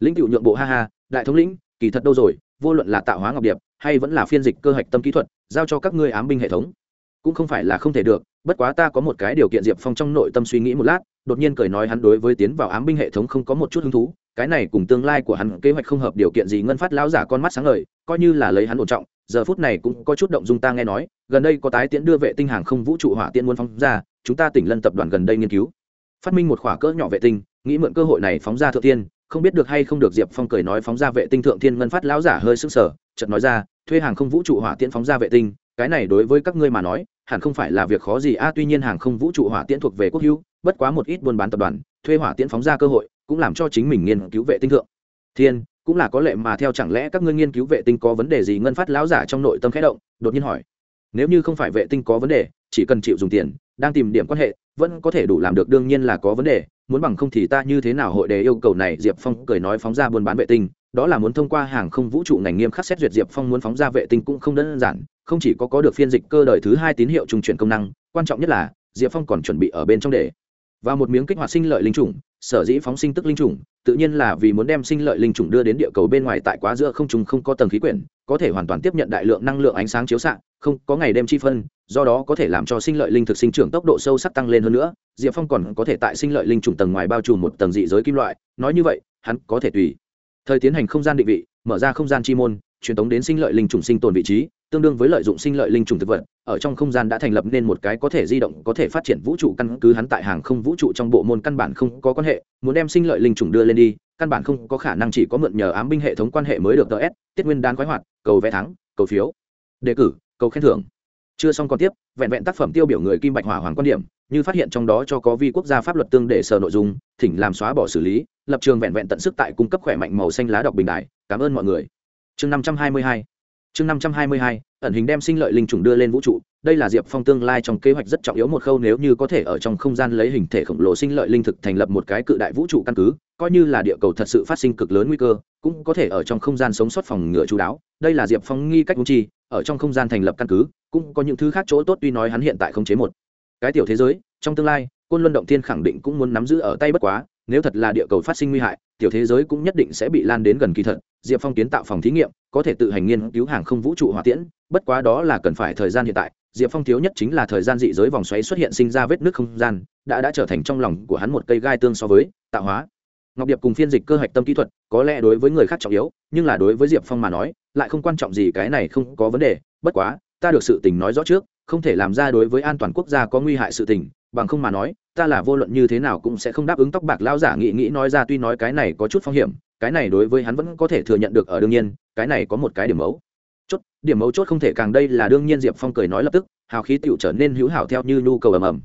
Lĩnh cựu nhượng bộ, ha ha, đại thống lĩnh, kỳ thật đâu rồi, vô luận là tạo hóa ngọc điệp hay vẫn là phiên dịch cơ hạch tâm kỹ thuật, giao cho các ngươi ám binh hệ thống? Cũng không phải là không thể được, bất quá ta có một cái điều kiện diệp phong trong nội tâm suy nghĩ một lát, đột nhiên cười nói hắn đối với tiến vào ám binh hệ thống không có một chút hứng thú, cái này cùng tương lai của hắn kế hoạch không hợp điều kiện gì ngân phát lão giả con mắt sáng ngời, coi như là lấy hắn ổn trọng, giờ phút này cũng có chút động dung ta nghe nói, gần đây có tái tiễn đưa vệ tinh hàng không vũ trụ hỏa tiễn muốn phóng ra, chúng ta tỉnh lân tập đoàn gần đây nghiên cứu. Phát minh một khỏa cỡ nhỏ vệ tinh, nghĩ mượn cơ hội này phóng ra thượng tiên không biết được hay không được diệp phong cười nói phóng ra vệ tinh thượng thiên ngân phát lão giả hơi sững sờ, chợt nói ra, thuê hàng không vũ trụ hỏa tiễn phóng ra vệ tinh, cái này đối với các ngươi mà nói, hẳn không phải là việc khó gì. A, tuy nhiên hàng không vũ trụ hỏa tiễn thuộc về quốc hữu, bất quá một ít buôn bán tập đoàn, thuê hỏa tiễn phóng ra cơ hội, cũng làm cho chính mình nghiên cứu vệ tinh thượng. Thiên, cũng là có lệ mà theo chẳng lẽ các ngươi nghiên cứu vệ tinh có vấn đề gì? Ngân phát lão giả trong nội tâm khẽ động, đột nhiên hỏi. Nếu như không phải vệ tinh có vấn đề, chỉ cần chịu dùng tiền, đang tìm điểm quan hệ, vẫn có thể đủ làm được, đương nhiên là có vấn đề muốn bằng không thì ta như thế nào hội đề yêu cầu này? Diệp phong cười nói phóng ra buôn bán vệ tinh, đó là muốn thông qua hàng không vũ trụ ngành nghiêm khắc xét duyệt diệp phong muốn phóng ra vệ tinh cũng không đơn giản, không chỉ có có được phiên dịch cơ đời thứ hai tín hiệu trung chuyển công năng, quan trọng nhất là, diệp phong còn chuẩn bị ở bên trong để và một miếng kích hoạt sinh lợi linh trùng sở dĩ phóng sinh tức linh trùng tự nhiên là vì muốn đem sinh lợi linh trùng đưa đến địa cầu bên ngoài tại quá giữa không trùng không có tầng khí quyển có thể hoàn toàn tiếp nhận đại lượng năng lượng ánh sáng chiếu xạ, không có ngày đêm chi phân, do đó có thể làm cho sinh lợi linh thực sinh trưởng tốc độ sâu sắc tăng lên hơn nữa. Diệp phong còn có thể tại sinh lợi linh trùng tầng ngoài bao trùm một tầng dị giới kim loại, nói như vậy, hắn có thể tùy thời tiến hành không gian định vị, mở ra không gian chi môn, truyền tống đến sinh lợi linh trùng sinh tồn vị trí, tương đương với lợi dụng sinh lợi linh trùng thực vật, ở trong không gian đã thành lập nên một cái có thể di động, có thể phát triển vũ trụ căn cứ hắn tại hàng không vũ trụ trong bộ môn căn bản không có quan hệ, muốn đem sinh lợi linh trùng đưa lên đi, căn bản không có khả năng chỉ có mượn nhờ ám binh hệ thống quan hệ mới được ts tiết nguyên đán khoái hoạt, cầu vé thắng, cầu phiếu. Đề cử, cầu khen thưởng. Chưa xong còn tiếp, vẹn vẹn tác phẩm tiêu biểu người kim bạch hỏa hoàng quan điểm, như phát hiện trong đó cho có vi quốc gia pháp luật tương để sở nội dung, thỉnh làm xóa bỏ xử lý, lập trường vẹn vẹn tận sức tại cung cấp khỏe mạnh màu xanh lá đọc bình đại. Cảm ơn mọi người. Chương năm trăm hai mươi hai. Chương năm trăm hai mươi hai, ẩn hình đem sinh lợi linh trùng đưa lên vũ trụ đây là diệp phong tương lai trong kế hoạch rất trọng yếu một khâu nếu như có thể ở trong không gian lấy hình thể khổng lồ sinh lợi linh thực thành lập một cái cự đại vũ trụ căn cứ, coi như là địa cầu thật sự phát sinh cực lớn nguy cơ, cũng có thể ở trong không gian sống sót phòng ngừa chú đáo. Đây là diệp phong nghi cách vũ chi, ở trong không gian thành lập căn cứ, cũng có những thứ khác chỗ tốt tuy nói hắn hiện tại không chế một. Cái tiểu thế giới, trong tương lai, côn luân động thiên khẳng định cũng muốn nắm giữ ở tay bất quá, nếu thật là địa cầu phát sinh nguy hại, tiểu thế giới cũng nhất định sẽ bị lan đến gần kỳ thật diệp phong kiến tạo phòng thí nghiệm, có thể tự hành nghiên cứu hàng không vũ trụ hỏa tiễn, bất quá đó là cần phải thời gian hiện tại. Diệp phong thiếu nhất chính là thời gian dị giới vòng xoáy xuất hiện sinh ra vết nước không gian, đã đã trở thành trong lòng của hắn một cây gai tương so với, tạo hóa. Ngọc điệp cùng phiên dịch cơ hạch tâm kỹ thuật, có lẽ đối với người khác trọng yếu, nhưng là đối với diệp phong mà nói, lại không quan trọng gì, cái này không có vấn đề. Bất quá, ta được sự tình nói rõ trước, không thể làm ra đối với an toàn quốc gia có nguy hại sự tình bằng không mà nói, ta là vô luận như thế nào cũng sẽ không đáp ứng tóc bạc lao giả nghĩ nghĩ nói ra tuy nói cái này có chút phong hiểm, cái này đối với hắn vẫn có thể thừa nhận được ở đương nhiên, cái này có một cái điểm mấu. Chốt, điểm mấu chốt không thể càng đây là đương nhiên diệp phong cười nói lập tức, hào khí tựu trở nên hữu hảo theo như nhu cầu ầm ầm.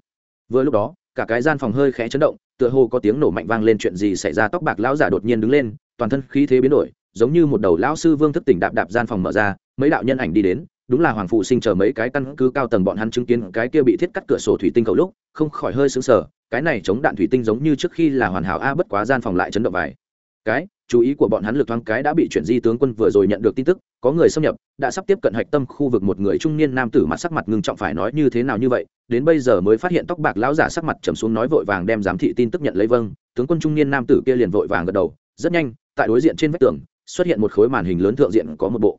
Vừa lúc đó, cả cái gian phòng hơi khẽ chấn động, tựa hồ có tiếng nổ mạnh vang lên chuyện gì xảy ra tóc bạc lão giả đột nhiên đứng lên, toàn thân khí thế biến đổi, giống như một đầu lão sư vương thức tỉnh đạp đạp gian phòng mở ra, mấy đạo nhân ảnh đi đến đúng là hoàng phụ sinh chờ mấy cái căn cứ cao tầng bọn hắn chứng kiến cái kia bị thiết cắt cửa sổ thủy tinh cầu lúc, không khỏi hơi sững sờ, cái này chống đạn thủy tinh giống như trước khi là hoàn hảo a bất quá gian phòng lại chấn động vài. Cái, chú ý của bọn hắn lực thoáng cái đã bị chuyển di tướng quân vừa rồi nhận được tin tức, có người xâm nhập, đã sắp tiếp cận hạch tâm khu vực một người trung niên nam tử mặt sắc mặt ngưng trọng phải nói như thế nào như vậy, đến bây giờ mới phát hiện tóc bạc lão giả sắc mặt trầm xuống nói vội vàng đem giám thị tin tức nhận lấy vâng tướng quân trung niên nam tử kia liền vội vàng gật đầu, rất nhanh, tại đối diện trên vách tường, xuất hiện một khối màn hình lớn thượng diện có một bộ.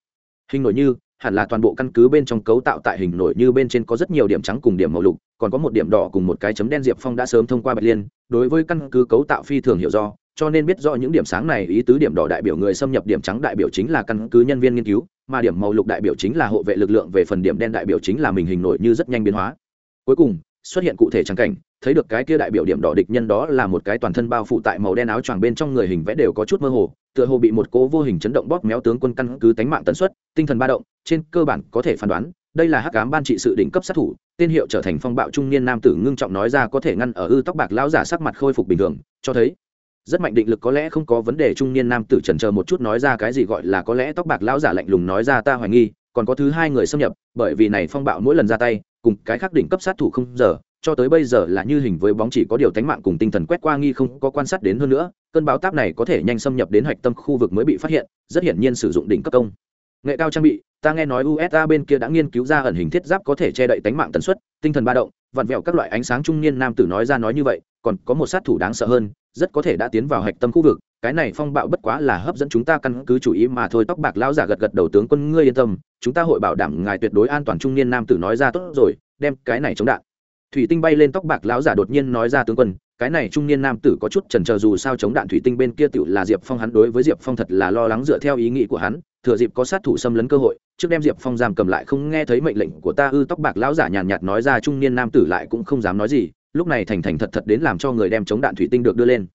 Hình nổi như hẳn là toàn bộ căn cứ bên trong cấu tạo tại hình nổi như bên trên có rất nhiều điểm trắng cùng điểm màu lục, còn có một điểm đỏ cùng một cái chấm đen diệp phong đã sớm thông qua bạch liên, đối với căn cứ cấu tạo phi thường hiểu do, cho nên biết rõ những điểm sáng này ý tứ điểm đỏ đại biểu người xâm nhập, điểm trắng đại biểu chính là căn cứ nhân viên nghiên cứu, mà điểm màu lục đại biểu chính là hộ vệ lực lượng về phần điểm đen đại biểu chính là mình hình nổi như rất nhanh biến hóa. Cuối cùng xuất hiện cụ thể trắng cảnh, thấy được cái kia đại biểu điểm đỏ địch nhân đó là một cái toàn thân bao phủ tại màu đen áo choàng bên trong người hình vẽ đều có chút mơ hồ, tựa hồ bị một cố vô hình chấn động bóp méo tướng quân căn cứ tánh mạng tần suất, tinh thần ba động, trên cơ bản có thể phán đoán, đây là hắc cám ban trị sự đỉnh cấp sát thủ, tên hiệu trở thành phong bạo trung niên nam tử ngưng trọng nói ra có thể ngăn ở ư tóc bạc lão giả sắc mặt khôi phục bình thường, cho thấy rất mạnh định lực có lẽ không có vấn đề trung niên nam tử trần chờ một chút nói ra cái gì gọi là có lẽ tóc bạc lão giả lạnh lùng nói ra ta hoài nghi, còn có thứ hai người xâm nhập, bởi vì này phong bạo mỗi lần ra tay cùng cái khác đỉnh cấp sát thủ không giờ, cho tới bây giờ là như hình với bóng chỉ có điều tánh mạng cùng tinh thần quét qua nghi không có quan sát đến hơn nữa, cơn báo táp này có thể nhanh xâm nhập đến hạch tâm khu vực mới bị phát hiện, rất hiển nhiên sử dụng đỉnh cấp công. Nghệ cao trang bị, ta nghe nói usa bên kia đã nghiên cứu ra ẩn hình thiết giáp có thể che đậy tánh mạng tần suất, tinh thần ba động, vặn vẹo các loại ánh sáng trung niên nam tử nói ra nói như vậy, còn có một sát thủ đáng sợ hơn rất có thể đã tiến vào hạch tâm khu vực, cái này phong bạo bất quá là hấp dẫn chúng ta căn cứ chủ ý mà thôi. Tóc bạc lão giả gật gật đầu, tướng quân ngươi yên tâm, chúng ta hội bảo đảm ngài tuyệt đối an toàn. Trung niên nam tử nói ra, tốt rồi, đem cái này chống đạn. Thủy tinh bay lên, tóc bạc lão giả đột nhiên nói ra, tướng quân, cái này trung niên nam tử có chút chần chờ, dù sao chống đạn thủy tinh bên kia tựu là diệp phong, hắn đối với diệp phong thật là lo lắng dựa theo ý nghĩ của hắn. Thừa dịp có sát thủ xâm lấn cơ hội, trước đem diệp phong giam cầm lại, không nghe thấy mệnh lệnh của ta. Ư, tóc bạc lão giả nhàn nhạt nói ra, trung niên nam tử lại cũng không dám nói gì lúc này thành thành thật thật đến làm cho người đem chống đạn thủy tinh được đưa lên.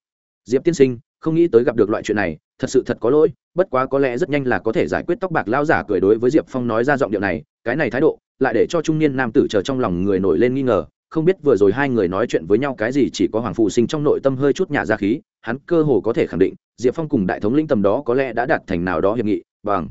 Diệp tiên sinh, không nghĩ tới gặp được loại chuyện này, thật sự thật có lỗi, bất quá có lẽ rất nhanh là có thể giải quyết tóc bạc lao giả cười đối với diệp phong nói ra giọng điệu này, cái này thái độ, lại để cho trung niên nam tử chờ trong lòng người nổi lên nghi ngờ, không biết vừa rồi hai người nói chuyện với nhau cái gì chỉ có hoàng phụ sinh trong nội tâm hơi chút nhà ra khí, hắn cơ hồ có thể khẳng định, diệp phong cùng đại thống lĩnh tầm đó có lẽ đã đạt thành nào đó hiệp nghị, bằng.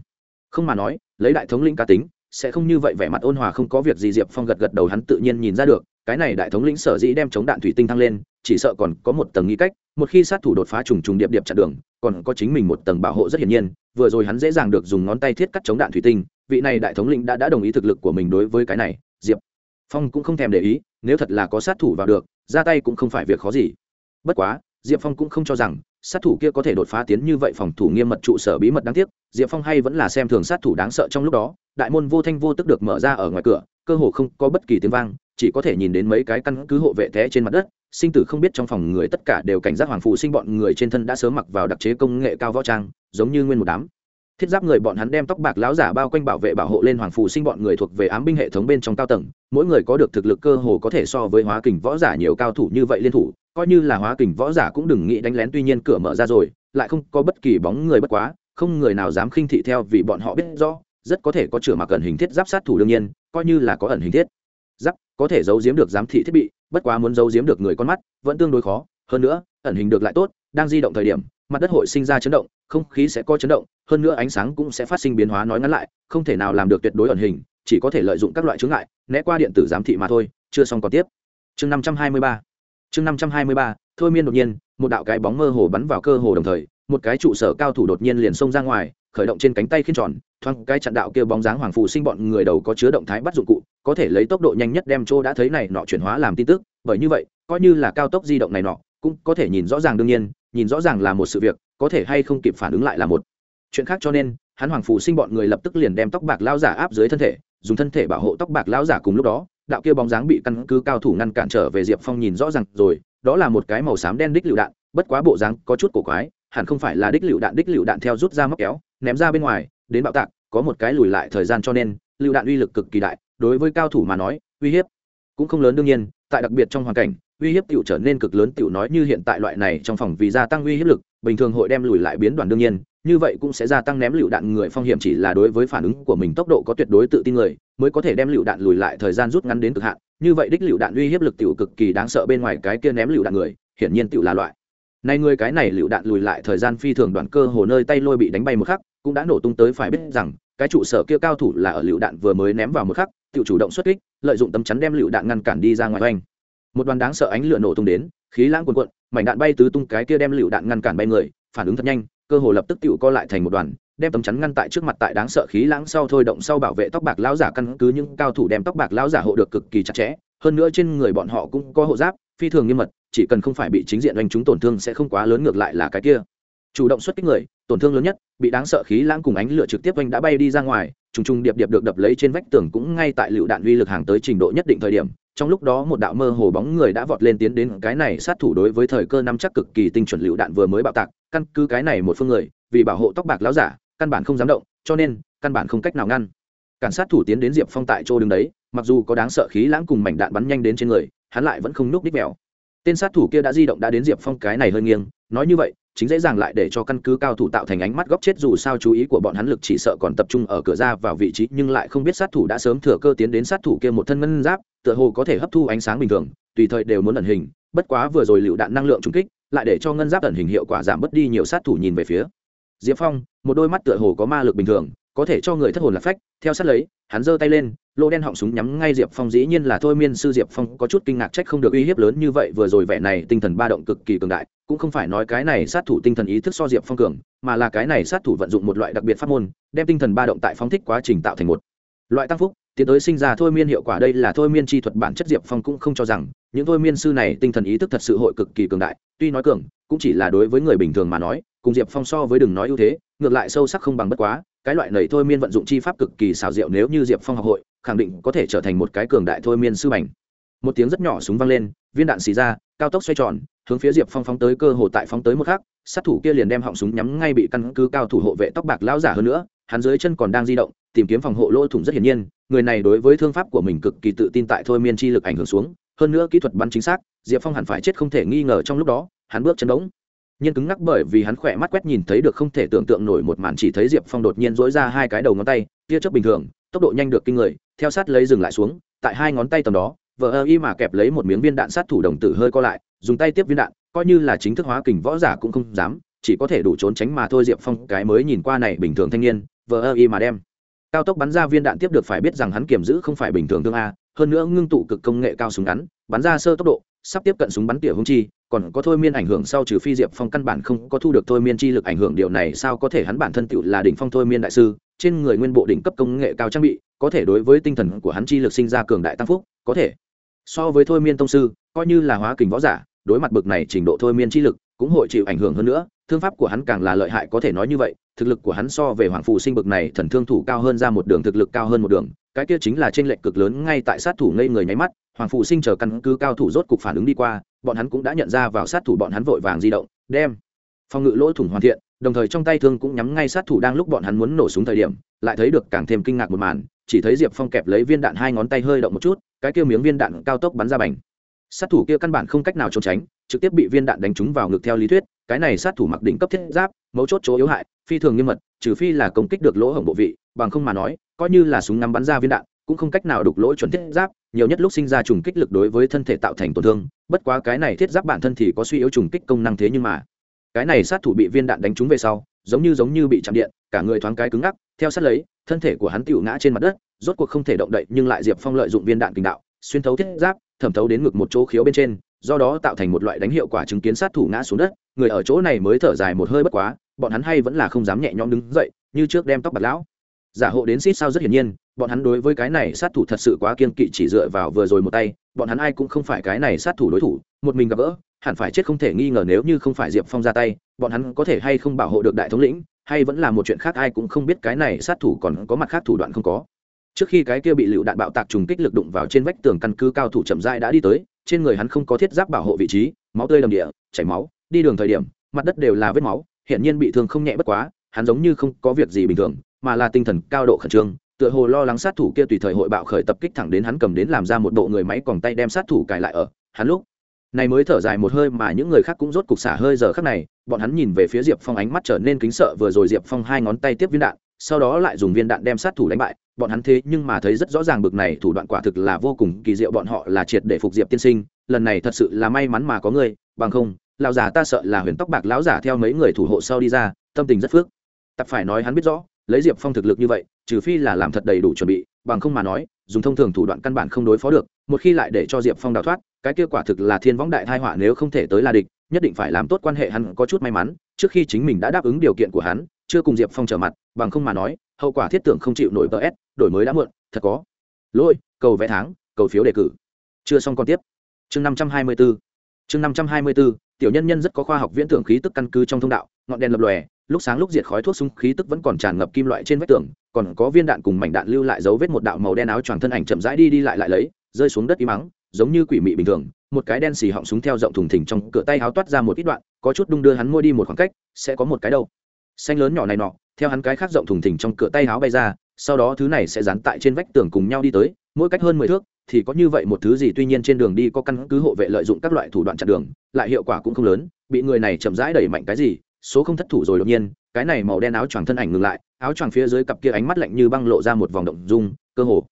Không mà nói, lấy đại thống lĩnh cá tính, sẽ không như vậy vẻ mặt ôn hòa không có việc gì diệp phong gật gật đầu hắn tự nhiên nhìn ra được cái này đại thống lĩnh sở dĩ đem chống đạn thủy tinh thăng lên, chỉ sợ còn có một tầng nghĩ cách, một khi sát thủ đột phá trùng trùng điệp điệp chặn đường, còn có chính mình một tầng bảo hộ rất hiển nhiên, vừa rồi hắn dễ dàng được dùng ngón tay thiết cắt chống đạn thủy tinh, vị này đại thống lĩnh đã đã đồng ý thực lực của mình đối với cái này, diệp phong cũng không thèm để ý, nếu thật là có sát thủ vào được, ra tay cũng không phải việc khó gì. Bất quá, diệp phong cũng không cho rằng, sát thủ kia có thể đột phá tiến như vậy phòng thủ nghiêm mật trụ sở bí mật đáng tiếc, diệp phong hay vẫn là xem thường sát thủ đáng sợ trong lúc đó, đại môn vô thanh vô tức được mở ra ở ngoài cửa, cơ hồ không có bất kỳ tiếng vang chỉ có thể nhìn đến mấy cái căn cứ hộ vệ té trên mặt đất, sinh tử không biết trong phòng người tất cả đều cảnh giác hoàng phụ sinh bọn người trên thân đã sớm mặc vào đặc chế công nghệ cao võ trang, giống như nguyên một đám. Thiết giáp người bọn hắn đem tóc bạc láo giả bao quanh bảo vệ bảo hộ lên hoàng phụ sinh bọn người thuộc về ám binh hệ thống bên trong cao tầng, mỗi người có được thực lực cơ hồ có thể so với hóa kình võ giả nhiều cao thủ như vậy liên thủ, coi như là hóa kình võ giả cũng đừng nghĩ đánh lén tuy nhiên cửa mở ra rồi, lại không có bất kỳ bóng người bất quá, không người nào dám khinh thị theo vì bọn họ biết rõ, rất có thể có chửa mặc ẩn hình thiết giáp sát thủ đương nhiên, coi như là có ẩn hình thiết giáp, có thể giấu giếm được giám thị thiết bị, bất quá muốn giấu giếm được người con mắt, vẫn tương đối khó. Hơn nữa, ẩn hình được lại tốt, đang di động thời điểm, mặt đất hội sinh ra chấn động, không khí sẽ có chấn động, hơn nữa ánh sáng cũng sẽ phát sinh biến hóa nói ngắn lại, không thể nào làm được tuyệt đối ẩn hình, chỉ có thể lợi dụng các loại chướng ngại, né qua điện tử giám thị mà thôi, chưa xong còn tiếp. Chương năm trăm hai mươi ba. Chương năm trăm hai mươi ba, thôi miên đột nhiên, một đạo cái bóng mơ hồ bắn vào cơ hồ đồng thời, một cái trụ sở cao thủ đột nhiên liền xông ra ngoài khởi động trên cánh tay khiên tròn, thoáng cái chặn đạo kia bóng dáng hoàng phụ sinh bọn người đầu có chứa động thái bắt dụng cụ, có thể lấy tốc độ nhanh nhất đem chỗ đã thấy này nọ chuyển hóa làm tin tức, bởi như vậy, coi như là cao tốc di động này nọ, cũng có thể nhìn rõ ràng đương nhiên, nhìn rõ ràng là một sự việc, có thể hay không kịp phản ứng lại là một. Chuyện khác cho nên, hắn hoàng phụ sinh bọn người lập tức liền đem tóc bạc lao giả áp dưới thân thể, dùng thân thể bảo hộ tóc bạc lao giả cùng lúc đó, đạo kia bóng dáng bị căn cứ cao thủ ngăn cản trở về diệp phong nhìn rõ ràng rồi, đó là một cái màu xám đen đích lựu đạn, bất quá bộ dáng có chút cổ quái, hẳn không phải là đích lựu đạn, đích lựu đạn theo rút ra móc kéo ném ra bên ngoài, đến bạo tạc, có một cái lùi lại thời gian cho nên, lựu đạn uy lực cực kỳ đại, đối với cao thủ mà nói, uy hiếp cũng không lớn đương nhiên, tại đặc biệt trong hoàn cảnh, uy hiếp tiểu trở nên cực lớn, tiểu nói như hiện tại loại này trong phòng vì gia tăng uy hiếp lực, bình thường hội đem lùi lại biến đoàn đương nhiên, như vậy cũng sẽ gia tăng ném lựu đạn người phong hiểm chỉ là đối với phản ứng của mình tốc độ có tuyệt đối tự tin người, mới có thể đem lựu đạn lùi lại thời gian rút ngắn đến cực hạn, như vậy đích lựu đạn uy hiếp lực tiểu cực kỳ đáng sợ bên ngoài cái kia ném lựu đạn người, hiển nhiên tiểu là loại này người cái này lựu đạn lùi lại thời gian phi thường đoạn cơ hồ nơi tay lôi bị đánh bay một khắc, cũng đã nổ tung tới phải biết rằng, cái trụ sở kia cao thủ là ở lựu đạn vừa mới ném vào một khắc tự chủ động xuất kích, lợi dụng tấm chắn đem lựu đạn ngăn cản đi ra ngoài hoành một đoàn đáng sợ ánh lửa nổ tung đến, khí lãng cuồn cuộn, mảnh đạn bay tứ tung cái kia đem lựu đạn ngăn cản bay người, phản ứng thật nhanh, cơ hồ lập tức tựu co lại thành một đoàn, đem tấm chắn ngăn tại trước mặt tại đáng sợ khí lãng sau thôi động sau bảo vệ tóc bạc lão giả căn cứ những cao thủ đem tóc bạc lão giả hộ được cực kỳ chặt chẽ, hơn nữa trên người bọn họ cũng có hộ giáp, phi thường nghiêm mật chỉ cần không phải bị chính diện oanh chúng tổn thương sẽ không quá lớn ngược lại là cái kia. Chủ động xuất kích người, tổn thương lớn nhất, bị đáng sợ khí lãng cùng ánh lửa trực tiếp oanh đã bay đi ra ngoài, trùng trùng điệp điệp được đập lấy trên vách tường cũng ngay tại lựu đạn uy lực hàng tới trình độ nhất định thời điểm. Trong lúc đó một đạo mơ hồ bóng người đã vọt lên tiến đến, cái này sát thủ đối với thời cơ năm chắc cực kỳ tinh chuẩn lựu đạn vừa mới bạo tạc, căn cứ cái này một phương người, vì bảo hộ tóc bạc láo giả, căn bản không dám động, cho nên, căn bản không cách nào ngăn. Cản sát thủ tiến đến diệp phong tại chỗ đứng đấy, mặc dù có đáng sợ khí lãng cùng mảnh đạn bắn nhanh đến trên người, hắn lại vẫn không núp đích mèo tên sát thủ kia đã di động đã đến diệp phong cái này hơi nghiêng, nói như vậy, chính dễ dàng lại để cho căn cứ cao thủ tạo thành ánh mắt góc chết dù sao chú ý của bọn hắn lực chỉ sợ còn tập trung ở cửa ra vào vị trí, nhưng lại không biết sát thủ đã sớm thừa cơ tiến đến sát thủ kia một thân ngân giáp, tựa hồ có thể hấp thu ánh sáng bình thường, tùy thời đều muốn ẩn hình, bất quá vừa rồi lựu đạn năng lượng trung kích, lại để cho ngân giáp ẩn hình hiệu quả giảm bớt đi, nhiều sát thủ nhìn về phía diệp phong, một đôi mắt tựa hồ có ma lực bình thường có thể cho người thất hồn lạc phách, theo sát lấy, hắn giơ tay lên lô đen họng súng nhắm ngay diệp phong, dĩ nhiên là thôi miên sư diệp phong, có chút kinh ngạc trách không được uy hiếp lớn như vậy, vừa rồi vẻ này tinh thần ba động cực kỳ cường đại, cũng không phải nói cái này sát thủ tinh thần ý thức so diệp phong cường, mà là cái này sát thủ vận dụng một loại đặc biệt pháp môn, đem tinh thần ba động tại phóng thích quá trình tạo thành một loại tăng phúc, tiến tới sinh ra thôi miên hiệu quả đây là thôi miên chi thuật bản chất diệp phong cũng không cho rằng, những thôi miên sư này tinh thần ý thức thật sự hội cực kỳ cường đại, tuy nói cường, cũng chỉ là đối với người bình thường mà nói, cùng diệp phong so với đừng nói ưu thế, ngược lại sâu sắc không bằng bất quá cái loại này thôi miên vận dụng chi pháp cực kỳ xảo diệu nếu như diệp phong học hội, khẳng định có thể trở thành một cái cường đại thôi miên sư bành. Một tiếng rất nhỏ súng vang lên, viên đạn xì ra, cao tốc xoay tròn, hướng phía diệp phong phóng tới cơ hồ tại phóng tới một khắc, sát thủ kia liền đem họng súng nhắm ngay bị căn cứ cao thủ hộ vệ tóc bạc lão giả hơn nữa, hắn dưới chân còn đang di động, tìm kiếm phòng hộ lỗ thủng rất hiển nhiên, người này đối với thương pháp của mình cực kỳ tự tin tại thôi miên chi lực ảnh hưởng xuống, hơn nữa kỹ thuật bắn chính xác, diệp phong hẳn phải chết không thể nghi ngờ trong lúc đó, hắn bước chân đống nhiên cứng ngắc bởi vì hắn khỏe mắt quét nhìn thấy được không thể tưởng tượng nổi một màn chỉ thấy diệp phong đột nhiên dỗi ra hai cái đầu ngón tay, tia chớp bình thường, tốc độ nhanh được kinh người, theo sát lấy dừng lại xuống, tại hai ngón tay tầm đó, vờ ơ y mà kẹp lấy một miếng viên đạn sát thủ đồng tử hơi co lại, dùng tay tiếp viên đạn, coi như là chính thức hóa kình võ giả cũng không dám, chỉ có thể đủ trốn tránh mà thôi diệp phong, cái mới nhìn qua này bình thường thanh niên, vờ ơ y mà đem. Cao tốc bắn ra viên đạn tiếp được phải biết rằng hắn kiểm giữ không phải bình thường thương a, hơn nữa ngưng tụ cực công nghệ cao súng ngắn, bắn ra sơ tốc độ sắp tiếp cận súng bắn tỉa hung chi, còn có thôi miên ảnh hưởng sau trừ phi diệp phong căn bản không có thu được thôi miên chi lực ảnh hưởng, điều này sao có thể hắn bản thân tựu là đỉnh phong thôi miên đại sư, trên người nguyên bộ đỉnh cấp công nghệ cao trang bị, có thể đối với tinh thần của hắn chi lực sinh ra cường đại tăng phúc, có thể. So với thôi miên tông sư, coi như là hóa kình võ giả, đối mặt bực này trình độ thôi miên chi lực, cũng hội chịu ảnh hưởng hơn nữa, thương pháp của hắn càng là lợi hại, có thể nói như vậy, thực lực của hắn so về hoàng phù sinh bực này thần thương thủ cao hơn ra một đường, thực lực cao hơn một đường, cái kia chính là trên lệch cực lớn ngay tại sát thủ ngây người nháy mắt hoàng phụ sinh chờ căn cứ cao thủ rốt cục phản ứng đi qua, bọn hắn cũng đã nhận ra vào sát thủ bọn hắn vội vàng di động, đem phòng ngự lỗ thủng hoàn thiện, đồng thời trong tay thương cũng nhắm ngay sát thủ đang lúc bọn hắn muốn nổ súng thời điểm, lại thấy được càng thêm kinh ngạc một màn, chỉ thấy diệp phong kẹp lấy viên đạn hai ngón tay hơi động một chút, cái kia miếng viên đạn cao tốc bắn ra bành. Sát thủ kia căn bản không cách nào trốn tránh, trực tiếp bị viên đạn đánh trúng vào ngực theo lý thuyết, cái này sát thủ mặc đỉnh cấp thiết giáp, mấu chốt chỗ yếu hại, phi thường nghiêm mật, trừ phi là công kích được lỗ hổng bộ vị, bằng không mà nói, coi như là súng ngắm bắn ra viên đạn, cũng không cách nào đục lỗ chuẩn thiết giáp nhiều nhất lúc sinh ra trùng kích lực đối với thân thể tạo thành tổn thương, bất quá cái này thiết giáp bản thân thì có suy yếu trùng kích công năng thế nhưng mà. Cái này sát thủ bị viên đạn đánh trúng về sau, giống như giống như bị chạm điện, cả người thoáng cái cứng ngắc, theo sát lấy, thân thể của hắn tựu ngã trên mặt đất, rốt cuộc không thể động đậy, nhưng lại diệp phong lợi dụng viên đạn kinh đạo, xuyên thấu thiết giáp, thẩm thấu đến ngực một chỗ khiếu bên trên, do đó tạo thành một loại đánh hiệu quả chứng kiến sát thủ ngã xuống đất. Người ở chỗ này mới thở dài một hơi bất quá, bọn hắn hay vẫn là không dám nhẹ nhõm đứng dậy, như trước đem tóc bạc lão giả hộ đến xít sao rất hiển nhiên, bọn hắn đối với cái này sát thủ thật sự quá kiên kỵ chỉ dựa vào vừa rồi một tay, bọn hắn ai cũng không phải cái này sát thủ đối thủ, một mình gặp gỡ, hẳn phải chết không thể nghi ngờ nếu như không phải diệp phong ra tay, bọn hắn có thể hay không bảo hộ được đại thống lĩnh, hay vẫn là một chuyện khác ai cũng không biết cái này sát thủ còn có mặt khác thủ đoạn không có. Trước khi cái kia bị lựu đạn bạo tạc trùng kích lực đụng vào trên vách tường căn cứ cao thủ chậm rãi đã đi tới, trên người hắn không có thiết giáp bảo hộ vị trí, máu tươi đầm địa, chảy máu, đi đường thời điểm, mặt đất đều là vết máu hiện nhiên bị thương không nhẹ bất quá, hắn giống như không có việc gì bình thường mà là tinh thần cao độ khẩn trương, tựa hồ lo lắng sát thủ kia tùy thời hội bạo khởi tập kích thẳng đến hắn cầm đến làm ra một bộ người máy còng tay đem sát thủ cài lại ở, hắn lúc này mới thở dài một hơi mà những người khác cũng rốt cục xả hơi giờ khắc này, bọn hắn nhìn về phía diệp phong ánh mắt trở nên kính sợ vừa rồi diệp phong hai ngón tay tiếp viên đạn, sau đó lại dùng viên đạn đem sát thủ đánh bại, bọn hắn thế nhưng mà thấy rất rõ ràng bực này thủ đoạn quả thực là vô cùng kỳ diệu, bọn họ là triệt để phục diệp tiên sinh, lần này thật sự là may mắn mà có người, bằng không, lão già ta sợ là huyền tóc bạc lão giả theo mấy người thủ hộ sau đi ra, tâm tình rất phước tập phải nói hắn biết rõ lấy diệp phong thực lực như vậy, trừ phi là làm thật đầy đủ chuẩn bị, bằng không mà nói, dùng thông thường thủ đoạn căn bản không đối phó được, một khi lại để cho diệp phong đào thoát, cái kết quả thực là thiên võng đại thai họa nếu không thể tới là địch, nhất định phải làm tốt quan hệ hắn có chút may mắn, trước khi chính mình đã đáp ứng điều kiện của hắn, chưa cùng diệp phong trở mặt, bằng không mà nói, hậu quả thiết tưởng không chịu nổi ts đổi mới đã muộn, thật có. Lỗi cầu vẽ tháng, cầu phiếu đề cử. Chưa xong còn tiếp. Chương năm trăm hai mươi bốn chương năm trăm hai mươi bốn tiểu nhân nhân rất có khoa học viễn tưởng khí tức căn cứ trong thông đạo, ngọn đèn lập lòe lúc sáng lúc diệt khói thuốc súng khí tức vẫn còn tràn ngập kim loại trên vách tường, còn có viên đạn cùng mảnh đạn lưu lại dấu vết một đạo màu đen áo choàng thân ảnh chậm rãi đi đi lại lại lấy, rơi xuống đất im mắng, giống như quỷ mị bình thường, một cái đen xì họng súng theo rộng thùng thình trong cửa tay áo toát ra một ít đoạn, có chút đung đưa hắn môi đi một khoảng cách, sẽ có một cái đâu xanh lớn nhỏ này nọ, theo hắn cái khác rộng thùng thình trong cửa tay áo bay ra, sau đó thứ này sẽ dán tại trên vách tường cùng nhau đi tới, mỗi cách hơn mười thước, thì có như vậy một thứ gì, tuy nhiên trên đường đi có căn cứ hộ vệ lợi dụng các loại thủ đoạn chặn đường, lại hiệu quả cũng không lớn, bị người này chậm rãi đẩy mạnh cái gì số không thất thủ rồi đột nhiên, cái này màu đen áo choàng thân ảnh ngừng lại, áo choàng phía dưới cặp kia ánh mắt lạnh như băng lộ ra một vòng động dung, cơ hồ.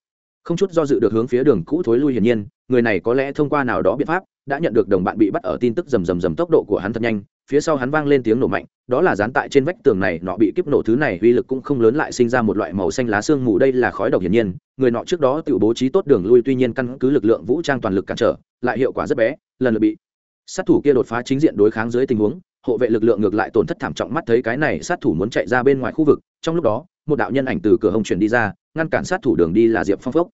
Không chút do dự được hướng phía đường cũ thối lui hiển nhiên, người này có lẽ thông qua nào đó biện pháp, đã nhận được đồng bạn bị bắt ở tin tức rầm rầm rầm tốc độ của hắn thật nhanh, phía sau hắn vang lên tiếng nổ mạnh, đó là dán tại trên vách tường này, nọ bị kiếp nổ thứ này uy lực cũng không lớn lại sinh ra một loại màu xanh lá xương mù, đây là khói độc hiển nhiên, người nọ trước đó tự bố trí tốt đường lui tuy nhiên căn cứ lực lượng vũ trang toàn lực cản trở, lại hiệu quả rất bé, lần lượt bị sát thủ kia đột phá chính diện đối kháng dưới tình huống hộ vệ lực lượng ngược lại tổn thất thảm trọng mắt thấy cái này sát thủ muốn chạy ra bên ngoài khu vực, trong lúc đó, một đạo nhân ảnh từ cửa hông chuyển đi ra, ngăn cản sát thủ đường đi là diệp phong phốc.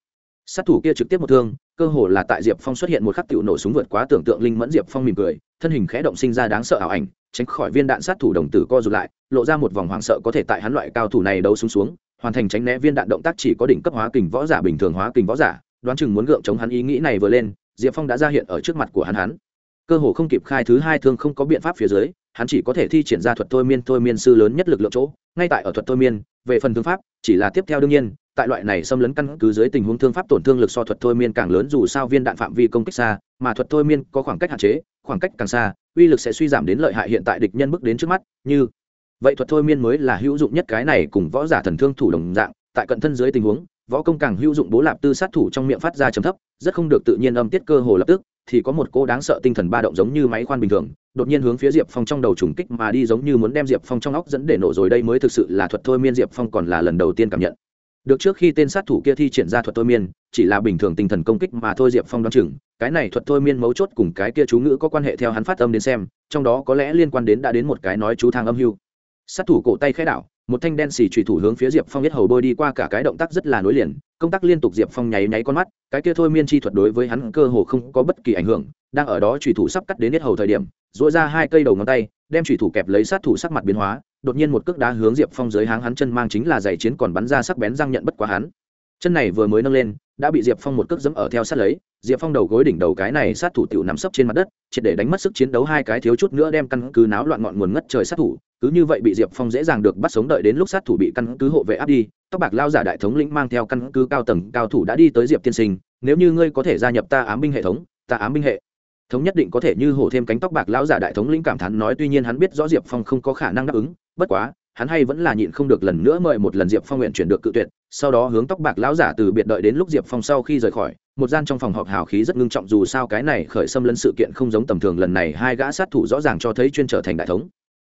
Sát thủ kia trực tiếp một thương, cơ hồ là tại diệp phong xuất hiện một khắc tựu nổ súng vượt quá tưởng tượng linh mẫn diệp phong mỉm cười, thân hình khẽ động sinh ra đáng sợ ảo ảnh, tránh khỏi viên đạn sát thủ đồng tử co rụt lại, lộ ra một vòng hoảng sợ có thể tại hắn loại cao thủ này đấu xuống xuống, hoàn thành tránh né viên đạn động tác chỉ có đỉnh cấp hóa kình võ giả bình thường hóa kình võ giả, đoán chừng muốn gượng chống hắn ý nghĩ này vừa lên, diệp phong đã ra hiện ở trước mặt của hắn hắn. Cơ hồ không kịp khai thứ hai thương không có biện pháp phía dưới hắn chỉ có thể thi triển ra thuật thôi miên thôi miên sư lớn nhất lực lượng chỗ, ngay tại ở thuật thôi miên, về phần thương pháp, chỉ là tiếp theo đương nhiên, tại loại này xâm lấn căn cứ dưới tình huống thương pháp tổn thương lực so thuật thôi miên càng lớn dù sao viên đạn phạm vi công kích xa, mà thuật thôi miên có khoảng cách hạn chế, khoảng cách càng xa, uy lực sẽ suy giảm đến lợi hại hiện tại địch nhân bước đến trước mắt, như vậy thuật thôi miên mới là hữu dụng nhất cái này cùng võ giả thần thương thủ đồng dạng, tại cận thân dưới tình huống, võ công càng hữu dụng bố lạp tư sát thủ trong miệng phát ra chấm thấp, rất không được tự nhiên âm tiết cơ hồ lập tức thì có một cô đáng sợ tinh thần ba động giống như máy khoan bình thường, đột nhiên hướng phía diệp phong trong đầu trùng kích mà đi giống như muốn đem diệp phong trong óc dẫn để nổ rồi đây mới thực sự là thuật thôi miên, diệp phong còn là lần đầu tiên cảm nhận. Được trước khi tên sát thủ kia thi triển ra thuật thôi miên, chỉ là bình thường tinh thần công kích mà thôi, diệp phong đoán chừng, cái này thuật thôi miên mấu chốt cùng cái kia chú ngữ có quan hệ theo hắn phát âm đến xem, trong đó có lẽ liên quan đến đã đến một cái nói chú thang âm hưu. Sát thủ cổ tay khẽ đảo một thanh đen xì trùy thủ hướng phía diệp phong biết hầu bôi đi qua cả cái động tác rất là nối liền, công tác liên tục diệp phong nháy nháy con mắt, cái kia thôi miên chi thuật đối với hắn cơ hồ không có bất kỳ ảnh hưởng, đang ở đó trùy thủ sắp cắt đến hết hầu thời điểm dội ra hai cây đầu ngón tay, đem trùy thủ kẹp lấy sát thủ sắc mặt biến hóa, đột nhiên một cước đá hướng diệp phong dưới háng hắn chân mang chính là giày chiến còn bắn ra sắc bén răng nhận bất quá hắn chân này vừa mới nâng lên, đã bị diệp phong một cước dẫm ở theo sát lấy, diệp phong đầu gối đỉnh đầu cái này sát thủ tiểu nằm sấp trên mặt đất, triệt để đánh mất sức chiến đấu hai cái thiếu chút nữa đem căn cứ náo loạn ngọn nguồn ngất trời sát thủ, cứ như vậy bị diệp phong dễ dàng được bắt sống đợi đến lúc sát thủ bị căn cứ hộ vệ áp đi, tóc bạc lao giả đại thống lĩnh mang theo căn cứ cao tầng cao thủ đã đi tới diệp tiên sinh, nếu như ngươi có thể gia nhập ta ám binh hệ thống, ta ám binh hệ. Thống nhất định có thể như hổ thêm cánh tóc bạc lão giả đại thống lĩnh cảm thán nói, tuy nhiên hắn biết rõ diệp phong không có khả năng đáp ứng, bất quá hắn hay vẫn là nhịn không được lần nữa mời một lần diệp phong nguyện chuyển được cự tuyệt, sau đó hướng tóc bạc lão giả từ biệt đợi đến lúc diệp phong sau khi rời khỏi, một gian trong phòng họp hào khí rất ngưng trọng dù sao cái này khởi xâm lấn sự kiện không giống tầm thường lần này hai gã sát thủ rõ ràng cho thấy chuyên trở thành đại thống.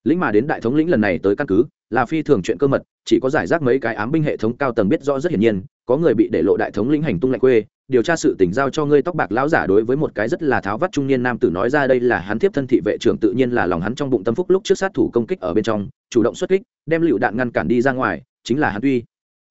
Lĩnh mà đến đại thống lĩnh lần này tới căn cứ, là phi thường chuyện cơ mật, chỉ có giải rác mấy cái ám binh hệ thống cao tầng biết rõ rất hiển nhiên, có người bị để lộ đại thống lĩnh hành tung lạnh quê điều tra sự tình giao cho ngươi tóc bạc lão giả đối với một cái rất là tháo vắt trung niên nam tử nói ra đây là hắn tiếp thân thị vệ trưởng tự nhiên là lòng hắn trong bụng tâm phúc lúc trước sát thủ công kích ở bên trong, chủ động xuất kích, đem lựu đạn ngăn cản đi ra ngoài, chính là hắn tuy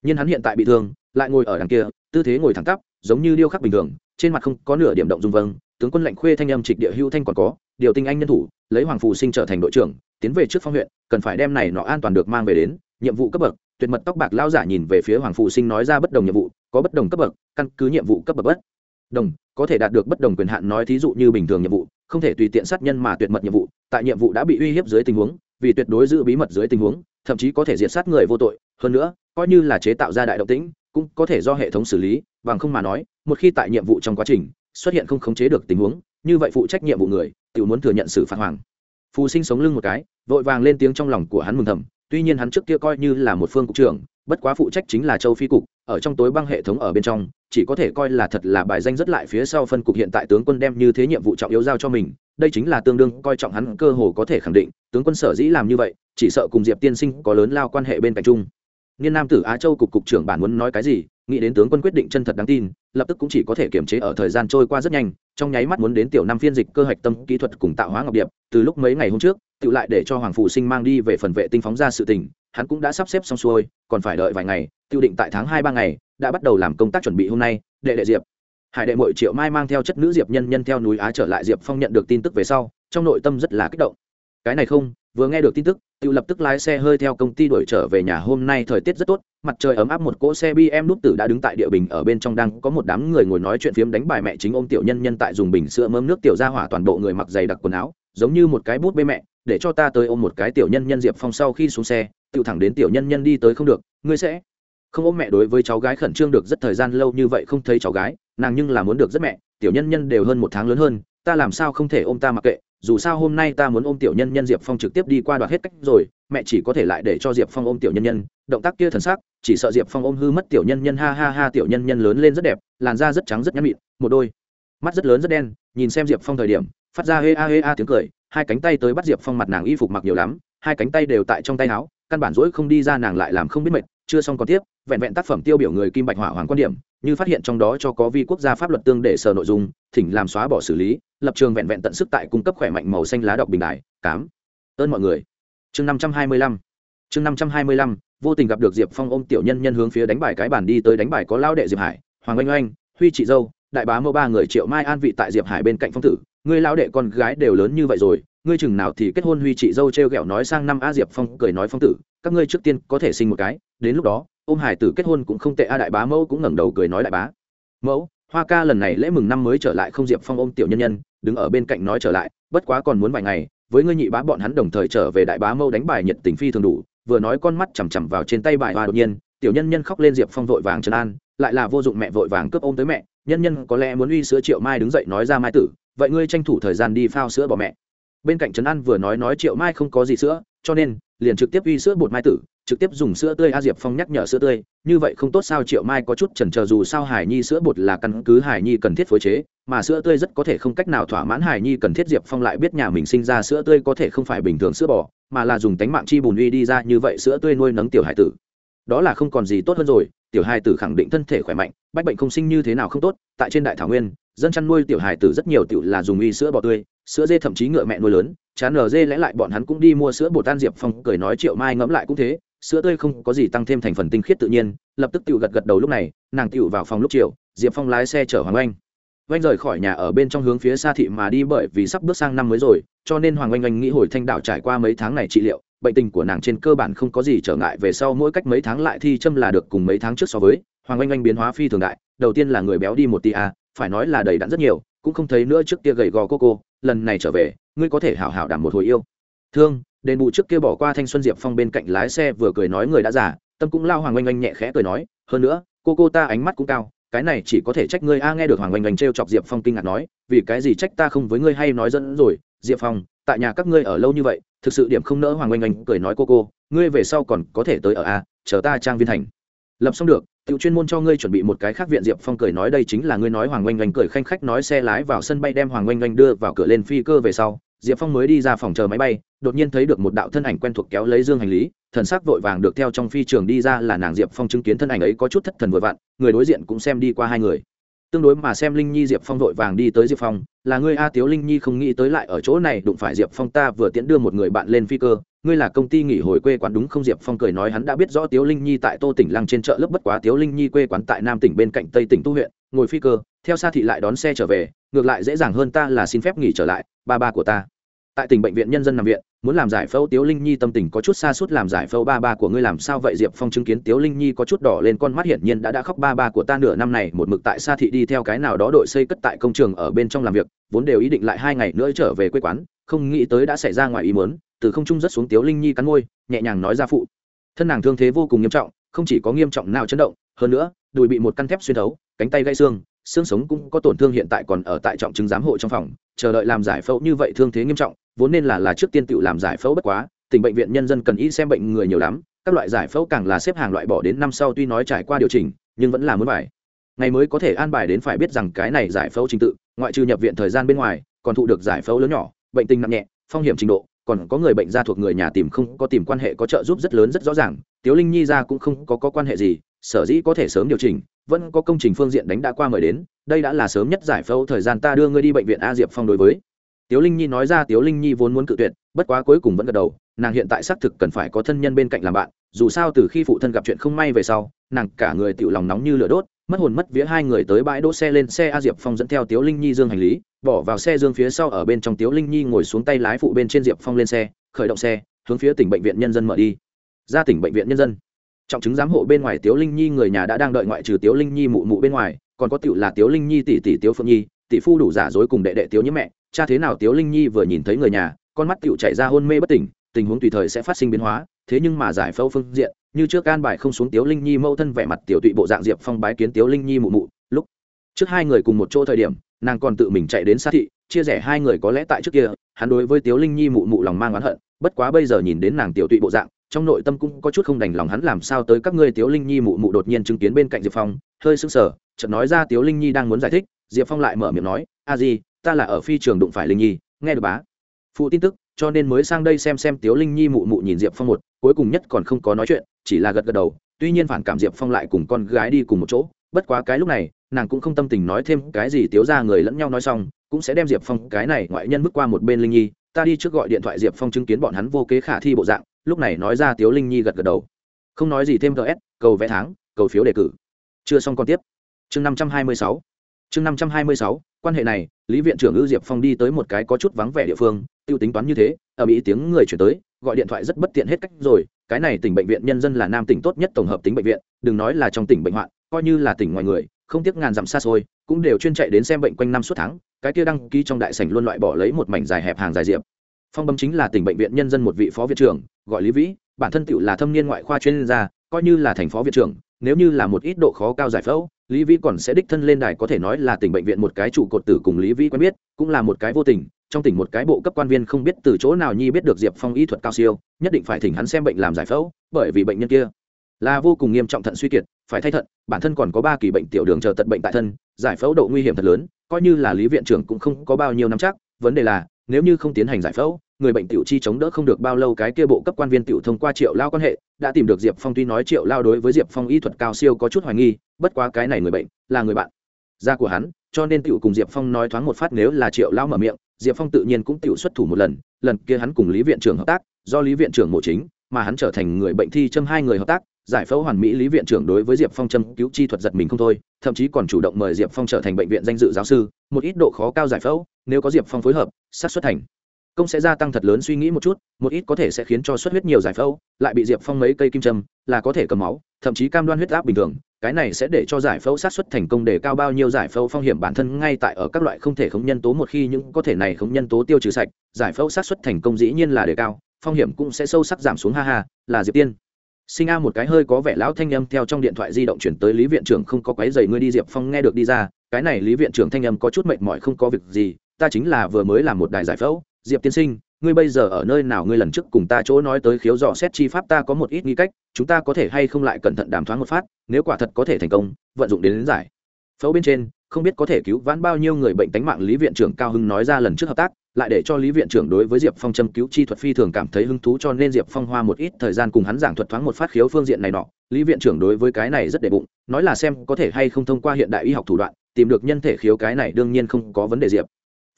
nhưng hắn hiện tại bị thương, lại ngồi ở đằng kia, tư thế ngồi thẳng tắp, giống như điêu khắc bình thường, trên mặt không có nửa điểm động dung vâng tướng quân lệnh khuê thanh âm trịch địa hưu thanh còn có, điều tinh anh nhân thủ, lấy hoàng phù sinh trở thành đội trưởng, tiến về trước phong huyện, cần phải đem này nọ an toàn được mang về đến, nhiệm vụ cấp bậc tuyệt mật tóc bạc lao giả nhìn về phía hoàng phụ sinh nói ra bất đồng nhiệm vụ, có bất đồng cấp bậc, căn cứ nhiệm vụ cấp bậc bất đồng, có thể đạt được bất đồng quyền hạn nói thí dụ như bình thường nhiệm vụ, không thể tùy tiện sát nhân mà tuyệt mật nhiệm vụ, tại nhiệm vụ đã bị uy hiếp dưới tình huống, vì tuyệt đối giữ bí mật dưới tình huống, thậm chí có thể diệt sát người vô tội, hơn nữa, coi như là chế tạo ra đại động tĩnh, cũng có thể do hệ thống xử lý, bằng không mà nói, một khi tại nhiệm vụ trong quá trình, xuất hiện không khống chế được tình huống, như vậy phụ trách nhiệm vụ người tự muốn thừa nhận sự phạt hoàng. Phù sinh sống lưng một cái, vội vàng lên tiếng trong lòng của hắn mừng thầm tuy nhiên hắn trước kia coi như là một phương cục trưởng, bất quá phụ trách chính là châu phi cục, ở trong tối băng hệ thống ở bên trong, chỉ có thể coi là thật là bài danh rất lại phía sau phân cục hiện tại tướng quân đem như thế nhiệm vụ trọng yếu giao cho mình, đây chính là tương đương coi trọng hắn cơ hồ có thể khẳng định, tướng quân sở dĩ làm như vậy, chỉ sợ cùng diệp tiên sinh có lớn lao quan hệ bên cạnh chung niên nam tử á châu cục cục trưởng bản muốn nói cái gì, nghĩ đến tướng quân quyết định chân thật đáng tin, lập tức cũng chỉ có thể kiềm chế ở thời gian trôi qua rất nhanh, trong nháy mắt muốn đến tiểu năm phiên dịch cơ hạch tâm kỹ thuật cùng tạo hóa ngọc điệp, từ lúc mấy ngày hôm trước, tự lại để cho hoàng phụ sinh mang đi về phần vệ tinh phóng ra sự tình, hắn cũng đã sắp xếp xong xuôi, còn phải đợi vài ngày tiêu định tại tháng hai ba ngày, đã bắt đầu làm công tác chuẩn bị hôm nay, đệ đệ diệp. Hải đệ mội triệu mai mang theo chất nữ diệp nhân nhân theo núi á trở lại diệp phong nhận được tin tức về sau, trong nội tâm rất là kích động cái này không, vừa nghe được tin tức tự lập tức lái xe hơi theo công ty đuổi trở về nhà. Hôm nay thời tiết rất tốt, mặt trời ấm áp một cỗ xe bm nút tử đã đứng tại địa bình ở bên trong đang có một đám người ngồi nói chuyện phiếm đánh bài mẹ chính ôm tiểu nhân nhân tại dùng bình sữa mơm nước tiểu ra hỏa toàn bộ người mặc dày đặc quần áo, giống như một cái bút bê mẹ, để cho ta tới ôm một cái tiểu nhân nhân diệp phong sau khi xuống xe tự thẳng đến tiểu nhân nhân đi tới không được, ngươi sẽ không ôm mẹ đối với cháu gái khẩn trương được rất thời gian lâu như vậy không thấy cháu gái, nàng nhưng là muốn được rất mẹ, tiểu nhân nhân đều hơn một tháng lớn hơn, ta làm sao không thể ôm ta mặc kệ dù sao hôm nay ta muốn ôm tiểu nhân nhân diệp phong trực tiếp đi qua đoạt hết cách rồi, mẹ chỉ có thể lại để cho diệp phong ôm tiểu nhân nhân. Động tác kia thần sắc, chỉ sợ diệp phong ôm hư mất tiểu nhân nhân, ha ha ha, tiểu nhân nhân lớn lên rất đẹp, làn da rất trắng rất nhắn mịn, một đôi mắt rất lớn rất đen, nhìn xem diệp phong thời điểm, phát ra hê a hê a tiếng cười, hai cánh tay tới bắt diệp phong mặt nàng y phục mặc nhiều lắm, hai cánh tay đều tại trong tay áo, căn bản rỗi không đi ra nàng lại làm không biết mệt chưa xong còn tiếp, vẹn vẹn tác phẩm tiêu biểu người kim bạch hỏa hoàng quan điểm, như phát hiện trong đó cho có vi quốc gia pháp luật tương để sở nội dung, thỉnh làm xóa bỏ xử lý, lập trường vẹn vẹn tận sức tại cung cấp khỏe mạnh màu xanh lá đọc bình đại, cám. Ơn mọi người. Chương năm trăm hai mươi lăm. Chương năm trăm hai mươi lăm, vô tình gặp được diệp phong ôm tiểu nhân nhân hướng phía đánh bài cái bàn đi tới đánh bài có lao đệ diệp hải, hoàng oanh oanh, huy chị dâu, đại bá mô ba người triệu mai an vị tại diệp hải bên cạnh phong tử ngươi lao đệ con gái đều lớn như vậy rồi ngươi chừng nào thì kết hôn huy chị dâu t r e o g ẹ o nói sang năm a diệp phong, cười nói phong tử, các ngươi trước tiên có thể sinh một cái. Đến lúc đó, ôm hải tử kết hôn cũng không tệ a đại bá mẫu cũng ngẩng đầu cười nói đại bá. Mẫu, hoa ca lần này lễ mừng năm mới trở lại không diệp phong ôm tiểu nhân nhân, đứng ở bên cạnh nói trở lại, bất quá còn muốn vài ngày, với ngươi nhị bá bọn hắn đồng thời trở về đại bá mẫu đánh bài nhiệt tình phi thường đủ, vừa nói con mắt chằm chằm vào trên tay bài hoa đột nhiên, tiểu nhân nhân khóc lên diệp phong vội vàng trấn an, lại là vô dụng mẹ vội vàng cướp ôm tới mẹ, nhân nhân có lẽ muốn uy sữa triệu mai đứng dậy nói ra mai tử, vậy ngươi tranh thủ thời gian đi phao sữa bỏ mẹ bên cạnh trấn an vừa nói nói triệu mai không có gì sữa, cho nên, liền trực tiếp uy sữa bột mai tử, trực tiếp dùng sữa tươi a diệp phong nhắc nhở sữa tươi, như vậy không tốt sao triệu mai có chút chần chờ dù sao hải nhi sữa bột là căn cứ hải nhi cần thiết phối chế, mà sữa tươi rất có thể không cách nào thỏa mãn hải nhi cần thiết diệp phong lại biết nhà mình sinh ra sữa tươi có thể không phải bình thường sữa bò, mà là dùng tánh mạng chi bùn uy đi ra như vậy sữa tươi nuôi nấng tiểu hải tử. Đó là không còn gì tốt hơn rồi, tiểu hải tử khẳng định thân thể khỏe mạnh, bách bệnh không sinh như thế nào không tốt, tại trên đại thảo nguyên, dân chăn nuôi tiểu hải tử rất nhiều tiểu là dùng uy sữa bò tươi sữa dê thậm chí ngựa mẹ nuôi lớn, chán nở dê lẽ lại bọn hắn cũng đi mua sữa bột tan diệp phong, cười nói triệu mai ngẫm lại cũng thế, sữa tươi không có gì tăng thêm thành phần tinh khiết tự nhiên, lập tức tiểu gật gật đầu lúc này, nàng tiểu vào phòng lúc chiều, diệp phong lái xe chở hoàng oanh. Oanh rời khỏi nhà ở bên trong hướng phía xa thị mà đi bởi vì sắp bước sang năm mới rồi, cho nên hoàng oanh oanh nghĩ hồi thanh đảo trải qua mấy tháng này trị liệu, bệnh tình của nàng trên cơ bản không có gì trở ngại về sau mỗi cách mấy tháng lại thi châm là được cùng mấy tháng trước so với, hoàng oanh oanh biến hóa phi thường đại, đầu tiên là người béo đi một tia, phải nói là đầy đặn rất nhiều, cũng không thấy nữa trước kia gầy gò cô cô lần này trở về, ngươi có thể hảo hảo đảm một hồi yêu. Thương, đền bù trước kia bỏ qua thanh xuân diệp phong bên cạnh lái xe vừa cười nói người đã già, tâm cũng lao hoàng oanh oanh nhẹ khẽ cười nói, hơn nữa, cô cô ta ánh mắt cũng cao, cái này chỉ có thể trách ngươi, a, nghe được hoàng oanh oanh t chọc diệp phong kinh ngạc nói, vì cái gì trách ta không với ngươi hay nói dẫn rồi, diệp phong, tại nhà các ngươi ở lâu như vậy, thực sự điểm không nỡ hoàng oanh oanh cười nói cô cô, ngươi về sau còn có thể tới ở a, chờ ta trang viên thành lập xong được tự chuyên môn cho ngươi chuẩn bị một cái khác viện, diệp phong cười nói đây chính là ngươi nói hoàng oanh oanh cười khanh khách nói xe lái vào sân bay đem hoàng oanh oanh đưa vào cửa lên phi cơ về sau, diệp phong mới đi ra phòng chờ máy bay, đột nhiên thấy được một đạo thân ảnh quen thuộc kéo lấy dương hành lý, thần sắc vội vàng được theo trong phi trường đi ra là nàng diệp phong chứng kiến thân ảnh ấy có chút thất thần vội vặn, người đối diện cũng xem đi qua hai người. Tương đối mà xem linh nhi diệp phong vội vàng đi tới diệp phong, là ngươi a tiếu linh nhi không nghĩ tới lại ở chỗ này, đụng phải diệp phong ta vừa tiễn đưa một người bạn lên phi cơ ngươi là công ty nghỉ hồi quê quán đúng không? Diệp phong cười nói, hắn đã biết rõ tiếu linh nhi tại tô tỉnh lăng trên chợ lớp bất quá tiếu linh nhi quê quán tại nam tỉnh bên cạnh tây tỉnh tu huyện, ngồi phi cơ, theo xa thị lại đón xe trở về, ngược lại dễ dàng hơn ta là xin phép nghỉ trở lại, ba ba của ta. Tại tỉnh bệnh viện nhân dân nằm viện muốn làm giải phẫu tiếu linh nhi tâm tình có chút xa suốt, làm giải phẫu ba ba của ngươi làm sao vậy? Diệp phong chứng kiến tiếu linh nhi có chút đỏ lên, con mắt hiển nhiên đã đã khóc ba ba của ta nửa năm này. Một mực tại xa thị đi theo cái nào đó đội xây cất tại công trường ở bên trong làm việc, vốn đều ý định lại hai ngày nữa trở về quê quán, không nghĩ tới đã xảy ra ngoài ý muốn, từ không trung rất xuống tiếu linh nhi cắn môi, nhẹ nhàng nói ra phụ. Thân nàng thương thế vô cùng nghiêm trọng, không chỉ có nghiêm trọng nào chấn động, hơn nữa, đùi bị một căn thép xuyên thấu, cánh tay gãy xương xương sống cũng có tổn thương hiện tại còn ở tại trọng chứng giám hộ trong phòng, chờ đợi làm giải phẫu như vậy thương thế nghiêm trọng vốn nên là là trước tiên tự làm giải phẫu bất quá tỉnh bệnh viện nhân dân cần y xem bệnh người nhiều lắm các loại giải phẫu càng là xếp hàng loại bỏ đến năm sau tuy nói trải qua điều chỉnh nhưng vẫn là muốn bài. Ngày mới có thể an bài đến phải biết rằng cái này giải phẫu trình tự ngoại trừ nhập viện thời gian bên ngoài còn thụ được giải phẫu lớn nhỏ bệnh tình nặng nhẹ phong hiểm trình độ còn có người bệnh gia thuộc người nhà tìm không có tìm quan hệ có trợ giúp rất lớn rất rõ ràng tiếu linh nhi ra cũng không có, có quan hệ gì sở dĩ có thể sớm điều chỉnh vẫn có công trình phương diện đánh đã qua mời đến đây đã là sớm nhất giải phẫu thời gian ta đưa ngươi đi bệnh viện a diệp phong đối với tiếu linh nhi nói ra tiếu linh nhi vốn muốn cự tuyệt, bất quá cuối cùng vẫn gật đầu, nàng hiện tại xác thực cần phải có thân nhân bên cạnh làm bạn, dù sao từ khi phụ thân gặp chuyện không may về sau, nàng cả người tự lòng nóng như lửa đốt, mất hồn mất vía hai người tới bãi đỗ xe lên xe a diệp phong dẫn theo tiếu linh nhi dương hành lý, bỏ vào xe dương phía sau ở bên trong tiếu linh nhi ngồi xuống tay lái phụ bên trên diệp phong lên xe, khởi động xe, hướng phía tỉnh bệnh viện nhân dân mở đi. Ra tỉnh bệnh viện nhân dân. Trọng chứng giám hộ bên ngoài tiếu linh nhi người nhà đã đang đợi ngoại trừ tiếu linh nhi mụ mụ bên ngoài, còn có tựu là tiếu linh nhi tỷ tỷ tiếu phượng nhi, tỷ phu đủ giả dối cùng đệ đệ tiếu nhiễm mẹ cha thế nào tiếu linh nhi vừa nhìn thấy người nhà, con mắt tựu chạy ra hôn mê bất tỉnh, tình huống tùy thời sẽ phát sinh biến hóa, thế nhưng mà giải phẫu phương diện, như trước can bài không xuống tiếu linh nhi mâu thân vẻ mặt tiểu tụy bộ dạng diệp phong bái kiến tiếu linh nhi mụ mụ, lúc trước hai người cùng một chỗ thời điểm, nàng còn tự mình chạy đến xa thị, chia rẽ hai người có lẽ tại trước kia, hắn đối với tiếu linh nhi mụ mụ lòng mang oán hận, bất quá bây giờ nhìn đến nàng tiểu tụy bộ dạng, trong nội tâm cũng có chút không đành lòng hắn làm sao tới các ngươi tiếu linh nhi mụ mụ đột nhiên chứng kiến bên cạnh diệp phong, hơi sững sờ, chợt nói ra tiếu linh nhi đang muốn giải thích, diệp phong lại mở miệng nói, a di ta là ở phi trường đụng phải linh nhi, nghe được bá. Phụ tin tức, cho nên mới sang đây xem xem tiếu linh nhi mụ mụ nhìn diệp phong một, cuối cùng nhất còn không có nói chuyện, chỉ là gật gật đầu, tuy nhiên phản cảm diệp phong lại cùng con gái đi cùng một chỗ, bất quá cái lúc này, nàng cũng không tâm tình nói thêm cái gì tiếu ra người lẫn nhau nói xong, cũng sẽ đem diệp phong cái này ngoại nhân bước qua một bên linh nhi, ta đi trước gọi điện thoại diệp phong chứng kiến bọn hắn vô kế khả thi bộ dạng, lúc này nói ra tiếu linh nhi gật gật đầu. Không nói gì thêm gs cầu vẽ tháng, cầu phiếu đề cử. Chưa xong còn tiếp. Chương năm trăm hai mươi sáu chương năm trăm hai mươi sáu, quan hệ này, lý viện trưởng ư diệp phong đi tới một cái có chút vắng vẻ địa phương t i ê u tính toán như thế ở mỹ tiếng người chuyển tới, gọi điện thoại rất bất tiện hết cách rồi, cái này tỉnh bệnh viện nhân dân là nam tỉnh tốt nhất tổng hợp tính bệnh viện, đừng nói là trong tỉnh bệnh hoạn, coi như là tỉnh ngoài người, không tiếc ngàn dặm xa xôi, cũng đều chuyên chạy đến xem bệnh quanh năm suốt tháng, cái kia đăng ký trong đại sảnh luôn loại bỏ lấy một mảnh dài hẹp hàng dài diệp. Phong bấm chính là tỉnh bệnh viện nhân dân một vị phó viện trưởng, gọi lý vĩ, bản thân tựu là thâm niên ngoại khoa chuyên gia, coi như là thành phó viện trưởng, nếu như là một ít độ khó cao giải phẫu lý vĩ còn sẽ đích thân lên đài có thể nói là tỉnh bệnh viện một cái trụ cột tử cùng lý vĩ quen biết, cũng là một cái vô tình, trong tỉnh một cái bộ cấp quan viên không biết từ chỗ nào nhi biết được diệp phong y thuật cao siêu, nhất định phải thỉnh hắn xem bệnh làm giải phẫu, bởi vì bệnh nhân kia là vô cùng nghiêm trọng thận suy kiệt, phải thay thận, bản thân còn có ba kỳ bệnh tiểu đường chờ tận bệnh tại thân, giải phẫu độ nguy hiểm thật lớn, coi như là lý viện trưởng cũng không có bao nhiêu năm chắc, vấn đề là nếu như không tiến hành giải phẫu người bệnh tiểu chi chống đỡ không được bao lâu cái kia bộ cấp quan viên tiểu thông qua triệu lao quan hệ, đã tìm được diệp phong tuy nói triệu lao đối với diệp phong y thuật cao siêu có chút hoài nghi, bất quá cái này người bệnh là người bạn gia của hắn, cho nên tiểu cùng diệp phong nói thoáng một phát nếu là triệu lao mở miệng, diệp phong tự nhiên cũng tiểu xuất thủ một lần lần kia hắn cùng lý viện trưởng hợp tác, do lý viện trưởng mộ chính, mà hắn trở thành người bệnh thi châm hai người hợp tác, giải phẫu hoàn mỹ lý viện trưởng đối với diệp phong châm cứu chi thuật giật mình không thôi, thậm chí còn chủ động mời diệp phong trở thành bệnh viện danh dự giáo sư, một ít độ khó cao giải phẫu, nếu có diệp phong phối hợp sát xuất thành công sẽ gia tăng thật lớn suy nghĩ một chút, một ít có thể sẽ khiến cho xuất huyết nhiều giải phẫu, lại bị diệp phong mấy cây kim châm, là có thể cầm máu, thậm chí cam đoan huyết áp bình thường, cái này sẽ để cho giải phẫu sát xuất thành công để cao bao nhiêu giải phẫu phong hiểm bản thân ngay tại ở các loại không thể khống nhân tố một khi những có thể này khống nhân tố tiêu trừ sạch, giải phẫu sát xuất thành công dĩ nhiên là đề cao, phong hiểm cũng sẽ sâu sắc giảm xuống, ha ha, là diệp tiên. Sinh a một cái hơi có vẻ lão thanh âm theo trong điện thoại di động chuyển tới lý viện trưởng không có quấy dày ngươi đi, diệp phong nghe được đi ra, cái này lý viện trưởng thanh âm có chút mệt mỏi không có việc gì, ta chính là vừa mới làm một đài giải phẫu diệp tiên sinh ngươi bây giờ ở nơi nào? Ngươi lần trước cùng ta chỗ nói tới khiếu dò xét chi pháp ta có một ít nghi cách chúng ta có thể hay không lại cẩn thận đàm thoáng một phát nếu quả thật có thể thành công vận dụng đến, đến giải. Phẫu bên trên không biết có thể cứu vãn bao nhiêu người bệnh tánh mạng lý viện trưởng cao hưng nói ra lần trước hợp tác lại để cho lý viện trưởng đối với diệp phong châm cứu chi thuật phi thường cảm thấy hứng thú cho nên diệp phong hoa một ít thời gian cùng hắn giảng thuật thoáng một phát khiếu phương diện này nọ. Lý viện trưởng đối với cái này rất đệ bụng nói là xem có thể hay không thông qua hiện đại y học thủ đoạn tìm được nhân thể khiếu cái này đương nhiên không có vấn đề diệp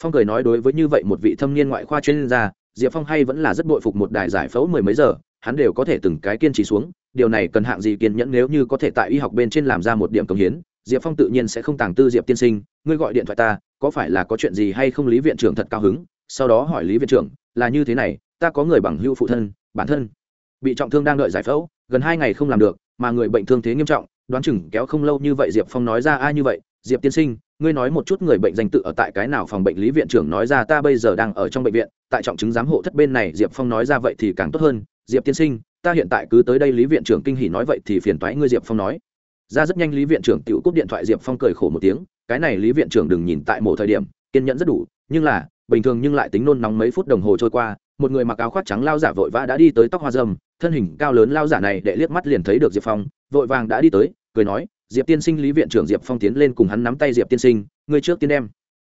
phong cười nói đối với như vậy một vị thâm niên ngoại khoa chuyên gia, diệp phong hay vẫn là rất bội phục một đài giải phẫu mười mấy giờ, hắn đều có thể từng cái kiên trì xuống, điều này cần hạng gì kiên nhẫn nếu như có thể tại y học bên trên làm ra một điểm công hiến, diệp phong tự nhiên sẽ không tàng tư diệp tiên sinh, ngươi gọi điện thoại ta, có phải là có chuyện gì hay không lý viện trưởng thật cao hứng, sau đó hỏi lý viện trưởng, là như thế này, ta có người bằng hưu phụ thân, bản thân bị trọng thương đang đợi giải phẫu, gần hai ngày không làm được, mà người bệnh thương thế nghiêm trọng, đoán chừng kéo không lâu như vậy diệp phong nói ra ai như vậy diệp tiên sinh, ngươi nói một chút người bệnh danh tự ở tại cái nào phòng bệnh lý viện trưởng nói ra, ta bây giờ đang ở trong bệnh viện, tại trọng chứng giám hộ thất bên này, diệp phong nói ra vậy thì càng tốt hơn. Diệp tiên sinh, ta hiện tại cứ tới đây lý viện trưởng kinh hỉ nói vậy thì phiền toái ngươi, diệp phong nói. Ra rất nhanh lý viện trưởng tự cúp điện thoại, diệp phong cười khổ một tiếng, cái này lý viện trưởng đừng nhìn tại một thời điểm, kiên nhẫn rất đủ, nhưng là, bình thường nhưng lại tính nôn nóng mấy phút đồng hồ trôi qua, một người mặc áo khoác trắng lao giả vội vã đã đi tới tóc hoa dâm, thân hình cao lớn lao giả này để liếc mắt liền thấy được diệp phong, vội vàng đã đi tới, cười nói diệp tiên sinh lý viện trưởng diệp phong tiến lên cùng hắn nắm tay diệp tiên sinh người trước tiên đem.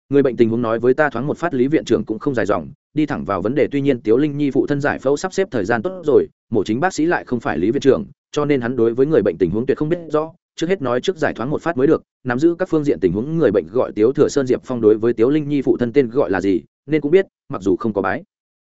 Người bệnh tình huống nói với ta thoáng một phát, lý viện trưởng cũng không dài dòng, đi thẳng vào vấn đề. Tuy nhiên tiếu linh nhi phụ thân giải phẫu sắp xếp thời gian tốt rồi, mổ chính bác sĩ lại không phải lý viện trưởng, cho nên hắn đối với người bệnh tình huống tuyệt không biết rõ. Trước hết nói trước giải thoáng một phát mới được, nắm giữ các phương diện tình huống. Người bệnh gọi tiếu thừa sơn diệp phong đối với tiếu linh nhi phụ thân tên gọi là gì, nên cũng biết, mặc dù không có bái.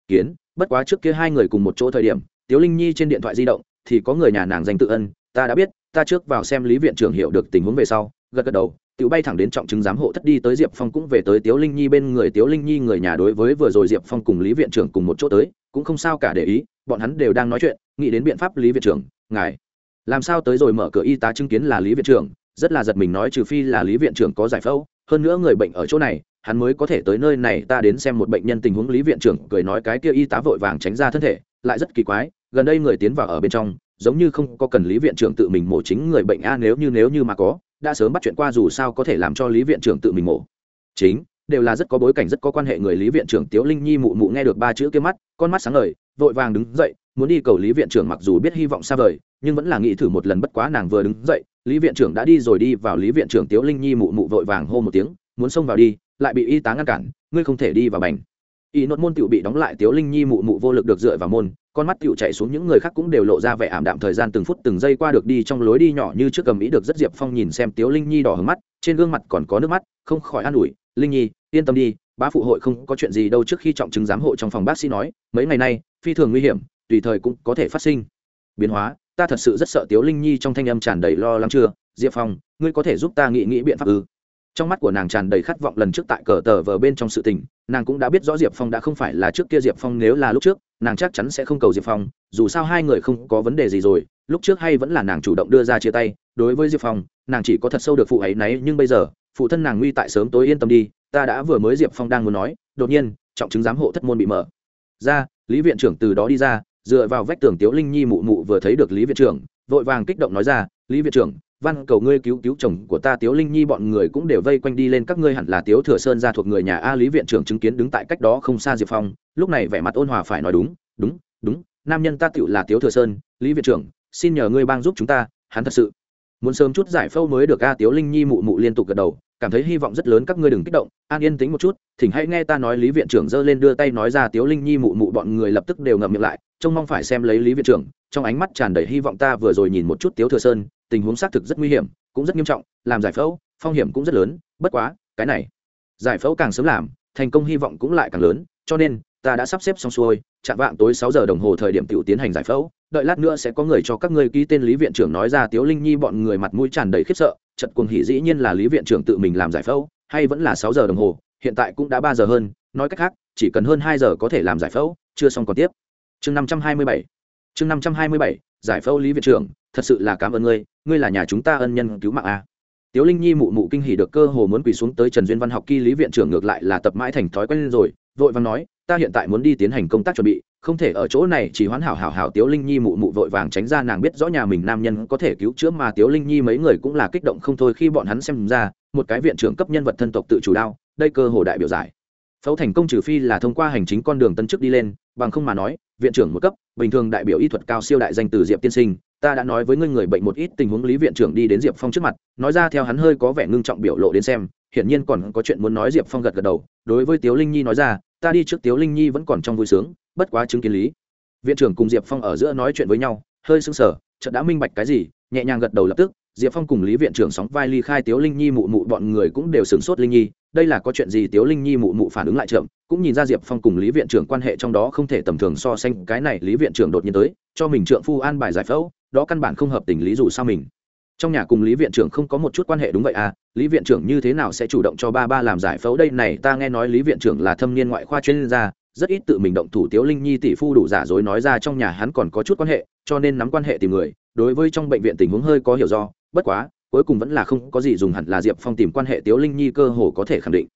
Kiến, bất quá trước kia hai người cùng một chỗ thời điểm, tiếu linh nhi trên điện thoại di động, thì có người nhà nàng danh tự ân ta đã biết, ta trước vào xem lý viện trưởng hiểu được tình huống về sau, gật gật đầu tự bay thẳng đến trọng chứng giám hộ thất đi tới diệp phong cũng về tới tiếu linh nhi bên người. Tiếu linh nhi người nhà đối với vừa rồi diệp phong cùng lý viện trưởng cùng một chỗ tới, cũng không sao cả để ý, bọn hắn đều đang nói chuyện, nghĩ đến biện pháp lý viện trưởng, ngài, làm sao tới rồi mở cửa y tá chứng kiến là lý viện trưởng, rất là giật mình nói trừ phi là lý viện trưởng có giải phẫu, hơn nữa người bệnh ở chỗ này, hắn mới có thể tới nơi này, ta đến xem một bệnh nhân tình huống lý viện trưởng cười nói cái kia y tá vội vàng tránh ra thân thể, lại rất kỳ quái, gần đây người tiến vào ở bên trong giống như không có cần lý viện trưởng tự mình mổ chính người bệnh a nếu như nếu như mà có, đã sớm bắt chuyện qua dù sao có thể làm cho lý viện trưởng tự mình mổ. Chính, đều là rất có bối cảnh, rất có quan hệ người lý viện trưởng tiếu linh nhi mụ mụ nghe được ba chữ kia mắt, con mắt sáng ngời, vội vàng đứng dậy, muốn đi cầu lý viện trưởng mặc dù biết hy vọng xa vời, nhưng vẫn là nghĩ thử một lần bất quá nàng vừa đứng dậy, lý viện trưởng đã đi rồi đi vào lý viện trưởng tiếu linh nhi mụ mụ vội vàng hô một tiếng, muốn xông vào đi, lại bị y tá ngăn cản, ngươi không thể đi vào bành. Y nốt môn tiểu bị đóng lại tiếu linh nhi mụ mụ vô lực được dựa vào môn con mắt tiểu chạy xuống những người khác cũng đều lộ ra vẻ ảm đạm thời gian từng phút từng giây qua được đi trong lối đi nhỏ như trước cầm ý được rất diệp phong nhìn xem tiếu linh nhi đỏ hứng mắt, trên gương mặt còn có nước mắt, không khỏi an ủi, linh nhi, yên tâm đi, bá phụ hội không có chuyện gì đâu trước khi trọng chứng giám hộ trong phòng bác sĩ nói, mấy ngày nay, phi thường nguy hiểm, tùy thời cũng có thể phát sinh. Biến hóa, ta thật sự rất sợ tiếu linh nhi trong thanh âm tràn đầy lo lắng chưa, diệp phong, ngươi có thể giúp ta nghĩ nghĩ biện pháp ư? Trong mắt của nàng tràn đầy khát vọng lần trước tại cờ tờ vờ bên trong sự tình nàng cũng đã biết rõ diệp phong đã không phải là trước kia diệp phong nếu là lúc trước, nàng chắc chắn sẽ không cầu diệp phong, dù sao hai người không có vấn đề gì rồi, lúc trước hay vẫn là nàng chủ động đưa ra chia tay, đối với diệp phong, nàng chỉ có thật sâu được phụ ấy nấy, nhưng bây giờ, phụ thân nàng nguy tại sớm tối yên tâm đi, ta đã vừa mới diệp phong đang muốn nói, đột nhiên, trọng chứng giám hộ thất môn bị mở. Ra, lý viện trưởng từ đó đi ra, dựa vào vách tường tiếu linh nhi mụ mụ vừa thấy được lý viện trưởng, vội vàng kích động nói ra, lý viện trưởng văn cầu ngươi cứu cứu chồng của ta tiếu linh nhi, bọn người cũng đều vây quanh đi lên, các ngươi hẳn là tiếu thừa sơn ra thuộc người nhà a lý viện trưởng chứng kiến đứng tại cách đó không xa diệp phong, lúc này vẻ mặt ôn hòa phải nói đúng đúng đúng, nam nhân ta tựu là tiếu thừa sơn, lý viện trưởng, xin nhờ ngươi bang giúp chúng ta, hắn thật sự. Muốn sớm chút giải phâu mới được a tiếu linh nhi mụ mụ liên tục gật đầu, cảm thấy hy vọng rất lớn các ngươi đừng kích động, an yên tính một chút, thỉnh hãy nghe ta nói lý viện trưởng giơ lên đưa tay nói ra tiếu linh nhi mụ mụ bọn người lập tức đều ngậm miệng lại, trông mong phải xem lấy lý viện trưởng, trong ánh mắt tràn đầy hy vọng ta vừa rồi nhìn một chút tiếu thừa sơn tình huống xác thực rất nguy hiểm, cũng rất nghiêm trọng, làm giải phẫu, phong hiểm cũng rất lớn, bất quá, cái này, giải phẫu càng sớm làm, thành công hy vọng cũng lại càng lớn, cho nên, ta đã sắp xếp xong xuôi, chạm vạng tối sáu giờ đồng hồ thời điểm tiểu tiến hành giải phẫu, đợi lát nữa sẽ có người cho các ngươi ký tên lý viện trưởng nói ra tiếu linh nhi bọn người mặt mũi tràn đầy khiếp sợ, chật cuồng hỉ dĩ nhiên là lý viện trưởng tự mình làm giải phẫu, hay vẫn là sáu giờ đồng hồ, hiện tại cũng đã ba giờ hơn, nói cách khác, chỉ cần hơn hai giờ có thể làm giải phẫu, chưa xong còn tiếp. Chương năm trăm hai mươi bảy, chương năm trăm hai mươi bảy, giải phẫu lý viện trưởng thật sự là cảm ơn ngươi ngươi là nhà chúng ta ân nhân cứu mạng a. Tiếu linh nhi mụ mụ kinh hỉ được cơ hồ muốn quỳ xuống tới trần duyên văn học kỳ lý viện trưởng ngược lại là tập mãi thành thói quen rồi, vội vàng nói, ta hiện tại muốn đi tiến hành công tác chuẩn bị, không thể ở chỗ này chỉ hoán hảo hảo hảo tiếu linh nhi mụ mụ vội vàng tránh ra nàng biết rõ nhà mình nam nhân có thể cứu chữa mà tiếu linh nhi mấy người cũng là kích động không thôi khi bọn hắn xem ra, một cái viện trưởng cấp nhân vật thân tộc tự chủ đao, đây cơ hồ đại biểu giải. Phẫu thành công trừ phi là thông qua hành chính con đường tân chức đi lên, bằng không mà nói, viện trưởng một cấp, bình thường đại biểu y thuật cao siêu đại danh từ diệp tiên sinh ta đã nói với ngươi người bệnh một ít tình huống lý viện trưởng đi đến diệp phong trước mặt, nói ra theo hắn hơi có vẻ ngưng trọng biểu lộ đến xem, hiển nhiên còn có chuyện muốn nói diệp phong gật gật đầu, đối với tiếu linh nhi nói ra, ta đi trước tiếu linh nhi vẫn còn trong vui sướng, bất quá chứng kiến lý viện trưởng cùng diệp phong ở giữa nói chuyện với nhau, hơi sưng sờ, chợt đã minh bạch cái gì, nhẹ nhàng gật đầu lập tức, diệp phong cùng lý viện trưởng sóng vai ly khai tiếu linh nhi mụ mụ bọn người cũng đều sửng sốt linh nhi, đây là có chuyện gì tiếu linh nhi mụ mụ phản ứng lại chậm, cũng nhìn ra diệp phong cùng lý viện trưởng quan hệ trong đó không thể tầm thường so sánh, cái này lý viện trưởng đột nhiên tới, cho mình trượng phu an bài giải phẫu đó căn bản không hợp tình lý dù sao mình. Trong nhà cùng lý viện trưởng không có một chút quan hệ đúng vậy à? Lý viện trưởng như thế nào sẽ chủ động cho ba ba làm giải phẫu? Đây này ta nghe nói lý viện trưởng là thâm niên ngoại khoa chuyên gia, rất ít tự mình động thủ tiếu linh nhi tỷ phu đủ giả dối nói ra trong nhà hắn còn có chút quan hệ, cho nên nắm quan hệ tìm người. Đối với trong bệnh viện tình huống hơi có hiểu do, bất quá, cuối cùng vẫn là không có gì dùng hẳn là diệp phong tìm quan hệ tiếu linh nhi cơ hồ có thể khẳng định.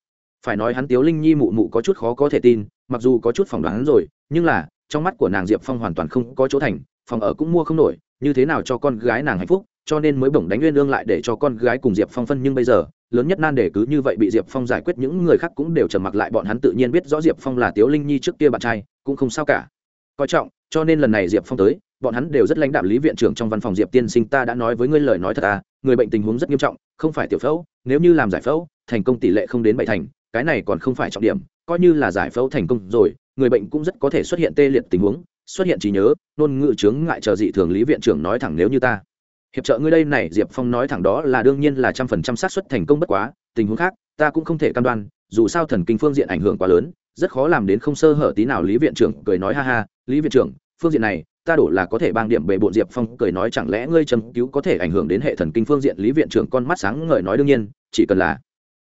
Phải nói hắn tiếu linh nhi mụ mụ có chút khó có thể tin, mặc dù có chút phỏng đoán rồi, nhưng là, trong mắt của nàng diệp phong hoàn toàn không có chỗ thành, phòng ở cũng mua không nổi như thế nào cho con gái nàng hạnh phúc, cho nên mới bổng đánh uyên lương lại để cho con gái cùng diệp phong phân, nhưng bây giờ, lớn nhất nan để cứ như vậy bị diệp phong giải quyết, những người khác cũng đều trầm mặc lại, bọn hắn tự nhiên biết rõ diệp phong là tiếu linh nhi trước kia bạn trai, cũng không sao cả. Coi trọng, cho nên lần này diệp phong tới, bọn hắn đều rất lãnh đạo lý viện trưởng trong văn phòng diệp tiên sinh, ta đã nói với ngươi lời nói thật à người bệnh tình huống rất nghiêm trọng, không phải tiểu phẫu, nếu như làm giải phẫu, thành công tỷ lệ không đến bảy thành, cái này còn không phải trọng điểm, coi như là giải phẫu thành công rồi, người bệnh cũng rất có thể xuất hiện tê liệt tình huống xuất hiện trí nhớ nôn ngự chướng ngại chờ dị thường lý viện trưởng nói thẳng nếu như ta. Hiệp trợ ngươi đây này, diệp phong nói thẳng đó là đương nhiên là trăm phần trăm xác suất thành công bất quá, tình huống khác, ta cũng không thể cam đoan, dù sao thần kinh phương diện ảnh hưởng quá lớn, rất khó làm đến không sơ hở tí nào lý viện trưởng cười nói ha ha, lý viện trưởng, phương diện này, ta đổ là có thể bang điểm bề bộn diệp phong cười nói chẳng lẽ ngươi châm cứu có thể ảnh hưởng đến hệ thần kinh phương diện lý viện trưởng con mắt sáng ngời nói đương nhiên, chỉ cần là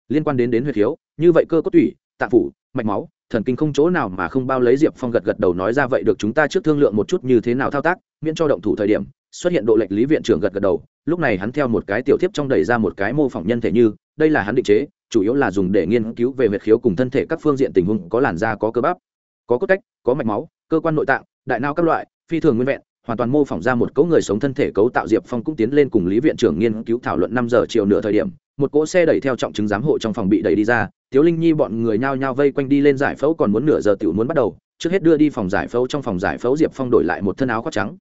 liên quan đến đến huyệt khiếu như vậy cơ cốt tủy tạng phủ, mạch máu thần kinh không chỗ nào mà không bao lấy diệp phong gật gật đầu nói ra vậy được chúng ta trước thương lượng một chút như thế nào thao tác, miễn cho động thủ thời điểm, xuất hiện độ lệch lý viện trưởng gật gật đầu, lúc này hắn theo một cái tiểu tiếp trong đẩy ra một cái mô phỏng nhân thể như, đây là hắn định chế, chủ yếu là dùng để nghiên cứu về huyệt khiếu cùng thân thể các phương diện tình huống, có làn da, có cơ bắp, có cốt cách, có mạch máu, cơ quan nội tạng, đại não các loại, phi thường nguyên vẹn, hoàn toàn mô phỏng ra một cấu người sống thân thể cấu tạo diệp phong cũng tiến lên cùng lý viện trưởng nghiên cứu thảo luận năm giờ chiều nửa thời điểm một cỗ xe đẩy theo trọng chứng giám hộ trong phòng bị đẩy đi ra, tiếu linh nhi bọn người nhao nhao vây quanh đi lên giải phẫu còn muốn nửa giờ tiểu muốn bắt đầu, trước hết đưa đi phòng giải phẫu, trong phòng giải phẫu diệp phong đổi lại một thân áo khoác trắng.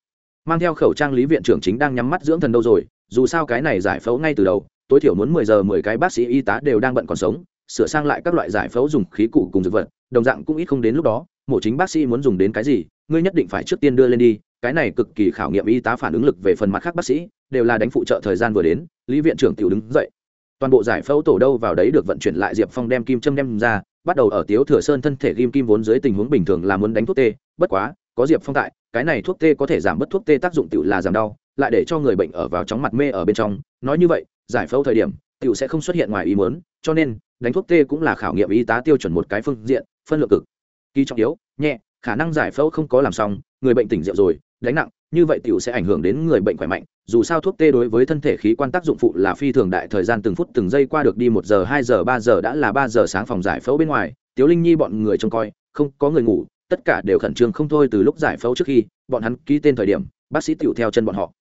Mang theo khẩu trang lý viện trưởng chính đang nhắm mắt dưỡng thần đâu rồi, dù sao cái này giải phẫu ngay từ đầu, tối thiểu muốn mười giờ mười cái bác sĩ y tá đều đang bận còn sống, sửa sang lại các loại giải phẫu dùng khí cụ cùng dược vật, đồng dạng cũng ít không đến lúc đó, mổ chính bác sĩ muốn dùng đến cái gì, ngươi nhất định phải trước tiên đưa lên đi, cái này cực kỳ khảo nghiệm y tá phản ứng lực về phần mặt khác bác sĩ, đều là đánh phụ trợ thời gian vừa đến, lý viện trưởng tiểu đứng dậy toàn bộ giải phẫu tổ đâu vào đấy được vận chuyển lại diệp phong đem kim châm đem ra, bắt đầu ở tiếu thừa sơn thân thể ghim kim vốn dưới tình huống bình thường là muốn đánh thuốc tê, bất quá, có diệp phong tại, cái này thuốc tê có thể giảm bớt thuốc tê tác dụng tự là giảm đau, lại để cho người bệnh ở vào chóng mặt mê ở bên trong. Nói như vậy, giải phẫu thời điểm tự sẽ không xuất hiện ngoài ý muốn, cho nên, đánh thuốc tê cũng là khảo nghiệm y tá tiêu chuẩn một cái phương diện, phân lượng cực kỳ trọng yếu, nhẹ, khả năng giải phẫu không có làm xong, người bệnh tỉnh rượu rồi đánh nặng, như vậy tiểu sẽ ảnh hưởng đến người bệnh khỏe mạnh, dù sao thuốc tê đối với thân thể khí quan tác dụng phụ là phi thường đại, thời gian từng phút từng giây qua được đi một giờ, hai giờ, ba giờ đã là ba giờ sáng phòng giải phẫu bên ngoài. Tiếu linh nhi bọn người trông coi, không có người ngủ, tất cả đều khẩn trương không thôi từ lúc giải phẫu trước khi, bọn hắn ký tên thời điểm, bác sĩ tiểu theo chân bọn họ.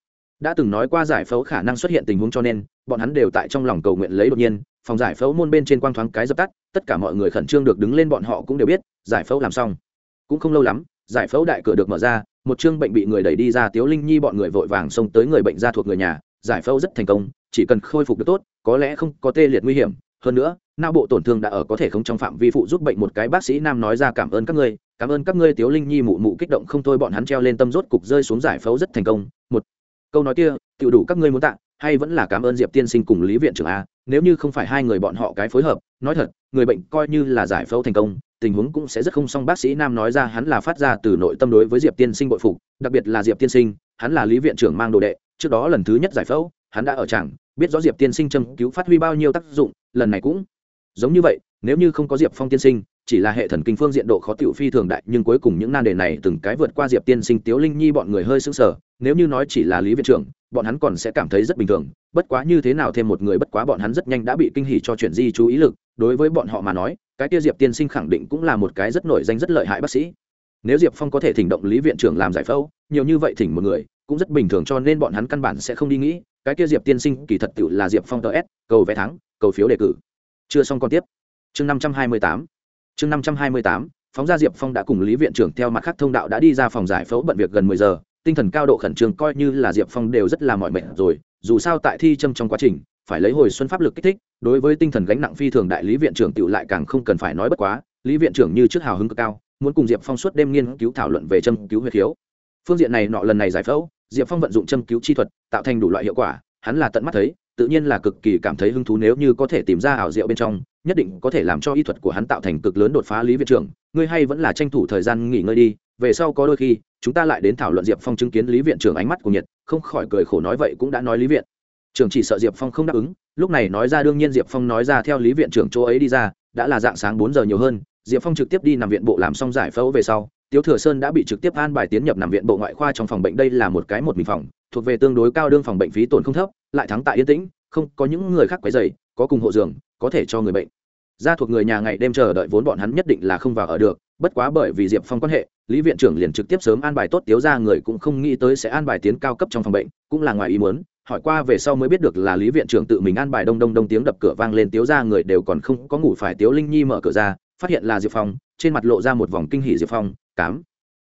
Đã từng nói qua giải phẫu khả năng xuất hiện tình huống cho nên, bọn hắn đều tại trong lòng cầu nguyện lấy đột nhiên, phòng giải phẫu môn bên trên quang thoáng cái dập tắt, tất cả mọi người khẩn trương được đứng lên bọn họ cũng đều biết, giải phẫu làm xong. Cũng không lâu lắm, giải phẫu đại cửa được mở ra một chương bệnh bị người đẩy đi ra tiếu linh nhi bọn người vội vàng xông tới người bệnh ra thuộc người nhà giải phẫu rất thành công chỉ cần khôi phục được tốt có lẽ không có tê liệt nguy hiểm. Hơn nữa não bộ tổn thương đã ở có thể không trong phạm vi phụ giúp bệnh một cái bác sĩ nam nói ra cảm ơn các ngươi cảm ơn các ngươi tiếu linh nhi mụ mụ kích động không thôi bọn hắn treo lên tâm rốt cục rơi xuống giải phẫu rất thành công. Một câu nói kia tự đủ các ngươi muốn tặng, hay vẫn là cảm ơn diệp tiên sinh cùng lý viện trưởng a nếu như không phải hai người bọn họ cái phối hợp nói thật người bệnh coi như là giải phẫu thành công tình huống cũng sẽ rất không xong bác sĩ nam nói ra hắn là phát ra từ nội tâm đối với diệp tiên sinh bội phục, đặc biệt là diệp tiên sinh, hắn là lý viện trưởng mang đồ đệ, trước đó lần thứ nhất giải phẫu, hắn đã ở chẳng biết rõ diệp tiên sinh châm cứu phát huy bao nhiêu tác dụng, lần này cũng giống như vậy, nếu như không có diệp phong tiên sinh, chỉ là hệ thần kinh phương diện độ khó tiểu phi thường đại, nhưng cuối cùng những nan đề này từng cái vượt qua diệp tiên sinh, tiếu linh nhi bọn người hơi sững sờ, nếu như nói chỉ là lý viện trưởng bọn hắn còn sẽ cảm thấy rất bình thường, bất quá như thế nào thêm một người bất quá bọn hắn rất nhanh đã bị kinh hỉ cho chuyện di chú ý lực, đối với bọn họ mà nói, cái kia diệp tiên sinh khẳng định cũng là một cái rất nổi danh rất lợi hại bác sĩ. Nếu diệp phong có thể thỉnh động lý viện trưởng làm giải phẫu, nhiều như vậy thỉnh một người, cũng rất bình thường cho nên bọn hắn căn bản sẽ không đi nghĩ, cái kia diệp tiên sinh kỳ thật tự là diệp phong tờ s, cầu vé thắng, cầu phiếu đề cử. Chưa xong còn tiếp. Chương năm trăm hai mươi tám. Chương năm trăm hai mươi tám, phóng ra diệp phong đã cùng lý viện trưởng theo mặt khác thông đạo đã đi ra phòng giải phẫu bận việc gần mười giờ tinh thần cao độ khẩn trương coi như là diệp phong đều rất là mọi mệt rồi, dù sao tại thi châm trong quá trình, phải lấy hồi xuân pháp lực kích thích, đối với tinh thần gánh nặng phi thường đại lý viện trưởng tựu lại càng không cần phải nói bất quá, lý viện trưởng như trước hào hứng cực cao, muốn cùng diệp phong suốt đêm nghiên cứu thảo luận về châm cứu huyết khiếu. Phương diện này nọ lần này giải phẫu, diệp phong vận dụng châm cứu chi thuật, tạo thành đủ loại hiệu quả, hắn là tận mắt thấy, tự nhiên là cực kỳ cảm thấy hứng thú nếu như có thể tìm ra ảo diệu bên trong, nhất định có thể làm cho y thuật của hắn tạo thành cực lớn đột phá lý viện trưởng, ngươi hay vẫn là tranh thủ thời gian nghỉ ngơi đi về sau có đôi khi, chúng ta lại đến thảo luận diệp phong chứng kiến lý viện trưởng ánh mắt của nhiệt, không khỏi cười khổ nói vậy cũng đã nói lý viện. Trưởng chỉ sợ diệp phong không đáp ứng, lúc này nói ra đương nhiên diệp phong nói ra theo lý viện trưởng chỗ ấy đi ra, đã là dạng sáng bốn giờ nhiều hơn, diệp phong trực tiếp đi nằm viện bộ làm xong giải phẫu về sau, tiếu thừa sơn đã bị trực tiếp an bài tiến nhập nằm viện bộ ngoại khoa trong phòng bệnh, đây là một cái một mình phòng, thuộc về tương đối cao đương phòng bệnh phí tổn không thấp, lại thắng tại yên tĩnh, không có những người khác quấy dày có cùng hộ giường, có thể cho người bệnh. Ra thuộc người nhà ngày đêm chờ đợi vốn bọn hắn nhất định là không vào ở được bất quá bởi vì diệp phong quan hệ, lý viện trưởng liền trực tiếp sớm an bài tốt tiếu ra người cũng không nghĩ tới sẽ an bài tiến cao cấp trong phòng bệnh, cũng là ngoài ý muốn, hỏi qua về sau mới biết được là lý viện trưởng tự mình an bài đông đông đông tiếng đập cửa vang lên tiếu ra người đều còn không có ngủ phải tiếu linh nhi mở cửa ra, phát hiện là diệp phong, trên mặt lộ ra một vòng kinh hỉ diệp phong, cám,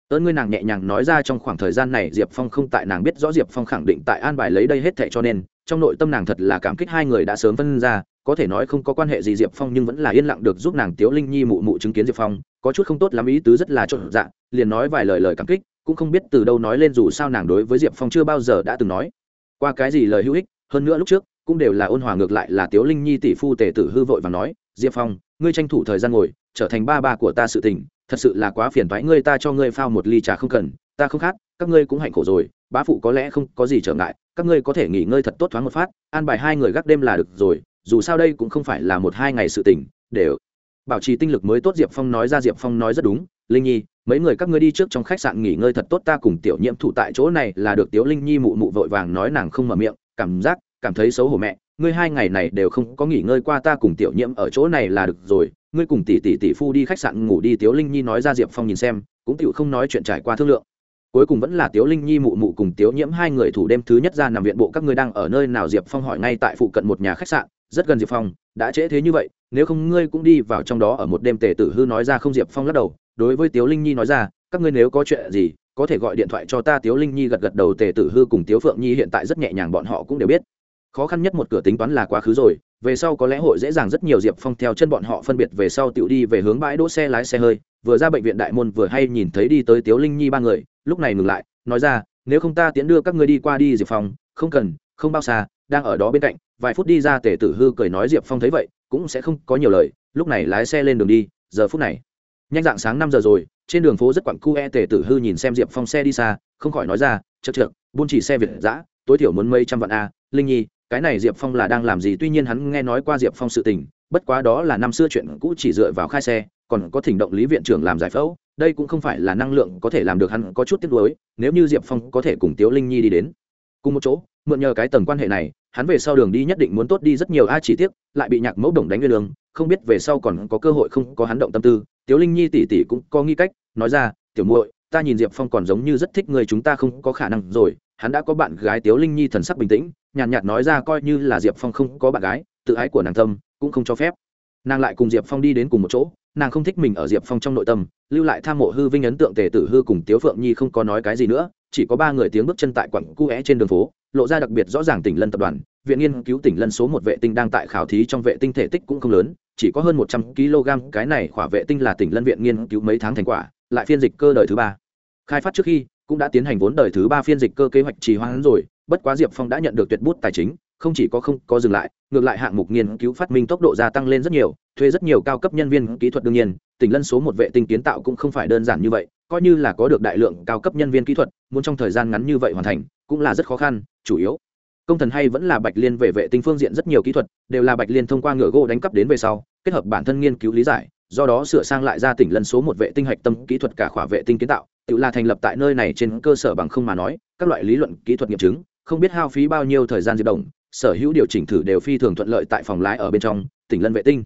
ơn ngươi nàng nhẹ nhàng nói ra trong khoảng thời gian này diệp phong không tại nàng biết rõ diệp phong khẳng định tại an bài lấy đây hết thệ cho nên, trong nội tâm nàng thật là cảm kích hai người đã sớm phân ra, có thể nói không có quan hệ gì diệp phong nhưng vẫn là yên lặng được giúp nàng tiếu linh nhi mụ mụ chứng kiến diệp phong có chút không tốt lắm ý tứ rất là trộn dạ liền nói vài lời lời cảm kích, cũng không biết từ đâu nói lên dù sao nàng đối với diệp phong chưa bao giờ đã từng nói. Qua cái gì lời hữu ích, hơn nữa lúc trước, cũng đều là ôn hòa ngược lại là tiếu linh nhi tỷ phu tề tử hư vội và nói, diệp phong, ngươi tranh thủ thời gian ngồi, trở thành ba ba của ta sự tình, thật sự là quá phiền thoái ngươi ta cho ngươi phao một ly trà không cần, ta không khát, các ngươi cũng hạnh khổ rồi, bá phụ có lẽ không có gì trở ngại, các ngươi có thể nghỉ ngơi thật tốt thoáng một phát, an bài hai người gác đêm là được rồi, dù sao đây cũng không phải là một hai ngày sự tình để bảo trì tinh lực mới tốt, diệp phong nói ra, diệp phong nói rất đúng. Linh nhi, mấy người các ngươi đi trước trong khách sạn nghỉ ngơi thật tốt, ta cùng tiểu nhiễm thủ tại chỗ này là được. Tiểu linh nhi mụ mụ vội vàng nói, nàng không mở miệng. Cảm giác, cảm thấy xấu hổ mẹ. Ngươi hai ngày này đều không có nghỉ ngơi qua, ta cùng tiểu nhiễm ở chỗ này là được rồi. Ngươi cùng tỷ tỷ tỷ phu đi khách sạn ngủ đi. Tiểu linh nhi nói ra, diệp phong nhìn xem, cũng tựu không nói chuyện trải qua thương lượng. Cuối cùng vẫn là tiếu linh nhi mụ mụ cùng tiếu nhiễm hai người thủ đêm thứ nhất ra nằm viện bộ. Các ngươi đang ở nơi nào? Diệp phong hỏi ngay tại phụ cận một nhà khách sạn rất gần diệp phong, đã trễ thế như vậy, nếu không ngươi cũng đi vào trong đó ở một đêm tề tử hư nói ra không diệp phong lắc đầu, đối với tiếu linh nhi nói ra, các ngươi nếu có chuyện gì, có thể gọi điện thoại cho ta. Tiếu linh nhi gật gật đầu, tề tử hư cùng tiếu phượng nhi hiện tại rất nhẹ nhàng, bọn họ cũng đều biết. Khó khăn nhất một cửa tính toán là quá khứ rồi, về sau có lẽ hội dễ dàng rất nhiều diệp phong theo chân bọn họ phân biệt về sau tựu đi về hướng bãi đỗ xe lái xe hơi, vừa ra bệnh viện đại môn vừa hay nhìn thấy đi tới tiếu linh nhi ba người, lúc này ngừng lại, nói ra, nếu không ta tiễn đưa các ngươi đi qua đi diệp phong, không cần, không bao xa, đang ở đó bên cạnh vài phút đi ra tề tử hư cười nói diệp phong thấy vậy, cũng sẽ không có nhiều lời, lúc này lái xe lên đường đi, giờ phút này. Nhanh dạng sáng năm giờ rồi, trên đường phố rất quặn cu e tề tử hư nhìn xem diệp phong xe đi xa, không khỏi nói ra chật trượt buôn chỉ xe việt giã tối thiểu muốn mấy trăm vạn a, linh nhi, cái này diệp phong là đang làm gì? Tuy nhiên hắn nghe nói qua diệp phong sự tình, bất quá đó là năm xưa chuyện cũ chỉ dựa vào khai xe, còn có thỉnh động lý viện trưởng làm giải phẫu, đây cũng không phải là năng lượng có thể làm được hắn có chút tiếc nuối, nếu như diệp phong có thể cùng tiếu linh nhi đi đến cùng một chỗ, mượn nhờ cái tầng quan hệ này hắn về sau đường đi nhất định muốn tốt đi rất nhiều. A chỉ tiếc lại bị nhạc mẫu đồng đánh lên đường không biết về sau còn có cơ hội không có hắn động tâm tư. Tiếu linh nhi tỷ tỷ cũng có nghi cách nói ra tiểu muội ta nhìn diệp phong còn giống như rất thích người chúng ta không có khả năng rồi. Hắn đã có bạn gái tiếu linh nhi thần sắc bình tĩnh nhàn nhạt, nhạt nói ra coi như là diệp phong không có bạn gái tự ái của nàng tâm cũng không cho phép. Nàng lại cùng diệp phong đi đến cùng một chỗ nàng không thích mình ở diệp phong trong nội tâm lưu lại tham mộ hư vinh ấn tượng tề tử hư cùng tiếu phượng nhi không có nói cái gì nữa chỉ có ba người tiếng bước chân tại quảng cu é trên đường phố, lộ ra đặc biệt rõ ràng tỉnh lân tập đoàn. Viện nghiên cứu tỉnh lân số một vệ tinh đang tại khảo thí trong vệ tinh thể tích cũng không lớn, chỉ có hơn một trăm kg, cái này khỏa vệ tinh là tỉnh lân viện nghiên cứu mấy tháng thành quả, lại phiên dịch cơ đời thứ ba. Khai phát trước khi, cũng đã tiến hành vốn đời thứ ba phiên dịch cơ kế hoạch trì hoãn rồi, bất quá diệp phong đã nhận được tuyệt bút tài chính, không chỉ có không có dừng lại, ngược lại hạng mục nghiên cứu phát minh tốc độ gia tăng lên rất nhiều, thuê rất nhiều cao cấp nhân viên kỹ thuật đương nhiên, tỉnh lân số một vệ tinh kiến tạo cũng không phải đơn giản như vậy coi như là có được đại lượng cao cấp nhân viên kỹ thuật, muốn trong thời gian ngắn như vậy hoàn thành, cũng là rất khó khăn, chủ yếu. Công thần hay vẫn là bạch liên về vệ tinh phương diện rất nhiều kỹ thuật, đều là bạch liên thông qua ngựa gỗ đánh cắp đến về sau, kết hợp bản thân nghiên cứu lý giải, do đó sửa sang lại ra tỉnh lân số một vệ tinh hạch tâm kỹ thuật cả khỏa vệ tinh kiến tạo, tự là thành lập tại nơi này trên cơ sở bằng không mà nói, các loại lý luận, kỹ thuật nghiệm chứng, không biết hao phí bao nhiêu thời gian diệp đồng sở hữu điều chỉnh thử đều phi thường thuận lợi tại phòng lái ở bên trong, tỉnh lân vệ tinh.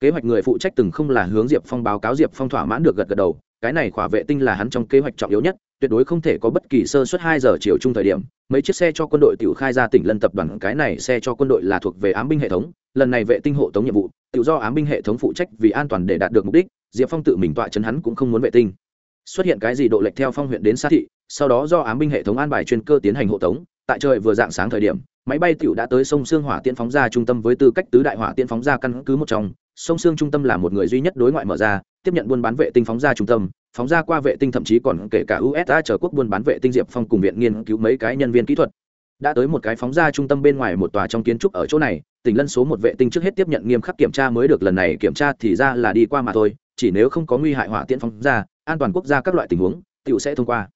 Kế hoạch người phụ trách từng không là hướng diệp phong báo cáo diệp phong thỏa mãn được gật gật đầu cái này khỏa vệ tinh là hắn trong kế hoạch trọng yếu nhất tuyệt đối không thể có bất kỳ sơ suất hai giờ chiều chung thời điểm mấy chiếc xe cho quân đội tiểu khai ra tỉnh lân tập đoàn cái này xe cho quân đội là thuộc về ám binh hệ thống lần này vệ tinh hộ tống nhiệm vụ tự do ám binh hệ thống phụ trách vì an toàn để đạt được mục đích diệp phong tự mình tọa chấn hắn cũng không muốn vệ tinh. Xuất hiện cái gì độ lệch theo phong huyện đến xa thị sau đó do ám binh hệ thống an bài chuyên cơ tiến hành hộ tống tại trời vừa dạng sáng thời điểm máy bay tiểu đã tới sông Sương Hỏa Tiễn phóng ra trung tâm với tư cách tứ đại hỏa tiễn phóng ra căn cứ một trong, sông Sương trung tâm là một người duy nhất đối ngoại mở ra, tiếp nhận buôn bán vệ tinh phóng ra trung tâm, phóng ra qua vệ tinh thậm chí còn kể cả USA chờ quốc buôn bán vệ tinh Diệp Phong cùng viện nghiên cứu mấy cái nhân viên kỹ thuật. Đã tới một cái phóng ra trung tâm bên ngoài một tòa trong kiến trúc ở chỗ này, tỉnh lân số một vệ tinh trước hết tiếp nhận nghiêm khắc kiểm tra mới được lần này kiểm tra thì ra là đi qua mà thôi, chỉ nếu không có nguy hại hỏa tiễn phóng ra, an toàn quốc gia các loại tình huống, tựu sẽ thông qua.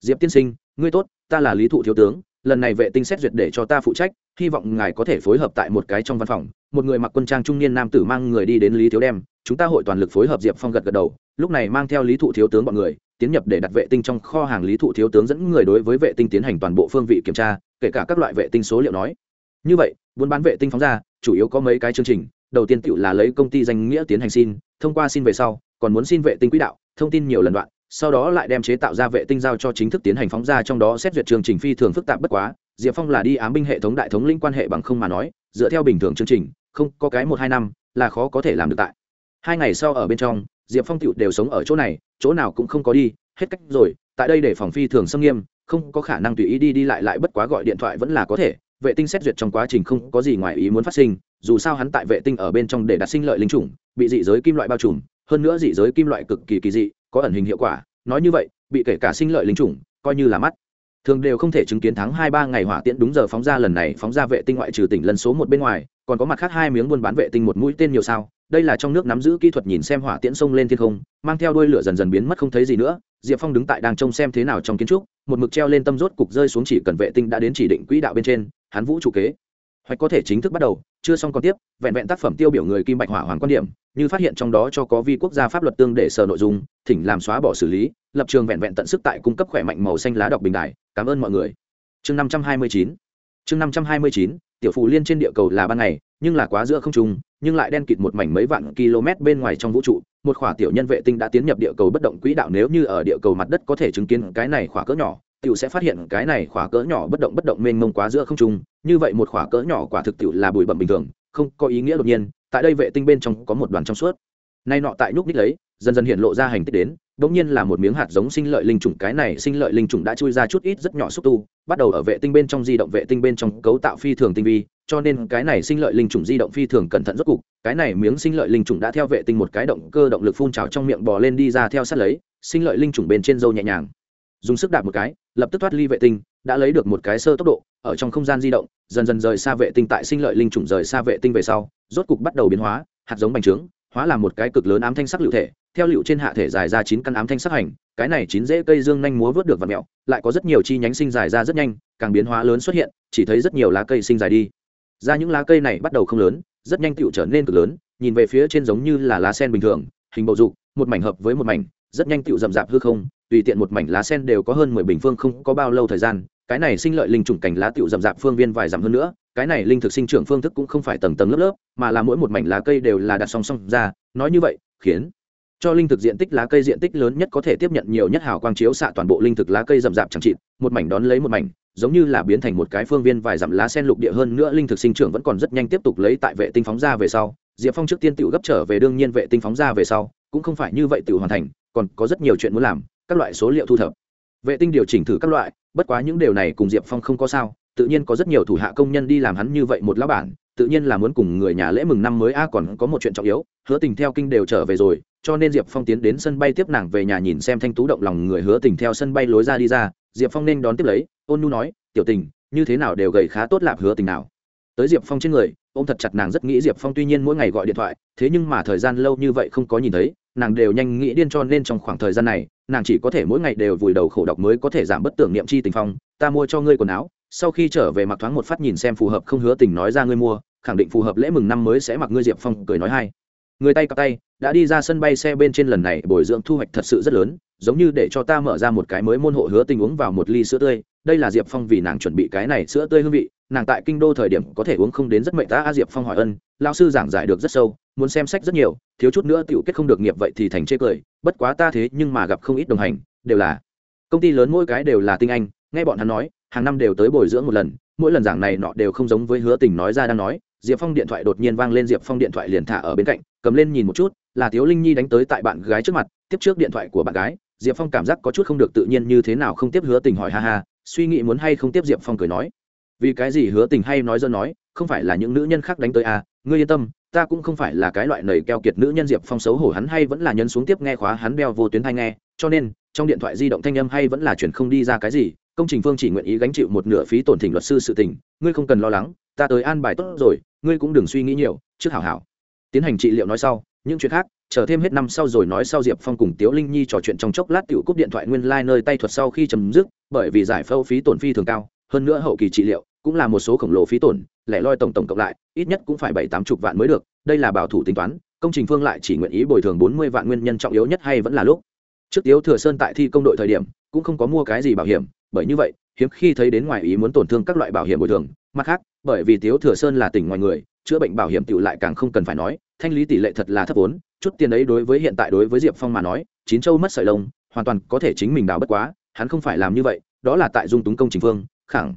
Diệp tiên sinh, ngươi tốt, ta là Lý Thụ thiếu tướng, lần này vệ tinh xét duyệt để cho ta phụ trách hy vọng ngài có thể phối hợp tại một cái trong văn phòng, một người mặc quân trang trung niên nam tử mang người đi đến lý thiếu đem, chúng ta hội toàn lực phối hợp diệp phong gật gật đầu, lúc này mang theo lý thụ thiếu tướng bọn người, tiến nhập để đặt vệ tinh trong kho hàng. Lý thụ thiếu tướng dẫn người đối với vệ tinh tiến hành toàn bộ phương vị kiểm tra, kể cả các loại vệ tinh số liệu nói. Như vậy, buôn bán vệ tinh phóng ra, chủ yếu có mấy cái chương trình. Đầu tiên tự là lấy công ty danh nghĩa tiến hành xin, thông qua xin về sau, còn muốn xin vệ tinh quỹ đạo, thông tin nhiều lần đoạn, sau đó lại đem chế tạo ra vệ tinh giao cho chính thức tiến hành phóng ra, trong đó xét duyệt chương trình phi thường phức tạp bất quá diệp phong là đi ám binh hệ thống đại thống linh quan hệ bằng không mà nói, dựa theo bình thường chương trình, không có cái một hai năm là khó có thể làm được tại. Hai ngày sau ở bên trong, diệp phong tựu đều sống ở chỗ này, chỗ nào cũng không có đi, hết cách rồi, tại đây để phòng phi thường xâm nghiêm, không có khả năng tùy ý đi đi lại lại bất quá gọi điện thoại vẫn là có thể. Vệ tinh xét duyệt trong quá trình không có gì ngoài ý muốn phát sinh, dù sao hắn tại vệ tinh ở bên trong để đặt sinh lợi linh chủng, bị dị giới kim loại bao trùm, hơn nữa dị giới kim loại cực kỳ kỳ dị, có ẩn hình hiệu quả, nói như vậy, bị kể cả sinh lợi linh chủng, coi như là mắt thường đều không thể chứng kiến tháng hai ba ngày hỏa tiễn đúng giờ phóng ra lần này phóng ra vệ tinh ngoại trừ tỉnh lần số một bên ngoài, còn có mặt khác hai miếng buôn bán vệ tinh một mũi tên nhiều sao. Đây là trong nước nắm giữ kỹ thuật nhìn xem hỏa tiễn sông lên thiên không, mang theo đuôi lửa dần dần biến mất không thấy gì nữa. Diệp phong đứng tại đang trông xem thế nào trong kiến trúc, một mực treo lên tâm rốt cục rơi xuống chỉ cần vệ tinh đã đến chỉ định quỹ đạo bên trên, hắn vũ trụ kế. Hoặc có thể chính thức bắt đầu, chưa xong còn tiếp, vẹn vẹn tác phẩm tiêu biểu người kim bạch hỏa hoàng quan điểm, như phát hiện trong đó cho có vi quốc gia pháp luật tương để sở nội dung, thỉnh làm xóa bỏ xử lý lập trường vẹn vẹn tận sức tại cung cấp khỏe mạnh màu xanh lá đọc bình đài. Cảm ơn mọi người. Chương năm trăm hai mươi chín. Chương năm trăm hai mươi chín, tiểu phù liên trên địa cầu là ban ngày, nhưng là quá giữa không trung, nhưng lại đen kịt một mảnh mấy vạn km bên ngoài trong vũ trụ. Một khỏa tiểu nhân vệ tinh đã tiến nhập địa cầu bất động quỹ đạo. Nếu như ở địa cầu mặt đất có thể chứng kiến cái này khỏa cỡ nhỏ, tiểu sẽ phát hiện cái này khỏa cỡ nhỏ bất động bất động mênh mông quá giữa không trung. Như vậy một khỏa cỡ nhỏ quả thực tiểu là bụi bẩm bình thường, không có ý nghĩa đột nhiên. Tại đây vệ tinh bên trong có một đoàn trong suốt. Nay nọ tại nhúc ních lấy dần dần hiện lộ ra hành tích đến đ ỗ n g nhiên là một miếng hạt giống sinh lợi linh trùng. Cái này sinh lợi linh trùng đã chui ra chút ít rất nhỏ xúc tu, bắt đầu ở vệ tinh bên trong di động, vệ tinh bên trong cấu tạo phi thường tinh vi, cho nên cái này sinh lợi linh trùng di động phi thường cẩn thận rốt cục. Cái này miếng sinh lợi linh trùng đã theo vệ tinh một cái động cơ động lực phun trào trong miệng bò lên đi ra theo sát lấy, sinh lợi linh trùng bên trên dâu nhẹ nhàng. Dùng sức đạp một cái, lập tức thoát ly vệ tinh, đã lấy được một cái sơ tốc độ, ở trong không gian di động, dần dần rời xa vệ tinh. Tại sinh lợi linh trùng rời xa vệ tinh về sau, rốt cục bắt đầu biến hóa, hạt giống bành trướng, hóa làm một cái cực lớn ám thanh sắc liệu thể theo liệu trên hạ thể dài ra chín căn ám thanh sắc hành, cái này chín rễ cây dương nhanh múa vớt được vật mẹo, lại có rất nhiều chi nhánh sinh dài ra rất nhanh, càng biến hóa lớn xuất hiện, chỉ thấy rất nhiều lá cây sinh dài đi. Ra những lá cây này bắt đầu không lớn, rất nhanh tựu trở nên cực lớn, nhìn về phía trên giống như là lá sen bình thường, hình bầu dục, một mảnh hợp với một mảnh, rất nhanh tựu rậm rạp hư không, tùy tiện một mảnh lá sen đều có hơn mười bình phương không có bao lâu thời gian, cái này sinh lợi linh trùng cảnh lá tựu rậm rạp phương viên vài dặm hơn nữa, cái này linh thực sinh trưởng phương thức cũng không phải tầng tầng lớp lớp, mà là mỗi một mảnh lá cây đều là đặt song song ra, nói như vậy, khiến cho linh thực diện tích lá cây diện tích lớn nhất có thể tiếp nhận nhiều nhất hào quang chiếu xạ toàn bộ linh thực lá cây rậm rạp chẳng chịt, một mảnh đón lấy một mảnh, giống như là biến thành một cái phương viên vài dặm lá sen lục địa hơn nữa linh thực sinh trưởng vẫn còn rất nhanh tiếp tục lấy tại vệ tinh phóng ra về sau. Diệp phong trước tiên tự gấp trở về đương nhiên vệ tinh phóng ra về sau, cũng không phải như vậy tự hoàn thành, còn có rất nhiều chuyện muốn làm, các loại số liệu thu thập. Vệ tinh điều chỉnh thử các loại, bất quá những điều này cùng diệp phong không có sao, tự nhiên có rất nhiều thủ hạ công nhân đi làm hắn như vậy một lão bản, tự nhiên là muốn cùng người nhà lễ mừng năm mới, a, còn có một chuyện trọng yếu, hứa tình theo kinh đều trở về rồi cho nên diệp phong tiến đến sân bay tiếp nàng về nhà nhìn xem thanh tú động lòng người hứa tình theo sân bay lối ra đi ra, diệp phong nên đón tiếp lấy, ôn nu nói, tiểu tình, như thế nào đều gầy khá tốt lạp hứa tình nào. Tới diệp phong trên người ô m thật chặt nàng rất nghĩ diệp phong tuy nhiên mỗi ngày gọi điện thoại, thế nhưng mà thời gian lâu như vậy không có nhìn thấy, nàng đều nhanh nghĩ điên cho nên trong khoảng thời gian này, nàng chỉ có thể mỗi ngày đều vùi đầu khổ đọc mới có thể giảm bất tưởng niệm chi tình phong, ta mua cho ngươi quần áo, sau khi trở về mặc thoáng một phát nhìn xem phù hợp không hứa tình nói ra ngươi mua, khẳng định phù hợp lễ mừng năm mới sẽ mặc ngươi. Diệp phong cười nói hai người tay cặp tay, đã đi ra sân bay xe bên trên lần này bồi dưỡng thu hoạch thật sự rất lớn, giống như để cho ta mở ra một cái mới môn hộ hứa tình uống vào một ly sữa tươi. Đây là diệp phong vì nàng chuẩn bị cái này sữa tươi hương vị, nàng tại kinh đô thời điểm có thể uống không đến rất mệnh ta, a, diệp phong hỏi ân lao sư giảng giải được rất sâu, muốn xem sách rất nhiều, thiếu chút nữa tựu kết không được nghiệp vậy thì thành chê cười, bất quá ta thế nhưng mà gặp không ít đồng hành, đều là công ty lớn mỗi cái đều là tinh anh, nghe bọn hắn nói, hàng năm đều tới bồi dưỡng một lần, mỗi lần giảng này nọ đều không giống với hứa tình nói ra đang nói, diệp phong điện thoại đột nhiên vang lên, diệp phong điện thoại liền thả ở bên cạnh cầm lên nhìn một chút, là thiếu linh nhi đánh tới tại bạn gái trước mặt, tiếp trước điện thoại của bạn gái, diệp phong cảm giác có chút không được tự nhiên như thế nào không tiếp hứa tình hỏi ha ha, suy nghĩ muốn hay không tiếp diệp phong cười nói. Vì cái gì hứa tình hay nói dân nói, không phải là những nữ nhân khác đánh tới à ngươi yên tâm, ta cũng không phải là cái loại nầy keo kiệt nữ nhân diệp phong xấu hổ hắn hay vẫn là nhân xuống tiếp nghe khóa hắn đeo vô tuyến thai nghe, cho nên, trong điện thoại di động thanh âm hay vẫn là chuyển không đi ra cái gì, công trình phương chỉ nguyện ý gánh chịu một nửa phí tổn thỉnh luật sư sự tình, ngươi không cần lo lắng, ta tới an bài tốt rồi, ngươi cũng đừng suy nghĩ nhiều, trước hảo hảo tiến hành trị liệu nói sau, những chuyện khác, chờ thêm hết năm sau rồi nói sau diệp phong cùng tiếu linh nhi trò chuyện trong chốc lát tiểu cúp điện thoại nguyên lai、like、nơi tay thuật sau khi chấm dứt, bởi vì giải phẫu phí tổn phi thường cao, hơn nữa hậu kỳ trị liệu cũng là một số khổng lồ phí tổn, lẻ loi tổng tổng cộng lại, ít nhất cũng phải bảy tám chục vạn mới được, đây là bảo thủ tính toán, công trình phương lại chỉ nguyện ý bồi thường bốn mươi vạn nguyên nhân trọng yếu nhất hay vẫn là lúc. Trước tiếu thừa sơn tại thi công đội thời điểm, cũng không có mua cái gì bảo hiểm, bởi như vậy, hiếm khi thấy đến ngoài ý muốn tổn thương các loại bảo hiểm bồi thường, mặt khác, bởi vì tiếu thừa sơn là tỉnh ngoài người, chữa bệnh bảo hiểm tự lại càng không cần phải nói thanh lý tỷ lệ thật là thấp vốn, chút tiền ấy đối với hiện tại đối với diệp phong mà nói, chín châu mất sợi lông, hoàn toàn có thể chính mình đào bất quá, hắn không phải làm như vậy, đó là tại dung túng công trình phương, khẳng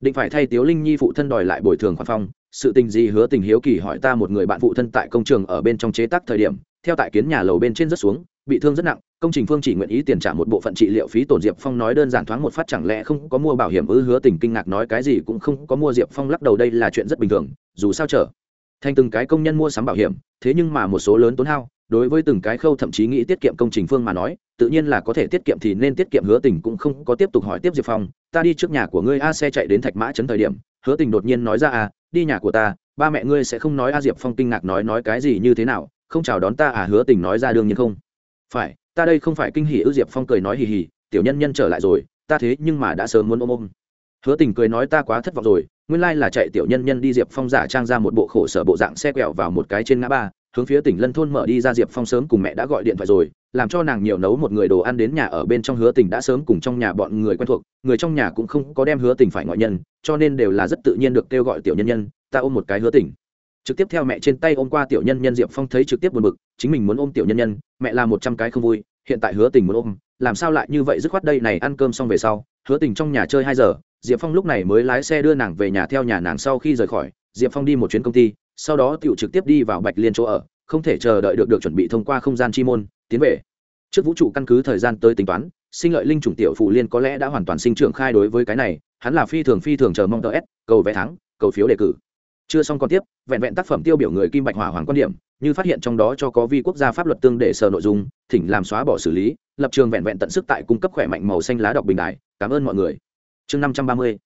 định phải thay tiếu linh nhi phụ thân đòi lại bồi thường khoản phong, sự tình gì hứa tình hiếu kỳ hỏi ta một người bạn phụ thân tại công trường ở bên trong chế tác thời điểm, theo tại kiến nhà lầu bên trên rất xuống, bị thương rất nặng, công trình phương chỉ nguyện ý tiền trả một bộ phận trị liệu phí tổn diệp phong nói đơn giản thoáng một phát chẳng lẽ không có mua bảo hiểm ư hứa tình kinh ngạc nói cái gì cũng không có mua diệp phong lắc đầu đây là chuyện rất bình thường, dù sao trở thành từng cái công nhân mua sắm bảo hiểm, thế nhưng mà một số lớn tốn hao, đối với từng cái khâu thậm chí nghĩ tiết kiệm công trình phương mà nói, tự nhiên là có thể tiết kiệm thì nên tiết kiệm hứa tình cũng không có tiếp tục hỏi tiếp diệp phong, ta đi trước nhà của ngươi a xe chạy đến thạch mã Trấn thời điểm, hứa tình đột nhiên nói ra à đi nhà của ta, ba mẹ ngươi sẽ không nói a diệp phong kinh ngạc nói nói cái gì như thế nào, không chào đón ta à? Hứa tình nói ra đương nhiên không. Phải, ta đây không phải kinh hỉ ư? Diệp phong cười nói hì hì, tiểu nhân nhân trở lại rồi, ta thế nhưng mà đã sớm muốn ôm ôm hứa tình cười nói ta quá thất vọng rồi, nguyên lai là chạy tiểu nhân nhân đi diệp phong giả trang ra một bộ khổ sở bộ dạng xe quẹo vào một cái trên ngã ba, hướng phía tỉnh lân thôn mở đi ra diệp phong sớm cùng mẹ đã gọi điện thoại rồi, làm cho nàng nhiều nấu một người đồ ăn đến nhà ở bên trong hứa tình đã sớm cùng trong nhà bọn người quen thuộc, người trong nhà cũng không có đem hứa tình phải ngoại nhân, cho nên đều là rất tự nhiên được kêu gọi tiểu nhân nhân, ta ôm một cái hứa tình. Trực tiếp theo mẹ trên tay ôm qua tiểu nhân nhân diệp phong thấy trực tiếp buồn bực, chính mình muốn ôm tiểu nhân nhân, mẹ là một trăm cái không vui, hiện tại hứa tình muốn ôm, làm sao lại như vậy dứt khoát đây này ăn cơm xong về sau, hứa tình trong nhà chơi hai giờ diệp phong lúc này mới lái xe đưa nàng về nhà theo nhà nàng sau khi rời khỏi. Diệp phong đi một chuyến công ty, sau đó tiểu trực tiếp đi vào bạch liên chỗ ở, không thể chờ đợi được được chuẩn bị thông qua không gian chi môn, tiến về. Trước vũ trụ căn cứ thời gian tới tính toán, sinh lợi linh chủng tiểu phụ liên có lẽ đã hoàn toàn sinh trưởng khai đối với cái này, hắn là phi thường phi thường chờ mong tờ s, cầu vé thắng, cầu phiếu đề cử. Chưa xong còn tiếp, vẹn vẹn tác phẩm tiêu biểu người kim bạch hỏa hoàng quan điểm, như phát hiện trong đó cho có vi quốc gia pháp luật tương để sở nội dung, thỉnh làm xóa bỏ xử lý, lập trường vẹn vẹn tận sức tại cung cấp khỏe mạnh màu xanh lá đọc bình đại. Cảm ơn mọi người chương năm trăm ba mươi.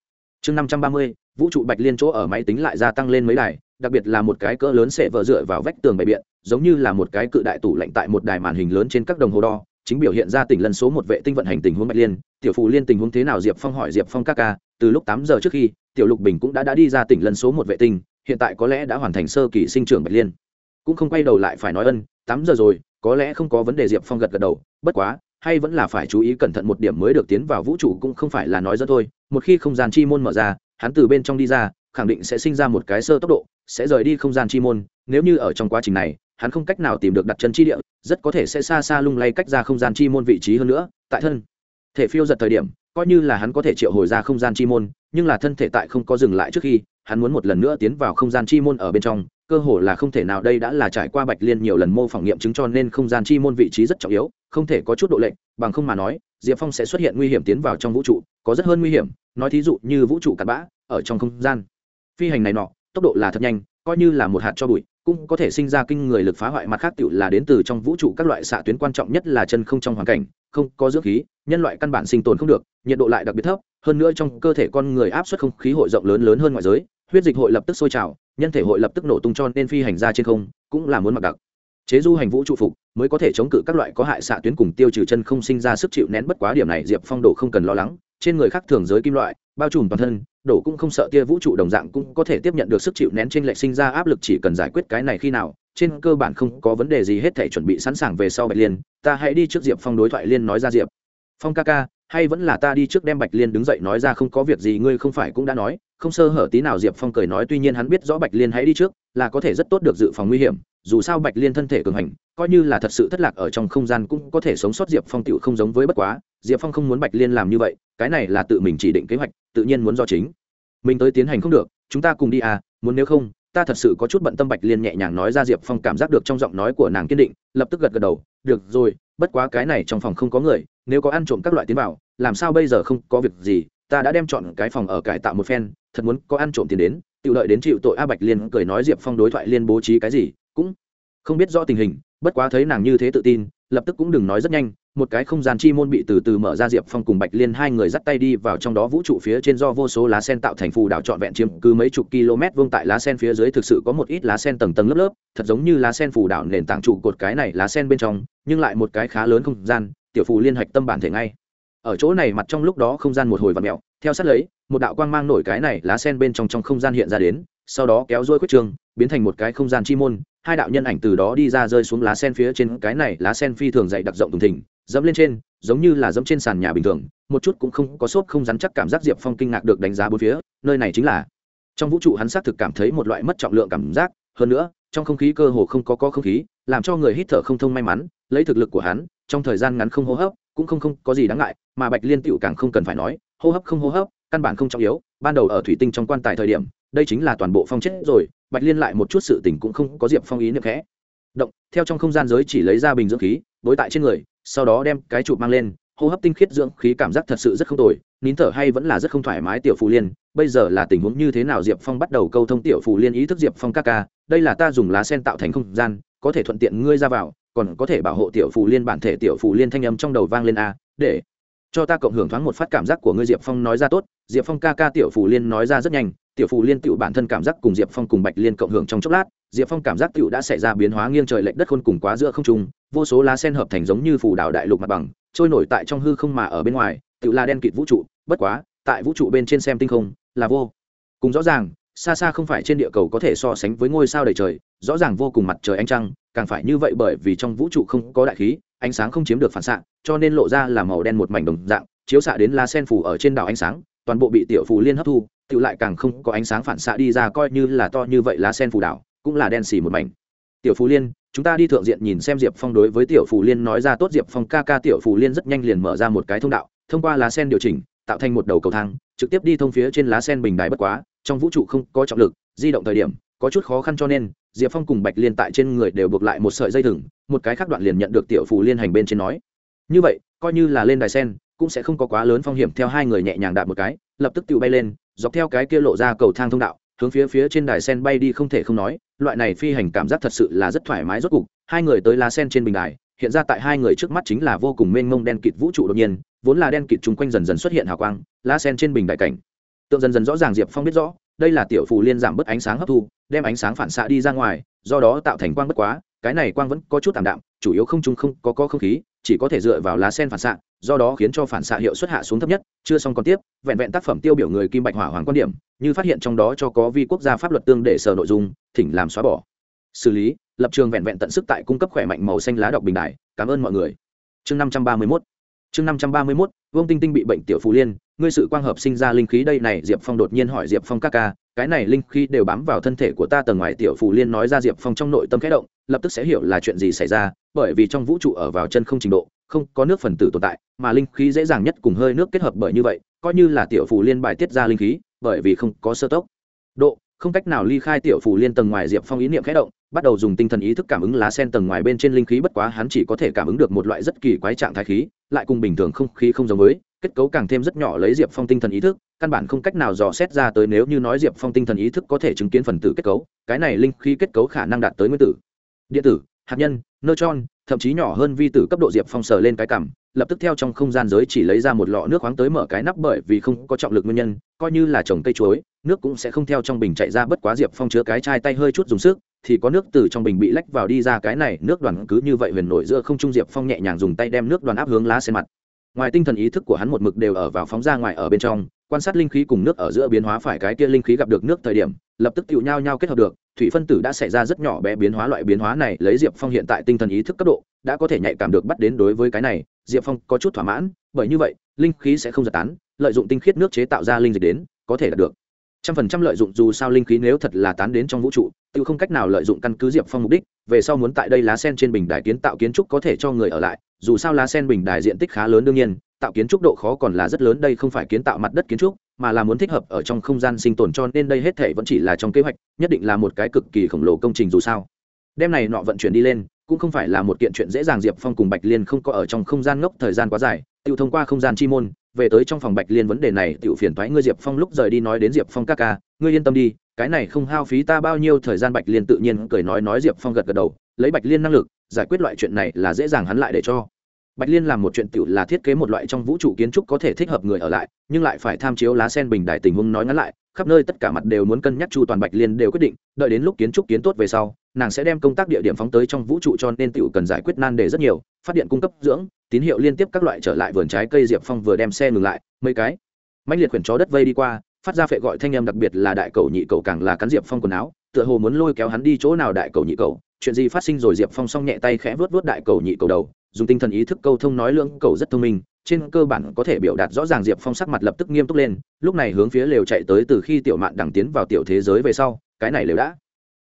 Chương năm trăm ba mươi vũ trụ bạch liên chỗ ở máy tính lại gia tăng lên mấy đài đặc biệt là một cái cỡ lớn sẽ vỡ dựa vào vách tường bày biện giống như là một cái cự đại tủ lạnh tại một đài màn hình lớn trên các đồng hồ đo chính biểu hiện ra tỉnh lần số một vệ tinh vận hành tình huống bạch liên. Tiểu phụ liên tình huống thế nào diệp phong hỏi diệp phong các ca từ lúc tám giờ trước khi tiểu lục bình cũng đã, đã đi ra tỉnh lần số một vệ tinh hiện tại có lẽ đã hoàn thành sơ kỳ sinh trưởng bạch liên. Cũng không quay đầu lại phải nói ân tám giờ rồi có lẽ không có vấn đề diệp phong gật gật đầu bất quá hay vẫn là phải chú ý cẩn thận một điểm mới được tiến vào vũ trụ cũng không phải là nói dẫn thôi. Một khi không gian chi môn mở ra, hắn từ bên trong đi ra, khẳng định sẽ sinh ra một cái sơ tốc độ, sẽ rời đi không gian chi môn. Nếu như ở trong quá trình này, hắn không cách nào tìm được đặt chân chi địa, rất có thể sẽ xa xa lung lay cách ra không gian chi môn vị trí hơn nữa. Tại thân thể phiêu giật thời điểm, coi như là hắn có thể triệu hồi ra không gian chi môn, nhưng là thân thể tại không có dừng lại trước khi, hắn muốn một lần nữa tiến vào không gian chi môn ở bên trong cơ hồ là không thể nào, đây đã là trải qua bạch liên nhiều lần mô phỏng nghiệm chứng cho nên không gian chi môn vị trí rất trọng yếu, không thể có chút độ lệnh bằng không mà nói, diệp phong sẽ xuất hiện nguy hiểm tiến vào trong vũ trụ, có rất hơn nguy hiểm, nói thí dụ như vũ trụ cặn bã ở trong không gian. Phi hành này nọ, tốc độ là thật nhanh, coi như là một hạt cho bụi, cũng có thể sinh ra kinh người lực phá hoại mặt khác tựu là đến từ trong vũ trụ các loại xạ tuyến quan trọng nhất là chân không trong hoàn cảnh, không có dưỡng khí, nhân loại căn bản sinh tồn không được, nhiệt độ lại đặc biệt thấp, hơn nữa trong cơ thể con người áp suất không khí hội rộng lớn lớn hơn ngoại giới, huyết dịch hội lập tức sôi trào nhân thể hội lập tức nổ tung cho nên phi hành ra trên không cũng là muốn mặc đặc. Chế du hành vũ trụ phục mới có thể chống cự các loại có hại xạ tuyến cùng tiêu trừ chân không sinh ra sức chịu nén bất quá điểm này diệp phong độ không cần lo lắng, trên người khác thường giới kim loại, bao trùm toàn thân đổ cũng không sợ tia vũ trụ đồng dạng cũng có thể tiếp nhận được sức chịu nén trên lệch sinh ra áp lực chỉ cần giải quyết cái này khi nào, trên cơ bản không có vấn đề gì hết thể chuẩn bị sẵn sàng về sau bạch liên, ta hãy đi trước diệp phong đối thoại liên nói ra diệp. Phong ca ca hay vẫn là ta đi trước đem bạch liên đứng dậy nói ra không có việc gì, ngươi không phải cũng đã nói. Không sơ hở tí nào diệp phong cười nói, tuy nhiên hắn biết rõ bạch liên hãy đi trước, là có thể rất tốt được dự phòng nguy hiểm. Dù sao bạch liên thân thể cường hành, coi như là thật sự thất lạc ở trong không gian cũng có thể sống sót diệp phong tựu không giống với bất quá. Diệp phong không muốn bạch liên làm như vậy, cái này là tự mình chỉ định kế hoạch, tự nhiên muốn do chính. Mình tới tiến hành không được, chúng ta cùng đi à muốn nếu không ta thật sự có chút bận tâm bạch liên nhẹ nhàng nói ra diệp phong cảm giác được trong giọng nói của nàng kiên định, lập tức gật gật đầu, được rồi, bất quá cái này trong phòng không có người, nếu có ăn trộm các loại tiến vào, làm sao bây giờ không có việc gì, ta đã đem chọn cái phòng ở cải tạo một phen, thật muốn có ăn trộm tiền đến tự lợi đến chịu tội a bạch liên cười nói diệp phong đối thoại liên bố trí cái gì, cũng không biết rõ tình hình, bất quá thấy nàng như thế tự tin lập tức cũng đừng nói rất nhanh, một cái không gian chi môn bị từ từ mở ra diệp phong cùng bạch liên hai người dắt tay đi vào trong đó vũ trụ phía trên do vô số lá sen tạo thành phù đảo trọn vẹn chiếm cứ mấy chục km vuông tại lá sen phía dưới thực sự có một ít lá sen tầng tầng lớp lớp, thật giống như lá sen phù đảo nền tảng trụ cột cái này lá sen bên trong, nhưng lại một cái khá lớn không gian, tiểu phù liên hạch tâm bản thể ngay. Ở chỗ này mặt trong lúc đó không gian một hồi vặn mẹo theo sát lấy, một đạo quang mang nổi cái này lá sen bên trong trong không gian hiện ra đến, sau đó kéo dôi quyết trường, biến thành một cái không gian chi môn hai đạo nhân ảnh từ đó đi ra rơi xuống lá sen phía trên. Cái này lá sen phi thường dày đặc rộng thùng thình, dẫm lên trên, giống như là dẫm trên sàn nhà bình thường. Một chút cũng không có xốp, không rắn chắc cảm giác diệp phong kinh ngạc được đánh giá bốn phía. Nơi này chính là trong vũ trụ hắn xác thực cảm thấy một loại mất trọng lượng cảm giác. Hơn nữa, trong không khí cơ hồ không có có không khí, làm cho người hít thở không thông may mắn. Lấy thực lực của hắn, trong thời gian ngắn không hô hấp cũng không không có gì đáng ngại, mà bạch liên tựu càng không cần phải nói, hô hấp không hô hấp, căn bản không trọng yếu. Ban đầu ở thủy tinh trong quan tài thời điểm, đây chính là toàn bộ phong chết rồi bạch liên lại một chút sự tình cũng không có diệp phong ý niệm khẽ. Động, theo trong không gian giới chỉ lấy ra bình dưỡng khí, đối tại trên người, sau đó đem cái chụp mang lên, hô hấp tinh khiết dưỡng khí cảm giác thật sự rất không tồi, nín thở hay vẫn là rất không thoải mái tiểu phù liên. Bây giờ là tình huống như thế nào diệp phong bắt đầu câu thông tiểu phù liên ý thức diệp phong ca ca, đây là ta dùng lá sen tạo thành không gian, có thể thuận tiện ngươi ra vào, còn có thể bảo hộ tiểu phù liên bản thể tiểu phù liên thanh âm trong đầu vang lên a, để cho ta cộng hưởng thoáng một phát cảm giác của ngươi, diệp phong nói ra tốt. Diệp phong ca ca tiểu phù liên nói ra rất nhanh. Tiểu phù liên tựu bản thân cảm giác cùng diệp phong cùng bạch liên cộng hưởng trong chốc lát. Diệp phong cảm giác tựu đã xảy ra biến hóa nghiêng trời lệch đất khôn cùng quá giữa không trung. Vô số lá sen hợp thành giống như phù đảo đại lục mặt bằng, trôi nổi tại trong hư không mà ở bên ngoài. Tựu là đen kịt vũ trụ, bất quá, tại vũ trụ bên trên xem tinh không, là vô cùng rõ ràng. Xa xa không phải trên địa cầu có thể so sánh với ngôi sao đầy trời, rõ ràng vô cùng mặt trời ánh trăng. Càng phải như vậy bởi vì trong vũ trụ không có đại khí ánh sáng không chiếm được phản xạ, cho nên lộ ra là màu đen một mảnh đồng dạng, chiếu xạ đến lá sen phủ ở trên đảo ánh sáng, toàn bộ bị tiểu phù liên hấp thu, tự lại càng không có ánh sáng phản xạ đi ra coi như là to như vậy lá sen phủ đảo, cũng là đen xì một mảnh. Tiểu phù liên, chúng ta đi thượng diện nhìn xem diệp phong đối với tiểu phù liên nói ra tốt diệp phong ca ca tiểu phù liên rất nhanh liền mở ra một cái thông đạo, thông qua lá sen điều chỉnh, tạo thành một đầu cầu thang, trực tiếp đi thông phía trên lá sen bình đài bất quá, trong vũ trụ không có trọng lực, di động thời điểm, có chút khó khăn cho nên diệp phong cùng bạch liên tại trên người đều buộc lại một sợi dây thừng, một cái khác đoạn liền nhận được tiểu phù liên hành bên trên nói. Như vậy, coi như là lên đài sen, cũng sẽ không có quá lớn phong hiểm theo hai người nhẹ nhàng đạp một cái, lập tức tự bay lên, dọc theo cái kia lộ ra cầu thang thông đạo, hướng phía phía trên đài sen bay đi không thể không nói, loại này phi hành cảm giác thật sự là rất thoải mái rốt cục. Hai người tới lá sen trên bình đài, hiện ra tại hai người trước mắt chính là vô cùng mênh mông đen kịt vũ trụ đột nhiên, vốn là đen kịt chung quanh dần dần xuất hiện hào quang, lá sen trên bình đại cảnh. Tượng dần dần rõ ràng diệp phong biết rõ đây là tiểu phù liên giảm bớt ánh sáng hấp thu đem ánh sáng phản xạ đi ra ngoài do đó tạo thành quang bất quá cái này quang vẫn có chút tạm đạm chủ yếu không trung không có, có không khí chỉ có thể dựa vào lá sen phản xạ do đó khiến cho phản xạ hiệu suất hạ xuống thấp nhất chưa xong còn tiếp vẹn vẹn tác phẩm tiêu biểu người kim bạch hỏa hoàng quan điểm như phát hiện trong đó cho có vi quốc gia pháp luật tương để sở nội dung thỉnh làm xóa bỏ. Xử lý lập trường vẹn vẹn tận sức tại cung cấp khỏe mạnh màu xanh lá đọc bình đại cảm ơn mọi người. Chương năm trăm ba mươi mốt chương năm trăm ba mươi mốt, vương tinh tinh bị bệnh tiểu phù liên, ngươi sự quang hợp sinh ra linh khí đây này, diệp phong đột nhiên hỏi diệp phong ca ca, cái này linh khí đều bám vào thân thể của ta tầng ngoài tiểu phù liên nói ra diệp phong trong nội tâm khẽ động, lập tức sẽ hiểu là chuyện gì xảy ra, bởi vì trong vũ trụ ở vào chân không trình độ, không có nước phần tử tồn tại, mà linh khí dễ dàng nhất cùng hơi nước kết hợp bởi như vậy, coi như là tiểu phù liên bài tiết ra linh khí, bởi vì không có sơ tốc. Độ, không cách nào ly khai tiểu phù liên tầng ngoài, diệp phong ý niệm khẽ động, bắt đầu dùng tinh thần ý thức cảm ứng lá sen tầng ngoài bên trên linh khí, bất quá hắn chỉ có thể cảm ứng được một loại rất kỳ quái trạng thái khí lại cùng bình thường không khí không giống với, kết cấu càng thêm rất nhỏ lấy diệp phong tinh thần ý thức, căn bản không cách nào dò xét ra tới nếu như nói diệp phong tinh thần ý thức có thể chứng kiến phần tử kết cấu, cái này linh khí kết cấu khả năng đạt tới nguyên tử. Điện tử, hạt nhân neutron thậm chí nhỏ hơn vi tử cấp độ diệp phong sờ lên cái cảm, lập tức theo trong không gian giới chỉ lấy ra một lọ nước khoáng tới mở cái nắp bởi vì không có trọng lực nguyên nhân, coi như là trồng cây chuối, nước cũng sẽ không theo trong bình chạy ra bất quá diệp phong chứa cái chai tay hơi chút dùng sức thì có nước từ trong bình bị lách vào đi ra cái này, nước đoàn cứ như vậy huyền nổi giữa không trung diệp phong nhẹ nhàng dùng tay đem nước đoàn áp hướng lá sen mặt. Ngoài tinh thần ý thức của hắn một mực đều ở vào phóng ra ngoài ở bên trong, quan sát linh khí cùng nước ở giữa biến hóa phải cái kia linh khí gặp được nước thời điểm, lập tức tựu nhau nhau kết hợp được, thủy phân tử đã xảy ra rất nhỏ bé biến hóa loại biến hóa này, lấy diệp phong hiện tại tinh thần ý thức cấp độ, đã có thể nhạy cảm được bắt đến đối với cái này, diệp phong có chút thỏa mãn, bởi như vậy, linh khí sẽ không giật tán, lợi dụng tinh khiết nước chế tạo ra linh dịch đến, có thể đạt được trăm phần trăm lợi dụng dù sao linh khí nếu thật là tán đến trong vũ trụ, tự không cách nào lợi dụng căn cứ diệp phong mục đích, về sau muốn tại đây lá sen trên bình đài kiến tạo kiến trúc có thể cho người ở lại, dù sao lá sen bình đài diện tích khá lớn đương nhiên, tạo kiến trúc độ khó còn là rất lớn, đây không phải kiến tạo mặt đất kiến trúc, mà là muốn thích hợp ở trong không gian sinh tồn cho nên đây hết thể vẫn chỉ là trong kế hoạch, nhất định là một cái cực kỳ khổng lồ công trình dù sao. Đem này nọ vận chuyển đi lên, cũng không phải là một kiện chuyện dễ dàng, diệp phong cùng bạch liên không có ở trong không gian ngốc thời gian quá dài, tự thông qua không gian chi môn về tới trong phòng bạch liên vấn đề này, tiểu phiền thoái ngươi diệp phong lúc rời đi nói đến diệp phong ca ca, ngươi yên tâm đi, cái này không hao phí ta bao nhiêu thời gian bạch liên tự nhiên cười nói nói diệp phong gật gật đầu, lấy bạch liên năng lực, giải quyết loại chuyện này là dễ dàng hắn lại để cho. Bạch liên làm một chuyện tiểu là thiết kế một loại trong vũ trụ kiến trúc có thể thích hợp người ở lại, nhưng lại phải tham chiếu lá sen bình đại tình huống nói ngắn lại khắp nơi tất cả mặt đều muốn cân nhắc chu toàn bạch liên đều quyết định, đợi đến lúc kiến trúc kiến tốt về sau, nàng sẽ đem công tác địa điểm phóng tới trong vũ trụ cho nên tựu cần giải quyết nan đề rất nhiều, phát điện cung cấp dưỡng, tín hiệu liên tiếp các loại trở lại vườn trái cây diệp phong vừa đem xe ngừng lại, mấy cái. Mạnh liệt quyển chó đất vây đi qua, phát ra phệ gọi thanh em đặc biệt là đại cầu nhị cầu càng là cắn diệp phong quần áo, tựa hồ muốn lôi kéo hắn đi chỗ nào đại cầu nhị cầu. Chuyện gì phát sinh rồi diệp phong xong nhẹ tay khẽ vớt vớt đại cầu nhị cầu đầu, dùng tinh thần ý thức câu thông nói lưỡng cầu rất thông minh trên cơ bản có thể biểu đạt rõ ràng diệp phong sắc mặt lập tức nghiêm túc lên, lúc này hướng phía lều chạy tới từ khi tiểu mạn đằng tiến vào tiểu thế giới về sau, cái này lều đã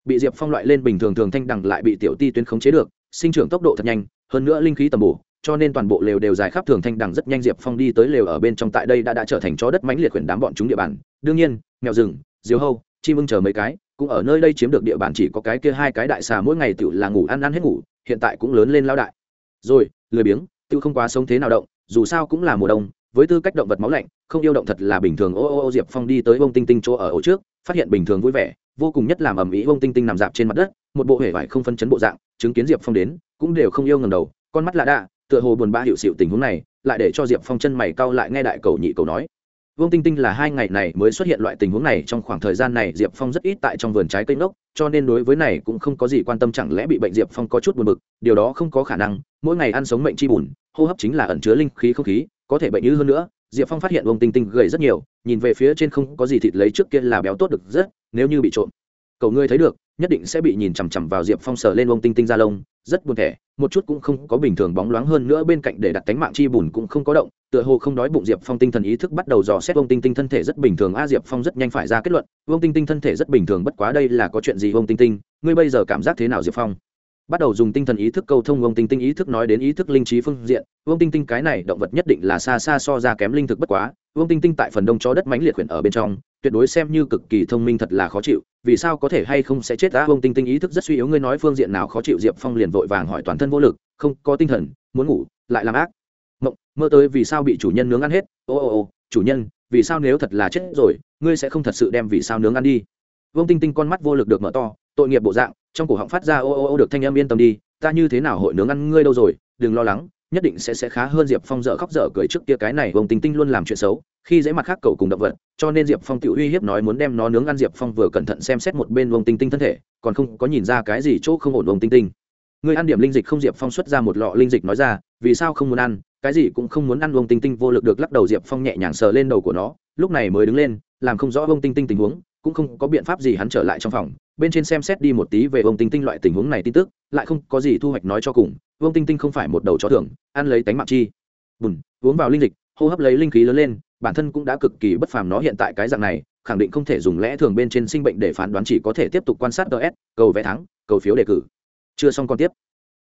bị diệp phong loại lên bình thường thường thanh đằng lại bị tiểu ti tuyến khống chế được, sinh trưởng tốc độ thật nhanh, hơn nữa linh khí tầm bổ, cho nên toàn bộ lều đều dài khắp thường thanh đằng rất nhanh diệp phong đi tới lều ở bên trong tại đây đã đã trở thành chó đất mãnh liệt quyển đám bọn chúng địa bàn. Đương nhiên, mèo rừng diều hâu, chim ưng chờ mấy cái, cũng ở nơi đây chiếm được địa bàn chỉ có cái kia hai cái đại xà mỗi ngày tự là ngủ ăn ăn hết ngủ, hiện tại cũng lớn lên lao đại. Rồi, lười biếng tự không quá sống thế nào động dù sao cũng là mùa đông, với tư cách động vật máu lạnh, không yêu động thật là bình thường. Ô ô ô, diệp phong đi tới bông tinh tinh chỗ ở ổ trước, phát hiện bình thường vui vẻ, vô cùng nhất làm ầm ĩ bông tinh tinh nằm dạp trên mặt đất, một bộ hể vải không phân chấn bộ dạng, chứng kiến diệp phong đến, cũng đều không yêu ngầm đầu, con mắt lạ đạ, tựa hồ buồn bã hiệu xịu tình huống này, lại để cho diệp phong chân mày cau lại nghe đại cầu nhị cầu nói. Vương tinh tinh là hai ngày này mới xuất hiện loại tình huống này, trong khoảng thời gian này diệp phong rất ít tại trong vườn trái cây ngốc, cho nên đối với này cũng không có gì quan tâm, chẳng lẽ bị bệnh diệp phong có chút buồn bực, điều đó không có khả năng, mỗi ngày ăn sống mệnh chi bùn hô hấp chính là ẩn chứa linh khí không khí, có thể bệnh như hơn nữa, diệp phong phát hiện ông tinh tinh gầy rất nhiều, nhìn về phía trên không có gì thịt lấy trước kia là béo tốt được rất, nếu như bị trộm. Cậu ngươi thấy được, nhất định sẽ bị nhìn chằm chằm vào diệp phong sờ lên ông tinh tinh ra lông, rất buồn thẻ, một chút cũng không có bình thường bóng loáng hơn nữa bên cạnh để đặt tánh mạng chi bùn cũng không có động, tựa hồ không đói bụng diệp phong tinh thần ý thức bắt đầu dò xét ông tinh tinh thân thể rất bình thường. A, diệp phong rất nhanh phải ra kết luận ông tinh tinh thân thể rất bình thường, bất quá đây là có chuyện gì ông tinh tinh, ngươi bây giờ cảm giác thế nào diệp phong? Bắt đầu dùng tinh thần ý thức câu thông ông tinh tinh ý thức nói đến ý thức linh trí phương diện. Ông tinh tinh cái này động vật nhất định là xa xa so ra kém linh thực bất quá. Ông tinh tinh tại phần đông chó đất mãnh liệt quyển ở bên trong, tuyệt đối xem như cực kỳ thông minh thật là khó chịu. Vì sao có thể hay không sẽ chết đã ông tinh tinh ý thức rất suy yếu, ngươi nói phương diện nào khó chịu? Diệp phong liền vội vàng hỏi toàn thân vô lực, không, có tinh thần, muốn ngủ, lại làm ác. Mộng, mơ tới vì sao bị chủ nhân nướng ăn hết? Ô ô ô, chủ nhân, vì sao nếu thật là chết rồi, ngươi sẽ không thật sự đem vì sao nướng ăn đi? Vương tinh tinh con mắt vô lực được mở to, tội nghiệp bộ dạng trong cổ họng phát ra ô ô ô được thanh âm yên tâm đi, ta như thế nào hội nướng ăn ngươi đâu rồi, đừng lo lắng, nhất định sẽ sẽ khá hơn diệp phong dở khóc dở cười trước kia cái này vương tinh tinh luôn làm chuyện xấu, khi dễ mặt khác cầu cùng động vật, cho nên diệp phong tự uy hiếp nói muốn đem nó nướng ăn, diệp phong vừa cẩn thận xem xét một bên vương tinh tinh thân thể, còn không có nhìn ra cái gì chỗ không ổn vương tinh tinh. Người ăn điểm linh dịch không diệp phong xuất ra một lọ linh dịch nói ra, vì sao không muốn ăn, cái gì cũng không muốn ăn vương tinh tinh vô lực được lắc đầu diệp phong nhẹ nhàng sờ lên đầu của nó, lúc này mới đứng lên, làm không rõ vương tinh tinh tình huống, cũng không có biện pháp gì hắn trở lại trong phòng bên trên xem xét đi một tí về vương tinh tinh loại tình huống này tin tức, lại không có gì thu hoạch nói cho cùng, vương tinh tinh không phải một đầu chó thường, ăn lấy tánh mạng chi. Bùn, uống vào linh dịch, hô hấp lấy linh khí lớn lên, bản thân cũng đã cực kỳ bất phàm nó hiện tại cái dạng này, khẳng định không thể dùng lẽ thường bên trên sinh bệnh để phán đoán chỉ có thể tiếp tục quan sát ts cầu vé thắng, cầu phiếu đề cử. Chưa xong còn tiếp.